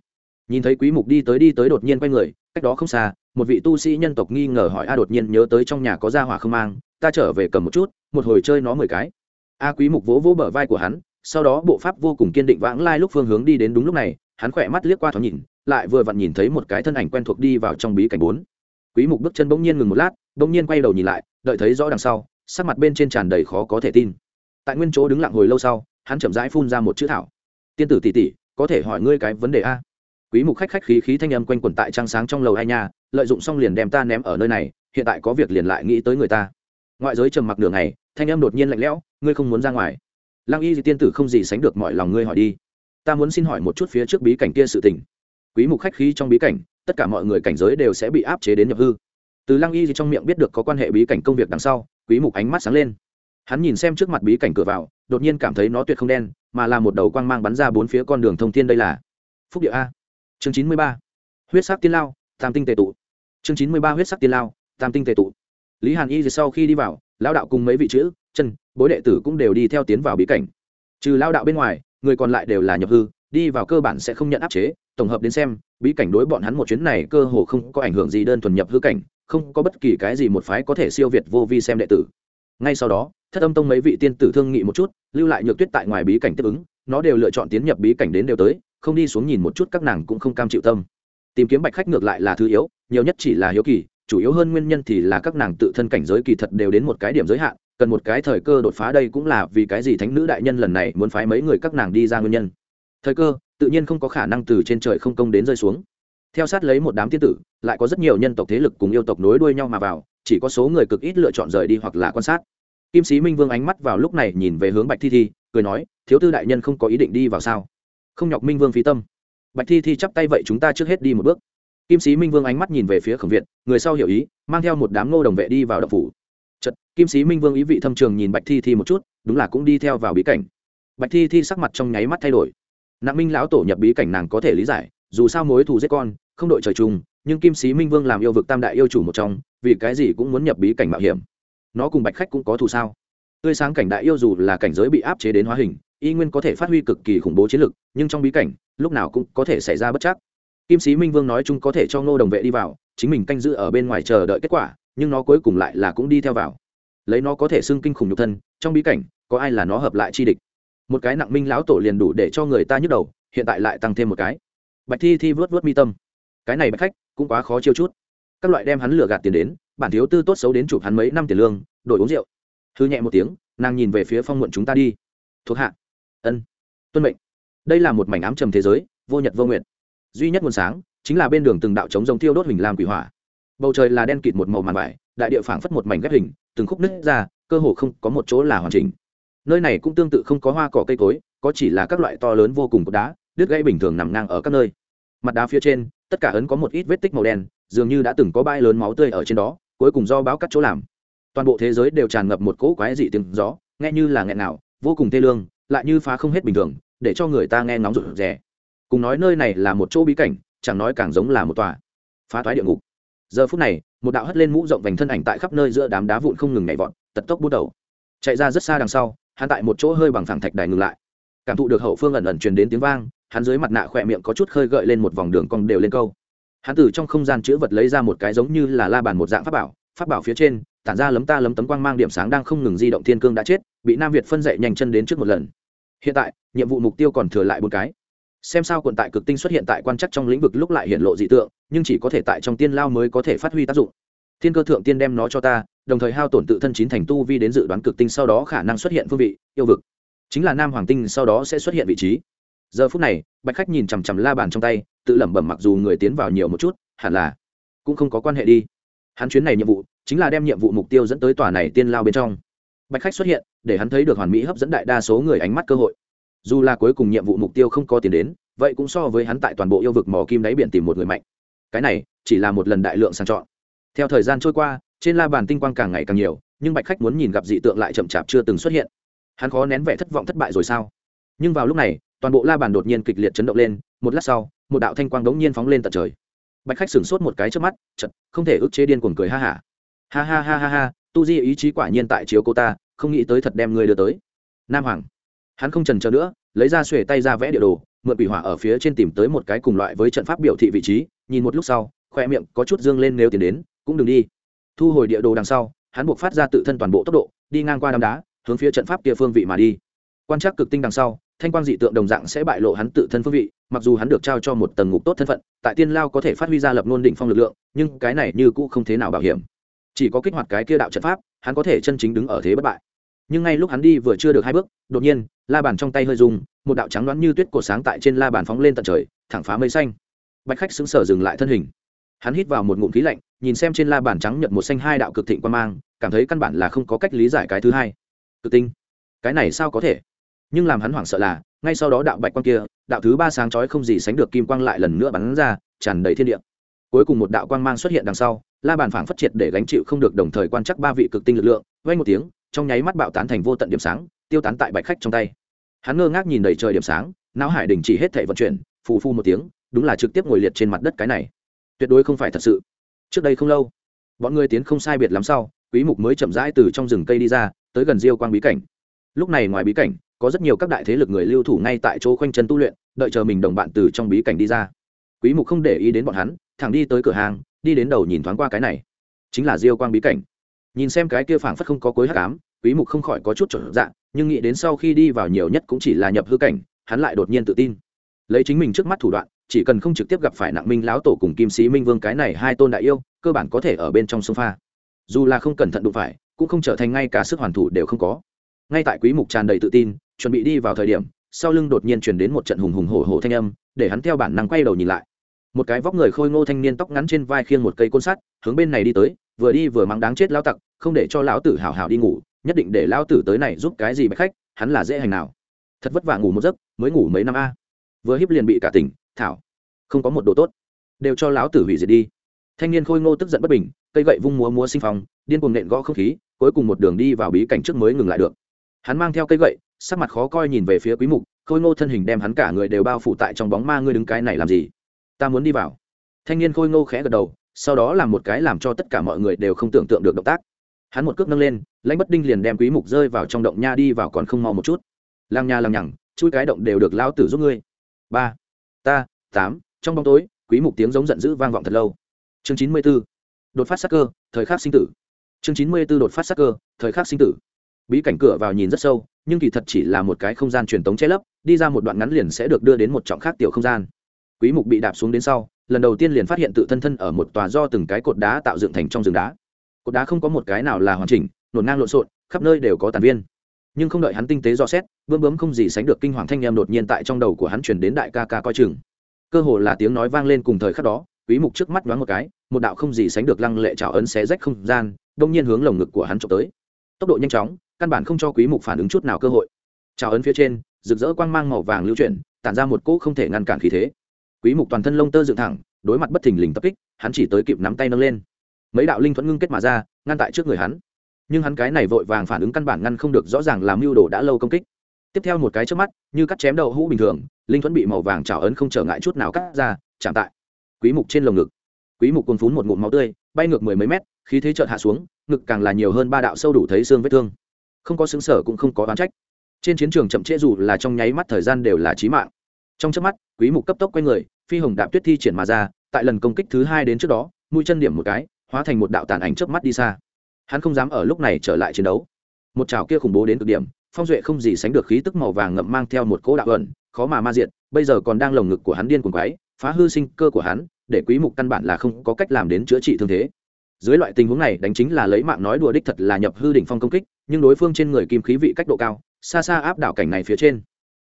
Nhìn thấy quý mục đi tới đi tới đột nhiên quay người, cách đó không xa, một vị tu sĩ nhân tộc nghi ngờ hỏi a đột nhiên nhớ tới trong nhà có gia hỏa không mang, ta trở về cầm một chút, một hồi chơi nó mười cái. A quý mục vỗ vỗ bờ vai của hắn, sau đó bộ pháp vô cùng kiên định vãng lai lúc phương hướng đi đến đúng lúc này, hắn khỏe mắt liếc qua thoáng nhìn, lại vừa vặn nhìn thấy một cái thân ảnh quen thuộc đi vào trong bí cảnh bốn. Quý mục bước chân bỗng nhiên ngừng một lát đông nhiên quay đầu nhìn lại, đợi thấy rõ đằng sau, sắc mặt bên trên tràn đầy khó có thể tin. Tại nguyên chỗ đứng lặng hồi lâu sau, hắn chậm rãi phun ra một chữ thảo. Tiên tử tỷ tỷ, có thể hỏi ngươi cái vấn đề a? Quý mục khách khách khí khí thanh âm quanh quẩn tại trang sáng trong lầu hai nhà lợi dụng xong liền đem ta ném ở nơi này, hiện tại có việc liền lại nghĩ tới người ta. Ngoại giới trầm mặc nửa ngày, thanh âm đột nhiên lạnh lẽo, ngươi không muốn ra ngoài. Lăng y tiên tử không gì sánh được mọi lòng ngươi hỏi đi. Ta muốn xin hỏi một chút phía trước bí cảnh kia sự tình. Quý mục khách khí trong bí cảnh, tất cả mọi người cảnh giới đều sẽ bị áp chế đến nhập hư từ lăng y gì trong miệng biết được có quan hệ bí cảnh công việc đằng sau, quý mục ánh mắt sáng lên. Hắn nhìn xem trước mặt bí cảnh cửa vào, đột nhiên cảm thấy nó tuyệt không đen, mà là một đầu quang mang bắn ra bốn phía con đường thông thiên đây là phúc địa a. Chương chín mươi ba. Huyết sắc tiên lao, tam tinh tề tụ. Chương chín mươi ba huyết sắc tiên lao, tam tinh tề tụ. Lý hàn y gì sau khi đi vào, Lão đạo cùng mấy vị chữ, chân, bối đệ tử cũng đều đi theo tiến vào bí cảnh. Trừ lao đạo bên ngoài, người còn lại đều là nhập hư, đi vào cơ bản sẽ không nhận áp chế, tổng hợp đến xem, bí cảnh đối bọn hắn một chuyến này cơ hồ không có ảnh hưởng gì đơn thuần nhập hư cảnh không có bất kỳ cái gì một phái có thể siêu việt vô vi xem đệ tử. Ngay sau đó, thất âm tông mấy vị tiên tử thương nghị một chút, lưu lại nhược tuyết tại ngoài bí cảnh tiếp ứng, nó đều lựa chọn tiến nhập bí cảnh đến đều tới, không đi xuống nhìn một chút các nàng cũng không cam chịu tâm. Tìm kiếm bạch khách ngược lại là thứ yếu, nhiều nhất chỉ là hiếu kỳ, chủ yếu hơn nguyên nhân thì là các nàng tự thân cảnh giới kỳ thật đều đến một cái điểm giới hạn, cần một cái thời cơ đột phá đây cũng là vì cái gì thánh nữ đại nhân lần này muốn phái mấy người các nàng đi ra nguyên nhân. Thời cơ, tự nhiên không có khả năng từ trên trời không công đến rơi xuống theo sát lấy một đám tiên tử, lại có rất nhiều nhân tộc thế lực cùng yêu tộc nối đuôi nhau mà vào, chỉ có số người cực ít lựa chọn rời đi hoặc là quan sát. Kim sĩ minh vương ánh mắt vào lúc này nhìn về hướng bạch thi thi, cười nói, thiếu tư đại nhân không có ý định đi vào sao? Không nhọc minh vương phí tâm. Bạch thi thi chắp tay vậy chúng ta trước hết đi một bước. Kim sĩ minh vương ánh mắt nhìn về phía khổng viện người sau hiểu ý, mang theo một đám ngô đồng vệ đi vào đập phủ. Chật kim sĩ minh vương ý vị thâm trường nhìn bạch thi thi một chút, đúng là cũng đi theo vào bí cảnh. Bạch thi thi sắc mặt trong nháy mắt thay đổi. Nặng minh lão tổ nhập bí cảnh nàng có thể lý giải dù sao mối thù giết con, không đội trời chung, nhưng kim sĩ minh vương làm yêu vực tam đại yêu chủ một trong, vì cái gì cũng muốn nhập bí cảnh mạo hiểm. Nó cùng bạch khách cũng có thù sao? Tươi sáng cảnh đại yêu dù là cảnh giới bị áp chế đến hóa hình, y nguyên có thể phát huy cực kỳ khủng bố chiến lực, nhưng trong bí cảnh, lúc nào cũng có thể xảy ra bất chắc. Kim sĩ minh vương nói chung có thể cho ngô đồng vệ đi vào, chính mình canh giữ ở bên ngoài chờ đợi kết quả, nhưng nó cuối cùng lại là cũng đi theo vào. Lấy nó có thể xưng kinh khủng nhục thân, trong bí cảnh, có ai là nó hợp lại chi địch? Một cái nặng minh lão tổ liền đủ để cho người ta nhức đầu, hiện tại lại tăng thêm một cái bạch thi thi vớt vớt mi tâm. Cái này bạch khách cũng quá khó chiêu chút. Các loại đem hắn lừa gạt tiền đến, bản thiếu tư tốt xấu đến chụp hắn mấy năm tiền lương, đổi uống rượu. Hư nhẹ một tiếng, nàng nhìn về phía phong muộn chúng ta đi. Thuộc hạ. Ân. Tuân mệnh. Đây là một mảnh ám trầm thế giới, vô nhật vô nguyện duy nhất nguồn sáng chính là bên đường từng đạo chống giống thiêu đốt hình làm quỷ hỏa. Bầu trời là đen kịt một màu màn vải, đại địa phảng phất một mảnh ghép hình, từng khúc nứt ra, cơ hồ không có một chỗ là hoàn chỉnh. Nơi này cũng tương tự không có hoa cỏ cây cối, có chỉ là các loại to lớn vô cùng của đá đứt gãy bình thường nằm ngang ở các nơi. Mặt đá phía trên, tất cả ấn có một ít vết tích màu đen, dường như đã từng có bãi lớn máu tươi ở trên đó, cuối cùng do báo cắt chỗ làm. Toàn bộ thế giới đều tràn ngập một cỗ quái dị tiếng gió, nghe như là nghẹn nào, vô cùng tê lương, lại như phá không hết bình thường, để cho người ta nghe ngóng rụt rè. Cùng nói nơi này là một chỗ bí cảnh, chẳng nói càng giống là một tòa phá thoái địa ngục. Giờ phút này, một đạo hất lên mũ rộng vành thân ảnh tại khắp nơi giữa đám đá vụn không ngừng nhảy vọt, tật tốc bút đầu. Chạy ra rất xa đằng sau, hắn tại một chỗ hơi bằng phẳng thạch đài ngừng lại. Cảm thụ được hậu phương ẩn ẩn truyền đến tiếng vang hắn dưới mặt nạ khỏe miệng có chút khơi gợi lên một vòng đường cong đều lên câu. Hắn từ trong không gian chữ vật lấy ra một cái giống như là la bàn một dạng pháp bảo pháp bảo phía trên, tản ra lấm ta lấm tấm quang mang điểm sáng đang không ngừng di động thiên cương đã chết, bị nam việt phân dậy nhanh chân đến trước một lần. Hiện tại, nhiệm vụ mục tiêu còn thừa lại một cái. Xem sao quận tại cực tinh xuất hiện tại quan chắc trong lĩnh vực lúc lại hiện lộ dị tượng, nhưng chỉ có thể tại trong tiên lao mới có thể phát huy tác dụng. Thiên cơ thượng tiên đem nó cho ta, đồng thời hao tổn tự thân chín thành tu vi đến dự đoán cực tinh sau đó khả năng xuất hiện phương vị, yêu vực. Chính là nam hoàng tinh sau đó sẽ xuất hiện vị trí giờ phút này, bạch khách nhìn chằm chằm la bàn trong tay, tự lẩm bẩm mặc dù người tiến vào nhiều một chút, hẳn là cũng không có quan hệ đi. Hắn chuyến này nhiệm vụ chính là đem nhiệm vụ mục tiêu dẫn tới tòa này tiên lao bên trong. Bạch khách xuất hiện, để hắn thấy được hoàn mỹ hấp dẫn đại đa số người ánh mắt cơ hội. Dù là cuối cùng nhiệm vụ mục tiêu không có tiền đến, vậy cũng so với hắn tại toàn bộ yêu vực mỏ kim đáy biển tìm một người mạnh. Cái này chỉ là một lần đại lượng sang chọn. Theo thời gian trôi qua, trên la bàn tinh quang càng ngày càng nhiều, nhưng bạch khách muốn nhìn gặp dị tượng lại chậm chạp chưa từng xuất hiện. Hắn khó nén vẻ thất vọng thất bại rồi sao? Nhưng vào lúc này toàn bộ la bàn đột nhiên kịch liệt chấn động lên, một lát sau, một đạo thanh quang đống nhiên phóng lên tận trời. Bạch khách sửng sốt một cái trước mắt chật không thể ức chế điên cuồng cười ha hả. Ha. ha ha ha ha ha tu di ý chí quả nhiên tại chiếu cô ta, không nghĩ tới thật đem người đưa tới. Nam hoàng. Hắn không trần chờ nữa, lấy ra xuề tay ra vẽ địa đồ, mượn quỷ hỏa ở phía trên tìm tới một cái cùng loại với trận pháp biểu thị vị trí, nhìn một lúc sau, khoe miệng có chút dương lên nếu tiến đến, cũng đừng đi. Thu hồi địa đồ đằng sau, hắn buộc phát ra tự thân toàn bộ tốc độ, đi ngang qua đám đá, hướng phía trận pháp kia phương vị mà đi. Quan trắc cực tinh đằng sau thanh quang dị tượng đồng dạng sẽ bại lộ hắn tự thân phương vị, mặc dù hắn được trao cho một tầng ngục tốt thân phận, tại tiên lao có thể phát huy ra lập ngôn định phong lực lượng, nhưng cái này như cũ không thế nào bảo hiểm. Chỉ có kích hoạt cái kia đạo trận pháp, hắn có thể chân chính đứng ở thế bất bại. Nhưng ngay lúc hắn đi vừa chưa được hai bước, đột nhiên, la bàn trong tay hơi rung, một đạo trắng đoán như tuyết cổ sáng tại trên la bàn phóng lên tận trời, thẳng phá mây xanh. Bạch khách xứng sở dừng lại thân hình. Hắn hít vào một ngụm khí lạnh, nhìn xem trên la bàn trắng nhật một xanh hai đạo cực thịnh quan mang, cảm thấy căn bản là không có cách lý giải cái thứ hai. Cực tinh. Cái này sao có thể? Nhưng làm hắn hoảng sợ là, ngay sau đó đạo bạch quang kia, đạo thứ ba sáng chói không gì sánh được kim quang lại lần nữa bắn ra, tràn đầy thiên địa. Cuối cùng một đạo quang mang xuất hiện đằng sau, la bàn phảng phất triệt để gánh chịu không được đồng thời quan chắc ba vị cực tinh lực lượng vay một tiếng, trong nháy mắt bạo tán thành vô tận điểm sáng, tiêu tán tại bạch khách trong tay. Hắn ngơ ngác nhìn đầy trời điểm sáng, não hải đình chỉ hết thể vận chuyển, phù phu một tiếng, đúng là trực tiếp ngồi liệt trên mặt đất cái này. Tuyệt đối không phải thật sự. Trước đây không lâu, bọn người tiến không sai biệt lắm sau, quý mục mới chậm rãi từ trong rừng cây đi ra, tới gần diêu quang bí cảnh. Lúc này ngoài bí cảnh có rất nhiều các đại thế lực người lưu thủ ngay tại chỗ khoanh chân tu luyện, đợi chờ mình đồng bạn từ trong bí cảnh đi ra. Quý mục không để ý đến bọn hắn, thẳng đi tới cửa hàng, đi đến đầu nhìn thoáng qua cái này. Chính là diêu quang bí cảnh. Nhìn xem cái kia phảng phất không có cối hắc ám, quý mục không khỏi có chút trở dạng nhưng nghĩ đến sau khi đi vào nhiều nhất cũng chỉ là nhập hư cảnh, hắn lại đột nhiên tự tin. Lấy chính mình trước mắt thủ đoạn, chỉ cần không trực tiếp gặp phải nặng minh lão tổ cùng kim sĩ minh vương cái này hai tôn đại yêu, cơ bản có thể ở bên trong sông pha. Dù là không cẩn thận đụng phải, cũng không trở thành ngay cả sức hoàn thủ đều không có ngay tại quý mục tràn đầy tự tin, chuẩn bị đi vào thời điểm, sau lưng đột nhiên truyền đến một trận hùng hùng hổ hổ thanh âm, để hắn theo bản năng quay đầu nhìn lại. Một cái vóc người khôi ngô thanh niên tóc ngắn trên vai khiêng một cây côn sắt, hướng bên này đi tới, vừa đi vừa mắng đáng chết lão tặc, không để cho lão tử hảo hảo đi ngủ, nhất định để lão tử tới này giúp cái gì bách khách, hắn là dễ hành nào. Thật vất vả ngủ một giấc, mới ngủ mấy năm a. Vừa hiếp liền bị cả tỉnh, thảo. Không có một đồ tốt. Đều cho lão tử hủy diệt đi. Thanh niên khôi ngô tức giận bất bình, cây gậy vung múa múa sinh phong, điên cuồng nện gõ không khí, cuối cùng một đường đi vào bí cảnh trước mới ngừng lại được hắn mang theo cây gậy, sắc mặt khó coi nhìn về phía quý mục, khôi ngô thân hình đem hắn cả người đều bao phủ tại trong bóng ma ngươi đứng cái này làm gì? Ta muốn đi vào. Thanh niên khôi ngô khẽ gật đầu, sau đó làm một cái làm cho tất cả mọi người đều không tưởng tượng được động tác. Hắn một cước nâng lên, lãnh bất đinh liền đem quý mục rơi vào trong động nha đi vào còn không mau một chút. Lang nha lang nhằng, chui cái động đều được lao tử giúp ngươi. Ba, ta, tám, trong bóng tối, quý mục tiếng giống giận dữ vang vọng thật lâu. Chương 94. đột phát sắc cơ, thời khắc sinh tử. Chương 94 đột phát sắc cơ, thời khắc sinh tử bí cảnh cửa vào nhìn rất sâu, nhưng kỳ thật chỉ là một cái không gian truyền tống che lấp, đi ra một đoạn ngắn liền sẽ được đưa đến một trọng khác tiểu không gian. Quý mục bị đạp xuống đến sau, lần đầu tiên liền phát hiện tự thân thân ở một tòa do từng cái cột đá tạo dựng thành trong rừng đá. Cột đá không có một cái nào là hoàn chỉnh, nổn ngang lộn xộn, khắp nơi đều có tàn viên. Nhưng không đợi hắn tinh tế do xét, bướm bướm không gì sánh được kinh hoàng thanh em đột nhiên tại trong đầu của hắn truyền đến đại ca ca coi chừng. Cơ hồ là tiếng nói vang lên cùng thời khắc đó, quý mục trước mắt đoán một cái, một đạo không gì sánh được lăng lệ trào ấn xé rách không gian, đông nhiên hướng lồng ngực của hắn trộm tới. Tốc độ nhanh chóng căn bản không cho quý mục phản ứng chút nào cơ hội. Trào ấn phía trên, rực rỡ quang mang màu vàng lưu chuyển, tản ra một cỗ không thể ngăn cản khí thế. Quý mục toàn thân lông tơ dựng thẳng, đối mặt bất thình lình tập kích, hắn chỉ tới kịp nắm tay nâng lên. Mấy đạo linh thuẫn ngưng kết mà ra, ngăn tại trước người hắn. Nhưng hắn cái này vội vàng phản ứng căn bản ngăn không được, rõ ràng làm mưu đồ đã lâu công kích. Tiếp theo một cái trước mắt, như cắt chém đầu hũ bình thường, linh thuẫn bị màu vàng trào ấn không trở ngại chút nào cắt ra, chạm tại quý mục trên lồng ngực. Quý mục cuồn phún một ngụm máu tươi, bay ngược mười mấy mét, khí thế chợt hạ xuống, ngực càng là nhiều hơn ba đạo sâu đủ thấy xương vết thương không có xứng sở cũng không có oán trách. Trên chiến trường chậm trễ dù là trong nháy mắt thời gian đều là chí mạng. Trong chớp mắt, quý mục cấp tốc quay người, phi hồng đạp tuyết thi triển mà ra, tại lần công kích thứ hai đến trước đó, mũi chân điểm một cái, hóa thành một đạo tàn ảnh chớp mắt đi xa. Hắn không dám ở lúc này trở lại chiến đấu. Một chảo kia khủng bố đến cực điểm, phong duệ không gì sánh được khí tức màu vàng ngậm mang theo một cỗ đạo ẩn, khó mà ma diện bây giờ còn đang lồng ngực của hắn điên cuồng quái phá hư sinh cơ của hắn, để quý mục căn bản là không có cách làm đến chữa trị thương thế. Dưới loại tình huống này, đánh chính là lấy mạng nói đùa đích thật là nhập hư đỉnh phong công kích nhưng đối phương trên người kim khí vị cách độ cao, xa xa áp đảo cảnh này phía trên.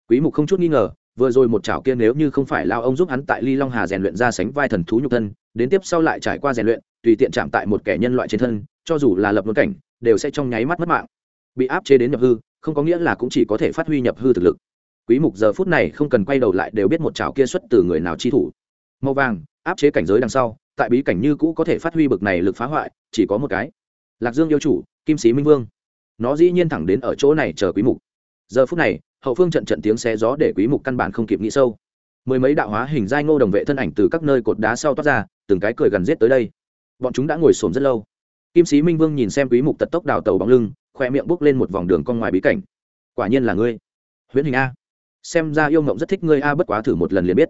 Quý mục không chút nghi ngờ, vừa rồi một chảo kia nếu như không phải lao ông giúp hắn tại ly long hà rèn luyện ra sánh vai thần thú nhục thân, đến tiếp sau lại trải qua rèn luyện, tùy tiện chạm tại một kẻ nhân loại trên thân, cho dù là lập luân cảnh, đều sẽ trong nháy mắt mất mạng. Bị áp chế đến nhập hư, không có nghĩa là cũng chỉ có thể phát huy nhập hư thực lực. Quý mục giờ phút này không cần quay đầu lại đều biết một chảo kia xuất từ người nào chi thủ. Màu vàng, áp chế cảnh giới đằng sau, tại bí cảnh như cũ có thể phát huy bực này lực phá hoại, chỉ có một cái. Lạc dương yêu chủ, kim sĩ minh vương nó dĩ nhiên thẳng đến ở chỗ này chờ quý mục. Giờ phút này, hậu phương trận trận tiếng xé gió để quý mục căn bản không kịp nghĩ sâu. Mười mấy đạo hóa hình giai ngô đồng vệ thân ảnh từ các nơi cột đá sau toát ra, từng cái cười gần giết tới đây. Bọn chúng đã ngồi xổm rất lâu. Kim sĩ minh vương nhìn xem quý mục tật tốc đào tàu bóng lưng, khoe miệng bước lên một vòng đường con ngoài bí cảnh. Quả nhiên là ngươi. Huyễn hình a. Xem ra yêu ngộng rất thích ngươi a, bất quá thử một lần liền biết.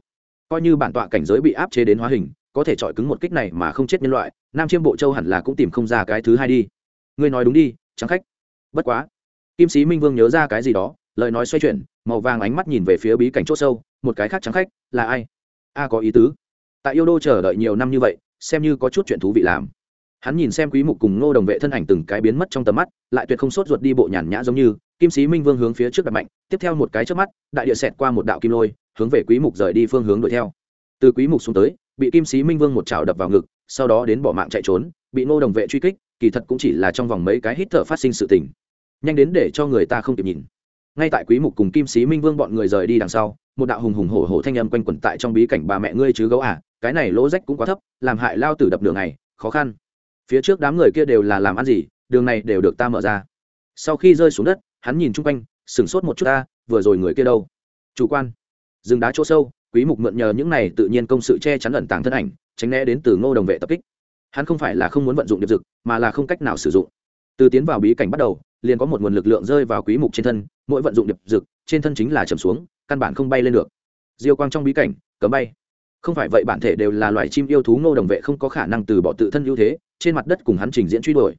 Coi như bản tọa cảnh giới bị áp chế đến hóa hình, có thể chọi cứng một kích này mà không chết nhân loại, nam chiêm bộ châu hẳn là cũng tìm không ra cái thứ hai đi. Ngươi nói đúng đi trắng khách bất quá, kim sĩ minh vương nhớ ra cái gì đó, lời nói xoay chuyển, màu vàng ánh mắt nhìn về phía bí cảnh c h ỗ sâu, một cái khác trắng khách, là ai? A, có ý tứ. Tại yêu đô chờ đợi nhiều năm như vậy, xem như có chút chuyện thú vị làm. Hắn nhìn xem quý mục cùng ngô đồng vệ thân ảnh từng cái biến mất trong tầm mắt, lại tuyệt không sốt ruột đi bộ nhàn nhã giống như, kim sĩ minh vương hướng phía trước đặt mạnh, tiếp theo một cái trước mắt, đại địa xẹt qua một đạo kim lôi, hướng về quý mục rời đi phương hướng đuổi theo. Từ quý mục xuống tới, bị kim sĩ minh vương một chảo đập vào ngực, sau đó đến bỏ mạng chạy trốn, bị ngô đồng vệ truy kích kỳ thật cũng chỉ là trong vòng mấy cái hít thở phát sinh sự tình. Nhanh đến để cho người ta không kịp nhìn. Ngay tại quý mục cùng kim sĩ minh vương bọn người rời đi đằng sau, một đạo hùng hùng hổ hổ thanh âm quanh quẩn tại trong bí cảnh bà mẹ ngươi chứ gấu à cái này lỗ rách cũng quá thấp, làm hại lao tử đập đường này khó khăn. Phía trước đám người kia đều là làm ăn gì, đường này đều được ta mở ra. Sau khi rơi xuống đất, hắn nhìn chung quanh, sửng sốt một chút ta, vừa rồi người kia đâu? Chủ quan. Rừng đá chỗ sâu, quý mục mượn nhờ những này tự nhiên công sự che chắn ẩn tàng thân ảnh, tránh né đến từ ngô đồng vệ tập kích hắn không phải là không muốn vận dụng điệp dực, mà là không cách nào sử dụng. Từ tiến vào bí cảnh bắt đầu, liền có một nguồn lực lượng rơi vào quý mục trên thân, mỗi vận dụng điệp dực, trên thân chính là trầm xuống, căn bản không bay lên được. Diêu quang trong bí cảnh, cấm bay. Không phải vậy bản thể đều là loài chim yêu thú ngô đồng vệ không có khả năng từ bỏ tự thân ưu thế, trên mặt đất cùng hắn trình diễn truy đuổi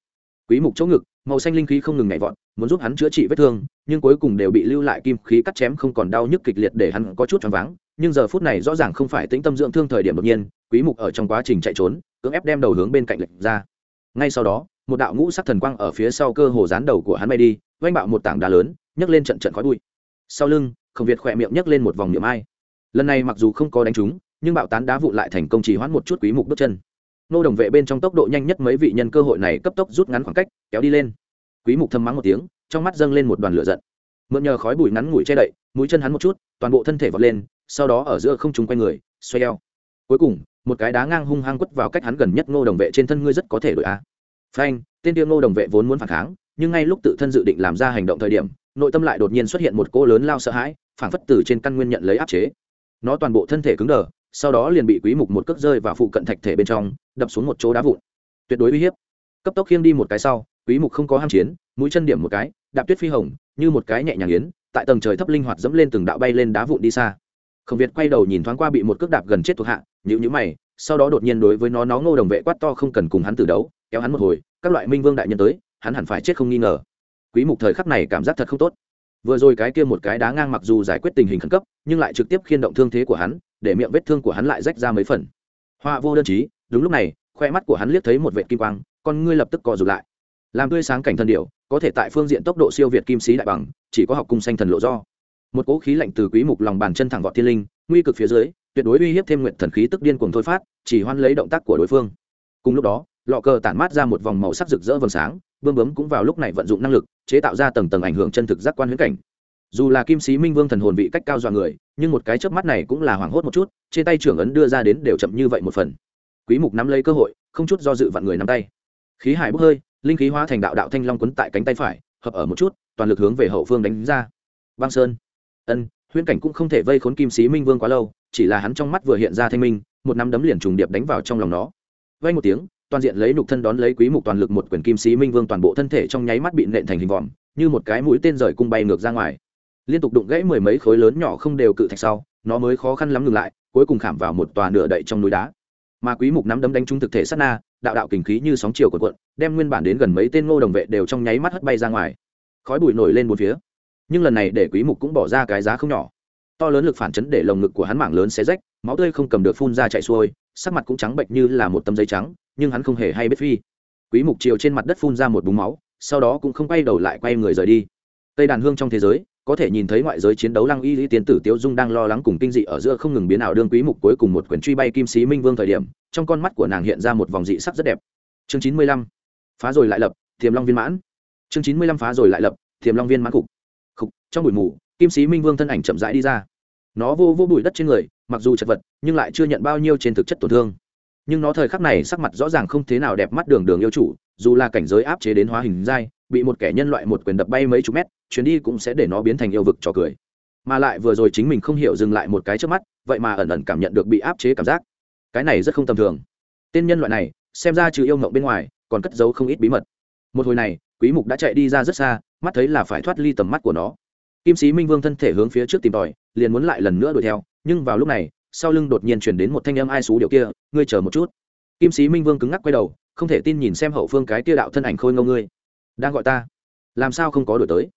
quý mục chỗ ngực, màu xanh linh khí không ngừng nhảy vọt, muốn giúp hắn chữa trị vết thương, nhưng cuối cùng đều bị lưu lại kim khí cắt chém không còn đau nhức kịch liệt để hắn có chút choáng váng. Nhưng giờ phút này rõ ràng không phải tĩnh tâm dưỡng thương thời điểm đột nhiên, quý mục ở trong quá trình chạy trốn, cưỡng ép đem đầu hướng bên cạnh lệch ra. Ngay sau đó, một đạo ngũ sắc thần quang ở phía sau cơ hồ dán đầu của hắn bay đi, vang bạo một tảng đá lớn, nhấc lên trận trận khói bụi. Sau lưng, khổng việt khỏe miệng nhấc lên một vòng niệm ai. Lần này mặc dù không có đánh trúng, nhưng bạo tán đá vụ lại thành công chỉ hoãn một chút quý mục bước chân nô đồng vệ bên trong tốc độ nhanh nhất mấy vị nhân cơ hội này cấp tốc rút ngắn khoảng cách, kéo đi lên. Quý mục thầm mắng một tiếng, trong mắt dâng lên một đoàn lửa giận. Mượn nhờ khói bụi ngắn ngủi che đậy, mũi chân hắn một chút, toàn bộ thân thể vọt lên, sau đó ở giữa không trung quay người, xoay eo. Cuối cùng, một cái đá ngang hung hăng quất vào cách hắn gần nhất ngô đồng vệ trên thân ngươi rất có thể đổi a. Phanh, tên tiêu ngô đồng vệ vốn muốn phản kháng, nhưng ngay lúc tự thân dự định làm ra hành động thời điểm, nội tâm lại đột nhiên xuất hiện một cô lớn lao sợ hãi phản phất từ trên căn nguyên nhận lấy áp chế. Nó toàn bộ thân thể cứng đờ sau đó liền bị quý mục một cước rơi vào phụ cận thạch thể bên trong, đập xuống một chỗ đá vụn. Tuyệt đối uy hiếp. Cấp tốc khiêng đi một cái sau, quý mục không có ham chiến, mũi chân điểm một cái, đạp tuyết phi hồng, như một cái nhẹ nhàng yến, tại tầng trời thấp linh hoạt dẫm lên từng đạo bay lên đá vụn đi xa. Khổng việt quay đầu nhìn thoáng qua bị một cước đạp gần chết thuộc hạ nhữ nhữ mày, sau đó đột nhiên đối với nó nó ngô đồng vệ quát to không cần cùng hắn từ đấu, kéo hắn một hồi, các loại minh vương đại nhân tới, hắn hẳn phải chết không nghi ngờ. Quý mục thời khắc này cảm giác thật không tốt. Vừa rồi cái kia một cái đá ngang mặc dù giải quyết tình hình khẩn cấp, nhưng lại trực tiếp khiên động thương thế của hắn để miệng vết thương của hắn lại rách ra mấy phần. Hoa vô đơn chí, đúng lúc này, khoe mắt của hắn liếc thấy một vệt kim quang, con ngươi lập tức co rụt lại. Làm tươi sáng cảnh thần điệu có thể tại phương diện tốc độ siêu việt kim sĩ đại bằng, chỉ có học cung xanh thần lộ do. Một cỗ khí lạnh từ quý mục lòng bàn chân thẳng vọt thiên linh, nguy cực phía dưới, tuyệt đối uy hiếp thêm nguyện thần khí tức điên cuồng thôi phát, chỉ hoan lấy động tác của đối phương. Cùng lúc đó, lọ cờ tản mát ra một vòng màu sắc rực rỡ vầng sáng, bươm bướm cũng vào lúc này vận dụng năng lực, chế tạo ra tầng tầng ảnh hưởng chân thực giác quan huyễn cảnh dù là kim sĩ minh vương thần hồn vị cách cao dọa người, nhưng một cái chớp mắt này cũng là hoảng hốt một chút, trên tay trưởng ấn đưa ra đến đều chậm như vậy một phần. Quý mục nắm lấy cơ hội, không chút do dự vặn người nắm tay. Khí hải bốc hơi, linh khí hóa thành đạo đạo thanh long quấn tại cánh tay phải, hợp ở một chút, toàn lực hướng về hậu phương đánh ra. Băng sơn. Ân, huyễn cảnh cũng không thể vây khốn kim sĩ minh vương quá lâu, chỉ là hắn trong mắt vừa hiện ra thanh minh, một nắm đấm liền trùng điệp đánh vào trong lòng nó. Vay một tiếng, toàn diện lấy nục thân đón lấy quý mục toàn lực một quyền kim sĩ minh vương toàn bộ thân thể trong nháy mắt bị nện thành hình vòm, như một cái mũi tên rời cung bay ngược ra ngoài liên tục đụng gãy mười mấy khối lớn nhỏ không đều cự thạch sau, nó mới khó khăn lắm ngừng lại, cuối cùng khảm vào một tòa nửa đậy trong núi đá. Mà quý mục nắm đấm đánh trúng thực thể sát na, đạo đạo kình khí như sóng chiều cuộn cuộn, đem nguyên bản đến gần mấy tên ngô đồng vệ đều trong nháy mắt hất bay ra ngoài. Khói bụi nổi lên một phía. Nhưng lần này để quý mục cũng bỏ ra cái giá không nhỏ. To lớn lực phản chấn để lồng ngực của hắn mảng lớn xé rách, máu tươi không cầm được phun ra chạy xuôi, sắc mặt cũng trắng bệch như là một tấm giấy trắng, nhưng hắn không hề hay biết phi. Quý mục chiều trên mặt đất phun ra một búng máu, sau đó cũng không quay đầu lại quay người rời đi. Tây đàn hương trong thế giới có thể nhìn thấy ngoại giới chiến đấu lăng y lý tiến tử tiêu dung đang lo lắng cùng kinh dị ở giữa không ngừng biến ảo đương quý mục cuối cùng một quyển truy bay kim sĩ minh vương thời điểm, trong con mắt của nàng hiện ra một vòng dị sắc rất đẹp. Chương 95 phá rồi lại lập, thiềm long viên mãn. Chương 95 phá rồi lại lập, thiềm long viên mãn cục. Cục trong buổi mù, kim sĩ minh vương thân ảnh chậm rãi đi ra. Nó vô vô bụi đất trên người, mặc dù chật vật, nhưng lại chưa nhận bao nhiêu trên thực chất tổn thương. Nhưng nó thời khắc này sắc mặt rõ ràng không thế nào đẹp mắt đường đường yêu chủ, dù là cảnh giới áp chế đến hóa hình dai bị một kẻ nhân loại một quyền đập bay mấy chục mét, chuyến đi cũng sẽ để nó biến thành yêu vực trò cười. Mà lại vừa rồi chính mình không hiểu dừng lại một cái trước mắt, vậy mà ẩn ẩn cảm nhận được bị áp chế cảm giác. Cái này rất không tầm thường. Tên nhân loại này, xem ra trừ yêu ngộng bên ngoài, còn cất giấu không ít bí mật. Một hồi này, quý mục đã chạy đi ra rất xa, mắt thấy là phải thoát ly tầm mắt của nó. Kim sĩ minh vương thân thể hướng phía trước tìm tòi, liền muốn lại lần nữa đuổi theo, nhưng vào lúc này, sau lưng đột nhiên chuyển đến một thanh âm ai xú điều kia, ngươi chờ một chút. Kim sĩ minh vương cứng ngắc quay đầu, không thể tin nhìn xem hậu phương cái tia đạo thân ảnh khôi ngâu ngươi đang gọi ta? Làm sao không có đổi tới?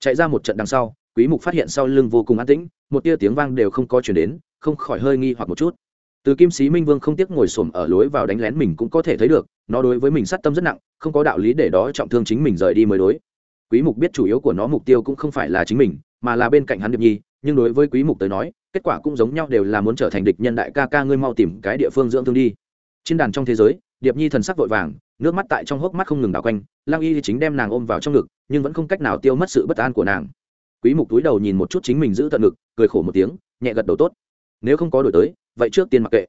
Chạy ra một trận đằng sau, quý mục phát hiện sau lưng vô cùng an tĩnh, một tia tiếng vang đều không có chuyển đến, không khỏi hơi nghi hoặc một chút. Từ kim sĩ minh vương không tiếc ngồi xổm ở lối vào đánh lén mình cũng có thể thấy được, nó đối với mình sát tâm rất nặng, không có đạo lý để đó trọng thương chính mình rời đi mới đối. Quý mục biết chủ yếu của nó mục tiêu cũng không phải là chính mình, mà là bên cạnh hắn điệp nhi, nhưng đối với quý mục tới nói, kết quả cũng giống nhau đều là muốn trở thành địch nhân đại ca ca ngươi mau tìm cái địa phương dưỡng thương đi. Trên đàn trong thế giới, điệp nhi thần sắc vội vàng nước mắt tại trong hốc mắt không ngừng đảo quanh lang y chính đem nàng ôm vào trong ngực, nhưng vẫn không cách nào tiêu mất sự bất an của nàng. Quý mục túi đầu nhìn một chút chính mình giữ tận ngực, cười khổ một tiếng, nhẹ gật đầu tốt. Nếu không có đổi tới, vậy trước tiên mặc kệ.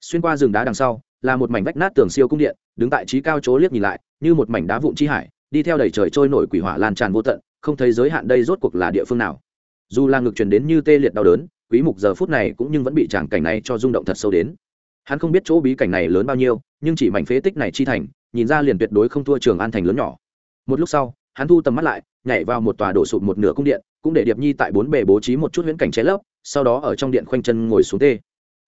Xuyên qua rừng đá đằng sau, là một mảnh vách nát tường siêu cung điện, đứng tại trí cao chỗ liếc nhìn lại, như một mảnh đá vụn chi hải, đi theo đầy trời trôi nổi quỷ hỏa lan tràn vô tận, không thấy giới hạn đây rốt cuộc là địa phương nào. Dù là ngực truyền đến như tê liệt đau đớn, quý mục giờ phút này cũng nhưng vẫn bị tràng cảnh này cho rung động thật sâu đến. Hắn không biết chỗ bí cảnh này lớn bao nhiêu, nhưng chỉ mảnh phế tích này chi thành nhìn ra liền tuyệt đối không thua trường an thành lớn nhỏ. Một lúc sau, hắn thu tầm mắt lại, nhảy vào một tòa đổ sụp một nửa cung điện, cũng để điệp nhi tại bốn bề bố trí một chút huyễn cảnh cháy lớp sau đó ở trong điện khoanh chân ngồi xuống tê.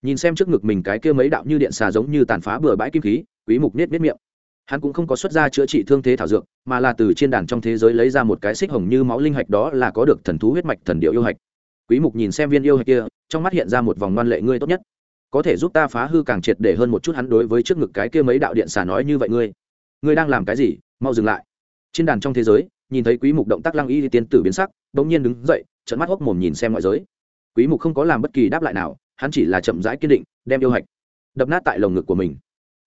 Nhìn xem trước ngực mình cái kia mấy đạo như điện xà giống như tàn phá bừa bãi kim khí, quý mục nết nết miệng. Hắn cũng không có xuất ra chữa trị thương thế thảo dược, mà là từ trên đàn trong thế giới lấy ra một cái xích hồng như máu linh hạch đó là có được thần thú huyết mạch thần điệu yêu hạch. Quý mục nhìn xem viên yêu hạch kia, trong mắt hiện ra một vòng ngoan lệ ngươi tốt nhất có thể giúp ta phá hư càng triệt để hơn một chút hắn đối với trước ngực cái kia mấy đạo điện xà nói như vậy ngươi. Ngươi đang làm cái gì? Mau dừng lại. Trên đàn trong thế giới, nhìn thấy quý mục động tác lăng y tiên tử biến sắc, bỗng nhiên đứng dậy, trợn mắt hốc mồm nhìn xem ngoại giới. Quý mục không có làm bất kỳ đáp lại nào, hắn chỉ là chậm rãi kiên định, đem yêu hạch đập nát tại lồng ngực của mình.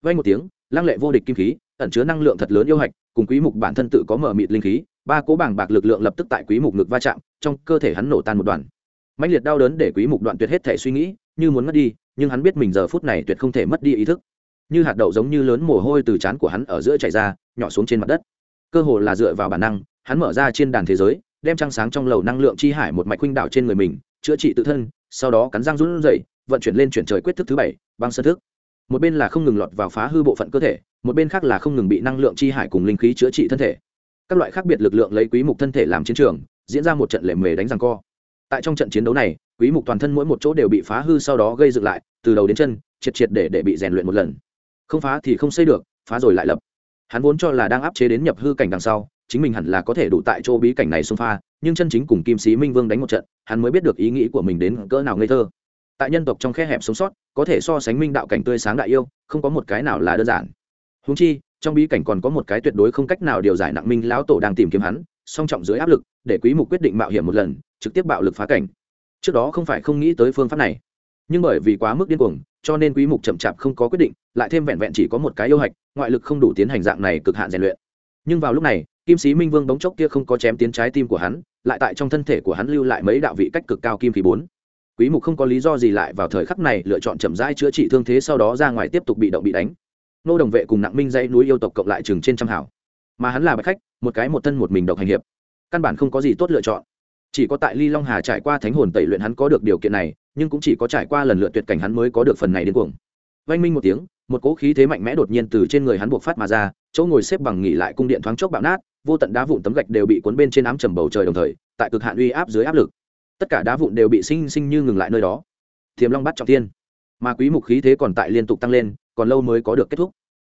Vang một tiếng, lăng lệ vô địch kim khí, ẩn chứa năng lượng thật lớn yêu hạch, cùng quý mục bản thân tự có mở mịt linh khí, ba cố bảng bạc lực lượng lập tức tại quý mục ngực va chạm, trong cơ thể hắn nổ tan một đoàn. Mãnh liệt đau đớn để quý mục đoạn tuyệt hết thể suy nghĩ, như muốn mất đi nhưng hắn biết mình giờ phút này tuyệt không thể mất đi ý thức. Như hạt đậu giống như lớn mồ hôi từ trán của hắn ở giữa chảy ra, nhỏ xuống trên mặt đất. Cơ hồ là dựa vào bản năng, hắn mở ra trên đàn thế giới, đem trăng sáng trong lầu năng lượng chi hải một mạch huynh đảo trên người mình, chữa trị tự thân, sau đó cắn răng run rẩy, vận chuyển lên chuyển trời quyết thức thứ bảy, băng sơ thức. Một bên là không ngừng lọt vào phá hư bộ phận cơ thể, một bên khác là không ngừng bị năng lượng chi hải cùng linh khí chữa trị thân thể. Các loại khác biệt lực lượng lấy quý mục thân thể làm chiến trường, diễn ra một trận lệ mề đánh răng co. Tại trong trận chiến đấu này quý mục toàn thân mỗi một chỗ đều bị phá hư sau đó gây dựng lại, từ đầu đến chân, triệt triệt để để bị rèn luyện một lần. Không phá thì không xây được, phá rồi lại lập. Hắn vốn cho là đang áp chế đến nhập hư cảnh đằng sau, chính mình hẳn là có thể đủ tại chỗ bí cảnh này xông pha, nhưng chân chính cùng kim sĩ minh vương đánh một trận, hắn mới biết được ý nghĩ của mình đến cỡ nào ngây thơ. Tại nhân tộc trong khe hẹp sống sót, có thể so sánh minh đạo cảnh tươi sáng đại yêu, không có một cái nào là đơn giản. Húng chi, trong bí cảnh còn có một cái tuyệt đối không cách nào điều giải nặng minh lão tổ đang tìm kiếm hắn, song trọng dưới áp lực, để quý mục quyết định mạo hiểm một lần, trực tiếp bạo lực phá cảnh trước đó không phải không nghĩ tới phương pháp này. Nhưng bởi vì quá mức điên cuồng, cho nên quý mục chậm chạp không có quyết định, lại thêm vẹn vẹn chỉ có một cái yêu hạch, ngoại lực không đủ tiến hành dạng này cực hạn rèn luyện. Nhưng vào lúc này, kim sĩ minh vương bóng chốc kia không có chém tiến trái tim của hắn, lại tại trong thân thể của hắn lưu lại mấy đạo vị cách cực cao kim khí bốn. Quý mục không có lý do gì lại vào thời khắc này lựa chọn chậm rãi chữa trị thương thế sau đó ra ngoài tiếp tục bị động bị đánh. Nô đồng vệ cùng nặng minh dãy núi yêu tộc cộng lại chừng trên trăm hảo mà hắn là bạch khách, một cái một thân một mình độc hành hiệp. Căn bản không có gì tốt lựa chọn chỉ có tại ly long hà trải qua thánh hồn tẩy luyện hắn có được điều kiện này, nhưng cũng chỉ có trải qua lần lượt tuyệt cảnh hắn mới có được phần này đến cuồng. Vanh minh một tiếng, một cỗ khí thế mạnh mẽ đột nhiên từ trên người hắn buộc phát mà ra, chỗ ngồi xếp bằng nghỉ lại cung điện thoáng chốc bạo nát, vô tận đá vụn tấm gạch đều bị cuốn bên trên ám trầm bầu trời đồng thời, tại cực hạn uy áp dưới áp lực. Tất cả đá vụn đều bị sinh sinh như ngừng lại nơi đó. Thiềm long bắt trọng thiên. Mà quý mục khí thế còn tại liên tục tăng lên, còn lâu mới có được kết thúc.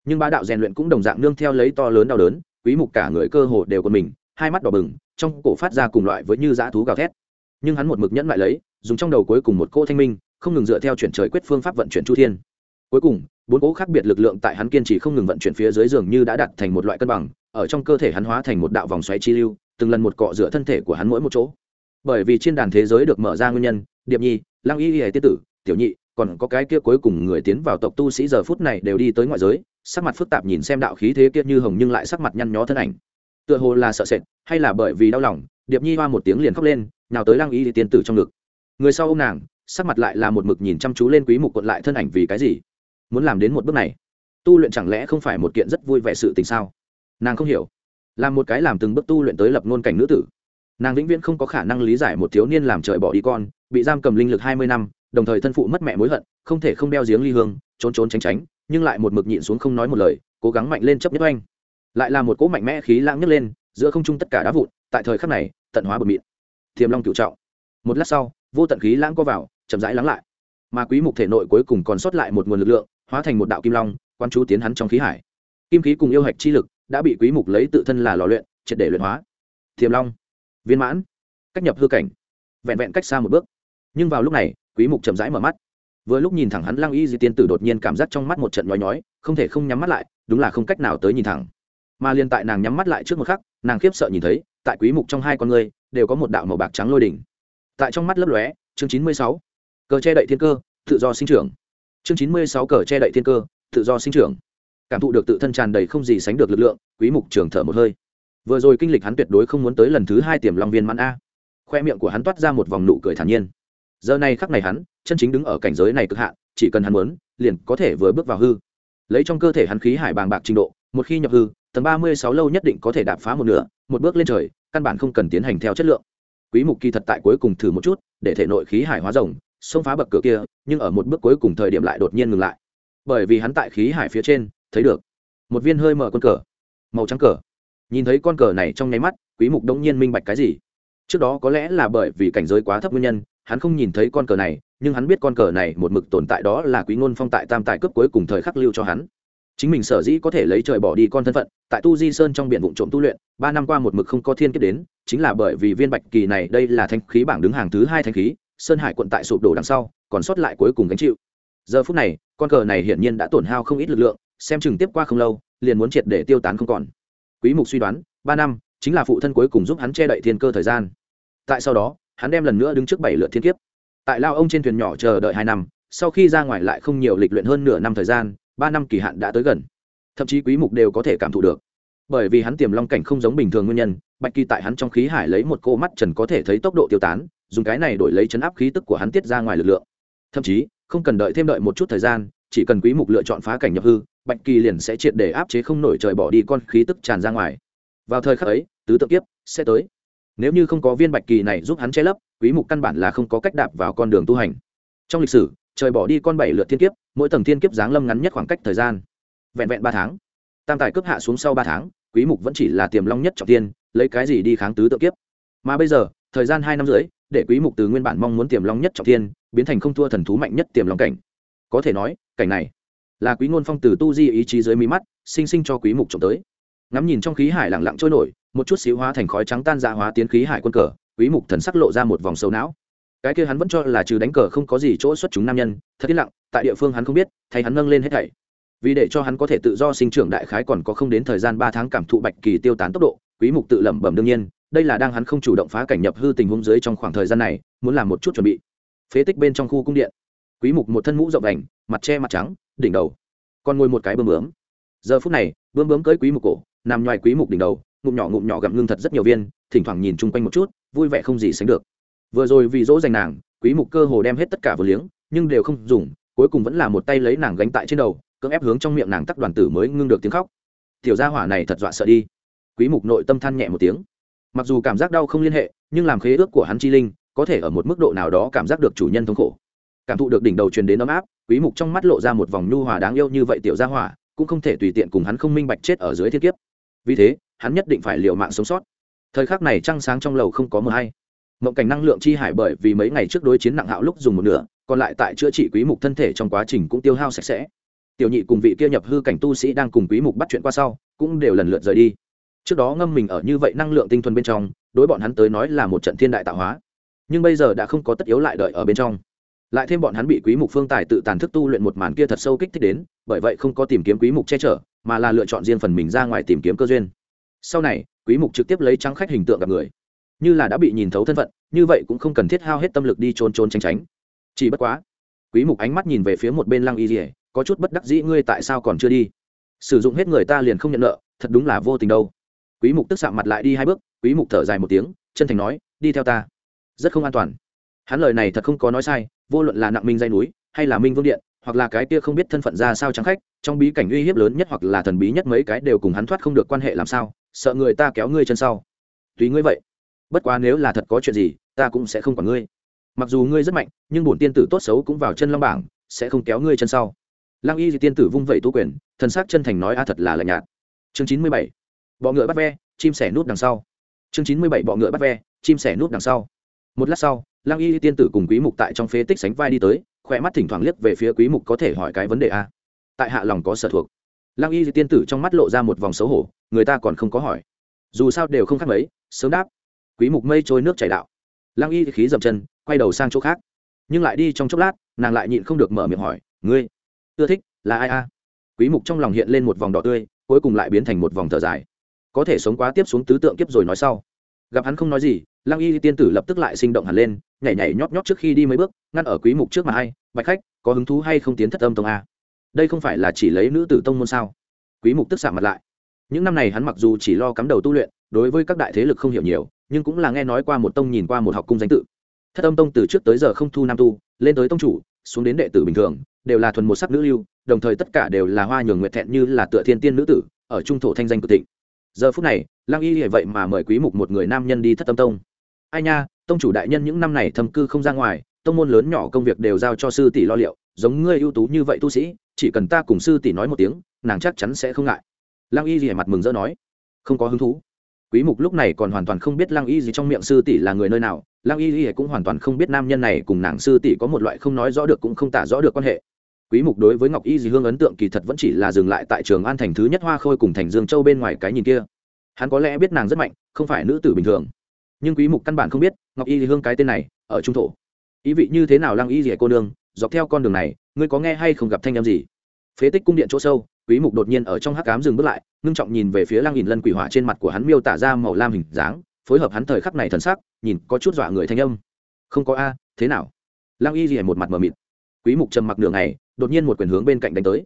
Nhưng ba đạo rèn luyện cũng đồng dạng nương theo lấy to lớn đau đớn, quý mục cả người cơ hồ đều của mình, hai mắt đỏ bừng trong cổ phát ra cùng loại với như dã thú gào thét. Nhưng hắn một mực nhẫn lại lấy, dùng trong đầu cuối cùng một cỗ thanh minh, không ngừng dựa theo chuyển trời quyết phương pháp vận chuyển chu thiên. Cuối cùng, bốn cỗ khác biệt lực lượng tại hắn kiên trì không ngừng vận chuyển phía dưới giường như đã đặt thành một loại cân bằng, ở trong cơ thể hắn hóa thành một đạo vòng xoáy chi lưu, từng lần một cọ giữa thân thể của hắn mỗi một chỗ. Bởi vì trên đàn thế giới được mở ra nguyên nhân, điệp nhi, lăng y hề tiết tử, tiểu nhị, còn có cái kia cuối cùng người tiến vào tộc tu sĩ giờ phút này đều đi tới ngoại giới, sắc mặt phức tạp nhìn xem đạo khí thế kia như hồng nhưng lại sắc mặt nhăn nhó thân ảnh tựa hồ là sợ sệt, hay là bởi vì đau lòng, điệp nhi hoa một tiếng liền khóc lên nào tới lăng y thì tiên tử trong ngực. Người sau ô m nàng, sắc mặt lại là một mực nhìn chăm chú lên quý mục quận lại thân ảnh vì cái gì? Muốn làm đến một bước này, tu luyện chẳng lẽ không phải một kiện rất vui vẻ sự tình sao? Nàng không hiểu. Làm một cái làm từng bước tu luyện tới lập ngôn cảnh nữ tử. Nàng vĩnh viễn không có khả năng lý giải một thiếu niên làm trời bỏ đi con, bị giam cầm linh lực hai mươi năm, đồng thời thân phụ mất mẹ mối hận, không thể không đeo giếng ly hương, trốn trốn tránh tránh, nhưng lại một mực nhịn xuống không nói một lời, cố gắng mạnh lên chấp nhất oanh lại là một cỗ mạnh mẽ khí lãng nhấc lên, giữa không trung tất cả đá vụn, tại thời khắc này, tận hóa bờ mịn. Thiềm long cựu trọng. Một lát sau, vô tận khí lãng có vào, chậm rãi lắng lại. Mà quý mục thể nội cuối cùng còn sót lại một nguồn lực lượng, hóa thành một đạo kim long quan chú tiến hắn trong khí hải. Kim khí cùng yêu hạch chi lực đã bị quý mục lấy tự thân là lò luyện, triệt để luyện hóa. Thiềm long. Viên mãn. Cách nhập hư cảnh. Vẹn vẹn cách xa một bước. Nhưng vào lúc này, quý mục chậm rãi mở mắt. Vừa lúc nhìn thẳng hắn lăng y di tiên tử đột nhiên cảm giác trong mắt một trận nhói nhói, không thể không nhắm mắt lại, đúng là không cách nào tới nhìn thẳng mà liên tại nàng nhắm mắt lại trước một khắc, nàng khiếp sợ nhìn thấy, tại quý mục trong hai con ngươi đều có một đạo màu bạc trắng lôi đỉnh. Tại trong mắt lấp lóe, chương 96. cờ che đậy thiên cơ, tự do sinh trưởng. Chương 96 cờ che đậy thiên cơ, tự do sinh trưởng. Cảm thụ được tự thân tràn đầy không gì sánh được lực lượng, quý mục trường thở một hơi. Vừa rồi kinh lịch hắn tuyệt đối không muốn tới lần thứ hai tiềm long viên mãn a. Khoe miệng của hắn toát ra một vòng nụ cười thản nhiên. Giờ này khắc này hắn, chân chính đứng ở cảnh giới này cực hạn, chỉ cần hắn muốn, liền có thể vừa bước vào hư. Lấy trong cơ thể hắn khí hải bàng bạc trình độ một khi nhập hư, tầng ba mươi sáu lâu nhất định có thể đạp phá một nửa, một bước lên trời, căn bản không cần tiến hành theo chất lượng. Quý mục kỳ thật tại cuối cùng thử một chút, để thể nội khí hải hóa rồng, xông phá bậc cửa kia, nhưng ở một bước cuối cùng thời điểm lại đột nhiên ngừng lại. Bởi vì hắn tại khí hải phía trên, thấy được một viên hơi mở con cờ, màu trắng cờ. Nhìn thấy con cờ này trong nháy mắt, quý mục đông nhiên minh bạch cái gì? Trước đó có lẽ là bởi vì cảnh giới quá thấp nguyên nhân, hắn không nhìn thấy con cờ này, nhưng hắn biết con cờ này một mực tồn tại đó là quý ngôn phong tại tam tài cấp cuối cùng thời khắc lưu cho hắn chính mình sở dĩ có thể lấy trời bỏ đi con thân phận, tại tu di sơn trong biển vụ trộm tu luyện, ba năm qua một mực không có thiên kiếp đến, chính là bởi vì viên bạch kỳ này, đây là thanh khí bảng đứng hàng thứ hai thanh khí, sơn hải quận tại sụp đổ đằng sau, còn sót lại cuối cùng gánh chịu. Giờ phút này, con cờ này hiển nhiên đã tổn hao không ít lực lượng, xem chừng tiếp qua không lâu, liền muốn triệt để tiêu tán không còn. Quý mục suy đoán, ba năm, chính là phụ thân cuối cùng giúp hắn che đậy thiên cơ thời gian. Tại sau đó, hắn đem lần nữa đứng trước bảy lượt thiên kiếp. Tại lao ông trên thuyền nhỏ chờ đợi hai năm, sau khi ra ngoài lại không nhiều lịch luyện hơn nửa năm thời gian ba năm kỳ hạn đã tới gần. Thậm chí quý mục đều có thể cảm thụ được. Bởi vì hắn tiềm long cảnh không giống bình thường nguyên nhân, bạch kỳ tại hắn trong khí hải lấy một cô mắt trần có thể thấy tốc độ tiêu tán, dùng cái này đổi lấy chấn áp khí tức của hắn tiết ra ngoài lực lượng. Thậm chí, không cần đợi thêm đợi một chút thời gian, chỉ cần quý mục lựa chọn phá cảnh nhập hư, bạch kỳ liền sẽ triệt để áp chế không nổi trời bỏ đi con khí tức tràn ra ngoài. Vào thời khắc ấy, tứ tự kiếp sẽ tới. Nếu như không có viên bạch kỳ này giúp hắn che lấp, quý mục căn bản là không có cách đạp vào con đường tu hành. Trong lịch sử trời bỏ đi con bảy lượt thiên kiếp, mỗi tầng thiên kiếp giáng lâm ngắn nhất khoảng cách thời gian. Vẹn vẹn ba tháng. Tam tài cướp hạ xuống sau ba tháng, quý mục vẫn chỉ là tiềm long nhất trọng tiên lấy cái gì đi kháng tứ tự kiếp. Mà bây giờ, thời gian hai năm rưỡi, để quý mục từ nguyên bản mong muốn tiềm long nhất trọng tiên biến thành không thua thần thú mạnh nhất tiềm long cảnh. Có thể nói, cảnh này là quý ngôn phong từ tu di ý chí dưới mí mắt, sinh sinh cho quý mục trộm tới. Ngắm nhìn trong khí hải lặng lặng trôi nổi, một chút xíu hóa thành khói trắng tan ra hóa tiến khí hải quân cờ, quý mục thần sắc lộ ra một vòng sâu não cái kia hắn vẫn cho là trừ đánh cờ không có gì chỗ xuất chúng nam nhân, thật yên lặng, tại địa phương hắn không biết, thay hắn nâng lên hết thảy. Vì để cho hắn có thể tự do sinh trưởng đại khái còn có không đến thời gian ba tháng cảm thụ bạch kỳ tiêu tán tốc độ, quý mục tự lẩm bẩm đương nhiên, đây là đang hắn không chủ động phá cảnh nhập hư tình huống dưới trong khoảng thời gian này, muốn làm một chút chuẩn bị. Phế tích bên trong khu cung điện. Quý mục một thân mũ rộng đành, mặt che mặt trắng, đỉnh đầu. Còn ngồi một cái bướm bướm. Giờ phút này bướm bướm cưỡi quý mục cổ, nằm ngoài quý mục đỉnh đầu, ngụm nhỏ ngụm nhỏ gặm ngưng thật rất nhiều viên, thỉnh thoảng nhìn chung quanh một chút, vui vẻ không gì sánh được vừa rồi vì dỗ dành nàng, quý mục cơ hồ đem hết tất cả vừa liếng, nhưng đều không dùng, cuối cùng vẫn là một tay lấy nàng gánh tại trên đầu, cưỡng ép hướng trong miệng nàng tắc đoàn tử mới ngưng được tiếng khóc. Tiểu gia hỏa này thật dọa sợ đi. Quý mục nội tâm than nhẹ một tiếng. Mặc dù cảm giác đau không liên hệ, nhưng làm khế ước của hắn chi linh, có thể ở một mức độ nào đó cảm giác được chủ nhân thống khổ. Cảm thụ được đỉnh đầu truyền đến ấm áp, quý mục trong mắt lộ ra một vòng nhu hòa đáng yêu như vậy tiểu gia hỏa, cũng không thể tùy tiện cùng hắn không minh bạch chết ở dưới thiên kiếp. Vì thế, hắn nhất định phải liều mạng sống sót. Thời khắc này trăng sáng trong lầu không có mờ hay mộng cảnh năng lượng chi hải bởi vì mấy ngày trước đối chiến nặng hạo lúc dùng một nửa, còn lại tại chữa trị quý mục thân thể trong quá trình cũng tiêu hao sạch sẽ. Tiểu nhị cùng vị kia nhập hư cảnh tu sĩ đang cùng quý mục bắt chuyện qua sau, cũng đều lần lượt rời đi. Trước đó ngâm mình ở như vậy năng lượng tinh thuần bên trong, đối bọn hắn tới nói là một trận thiên đại tạo hóa. Nhưng bây giờ đã không có tất yếu lại đợi ở bên trong. Lại thêm bọn hắn bị quý mục phương tài tự tàn thức tu luyện một màn kia thật sâu kích thích đến, bởi vậy không có tìm kiếm quý mục che chở, mà là lựa chọn riêng phần mình ra ngoài tìm kiếm cơ duyên. Sau này, quý mục trực tiếp lấy trắng khách hình tượng gặp người như là đã bị nhìn thấu thân phận, như vậy cũng không cần thiết hao hết tâm lực đi trôn trôn tránh tránh. Chỉ bất quá, quý mục ánh mắt nhìn về phía một bên lăng y dỉa có chút bất đắc dĩ, ngươi tại sao còn chưa đi? Sử dụng hết người ta liền không nhận nợ, thật đúng là vô tình đâu. Quý mục tức sạm mặt lại đi hai bước, quý mục thở dài một tiếng, chân thành nói, đi theo ta. Rất không an toàn. Hắn lời này thật không có nói sai, vô luận là nặng minh dây núi, hay là minh vương điện, hoặc là cái kia không biết thân phận ra sao trắng khách, trong bí cảnh uy hiếp lớn nhất hoặc là thần bí nhất mấy cái đều cùng hắn thoát không được quan hệ làm sao, sợ người ta kéo ngươi chân sau. Tùy ngươi vậy bất quá nếu là thật có chuyện gì, ta cũng sẽ không quản ngươi. Mặc dù ngươi rất mạnh, nhưng bổn tiên tử tốt xấu cũng vào chân long bảng, sẽ không kéo ngươi chân sau. Lăng y tiên tử vung vẩy tú quyền, thần sắc chân thành nói, a thật là lạnh nhạt. Chương chín mươi bảy, bọ ngựa bắt ve, chim sẻ nút đằng sau. Chương chín mươi bảy, bọ ngựa bắt ve, chim sẻ nút đằng sau. Một lát sau, lăng y tiên tử cùng quý mục tại trong phế tích sánh vai đi tới, khỏe mắt thỉnh thoảng liếc về phía quý mục có thể hỏi cái vấn đề a. Tại hạ lòng có sở thuộc. Lăng y tiên tử trong mắt lộ ra một vòng xấu hổ, người ta còn không có hỏi. Dù sao đều không khác mấy, sớm đáp quý mục mây trôi nước chảy đạo. Lăng y khí dậm chân, quay đầu sang chỗ khác. Nhưng lại đi trong chốc lát, nàng lại nhịn không được mở miệng hỏi, ngươi, ưa thích là ai a? Quý mục trong lòng hiện lên một vòng đỏ tươi, cuối cùng lại biến thành một vòng thở dài. Có thể sống quá tiếp xuống tứ tượng kiếp rồi nói sau. Gặp hắn không nói gì, lăng y tiên tử lập tức lại sinh động hẳn lên, nhảy nhảy nhót nhót trước khi đi mấy bước, ngăn ở quý mục trước mà ai bạch khách, có hứng thú hay không tiến thất âm tông a? Đây không phải là chỉ lấy nữ tử tông môn sao? Quý mục tức sạm mặt lại. Những năm này hắn mặc dù chỉ lo cắm đầu tu luyện, đối với các đại thế lực không hiểu nhiều nhưng cũng là nghe nói qua một tông nhìn qua một học cung danh tự. Thất âm tông từ trước tới giờ không thu nam tu, lên tới tông chủ, xuống đến đệ tử bình thường, đều là thuần một sắc nữ lưu, đồng thời tất cả đều là hoa nhường nguyệt thẹn như là tựa thiên tiên nữ tử, ở trung thổ thanh danh cực thịnh. Giờ phút này, lăng y hệ vậy mà mời quý mục một người nam nhân đi thất âm tông. Ai nha, tông chủ đại nhân những năm này thâm cư không ra ngoài, tông môn lớn nhỏ công việc đều giao cho sư tỷ lo liệu, giống ngươi ưu tú như vậy tu sĩ, chỉ cần ta cùng sư tỷ nói một tiếng, nàng chắc chắn sẽ không ngại. Lăng y hệ mặt mừng rỡ nói, không có hứng thú quý mục lúc này còn hoàn toàn không biết lăng y gì trong miệng sư tỷ là người nơi nào, lăng y gì cũng hoàn toàn không biết nam nhân này cùng nàng sư tỷ có một loại không nói rõ được cũng không tả rõ được quan hệ. Quý mục đối với ngọc y dì hương ấn tượng kỳ thật vẫn chỉ là dừng lại tại trường an thành thứ nhất hoa khôi cùng thành dương châu bên ngoài cái nhìn kia. Hắn có lẽ biết nàng rất mạnh, không phải nữ tử bình thường. Nhưng quý mục căn bản không biết ngọc y dì hương cái tên này ở trung thổ. Ý vị như thế nào lăng y dì cô nương, dọc theo con đường này, ngươi có nghe hay không gặp thanh âm gì? Phế tích cung điện chỗ sâu, quý mục đột nhiên ở trong hắc ám dừng bước lại, ngưng trọng nhìn về phía lang nhìn lân quỷ hỏa trên mặt của hắn miêu tả ra màu lam hình dáng, phối hợp hắn thời khắc này thần sắc, nhìn có chút dọa người thanh âm. Không có a, thế nào? Lang y gì một mặt mờ mịt. Quý mục trầm mặc nửa ngày, đột nhiên một quyền hướng bên cạnh đánh tới.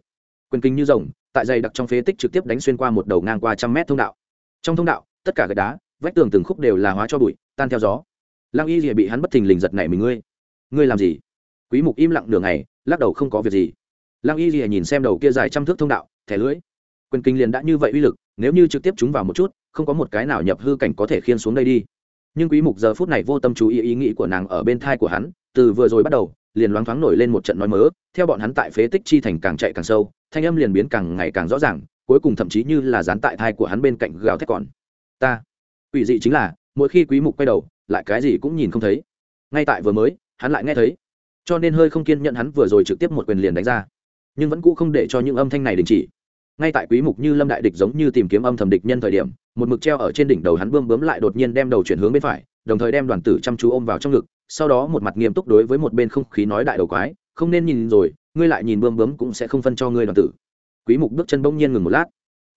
Quyền kinh như rồng, tại dày đặc trong phế tích trực tiếp đánh xuyên qua một đầu ngang qua trăm mét thông đạo. Trong thông đạo, tất cả gạch đá, vách tường từng khúc đều là hóa cho bụi, tan theo gió. Lang y gì bị hắn bất thình lình giật nảy mình, ngươi ngươi làm gì? Quý mục im lặng nửa ngày, lắc đầu không có việc gì lăng y lìa nhìn xem đầu kia dài trăm thước thông đạo, thẻ lưỡi. Quyền kinh liền đã như vậy uy lực, nếu như trực tiếp chúng vào một chút, không có một cái nào nhập hư cảnh có thể khiên xuống đây đi. Nhưng quý mục giờ phút này vô tâm chú ý ý nghĩ của nàng ở bên thai của hắn, từ vừa rồi bắt đầu, liền loáng thoáng nổi lên một trận nói mớ, theo bọn hắn tại phế tích chi thành càng chạy càng sâu, thanh âm liền biến càng ngày càng rõ ràng, cuối cùng thậm chí như là dán tại thai của hắn bên cạnh gào thét còn. Ta, quỷ dị chính là, mỗi khi quý mục quay đầu, lại cái gì cũng nhìn không thấy. Ngay tại vừa mới, hắn lại nghe thấy. Cho nên hơi không kiên nhận hắn vừa rồi trực tiếp một quyền liền đánh ra nhưng vẫn cũ không để cho những âm thanh này đình chỉ. Ngay tại quý mục như lâm đại địch giống như tìm kiếm âm thầm địch nhân thời điểm, một mực treo ở trên đỉnh đầu hắn bươm bướm lại đột nhiên đem đầu chuyển hướng bên phải, đồng thời đem đoàn tử chăm chú ôm vào trong ngực, sau đó một mặt nghiêm túc đối với một bên không khí nói đại đầu quái, không nên nhìn rồi, ngươi lại nhìn bươm bướm cũng sẽ không phân cho ngươi đoàn tử. Quý mục bước chân bỗng nhiên ngừng một lát.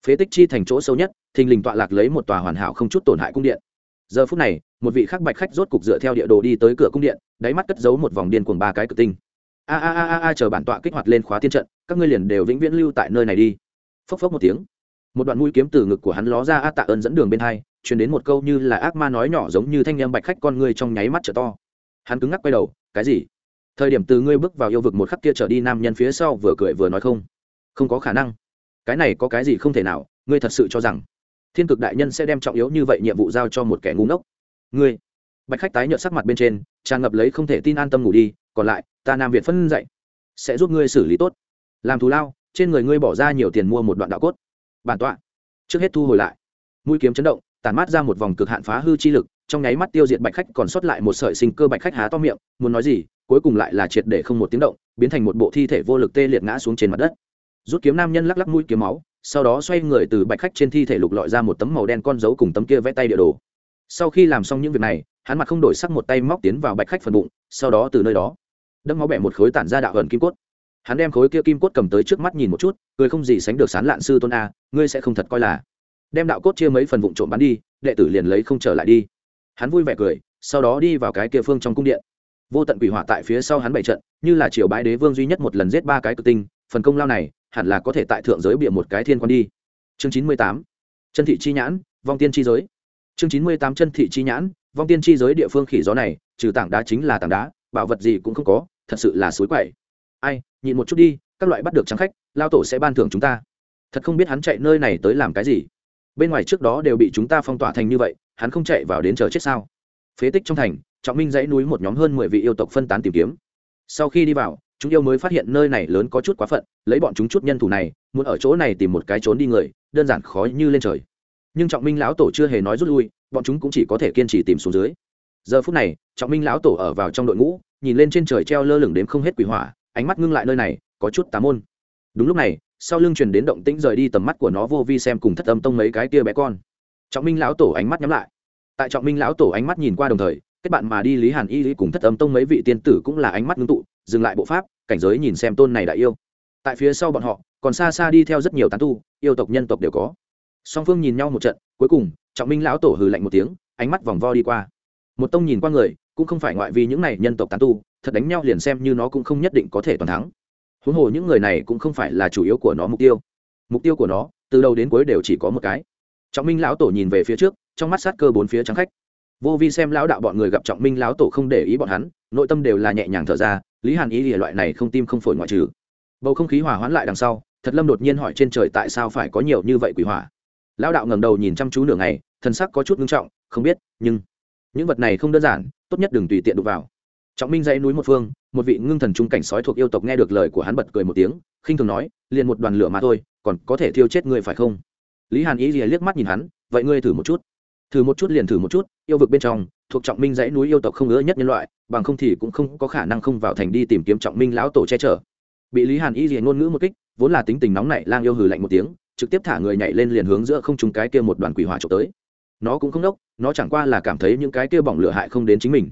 Phế tích chi thành chỗ sâu nhất, thình lình tọa lạc lấy một tòa hoàn hảo không chút tổn hại cung điện. Giờ phút này, một vị khắc bạch khách rốt cục dựa theo địa đồ đi tới cửa cung điện, đáy mắt cất giấu một vòng điên cuồng ba cái cực tinh a a a a chờ bản tọa kích hoạt lên khóa tiên trận, các ngươi liền đều vĩnh viễn lưu tại nơi này đi. Phốc phốc một tiếng, một đoạn mũi kiếm từ ngực của hắn ló ra a tạ ơn dẫn đường bên hai, truyền đến một câu như là ác ma nói nhỏ giống như thanh em bạch khách con ngươi trong nháy mắt trở to. Hắn cứng ngắc quay đầu, cái gì? Thời điểm từ ngươi bước vào yêu vực một khắc kia trở đi nam nhân phía sau vừa cười vừa nói không? Không có khả năng. Cái này có cái gì không thể nào, ngươi thật sự cho rằng thiên cực đại nhân sẽ đem trọng yếu như vậy nhiệm vụ giao cho một kẻ ngu ngốc? Ngươi. Bạch khách tái nhợt sắc mặt bên trên, tràn ngập lấy không thể tin an tâm ngủ đi còn lại, ta nam việt phân dạy, sẽ giúp ngươi xử lý tốt. Làm thù lao, trên người ngươi bỏ ra nhiều tiền mua một đoạn đạo cốt. Bản tọa, trước hết thu hồi lại. Mũi kiếm chấn động tàn mát ra một vòng cực hạn phá hư chi lực, trong nháy mắt tiêu diệt bạch khách còn sót lại một sợi sinh cơ bạch khách há to miệng, muốn nói gì, cuối cùng lại là triệt để không một tiếng động, biến thành một bộ thi thể vô lực tê liệt ngã xuống trên mặt đất. Rút kiếm nam nhân lắc lắc mũi kiếm máu, sau đó xoay người từ bạch khách trên thi thể lục lọi ra một tấm màu đen con dấu cùng tấm kia vẽ tay địa đồ. Sau khi làm xong những việc này, hắn mặt không đổi sắc một tay móc tiến vào bạch khách phần bụng, sau đó từ nơi đó đâm máu bẻ một khối tản ra đạo ẩn kim cốt. Hắn đem khối kia kim cốt cầm tới trước mắt nhìn một chút, cười không gì sánh được sán lạn sư tôn a, ngươi sẽ không thật coi là. Đem đạo cốt chia mấy phần vụn trộm bắn đi, đệ tử liền lấy không trở lại đi. Hắn vui vẻ cười, sau đó đi vào cái kia phương trong cung điện. Vô tận quỷ hỏa tại phía sau hắn bảy trận, như là triều bái đế vương duy nhất một lần giết ba cái cực tinh, phần công lao này, hẳn là có thể tại thượng giới bịa một cái thiên quan đi. Chương chín mươi tám, chân thị chi nhãn, vong tiên chi giới. Chương chín mươi tám, chân thị chi nhãn, vong tiên chi giới địa phương khỉ gió này, trừ tảng đá chính là tảng đá, bảo vật gì cũng không có thật sự là suối quậy. Ai, nhịn một chút đi, các loại bắt được trắng khách lao tổ sẽ ban thưởng chúng ta. Thật không biết hắn chạy nơi này tới làm cái gì. Bên ngoài trước đó đều bị chúng ta phong tỏa thành như vậy, hắn không chạy vào đến chờ chết sao? Phế tích trong thành, trọng minh dãy núi một nhóm hơn mười vị yêu tộc phân tán tìm kiếm. Sau khi đi vào, chúng yêu mới phát hiện nơi này lớn có chút quá phận, lấy bọn chúng chút nhân thủ này, muốn ở chỗ này tìm một cái trốn đi người, đơn giản khó như lên trời. Nhưng trọng minh lão tổ chưa hề nói rút lui, bọn chúng cũng chỉ có thể kiên trì tìm xuống dưới giờ phút này, trọng minh lão tổ ở vào trong đội ngũ, nhìn lên trên trời treo lơ lửng đến không hết quỷ hỏa, ánh mắt ngưng lại nơi này, có chút tà môn. Đúng lúc này, sau lưng truyền đến động tĩnh rời đi tầm mắt của nó vô vi xem cùng thất âm tông mấy cái kia bé con. Trọng minh lão tổ ánh mắt nhắm lại. Tại trọng minh lão tổ ánh mắt nhìn qua đồng thời, kết bạn mà đi lý hàn y lý cùng thất âm tông mấy vị tiên tử cũng là ánh mắt ngưng tụ, dừng lại bộ pháp, cảnh giới nhìn xem tôn này đại yêu. Tại phía sau bọn họ, còn xa xa đi theo rất nhiều tán tu, yêu tộc nhân tộc đều có. Song phương nhìn nhau một trận, cuối cùng, trọng minh lão tổ hừ lạnh một tiếng, ánh mắt vòng vo đi qua một tông nhìn qua người, cũng không phải ngoại vì những này nhân tộc tán tu, thật đánh nhau liền xem như nó cũng không nhất định có thể toàn thắng. Huống hồ những người này cũng không phải là chủ yếu của nó mục tiêu. Mục tiêu của nó, từ đầu đến cuối đều chỉ có một cái. Trọng minh lão tổ nhìn về phía trước, trong mắt sát cơ bốn phía trắng khách. Vô vi xem lão đạo bọn người gặp trọng minh lão tổ không để ý bọn hắn, nội tâm đều là nhẹ nhàng thở ra, lý hàn ý lìa loại này không tim không phổi ngoại trừ. Bầu không khí hỏa hoãn lại đằng sau, thật lâm đột nhiên hỏi trên trời tại sao phải có nhiều như vậy quỷ hỏa. Lão đạo ngẩng đầu nhìn chăm chú nửa ngày thân sắc có chút ngưng trọng, không biết, nhưng những vật này không đơn giản, tốt nhất đừng tùy tiện đụng vào. Trọng minh dãy núi một phương, một vị ngưng thần trung cảnh sói thuộc yêu tộc nghe được lời của hắn bật cười một tiếng, khinh thường nói, liền một đoàn lửa mà thôi, còn có thể thiêu chết người phải không? Lý hàn ý lìa liếc mắt nhìn hắn, vậy ngươi thử một chút. Thử một chút liền thử một chút, yêu vực bên trong, thuộc trọng minh dãy núi yêu tộc không ngứa nhất nhân loại, bằng không thì cũng không có khả năng không vào thành đi tìm kiếm trọng minh lão tổ che chở. Bị lý hàn y gì ngôn ngữ một kích, vốn là tính tình nóng nảy, lang yêu hừ lạnh một tiếng, trực tiếp thả người nhảy lên liền hướng giữa không trung cái kia một đoàn quỷ hỏa trộm tới nó cũng không đốc, nó chẳng qua là cảm thấy những cái kia bỏng lửa hại không đến chính mình.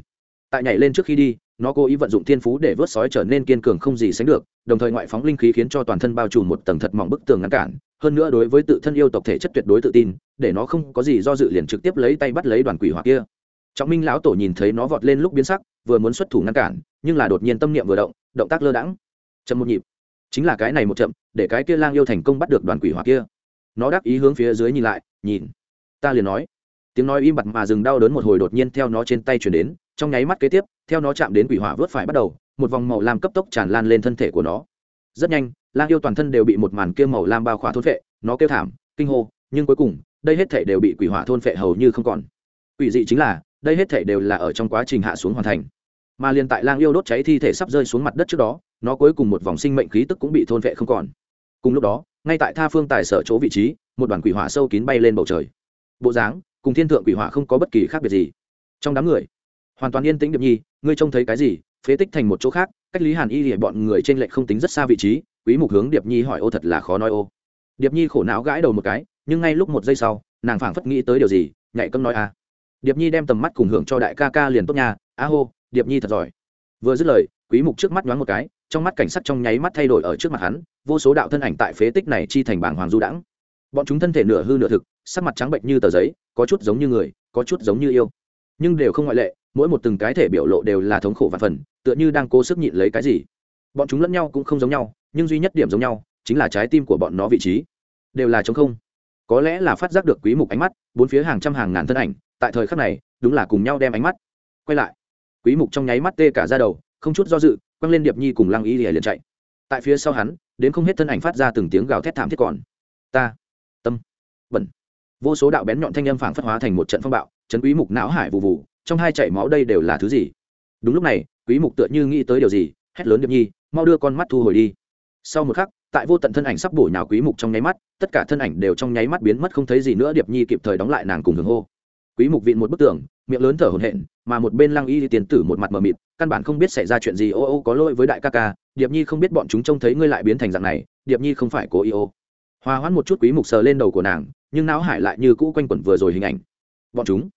Tại nhảy lên trước khi đi, nó cố ý vận dụng thiên phú để vớt sói trở nên kiên cường không gì sánh được, đồng thời ngoại phóng linh khí khiến cho toàn thân bao trùm một tầng thật mỏng bức tường ngăn cản, hơn nữa đối với tự thân yêu tộc thể chất tuyệt đối tự tin, để nó không có gì do dự liền trực tiếp lấy tay bắt lấy đoàn quỷ hỏa kia. Trọng minh lão tổ nhìn thấy nó vọt lên lúc biến sắc, vừa muốn xuất thủ ngăn cản, nhưng là đột nhiên tâm niệm vừa động động tác lơ đãng. Chậm một nhịp. Chính là cái này một chậm, để cái kia lang yêu thành công bắt được đoàn quỷ hỏa kia. Nó đáp ý hướng phía dưới nhìn lại, nhìn. Ta liền nói tiếng nói im bặt mà dừng đau đớn một hồi đột nhiên theo nó trên tay chuyển đến, trong nháy mắt kế tiếp, theo nó chạm đến quỷ hỏa vớt phải bắt đầu, một vòng màu lam cấp tốc tràn lan lên thân thể của nó. Rất nhanh, lang yêu toàn thân đều bị một màn kia màu lam bao khỏa thôn phệ, nó kêu thảm, kinh hô, nhưng cuối cùng, đây hết thể đều bị quỷ hỏa thôn phệ hầu như không còn. Quỷ dị chính là, đây hết thể đều là ở trong quá trình hạ xuống hoàn thành. Mà liền tại lang yêu đốt cháy thi thể sắp rơi xuống mặt đất trước đó, nó cuối cùng một vòng sinh mệnh khí tức cũng bị thôn vệ không còn. Cùng lúc đó, ngay tại tha phương tài sở chỗ vị trí, một đoàn quỷ hỏa sâu kín bay lên bầu trời. Bộ dáng cùng thiên thượng quỷ hỏa không có bất kỳ khác biệt gì. Trong đám người, hoàn toàn yên tĩnh điệp nhi, ngươi trông thấy cái gì? Phế tích thành một chỗ khác, cách lý hàn y thì bọn người trên lệnh không tính rất xa vị trí, quý mục hướng điệp nhi hỏi ô thật là khó nói ô. Điệp nhi khổ não gãi đầu một cái, nhưng ngay lúc một giây sau, nàng phảng phất nghĩ tới điều gì, nhảy cấm nói a. Điệp nhi đem tầm mắt cùng hưởng cho đại ca ca liền tốt nha, a hô, điệp nhi thật giỏi. Vừa dứt lời, quý mục trước mắt nhoáng một cái, trong mắt cảnh sắc trong nháy mắt thay đổi ở trước mặt hắn, vô số đạo thân ảnh tại phế tích này chi thành bảng hoàng du đãng. Bọn chúng thân thể nửa hư nửa thực, sắc mặt trắng bệnh như tờ giấy có chút giống như người, có chút giống như yêu. Nhưng đều không ngoại lệ, mỗi một từng cái thể biểu lộ đều là thống khổ và phần, tựa như đang cố sức nhịn lấy cái gì. Bọn chúng lẫn nhau cũng không giống nhau, nhưng duy nhất điểm giống nhau, chính là trái tim của bọn nó vị trí. Đều là chống không. Có lẽ là phát giác được quý mục ánh mắt, bốn phía hàng trăm hàng ngàn thân ảnh, tại thời khắc này, đúng là cùng nhau đem ánh mắt quay lại. Quý mục trong nháy mắt tê cả ra đầu, không chút do dự, quăng lên điệp nhi cùng lăng y liền chạy. Tại phía sau hắn, đến không hết thân ảnh phát ra từng tiếng gào thét thảm thiết còn. Ta, tâm, bẩn vô số đạo bén nhọn thanh âm phảng phất hóa thành một trận phong bạo, chấn quý mục não hải vụ vụ trong hai chảy máu đây đều là thứ gì? Đúng lúc này, quý mục tựa như nghĩ tới điều gì, hét lớn điệp nhi, mau đưa con mắt thu hồi đi. Sau một khắc, tại vô tận thân ảnh sắp bổ nhào quý mục trong nháy mắt, tất cả thân ảnh đều trong nháy mắt biến mất không thấy gì nữa, điệp nhi kịp thời đóng lại nàng cùng hướng hô. Quý mục vịn một bức tường, miệng lớn thở hổn hển, mà một bên lăng y tiền tử một mặt mờ mịt, căn bản không biết xảy ra chuyện gì, ô ô có lỗi với đại ca ca, điệp nhi không biết bọn chúng trông thấy ngươi lại biến thành dạng này, điệp nhi không phải cố ý ô. Hòa hoãn một chút, quý mục sờ lên đầu của nàng nhưng não hải lại như cũ quanh quẩn vừa rồi hình ảnh. Bọn chúng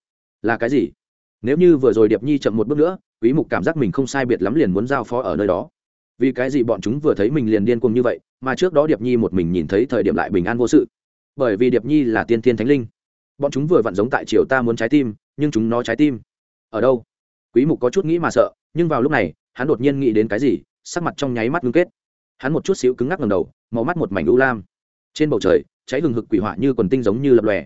là cái gì? Nếu như vừa rồi điệp nhi chậm một bước nữa, quý mục cảm giác mình không sai biệt lắm liền muốn giao phó ở nơi đó. Vì cái gì bọn chúng vừa thấy mình liền điên cuồng như vậy, mà trước đó điệp nhi một mình nhìn thấy thời điểm lại bình an vô sự. Bởi vì điệp nhi là tiên thiên thánh linh. Bọn chúng vừa vặn giống tại triều ta muốn trái tim, nhưng chúng nó trái tim ở đâu? Quý mục có chút nghĩ mà sợ, nhưng vào lúc này, hắn đột nhiên nghĩ đến cái gì, sắc mặt trong nháy mắt ngưng kết. Hắn một chút xíu cứng ngắc ngầm đầu, màu mắt một mảnh u lam trên bầu trời, cháy hừng hực quỷ hỏa như quần tinh giống như lập lòe.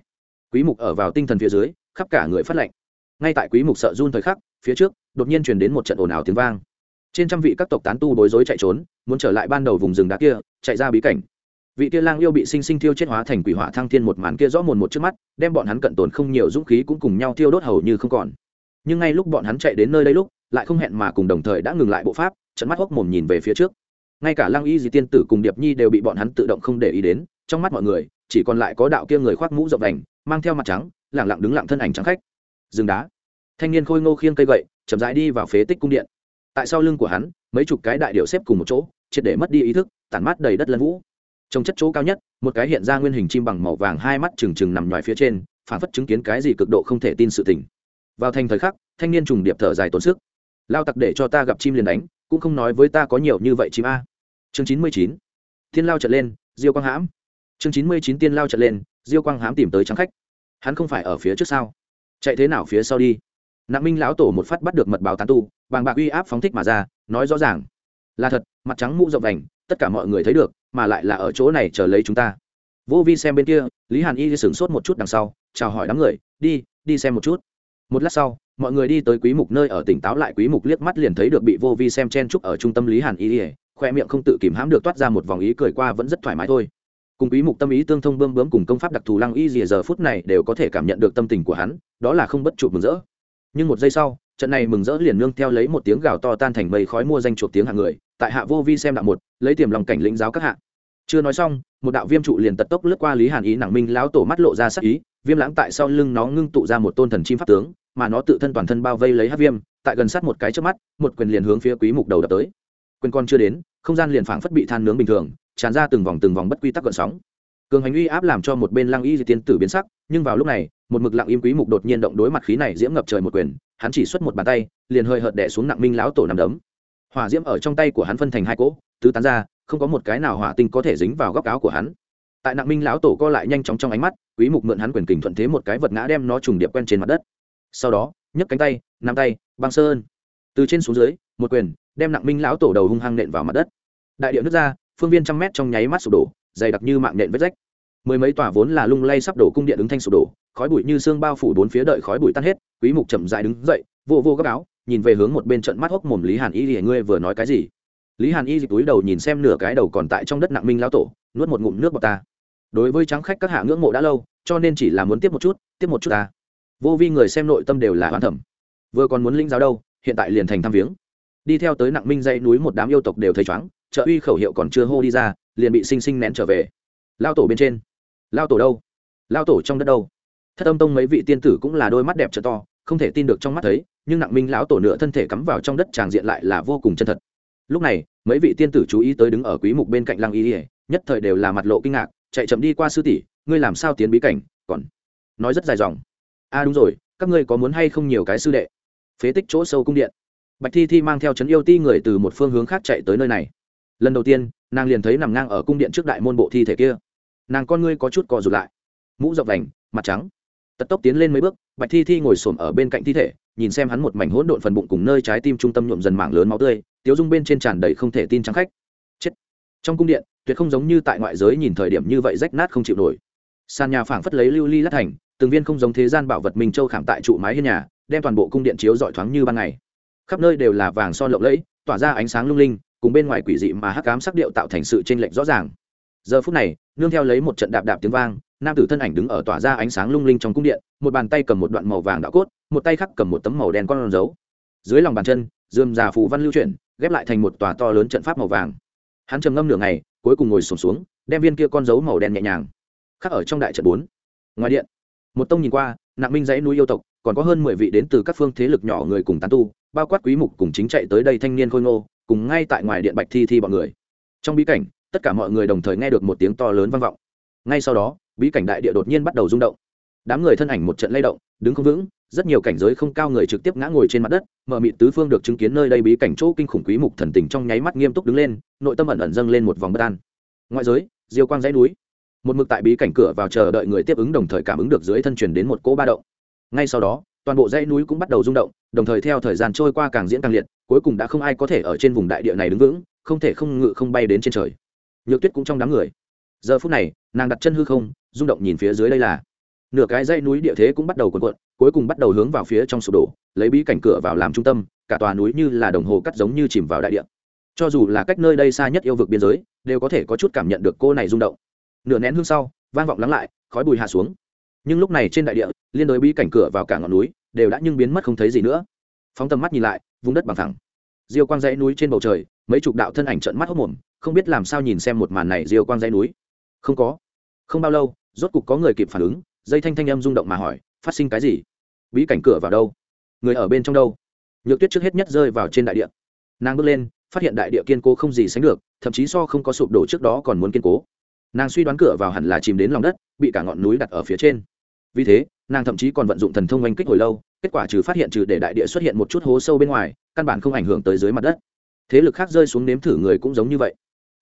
Quý mục ở vào tinh thần phía dưới, khắp cả người phát lạnh. Ngay tại quý mục sợ run thời khắc, phía trước, đột nhiên truyền đến một trận ồn ào tiếng vang. Trên trăm vị các tộc tán tu bối rối chạy trốn, muốn trở lại ban đầu vùng rừng đá kia, chạy ra bí cảnh. Vị kia lang yêu bị sinh sinh thiêu chết hóa thành quỷ hỏa thăng thiên một màn kia rõ mồn một trước mắt, đem bọn hắn cận tồn không nhiều dũng khí cũng cùng nhau thiêu đốt hầu như không còn. Nhưng ngay lúc bọn hắn chạy đến nơi đây lúc, lại không hẹn mà cùng đồng thời đã ngừng lại bộ pháp, trận mắt hốc mồm nhìn về phía trước. Ngay cả lang y di tiên tử cùng điệp nhi đều bị bọn hắn tự động không để ý đến trong mắt mọi người, chỉ còn lại có đạo kia người khoác mũ rộng đành, mang theo mặt trắng, lẳng lặng đứng lặng thân ảnh trắng khách. Rừng đá. Thanh niên khôi ngô khiêng cây gậy, chậm rãi đi vào phế tích cung điện. Tại sau lưng của hắn, mấy chục cái đại điệu xếp cùng một chỗ, triệt để mất đi ý thức, tản mát đầy đất lân vũ. Trong chất chỗ cao nhất, một cái hiện ra nguyên hình chim bằng màu vàng hai mắt trừng trừng nằm ngoài phía trên, phản phất chứng kiến cái gì cực độ không thể tin sự tình. Vào thành thời khắc, thanh niên trùng điệp thở dài tốn sức. Lao tặc để cho ta gặp chim liền đánh, cũng không nói với ta có nhiều như vậy chim a. Chương chín mươi chín. Thiên lao trở lên, diêu quang hãm chương chín mươi chín tiên lao trận lên, diêu quang hám tìm tới trắng khách. Hắn không phải ở phía trước sau chạy thế nào phía sau đi? Nặng minh lão tổ một phát bắt được mật báo tán tu, bàng bạc uy áp phóng thích mà ra, nói rõ ràng. Là thật, mặt trắng mũ rộng vành, tất cả mọi người thấy được, mà lại là ở chỗ này chờ lấy chúng ta. Vô vi xem bên kia, lý hàn y sửng sốt một chút đằng sau, chào hỏi đám người, đi đi xem một chút. Một lát sau, mọi người đi tới quý mục nơi ở tỉnh táo lại quý mục liếc mắt liền thấy được bị vô vi xem chen trúc ở trung tâm lý hàn y khoe miệng không tự kìm hãm được toát ra một vòng ý cười qua vẫn rất thoải mái thôi cùng quý mục tâm ý tương thông bơm bướm cùng công pháp đặc thù lăng y dìa giờ phút này đều có thể cảm nhận được tâm tình của hắn, đó là không bất chụp mừng rỡ. Nhưng một giây sau, trận này mừng rỡ liền nương theo lấy một tiếng gào to tan thành mây khói mua danh chuột tiếng hạng người, tại hạ vô vi xem đạo một, lấy tiềm lòng cảnh lĩnh giáo các hạ. Chưa nói xong, một đạo viêm trụ liền tật tốc lướt qua lý hàn ý nặng minh láo tổ mắt lộ ra sắc ý, viêm lãng tại sau lưng nó ngưng tụ ra một tôn thần chim pháp tướng, mà nó tự thân toàn thân bao vây lấy hát viêm, tại gần sát một cái trước mắt, một quyền liền hướng phía quý mục đầu đập tới. Quyền con chưa đến, không gian liền phảng phất bị than nướng bình thường tràn ra từng vòng từng vòng bất quy tắc gợn sóng. Cường hành uy áp làm cho một bên lăng y di tiên tử biến sắc, nhưng vào lúc này, một mực lặng im quý mục đột nhiên động đối mặt khí này diễm ngập trời một quyền, hắn chỉ xuất một bàn tay, liền hơi hợt đè xuống nặng minh lão tổ nằm đấm. Hỏa diễm ở trong tay của hắn phân thành hai cỗ, tứ tán ra, không có một cái nào hỏa tinh có thể dính vào góc áo của hắn. Tại nặng minh lão tổ co lại nhanh chóng trong ánh mắt, quý mục mượn hắn quyền kình thuận thế một cái vật ngã đem nó trùng điệp quen trên mặt đất. Sau đó, nhấc cánh tay, nắm tay, băng sơn. Từ trên xuống dưới, một quyền, đem nặng minh lão tổ đầu hung hăng nện vào mặt đất. Đại điệu nước ra phương viên trăm mét trong nháy mắt sụp đổ, dày đặc như mạng nện vết rách. Mười mấy tòa vốn là lung lay sắp đổ cung điện ứng thanh sụp đổ, khói bụi như xương bao phủ bốn phía đợi khói bụi tan hết, quý mục chậm dại đứng dậy, vô vô gấp áo, nhìn về hướng một bên trận mắt hốc mồm lý hàn y thì ngươi vừa nói cái gì? Lý hàn y dịch túi đầu nhìn xem nửa cái đầu còn tại trong đất nặng minh lão tổ, nuốt một ngụm nước bọt ta. Đối với trắng khách các hạ ngưỡng mộ đã lâu, cho nên chỉ là muốn tiếp một chút, tiếp một chút ta. Vô vi người xem nội tâm đều là hoán thẩm vừa còn muốn linh giáo đâu, hiện tại liền thành thăm viếng. Đi theo tới nặng minh dãy núi một đám yêu tộc đều thấy chóng trợ uy khẩu hiệu còn chưa hô đi ra, liền bị sinh sinh nén trở về. Lao tổ bên trên. Lao tổ đâu? Lao tổ trong đất đâu? Thất âm tông mấy vị tiên tử cũng là đôi mắt đẹp trợ to, không thể tin được trong mắt thấy, nhưng nặng minh lão tổ nửa thân thể cắm vào trong đất tràng diện lại là vô cùng chân thật. Lúc này, mấy vị tiên tử chú ý tới đứng ở quý mục bên cạnh lăng y ỉa nhất thời đều là mặt lộ kinh ngạc, chạy chậm đi qua sư tỷ, ngươi làm sao tiến bí cảnh, còn nói rất dài dòng. A à đúng rồi, các ngươi có muốn hay không nhiều cái sư đệ? Phế tích chỗ sâu cung điện. Bạch thi thi mang theo trấn yêu ti người từ một phương hướng khác chạy tới nơi này lần đầu tiên, nàng liền thấy nằm ngang ở cung điện trước đại môn bộ thi thể kia. Nàng con ngươi có chút cò rụt lại. Mũ rộng vành, mặt trắng. Tật tốc tiến lên mấy bước, bạch thi thi ngồi s ổ m ở bên cạnh thi thể, nhìn xem hắn một mảnh hỗn độn phần bụng cùng nơi trái tim trung tâm nhuộm dần mảng lớn máu tươi, tiếu dung bên trên tràn đầy không thể tin trắng khách. Chết. Trong cung điện, tuyệt không giống như tại ngoại giới nhìn thời điểm như vậy rách nát không chịu nổi. Sàn nhà phảng phất lấy lưu ly lát thành, từng viên không giống thế gian bảo vật minh châu khảm tại trụ mái hiên nhà, đem toàn bộ cung điện chiếu rọi thoáng như ban ngày. Khắp nơi đều là vàng son lộng lẫy, tỏa ra ánh sáng lung linh cùng bên ngoài quỷ dị mà hắc cám sắc điệu tạo thành sự chênh lệch rõ ràng. Giờ phút này nương theo lấy một trận đạp đạp tiếng vang nam tử thân ảnh đứng ở tỏa ra ánh sáng lung linh trong cung điện một bàn tay cầm một đoạn màu vàng đạo cốt một tay khác cầm một tấm màu đen con dấu dưới lòng bàn chân dườm già phù văn lưu chuyển ghép lại thành một tòa to lớn trận pháp màu vàng. Hắn trầm ngâm nửa ngày cuối cùng ngồi sổm xuống, xuống đem viên kia con dấu màu đen nhẹ nhàng khắc ở trong đại trận bốn. Ngoài điện một tông nhìn qua nặng minh dãy núi yêu tộc còn có hơn mười vị đến từ các phương thế lực nhỏ người cùng tán tu bao quát quý mục cùng chính chạy tới đây thanh niên khôi ngô cùng ngay tại ngoài điện bạch thi thi bọn người. Trong bí cảnh, tất cả mọi người đồng thời nghe được một tiếng to lớn vang vọng. Ngay sau đó, bí cảnh đại địa đột nhiên bắt đầu rung động. Đám người thân ảnh một trận lay động, đứng không vững, rất nhiều cảnh giới không cao người trực tiếp ngã ngồi trên mặt đất, mở mịt tứ phương được chứng kiến nơi đây bí cảnh chỗ kinh khủng quý mục thần tình trong nháy mắt nghiêm túc đứng lên, nội tâm ẩn ẩn dâng lên một vòng bất an. Ngoại giới, diêu quang dãy núi. Một mực tại bí cảnh cửa vào chờ đợi người tiếp ứng đồng thời cảm ứng được dưới thân truyền đến một cỗ ba động. Ngay sau đó, toàn bộ dãy núi cũng bắt đầu rung động, đồng thời theo thời gian trôi qua càng diễn càng liệt cuối cùng đã không ai có thể ở trên vùng đại địa này đứng vững, không thể không ngự không bay đến trên trời. Nhược tuyết cũng trong đám người. Giờ phút này, nàng đặt chân hư không, rung động nhìn phía dưới đây là. Nửa cái dãy núi địa thế cũng bắt đầu cuộn cuộn, cuối cùng bắt đầu hướng vào phía trong sụp đổ, lấy bí cảnh cửa vào làm trung tâm, cả tòa núi như là đồng hồ cắt giống như chìm vào đại địa. Cho dù là cách nơi đây xa nhất yêu vực biên giới, đều có thể có chút cảm nhận được cô này rung động. Nửa nén hương sau, vang vọng lắng lại, khói bùi hạ xuống. Nhưng lúc này trên đại địa, liên đối bí cảnh cửa vào cả ngọn núi, đều đã nhưng biến mất không thấy gì nữa phóng tầm mắt nhìn lại, vùng đất bằng thẳng diêu quang dãy núi trên bầu trời, mấy chục đạo thân ảnh trận mắt hốc mồm, không biết làm sao nhìn xem một màn này diêu quang dãy núi. Không có. Không bao lâu, rốt cục có người kịp phản ứng, dây thanh thanh âm rung động mà hỏi, phát sinh cái gì? Bí cảnh cửa vào đâu? Người ở bên trong đâu? Nhược tuyết trước hết nhất rơi vào trên đại địa. Nàng bước lên, phát hiện đại địa kiên cố không gì sánh được, thậm chí so không có sụp đổ trước đó còn muốn kiên cố. Nàng suy đoán cửa vào hẳn là chìm đến lòng đất, bị cả ngọn núi đặt ở phía trên. Vì thế nàng thậm chí còn vận dụng thần thông oanh kích hồi lâu, kết quả trừ phát hiện trừ để đại địa xuất hiện một chút hố sâu bên ngoài, căn bản không ảnh hưởng tới dưới mặt đất. Thế lực khác rơi xuống nếm thử người cũng giống như vậy.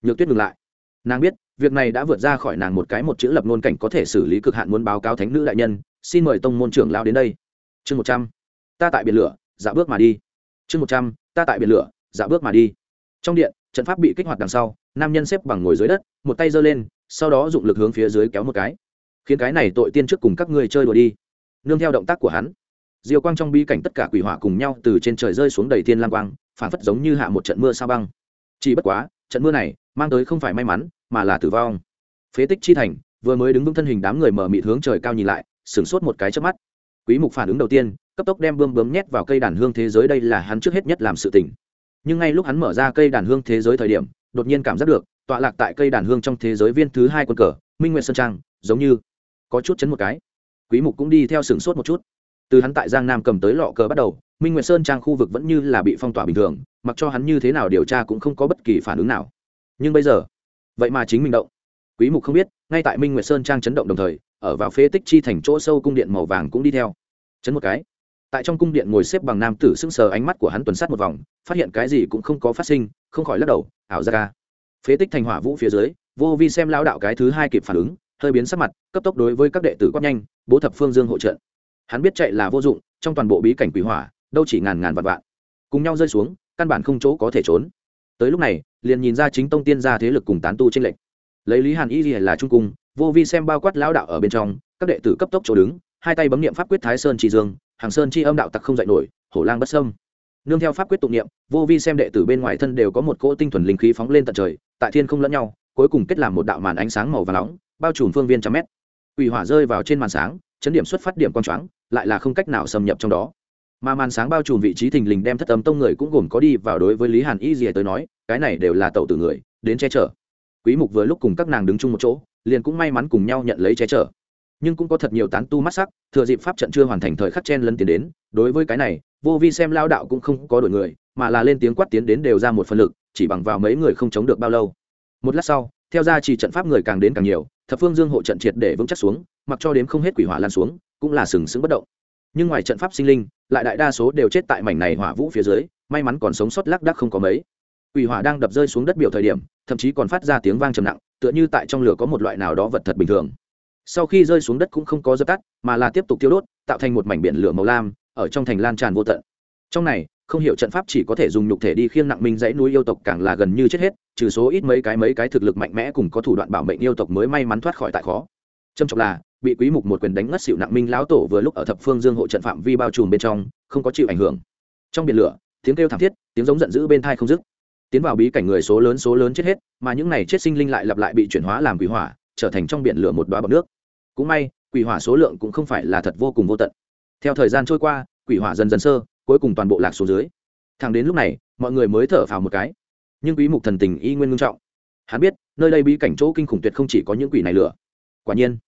Nhược tuyết ngừng lại. Nàng biết, việc này đã vượt ra khỏi nàng một cái một chữ lập ngôn cảnh có thể xử lý cực hạn muốn báo cáo thánh nữ đại nhân, xin mời tông môn trưởng lao đến đây. Chương một trăm. Ta tại biển lửa dạ bước mà đi. Chương một trăm. Ta tại biển lửa dạ bước mà đi. Trong điện, trận pháp bị kích hoạt đằng sau, nam nhân xếp bằng ngồi dưới đất, một tay giơ lên, sau đó dụng lực hướng phía dưới kéo một cái khiến cái này tội tiên trước cùng các ngươi chơi đùa đi. Nương theo động tác của hắn, diều quang trong bi cảnh tất cả quỷ hỏa cùng nhau từ trên trời rơi xuống đầy thiên lang quang, phản phất giống như hạ một trận mưa sao băng. Chỉ bất quá, trận mưa này mang tới không phải may mắn, mà là tử vong. Phế tích chi thành, vừa mới đứng vững thân hình đám người mở mịt hướng trời cao nhìn lại, sửng sốt một cái trước mắt. Quý mục phản ứng đầu tiên, cấp tốc đem bươm bướm nhét vào cây đàn hương thế giới đây là hắn trước hết nhất làm sự tình. Nhưng ngay lúc hắn mở ra cây đàn hương thế giới thời điểm, đột nhiên cảm giác được, tọa lạc tại cây đàn hương trong thế giới viên thứ hai quân cờ, minh nguyện sơn trang, giống như có chút chấn một cái. Quý mục cũng đi theo sửng sốt một chút. Từ hắn tại giang nam cầm tới lọ cờ bắt đầu, minh nguyệt sơn trang khu vực vẫn như là bị phong tỏa bình thường, mặc cho hắn như thế nào điều tra cũng không có bất kỳ phản ứng nào. Nhưng bây giờ, vậy mà chính mình động. Quý mục không biết, ngay tại minh nguyệt sơn trang chấn động đồng thời, ở vào phế tích chi thành chỗ sâu cung điện màu vàng cũng đi theo. Chấn một cái. Tại trong cung điện ngồi xếp bằng nam tử sững sờ ánh mắt của hắn tuần sát một vòng, phát hiện cái gì cũng không có phát sinh, không khỏi lắc đầu, ảo ra ca. Phế tích thành hỏa vũ phía dưới, vô vi xem lao đạo cái thứ hai kịp phản ứng hơi biến sắc mặt, cấp tốc đối với các đệ tử quát nhanh, bố thập phương dương hỗ trợ hắn biết chạy là vô dụng, trong toàn bộ bí cảnh quỷ hỏa, đâu chỉ ngàn ngàn vạn vạn. Cùng nhau rơi xuống, căn bản không chỗ có thể trốn. Tới lúc này, liền nhìn ra chính tông tiên gia thế lực cùng tán tu trên lệnh lấy lý hàn y là trung cung, vô vi xem bao quát lão đạo ở bên trong, các đệ tử cấp tốc chỗ đứng, hai tay bấm niệm pháp quyết thái sơn tri dương, hàng sơn chi âm đạo tặc không dạy nổi, hổ lang bất sâm nương theo pháp quyết tụng niệm, vô vi xem đệ tử bên ngoài thân đều có một cỗ tinh thuần linh khí phóng lên tận trời, tại thiên không lẫn nhau, cuối cùng kết làm một đạo màn ánh sáng màu và nóng bao trùm phương viên trăm mét. Quỷ hỏa rơi vào trên màn sáng, chấn điểm xuất phát điểm quang choáng, lại là không cách nào xâm nhập trong đó. Mà màn sáng bao trùm vị trí thình lình đem thất âm tông người cũng gồm có đi vào đối với lý hàn y dìa tới nói, cái này đều là tẩu tử người, đến che chở. Quý mục vừa lúc cùng các nàng đứng chung một chỗ, liền cũng may mắn cùng nhau nhận lấy che chở. Nhưng cũng có thật nhiều tán tu mắt sắc, thừa dịp pháp trận chưa hoàn thành thời khắc chen lấn tiến đến, đối với cái này, vô vi xem lao đạo cũng không có đổi người, mà là lên tiếng quát tiến đến đều ra một phần lực, chỉ bằng vào mấy người không chống được bao lâu. Một lát sau, theo ra chỉ trận pháp người càng đến càng nhiều thập phương dương hộ trận triệt để vững chắc xuống, mặc cho đếm không hết quỷ hỏa lan xuống, cũng là sừng sững bất động. Nhưng ngoài trận pháp sinh linh, lại đại đa số đều chết tại mảnh này hỏa vũ phía dưới, may mắn còn sống sót lác đác không có mấy. Quỷ hỏa đang đập rơi xuống đất biểu thời điểm, thậm chí còn phát ra tiếng vang trầm nặng, tựa như tại trong lửa có một loại nào đó vật thật bình thường. Sau khi rơi xuống đất cũng không có dập tắt, mà là tiếp tục tiêu đốt, tạo thành một mảnh biển lửa màu lam, ở trong thành lan tràn vô tận. Trong này không hiểu trận pháp chỉ có thể dùng nhục thể đi khiêng nặng minh dãy núi yêu tộc càng là gần như chết hết, trừ số ít mấy cái mấy cái thực lực mạnh mẽ cùng có thủ đoạn bảo mệnh yêu tộc mới may mắn thoát khỏi tại khó. Trầm trọng là, bị quý mục một quyền đánh ngất xỉu nặng minh lão tổ vừa lúc ở thập phương dương hộ trận phạm vi bao trùm bên trong, không có chịu ảnh hưởng. Trong biển lửa, tiếng kêu thảm thiết, tiếng giống giận dữ bên thai không dứt. Tiến vào bí cảnh người số lớn số lớn chết hết, mà những này chết sinh linh lại lặp lại bị chuyển hóa làm quỷ hỏa, trở thành trong biển lửa một đóa bọt nước. Cũng may, quỷ hỏa số lượng cũng không phải là thật vô cùng vô tận. Theo thời gian trôi qua, quỷ hỏa dần dần sơ cuối cùng toàn bộ lạc xuống dưới. Thẳng đến lúc này, mọi người mới thở phào một cái. Nhưng quý mục thần tình y nguyên ngưng trọng. Hắn biết, nơi đây bí cảnh chỗ kinh khủng tuyệt không chỉ có những quỷ này lửa. Quả nhiên,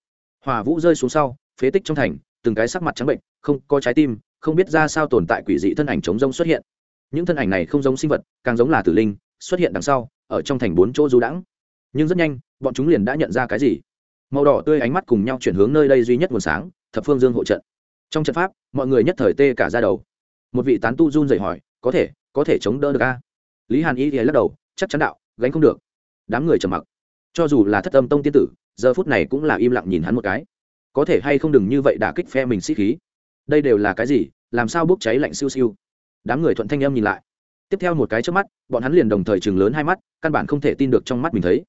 hỏa vũ rơi xuống sau, phế tích trong thành, từng cái sắc mặt trắng bệnh, không có trái tim, không biết ra sao tồn tại quỷ dị thân ảnh chống rông xuất hiện. Những thân ảnh này không giống sinh vật, càng giống là tử linh, xuất hiện đằng sau, ở trong thành bốn chỗ du đãng. Nhưng rất nhanh, bọn chúng liền đã nhận ra cái gì? Màu đỏ tươi ánh mắt cùng nhau chuyển hướng nơi đây duy nhất nguồn sáng, thập phương dương hộ trận. Trong trận pháp, mọi người nhất thời tê cả ra đầu một vị tán tu run dậy hỏi, có thể có thể chống đỡ được a? Lý hàn y thì lắc đầu, chắc chắn đạo, gánh không được. Đám người trầm mặc. Cho dù là thất âm tông tiên tử, giờ phút này cũng là im lặng nhìn hắn một cái. Có thể hay không đừng như vậy đả kích phe mình sĩ khí. Đây đều là cái gì, làm sao bốc cháy lạnh siêu siêu? Đám người thuận thanh em nhìn lại. Tiếp theo một cái trước mắt, bọn hắn liền đồng thời chừng lớn hai mắt, căn bản không thể tin được trong mắt mình thấy.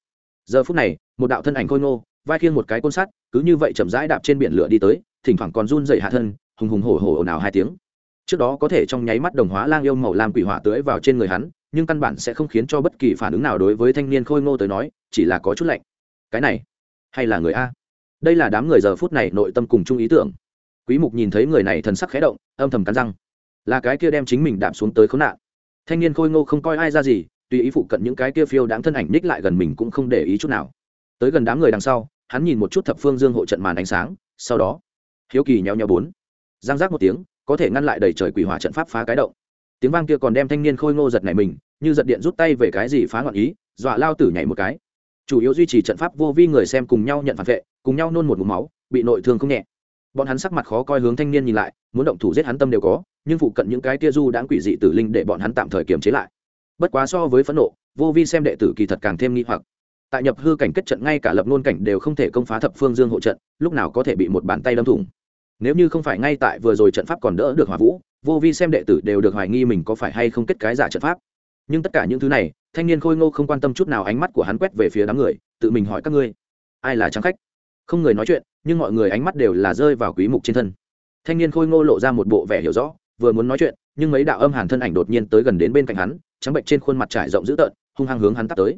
Giờ phút này, một đạo thân ảnh khôi ngô, vai khiêng một cái côn sắt, cứ như vậy chậm rãi đạp trên biển lửa đi tới, thỉnh thoảng còn run dậy hạ thân, hùng hùng hổ hổ ồn ào hai tiếng trước đó có thể trong nháy mắt đồng hóa lang yêu màu lam quỷ hỏa tưới vào trên người hắn, nhưng căn bản sẽ không khiến cho bất kỳ phản ứng nào đối với thanh niên khôi ngô tới nói, chỉ là có chút lạnh. Cái này, hay là người a? Đây là đám người giờ phút này nội tâm cùng chung ý tưởng. Quý mục nhìn thấy người này thần sắc khẽ động, âm thầm cắn răng. Là cái kia đem chính mình đạp xuống tới khốn nạn. Thanh niên khôi ngô không coi ai ra gì, tùy ý phụ cận những cái kia phiêu đáng thân ảnh ních lại gần mình cũng không để ý chút nào. Tới gần đám người đằng sau, hắn nhìn một chút thập phương dương hộ trận màn ánh sáng, sau đó, hiếu kỳ nheo nheo bốn. Giang giác một tiếng có thể ngăn lại đầy trời quỷ hỏa trận pháp phá cái động. Tiếng vang kia còn đem thanh niên khôi ngô giật này mình, như giật điện rút tay về cái gì phá ngọn ý, dọa lao tử nhảy một cái. Chủ yếu duy trì trận pháp vô vi người xem cùng nhau nhận phản vệ, cùng nhau nôn một mũ máu, bị nội thương không nhẹ. Bọn hắn sắc mặt khó coi hướng thanh niên nhìn lại, muốn động thủ giết hắn tâm đều có, nhưng phụ cận những cái tia du đáng quỷ dị tử linh để bọn hắn tạm thời kiềm chế lại. Bất quá so với phẫn nộ, vô vi xem đệ tử kỳ thật càng thêm nghi hoặc. Tại nhập hư cảnh kết trận ngay cả lập ngôn cảnh đều không thể công phá thập phương dương hộ trận, lúc nào có thể bị một bàn tay đâm thủng nếu như không phải ngay tại vừa rồi trận pháp còn đỡ được hòa vũ, vô vi xem đệ tử đều được hoài nghi mình có phải hay không kết cái giả trận pháp. Nhưng tất cả những thứ này, thanh niên khôi ngô không quan tâm chút nào ánh mắt của hắn quét về phía đám người, tự mình hỏi các ngươi, ai là trang khách? Không người nói chuyện, nhưng mọi người ánh mắt đều là rơi vào quý mục trên thân. Thanh niên khôi ngô lộ ra một bộ vẻ hiểu rõ, vừa muốn nói chuyện, nhưng mấy đạo âm hàn thân ảnh đột nhiên tới gần đến bên cạnh hắn, trắng bệnh trên khuôn mặt trải rộng dữ tợn, hung hăng hướng hắn tắt tới.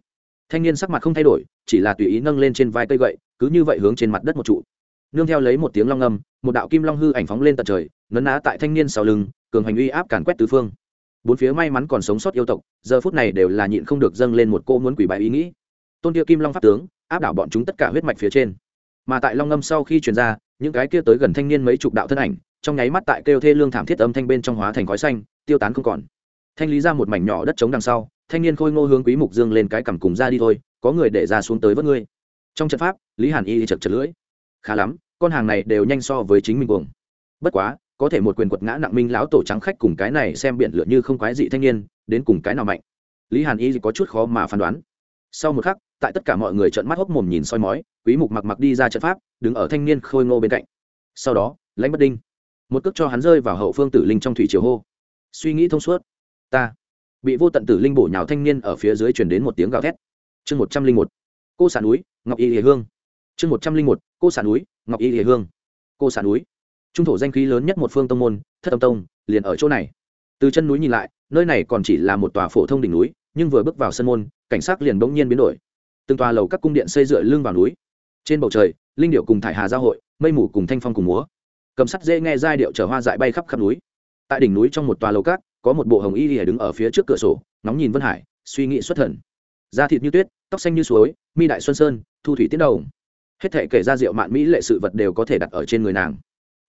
Thanh niên sắc mặt không thay đổi, chỉ là tùy ý nâng lên trên vai cây gậy, cứ như vậy hướng trên mặt đất một trụ nương theo lấy một tiếng long ngâm, một đạo kim long hư ảnh phóng lên tận trời nấn ná tại thanh niên sau lưng cường hành uy áp càn quét tứ phương. Bốn phía may mắn còn sống sót yêu tộc giờ phút này đều là nhịn không được dâng lên một cô muốn quỷ bài ý nghĩ. Tôn kia kim long pháp tướng áp đảo bọn chúng tất cả huyết mạch phía trên. Mà tại long ngâm sau khi truyền ra những cái kia tới gần thanh niên mấy chục đạo thân ảnh trong nháy mắt tại kêu thê lương thảm thiết âm thanh bên trong hóa thành khói xanh tiêu tán không còn. Thanh lý ra một mảnh nhỏ đất trống đằng sau thanh niên khôi ngô hướng quý mục dương lên cái cằm cùng ra đi thôi có người để ra xuống tới vớt ngươi. Trong trận pháp lý hàn y chật chật lưỡi khá lắm, con hàng này đều nhanh so với chính mình cuồng. Bất quá, có thể một quyền quật ngã nặng minh lão tổ trắng khách cùng cái này xem biển lượn như không quái dị thanh niên, đến cùng cái nào mạnh? Lý hàn y có chút khó mà phán đoán. Sau một khắc, tại tất cả mọi người trợn mắt hốc mồm nhìn soi mói, quý mục mặc mặc đi ra trận pháp, đứng ở thanh niên khôi ngô bên cạnh. Sau đó, lãnh bất đinh. Một cước cho hắn rơi vào hậu phương tử linh trong thủy triều hô. Suy nghĩ thông suốt. Ta. Bị vô tận tử linh bổ nhào thanh niên ở phía dưới truyền đến một tiếng gào thét. Chương một trăm linh một. Cô sản núi, ngọc y hề hương chương một trăm linh một, cô sản núi, ngọc y hề hương. Cô sản núi. Trung thổ danh khí lớn nhất một phương tông môn, thất âm tông, liền ở chỗ này. Từ chân núi nhìn lại, nơi này còn chỉ là một tòa phổ thông đỉnh núi, nhưng vừa bước vào sân môn, cảnh sát liền bỗng nhiên biến đổi. Từng tòa lầu các cung điện xây dựa lưng vào núi. Trên bầu trời, linh điệu cùng thải hà giao hội, mây mù cùng thanh phong cùng múa. Cầm sắt dễ nghe giai điệu chở hoa dại bay khắp khắp núi. Tại đỉnh núi trong một tòa lầu cát có một bộ hồng y lìa đứng ở phía trước cửa sổ nóng nhìn vân hải, suy nghĩ xuất thần. Da thịt như tuyết, tóc xanh như suối, mi đại xuân sơn, thu thủy tiến đầu hết thể kể ra rượu mạn mỹ lệ sự vật đều có thể đặt ở trên người nàng.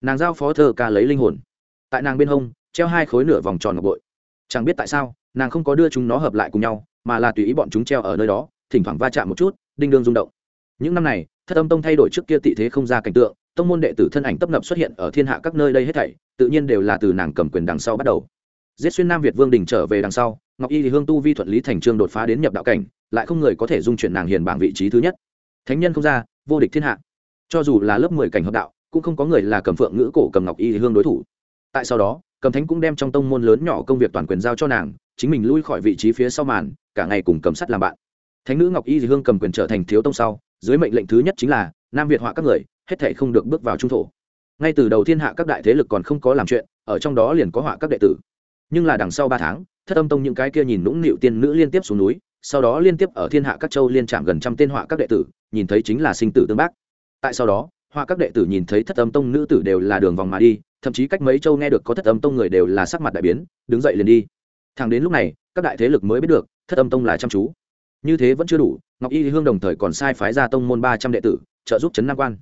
Nàng giao phó thơ ca lấy linh hồn. Tại nàng bên hông, treo hai khối nửa vòng tròn ngọc bội. Chẳng biết tại sao, nàng không có đưa chúng nó hợp lại cùng nhau, mà là tùy ý bọn chúng treo ở nơi đó, thỉnh thoảng va chạm một chút, đinh đương rung động. Những năm này, thất âm tông thay đổi trước kia tị thế không ra cảnh tượng, tông môn đệ tử thân ảnh tấp nập xuất hiện ở thiên hạ các nơi đây hết thảy, tự nhiên đều là từ nàng cầm quyền đằng sau bắt đầu. Giết xuyên nam việt vương đình trở về đằng sau, ngọc y thì hương tu vi thuận lý thành trương đột phá đến nhập đạo cảnh, lại không người có thể dung chuyển nàng hiền bảng vị trí thứ nhất. Thánh nhân không ra vô địch thiên hạ. Cho dù là lớp mười cảnh hợp đạo, cũng không có người là cầm phượng ngữ cổ cầm ngọc y hương đối thủ. Tại sau đó, cầm thánh cũng đem trong tông môn lớn nhỏ công việc toàn quyền giao cho nàng, chính mình lui khỏi vị trí phía sau màn, cả ngày cùng cầm sắt làm bạn. Thánh nữ ngọc y hương cầm quyền trở thành thiếu tông sau, dưới mệnh lệnh thứ nhất chính là nam việt họa các người, hết thể không được bước vào trung thổ. Ngay từ đầu thiên hạ các đại thế lực còn không có làm chuyện, ở trong đó liền có họa các đệ tử. Nhưng là đằng sau ba tháng, thất âm tông những cái kia nhìn nũng nịu tiên nữ liên tiếp xuống núi, sau đó liên tiếp ở thiên hạ các châu liên trạm gần trăm tên họa các đệ tử nhìn thấy chính là sinh tử tương bác. Tại sau đó họa các đệ tử nhìn thấy thất âm tông nữ tử đều là đường vòng mà đi, thậm chí cách mấy châu nghe được có thất âm tông người đều là sắc mặt đại biến, đứng dậy liền đi. Thẳng đến lúc này, các đại thế lực mới biết được, thất âm tông là chăm chú. Như thế vẫn chưa đủ, ngọc y hương đồng thời còn sai phái ra tông môn ba trăm đệ tử, trợ giúp trấn nam quan.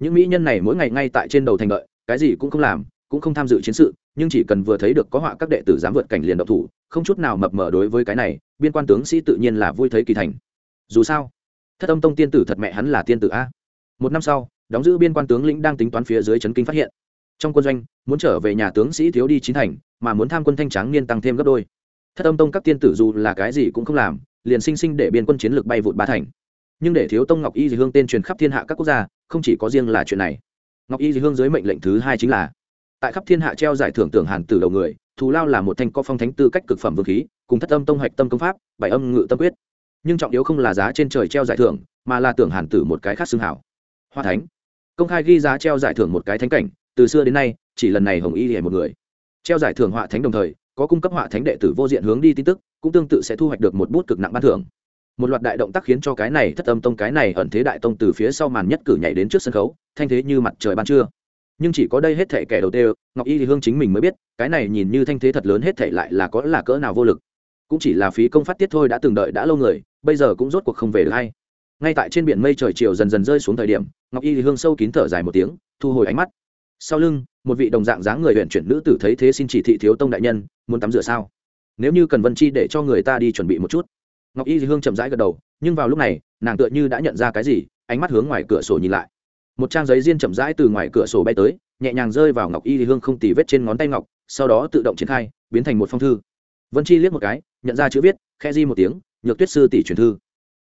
Những mỹ nhân này mỗi ngày ngay tại trên đầu thành lợi cái gì cũng không làm, cũng không tham dự chiến sự, nhưng chỉ cần vừa thấy được có họa các đệ tử dám vượt cảnh liền độc thủ, không chút nào mập mờ đối với cái này, biên quan tướng sĩ tự nhiên là vui thấy kỳ thành. Dù sao thất âm tông tiên tử thật mẹ hắn là tiên tử a. Một năm sau, đóng giữ biên quan tướng lĩnh đang tính toán phía dưới trấn kinh phát hiện. Trong quân doanh, muốn trở về nhà tướng sĩ thiếu đi chín thành, mà muốn tham quân thanh tráng niên tăng thêm gấp đôi. Thất âm tông các tiên tử dù là cái gì cũng không làm, liền sinh sinh để biên quân chiến lược bay vụt ba thành. Nhưng để thiếu tông ngọc y dị hương tên truyền khắp thiên hạ các quốc gia, không chỉ có riêng là chuyện này. Ngọc y dị hương dưới mệnh lệnh thứ hai chính là, tại khắp thiên hạ treo giải thưởng tưởng hàn từ đầu người, thù lao là một thanh có phong thánh tư cách cực phẩm vương khí, cùng thất âm tông hạch tâm công pháp, bảy âm ngự tâm quyết nhưng trọng yếu không là giá trên trời treo giải thưởng, mà là tưởng hàn tử một cái khác xương hảo. Hoa thánh. Công khai ghi giá treo giải thưởng một cái thánh cảnh, từ xưa đến nay, chỉ lần này hồng y hề một người. Treo giải thưởng họa thánh đồng thời, có cung cấp họa thánh đệ tử vô diện hướng đi tin tức, cũng tương tự sẽ thu hoạch được một bút cực nặng ban thưởng. Một loạt đại động tác khiến cho cái này thất âm tông cái này ẩn thế đại tông từ phía sau màn nhất cử nhảy đến trước sân khấu, thanh thế như mặt trời ban trưa. Nhưng chỉ có đây hết thể kẻ đầu tiên, ngọc y thì hương chính mình mới biết, cái này nhìn như thanh thế thật lớn hết thể lại là có là cỡ nào vô lực cũng chỉ là phí công phát tiết thôi đã từng đợi đã lâu người, bây giờ cũng rốt cuộc không về được hay. Ngay tại trên biển mây trời chiều dần dần rơi xuống thời điểm, ngọc y hương sâu kín thở dài một tiếng, thu hồi ánh mắt. Sau lưng, một vị đồng dạng dáng người huyện chuyển nữ tử thấy thế xin chỉ thị thiếu tông đại nhân, muốn tắm rửa sao? Nếu như cần vân chi để cho người ta đi chuẩn bị một chút. Ngọc y hương chậm rãi gật đầu, nhưng vào lúc này, nàng tựa như đã nhận ra cái gì, ánh mắt hướng ngoài cửa sổ nhìn lại. Một trang giấy riêng chậm rãi từ ngoài cửa sổ bay tới, nhẹ nhàng rơi vào ngọc y hương không tì vết trên ngón tay ngọc, sau đó tự động triển khai, biến thành một phong thư. Vân chi liếc một cái nhận ra chữ viết khe di một tiếng, nhược tuyết sư tỷ truyền thư.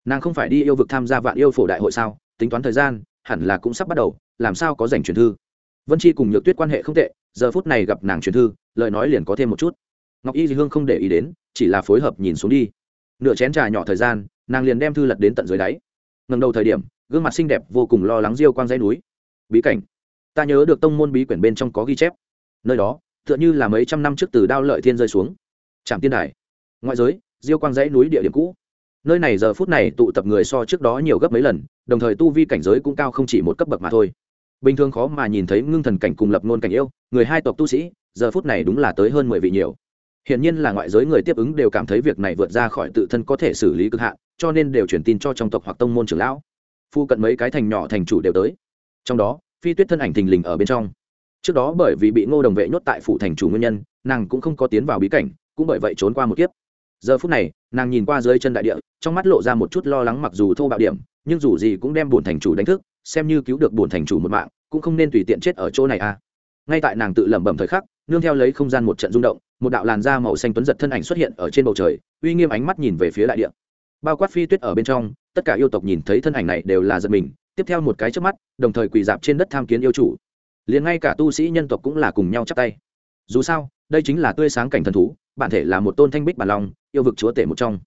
Nàng không phải đi yêu vực tham gia vạn yêu phổ đại hội sao? Tính toán thời gian, hẳn là cũng sắp bắt đầu, làm sao có dành truyền thư? Vân chi cùng nhược tuyết quan hệ không tệ, giờ phút này gặp nàng truyền thư, lời nói liền có thêm một chút. Ngọc y di hương không để ý đến, chỉ là phối hợp nhìn xuống đi. Nửa chén trà nhỏ thời gian, nàng liền đem thư lật đến tận dưới đáy. Ngần đầu thời điểm, gương mặt xinh đẹp vô cùng lo lắng diêu quang dãy núi. Bí cảnh. Ta nhớ được tông môn bí quyển bên trong có ghi chép. Nơi đó, tựa như là mấy trăm năm trước từ đao lợi thiên rơi xuống. Trạm tiên đài ngoại giới, diêu quang dãy núi địa điểm cũ. Nơi này giờ phút này tụ tập người so trước đó nhiều gấp mấy lần, đồng thời tu vi cảnh giới cũng cao không chỉ một cấp bậc mà thôi. Bình thường khó mà nhìn thấy ngưng thần cảnh cùng lập nôn cảnh yêu, người hai tộc tu sĩ, giờ phút này đúng là tới hơn mười vị nhiều. Hiển nhiên là ngoại giới người tiếp ứng đều cảm thấy việc này vượt ra khỏi tự thân có thể xử lý cực hạn, cho nên đều truyền tin cho trong tộc hoặc tông môn trưởng lão. Phu cận mấy cái thành nhỏ thành chủ đều tới. Trong đó, phi tuyết thân ảnh thình lình ở bên trong. Trước đó bởi vì bị ngô đồng vệ nhốt tại phủ thành chủ nguyên nhân, nàng cũng không có tiến vào bí cảnh, cũng bởi vậy trốn qua một kiếp giờ phút này, nàng nhìn qua dưới chân đại địa, trong mắt lộ ra một chút lo lắng mặc dù thô bạo điểm, nhưng dù gì cũng đem bổn thành chủ đánh thức, xem như cứu được bổn thành chủ một mạng, cũng không nên tùy tiện chết ở chỗ này à. Ngay tại nàng tự lẩm bẩm thời khắc, nương theo lấy không gian một trận rung động, một đạo làn da màu xanh tuấn giật thân ảnh xuất hiện ở trên bầu trời, uy nghiêm ánh mắt nhìn về phía đại địa. Bao quát phi tuyết ở bên trong, tất cả yêu tộc nhìn thấy thân ảnh này đều là giật mình, tiếp theo một cái trước mắt, đồng thời quỳ dạp trên đất tham kiến yêu chủ. Liền ngay cả tu sĩ nhân tộc cũng là cùng nhau chắp tay. Dù sao, đây chính là tươi sáng cảnh thần thú bản thể là một tôn thanh bích bản long, yêu vực chúa tể một trong.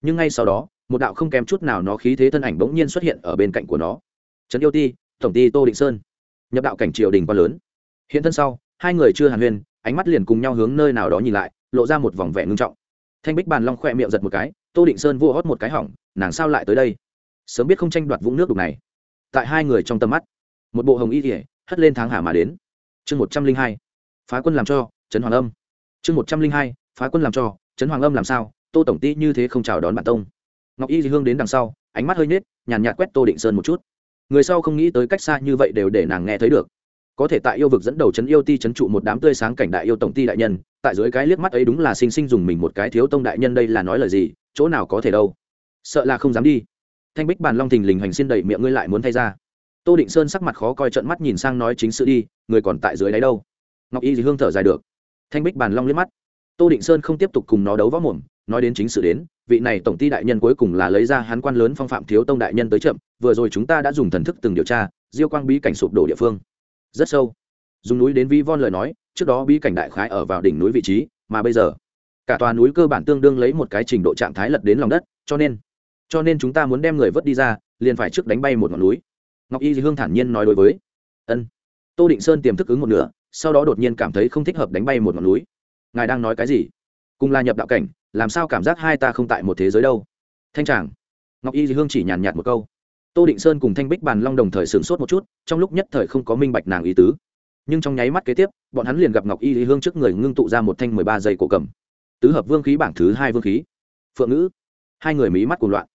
Nhưng ngay sau đó, một đạo không kém chút nào nó khí thế thân ảnh bỗng nhiên xuất hiện ở bên cạnh của nó. Trấn yêu ti, tổng ty tô định sơn. Nhập đạo cảnh triều đình quá lớn. Hiện thân sau, hai người chưa hàn huyên, ánh mắt liền cùng nhau hướng nơi nào đó nhìn lại, lộ ra một vòng vẻ ngưng trọng. Thanh bích bàn long khỏe miệng giật một cái, tô định sơn vua hót một cái hỏng, nàng sao lại tới đây? Sớm biết không tranh đoạt vũng nước đục này. Tại hai người trong tầm mắt, một bộ hồng y kỉa hất lên tháng hà mà đến. Chương một trăm linh hai, phá quân làm cho, trấn hoàng âm. Chương một trăm linh hai phá quân làm cho, trấn hoàng âm làm sao, tô tổng ty như thế không chào đón bản tông. Ngọc y hương đến đằng sau, ánh mắt hơi nết nhàn nhạt quét tô định sơn một chút. Người sau không nghĩ tới cách xa như vậy đều để nàng nghe thấy được. Có thể tại yêu vực dẫn đầu chấn yêu ti chấn trụ một đám tươi sáng cảnh đại yêu tổng ty đại nhân, tại dưới cái liếc mắt ấy đúng là sinh sinh dùng mình một cái thiếu tông đại nhân đây là nói lời gì, chỗ nào có thể đâu. Sợ là không dám đi. Thanh bích bàn long thình lình hành xin đẩy miệng ngươi lại muốn thay ra. Tô định sơn sắc mặt khó coi trận mắt nhìn sang nói chính sự đi, người còn tại dưới đáy đâu. Ngọc y thì hương thở dài được. Thanh bích bàn long liếc mắt tô định sơn không tiếp tục cùng nó đấu võ mồm, nói đến chính sự đến, vị này tổng ty đại nhân cuối cùng là lấy ra hắn quan lớn phong phạm thiếu tông đại nhân tới chậm, vừa rồi chúng ta đã dùng thần thức từng điều tra, diêu quang bí cảnh sụp đổ địa phương. Rất sâu. Dùng núi đến vi von lời nói, trước đó bí cảnh đại khái ở vào đỉnh núi vị trí, mà bây giờ, cả tòa núi cơ bản tương đương lấy một cái trình độ trạng thái lật đến lòng đất, cho nên cho nên chúng ta muốn đem người vớt đi ra, liền phải trước đánh bay một ngọn núi. Ngọc y hương thản nhiên nói đối với. Ân. Tô định sơn tiềm thức ứng một nửa, sau đó đột nhiên cảm thấy không thích hợp đánh bay một ngọn núi ngài đang nói cái gì? Cùng là nhập đạo cảnh, làm sao cảm giác hai ta không tại một thế giới đâu? Thanh tràng, ngọc y hương chỉ nhàn nhạt một câu. Tô định sơn cùng thanh bích bàn long đồng thời sửng sốt một chút, trong lúc nhất thời không có minh bạch nàng ý tứ. Nhưng trong nháy mắt kế tiếp, bọn hắn liền gặp ngọc y dì hương trước người ngưng tụ ra một thanh mười ba giây cổ cầm. Tứ hợp vương khí bảng thứ hai vương khí. Phượng ngữ. Hai người mí mắt cùng loạn.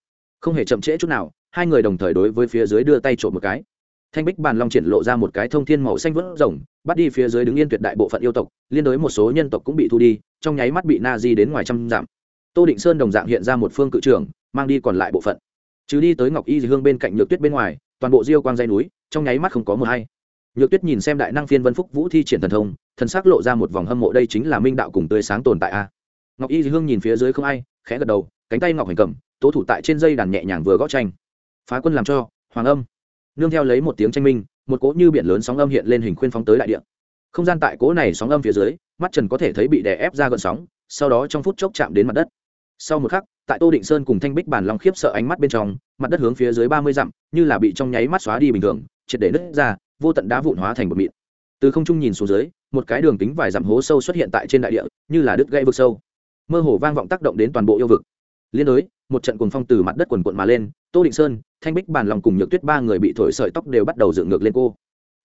Không hề chậm trễ chút nào, hai người đồng thời đối với phía dưới đưa tay trộm một cái thanh bích bàn long triển lộ ra một cái thông thiên màu xanh vớt rồng, bắt đi phía dưới đứng yên tuyệt đại bộ phận yêu tộc, liên đối một số nhân tộc cũng bị thu đi, trong nháy mắt bị na di đến ngoài trăm dặm. Tô định sơn đồng dạng hiện ra một phương cự trường mang đi còn lại bộ phận. Chứ đi tới ngọc y hương bên cạnh nhược tuyết bên ngoài, toàn bộ diêu quang dây núi, trong nháy mắt không có mờ hay nhược tuyết nhìn xem đại năng phiên vân phúc vũ thi triển thần thông, thần sắc lộ ra một vòng hâm mộ, đây chính là minh đạo cùng tươi sáng tồn tại a. Ngọc y hương nhìn phía dưới không ai, khẽ gật đầu, cánh tay ngọc hành cầm, tố thủ tại trên dây đàn nhẹ nhàng vừa gót tranh. Phá quân làm cho, hoàng âm nương theo lấy một tiếng tranh minh, một cỗ như biển lớn sóng âm hiện lên hình khuyên phóng tới đại địa. Không gian tại cỗ này sóng âm phía dưới, mắt trần có thể thấy bị đè ép ra gợn sóng, sau đó trong phút chốc chạm đến mặt đất. Sau một khắc, tại tô định sơn cùng thanh bích bản lòng khiếp sợ ánh mắt bên trong, mặt đất hướng phía dưới ba mươi dặm, như là bị trong nháy mắt xóa đi bình thường, triệt để nứt ra, vô tận đá vụn hóa thành một mịn. Từ không trung nhìn xuống dưới, một cái đường kính vài dặm hố sâu xuất hiện tại trên đại địa, như là đứt gãy vực sâu. Mơ hồ vang vọng tác động đến toàn bộ yêu vực. Liên đối, một trận cuồng phong từ mặt đất quần quận mà lên tô định sơn, thanh bích Bàn lòng cùng nhược tuyết ba người bị thổi sợi tóc đều bắt đầu dựng ngược lên cô.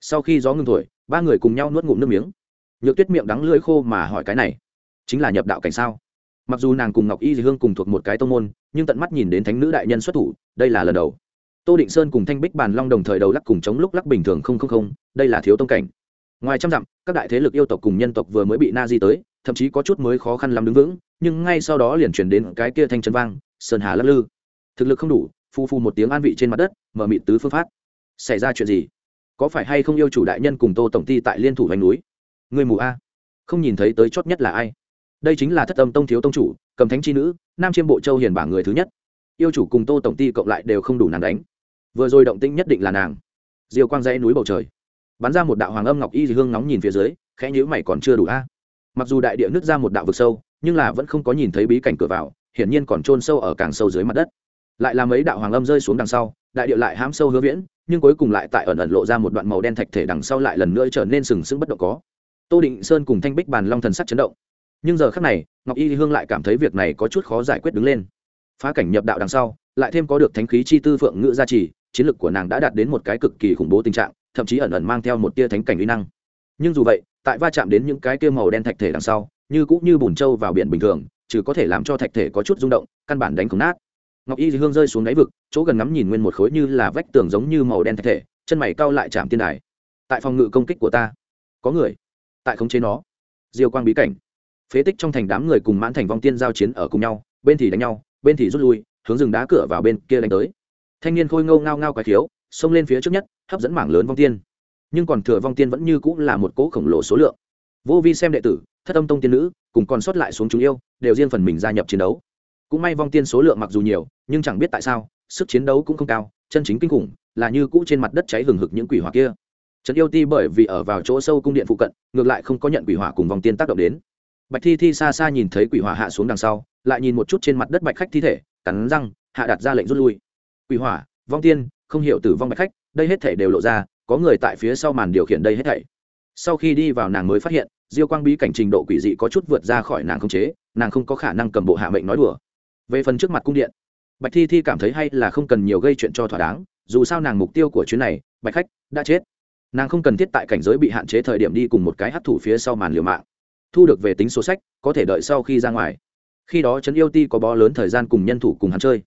Sau khi gió ngừng thổi, ba người cùng nhau nuốt ngụm nước miếng. Nhược tuyết miệng đắng lưỡi khô mà hỏi cái này, chính là nhập đạo cảnh sao? Mặc dù nàng cùng ngọc y dì hương cùng thuộc một cái tông môn, nhưng tận mắt nhìn đến thánh nữ đại nhân xuất thủ, đây là lần đầu. Tô định sơn cùng thanh bích bàn long đồng thời đầu lắc cùng chống lúc lắc bình thường không không không, đây là thiếu tông cảnh. Ngoài trăm dặm, các đại thế lực yêu tộc cùng nhân tộc vừa mới bị na di tới, thậm chí có chút mới khó khăn lắm đứng vững, nhưng ngay sau đó liền chuyển đến cái kia thanh chân vang, sơn hà lắc lư. Thực lực không đủ phu phu một tiếng an vị trên mặt đất, mở mịt tứ phương phát. Xảy ra chuyện gì? Có phải hay không yêu chủ đại nhân cùng tô tổng ty tại liên thủ vành núi? Người mù a. Không nhìn thấy tới chót nhất là ai? Đây chính là thất âm tông thiếu tông chủ, cầm thánh chi nữ, nam chiêm bộ châu hiền bảng người thứ nhất. Yêu chủ cùng tô tổng ty cộng lại đều không đủ nàng đánh. Vừa rồi động tĩnh nhất định là nàng. Diều quang dãy núi bầu trời. Bắn ra một đạo hoàng âm ngọc y thì hương nóng nhìn phía dưới, khẽ nhữ mày còn chưa đủ a. Mặc dù đại địa nứt ra một đạo vực sâu, nhưng là vẫn không có nhìn thấy bí cảnh cửa vào, hiển nhiên còn trôn sâu ở càng sâu dưới mặt đất lại làm mấy đạo hoàng âm rơi xuống đằng sau, đại điệu lại hám sâu hứa viễn, nhưng cuối cùng lại tại ẩn ẩn lộ ra một đoạn màu đen thạch thể đằng sau lại lần nữa trở nên sừng sững bất động có. Tô định sơn cùng thanh bích bàn long thần sắc chấn động. Nhưng giờ khác này, ngọc y hương lại cảm thấy việc này có chút khó giải quyết đứng lên. Phá cảnh nhập đạo đằng sau, lại thêm có được thánh khí chi tư phượng ngữ gia trì, chiến lực của nàng đã đạt đến một cái cực kỳ khủng bố tình trạng, thậm chí ẩn ẩn mang theo một tia thánh cảnh uy năng. Nhưng dù vậy, tại va chạm đến những cái tia màu đen thạch thể đằng sau, như cũng như bùn trâu vào biển bình thường chứ có thể làm cho thạch thể có chút rung động, căn bản đánh không nát ngọc y hương rơi xuống đáy vực, chỗ gần ngắm nhìn nguyên một khối như là vách tường giống như màu đen thạch thể, chân mày cao lại chạm tiên đài. Tại phòng ngự công kích của ta, có người, tại khống chế nó. Diêu quang bí cảnh. Phế tích trong thành đám người cùng mãn thành vong tiên giao chiến ở cùng nhau, bên thì đánh nhau, bên thì rút lui, hướng rừng đá cửa vào bên kia đánh tới. Thanh niên khôi ngâu ngao ngao quái thiếu xông lên phía trước nhất, hấp dẫn mảng lớn vong tiên. Nhưng còn thừa vong tiên vẫn như cũng là một cỗ khổng lồ số lượng. Vô vi xem đệ tử, thất âm tông tiên nữ, cùng còn sót lại xuống chúng yêu, đều riêng phần mình gia nhập chiến đấu cũng may vong tiên số lượng mặc dù nhiều, nhưng chẳng biết tại sao, sức chiến đấu cũng không cao, chân chính kinh khủng là như cũ trên mặt đất cháy hừng hực những quỷ hỏa kia. Trấn yêu ti bởi vì ở vào chỗ sâu cung điện phụ cận, ngược lại không có nhận quỷ hỏa cùng vòng tiên tác động đến. Bạch thi thi xa xa nhìn thấy quỷ hỏa hạ xuống đằng sau, lại nhìn một chút trên mặt đất bạch khách thi thể, cắn răng, hạ đặt ra lệnh rút lui. Quỷ hỏa, vong tiên, không hiểu tử vong bạch khách, đây hết thể đều lộ ra, có người tại phía sau màn điều khiển đây hết thảy. Sau khi đi vào nàng mới phát hiện, diêu quang bí cảnh trình độ quỷ dị có chút vượt ra khỏi nàng không chế, nàng không có khả năng cầm bộ hạ mệnh nói đùa về phần trước mặt cung điện, bạch thi thi cảm thấy hay là không cần nhiều gây chuyện cho thỏa đáng, dù sao nàng mục tiêu của chuyến này, bạch khách, đã chết. Nàng không cần thiết tại cảnh giới bị hạn chế thời điểm đi cùng một cái hấp thủ phía sau màn liều mạng. Thu được về tính số sách, có thể đợi sau khi ra ngoài. Khi đó trấn yêu ti có bó lớn thời gian cùng nhân thủ cùng hắn chơi.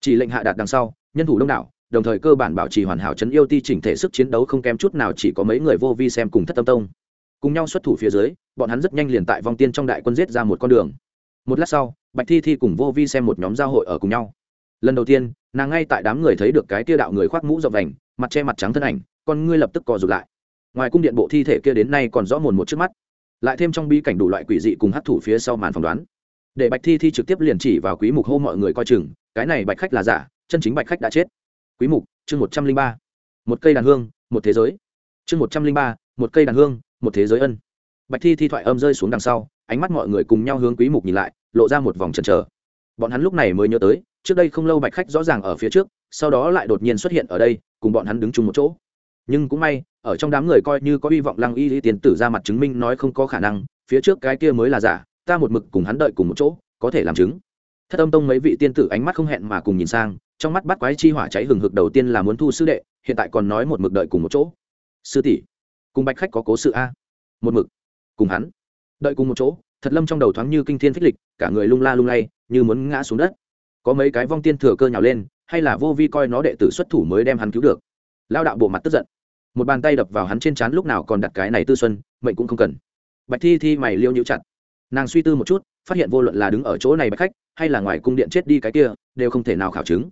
Chỉ lệnh hạ đạt đằng sau, nhân thủ đông đảo, đồng thời cơ bản bảo trì hoàn hảo trấn yêu ti chỉnh thể sức chiến đấu không kém chút nào chỉ có mấy người vô vi xem cùng thất tâm tông. Cùng nhau xuất thủ phía dưới, bọn hắn rất nhanh liền tại vong tiên trong đại quân giết ra một con đường một lát sau, bạch thi thi cùng vô vi xem một nhóm giao hội ở cùng nhau. Lần đầu tiên, nàng ngay tại đám người thấy được cái tia đạo người khoác mũ rộng vành, mặt che mặt trắng thân ảnh, con ngươi lập tức co rụt lại. Ngoài cung điện bộ thi thể kia đến nay còn rõ mồn một trước mắt. Lại thêm trong bi cảnh đủ loại quỷ dị cùng hấp thủ phía sau màn phỏng đoán. Để bạch thi thi trực tiếp liền chỉ vào quý mục hô mọi người coi chừng, cái này bạch khách là giả, chân chính bạch khách đã chết. Quý mục, chương một trăm linh ba. Một cây đàn hương, một thế giới. Chương một trăm linh ba, một cây đàn hương, một thế giới ân. Bạch thi thi thoại âm rơi xuống đằng sau ánh mắt mọi người cùng nhau hướng quý mục nhìn lại, lộ ra một vòng chần chờ. Bọn hắn lúc này mới nhớ tới, trước đây không lâu bạch khách rõ ràng ở phía trước, sau đó lại đột nhiên xuất hiện ở đây, cùng bọn hắn đứng chung một chỗ. Nhưng cũng may, ở trong đám người coi như có hy vọng lăng y lý tiền tử ra mặt chứng minh nói không có khả năng, phía trước cái kia mới là giả, ta một mực cùng hắn đợi cùng một chỗ, có thể làm chứng. Thất âm tông mấy vị tiên tử ánh mắt không hẹn mà cùng nhìn sang, trong mắt bắt quái chi hỏa cháy hừng hực đầu tiên là muốn thu sư đệ, hiện tại còn nói một mực đợi cùng một chỗ. Sư tỷ, cùng bạch khách có cố sự a? Một mực, cùng hắn đợi cùng một chỗ, thật lâm trong đầu thoáng như kinh thiên phích lịch, cả người lung la lung lay, như muốn ngã xuống đất. Có mấy cái vong tiên thừa cơ nhào lên, hay là vô vi coi nó đệ tử xuất thủ mới đem hắn cứu được. Lao đạo bộ mặt tức giận. Một bàn tay đập vào hắn trên trán lúc nào còn đặt cái này tư xuân, mệnh cũng không cần. Bạch thi thi mày liêu nhũ chặt. Nàng suy tư một chút, phát hiện vô luận là đứng ở chỗ này bạch khách, hay là ngoài cung điện chết đi cái kia, đều không thể nào khảo chứng.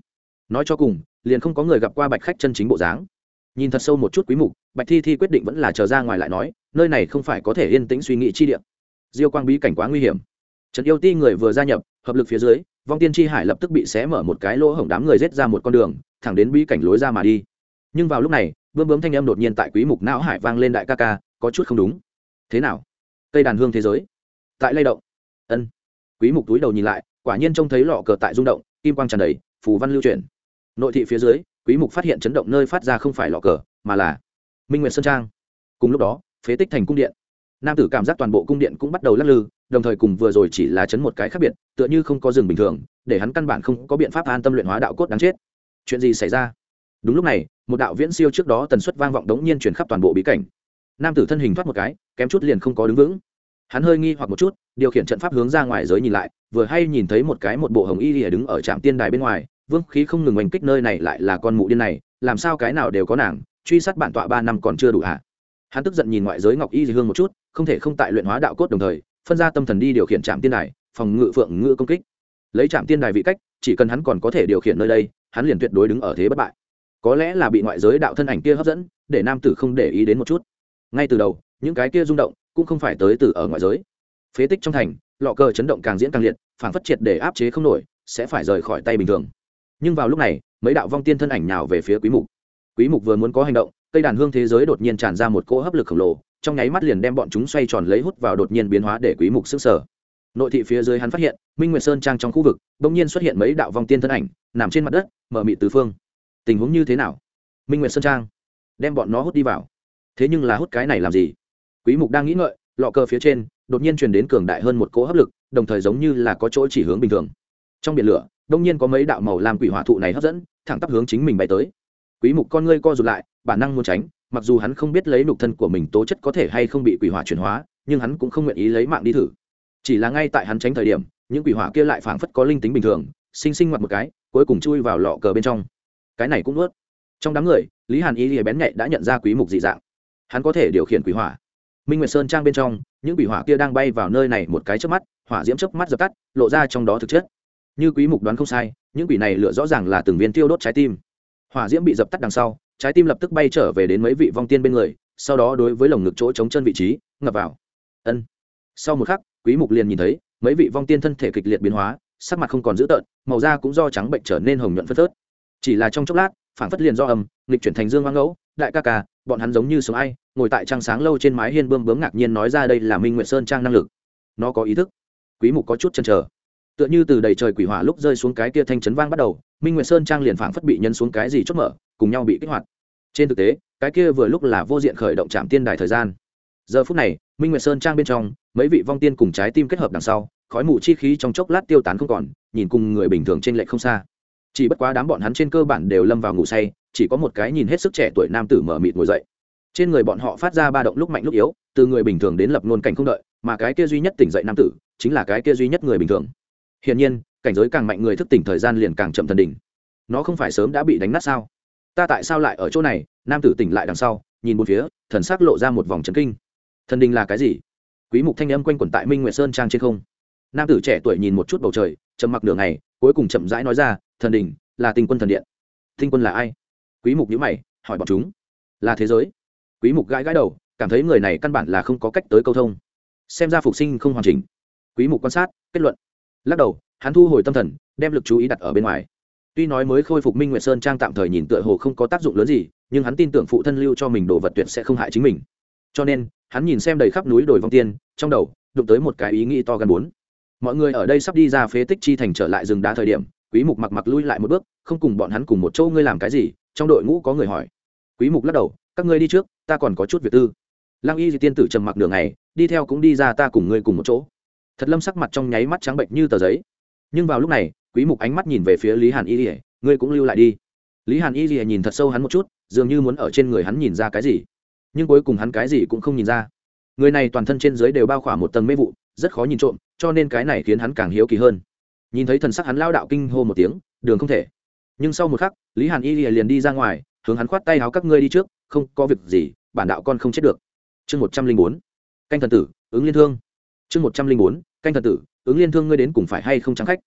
Nói cho cùng, liền không có người gặp qua bạch khách chân chính bộ dáng. Nhìn thật sâu một chút quý mục, bạch thi thi quyết định vẫn là chờ ra ngoài lại nói, nơi này không phải có thể yên tĩnh suy nghĩ chi điện diêu quang bí cảnh quá nguy hiểm. Trần yêu ti người vừa gia nhập, hợp lực phía dưới, vong tiên tri hải lập tức bị xé mở một cái lỗ hổng đám người rết ra một con đường, thẳng đến bí cảnh lối ra mà đi. Nhưng vào lúc này bươm bướm thanh âm đột nhiên tại quý mục não hải vang lên đại ca ca, có chút không đúng. Thế nào? Cây đàn hương thế giới. Tại lay động. Ân. Quý mục túi đầu nhìn lại, quả nhiên trông thấy lọ cờ tại rung động, kim quang tràn đầy, phù văn lưu chuyển. Nội thị phía dưới, quý mục phát hiện chấn động nơi phát ra không phải lọ cờ, mà là minh nguyệt sơn trang. Cùng lúc đó, phế tích thành cung điện nam tử cảm giác toàn bộ cung điện cũng bắt đầu lắc lư, đồng thời cùng vừa rồi chỉ là chấn một cái khác biệt, tựa như không có rừng bình thường, để hắn căn bản không có biện pháp an tâm luyện hóa đạo cốt đáng chết. Chuyện gì xảy ra? Đúng lúc này, một đạo viễn siêu trước đó tần suất vang vọng đống nhiên chuyển khắp toàn bộ bí cảnh. Nam tử thân hình thoát một cái, kém chút liền không có đứng vững. Hắn hơi nghi hoặc một chút, điều khiển trận pháp hướng ra ngoài giới nhìn lại, vừa hay nhìn thấy một cái một bộ hồng y lìa đứng ở trạm tiên đài bên ngoài, vương khí không ngừng oanh kích nơi này lại là con mụ điên này, làm sao cái nào đều có nàng, truy sát bản tọa ba năm còn chưa đủ hả? Hắn tức giận nhìn ngoại giới ngọc y dị hương một chút không thể không tại luyện hóa đạo cốt đồng thời, phân ra tâm thần đi điều khiển trạm tiên đài, phòng ngự phượng ngự công kích. Lấy trạm tiên đài vị cách, chỉ cần hắn còn có thể điều khiển nơi đây, hắn liền tuyệt đối đứng ở thế bất bại. Có lẽ là bị ngoại giới đạo thân ảnh kia hấp dẫn, để nam tử không để ý đến một chút. Ngay từ đầu, những cái kia rung động cũng không phải tới từ ở ngoại giới. Phế tích trong thành, lọ cờ chấn động càng diễn càng liệt, phản phất triệt để áp chế không nổi, sẽ phải rời khỏi tay bình thường. Nhưng vào lúc này, mấy đạo vong tiên thân ảnh nhào về phía quý mục. Quý mục vừa muốn có hành động, cây đàn hương thế giới đột nhiên tràn ra một cỗ hấp lực khổng lồ trong nháy mắt liền đem bọn chúng xoay tròn lấy hút vào đột nhiên biến hóa để quý mục sức sở. Nội thị phía dưới hắn phát hiện, minh nguyệt sơn trang trong khu vực, bỗng nhiên xuất hiện mấy đạo vong tiên thân ảnh, nằm trên mặt đất, mở mị tứ phương. Tình huống như thế nào? Minh nguyệt sơn trang, đem bọn nó hút đi vào. Thế nhưng là hút cái này làm gì? Quý mục đang nghĩ ngợi, lọ cờ phía trên, đột nhiên truyền đến cường đại hơn một cỗ hấp lực, đồng thời giống như là có chỗ chỉ hướng bình thường. Trong biển lửa đông nhiên có mấy đạo màu làm quỷ hỏa thụ này hấp dẫn, thẳng tắp hướng chính mình bay tới. Quý mục con ngươi co rụt lại, bản năng muốn tránh mặc dù hắn không biết lấy nục thân của mình tố chất có thể hay không bị quỷ hỏa chuyển hóa, nhưng hắn cũng không nguyện ý lấy mạng đi thử. Chỉ là ngay tại hắn tránh thời điểm, những quỷ hỏa kia lại phảng phất có linh tính bình thường, sinh sinh mặt một cái, cuối cùng chui vào lọ cờ bên trong. Cái này cũng ướt. trong đám người, lý hàn y lìa bén nhạy đã nhận ra quý mục dị dạng. Hắn có thể điều khiển quỷ hỏa. Minh nguyệt sơn trang bên trong, những quỷ hỏa kia đang bay vào nơi này một cái chớp mắt, hỏa diễm chớp mắt dập tắt, lộ ra trong đó thực chất. Như quý mục đoán không sai, những quỷ này lựa rõ ràng là từng viên tiêu đốt trái tim. Hỏa diễm bị dập tắt đằng sau trái tim lập tức bay trở về đến mấy vị vong tiên bên người, sau đó đối với lồng ngực chỗ chống chân vị trí, ngập vào. Ân. Sau một khắc, quý mục liền nhìn thấy, mấy vị vong tiên thân thể kịch liệt biến hóa, sắc mặt không còn dữ tợn, màu da cũng do trắng bệnh trở nên hồng nhuận phớt phớt. Chỉ là trong chốc lát phản phất liền do âm, nghịch chuyển thành dương hoang ngẫu, đại ca ca, bọn hắn giống như sống ai, ngồi tại trang sáng lâu trên mái hiên bơm bướm ngạc nhiên nói ra đây là minh nguyện sơn trang năng lực. Nó có ý thức. Quý mục có chút chần chờ. Tựa như từ đầy trời quỷ hỏa lúc rơi xuống cái kia thanh chấn vang bắt đầu minh nguyệt sơn trang liền phảng phất bị nhân xuống cái gì chốt mở, cùng nhau bị kích hoạt. trên thực tế, cái kia vừa lúc là vô diện khởi động trạm tiên đài thời gian. giờ phút này, minh nguyệt sơn trang bên trong, mấy vị vong tiên cùng trái tim kết hợp đằng sau, khói mù chi khí trong chốc lát tiêu tán không còn, nhìn cùng người bình thường trên lệch không xa. chỉ bất quá đám bọn hắn trên cơ bản đều lâm vào ngủ say, chỉ có một cái nhìn hết sức trẻ tuổi nam tử mở mịt ngồi dậy. trên người bọn họ phát ra ba động lúc mạnh lúc yếu, từ người bình thường đến lập ngôn cảnh không đợi, mà cái kia duy nhất tỉnh dậy nam tử, chính là cái kia duy nhất người bình thường. hiển nhiên cảnh giới càng mạnh người thức tỉnh thời gian liền càng chậm thần đỉnh. Nó không phải sớm đã bị đánh nát sao? Ta tại sao lại ở chỗ này? Nam tử tỉnh lại đằng sau, nhìn một phía, thần sắc lộ ra một vòng trấn kinh. Thần đình là cái gì? Quý mục thanh âm quanh quẩn tại minh nguyệt sơn trang trên không. Nam tử trẻ tuổi nhìn một chút bầu trời, trầm mặc nửa ngày, cuối cùng chậm rãi nói ra, thần đình là tinh quân thần điện. Tinh quân là ai? Quý mục nhíu mày, hỏi bọn chúng. Là thế giới. Quý mục gãi gãi đầu, cảm thấy người này căn bản là không có cách tới câu thông. Xem ra phục sinh không hoàn chỉnh. Quý mục quan sát, kết luận. Lắc đầu hắn thu hồi tâm thần, đem lực chú ý đặt ở bên ngoài. Tuy nói mới khôi phục minh nguyệt sơn trang tạm thời nhìn tựa hồ không có tác dụng lớn gì, nhưng hắn tin tưởng phụ thân lưu cho mình đồ vật tuyệt sẽ không hại chính mình. Cho nên, hắn nhìn xem đầy khắp núi đồi vong tiên, trong đầu đụng tới một cái ý nghĩ to gần bốn. Mọi người ở đây sắp đi ra phế tích chi thành trở lại rừng đá thời điểm, quý mục mặc mặc lui lại một bước, không cùng bọn hắn cùng một chỗ ngươi làm cái gì? Trong đội ngũ có người hỏi. Quý mục lắc đầu, các ngươi đi trước, ta còn có chút việc tư. Lăng y di tiên tử trầm mặc đường này đi theo cũng đi ra ta cùng ngươi cùng một chỗ. Thật lâm sắc mặt trong nháy mắt trắng bệnh như tờ giấy nhưng vào lúc này, quý mục ánh mắt nhìn về phía lý hàn y lìa, ngươi cũng lưu lại đi. Lý hàn y lìa nhìn thật sâu hắn một chút, dường như muốn ở trên người hắn nhìn ra cái gì. Nhưng cuối cùng hắn cái gì cũng không nhìn ra. Người này toàn thân trên dưới đều bao khỏa một tầng mê vụ, rất khó nhìn trộm, cho nên cái này khiến hắn càng hiếu kỳ hơn. Nhìn thấy thần sắc hắn lao đạo kinh hô một tiếng, đường không thể. Nhưng sau một khắc, lý hàn y liền đi ra ngoài, hướng hắn khoát tay áo các ngươi đi trước, không, có việc gì, bản đạo con không chết được. Chương một trăm linh bốn, canh thần tử, ứng liên thương. Chương một trăm linh bốn, canh thần tử ứng liên thương ngươi đến cùng phải hay không trắng khách.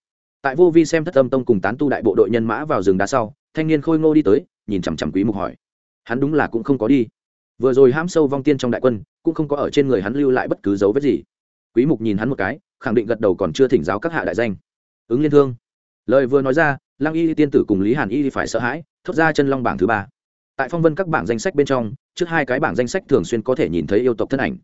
Tại vô vi xem thất âm tông cùng tán tu đại bộ đội nhân mã vào rừng đá sau, thanh niên khôi ngô đi tới, nhìn chằm chằm quý mục hỏi. Hắn đúng là cũng không có đi. Vừa rồi hãm sâu vong tiên trong đại quân, cũng không có ở trên người hắn lưu lại bất cứ dấu vết gì. Quý mục nhìn hắn một cái, khẳng định gật đầu còn chưa thỉnh giáo các hạ đại danh. Ứng liên thương. Lời vừa nói ra, lăng y tiên tử cùng lý hàn y phải sợ hãi, thốt ra chân long bảng thứ ba. Tại phong vân các bảng danh sách bên trong, trước hai cái bảng danh sách thường xuyên có thể nhìn thấy yêu tộc thân ảnh.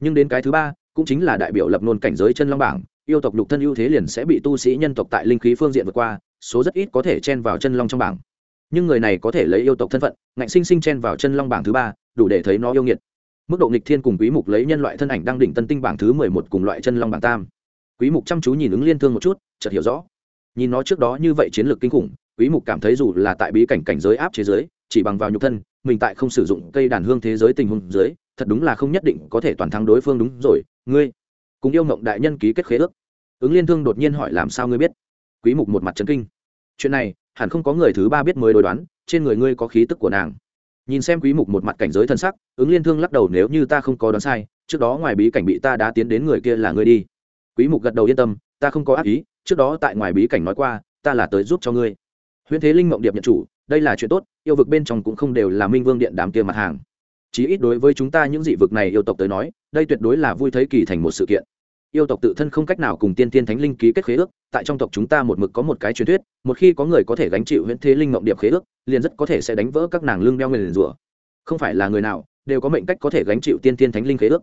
Nhưng đến cái thứ ba, cũng chính là đại biểu lập nôn cảnh giới chân long bảng yêu tộc nhục thân ưu thế liền sẽ bị tu sĩ nhân tộc tại linh khí phương diện vượt qua, số rất ít có thể chen vào chân long trong bảng. Nhưng người này có thể lấy yêu tộc thân phận, ngạnh sinh sinh chen vào chân long bảng thứ ba, đủ để thấy nó yêu nghiệt. Mức độ nghịch thiên cùng quý mục lấy nhân loại thân ảnh đang đỉnh tân tinh bảng thứ mười một cùng loại chân long bảng tam. Quý mục chăm chú nhìn ứng liên thương một chút, chợt hiểu rõ. Nhìn nó trước đó như vậy chiến lược kinh khủng, quý mục cảm thấy dù là tại bí cảnh cảnh giới áp chế giới, chỉ bằng vào nhục thân, mình tại không sử dụng cây đàn hương thế giới tình huống dưới, thật đúng là không nhất định có thể toàn thắng đối phương đúng rồi, ngươi cùng yêu mộng đại nhân ký kết khế ước. Ứng liên thương đột nhiên hỏi làm sao ngươi biết? Quý mục một mặt chấn kinh. Chuyện này, hẳn không có người thứ ba biết mới đối đoán, trên người ngươi có khí tức của nàng. Nhìn xem quý mục một mặt cảnh giới thân sắc, ứng liên thương lắc đầu nếu như ta không có đoán sai, trước đó ngoài bí cảnh bị ta đã tiến đến người kia là ngươi đi. Quý mục gật đầu yên tâm, ta không có ác ý, trước đó tại ngoài bí cảnh nói qua, ta là tới giúp cho ngươi. Huyễn thế linh mộng điệp nhận chủ, đây là chuyện tốt, yêu vực bên trong cũng không đều là minh vương điện đám kia mặt hàng. Chí ít đối với chúng ta những dị vực này yêu tộc tới nói đây tuyệt đối là vui thấy kỳ thành một sự kiện. Yêu tộc tự thân không cách nào cùng tiên tiên thánh linh ký kết khế ước, tại trong tộc chúng ta một mực có một cái truyền thuyết, một khi có người có thể gánh chịu huyễn thế linh mộng điệp khế ước, liền rất có thể sẽ đánh vỡ các nàng lương đeo người liền rủa. Không phải là người nào, đều có mệnh cách có thể gánh chịu tiên tiên thánh linh khế ước.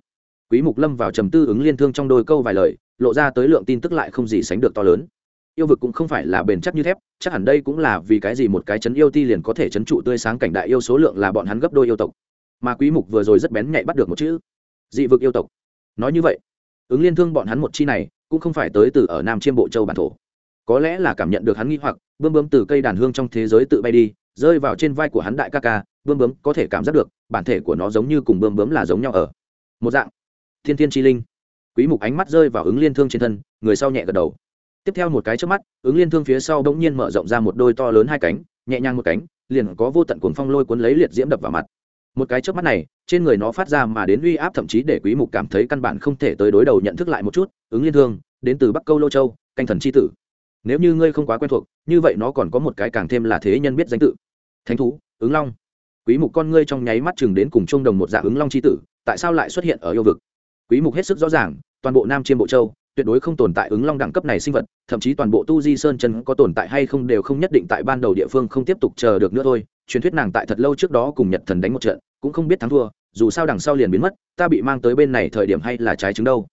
Quý mục lâm vào trầm tư ứng liên thương trong đôi câu vài lời, lộ ra tới lượng tin tức lại không gì sánh được to lớn. Yêu vực cũng không phải là bền chắc như thép, chắc hẳn đây cũng là vì cái gì một cái chấn yêu ti liền có thể chấn trụ tươi sáng cảnh đại yêu số lượng là bọn hắn gấp đôi yêu tộc. Mà quý mục vừa rồi rất bén nhạy bắt được một chữ dị vực yêu tộc. Nói như vậy, ứng liên thương bọn hắn một chi này cũng không phải tới từ ở nam chiêm bộ châu bản thổ. Có lẽ là cảm nhận được hắn nghi hoặc, bươm bướm từ cây đàn hương trong thế giới tự bay đi, rơi vào trên vai của hắn đại ca ca, bươm bướm có thể cảm giác được, bản thể của nó giống như cùng bươm bướm là giống nhau ở. Một dạng, thiên thiên chi linh. Quý mục ánh mắt rơi vào ứng liên thương trên thân, người sau nhẹ gật đầu. Tiếp theo một cái trước mắt, ứng liên thương phía sau bỗng nhiên mở rộng ra một đôi to lớn hai cánh, nhẹ nhàng một cánh, liền có vô tận cuồng phong lôi cuốn lấy liệt diễm đập vào mặt một cái trước mắt này, trên người nó phát ra mà đến uy áp thậm chí để quý mục cảm thấy căn bản không thể tới đối đầu nhận thức lại một chút, ứng liên thương, đến từ bắc câu lô châu, canh thần chi tử. Nếu như ngươi không quá quen thuộc, như vậy nó còn có một cái càng thêm là thế nhân biết danh tự. Thánh thú, ứng long. Quý mục con ngươi trong nháy mắt chừng đến cùng trung đồng một dạng ứng long chi tử, tại sao lại xuất hiện ở yêu vực? Quý mục hết sức rõ ràng, toàn bộ nam chiêm bộ châu tuyệt đối không tồn tại ứng long đẳng cấp này sinh vật, thậm chí toàn bộ tu di sơn chân có tồn tại hay không đều không nhất định tại ban đầu địa phương không tiếp tục chờ được nữa thôi. Truyền thuyết nàng tại thật lâu trước đó cùng nhật thần đánh một trận, cũng không biết thắng thua, dù sao đằng sau liền biến mất, ta bị mang tới bên này thời điểm hay là trái chứng đâu.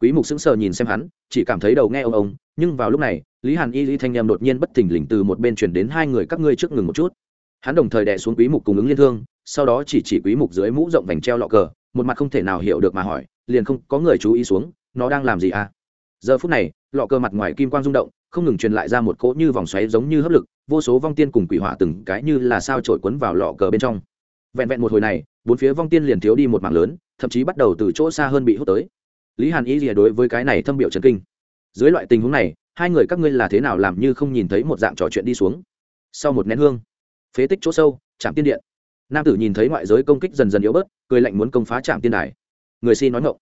Quý mục sững sờ nhìn xem hắn, chỉ cảm thấy đầu nghe ông ông, nhưng vào lúc này, lý hàn y lý thanh em đột nhiên bất thình lình từ một bên truyền đến hai người các ngươi trước ngừng một chút. Hắn đồng thời đè xuống quý mục cùng ứng liên thương, sau đó chỉ chỉ quý mục dưới mũ rộng vành treo lọ cờ, một mặt không thể nào hiểu được mà hỏi, liền không có người chú ý xuống, nó đang làm gì à? Giờ phút này, lọ cờ mặt ngoài kim quang rung động, không ngừng truyền lại ra một cỗ như vòng xoáy giống như hấp lực, vô số vong tiên cùng quỷ hỏa từng cái như là sao trổi quấn vào lọ cờ bên trong. Vẹn vẹn một hồi này, bốn phía vong tiên liền thiếu đi một mảng lớn, thậm chí bắt đầu từ chỗ xa hơn bị hút tới. Lý hàn ý gì đối với cái này thâm biểu trần kinh. Dưới loại tình huống này, hai người các ngươi là thế nào làm như không nhìn thấy một dạng trò chuyện đi xuống? Sau một nén hương, phế tích chỗ sâu, trạm tiên điện. Nam tử nhìn thấy ngoại giới công kích dần dần yếu bớt, cười lạnh muốn công phá trạm tiên đài. Người xin nói ngộng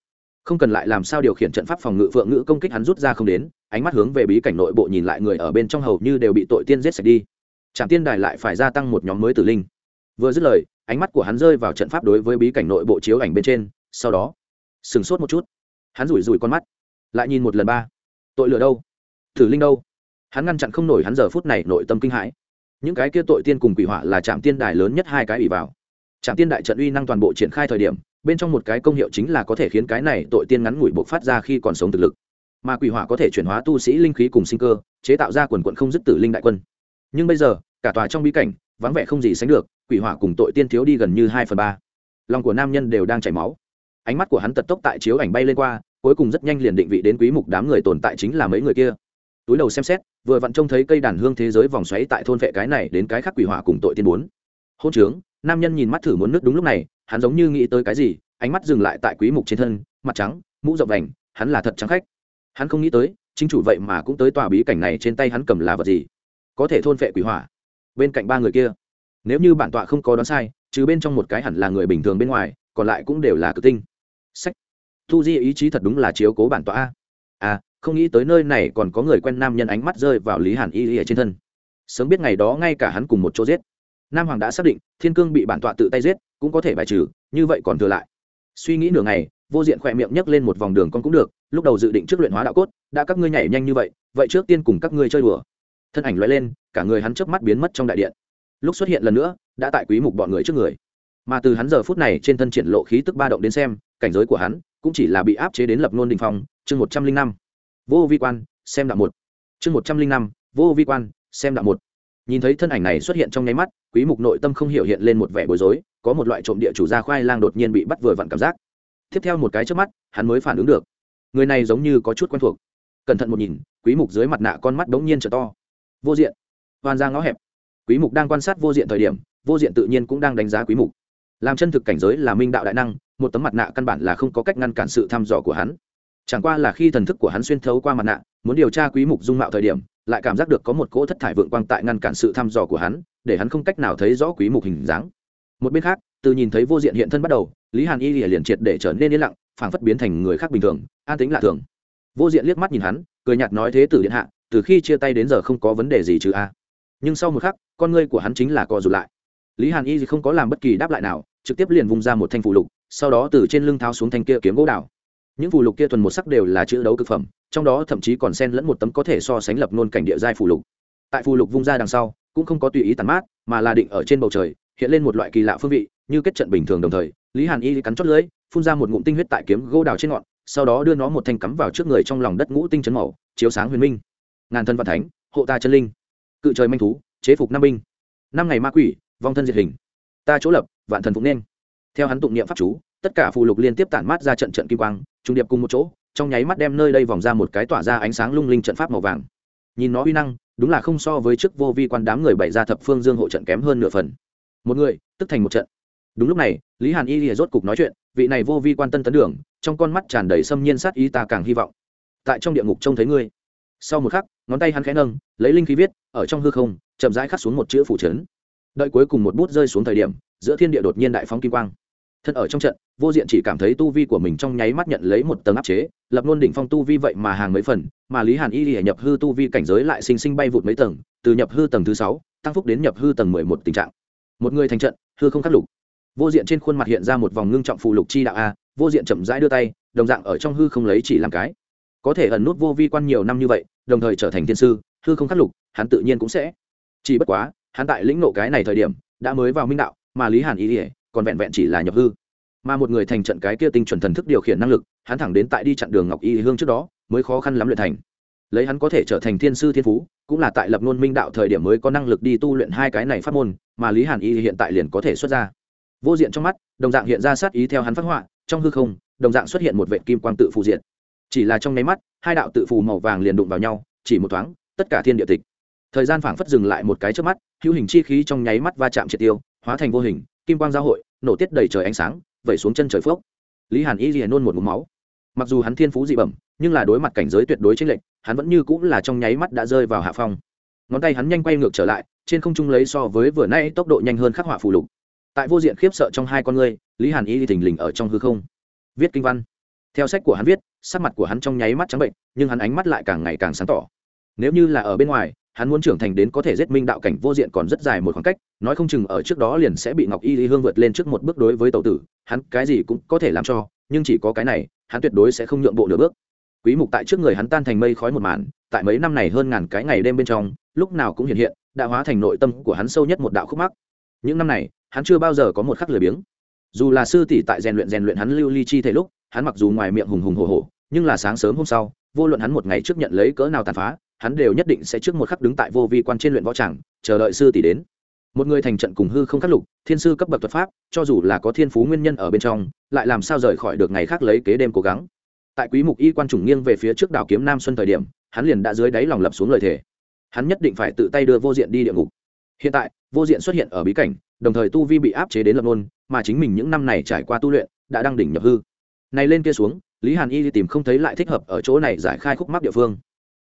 không cần lại làm sao điều khiển trận pháp phòng ngự phượng ngữ công kích hắn rút ra không đến, ánh mắt hướng về bí cảnh nội bộ nhìn lại người ở bên trong hầu như đều bị tội tiên giết sạch đi. Trạm tiên đài lại phải gia tăng một nhóm mới tử linh. Vừa dứt lời, ánh mắt của hắn rơi vào trận pháp đối với bí cảnh nội bộ chiếu ảnh bên trên, sau đó, sừng sốt một chút. Hắn rủi rủi con mắt, lại nhìn một lần ba. Tội lừa đâu? Tử linh đâu? Hắn ngăn chặn không nổi hắn giờ phút này nội tâm kinh hãi. Những cái kia tội tiên cùng quỷ họa là trạm tiên đài lớn nhất hai cái ủy vào. Trạm tiên đại trận uy năng toàn bộ triển khai thời điểm bên trong một cái công hiệu chính là có thể khiến cái này tội tiên ngắn ngủi bộc phát ra khi còn sống thực lực. Mà quỷ hỏa có thể chuyển hóa tu sĩ linh khí cùng sinh cơ, chế tạo ra quần quận không dứt tử linh đại quân. Nhưng bây giờ, cả tòa trong bí cảnh, vắng vẻ không gì sánh được, quỷ hỏa cùng tội tiên thiếu đi gần như hai phần ba. Lòng của nam nhân đều đang chảy máu. Ánh mắt của hắn tật tốc tại chiếu ảnh bay lên qua, cuối cùng rất nhanh liền định vị đến quý mục đám người tồn tại chính là mấy người kia. Túi đầu xem xét, vừa vặn trông thấy cây đàn hương thế giới vòng xoáy tại thôn vệ cái này đến cái khác quỷ hỏa cùng tội tiên bốn. Hôn trướng, nam nhân nhìn mắt thử muốn nước đúng lúc này hắn giống như nghĩ tới cái gì, ánh mắt dừng lại tại quý mục trên thân, mặt trắng, mũ rộng vành, hắn là thật trắng khách. Hắn không nghĩ tới, chính chủ vậy mà cũng tới tòa bí cảnh này trên tay hắn cầm là vật gì. Có thể thôn vệ quỷ hỏa. Bên cạnh ba người kia, nếu như bản tọa không có đoán sai chứ bên trong một cái hẳn là người bình thường bên ngoài, còn lại cũng đều là cực tinh. Sách. Thu di ý chí thật đúng là chiếu cố bản tọa a. À không nghĩ tới nơi này còn có người quen nam nhân ánh mắt rơi vào lý hàn y y ở trên thân. Sớm biết ngày đó ngay cả hắn cùng một chỗ giết. Nam hoàng đã xác định, thiên cương bị bản tọa tự tay giết cũng có thể bài trừ, như vậy còn thừa lại. Suy nghĩ nửa ngày, vô diện khỏe miệng nhấc lên một vòng đường con cũng được, lúc đầu dự định trước luyện hóa đạo cốt, đã các ngươi nhảy nhanh như vậy vậy trước tiên cùng các ngươi chơi đùa. Thân ảnh loay lên, cả người hắn chớp mắt biến mất trong đại điện. Lúc xuất hiện lần nữa, đã tại quý mục bọn người trước người. Mà từ hắn giờ phút này trên thân triển lộ khí tức ba động đến xem, cảnh giới của hắn cũng chỉ là bị áp chế đến lập nôn đình phong, chương một trăm linh năm. Vô vi quan, xem đạo một. Chương một trăm linh năm, vô vi quan, xem đạo một. Nhìn thấy thân ảnh này xuất hiện trong nháy mắt quý mục nội tâm không hiểu hiện lên một vẻ bối rối, có một loại trộm địa chủ gia khoai lang đột nhiên bị bắt vừa vặn cảm giác. Tiếp theo một cái trước mắt, hắn mới phản ứng được. Người này giống như có chút quen thuộc. Cẩn thận một nhìn, quý mục dưới mặt nạ con mắt đống nhiên trở to. Vô diện. Hoàn ra ngõ hẹp. Quý mục đang quan sát vô diện thời điểm, vô diện tự nhiên cũng đang đánh giá quý mục. Làm chân thực cảnh giới là minh đạo đại năng, một tấm mặt nạ căn bản là không có cách ngăn cản sự thăm dò của hắn. Chẳng qua là khi thần thức của hắn xuyên thấu qua mặt nạ, muốn điều tra quý mục dung mạo thời điểm, lại cảm giác được có một cỗ thất thải vượng quang tại ngăn cản sự thăm dò của hắn để hắn không cách nào thấy rõ quý mục hình dáng. Một bên khác, từ nhìn thấy vô diện hiện thân bắt đầu, lý hàn y liền triệt để trở nên yên lặng, phảng phất biến thành người khác bình thường, an tính lạ thường. Vô diện liếc mắt nhìn hắn, cười nhạt nói thế tử điện hạ, từ khi chia tay đến giờ không có vấn đề gì chứ a. Nhưng sau một khắc, con ngươi của hắn chính là co rụt lại. Lý hàn y không có làm bất kỳ đáp lại nào, trực tiếp liền vung ra một thanh phù lục, sau đó từ trên lưng tháo xuống thanh kia kiếm gỗ đào. Những phù lục kia thuần một sắc đều là chữ đấu cực phẩm, trong đó thậm chí còn xen lẫn một tấm có thể so sánh lập nôn cảnh địa giai phù lục. Tại phù lục vung ra đằng sau cũng không có tùy ý tàn mát, mà là định ở trên bầu trời, hiện lên một loại kỳ lạ phương vị, như kết trận bình thường đồng thời, lý hàn y cắn chót lưỡi, phun ra một ngụm tinh huyết tại kiếm gỗ đào trên ngọn, sau đó đưa nó một thanh cắm vào trước người trong lòng đất ngũ tinh chấn màu, chiếu sáng huyền minh. Ngàn thân vạn thánh, hộ ta chân linh. Cự trời manh thú, chế phục năm binh. Năm ngày ma quỷ, vong thân diệt hình. Ta chỗ lập, vạn thần phục nên. Theo hắn tụng niệm pháp chú, tất cả phù lục liên tiếp tản mát ra trận trận kim quang trung điệp cùng một chỗ, trong nháy mắt đem nơi đây vòng ra một cái tỏa ra ánh sáng lung linh trận pháp màu vàng nhìn nó uy năng, đúng là không so với chức vô vi quan đám người bày ra thập phương dương hộ trận kém hơn nửa phần. Một người, tức thành một trận. Đúng lúc này, lý hàn y lìa rốt cục nói chuyện, vị này vô vi quan tân tấn đường, trong con mắt tràn đầy xâm nhiên sát ý ta càng hy vọng. Tại trong địa ngục trông thấy ngươi. Sau một khắc, ngón tay hắn khẽ nâng, lấy linh khí viết, ở trong hư không, chậm rãi khắc xuống một chữ phủ trấn đợi cuối cùng một bút rơi xuống thời điểm, giữa thiên địa đột nhiên đại phóng kim quang thân ở trong trận, vô diện chỉ cảm thấy tu vi của mình trong nháy mắt nhận lấy một tầng áp chế, lập luôn đỉnh phong tu vi vậy mà hàng mấy phần, mà lý hàn y lìa nhập hư tu vi cảnh giới lại sinh sinh bay vụt mấy tầng, từ nhập hư tầng thứ sáu, tăng phúc đến nhập hư tầng mười một tình trạng. Một người thành trận, hư không khắc lục. Vô diện trên khuôn mặt hiện ra một vòng ngưng trọng phù lục chi đạo a, vô diện chậm rãi đưa tay, đồng dạng ở trong hư không lấy chỉ làm cái. Có thể ẩn nút vô vi quan nhiều năm như vậy, đồng thời trở thành thiên sư, hư không khắc lục, hắn tự nhiên cũng sẽ. Chỉ bất quá, hắn tại lĩnh nộ cái này thời điểm, đã mới vào minh đạo, mà lý hàn y ỉa còn vẹn vẹn chỉ là nhập hư. Mà một người thành trận cái kia tinh chuẩn thần thức điều khiển năng lực, hắn thẳng đến tại đi chặn đường ngọc y hương trước đó, mới khó khăn lắm luyện thành. Lấy hắn có thể trở thành thiên sư thiên phú, cũng là tại lập nôn minh đạo thời điểm mới có năng lực đi tu luyện hai cái này pháp môn, mà lý hàn y hiện tại liền có thể xuất ra. Vô diện trong mắt, đồng dạng hiện ra sát ý theo hắn phát họa, trong hư không, đồng dạng xuất hiện một vệ kim quang tự phù diện. Chỉ là trong nháy mắt, hai đạo tự phù màu vàng liền đụng vào nhau, chỉ một thoáng, tất cả thiên địa tịch. Thời gian phảng phất dừng lại một cái trước mắt, hữu hình chi khí trong nháy mắt va chạm triệt tiêu, hóa thành vô hình kim quang giao hội, nổ tiết đầy trời ánh sáng, vẩy xuống chân trời phước lý hàn y liền nôn một mũ máu. Mặc dù hắn thiên phú dị bẩm, nhưng là đối mặt cảnh giới tuyệt đối chênh lệch, hắn vẫn như cũng là trong nháy mắt đã rơi vào hạ phong. Ngón tay hắn nhanh quay ngược trở lại, trên không trung lấy so với vừa nay tốc độ nhanh hơn khắc họa phù lục. Tại vô diện khiếp sợ trong hai con ngươi, lý hàn y thình lình ở trong hư không. Viết kinh văn. Theo sách của hắn viết, sắc mặt của hắn trong nháy mắt trắng bệnh, nhưng hắn ánh mắt lại càng ngày càng sáng tỏ. Nếu như là ở bên ngoài hắn muốn trưởng thành đến có thể giết minh đạo cảnh vô diện còn rất dài một khoảng cách, nói không chừng ở trước đó liền sẽ bị ngọc y lý hương vượt lên trước một bước đối với tàu tử, hắn cái gì cũng có thể làm cho, nhưng chỉ có cái này, hắn tuyệt đối sẽ không nhượng bộ nửa bước. Quý mục tại trước người hắn tan thành mây khói một màn, tại mấy năm này hơn ngàn cái ngày đêm bên trong, lúc nào cũng hiện hiện, đã hóa thành nội tâm của hắn sâu nhất một đạo khúc mắc. Những năm này, hắn chưa bao giờ có một khắc lười biếng. Dù là sư tỷ tại rèn luyện rèn luyện hắn lưu ly chi thể lúc, hắn mặc dù ngoài miệng hùng hùng hồ hồ nhưng là sáng sớm hôm sau, vô luận hắn một ngày trước nhận lấy cỡ nào tàn phá hắn đều nhất định sẽ trước một khắc đứng tại vô vi quan trên luyện võ tràng, chờ đợi sư tỷ đến. Một người thành trận cùng hư không khắc lục, thiên sư cấp bậc thuật pháp, cho dù là có thiên phú nguyên nhân ở bên trong, lại làm sao rời khỏi được ngày khác lấy kế đêm cố gắng. Tại quý mục y quan trùng nghiêng về phía trước đảo kiếm nam xuân thời điểm, hắn liền đã dưới đáy lòng lập xuống lời thề. Hắn nhất định phải tự tay đưa vô diện đi địa ngục. Hiện tại, vô diện xuất hiện ở bí cảnh, đồng thời tu vi bị áp chế đến lập nôn mà chính mình những năm này trải qua tu luyện, đã đăng đỉnh nhập hư. Này lên kia xuống, lý hàn y đi tìm không thấy lại thích hợp ở chỗ này giải khai khúc mắc địa phương.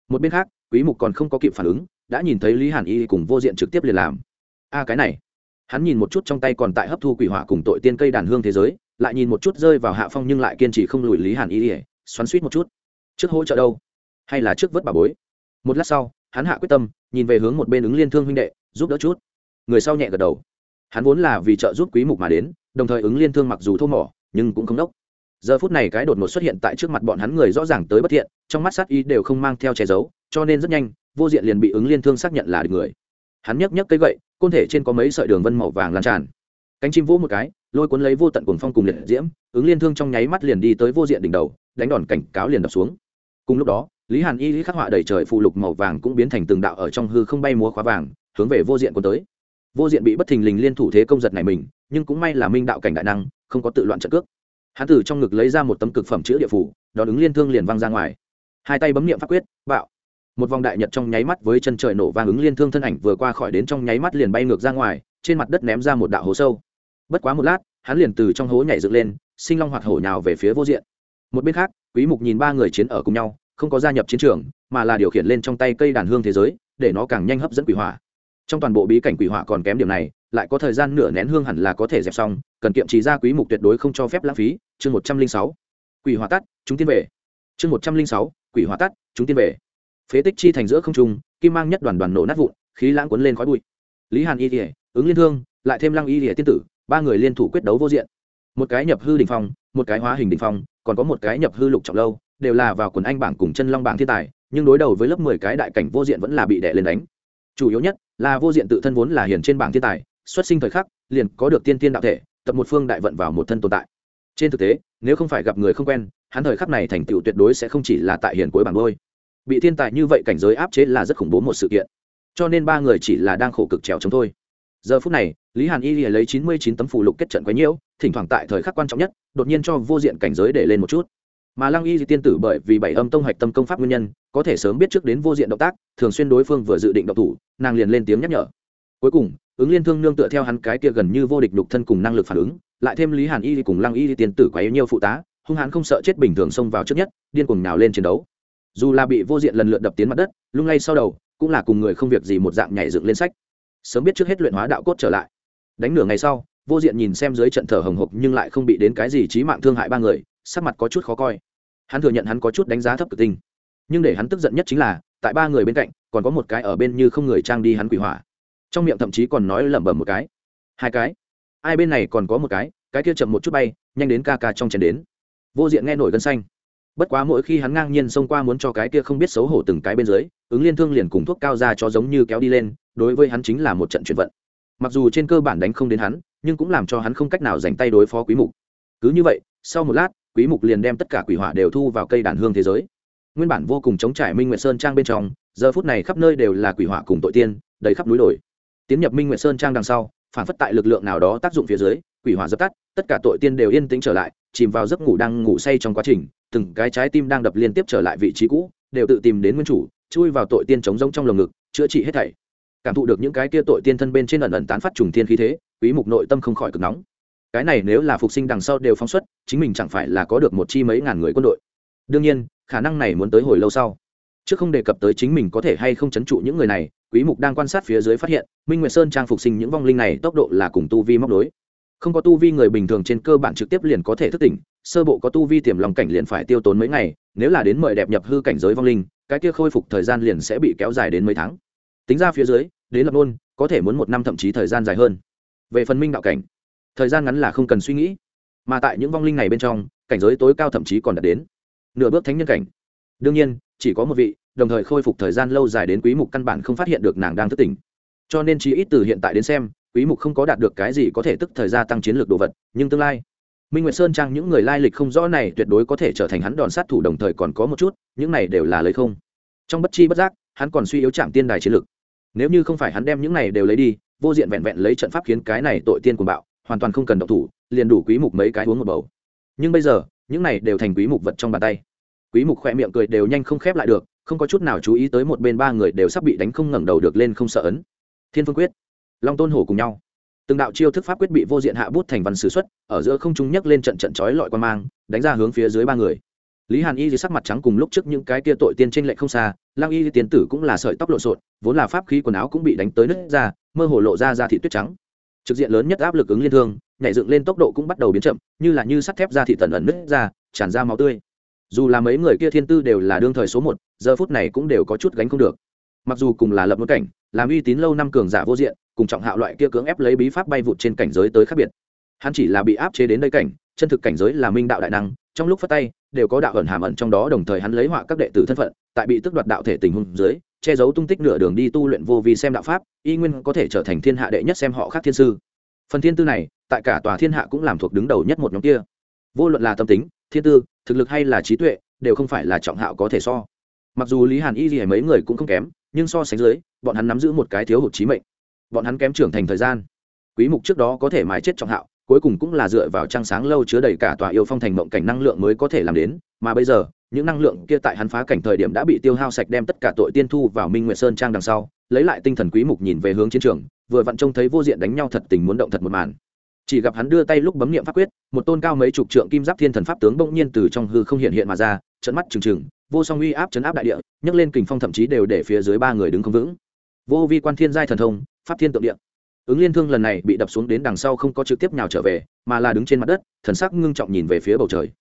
Một bên khác quý mục còn không có kịp phản ứng, đã nhìn thấy lý hàn y cùng vô diện trực tiếp liền làm. A cái này. Hắn nhìn một chút trong tay còn tại hấp thu quỷ hỏa cùng tội tiên cây đàn hương thế giới, lại nhìn một chút rơi vào hạ phong nhưng lại kiên trì không lùi lý hàn y ỉa xoắn suýt một chút. Trước hỗ trợ đâu? Hay là trước vớt bà bối? Một lát sau, hắn hạ quyết tâm, nhìn về hướng một bên ứng liên thương huynh đệ, giúp đỡ chút. Người sau nhẹ gật đầu. Hắn vốn là vì trợ giúp quý mục mà đến, đồng thời ứng liên thương mặc dù thô mỏ, nhưng cũng không đốc. Giờ phút này cái đột ngột xuất hiện tại trước mặt bọn hắn người rõ ràng tới bất thiện, trong mắt sát ý đều không mang theo che giấu cho nên rất nhanh, vô diện liền bị ứng liên thương xác nhận là được người. Hắn nhấc nhấc cây gậy, côn thể trên có mấy sợi đường vân màu vàng lan tràn. Cánh chim vỗ một cái, lôi cuốn lấy vô tận cuồng phong cùng liệt diễm, ứng liên thương trong nháy mắt liền đi tới vô diện đỉnh đầu, đánh đòn cảnh cáo liền đập xuống. Cùng lúc đó, lý hàn y lý khắc họa đầy trời phụ lục màu vàng cũng biến thành từng đạo ở trong hư không bay múa khóa vàng, hướng về vô diện cuốn tới. Vô diện bị bất thình lình liên thủ thế công giật này mình, nhưng cũng may là minh đạo cảnh đại năng, không có tự loạn trận cước. Hắn từ trong ngực lấy ra một tấm cực phẩm chữ địa phủ, đón ứng liên thương liền văng ra ngoài. Hai tay bấm niệm pháp quyết, bạo một vòng đại nhật trong nháy mắt với chân trời nổ vang ứng liên thương thân ảnh vừa qua khỏi đến trong nháy mắt liền bay ngược ra ngoài, trên mặt đất ném ra một đạo hố sâu. Bất quá một lát, hắn liền từ trong hố nhảy dựng lên, sinh long hoạt hổ nhào về phía vô diện. Một bên khác, quý mục nhìn ba người chiến ở cùng nhau, không có gia nhập chiến trường, mà là điều khiển lên trong tay cây đàn hương thế giới, để nó càng nhanh hấp dẫn quỷ hỏa. Trong toàn bộ bí cảnh quỷ hỏa còn kém điểm này, lại có thời gian nửa nén hương hẳn là có thể dẹp xong, cần kiệm trí ra quý mục tuyệt đối không cho phép lãng phí. Chương 106 quỷ hỏa tắt, chúng tiên về. Chương 106 quỷ hỏa tắt, chúng tiên về phế tích chi thành giữa không trung, kim mang nhất đoàn đoàn nổ nát vụn, khí lãng cuốn lên khói bụi. Lý hàn y thể ứng liên thương, lại thêm lăng y thể tiên tử, ba người liên thủ quyết đấu vô diện. Một cái nhập hư đỉnh phong, một cái hóa hình đỉnh phong, còn có một cái nhập hư lục trọng lâu, đều là vào quần anh bảng cùng chân long bảng thiên tài, nhưng đối đầu với lớp mười cái đại cảnh vô diện vẫn là bị đè lên đánh. Chủ yếu nhất là vô diện tự thân vốn là hiển trên bảng thiên tài, xuất sinh thời khắc, liền có được tiên tiên đạo thể, tập một phương đại vận vào một thân tồn tại. Trên thực tế, nếu không phải gặp người không quen, hắn thời khắc này thành tựu tuyệt đối sẽ không chỉ là tại hiền cuối bảng đôi bị thiên tài như vậy cảnh giới áp chế là rất khủng bố một sự kiện. Cho nên ba người chỉ là đang khổ cực trèo chống thôi. Giờ phút này, lý hàn y lấy chín mươi chín tấm phụ lục kết trận quấy nhiễu, thỉnh thoảng tại thời khắc quan trọng nhất, đột nhiên cho vô diện cảnh giới để lên một chút. Mà lăng y tiên tử bởi vì bảy âm tông hạch tâm công pháp nguyên nhân, có thể sớm biết trước đến vô diện động tác, thường xuyên đối phương vừa dự định động thủ, nàng liền lên tiếng nhắc nhở. Cuối cùng, ứng liên thương nương tựa theo hắn cái kia gần như vô địch đục thân cùng năng lực phản ứng, lại thêm lý hàn y cùng lăng y tiên tử quá yếu nhiều phụ tá, hung hãn không sợ chết bình thường xông vào trước nhất, điên cuồng nào lên chiến đấu dù là bị vô diện lần lượt đập tiến mặt đất, lung lay sau đầu, cũng là cùng người không việc gì một dạng nhảy dựng lên sách. Sớm biết trước hết luyện hóa đạo cốt trở lại. Đánh nửa ngày sau, vô diện nhìn xem dưới trận thở hồng hộc nhưng lại không bị đến cái gì trí mạng thương hại ba người, sắc mặt có chút khó coi. Hắn thừa nhận hắn có chút đánh giá thấp cực tinh. Nhưng để hắn tức giận nhất chính là, tại ba người bên cạnh, còn có một cái ở bên như không người trang đi hắn quỷ hỏa. Trong miệng thậm chí còn nói lẩm bẩm một cái. Hai cái? Ai bên này còn có một cái? Cái kia chậm một chút bay, nhanh đến ca ca trong chèn đến. Vô diện nghe nổi gân xanh bất quá mỗi khi hắn ngang nhiên xông qua muốn cho cái kia không biết xấu hổ từng cái bên dưới, ứng liên thương liền cùng thuốc cao ra cho giống như kéo đi lên, đối với hắn chính là một trận chuyển vận. Mặc dù trên cơ bản đánh không đến hắn, nhưng cũng làm cho hắn không cách nào dành tay đối phó quý mục. Cứ như vậy, sau một lát, quý mục liền đem tất cả quỷ hỏa đều thu vào cây đàn hương thế giới. Nguyên bản vô cùng chống trải minh nguyệt sơn trang bên trong, giờ phút này khắp nơi đều là quỷ hỏa cùng tội tiên, đầy khắp núi đồi. Tiến nhập minh nguyệt sơn trang đằng sau, phản phất tại lực lượng nào đó tác dụng phía dưới quỷ hỏa dập tắt, tất cả tội tiên đều yên tĩnh trở lại, chìm vào giấc ngủ đang ngủ say trong quá trình, từng cái trái tim đang đập liên tiếp trở lại vị trí cũ, đều tự tìm đến nguyên chủ, chui vào tội tiên chống rỗng trong lồng ngực, chữa trị hết thảy. Cảm thụ được những cái kia tội tiên thân bên trên ẩn ẩn tán phát trùng thiên khí thế, quý mục nội tâm không khỏi cực nóng. Cái này nếu là phục sinh đằng sau đều phóng xuất, chính mình chẳng phải là có được một chi mấy ngàn người quân đội. Đương nhiên, khả năng này muốn tới hồi lâu sau. Trước không đề cập tới chính mình có thể hay không chấn trụ những người này, quý mục đang quan sát phía dưới phát hiện, minh nguyệt sơn trang phục sinh những vong linh này tốc độ là cùng tu vi móc đối không có tu vi người bình thường trên cơ bản trực tiếp liền có thể thức tỉnh, sơ bộ có tu vi tiềm lòng cảnh liền phải tiêu tốn mấy ngày, nếu là đến mời đẹp nhập hư cảnh giới vong linh, cái kia khôi phục thời gian liền sẽ bị kéo dài đến mấy tháng. Tính ra phía dưới, đến lập nôn có thể muốn một năm thậm chí thời gian dài hơn. Về phần minh đạo cảnh, thời gian ngắn là không cần suy nghĩ. Mà tại những vong linh này bên trong, cảnh giới tối cao thậm chí còn đạt đến nửa bước thánh nhân cảnh. Đương nhiên, chỉ có một vị, đồng thời khôi phục thời gian lâu dài đến quý mục căn bản không phát hiện được nàng đang thức tỉnh. Cho nên chỉ ít từ hiện tại đến xem quý mục không có đạt được cái gì có thể tức thời gia tăng chiến lược đồ vật, nhưng tương lai, minh nguyệt sơn trang những người lai lịch không rõ này tuyệt đối có thể trở thành hắn đòn sát thủ đồng thời còn có một chút, những này đều là lấy không. Trong bất chi bất giác, hắn còn suy yếu chạm tiên đài chiến lược. Nếu như không phải hắn đem những này đều lấy đi, vô diện vẹn vẹn lấy trận pháp khiến cái này tội tiên của bạo, hoàn toàn không cần động thủ, liền đủ quý mục mấy cái uống một bầu. Nhưng bây giờ, những này đều thành quý mục vật trong bàn tay. Quý mục khỏe miệng cười đều nhanh không khép lại được, không có chút nào chú ý tới một bên ba người đều sắp bị đánh không ngẩng đầu được lên không sợ ấn. Thiên phương quyết long tôn hổ cùng nhau. Từng đạo chiêu thức pháp quyết bị vô diện hạ bút thành văn sử xuất, ở giữa không trung nhấc lên trận trận chói lọi quan mang, đánh ra hướng phía dưới ba người. Lý hàn y dưới sắc mặt trắng cùng lúc trước những cái kia tội tiên trên lệch không xa lang y tiến tử cũng là sợi tóc lộn xộn, vốn là pháp khí quần áo cũng bị đánh tới nứt ra, mơ hồ lộ ra ra thị tuyết trắng. Trực diện lớn nhất áp lực ứng liên thương, nhảy dựng lên tốc độ cũng bắt đầu biến chậm, như là như sắt thép ra thị tần ẩn nứt ra, tràn ra máu tươi. Dù là mấy người kia thiên tư đều là đương thời số một, giờ phút này cũng đều có chút gánh không được. Mặc dù cùng là lập một cảnh, làm uy tín lâu năm cường giả vô diện cùng trọng hạo loại kia cưỡng ép lấy bí pháp bay vụt trên cảnh giới tới khác biệt. Hắn chỉ là bị áp chế đến đây cảnh, chân thực cảnh giới là minh đạo đại năng, trong lúc phát tay, đều có đạo ẩn hàm ẩn trong đó, đồng thời hắn lấy họa các đệ tử thân phận, tại bị tức đoạt đạo thể tình huống dưới, che giấu tung tích nửa đường đi tu luyện vô vi xem đạo pháp, y nguyên có thể trở thành thiên hạ đệ nhất xem họ khác thiên sư. Phần thiên tư này, tại cả tòa thiên hạ cũng làm thuộc đứng đầu nhất một nhóm kia. Vô luận là tâm tính, thiên tư, thực lực hay là trí tuệ, đều không phải là trọng hạo có thể so. Mặc dù lý hàn y gì mấy người cũng không kém, nhưng so sánh dưới, bọn hắn nắm giữ một cái thiếu hụt trí mệnh bọn hắn kém trưởng thành thời gian. Quý mục trước đó có thể mài chết trọng hạo, cuối cùng cũng là dựa vào trăng sáng lâu chứa đầy cả tòa yêu phong thành mộng cảnh năng lượng mới có thể làm đến, mà bây giờ, những năng lượng kia tại hắn phá cảnh thời điểm đã bị tiêu hao sạch đem tất cả tội tiên thu vào minh nguyệt sơn trang đằng sau, lấy lại tinh thần quý mục nhìn về hướng chiến trường, vừa vặn trông thấy vô diện đánh nhau thật tình muốn động thật một màn. Chỉ gặp hắn đưa tay lúc bấm niệm pháp quyết, một tôn cao mấy chục trượng kim giáp thiên thần pháp tướng bỗng nhiên từ trong hư không hiện hiện mà ra trận mắt trừng trừng, vô song uy áp chấn áp đại địa, nhấc lên kình phong thậm chí đều để phía dưới ba người đứng không vững. Vô vi quan thiên giai thần thông pháp thiên tượng địa. Ứng liên thương lần này bị đập xuống đến đằng sau không có trực tiếp nào trở về, mà là đứng trên mặt đất, thần sắc ngưng trọng nhìn về phía bầu trời.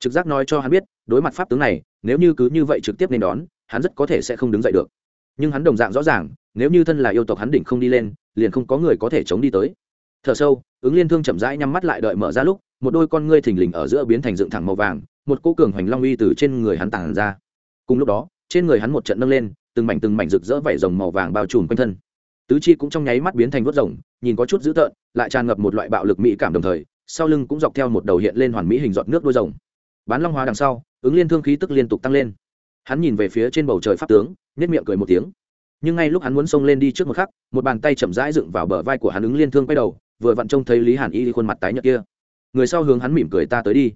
Trực giác nói cho hắn biết, đối mặt pháp tướng này, nếu như cứ như vậy trực tiếp nên đón, hắn rất có thể sẽ không đứng dậy được. Nhưng hắn đồng dạng rõ ràng, nếu như thân là yêu tộc hắn đỉnh không đi lên, liền không có người có thể chống đi tới. Thở sâu, ứng liên thương chậm rãi nhắm mắt lại đợi mở ra lúc, một đôi con ngươi thình lình ở giữa biến thành dựng thẳng màu vàng, một cô cường hoành long uy từ trên người hắn tản ra. Cùng lúc đó, trên người hắn một trận nâng lên, từng mảnh từng mảnh rực rỡ vảy rồng màu vàng bao trùm quanh thân tứ chi cũng trong nháy mắt biến thành vớt rồng, nhìn có chút dữ tợn, lại tràn ngập một loại bạo lực mỹ cảm đồng thời, sau lưng cũng dọc theo một đầu hiện lên hoàn mỹ hình giọt nước đôi rồng. Bán long hóa đằng sau, ứng liên thương khí tức liên tục tăng lên. Hắn nhìn về phía trên bầu trời pháp tướng nhất miệng cười một tiếng. Nhưng ngay lúc hắn muốn xông lên đi trước một khắc, một bàn tay chậm rãi dựng vào bờ vai của hắn ứng liên thương quay đầu, vừa vặn trông thấy lý hàn y khuôn mặt tái nhợt kia. Người sau hướng hắn mỉm cười, ta tới đi.